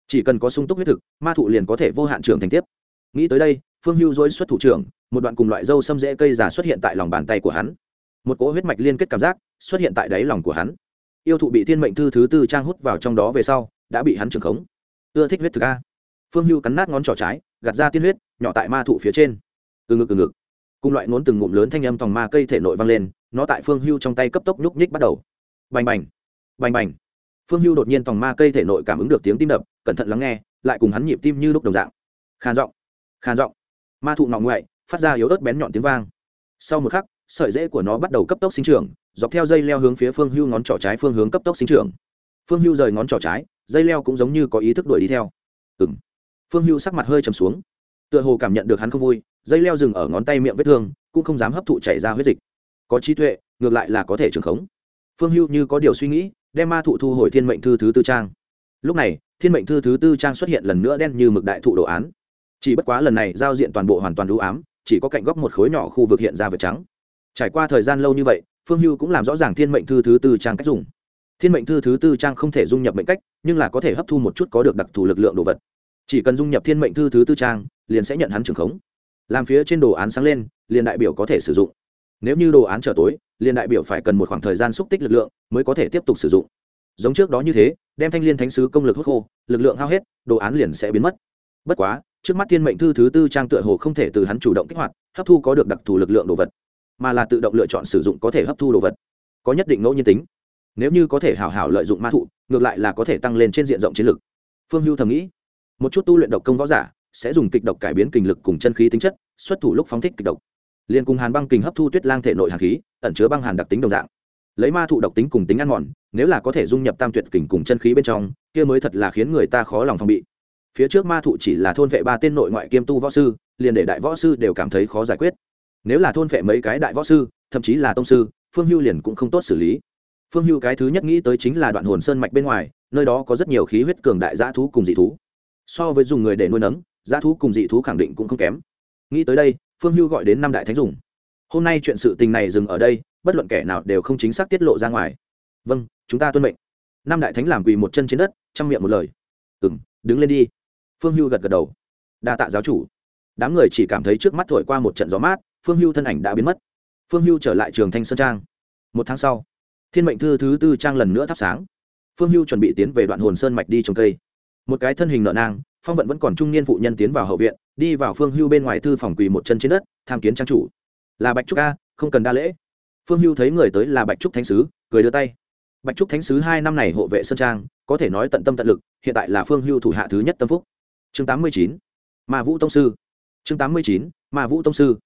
Chỉ cần có sung túc huyết thực, ma thụ liền có thể vô hạn trưởng thành tiếp. Nghĩ tới đây, phương hưu dối xuất thủ trưởng, một đoạn cùng loại dâu xâm rễ cây già xuất hiện tại lòng bàn tay của hắn. Một cỗ huyết mạch liên kết cảm giác, xuất hiện tại đáy lòng của hắn. Yêu thụ bị thiên mệnh thư thứ tư trang hút vào trong đó về sau, đã bị hắn trưởng khống. Ưa thích huyết thực a. Phương hưu cắn nát ngón trỏ trái, gạt ra tiên huyết, nhỏ tại ma thụ phía trên. Từ ngực từ ngực cùng loại ngốn từng ngụm lớn thanh âm tòng ma cây thể nội vang lên, nó tại phương hưu trong tay cấp tốc nhúc nhích bắt đầu. Bành bành bành bành. Phương hưu đột nhiên tòng ma cây thể nội cảm ứng được tiếng tim đập, cẩn thận lắng nghe, lại cùng hắn nhịp tim như lúc đồng dạng. Khàn giọng khàn giọng. Ma thụ ngọ ngoại phát ra yếu ớt bén nhọn tiếng vang. Sau một khắc, sợi rễ của nó bắt đầu cấp tốc sinh trưởng, dọc theo dây leo hướng phía phương hưu ngón trỏ trái phương hướng cấp tốc sinh trưởng. Phương hưu rời ngón trỏ trái, dây leo cũng giống như có ý thức đuổi đi theo. Ừ m phương hưu sắc mặt hơi trầm xuống. Tựa hồ cảm nhận được hắn không vui dây leo dừng ở ngón tay miệng vết thương, cũng không dám hấp thụ chảy ra huyết dịch. Có trí tuệ, ngược lại là có thể trường khống. Phương hưu như có điều suy nghĩ, đem ma thụ thu hồi thiên mệnh thư thứ tư trang. Lúc này, thiên mệnh thư thứ tư trang xuất hiện lần nữa đen như mực đại thụ đồ án. Chỉ bất quá lần này giao diện toàn bộ hoàn toàn đũ ám, chỉ có cạnh góc một khối nhỏ khu vực hiện ra vệt trắng. Trải qua thời gian lâu như vậy, phương hưu cũng làm rõ ràng thiên mệnh thư thứ tư trang cách dùng. Thiên mệnh thư thứ tư trang không thể dung nhập mệnh cách, nhưng là có thể hấp thu một chút có được đặc thù lực lượng đồ vật. Chỉ cần dung nhập thiên mệnh thư thứ tư trang, liền sẽ nhận hắn trường khống làm phía trên đồ án sáng lên, liền đại biểu có thể sử dụng. Nếu như đồ án trở tối, liền đại biểu phải cần một khoảng thời gian xúc tích lực lượng mới có thể tiếp tục sử dụng. Giống trước đó như thế, đem thanh liên thánh sứ công lực hút khô, lực lượng hao hết, đồ án liền sẽ biến mất. Bất quá, trước mắt thiên mệnh thư thứ tư trang tựa hồ không thể từ hắn chủ động kích hoạt, hấp thu có được đặc thù lực lượng đồ vật, mà là tự động lựa chọn sử dụng có thể hấp thu đồ vật. Có nhất định ngẫu nhiên tính. Nếu như có thể hảo hảo lợi dụng ma thụ, ngược lại là có thể tăng lên trên diện rộng chiến lực. Phương hưu thầm nghĩ, một chút tu luyện độc công võ giả sẽ dùng kịch độc cải biến kinh lực cùng chân khí tính chất, xuất thủ lúc phóng thích kịch độc. Liền cùng hàn băng kình hấp thu tuyết lang thể nội hàn khí, ẩn chứa băng hàn đặc tính đồng dạng. Lấy ma thụ độc tính cùng tính ăn mòn, nếu là có thể dung nhập tam tuyệt kình cùng chân khí bên trong, kia mới thật là khiến người ta khó lòng phòng bị. Phía trước ma thụ chỉ là thôn vệ ba tên nội ngoại kiêm tu võ sư, liền để đại võ sư đều cảm thấy khó giải quyết. Nếu là thôn vệ mấy cái đại võ sư, thậm chí là tông sư, phương hưu liền cũng không tốt xử lý. Phương hưu cái thứ nhất nghĩ tới chính là đoạn hồn sơn mạch bên ngoài, nơi đó có rất nhiều khí huyết cường đại dã thú cùng dị thú. So với dùng người để nuôi nấng giá thú cùng dị thú khẳng định cũng không kém. Nghĩ tới đây, phương hưu gọi đến năm đại thánh dùng. Hôm nay chuyện sự tình này dừng ở đây, bất luận kẻ nào đều không chính xác tiết lộ ra ngoài. Vâng chúng ta tuân mệnh. Năm đại thánh làm quỳ một chân trên đất, chăm miệng một lời. Ừ m đứng lên đi. Phương hưu gật gật đầu. Đa tạ giáo chủ. Đám người chỉ cảm thấy trước mắt thổi qua một trận gió mát, phương hưu thân ảnh đã biến mất. Phương hưu trở lại trường thanh sơn trang. Một tháng sau, thiên mệnh thư thứ tư trang lần nữa thắp sáng. Phương hưu chuẩn bị tiến về đoạn hồn sơn mạch đi trồng cây. Một cái thân hình nợ nang phong vận vẫn còn trung niên phụ nhân tiến vào hậu viện, đi vào phương hưu bên ngoài thư phòng quỳ một chân trên đất, tham kiến trang chủ. Là bạch trúc ca, không cần đa lễ. Phương hưu thấy người tới là bạch trúc thánh sứ, cười đưa tay. Bạch trúc thánh sứ hai năm này hộ vệ sơn trang, có thể nói tận tâm tận lực, hiện tại là phương hưu thủ hạ thứ nhất tâm phúc. Chương tám mươi chín mà vũ tông sư. Chương tám mươi chín mà vũ tông sư.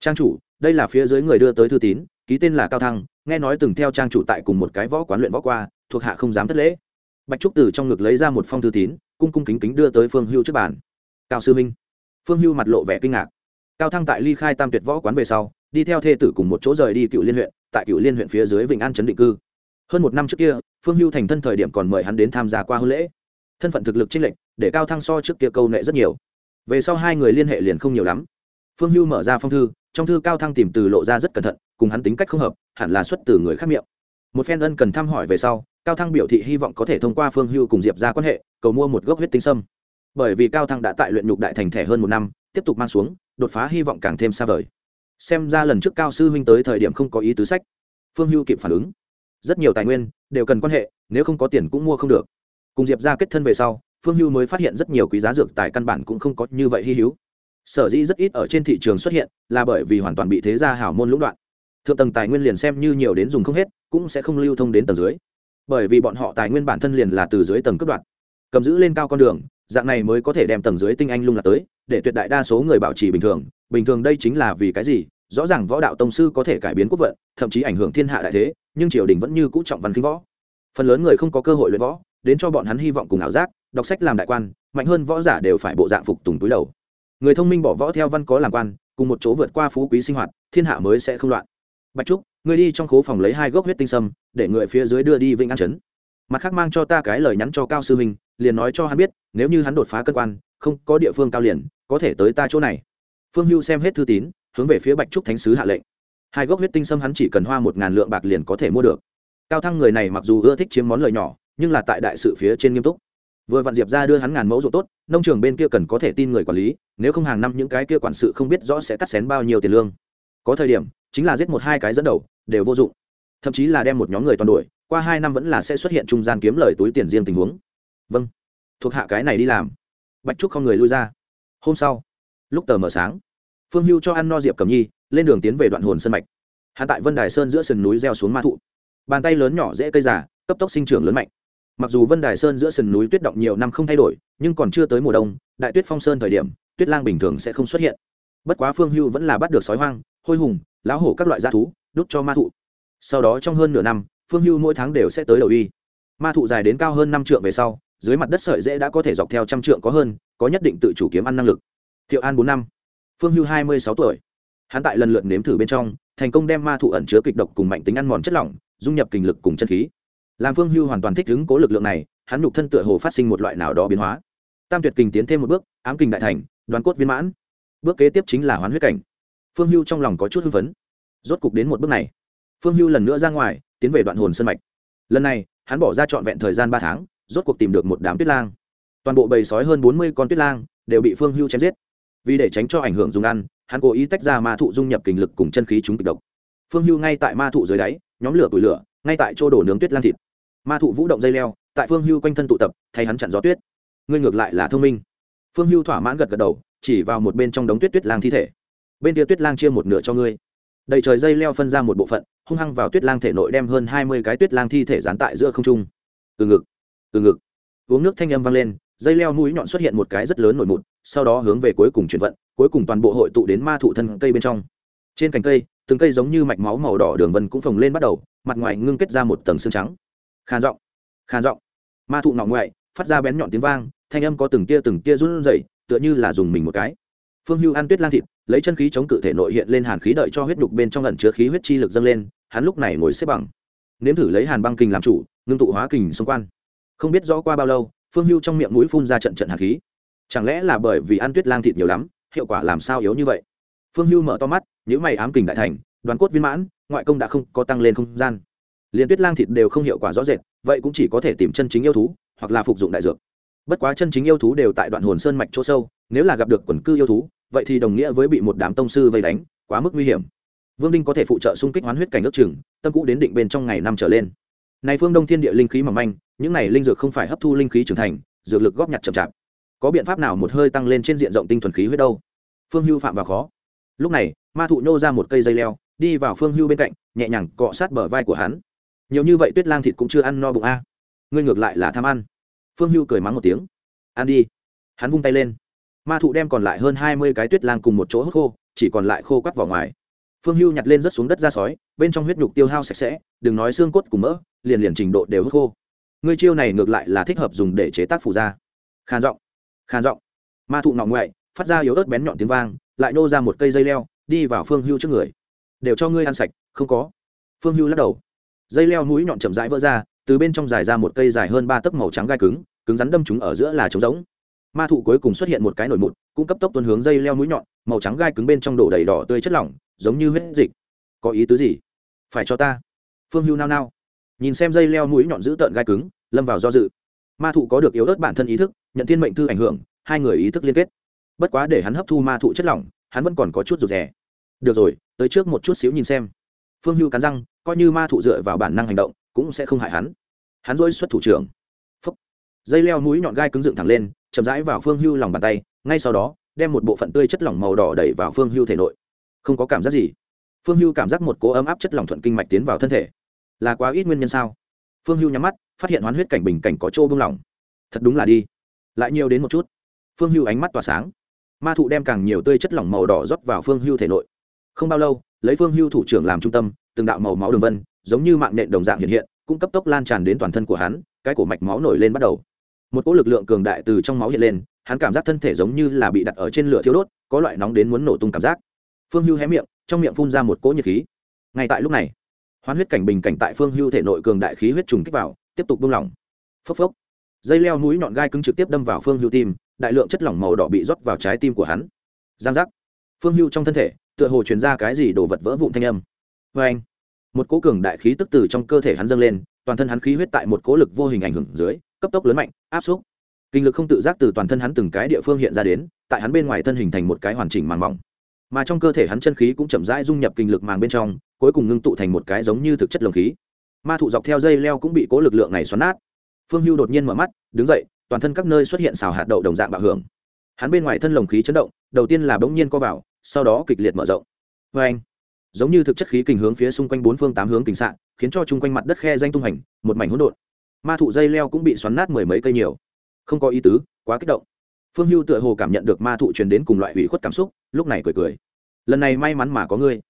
Trang chủ, đây là phía dưới người đưa tới thư tín, ký tên là cao thăng, nghe nói từng theo trang chủ tại cùng một cái võ quán luyện võ qua, thuộc hạ không dám thất lễ. Bạch trúc từ trong ngực lấy ra một phong thư tín cung cung kính kính đưa tới phương hưu trước bàn. Cao sư minh phương hưu mặt lộ vẻ kinh ngạc. Cao thăng tại ly khai tam tuyệt võ quán về sau, đi theo thê tử cùng một chỗ rời đi cựu liên huyện, tại cựu liên huyện phía dưới vịnh an trấn định cư. Hơn một năm trước kia, phương hưu thành thân thời điểm còn mời hắn đến tham gia qua hôn lễ. Thân phận thực lực trinh lệnh để cao thăng so trước kia câu nệ rất nhiều. Về sau hai người liên hệ liền không nhiều lắm. Phương hưu mở ra phong thư, trong thư cao thăng tìm từ lộ ra rất cẩn thận, cùng hắn tính cách không hợp, hẳn là xuất từ người khác miệng. Một phen ân cần thăm hỏi về sau, cao thăng biểu thị hy vọng có thể thông qua phương hưu cùng diệp ra quan hệ cầu mua một gốc huyết tinh sâm. Bởi vì cao thăng đã tại luyện nhục đại thành thẻ hơn một năm, tiếp tục mang xuống, đột phá hy vọng càng thêm xa vời. Xem ra lần trước cao sư huynh tới thời điểm không có ý tứ sách. Phương hưu kịp phản ứng. Rất nhiều tài nguyên đều cần quan hệ, nếu không có tiền cũng mua không được. Cùng diệp ra kết thân về sau, phương hưu mới phát hiện rất nhiều quý giá dược tài căn bản cũng không có như vậy hy hữu. Sở dĩ rất ít ở trên thị trường xuất hiện, là bởi vì hoàn toàn bị thế gia hảo môn lũng đoạn. Thượng tầng tài nguyên liền xem như nhiều đến dùng không hết, cũng sẽ không lưu thông đến tầng dưới. Bởi vì bọn họ tài nguyên bản thân liền là từ dưới tầng cấp đoạn cầm giữ lên cao con đường, dạng này mới có thể đem tầng dưới tinh anh lung lạc tới, để tuyệt đại đa số người bảo trì bình thường. Bình thường đây chính là vì cái gì? Rõ ràng võ đạo tông sư có thể cải biến quốc vận, thậm chí ảnh hưởng thiên hạ đại thế, nhưng triều đình vẫn như cũ trọng văn khinh võ. Phần lớn người không có cơ hội luyện võ, đến cho bọn hắn hy vọng cùng ảo giác, đọc sách làm đại quan, mạnh hơn võ giả đều phải bộ dạng phục tùng túi đầu. Người thông minh bỏ võ theo văn có làm quan, cùng một chỗ vượt qua phú quý sinh hoạt, thiên hạ mới sẽ không loạn. Bạch trúc người đi trong khố phòng lấy hai gốc huyết tinh sâm, để người phía dưới đưa đi vĩnh an chấn mặt khác mang cho ta cái lời nhắn cho cao sư huynh, liền nói cho hắn biết, nếu như hắn đột phá cân quan, không, có địa phương cao liền, có thể tới ta chỗ này. Phương hưu xem hết thư tín, hướng về phía bạch trúc thánh sứ hạ lệnh. Hai gốc huyết tinh sâm hắn chỉ cần hoa một ngàn lượng bạc liền có thể mua được. Cao thăng người này mặc dù ưa thích chiếm món lời nhỏ, nhưng là tại đại sự phía trên nghiêm túc. Vừa vạn diệp ra đưa hắn ngàn mẫu ruộng tốt, nông trường bên kia cần có thể tin người quản lý, nếu không hàng năm những cái kia quản sự không biết rõ sẽ cắt xén bao nhiêu tiền lương. Có thời điểm, chính là giết một hai cái dẫn đầu, đều vô dụng. Thậm chí là đem một nhóm người toàn đội qua hai năm vẫn là sẽ xuất hiện trung gian kiếm lời túi tiền riêng tình huống. Vâng. Thuộc hạ cái này đi làm. Bạch trúc không người lui ra. Hôm sau, lúc tờ mờ sáng, phương hưu cho ăn no diệp cầm nhi, lên đường tiến về đoạn hồn sân mạch. Hạ tại vân đài sơn giữa sườn núi gieo xuống ma thụ. Bàn tay lớn nhỏ dễ cây giả cấp tốc sinh trưởng lớn mạnh. Mặc dù vân đài sơn giữa sườn núi tuyết động nhiều năm không thay đổi, nhưng còn chưa tới mùa đông, đại tuyết phong sơn thời điểm, tuyết lang bình thường sẽ không xuất hiện. Bất quá phương hưu vẫn là bắt được sói hoang, hôi hùng lão hổ các loại g thú đút cho ma thụ. Sau đó trong hơn nửa năm phương hưu mỗi tháng đều sẽ tới đầu uy ma thụ dài đến cao hơn năm trượng về sau, dưới mặt đất sợi dễ đã có thể dọc theo trăm trượng có hơn, có nhất định tự chủ kiếm ăn năng lực. Thiệu an bốn năm. Phương hưu hai mươi sáu tuổi. Hắn tại lần lượt nếm thử bên trong, thành công đem ma thụ ẩn chứa kịch độc cùng mạnh tính ăn mòn chất lỏng, dung nhập kình lực cùng chân khí. Làm phương hưu hoàn toàn thích ứng cố lực lượng này, hắn nhục thân tựa hồ phát sinh một loại nào đó biến hóa. Tam tuyệt kình tiến thêm một bước, ám kình đại thành, đoàn cốt viên mãn. Bước kế tiếp chính là hoán huyết cảnh. Phương hưu trong lòng có chút hưng phấn. Rốt cục đến một bước này. Phương hưu lần nữa ra ngoài tiến về đoạn hồn sân mạch. Lần này, hắn bỏ ra trọn vẹn thời gian ba tháng, rốt cuộc tìm được một đám tuyết lang. Toàn bộ bầy sói hơn bốn mươi con tuyết lang đều bị phương hưu chém giết. Vì để tránh cho ảnh hưởng dùng ăn, hắn cố ý tách ra ma thụ dung nhập kình lực cùng chân khí chúng kịch độc. Phương hưu ngay tại ma thụ dưới đáy, nhóm lửa tủi lửa, ngay tại chỗ đổ nướng tuyết lang thịt. Ma thụ vũ động dây leo, tại phương hưu quanh thân tụ tập, thay hắn chặn gió tuyết. Ngươi ngược lại là thông minh. Phương hưu thỏa mãn gật gật đầu, chỉ vào một bên trong đống tuyết tuyết lang thi thể. Bên kia tuyết lang chia một nửa cho ngươi đầy trời dây leo phân ra một bộ phận, hung hăng vào tuyết lang thể nội đem hơn hai mươi cái tuyết lang thi thể dán tại giữa không trung. Từ ngực từ ngực. Uống nước thanh âm vang lên, dây leo mũi nhọn xuất hiện một cái rất lớn nổi mụt sau đó hướng về cuối cùng chuyển vận, cuối cùng toàn bộ hội tụ đến ma thụ thân cây bên trong. Trên cành cây, từng cây giống như mạch máu màu đỏ đường vân cũng phồng lên bắt đầu, mặt ngoài ngưng kết ra một tầng xương trắng. Khàn giọng khàn giọng. Ma thụ nọ ngoại, phát ra bén nhọn tiếng vang, thanh âm có từng tia từng tia run rẩy, tựa như là dùng mình một cái phương hưu ăn tuyết lang thịt, lấy chân khí chống cự thể nội hiện lên hàn khí đợi cho huyết đục bên trong lần chứa khí huyết chi lực dâng lên, hắn lúc này ngồi xếp bằng. Nếm thử lấy hàn băng kình làm chủ, ngưng tụ hóa kình xung quanh. Không biết rõ qua bao lâu, phương hưu trong miệng mũi phun ra trận trận hàn khí. Chẳng lẽ là bởi vì ăn tuyết lang thịt nhiều lắm, hiệu quả làm sao yếu như vậy? Phương hưu mở to mắt những mày ám kình đại thành, đoàn cốt viên mãn, ngoại công đã không có tăng lên không gian. Liền tuyết lang thịt đều không hiệu quả rõ rệt, vậy cũng chỉ có thể tìm chân chính yêu thú, hoặc là phục dụng đại dược. Bất quá chân chính yêu thú đều tại đoạn hồn sơn mạch chỗ sâu, nếu là gặp được quần cư yêu thú vậy thì đồng nghĩa với bị một đám tông sư vây đánh, quá mức nguy hiểm. Vương đinh có thể phụ trợ xung kích hoán huyết cảnh ước chừng, tâm cũ đến định bên trong ngày năm trở lên. Này phương đông thiên địa linh khí mỏng manh, những này linh dược không phải hấp thu linh khí trưởng thành, dược lực góp nhặt chậm chạp. Có biện pháp nào một hơi tăng lên trên diện rộng tinh thuần khí huyết đâu? Phương hưu phạm vào khó. Lúc này, ma thụ nhô ra một cây dây leo, đi vào phương hưu bên cạnh, nhẹ nhàng cọ sát bờ vai của hắn. Nhiều như vậy tuyết lang thịt cũng chưa ăn no bụng a. Ngươi ngược lại là tham ăn. Phương hưu cười mắng một tiếng. Ăn đi. Hắn vung tay lên ma thụ đem còn lại hơn hai mươi cái tuyết lang cùng một chỗ hút khô, chỉ còn lại khô quắt vào ngoài. Phương hưu nhặt lên rất xuống đất ra sói, bên trong huyết nhục tiêu hao sạch sẽ, đừng nói xương cốt cùng mỡ, liền liền trình độ đều hút khô. Ngươi chiêu này ngược lại là thích hợp dùng để chế tác phủ da khàn giọng khàn giọng. Ma thụ nọ ngoại, phát ra yếu ớt bén nhọn tiếng vang, lại nô ra một cây dây leo, đi vào phương hưu trước người. Đều cho ngươi ăn sạch, không có. Phương hưu lắc đầu. Dây leo mũi nhọn chậm rãi vỡ ra, từ bên trong dài ra một cây dài hơn ba tấc màu trắng gai cứng cứng rắn đâm chúng ở giữa là trống giống ma thụ cuối cùng xuất hiện một cái nổi mụn, cũng cấp tốc tuân hướng dây leo mũi nhọn, màu trắng gai cứng bên trong đổ đầy đỏ tươi chất lỏng, giống như huyết dịch. Có ý tứ gì? Phải cho ta. Phương hưu nao nao. Nhìn xem dây leo mũi nhọn giữ tợn gai cứng, lâm vào do dự. Ma thụ có được yếu ớt bản thân ý thức, nhận thiên mệnh thư ảnh hưởng, hai người ý thức liên kết. Bất quá để hắn hấp thu ma thụ chất lỏng, hắn vẫn còn có chút rụt rè. Được rồi, tới trước một chút xíu nhìn xem. Phương hưu cắn răng, coi như ma thụ dựa vào bản năng hành động, cũng sẽ không hại hắn. Hắn dỗi xuất thủ trưởng dây leo mũi nhọn gai cứng dựng thẳng lên, chậm rãi vào phương hưu lòng bàn tay, ngay sau đó, đem một bộ phận tươi chất lỏng màu đỏ đẩy vào phương hưu thể nội. Không có cảm giác gì. Phương hưu cảm giác một cố ấm áp chất lỏng thuận kinh mạch tiến vào thân thể. Là quá ít nguyên nhân sao? Phương hưu nhắm mắt, phát hiện hoán huyết cảnh bình cảnh có chỗ bông lỏng. Thật đúng là đi. Lại nhiều đến một chút. Phương hưu ánh mắt tỏa sáng. Ma thụ đem càng nhiều tươi chất lỏng màu đỏ rót vào phương hưu thể nội. Không bao lâu, lấy phương hưu thủ trưởng làm trung tâm, từng đạo màu máu đường vân, giống như mạng nện đồng dạng hiện hiện, cũng cấp tốc lan tràn đến toàn thân của hắn, cái cổ mạch máu nổi lên bắt đầu một cỗ lực lượng cường đại từ trong máu hiện lên, hắn cảm giác thân thể giống như là bị đặt ở trên lửa thiêu đốt, có loại nóng đến muốn nổ tung cảm giác. Phương hưu hé miệng, trong miệng phun ra một cỗ nhiệt khí. Ngay tại lúc này, hoán huyết cảnh bình cảnh tại phương hưu thể nội cường đại khí huyết trùng kích vào, tiếp tục buông lỏng. Phốc phốc. Dây leo núi nhọn gai cứng trực tiếp đâm vào phương hưu tim, đại lượng chất lỏng màu đỏ bị rót vào trái tim của hắn. Giang giác. Phương hưu trong thân thể, tựa hồ truyền ra cái gì đổ vật vỡ vụn thanh âm. Vê anh, một cỗ cường đại khí tức từ trong cơ thể hắn dâng lên, toàn thân hắn khí huyết tại một cỗ lực vô hình ảnh hưởng dưới cấp tốc lớn mạnh, áp xúc. Kinh lực không tự giác từ toàn thân hắn từng cái địa phương hiện ra đến, tại hắn bên ngoài thân hình thành một cái hoàn chỉnh màng mỏng. Mà trong cơ thể hắn chân khí cũng chậm rãi dung nhập kinh lực màng bên trong, cuối cùng ngưng tụ thành một cái giống như thực chất lồng khí. Ma thụ dọc theo dây leo cũng bị cố lực lượng này xoắn nát. Phương hưu đột nhiên mở mắt, đứng dậy, toàn thân các nơi xuất hiện xào hạt đậu đồng dạng bạo hưởng. Hắn bên ngoài thân lồng khí chấn động, đầu tiên là bỗng nhiên co vào, sau đó kịch liệt mở rộng. Vê anh giống như thực chất khí kình hướng phía xung quanh bốn phương tám hướng kình xạ, khiến cho chung quanh mặt đất khe danh tung hành một mảnh hỗn độn ma thụ dây leo cũng bị xoắn nát mười mấy cây nhiều. Không có ý tứ, quá kích động. Phương hưu tựa hồ cảm nhận được ma thụ truyền đến cùng loại ủy khuất cảm xúc, lúc này cười cười. Lần này may mắn mà có ngươi.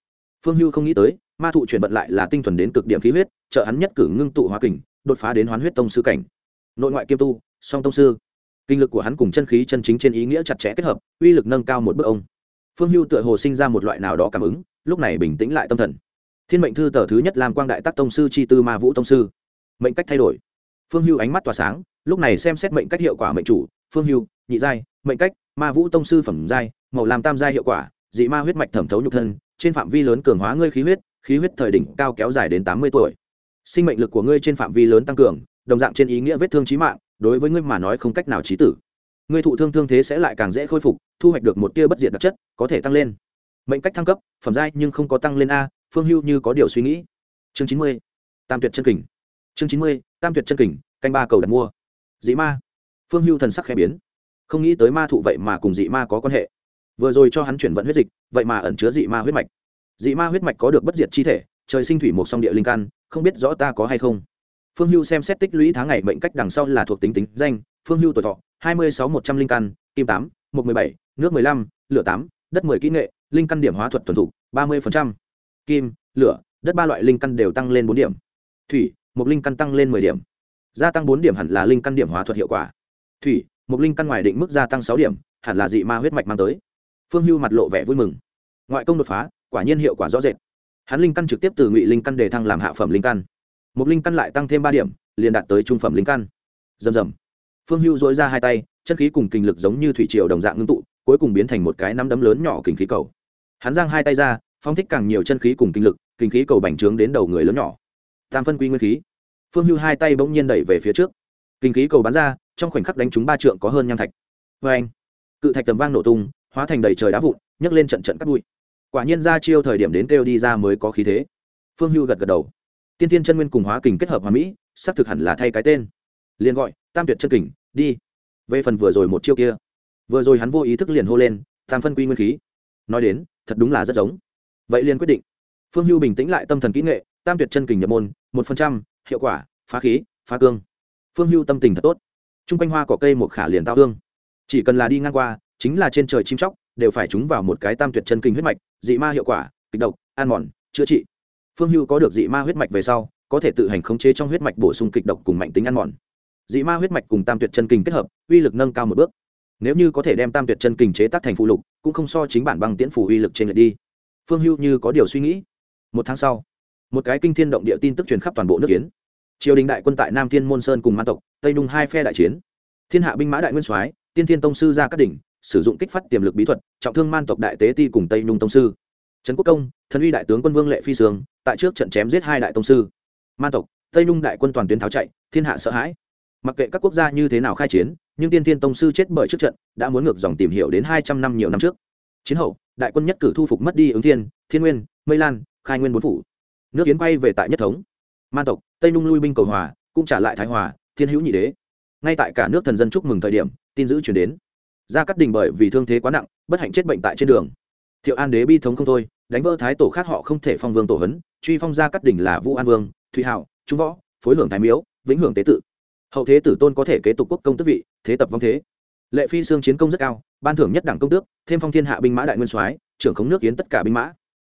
Phương hưu không nghĩ tới, ma thụ chuyển vận lại là tinh thuần đến cực điểm khí huyết, trợ hắn nhất cử ngưng tụ hóa kình, đột phá đến hoán huyết tông sư cảnh. Nội ngoại kiêm tu, song tông sư. Kinh lực của hắn cùng chân khí chân chính trên ý nghĩa chặt chẽ kết hợp, uy lực nâng cao một bước ông. Phương hưu tựa hồ sinh ra một loại nào đó cảm ứng, lúc này bình tĩnh lại tâm thần. Thiên mệnh thư tờ thứ nhất làm quang đại tác tông sư chi tư ma vũ tông sư. Mệnh cách thay đổi phương hưu ánh mắt tỏa sáng, lúc này xem xét mệnh cách hiệu quả mệnh chủ, phương hưu, nhị giai, mệnh cách, ma vũ tông sư phẩm giai, màu làm tam giai hiệu quả, dị ma huyết mạch thẩm thấu nhục thân, trên phạm vi lớn cường hóa ngươi khí huyết khí huyết thời đỉnh cao kéo dài đến tám mươi tuổi. Sinh mệnh lực của ngươi trên phạm vi lớn tăng cường, đồng dạng trên ý nghĩa vết thương trí mạng, đối với ngươi mà nói không cách nào trí tử. Ngươi thụ thương thương thế sẽ lại càng dễ khôi phục, thu hoạch được một tia bất diệt đặc chất, có thể tăng lên. Mệnh cách thăng cấp, phẩm giai nhưng không có tăng lên a, phương hưu như có điều suy nghĩ. Chương chín mươi, tam tuyệt chân kình. Chương chín mươi tam tuyệt chân kình, canh ba cầu đặt mua. Dị ma. Phương hưu thần sắc khẽ biến. Không nghĩ tới ma thụ vậy mà cùng dị ma có quan hệ. Vừa rồi cho hắn chuyển vận huyết dịch, vậy mà ẩn chứa dị ma huyết mạch. Dị ma huyết mạch có được bất diệt chi thể, trời sinh thủy một song địa linh căn, không biết rõ ta có hay không. Phương hưu xem xét tích lũy tháng ngày mệnh cách đằng sau là thuộc tính tính danh, phương hưu tuổi thọ, hai mươi sáu một trăm linh căn, kim tám một mười bảy, nước mười lăm, lửa tám, đất mười kỹ nghệ, linh căn điểm hóa thuật thuần thục, ba mươi kim, lửa, đất ba loại linh căn đều tăng lên bốn điểm. Thủy một linh căn tăng lên mười điểm. Gia tăng bốn điểm hẳn là linh căn điểm hóa thuật hiệu quả. Thủy một linh căn ngoài định mức gia tăng sáu điểm, hẳn là dị ma huyết mạch mang tới. Phương hưu mặt lộ vẻ vui mừng. Ngoại công đột phá, quả nhiên hiệu quả rõ rệt. Hắn linh căn trực tiếp từ ngụy linh căn đề thăng làm hạ phẩm linh căn. Một linh căn lại tăng thêm ba điểm, liền đạt tới trung phẩm linh căn. Rầm rầm. Phương hưu dối ra hai tay, chân khí cùng kinh lực giống như thủy triều đồng dạng ngưng tụ, cuối cùng biến thành một cái nắm đấm lớn nhỏ kinh khí cầu. Hắn giang hai tay ra phong thích càng nhiều chân khí cùng kinh lực, kinh khí cầu bành trướng đến đầu người lớn nhỏ tam phân quy nguyên khí. Phương hưu hai tay bỗng nhiên đẩy về phía trước. Kinh khí cầu bắn ra, trong khoảnh khắc đánh trúng ba trượng có hơn nham thạch. Vê anh, cự thạch tầm vang nổ tung, hóa thành đầy trời đá vụn, nhấc lên trận trận cắt bụi. Quả nhiên ra chiêu thời điểm đến kêu đi ra mới có khí thế. Phương hưu gật gật đầu. Tiên thiên chân nguyên cùng hóa kình kết hợp hòa mỹ, xác thực hẳn là thay cái tên. Liền gọi, tam tuyệt chân kình, đi. Về phần vừa rồi một chiêu kia, vừa rồi hắn vô ý thức liền hô lên, tam phân quy nguyên khí. Nói đến, thật đúng là rất giống. Vậy liền quyết định. Phương hưu bình tĩnh lại tâm thần kỹ nghệ tam tuyệt chân kình nhập môn, một phần trăm, hiệu quả, phá khí, phá cương. Phương hưu tâm tình thật tốt. T r u n g quanh hoa cỏ cây một khả liền tao hương. Chỉ cần là đi ngang qua, chính là trên trời chim chóc, đều phải trúng vào một cái tam tuyệt chân kinh huyết mạch, dị ma hiệu quả, kịch độc an mòn, chữa trị. Phương hưu có được dị ma huyết mạch về sau, có thể tự hành khống chế trong huyết mạch bổ sung kịch độc cùng mạnh tính ăn mòn. Dị ma huyết mạch cùng tam tuyệt chân kinh kết hợp, uy lực nâng cao một bước. Nếu như có thể đem tam tuyệt chân kinh chế tác thành phụ lục, cũng không so chính bản băng tiễn phủ uy lực trên lệch đi. Phương hưu như có điều suy nghĩ. Một tháng sau một cái kinh thiên động địa tin tức truyền khắp toàn bộ nước kiến. Triều đình đại quân tại nam thiên môn sơn cùng man tộc, tây nung hai phe đại chiến. Thiên hạ binh mã đại nguyên soái, tiên thiên tông sư ra các đỉnh, sử dụng kích phát tiềm lực bí thuật, trọng thương man tộc đại tế ti cùng tây nung tông sư. Trấn quốc công, thần uy đại tướng quân vương lệ phi sương, tại trước trận chém giết hai đại tông sư. Man tộc, tây nung đại quân toàn tuyến tháo chạy, thiên hạ sợ hãi. Mặc kệ các quốc gia như thế nào khai chiến, nhưng tiên thiên tông sư chết bởi trước trận, đã muốn ngược dòng tìm hiểu đến hai trăm năm nhiều năm trước. Chiến hậu, đại quân nhất cử thu phục mất đi ứng thiên thiên nguyên, mây lan, khai nguyên bốn phủ nước yến quay về tại nhất thống. Man tộc, tây nung lui binh cầu hòa, cũng trả lại thái hòa, thiên hữu nhị đế. Ngay tại cả nước thần dân chúc mừng thời điểm, tin dữ chuyển đến. Gia cắt đình bởi vì thương thế quá nặng, bất hạnh chết bệnh tại trên đường. Thiệu an đế bi thống không thôi, đánh vỡ thái tổ khác họ không thể phong vương tổ hấn, truy phong gia cắt đình là vũ an vương, thụy hảo trung võ, phối hưởng thái miếu, vĩnh hưởng tế tự. Hậu thế tử tôn có thể kế tục quốc công tức vị, thế tập vong thế. Lệ phi xương chiến công rất cao, ban thưởng nhất đẳng công tước, thêm phong thiên hạ binh mã đại nguyên soái, trưởng khống nước kiến tất cả binh mã.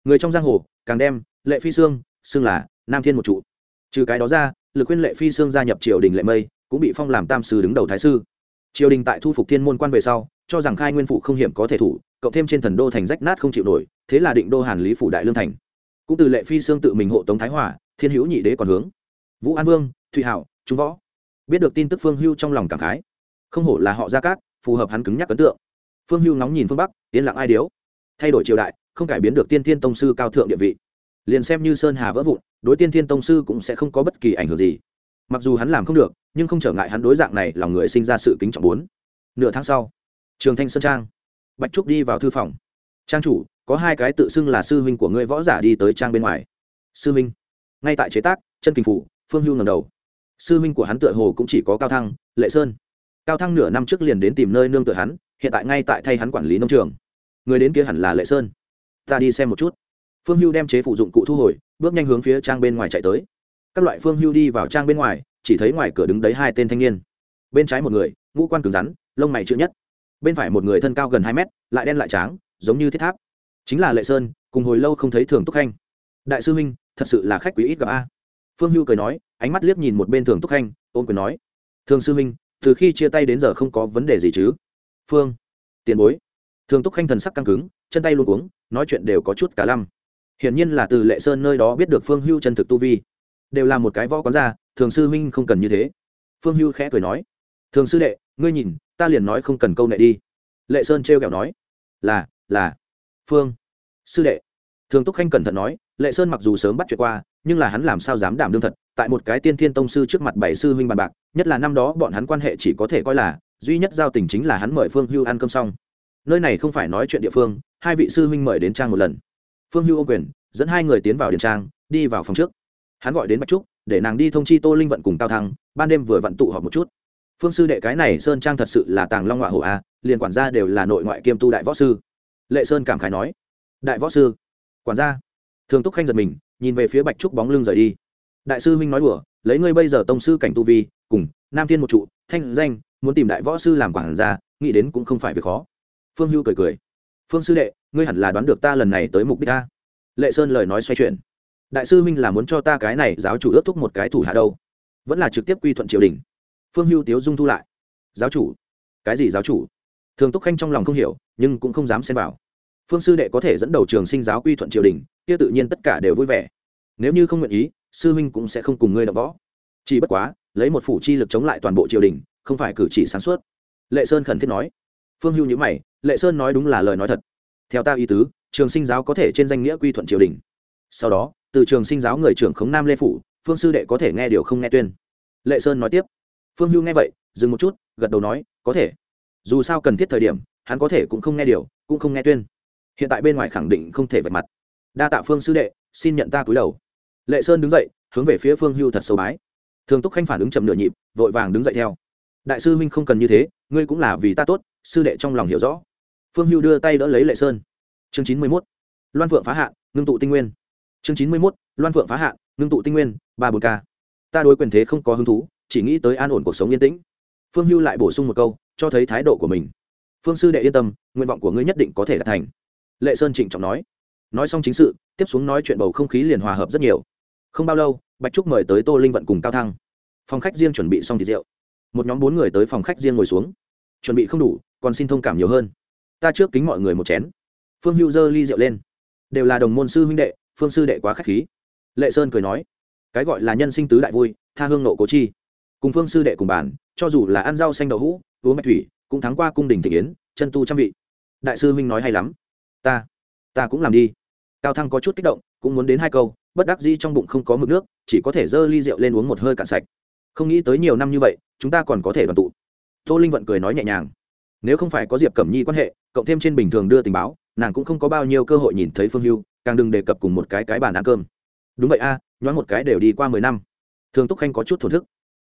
Người trong giang hồ, càng đem lệ phi xương xưng là nam thiên một trụ. Trừ cái đó ra, lực khuyên lệ phi xương gia nhập triều đình lệ mây, cũng bị phong làm tam sư đứng đầu thái sư. Triều đình tại thu phục thiên môn quan về sau, cho rằng khai nguyên phụ không hiểm có thể thủ, cộng thêm trên thần đô thành rách nát không chịu nổi, thế là định đô hàn lý phủ đại lương thành. Cũng từ lệ phi xương tự mình hộ tống thái hòa, thiên hữu nhị đế còn hướng. Vũ an vương, thụy hảo, trung võ. Biết được tin tức phương hưu trong lòng cảm khái. Không hổ là họ gia cát, phù hợp hắn cứng nhắc ấn tượng. Phương hưu ngóng nhìn phương bắc, yên lặng ai điếu. Thay đổi triều đại, không cải biến được tiên thiên tông sư cao thượng địa vị liền xem như sơn hà vỡ vụn, đối tiên thiên tông sư cũng sẽ không có bất kỳ ảnh hưởng gì. Mặc dù hắn làm không được, nhưng không trở ngại hắn đối dạng này lòng người sinh ra sự kính trọng bốn. Nửa tháng sau, trường thanh sơn trang, bạch trúc đi vào thư phòng. Trang chủ, có hai cái tự xưng là sư huynh của ngươi võ giả đi tới trang bên ngoài. Sư huynh, ngay tại chế tác, chân kinh phủ, phương hưu ngầm đầu. Sư huynh của hắn tựa hồ cũng chỉ có cao thăng, lệ sơn. Cao thăng nửa năm trước liền đến tìm nơi nương tựa hắn, hiện tại ngay tại thay hắn quản lý nông trường. Người đến kia hẳn là lệ sơn. Ta đi xem một chút phương hưu đem chế phụ dụng cụ thu hồi, bước nhanh hướng phía trang bên ngoài chạy tới. Các loại phương hưu đi vào trang bên ngoài, chỉ thấy ngoài cửa đứng đấy hai tên thanh niên. Bên trái một người, ngũ quan cứng rắn, lông mày chữ nhất. Bên phải một người thân cao gần hai mét, lại đen lại tráng, giống như thiết tháp. Chính là lệ sơn, cùng hồi lâu không thấy thường túc khanh. Đại sư huynh, thật sự là khách quý ít gặp a. Phương hưu cười nói, ánh mắt liếc nhìn một bên thường túc khanh ôm quyền nói, thường sư huynh, từ khi chia tay đến giờ không có vấn đề gì chứ? Phương, tiền bối. Thường túc khanh thần sắc căng cứng, chân tay luôn uống nói chuyện đều có chút cả lăm hiển nhiên là từ lệ sơn nơi đó biết được phương hưu chân thực tu vi. Đều là một cái võ quán ra thường sư huynh không cần như thế. Phương hưu khẽ cười nói, thường sư đệ, ngươi nhìn, ta liền nói không cần câu nệ đi. Lệ sơn trêu kẹo nói, là là, phương sư đệ. Thường túc khanh cẩn thận nói, lệ sơn mặc dù sớm bắt chuyện qua, nhưng là hắn làm sao dám đảm đương thật, tại một cái tiên thiên tông sư trước mặt bảy sư huynh bàn bạc, nhất là năm đó bọn hắn quan hệ chỉ có thể coi là, duy nhất giao tình chính là hắn mời phương hưu ăn cơm xong. Nơi này không phải nói chuyện địa phương, hai vị sư huynh mời đến trang một lần phương hưu ô quyền, dẫn hai người tiến vào điện trang, đi vào phòng trước. Hắn gọi đến bạch trúc, để nàng đi thông chi tô linh vận cùng cao thăng, ban đêm vừa vặn tụ họp một chút. Phương sư đệ, cái này sơn trang thật sự là tàng long ngoại hổ a, liền quản gia đều là nội ngoại kiêm tu đại võ sư. Lệ sơn cảm khái nói, đại võ sư, quản gia. Thường túc khanh giật mình, nhìn về phía bạch trúc bóng lưng rời đi. Đại sư huynh nói đùa, lấy ngươi bây giờ tông sư cảnh tu vi, cùng nam thiên một trụ, thanh danh, muốn tìm đại võ sư làm quản gia, nghĩ đến cũng không phải việc khó. Phương hưu cười cười phương sư đệ, ngươi hẳn là đoán được ta lần này tới mục đích ta. Lệ sơn lời nói xoay chuyển. Đại sư Minh là muốn cho ta cái này giáo chủ ước thúc một cái thủ hạ đâu? Vẫn là trực tiếp quy thuận triều đình. Phương hưu tiếu dung thu lại. Giáo chủ? Cái gì giáo chủ? Thường túc khanh trong lòng không hiểu, nhưng cũng không dám xem vào. Phương sư đệ có thể dẫn đầu trường sinh giáo quy thuận triều đình, kia tự nhiên tất cả đều vui vẻ. Nếu như không nguyện ý, sư huynh cũng sẽ không cùng ngươi đọc võ. Chỉ bất quá, lấy một phủ chi lực chống lại toàn bộ triều đình, không phải cử chỉ sáng suốt. Lệ sơn khẩn thiết nói. Phương hưu nhữ mày lệ sơn nói đúng là lời nói thật. Theo ta ý tứ, trường sinh giáo có thể trên danh nghĩa quy thuận triều đình. Sau đó, từ trường sinh giáo người trưởng khống nam lê phủ, phương sư đệ có thể nghe điều không nghe tuyên. Lệ sơn nói tiếp. Phương hưu nghe vậy, dừng một chút, gật đầu nói, có thể. Dù sao cần thiết thời điểm, hắn có thể cũng không nghe điều, cũng không nghe tuyên. Hiện tại bên ngoài khẳng định không thể vạch mặt. Đa tạ phương sư đệ, xin nhận ta cúi đầu. Lệ sơn đứng dậy, hướng về phía phương hưu thật sâu bái. Thường túc khanh phản ứng chậm nửa nhịp, vội vàng đứng dậy theo. Đại sư huynh không cần như thế, ngươi cũng là vì ta tốt, sư đệ trong lòng hiểu rõ phương hưu đưa tay đỡ lấy lệ sơn. Chương chín mươi mốt. Loan phượng phá hạ, ngưng tụ tinh nguyên. Chương chín mươi mốt. Loan phượng phá hạ, ngưng tụ tinh nguyên ba bốn k ta đối quyền thế không có hứng thú chỉ nghĩ tới an ổn cuộc sống yên tĩnh. Phương hưu lại bổ sung một câu cho thấy thái độ của mình. Phương sư đệ yên tâm nguyện vọng của ngươi nhất định có thể đạt thành. Lệ sơn trịnh trọng nói. Nói xong chính sự tiếp xuống nói chuyện bầu không khí liền hòa hợp rất nhiều. Không bao lâu bạch trúc mời tới tô linh vận cùng cao thăng. Phòng khách riêng chuẩn bị xong thịt rượu. Một nhóm bốn người tới phòng khách riêng ngồi xuống. Chuẩn bị không đủ còn xin thông cảm nhiều hơn ta trước kính mọi người một chén. Phương hưu dơ ly rượu lên. Đều là đồng môn sư huynh đệ, phương sư đệ quá k h á c h khí. Lệ sơn cười nói, cái gọi là nhân sinh tứ đại vui, tha hương nộ cố chi. Cùng phương sư đệ cùng bàn, cho dù là ăn rau xanh đậu hũ, uống mạch thủy, cũng thắng qua cung đình thị yến, chân tu trăm vị. Đại sư huynh nói hay lắm. Ta ta cũng làm đi. Cao thăng có chút kích động, cũng muốn đến hai câu, bất đắc dĩ trong bụng không có mực nước, chỉ có thể dơ ly rượu lên uống một hơi cạn sạch. Không nghĩ tới nhiều năm như vậy, chúng ta còn có thể đoàn tụ. Tô linh vận cười nói nhẹ nhàng, nếu không phải có diệp cẩm nhi quan hệ cộng thêm trên bình thường đưa tình báo nàng cũng không có bao nhiêu cơ hội nhìn thấy phương hưu càng đừng đề cập cùng một cái cái bàn ăn cơm. Đúng vậy a à, nhoáng một cái đều đi qua mười năm. Thường túc khanh có chút thổn thức.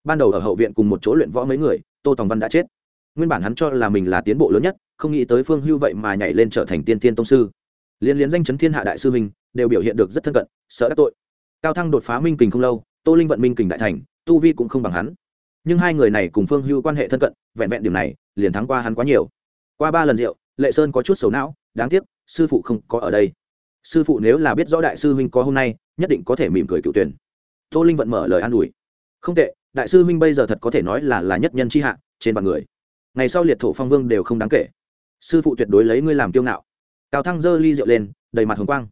Ban đầu ở hậu viện cùng một chỗ luyện võ mấy người tô tòng văn đã chết. Nguyên bản hắn cho là mình là tiến bộ lớn nhất không nghĩ tới phương hưu vậy mà nhảy lên trở thành tiên tiên tông sư. Liên liên danh chấn thiên hạ đại sư minh đều biểu hiện được rất thân cận sợ đắc tội. Cao thăng đột phá minh kình không lâu tô linh vận minh kình đại thành tu vi cũng không bằng hắn. Nhưng hai người này cùng phương hưu quan hệ thân cận vẹn vẹn điểm này liền thắng qua hắn quá nhiều. Qua ba lần rượu lệ sơn có chút xấu não, đáng tiếc, sư phụ không có ở đây. Sư phụ nếu là biết rõ đại sư huynh có hôm nay, nhất định có thể mỉm cười cựu tuyển. Tô linh vận mở lời an ủi. Không tệ, đại sư huynh bây giờ thật có thể nói là là nhất nhân c h i hạ, trên vạn người. Ngày sau liệt thổ phong vương đều không đáng kể. Sư phụ tuyệt đối lấy ngươi làm kiêu ngạo. Cao thăng giơ ly rượu lên, đầy mặt hồng quang.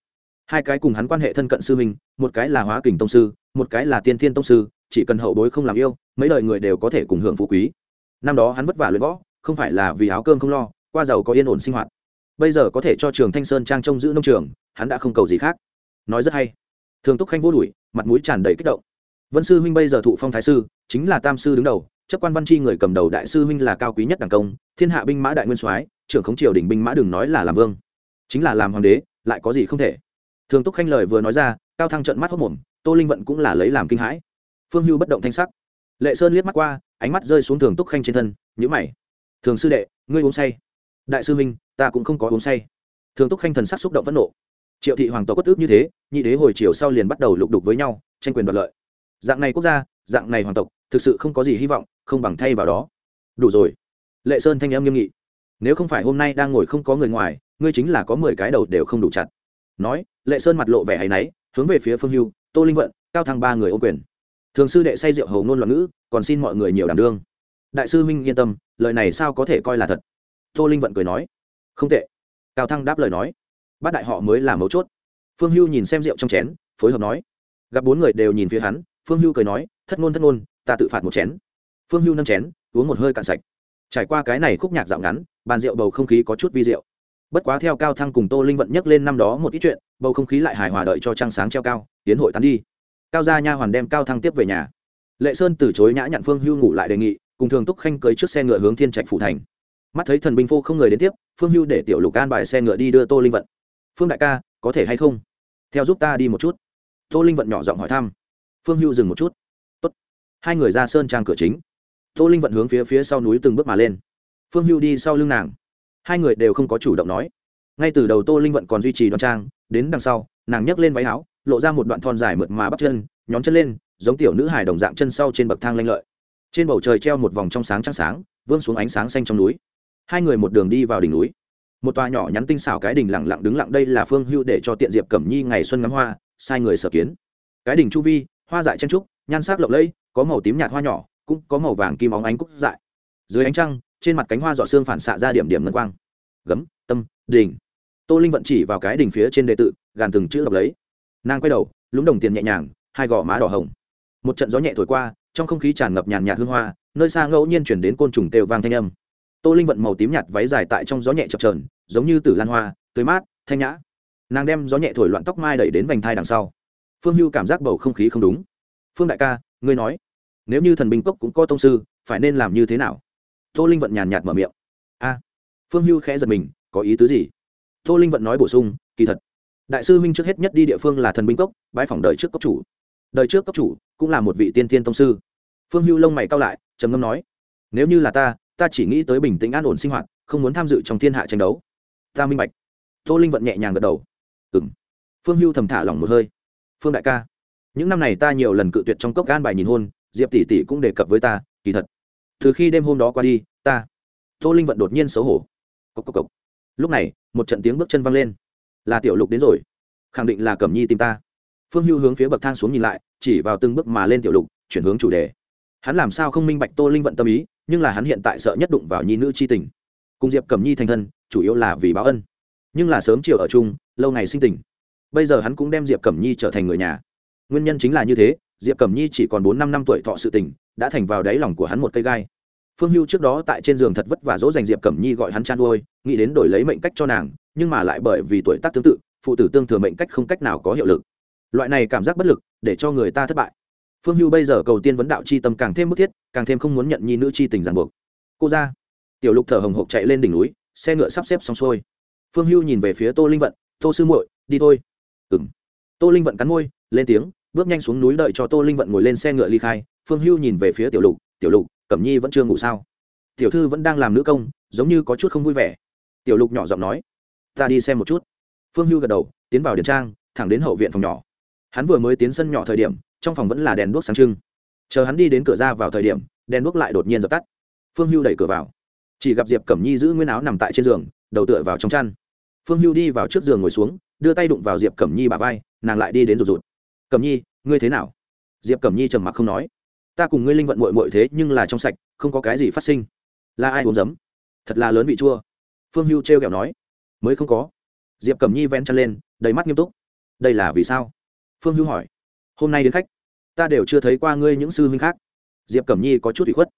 Hai cái cùng hắn quan hệ thân cận sư huynh, một cái là hóa kình tông sư, một cái là tiên thiên tông sư, chỉ cần hậu bối không làm yêu, mấy đời người đều có thể cùng hưởng phú quý. Năm đó hắn vất vả luyện võ, không phải là vì áo cơm không lo qua giàu có yên ổn sinh hoạt. Bây giờ có thể cho trường thanh sơn trang trông giữ nông trường, hắn đã không cầu gì khác. Nói rất hay. Thường túc khanh vô đùi mặt mũi tràn đầy kích động. Vân sư huynh bây giờ thụ phong thái sư, chính là tam sư đứng đầu, chấp quan văn chi người cầm đầu đại sư huynh là cao quý nhất đảng công, thiên hạ binh mã đại nguyên soái, trưởng khống triều đình binh mã đừng nói là làm vương, chính là làm hoàng đế, lại có gì không thể. Thường túc khanh lời vừa nói ra, cao thăng trận mắt hốc mồm, tô linh vận cũng là lấy làm kinh hãi. Phương hưu bất động thanh sắc. Lệ sơn liếc mắt qua, ánh mắt rơi xuống thường túc khanh trên thân nhữ mày. Thường sư đệ, ngươi uống say đại sư Minh, ta cũng không có uống say. Thường túc khanh thần sắc xúc động phẫn nộ. Triệu thị hoàng tộc quất ước như thế nhị đế hồi chiều sau liền bắt đầu lục đục với nhau tranh quyền đoạt lợi. Dạng này quốc gia dạng này hoàng tộc thực sự không có gì hy vọng không bằng thay vào đó. Đủ rồi. Lệ sơn thanh em nghiêm nghị. Nếu không phải hôm nay đang ngồi không có người ngoài ngươi chính là có mười cái đầu đều không đủ chặt. Nói lệ sơn mặt lộ vẻ hay náy hướng về phía phương hưu tô linh vận cao thăng ba người ô quyền. Thường sư đệ say rượu hầu ngôn loạn ngữ còn xin mọi người nhiều đảm đương. Đại sư Minh yên tâm lời này sao có thể coi là thật? Tô linh vận cười nói, không tệ. Cao thăng đáp lời nói, bát đại họ mới là mấu chốt. Phương hưu nhìn xem rượu trong chén, phối hợp nói, gặp bốn người đều nhìn phía hắn. Phương hưu cười nói, thất ngôn thất ngôn, ta tự phạt một chén. Phương hưu nâng chén, uống một hơi cạn sạch. Trải qua cái này khúc nhạc dạo ngắn, bàn rượu bầu không khí có chút vi rượu bất quá theo cao thăng cùng tô linh vận nhắc lên năm đó một ít chuyện, bầu không khí lại hài hòa đợi cho trăng sáng treo cao, tiến hội tán đi. Cao gia nha hoàn đem cao thăng tiếp về nhà. Lệ sơn từ chối nhã nhặn phương hưu ngủ lại đề nghị, cùng thường túc khanh cưới trước xe ngựa hướng thiên trạch phủ thành mắt thấy thần binh phô không người đến tiếp, phương hưu để tiểu lục can bài xe ngựa đi đưa tô linh vận. Phương đại ca, có thể hay không? Theo giúp ta đi một chút. Tô linh vận nhỏ giọng hỏi thăm. Phương hưu dừng một chút. Tốt. hai người ra sơn trang cửa chính. Tô linh vận hướng phía phía sau núi từng bước mà lên. Phương hưu đi sau lưng nàng. Hai người đều không có chủ động nói. Ngay từ đầu tô linh vận còn duy trì đoạn trang, đến đằng sau, nàng nhấc lên váy áo, lộ ra một đoạn thon dài mượt mà bắp chân, nhón chân lên, giống tiểu nữ hài đồng dạng chân sau trên bậc thang lanh lợi. Trên bầu trời treo một vòng trong sáng trắng sáng, vương xuống ánh sáng xanh trong núi hai người một đường đi vào đỉnh núi. Một tòa nhỏ nhắn tinh xảo cái đỉnh lặng lặng đứng lặng đây là phương hưu để cho tiện diệp cẩm nhi ngày xuân ngắm hoa, sai người sở kiến. Cái đỉnh chu vi, hoa dại chen trúc, nhan sắc lộng lẫy, có màu tím nhạt hoa nhỏ, cũng có màu vàng kim óng ánh cúc dại. Dưới ánh trăng, trên mặt cánh hoa dọ xương phản xạ ra điểm điểm ngân quang. Gấm, tâm, đỉnh. Tô linh vận chỉ vào cái đỉnh phía trên đệ tự, gàn từng chữ đọc lấy. Nàng quay đầu, lúng đồng tiền nhẹ nhàng, hai gò má đỏ hồng. Một trận gió nhẹ thổi qua, trong không khí tràn ngập nhàn nhạt hương hoa, nơi xa ngẫu nhiên chuyển đến côn trùng têu vang thanh âm tô linh vận màu tím nhạt váy dài tại trong gió nhẹ chập trờn giống như tử lan hoa, tươi mát, thanh nhã. Nàng đem gió nhẹ thổi loạn tóc mai đẩy đến vành thai đằng sau. Phương hưu cảm giác bầu không khí không đúng. Phương đại ca, ngươi nói, nếu như thần binh cốc cũng có tông sư, phải nên làm như thế nào? Tô linh vận nhàn nhạt mở miệng. A. Phương hưu khẽ giật mình, có ý tứ gì? Tô linh vận nói bổ sung, kỳ thật, đại sư minh trước hết nhất đi địa phương là thần binh cốc bãi phòng đời trước cốc chủ. Đời trước cấp chủ cũng là một vị tiên thiên tông sư. Phương hưu lông mày cao lại, trầm ngâm nói, nếu như là ta ta chỉ nghĩ tới bình tĩnh an ổn sinh hoạt, không muốn tham dự trong thiên hạ tranh đấu. Ta minh bạch. Tô linh vận nhẹ nhàng gật đầu. Ừng phương hưu thầm thả lỏng một hơi. Phương đại ca, những năm này ta nhiều lần cự tuyệt trong cốc gan bài nhìn hôn, diệp tỷ tỷ cũng đề cập với ta, kỳ thật. Từ khi đêm hôm đó qua đi, ta, tô linh vận đột nhiên xấu hổ. Cốc cốc cốc. lúc này, một trận tiếng bước chân văng lên. Là tiểu lục đến rồi. Khẳng định là cẩm nhi tìm ta. Phương hưu hướng phía bậc thang xuống nhìn lại, chỉ vào từng bước mà lên tiểu lục, chuyển hướng chủ đề. Hắn làm sao không minh bạch tô linh vận tâm ý? Nhưng là hắn hiện tại sợ nhất đụng vào nhi nữ chi tình. Cùng diệp cẩm nhi thành thân, chủ yếu là vì báo ân. Nhưng là sớm chiều ở chung, lâu ngày sinh tình. Bây giờ hắn cũng đem diệp cẩm nhi trở thành người nhà. Nguyên nhân chính là như thế, diệp cẩm nhi chỉ còn bốn năm năm tuổi thọ sự tình, đã thành vào đáy lòng của hắn một cây gai. Phương hưu trước đó tại trên giường thật vất vả dỗ dành diệp cẩm nhi gọi hắn chăn nuôi nghĩ đến đổi lấy mệnh cách cho nàng, nhưng mà lại bởi vì tuổi tác tương tự, phụ tử tương thừa mệnh cách không cách nào có hiệu lực. Loại này cảm giác bất lực, để cho người ta thất bại phương hưu bây giờ cầu tiên vấn đạo c h i tâm càng thêm bức thiết, càng thêm không muốn nhận nhi nữ c h i tình ràng buộc. Cô ra. Tiểu lục thở hồng hộc chạy lên đỉnh núi, xe ngựa sắp xếp xong xuôi. Phương hưu nhìn về phía tô linh vận, tô sư muội, đi thôi. Ừng tô linh vận cắn môi, lên tiếng, bước nhanh xuống núi đợi cho tô linh vận ngồi lên xe ngựa ly khai. Phương hưu nhìn về phía tiểu lục tiểu lục, cẩm nhi vẫn chưa ngủ sao? Tiểu thư vẫn đang làm nữ công, giống như có chút không vui vẻ. Tiểu lục nhỏ giọng nói, ta đi xem một chút. Phương hưu gật đầu, tiến vào điện trang, thẳng đến hậu viện phòng nhỏ. Hắn vừa mới tiến sân nhỏ thời điểm trong phòng vẫn là đèn đuốc sáng trưng. Chờ hắn đi đến cửa ra vào thời điểm, đèn đuốc lại đột nhiên dập tắt. Phương hưu đẩy cửa vào. Chỉ gặp diệp cẩm nhi giữ nguyên áo nằm tại trên giường, đầu tựa vào trong chăn. Phương hưu đi vào trước giường ngồi xuống, đưa tay đụng vào diệp cẩm nhi bà vai, nàng lại đi đến rụt rụt. Cẩm nhi, ngươi thế nào? Diệp cẩm nhi trầm mặc không nói. Ta cùng ngươi linh vận mội mội thế nhưng là trong sạch, không có cái gì phát sinh. Là ai uống giấm? Thật là lớn vị chua. Phương hưu t r kẹo nói. Mới không có. Diệp cẩm nhi ven chân lên, đầy mắt nghiêm túc. Đây là vì sao? Phương hưu hỏi hôm nay đến khách. Ta đều chưa thấy qua ngươi những sư huynh khác. Diệp cẩm nhi có chút bị khuất.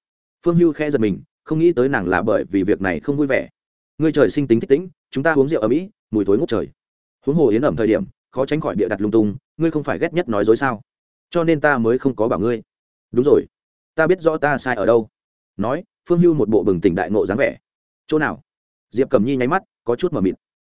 Phương hưu khe giật mình, không nghĩ tới nàng là bởi vì việc này không vui vẻ. Ngươi trời sinh tính thích tĩnh, chúng ta uống rượu ở mỹ mùi tối ngút trời. Huống hồ yến ẩm thời điểm, khó tránh khỏi bịa đặt lung tung, ngươi không phải ghét nhất nói dối sao? Cho nên ta mới không có bảo ngươi. Đúng rồi. Ta biết rõ ta sai ở đâu. Nói, phương hưu một bộ bừng tỉnh đại nộ dáng vẻ. Chỗ nào? Diệp cẩm nhi nháy mắt, có chút mờ mịt.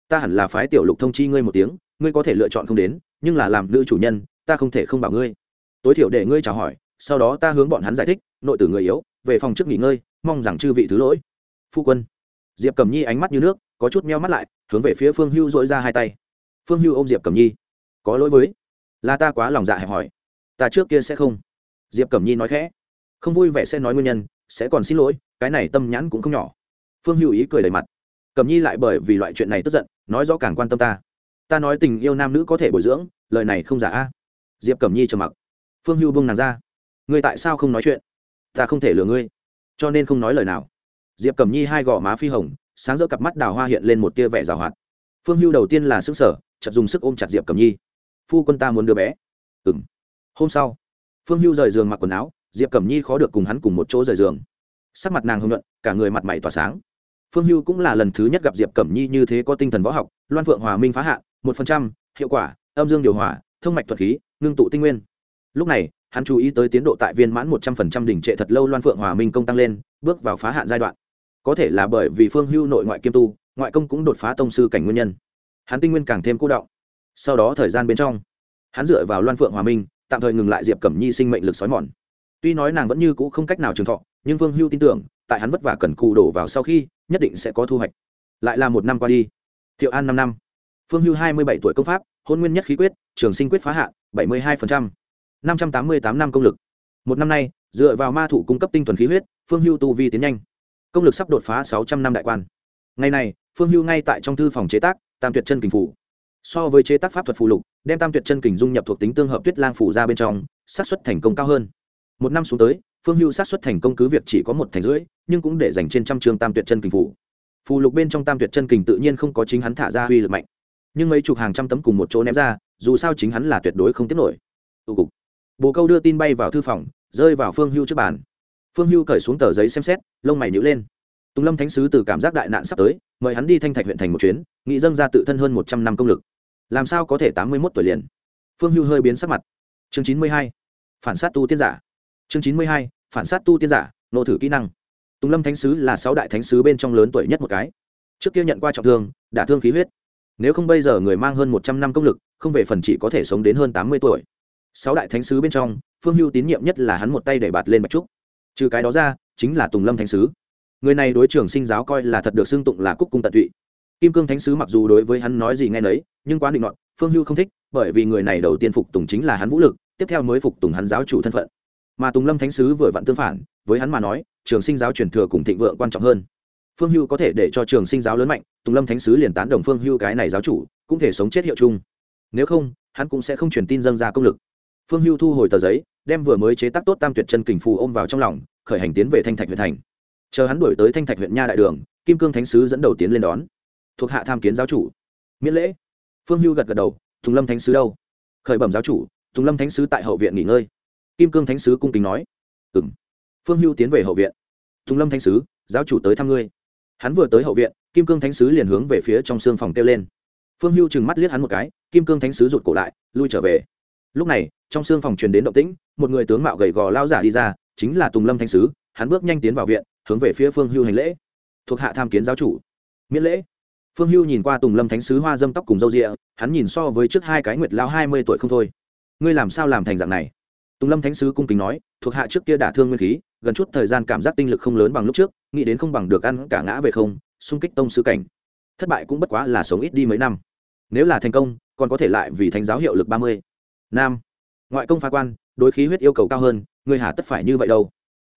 Ta hẳn là phái tiểu lục thông chi ngươi một tiếng, ngươi có thể lựa chọn không đến, nhưng là làm nữ chủ nhân ta không thể không bảo ngươi. Tối thiểu để ngươi chào hỏi, sau đó ta hướng bọn hắn giải thích, nội tử người yếu, về phòng trước nghỉ ngơi, mong rằng chư vị thứ lỗi. Phu quân. Diệp cầm nhi ánh mắt như nước, có chút meo mắt lại, hướng về phía phương hưu dội ra hai tay. Phương hưu ôm diệp cầm nhi. Có lỗi với? Là ta quá lòng dạ hẹp hỏi ta trước kia sẽ không. Diệp cẩm nhi nói khẽ. Không vui vẻ sẽ nói nguyên nhân, sẽ còn xin lỗi, cái này tâm nhãn cũng không nhỏ. Phương hữu ý cười đầy mặt. Cẩm nhi lại bởi vì loại chuyện này tức giận, nói rõ càng quan tâm ta. Ta nói tình yêu nam nữ có thể bồi dưỡng, lời này không giả a diệp cẩm nhi trầm mặc. Phương hưu bông nàng ra. Ngươi tại sao không nói chuyện? Ta không thể lừa ngươi. Cho nên không nói lời nào. Diệp cẩm nhi hai gò má phi hồng sáng rỡ cặp mắt đào hoa hiện lên một tia vẻ rào hoạt. Phương hưu đầu tiên là sức sở chật dùng sức ôm chặt diệp cẩm nhi. Phu quân ta muốn đưa bé. Ừ m hôm sau phương hưu rời giường mặc quần áo diệp cẩm nhi khó được cùng hắn cùng một chỗ rời giường. Sắc mặt nàng hưng luận cả người mặt mày tỏa sáng. Phương hưu cũng là lần thứ nhất gặp diệp cẩm nhi như thế có tinh thần võ học loan phượng hòa minh phá hạ, một phần trăm hiệu quả âm dương điều hòa thông mạch thuật khí ngưng tụ tinh nguyên. Lúc này, hắn chú ý tới tiến độ tại viên mãn một trăm phần trăm đỉnh trệ thật lâu loan phượng hòa minh công tăng lên, bước vào phá hạn giai đoạn. Có thể là bởi vì phương hưu nội ngoại kiêm tu, ngoại công cũng đột phá tông sư cảnh nguyên nhân. Hắn tinh nguyên càng thêm cố động. Sau đó thời gian bên trong, hắn dựa vào loan phượng hòa minh, tạm thời ngừng lại diệp cẩm nhi sinh mệnh lực sói mòn. Tuy nói nàng vẫn như cũ không cách nào trường thọ, nhưng vương hưu tin tưởng, tại hắn vất vả cần cù đổ vào sau khi, nhất định sẽ có thu hoạch. Lại là một năm qua đi. Thiệu an năm năm. Phương hưu hai mươi bảy tuổi công pháp, hôn nguyên nhất khí quyết, trường sinh quyết phá h 72%, 588 năm công lực. Một năm nay, dựa vào ma thủ cung cấp tinh thuần khí huyết, Phương Hưu tu vi tiến nhanh. Công lực sắp đột phá 600 năm đại quan. Ngày này, Phương Hưu ngay tại trong thư phòng chế tác Tam Tuyệt Chân Kình phủ. So với chế tác pháp thuật phù lục, đem Tam Tuyệt Chân Kình dung nhập thuộc tính tương hợp Tuyết Lang phủ ra bên trong, xác suất thành công cao hơn. Một năm xuống tới, Phương Hưu xác suất thành công cứ việc chỉ có một thành rưỡi, nhưng cũng để dành trên trăm chương Tam Tuyệt Chân Kình phủ. Phù lục bên trong Tam Tuyệt Chân Kình tự nhiên không có chính hắn thả ra uy lực mạnh nhưng mấy chục hàng trăm tấm cùng một chỗ ném ra dù sao chính hắn là tuyệt đối không tiếp nổi. Tụ cục. Bồ câu đưa tin bay vào thư phòng, rơi vào phương hưu trước bàn. Phương hưu cởi xuống tờ giấy xem xét, lông mày nhữ lên. Tùng lâm thánh sứ từ cảm giác đại nạn sắp tới, mời hắn đi thanh thạch huyện thành một chuyến nghị dâng ra tự thân hơn một trăm năm công lực. Làm sao có thể tám mươi mốt tuổi liền? Phương hưu hơi biến sắc mặt. Chương chín mươi hai, phản sát tu tiên giả. Chương chín mươi hai, phản sát tu tiên giả, nô thử kỹ năng. Tùng lâm thánh sứ là sáu đại thánh sứ bên trong lớn tuổi nhất một cái. Trước kia nhận qua trọng thương, đả thương khí huyết. Nếu không bây giờ người mang hơn một trăm năm công lực không về phần chỉ có thể sống đến hơn tám mươi tuổi. Sáu đại thánh sứ bên trong, phương hưu tín nhiệm nhất là hắn một tay để bạt lên bạch trúc. Trừ cái đó ra, chính là tùng lâm thánh sứ. Người này đối trường sinh giáo coi là thật được xưng tụng là cúc cung tận tụy. Kim cương thánh sứ mặc dù đối với hắn nói gì nghe nấy, nhưng quá định luận phương hưu không thích, bởi vì người này đầu tiên phục tùng chính là hắn vũ lực, tiếp theo mới phục tùng hắn giáo chủ thân phận. Mà tùng lâm thánh sứ vừa vặn tương phản, với hắn mà nói, trường sinh giáo truyền thừa cùng thịnh vượng quan trọng hơn. Phương hưu có thể để cho trường sinh giáo lớn mạnh, tùng lâm thánh sứ liền tán đồng phương hưu cái này giáo chủ, cũng thể sống chết hiệu chung nếu không, hắn cũng sẽ không truyền tin dâng ra công lực. Phương hưu thu hồi tờ giấy, đem vừa mới chế tác tốt tam tuyệt chân kình phù ôm vào trong lòng, khởi hành tiến về thanh thạch huyện thành. Chờ hắn đuổi tới thanh thạch huyện nha đại đường, kim cương thánh sứ dẫn đầu tiến lên đón. Thuộc hạ tham kiến giáo chủ. Miễn lễ. Phương hưu gật gật đầu thùng lâm thánh sứ đâu? Khởi bẩm giáo chủ thùng lâm thánh sứ tại hậu viện nghỉ ngơi. Kim cương thánh sứ cung kính nói. Ừ m phương hưu tiến về hậu viện. Thùng lâm thánh sứ, giáo chủ tới thăm ngươi. Hắn vừa tới hậu viện, kim cương thánh sứ liền hướng về phía trong xương phòng kêu lên. Phương hưu chừng mắt liếc hắn một cái kim cương thánh sứ rụt cổ lại, lui trở về. Lúc này, trong xương phòng truyền đến động tĩnh, một người tướng mạo gầy gò lao giả đi ra, chính là tùng lâm thánh sứ, hắn bước nhanh tiến vào viện, hướng về phía phương hưu hành lễ. Thuộc hạ tham kiến giáo chủ. Miễn lễ. Phương hưu nhìn qua tùng lâm thánh sứ hoa dâm tóc cùng râu rịa hắn nhìn so với trước hai cái nguyệt lao hai mươi tuổi không thôi. Ngươi làm sao làm thành dạng này? Tùng lâm thánh sứ cung kính nói, thuộc hạ trước kia đả thương nguyên khí, gần chút thời gian cảm giác tinh lực không lớn bằng lúc trước, nghĩ đến không bằng được ăn cả ngã về không, xung kích tông sư cảnh. Thất bại cũng bất quá là sống ít đi mấy năm. Nếu là thành công còn có thể lại vì thánh giáo hiệu lực ba mươi. Nam. Ngoại công phá quan, đối khí huyết yêu cầu cao hơn người hà tất phải như vậy đâu.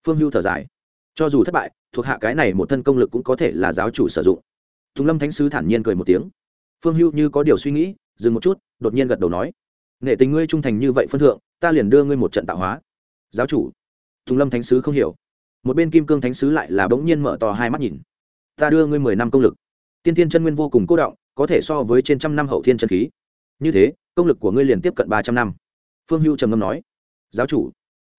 Phương hưu thở dài. Cho dù thất bại, thuộc hạ cái này một thân công lực cũng có thể là giáo chủ sử dụng. Tùng lâm thánh sứ thản nhiên cười một tiếng. Phương hưu như có điều suy nghĩ, dừng một chút, đột nhiên gật đầu nói. Nghệ tình ngươi trung thành như vậy phân thượng, ta liền đưa ngươi một trận tạo hóa. Giáo chủ. Tùng lâm thánh sứ không hiểu. Một bên kim cương thánh sứ lại là bỗng nhiên mở to hai mắt nhìn. Ta đưa ngươi mười năm công lực. Tiên thiên chân nguyên vô cùng cố động, có thể so với trên trăm năm hậu thiên chân khí như thế, công lực của ngươi liền tiếp cận ba trăm năm. Phương hưu trầm ngâm nói, giáo chủ,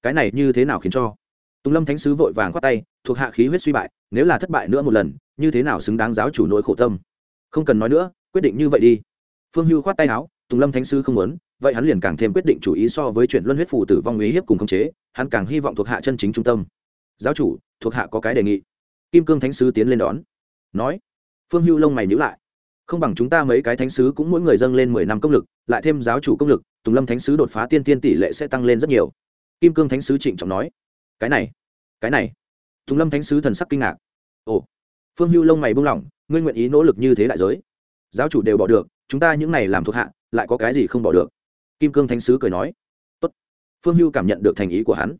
cái này như thế nào khiến cho? Tùng lâm thánh sứ vội vàng khoát tay, thuộc hạ khí huyết suy bại, nếu là thất bại nữa một lần, như thế nào xứng đáng giáo chủ nỗi khổ tâm? Không cần nói nữa, quyết định như vậy đi. Phương hưu khoát tay áo, tùng lâm thánh sứ không muốn, vậy hắn liền càng thêm quyết định chủ ý so với chuyện luân huyết phù tử vong ý hiếp cùng khống chế, hắn càng hy vọng thuộc hạ chân chính trung tâm. Giáo chủ, thuộc hạ có cái đề nghị. Kim cương thánh sứ tiến lên đón, nói. Phương hưu lông mày nhữ lại không bằng chúng ta mấy cái thánh sứ cũng mỗi người dâng lên mười năm công lực, lại thêm giáo chủ công lực, tùng lâm thánh sứ đột phá tiên tiên tỷ lệ sẽ tăng lên rất nhiều. Kim cương thánh sứ trịnh trọng nói. Cái này cái này. Tùng lâm thánh sứ thần sắc kinh ngạc. Ồ, phương hưu lông mày buông lỏng, ngươi nguyện ý nỗ lực như thế đại giới? Giáo chủ đều bỏ được, chúng ta những này làm thuộc hạ, lại có cái gì không bỏ được? Kim cương thánh sứ cười nói. Tốt. phương hưu cảm nhận được thành ý của hắn.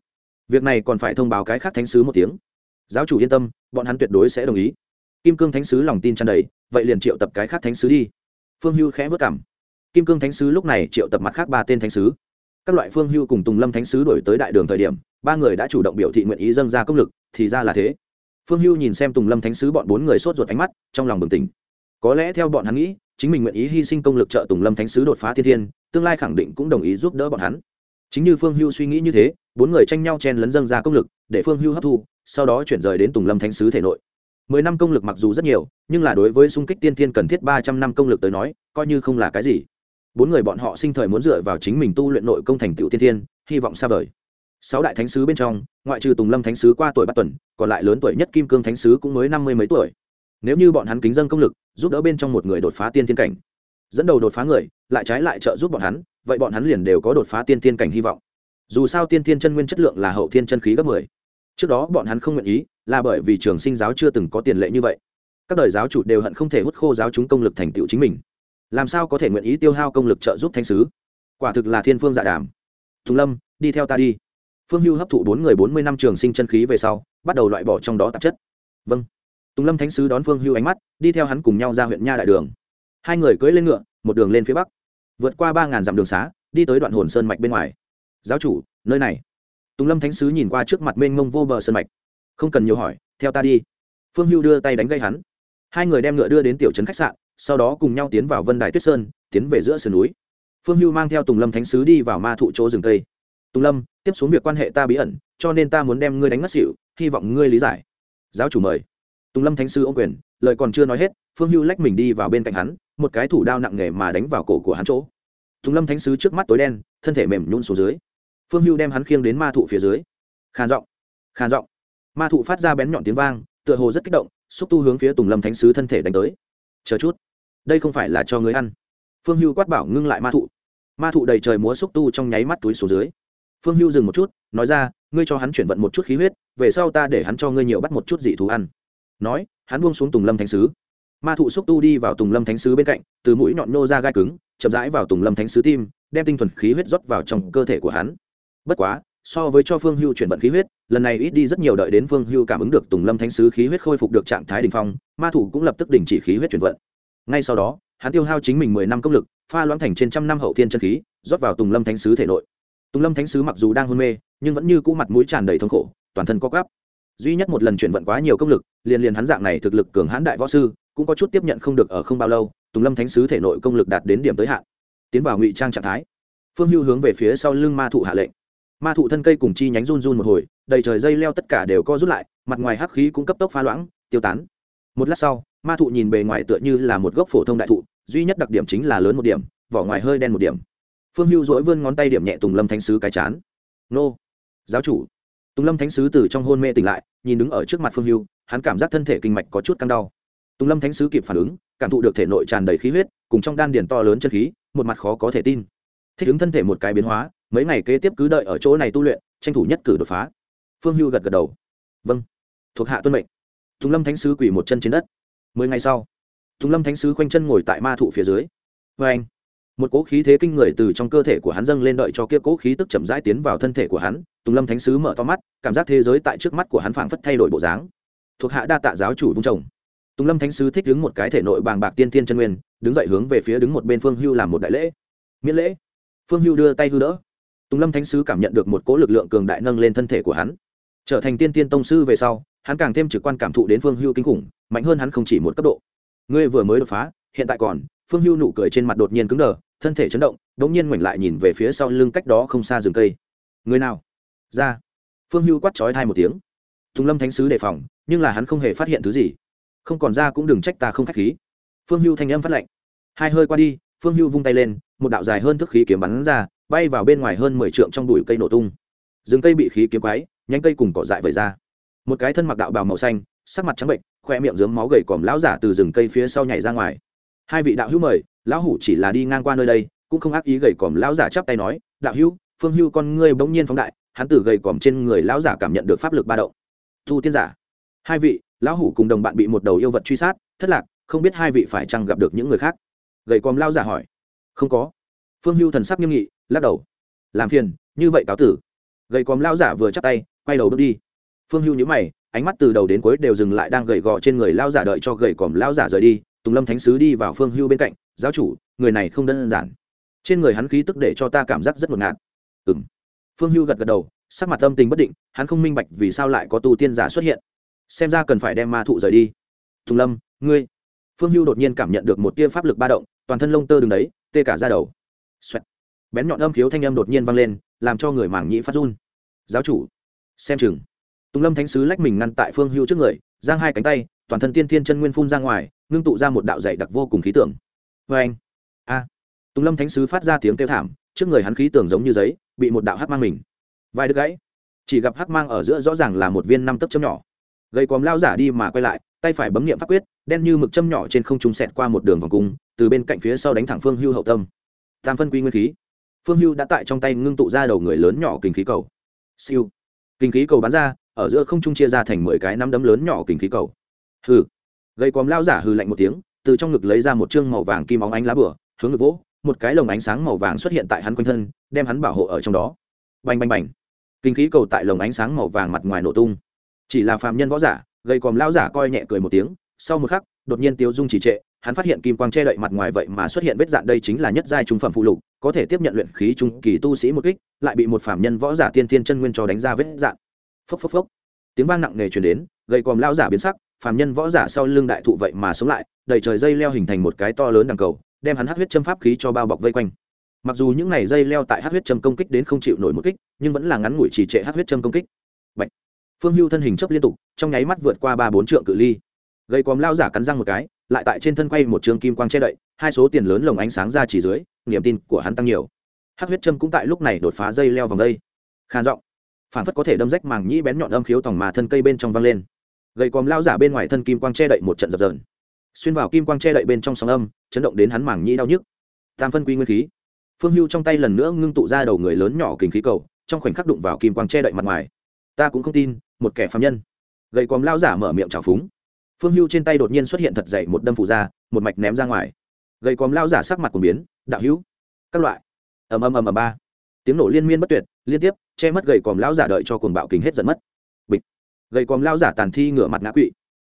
Việc này còn phải thông báo cái khác thánh sứ một tiếng. Giáo chủ yên tâm, bọn hắn tuyệt đối sẽ đồng ý kim cương thánh sứ lòng tin tràn đầy, vậy liền triệu tập cái khác thánh sứ đi. Phương hưu khẽ vất cảm. Kim cương thánh sứ lúc này triệu tập mặt khác ba tên thánh sứ. Các loại phương hưu cùng tùng lâm thánh sứ đổi tới đại đường thời điểm, ba người đã chủ động biểu thị nguyện ý dâng ra công lực, thì ra là thế. Phương hưu nhìn xem tùng lâm thánh sứ bọn bốn người sốt ruột ánh mắt, trong lòng bừng tỉnh. Có lẽ theo bọn hắn nghĩ, chính mình nguyện ý hy sinh công lực trợ tùng lâm thánh sứ đột phá thiên thiên, tương lai khẳng định cũng đồng ý giúp đỡ bọn hắn. Chính như phương hưu suy nghĩ như thế, bốn người tranh nhau chen lấn dâng ra công lực, để phương hưu hấp thu, sau đó chuyển rời đến tùng lâm thánh sứ thể nội mười năm công lực mặc dù rất nhiều, nhưng là đối với xung kích tiên thiên cần thiết ba trăm năm công lực tới nói, coi như không là cái gì. Bốn người bọn họ sinh thời muốn dựa vào chính mình tu luyện nội công thành tựu tiên thiên, hy vọng xa vời. Sáu đại thánh sứ bên trong, ngoại trừ tùng lâm thánh sứ qua tuổi bắt tuần, còn lại lớn tuổi nhất kim cương thánh sứ cũng mới năm mươi mấy tuổi. Nếu như bọn hắn kính dân công lực, giúp đỡ bên trong một người đột phá tiên thiên cảnh. Dẫn đầu đột phá người, lại trái lại trợ giúp bọn hắn, vậy bọn hắn liền đều có đột phá tiên thiên cảnh hy vọng. Dù sao tiên thiên chân nguyên chất lượng là hậu thiên chân khí gấp mười trước đó bọn hắn không nguyện ý, là bởi vì trường sinh giáo chưa từng có tiền lệ như vậy. Các đời giáo chủ đều hận không thể hút khô giáo chúng công lực thành tựu chính mình. Làm sao có thể nguyện ý tiêu hao công lực trợ giúp thanh sứ? Quả thực là thiên phương dạ đàm. Tùng lâm, đi theo ta đi. Phương hưu hấp thụ bốn người bốn mươi năm trường sinh chân khí về sau, bắt đầu loại bỏ trong đó tạp chất. Vâng. Tùng lâm thánh sứ đón phương hưu ánh mắt, đi theo hắn cùng nhau ra huyện nha đại đường. Hai người cưỡi lên ngựa, một đường lên phía bắc. Vượt qua ba ngàn dặm đường xá, đi tới đoạn hồn sơn mạch bên ngoài. Giáo chủ, nơi này tùng lâm thánh sứ nhìn qua trước mặt mênh mông vô bờ sơn mạch. Không cần nhiều hỏi, theo ta đi. Phương hưu đưa tay đánh gây hắn. Hai người đem ngựa đưa đến tiểu trấn khách sạn, sau đó cùng nhau tiến vào vân đài tuyết sơn, tiến về giữa sườn núi. Phương hưu mang theo tùng lâm thánh sứ đi vào ma thụ chỗ rừng tây tùng lâm, tiếp xuống việc quan hệ ta bí ẩn, cho nên ta muốn đem ngươi đánh ngất xỉu, hy vọng ngươi lý giải. Giáo chủ mời. Tùng lâm thánh sư ôm quyền, lời còn chưa nói hết, phương hưu lách mình đi vào bên cạnh hắn, một cái thủ đao nặng nề mà đánh vào cổ của hắn chỗ. Tùng lâm thánh sứ trước mắt tối đen, thân thể mềm nhún xuống dưới phương hưu đem hắn khiêng đến ma thụ phía dưới. Khàn giọng khàn giọng. Ma thụ phát ra bén nhọn tiếng vang, tựa hồ rất kích động, xúc tu hướng phía tùng lâm thánh sứ thân thể đánh tới. Chờ chút, đây không phải là cho người ăn. Phương hưu quát bảo ngưng lại ma thụ. Ma thụ đầy trời múa xúc tu trong nháy mắt túi xuống dưới. Phương hưu dừng một chút, nói ra, ngươi cho hắn chuyển vận một chút khí huyết, về sau ta để hắn cho ngươi nhiều bắt một chút dị thú ăn. Nói, hắn buông xuống tùng lâm thánh sứ. Ma thụ xúc tu đi vào tùng lâm thánh sứ bên cạnh, từ mũi nhọn nô ra gai cứng, chậm rãi vào tùng lâm thánh sứ tim, đem tinh thuần khí huyết rót vào trong cơ thể của hắn bất quá, so với cho phương hưu chuyển vận khí huyết, lần này ít đi rất nhiều đợi đến phương hưu cảm ứng được tùng lâm thánh sứ khí huyết khôi phục được trạng thái đ ỉ n h phong, ma thủ cũng lập tức đình chỉ khí huyết chuyển vận. Ngay sau đó, hắn tiêu hao chính mình mười năm công lực, pha loãng thành trên trăm năm hậu thiên chân khí, rót vào tùng lâm thánh sứ thể nội. Tùng lâm thánh sứ mặc dù đang hôn mê, nhưng vẫn như cũ mặt mũi tràn đầy thống khổ, toàn thân co gắp duy nhất một lần chuyển vận quá nhiều công lực, liền liền hắn dạng này thực lực cường hãn đại võ sư, cũng có chút tiếp nhận không được ở không bao lâu, tùng lâm thánh sứ thể nội công lực đạt đến điểm tới hạn, tiến vào ngụy trang trạng thái. Phương hưu hướng về phía sau lưng ma thụ hạ lệnh ma thụ thân cây cùng chi nhánh run run một hồi, đầy trời dây leo tất cả đều co rút lại, mặt ngoài hắc khí cũng cấp tốc phá loãng, tiêu tán. Một lát sau, ma thụ nhìn bề ngoài tựa như là một gốc phổ thông đại thụ, duy nhất đặc điểm chính là lớn một điểm, vỏ ngoài hơi đen một điểm. Phương hưu dỗi vươn ngón tay điểm nhẹ tùng lâm thánh sứ cái chán. Nô, giáo chủ. Tùng lâm thánh sứ từ trong hôn mê tỉnh lại, nhìn đứng ở trước mặt phương hưu, hắn cảm giác thân thể kinh mạch có chút căng đau. Tùng lâm thánh sứ kịp phản ứng, cảm thụ được thể nội tràn đầy khí huyết, cùng trong đan điền to lớn chân khí, một mặt khó có thể tin. Thích ứng thân thể một cái biến hóa mấy ngày kế tiếp cứ đợi ở chỗ này tu luyện, tranh thủ nhất cử đột phá. Phương hưu gật gật đầu. Vâng. Thuộc hạ tuân mệnh. Tùng lâm thánh sứ quỳ một chân trên đất. Mười ngày sau tùng lâm thánh sứ khoanh chân ngồi tại ma thụ phía dưới. Vê anh, một cỗ khí thế kinh người từ trong cơ thể của hắn dâng lên đợi cho kia cỗ khí tức chậm rãi tiến vào thân thể của hắn. Tùng lâm thánh sứ mở to mắt, cảm giác thế giới tại trước mắt của hắn phảng phất thay đổi bộ dáng. Thuộc hạ đa tạ giáo chủ vung trồng. Tùng lâm thánh sứ thích đứng một cái thể nội bàng bạc tiên thiên chân nguyên, đứng dậy hướng về phía đứng một bên phương hưu làm một đại lễ. Miễn lễ. Phương hưu đưa tay hư đỡ tùng lâm thánh sứ cảm nhận được một cỗ lực lượng cường đại nâng lên thân thể của hắn. Trở thành tiên tiên tông sư về sau, hắn càng thêm trực quan cảm thụ đến phương hưu kinh khủng, mạnh hơn hắn không chỉ một cấp độ. Ngươi vừa mới đột phá, hiện tại còn, phương hưu nụ cười trên mặt đột nhiên cứng đờ, thân thể chấn động đ ỗ n g nhiên ngoảnh lại nhìn về phía sau lưng cách đó không xa rừng cây. Người nào? Ra. Phương hưu quát trói thai một tiếng. Tùng lâm thánh sứ đề phòng, nhưng là hắn không hề phát hiện thứ gì. Không còn ra cũng đừng trách ta không k h á c h khí. Phương hưu thanh âm phát lệnh. Hai hơi qua đi, phương hưu vung tay lên, một đạo dài hơn thức khí kiếm bắn ra bay vào bên ngoài hơn mười trượng trong bụi cây nổ tung. Rừng cây bị khí kiếm quái, nhánh cây cùng cỏ dại vẩy ra. Một cái thân mặc đạo bào màu xanh, sắc mặt trắng bệnh, khoe miệng dướng máu gầy còm lão giả từ rừng cây phía sau nhảy ra ngoài. Hai vị đạo hữu mời, lão hủ chỉ là đi ngang qua nơi đây, cũng không ác ý gầy còm lão giả chắp tay nói, đạo hữu, phương hưu con ngươi bỗng nhiên phóng đại, hắn từ gầy còm trên người lão giả cảm nhận được pháp lực ba động. Thu tiên giả. Hai vị, lão hủ cùng đồng bạn bị một đầu yêu vật truy sát, thất lạc, không biết hai vị phải chăng gặp được những người khác? Gầy còm lão giả hỏi. Không có phương hưu thần sắc nghiêm nghị, lắc đầu. Làm phiền, như vậy cáo tử. Gầy còm lao giả vừa chắc tay, quay đầu bước đi. Phương hưu nhữ mày, ánh mắt từ đầu đến cuối đều dừng lại đang gầy gò trên người lao giả đợi cho gầy còm lao giả rời đi. Tùng lâm thánh sứ đi vào phương hưu bên cạnh, giáo chủ, người này không đơn giản. Trên người hắn khí tức để cho ta cảm giác rất ngột ngạt. Ừ m phương hưu gật gật đầu, sắc mặt tâm tình bất định, hắn không minh bạch vì sao lại có tu tiên giả xuất hiện. Xem ra cần phải đem ma thụ rời đi. Tùng lâm, ngươi. Phương hưu đột nhiên cảm nhận được một tia pháp lực ba động, toàn thân lông tơ đứng đấy, tê cả ra đầu. Xoẹt. bén nhọn âm khiếu thanh âm đột nhiên vang lên, làm cho người mảng nhĩ phát run. Giáo chủ, xem chừng. Tùng lâm thánh sứ lách mình ngăn tại phương hưu trước người, giang hai cánh tay, toàn thân tiên thiên chân nguyên phun ra ngoài, ngưng tụ ra một đạo dày đặc vô cùng khí tượng. vê anh, a. Tùng lâm thánh sứ phát ra tiếng kêu thảm, trước người hắn khí tưởng giống như giấy, bị một đạo hắc mang mình. Vai đứt gãy. Chỉ gặp hắc mang ở giữa rõ ràng là một viên năm tấc châm nhỏ. Gây còm lao giả đi mà quay lại, tay phải bấm nghiệm pháp quyết, đen như mực châm nhỏ trên không trung sẹt qua một đường vòng cung, từ bên cạnh phía sau đánh thẳng phương hưu hậu tâm tam phân quy nguyên khí. Phương hưu đã tại trong tay ngưng tụ ra đầu người lớn nhỏ kinh khí cầu. Siêu. Kinh khí cầu bắn ra, ở giữa không trung chia ra thành mười cái nắm đấm lớn nhỏ kinh khí cầu. Hừ. Gây quòm lao giả hừ lạnh một tiếng, từ trong ngực lấy ra một chương màu vàng kim óng ánh lá bửa, hướng ngực vỗ, một cái lồng ánh sáng màu vàng xuất hiện tại hắn quanh thân, đem hắn bảo hộ ở trong đó. Bành bành bành. Kinh khí cầu tại lồng ánh sáng màu vàng mặt ngoài nổ tung. Chỉ là phàm nhân võ giả, gây quòm lao giả coi nhẹ cười một tiếng, sau một khắc, đột nhiên tiêu dung chỉ trệ hắn phát hiện kim quang che đậy mặt ngoài vậy mà xuất hiện vết dạn đây chính là nhất giai trung phẩm phụ lục, có thể tiếp nhận luyện khí trung kỳ tu sĩ một kích, lại bị một phạm nhân võ giả tiên thiên chân nguyên cho đánh ra vết dạn. Phốc phốc phốc. Tiếng vang nặng nề truyền đến, gầy còm lao giả biến sắc phạm nhân võ giả sau lưng đại thụ vậy mà sống lại, đầy trời dây leo hình thành một cái to lớn đằng cầu, đem hắn hát huyết châm pháp khí cho bao bọc vây quanh. Mặc dù những này dây leo tại hát huyết châm công kích đến không chịu nổi một kích, nhưng vẫn là ngắn ngủi trì trệ hát huyết châm công kích. Bạch. phương hưu thân hình chấp liên tục, trong nháy mắt vượt qua ba bốn trượng cự ly. Gầy còm lao giả cắn răng một cái lại tại trên thân quay một trường kim quang che đậy, hai số tiền lớn lồng ánh sáng ra chỉ dưới, niềm tin của hắn tăng nhiều. Hắc huyết trâm cũng tại lúc này đột phá dây leo vòng đây. Khan giọng. Phản phất có thể đâm rách màng nhĩ bén nhọn âm khiếu tòng mà thân cây bên trong văng lên. Gầy còm lao giả bên ngoài thân kim quang che đậy một trận dập dờn. Xuyên vào kim quang che đậy bên trong sóng âm, chấn động đến hắn màng nhĩ đau nhức. Tam phân quy nguyên khí. Phương hưu trong tay lần nữa ngưng tụ ra đầu người lớn nhỏ kình khí cầu, trong khoảnh khắc đụng vào kim quang che đậy mặt ngoài. Ta cũng không tin, một kẻ phạm nhân. Gầy còm lao giả mở miệng trào phúng phương hưu trên tay đột nhiên xuất hiện thật dậy một đâm phụ ra, một mạch ném ra ngoài. Gầy còm lao giả sắc mặt của biến, đạo hữu, các loại. Ầm ầm ầm ầm ba. Tiếng nổ liên miên bất tuyệt, liên tiếp, che mất gầy còm lao giả đợi cho cuồng bạo kính hết giận mất. Bịch. Gầy còm lao giả tàn thi ngửa mặt ngã quỵ.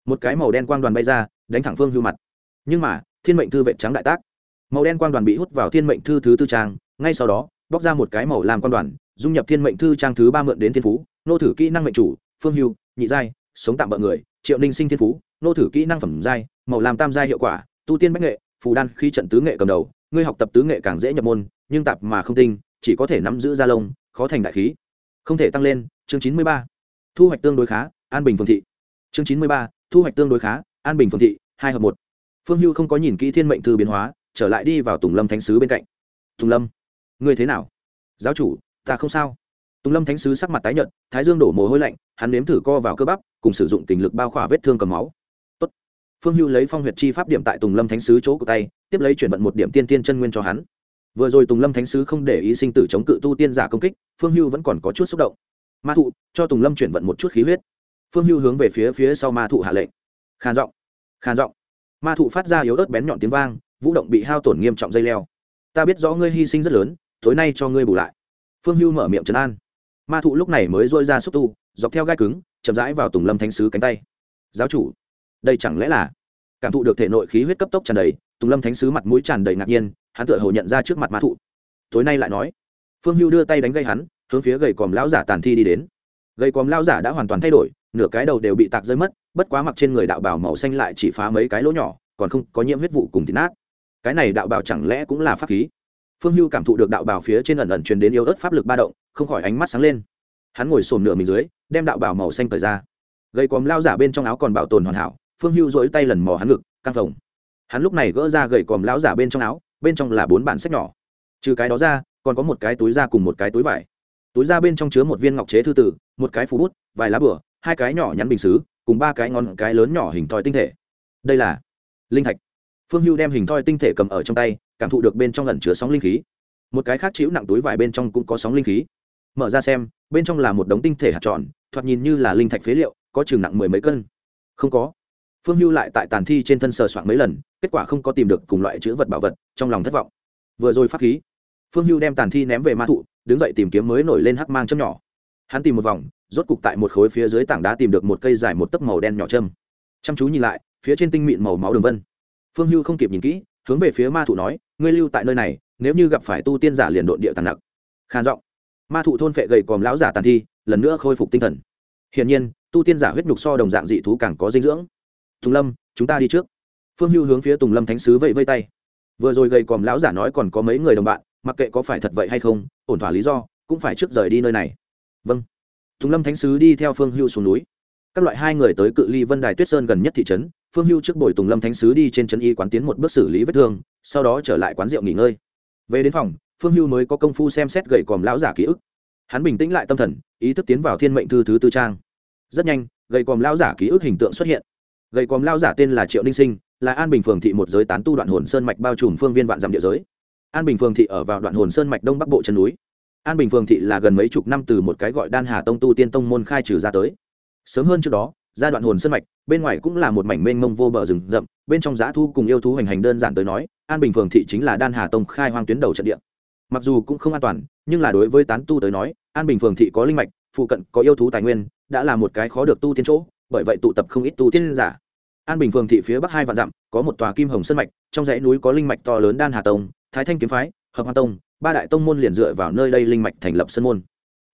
Một cái màu đen quang đoàn bay ra, đánh thẳng phương hưu mặt. Nhưng mà, thiên mệnh thư vệ trắng đại tác. Màu đen quang đoàn bị hút vào thiên mệnh thư thứ tư trang, ngay sau đó, bóc ra một cái màu làm quang đoàn, dung nhập thiên mệnh thư trang thứ ba mượn đến thiên phú, nô thử kỹ năng mệnh chủ, phương hưu, nhị giai, sống tạm bợ người, triệu ninh sinh thiên phú nô thử kỹ năng phẩm giai, màu làm tam giai hiệu quả, tu tiên bách nghệ, phù đan khi trận tứ nghệ cầm đầu, ngươi học tập tứ nghệ càng dễ nhập môn, nhưng tạp mà không tinh, chỉ có thể nắm giữ gia lông, khó thành đại khí. Không thể tăng lên, chương chín mươi ba. Thu hoạch tương đối khá, an bình phương thị. Chương chín mươi ba, thu hoạch tương đối khá, an bình phương thị, hai hợp một. Phương hưu không có nhìn kỹ thiên mệnh thư biến hóa, trở lại đi vào tùng lâm thánh sứ bên cạnh. Tùng lâm, ngươi thế nào? Giáo chủ, ta không sao. Tùng lâm thánh sứ sắc mặt tái nhợt, thái dương đổ mồ hôi lạnh, hắn nếm thử co vào cơ bắp, cùng sử dụng tình lực bao khỏa vết thương cầm máu phương hưu lấy phong huyệt chi pháp điểm tại tùng lâm thánh sứ chỗ của tay, tiếp lấy chuyển vận một điểm tiên tiên chân nguyên cho hắn. Vừa rồi tùng lâm thánh sứ không để ý sinh tử chống cự tu tiên giả công kích, phương hưu vẫn còn có chút xúc động. Ma thụ, cho tùng lâm chuyển vận một chút khí huyết. Phương hưu hướng về phía phía sau ma thụ hạ lệnh. Khàn giọng khàn giọng. Ma thụ phát ra yếu ớt bén nhọn tiếng vang, vũ động bị hao tổn nghiêm trọng dây leo. Ta biết rõ ngươi hy sinh rất lớn, tối nay cho ngươi bù lại. Phương hưu mở miệng trấn an. Ma thụ lúc này mới dôi ra xúc tu, dọc theo gai cứng, chậm rãi vào tùng lâm thánh sứ cánh tay. Giáo chủ đây chẳng lẽ là cảm thụ được thể nội khí huyết cấp tốc tràn đầy, tùng lâm thánh sứ mặt mũi tràn đầy ngạc nhiên, hắn tựa hồ nhận ra trước mặt ma thụ. Tối nay lại nói, phương hưu đưa tay đánh gây hắn, hướng phía gầy còm lão giả tàn thi đi đến. Gầy còm lão giả đã hoàn toàn thay đổi, nửa cái đầu đều bị tạc rơi mất, bất quá mặc trên người đạo bào màu xanh lại chỉ phá mấy cái lỗ nhỏ, còn không có nhiễm huyết vụ cùng thịt nát. Cái này đạo bào chẳng lẽ cũng là pháp khí? Phương hưu cảm thụ được đạo bào phía trên ẩn ẩn truyền đến yêu ớt pháp lực ba động, không khỏi ánh mắt sáng lên. Hắn ngồi sồn nửa mình dưới, đem đạo bào màu xanh cởi ra. Gây còm lao giả bên trong áo còn bảo tồn hoàn hảo phương hưu dỗi tay lần mò hắn ngực, căng phồng hắn lúc này gỡ ra gậy còm lão giả bên trong áo, bên trong là bốn bản sách nhỏ. Trừ cái đó ra, còn có một cái túi da cùng một cái túi vải. Túi da bên trong chứa một viên ngọc chế thư tử, một cái phú bút, vài lá bửa, hai cái nhỏ nhắn bình xứ, cùng ba cái ngón cái lớn nhỏ hình thoi tinh thể. Đây là linh thạch. Phương hưu đem hình thoi tinh thể cầm ở trong tay, cảm thụ được bên trong lần chứa sóng linh khí. Một cái khác chịu nặng túi vải bên trong cũng có sóng linh khí. Mở ra xem, bên trong là một đống tinh thể hạt tròn, thoạt nhìn như là linh thạch phế liệu, có chừng nặng mười mấy cân. Không có phương hưu lại tại tàn thi trên thân sờ soạn mấy lần, kết quả không có tìm được cùng loại chữ vật bảo vật, trong lòng thất vọng. Vừa rồi pháp khí, phương hưu đem tàn thi ném về ma thụ, đứng dậy tìm kiếm mới nổi lên hắc mang châm nhỏ. Hắn tìm một vòng, rốt cục tại một khối phía dưới tảng đá tìm được một cây dài một tấc màu đen nhỏ châm. Chăm chú nhìn lại, phía trên tinh mịn màu máu đường vân. Phương hưu không kịp nhìn kỹ, hướng về phía ma thụ nói, ngươi lưu tại nơi này, nếu như gặp phải tu tiên giả liền độn địa tàn nặc. Khàn giọng. Ma thụ thôn phệ gầy còm lão giả tàn thi, lần nữa khôi phục tinh thần. Hiển nhiên, tu tiên giả huyết nhục so đồng dạng dị thú càng có dinh dưỡng tùng lâm, chúng ta đi trước. Phương hưu hướng phía tùng lâm thánh sứ vẫy vây tay. Vừa rồi gầy còm lão giả nói còn có mấy người đồng bạn, mặc kệ có phải thật vậy hay không, ổn thỏa lý do, cũng phải trước rời đi nơi này. Vâng. Tùng lâm thánh sứ đi theo phương hưu xuống núi. Các loại hai người tới cự ly vân đài tuyết sơn gần nhất thị trấn, phương hưu trước buổi tùng lâm thánh sứ đi trên trấn y quán tiến một bước xử lý vết thương, sau đó trở lại quán rượu nghỉ ngơi. Về đến phòng, phương hưu mới có công phu xem xét gậy còm lão giả ký ức. Hắn bình tĩnh lại tâm thần, ý thức tiến vào thiên mệnh thư thứ tư trang. Rất nhanh gậy còm lão giả ký ức hình tượng xuất hiện gầy còm lao giả tên là triệu ninh sinh là an bình phường thị một giới tán tu đoạn hồn sơn mạch bao trùm phương viên vạn dặm địa giới an bình phường thị ở vào đoạn hồn sơn mạch đông bắc bộ chân núi an bình phường thị là gần mấy chục năm từ một cái gọi đan hà tông tu tiên tông môn khai trừ ra tới sớm hơn trước đó giai đoạn hồn sơn mạch bên ngoài cũng là một mảnh mênh mông vô bờ rừng rậm bên trong giã thu cùng yêu thú hành hành đơn giản tới nói an bình phường thị chính là đan hà tông khai hoang tuyến đầu trận địa mặc dù cũng không an toàn nhưng là đối với tán tu tới nói an bình phường thị có linh mạch phụ cận có yêu thú tài nguyên đã là một cái khó được tu tiên chỗ bởi vậy tụ tập không ít tu tiên giả. An bình phường thị phía bắc hai vạn dặm, có một tòa kim hồng sơn mạch, trong dãy núi có linh mạch to lớn đan hà tông, thái thanh kiếm phái, hợp hoa tông, ba đại tông môn liền dựa vào nơi đây linh mạch thành lập sân môn.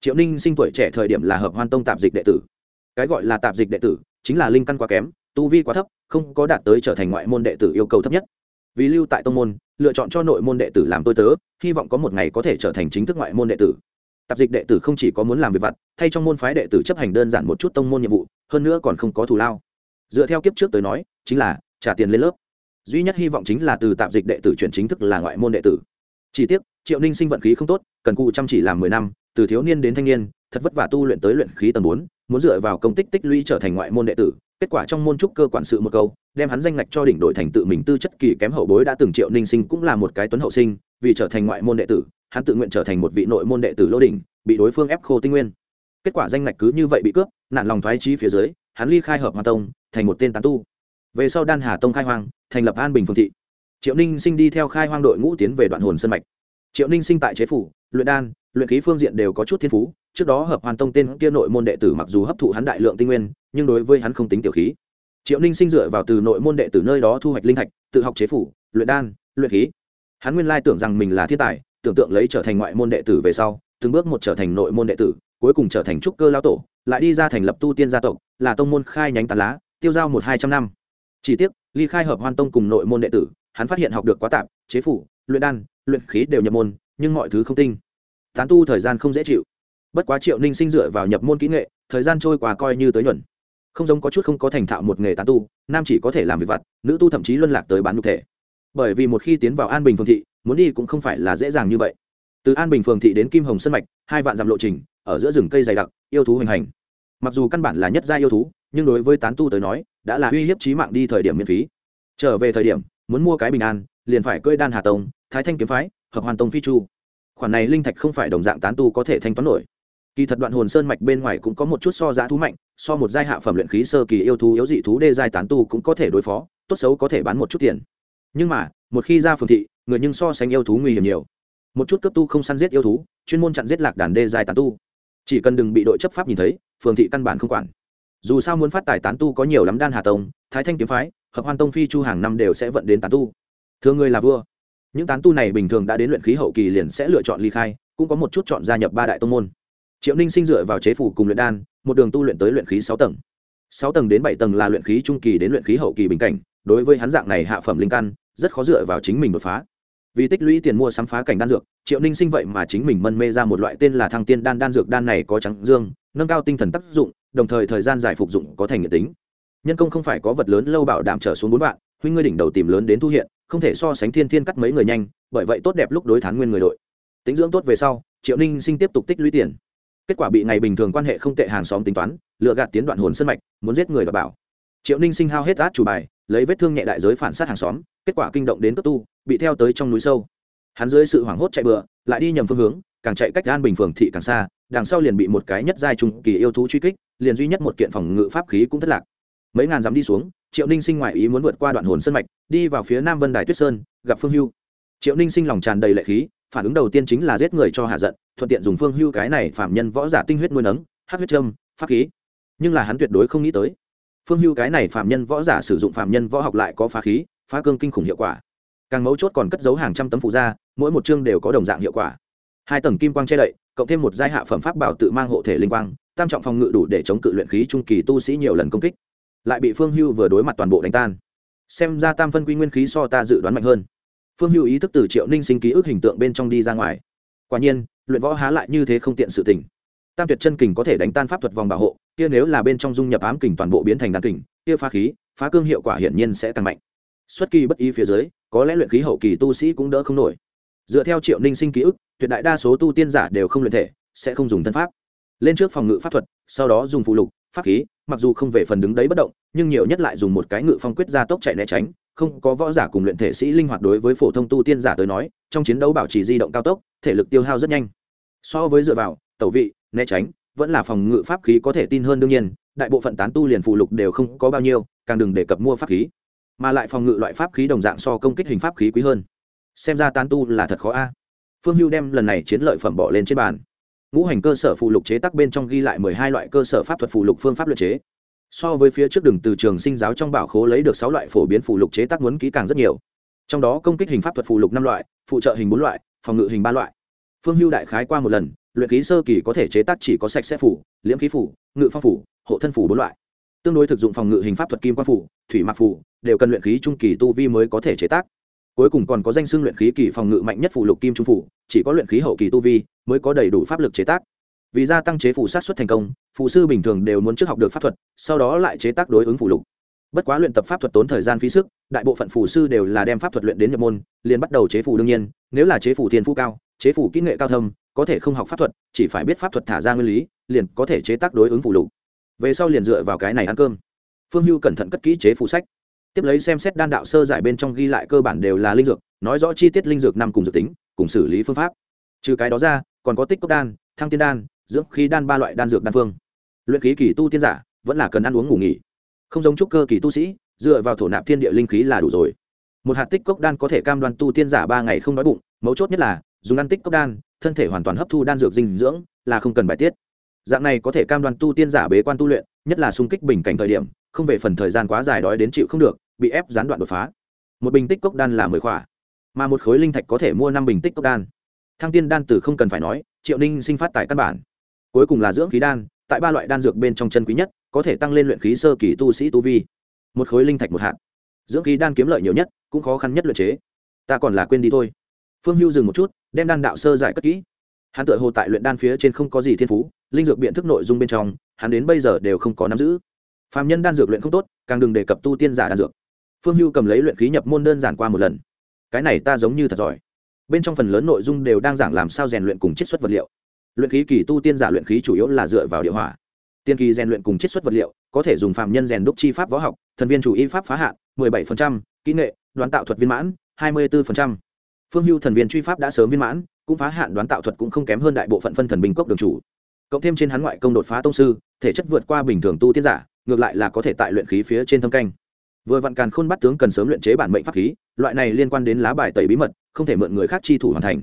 Triệu ninh sinh tuổi trẻ thời điểm là hợp hoan tông tạp dịch đệ tử. Cái gọi là tạp dịch đệ tử chính là linh căn quá kém, tu vi quá thấp, không có đạt tới trở thành ngoại môn đệ tử yêu cầu thấp nhất. Vì lưu tại tông môn, lựa chọn cho nội môn đệ tử làm tôi tớ, hy vọng có một ngày có thể trở thành chính thức ngoại môn đệ tử. Tạp dịch đệ tử không chỉ có muốn làm việc vặt, thay trong môn phái đệ tử chấp hành đơn giản một chút tông môn nhiệm vụ hơn nữa còn không có thù lao. Dựa theo kiếp trước tới nói, chính là trả tiền lên lớp. Duy nhất hy vọng chính là từ tạp dịch đệ tử chuyển chính thức là ngoại môn đệ tử. Chỉ tiếc, triệu ninh sinh vận khí không tốt, cần cụ chăm chỉ làm mười năm, từ thiếu niên đến thanh niên, thật vất vả tu luyện tới luyện khí tầng bốn, muốn dựa vào công tích tích lũy trở thành ngoại môn đệ tử, kết quả trong môn trúc cơ quản sự một câu, đem hắn danh ngạch cho đỉnh đội thành tự mình tư chất kỳ kém hậu bối đã từng triệu ninh sinh cũng là một cái tuấn hậu sinh, vì trở thành ngoại môn đệ tử, hắn tự nguyện trở thành một vị nội môn đệ tử lô đình bị đối phương ép khô tinh nguyên kết quả danh ngạch cứ như vậy bị cướp nạn lòng thoái trí phía dưới, hắn ly khai hợp hoa tông, thành một tên tán tu. Về sau đan hà tông khai hoang, thành lập an bình phương thị. Triệu ninh sinh đi theo khai hoang đội ngũ tiến về đoạn hồn sân mạch. Triệu ninh sinh tại chế phủ, luyện đan, luyện khí phương diện đều có chút thiên phú, trước đó hợp hoàn tông tên kia nội môn đệ tử mặc dù hấp thụ hắn đại lượng tinh nguyên, nhưng đối với hắn không tính tiểu khí. Triệu ninh sinh dựa vào từ nội môn đệ tử nơi đó thu hoạch linh thạch, tự học chế phủ, luyện đan, luyện khí. Hắn nguyên lai tưởng rằng mình là thiên tài, tưởng tượng lấy trở thành ngoại môn đệ tử về sau, từng bước một trở thành nội môn đệ tử cuối cùng trở thành trúc cơ lao tổ, lại đi ra thành lập tu tiên gia tộc, là tông môn khai nhánh tàn lá, tiêu giao một hai trăm năm. Chỉ tiếc, ly khai hợp hoan tông cùng nội môn đệ tử, hắn phát hiện học được quá tạp, chế phủ, luyện đan, luyện khí đều nhập môn, nhưng mọi thứ không tinh. Tán tu thời gian không dễ chịu. Bất quá triệu ninh sinh dựa vào nhập môn kỹ nghệ, thời gian trôi qua coi như tới nhuận. Không giống có chút không có thành thạo một nghề tán tu, nam chỉ có thể làm việc vặt, nữ tu thậm chí luân lạc tới bán nhục thể. Bởi vì một khi tiến vào an bình phương thị, muốn đi cũng không phải là dễ dàng như vậy. Từ an bình phường thị đến kim hồng sân mạch, hai vạn dặm lộ trình ở giữa rừng cây dày đặc, yêu thú hoành hành. Mặc dù căn bản là nhất gia yêu thú, nhưng đối với tán tu tới nói, đã là uy hiếp trí mạng đi thời điểm miễn phí. Trở về thời điểm, muốn mua cái bình an, liền phải cưỡi đan hà tông, thái thanh kiếm phái, hợp hoàn tông phi chu. Khoản này linh thạch không phải đồng dạng tán tu có thể thanh toán nổi. Kỳ thật đoạn hồn sơn mạch bên ngoài cũng có một chút so giá thú mạnh, so một giai hạ phẩm luyện khí sơ kỳ yêu thú yếu dị thú đê giai tán tu cũng có thể đối phó, tốt xấu có thể bán một chút tiền. Nhưng mà, một khi ra phường thị, người nhưng so sánh yêu thú nguy hiểm nhiều. Một chút cấp tu không săn giết yêu thú, chuyên môn chặn giết lạc đàn đê giai tán tu chỉ cần đừng bị đội chấp pháp nhìn thấy, phường thị căn bản không quản. Dù sao muốn phát tài tán tu có nhiều lắm, đan hà tông, thái thanh kiếm phái, hợp hoan tông phi chu hàng năm đều sẽ vận đến tán tu. Thưa người là vua. Những tán tu này bình thường đã đến luyện khí hậu kỳ liền sẽ lựa chọn ly khai, cũng có một chút chọn gia nhập ba đại tông môn. Triệu ninh sinh dựa vào chế phủ cùng luyện đan, một đường tu luyện tới luyện khí sáu tầng. Sáu tầng đến bảy tầng là luyện khí trung kỳ đến luyện khí hậu kỳ bình cảnh, đối với hắn dạng này hạ phẩm linh căn, rất khó dựa vào chính mình đột phá vì tích lũy tiền mua sắm phá cảnh đan dược, triệu ninh sinh vậy mà chính mình mân mê ra một loại tên là thăng tiên đan đan dược đan này có trắng dương, nâng cao tinh thần tác dụng, đồng thời thời gian dài phục dụng có thành nghệ tính. Nhân công không phải có vật lớn lâu bảo đảm trở xuống bốn vạn huy ngươi đỉnh đầu tìm lớn đến thu hiện, không thể so sánh thiên thiên cắt mấy người nhanh, bởi vậy tốt đẹp lúc đối thán nguyên người đội. Tính dưỡng tốt về sau, triệu ninh sinh tiếp tục tích lũy tiền. Kết quả bị ngày bình thường quan hệ không tệ hàng xóm tính toán lựa gạt tiến đoạn hồn sân mạch, muốn giết người và bảo. Triệu ninh sinh hao hết át chủ bài, lấy vết thương nhẹ đại giới phản sát hàng xóm, kết quả kinh động đến cấp tu bị theo tới trong núi sâu. Hắn dưới sự hoảng hốt chạy bựa lại đi nhầm phương hướng, càng chạy cách an bình phường thị càng xa, đằng sau liền bị một cái nhất giai trung kỳ yêu thú truy kích, liền duy nhất một kiện phòng ngự pháp khí cũng thất lạc. Mấy ngàn dặm đi xuống, triệu ninh sinh ngoại ý muốn vượt qua đoạn hồn sân mạch, đi vào phía nam vân đài tuyết sơn, gặp phương hưu. Triệu ninh sinh lòng tràn đầy lệ khí, phản ứng đầu tiên chính là giết người cho hạ giận, thuận tiện dùng phương hưu cái này phạm nhân võ giả tinh huyết nuôi nấng hát huyết trâm pháp khí. Nhưng là hắn tuyệt đối không nghĩ tới. Phương hưu cái này phạm nhân võ giả sử dụng phạm nhân võ học lại có phá khí, phá cương kinh khủng hiệu quả càng mấu chốt còn cất giấu hàng trăm tấm phụ da, mỗi một chương đều có đồng dạng hiệu quả. Hai tầng kim quang che đậy, cộng thêm một giai hạ phẩm pháp bảo tự mang hộ thể linh quang, tam trọng phòng ngự đủ để chống cự luyện khí trung kỳ tu sĩ nhiều lần công kích. Lại bị phương hưu vừa đối mặt toàn bộ đánh tan. Xem ra tam phân quy nguyên khí so ta dự đoán mạnh hơn. Phương hưu ý thức từ triệu ninh sinh ký ức hình tượng bên trong đi ra ngoài. Quả nhiên, luyện võ há lại như thế không tiện sự tình. Tam tuyệt chân kình có thể đánh tan pháp thuật vòng bảo hộ, kia nếu là bên trong dung nhập ám kình toàn bộ biến thành đan kình, kia phá khí, phá cương hiệu quả hiển nhiên sẽ tăng mạnh. Xuất kỳ bất ý phía dưới có lẽ luyện khí hậu kỳ tu sĩ cũng đỡ không nổi. Dựa theo triệu ninh sinh ký ức, tuyệt đại đa số tu tiên giả đều không luyện thể, sẽ không dùng thân pháp. Lên trước phòng ngự pháp thuật, sau đó dùng phụ lục, pháp khí, mặc dù không về phần đứng đấy bất động, nhưng nhiều nhất lại dùng một cái ngự phong quyết ra tốc chạy né tránh, không có võ giả cùng luyện thể sĩ linh hoạt đối với phổ thông tu tiên giả tới nói, trong chiến đấu bảo trì di động cao tốc, thể lực tiêu hao rất nhanh. So với dựa vào, tẩu vị, né tránh, vẫn là phòng ngự pháp khí có thể tin hơn đương nhiên, đại bộ phận tán tu liền phụ lục đều không có bao nhiêu, càng đừng đề cập mua pháp khí mà lại phòng ngự loại pháp khí đồng dạng so công kích hình pháp khí quý hơn. Xem ra tán tu là thật khó a. Phương hưu đem lần này chiến lợi phẩm bỏ lên trên bàn. Ngũ hành cơ sở phụ lục chế tác bên trong ghi lại mười hai loại cơ sở pháp thuật phụ lục phương pháp luật chế. So với phía trước đường từ trường sinh giáo trong bảo khố lấy được sáu loại phổ biến phụ lục chế tác muốn kỹ càng rất nhiều. Trong đó công kích hình pháp thuật phụ lục năm loại, phụ trợ hình bốn loại, phòng ngự hình ba loại. Phương hưu đại khái qua một lần, luyện khí sơ kỳ có thể chế tác chỉ có sạch sẽ phủ liễm khí phủ ngự phong phủ hộ thân phủ bốn loại tương đối thực dụng phòng ngự hình pháp thuật kim quang phủ, thủy mạc phủ, đều cần luyện khí trung kỳ tu vi mới có thể chế tác. Cuối cùng còn có danh xưng luyện khí kỳ phòng ngự mạnh nhất phủ lục kim trung phủ, chỉ có luyện khí hậu kỳ tu vi mới có đầy đủ pháp lực chế tác. Vì gia tăng chế phủ sát xuất thành công phù sư bình thường đều muốn trước học được pháp thuật, sau đó lại chế tác đối ứng phủ lục. Bất quá luyện tập pháp thuật tốn thời gian phí sức, đại bộ phận phù sư đều là đem pháp thuật luyện đến nhập môn, liền bắt đầu chế phủ đương nhiên, nếu là chế phủ thiên phú cao, chế phủ kỹ nghệ cao thâm, có thể không học pháp thuật, chỉ phải biết pháp thuật thả ra nguyên lý, liền có thể chế tác đối ứng phủ lục về sau liền dựa vào cái này ăn cơm. Phương hưu cẩn thận cất kỹ chế phụ sách. Tiếp lấy xem xét đan đạo sơ giải bên trong ghi lại cơ bản đều là linh dược, nói rõ chi tiết linh dược năm cùng dược tính, cùng xử lý phương pháp. Trừ cái đó ra, còn có tích cốc đan, thăng tiên đan, dưỡng khí đan ba loại đan dược đan phương. Luyện khí kỳ tu tiên giả, vẫn là cần ăn uống ngủ nghỉ. Không giống trúc cơ kỳ tu sĩ, dựa vào thổ nạp thiên địa linh khí là đủ rồi. Một hạt tích cốc đan có thể cam đoan tu tiên giả ba ngày không đói bụng, mấu chốt nhất là, dùng ăn tích cốc đan, thân thể hoàn toàn hấp thu đan dược dinh dưỡng, là không cần bài tiết dạng này có thể cam đoan tu tiên giả bế quan tu luyện, nhất là xung kích bình cảnh thời điểm, không về phần thời gian quá dài đói đến chịu không được, bị ép gián đoạn đột phá. Một bình tích cốc đan là mười khỏa, mà một khối linh thạch có thể mua năm bình tích cốc đan. Thăng tiên đan từ không cần phải nói, triệu ninh sinh phát tại căn bản. Cuối cùng là dưỡng khí đan, tại ba loại đan dược bên trong chân quý nhất, có thể tăng lên luyện khí sơ kỳ tu sĩ tu vi. Một khối linh thạch một hạt. Dưỡng khí đan kiếm lợi nhiều nhất, cũng khó khăn nhất luyện chế. Ta còn là quên đi thôi. Phương hưu dừng một chút, đem đan đạo sơ giải cất kỹ hắn tự hồ tại luyện đan phía trên không có gì thiên phú linh dược biện thức nội dung bên trong hắn đến bây giờ đều không có nắm giữ. Phạm nhân đan dược luyện không tốt càng đừng đề cập tu tiên giả đan dược. Phương hưu cầm lấy luyện khí nhập môn đơn giản qua một lần. Cái này ta giống như thật giỏi. Bên trong phần lớn nội dung đều đang giảng làm sao rèn luyện cùng chiết xuất vật liệu. Luyện khí kỳ tu tiên giả luyện khí chủ yếu là dựa vào địa hỏa tiên kỳ rèn luyện cùng chiết xuất vật liệu có thể dùng phạm nhân rèn đúc chi pháp võ học thần viên chủ y pháp phá hạn 17%, kỹ nghệ đoán tạo thuật viên mãn 24% phương hưu thần viên truy pháp đã sớm viên mãn, cũng phá hạn đoán tạo thuật cũng không kém hơn đại bộ phận phân thần binh cốc đường chủ. Cộng thêm trên hắn ngoại công đột phá tông sư, thể chất vượt qua bình thường tu tiết giả, ngược lại là có thể tại luyện khí phía trên thâm canh. Vừa vặn càn khôn bắt tướng cần sớm luyện chế bản mệnh pháp khí, loại này liên quan đến lá bài tẩy bí mật, không thể mượn người khác chi thủ hoàn thành.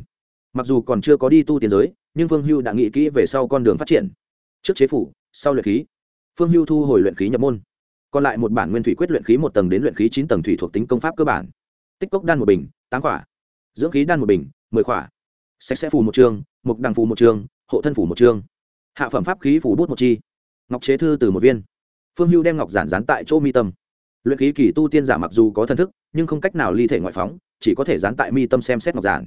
Mặc dù còn chưa có đi tu tiến giới, nhưng phương hưu đã nghĩ kỹ về sau con đường phát triển. Trước chế phủ, sau luyện khí. Phương hưu thu hồi luyện khí nhập môn. Còn lại một bản nguyên thủy quyết luyện khí một tầng đến luyện khí chín tầng thủy thuộc tính công pháp cơ bản. Tích cốc đan một bình, tám quả dưỡng khí đan một bình mười khỏa, sạch sẽ phù một trường, mục đằng phù một trường, hộ thân phủ một trường, hạ phẩm pháp khí phủ bút một chi. Ngọc chế thư từ một viên. Phương hưu đem ngọc giản dán tại chỗ mi tâm. Luyện khí kỳ tu tiên giả mặc dù có thân thức nhưng không cách nào ly thể ngoại phóng chỉ có thể dán tại mi tâm xem xét ngọc giản.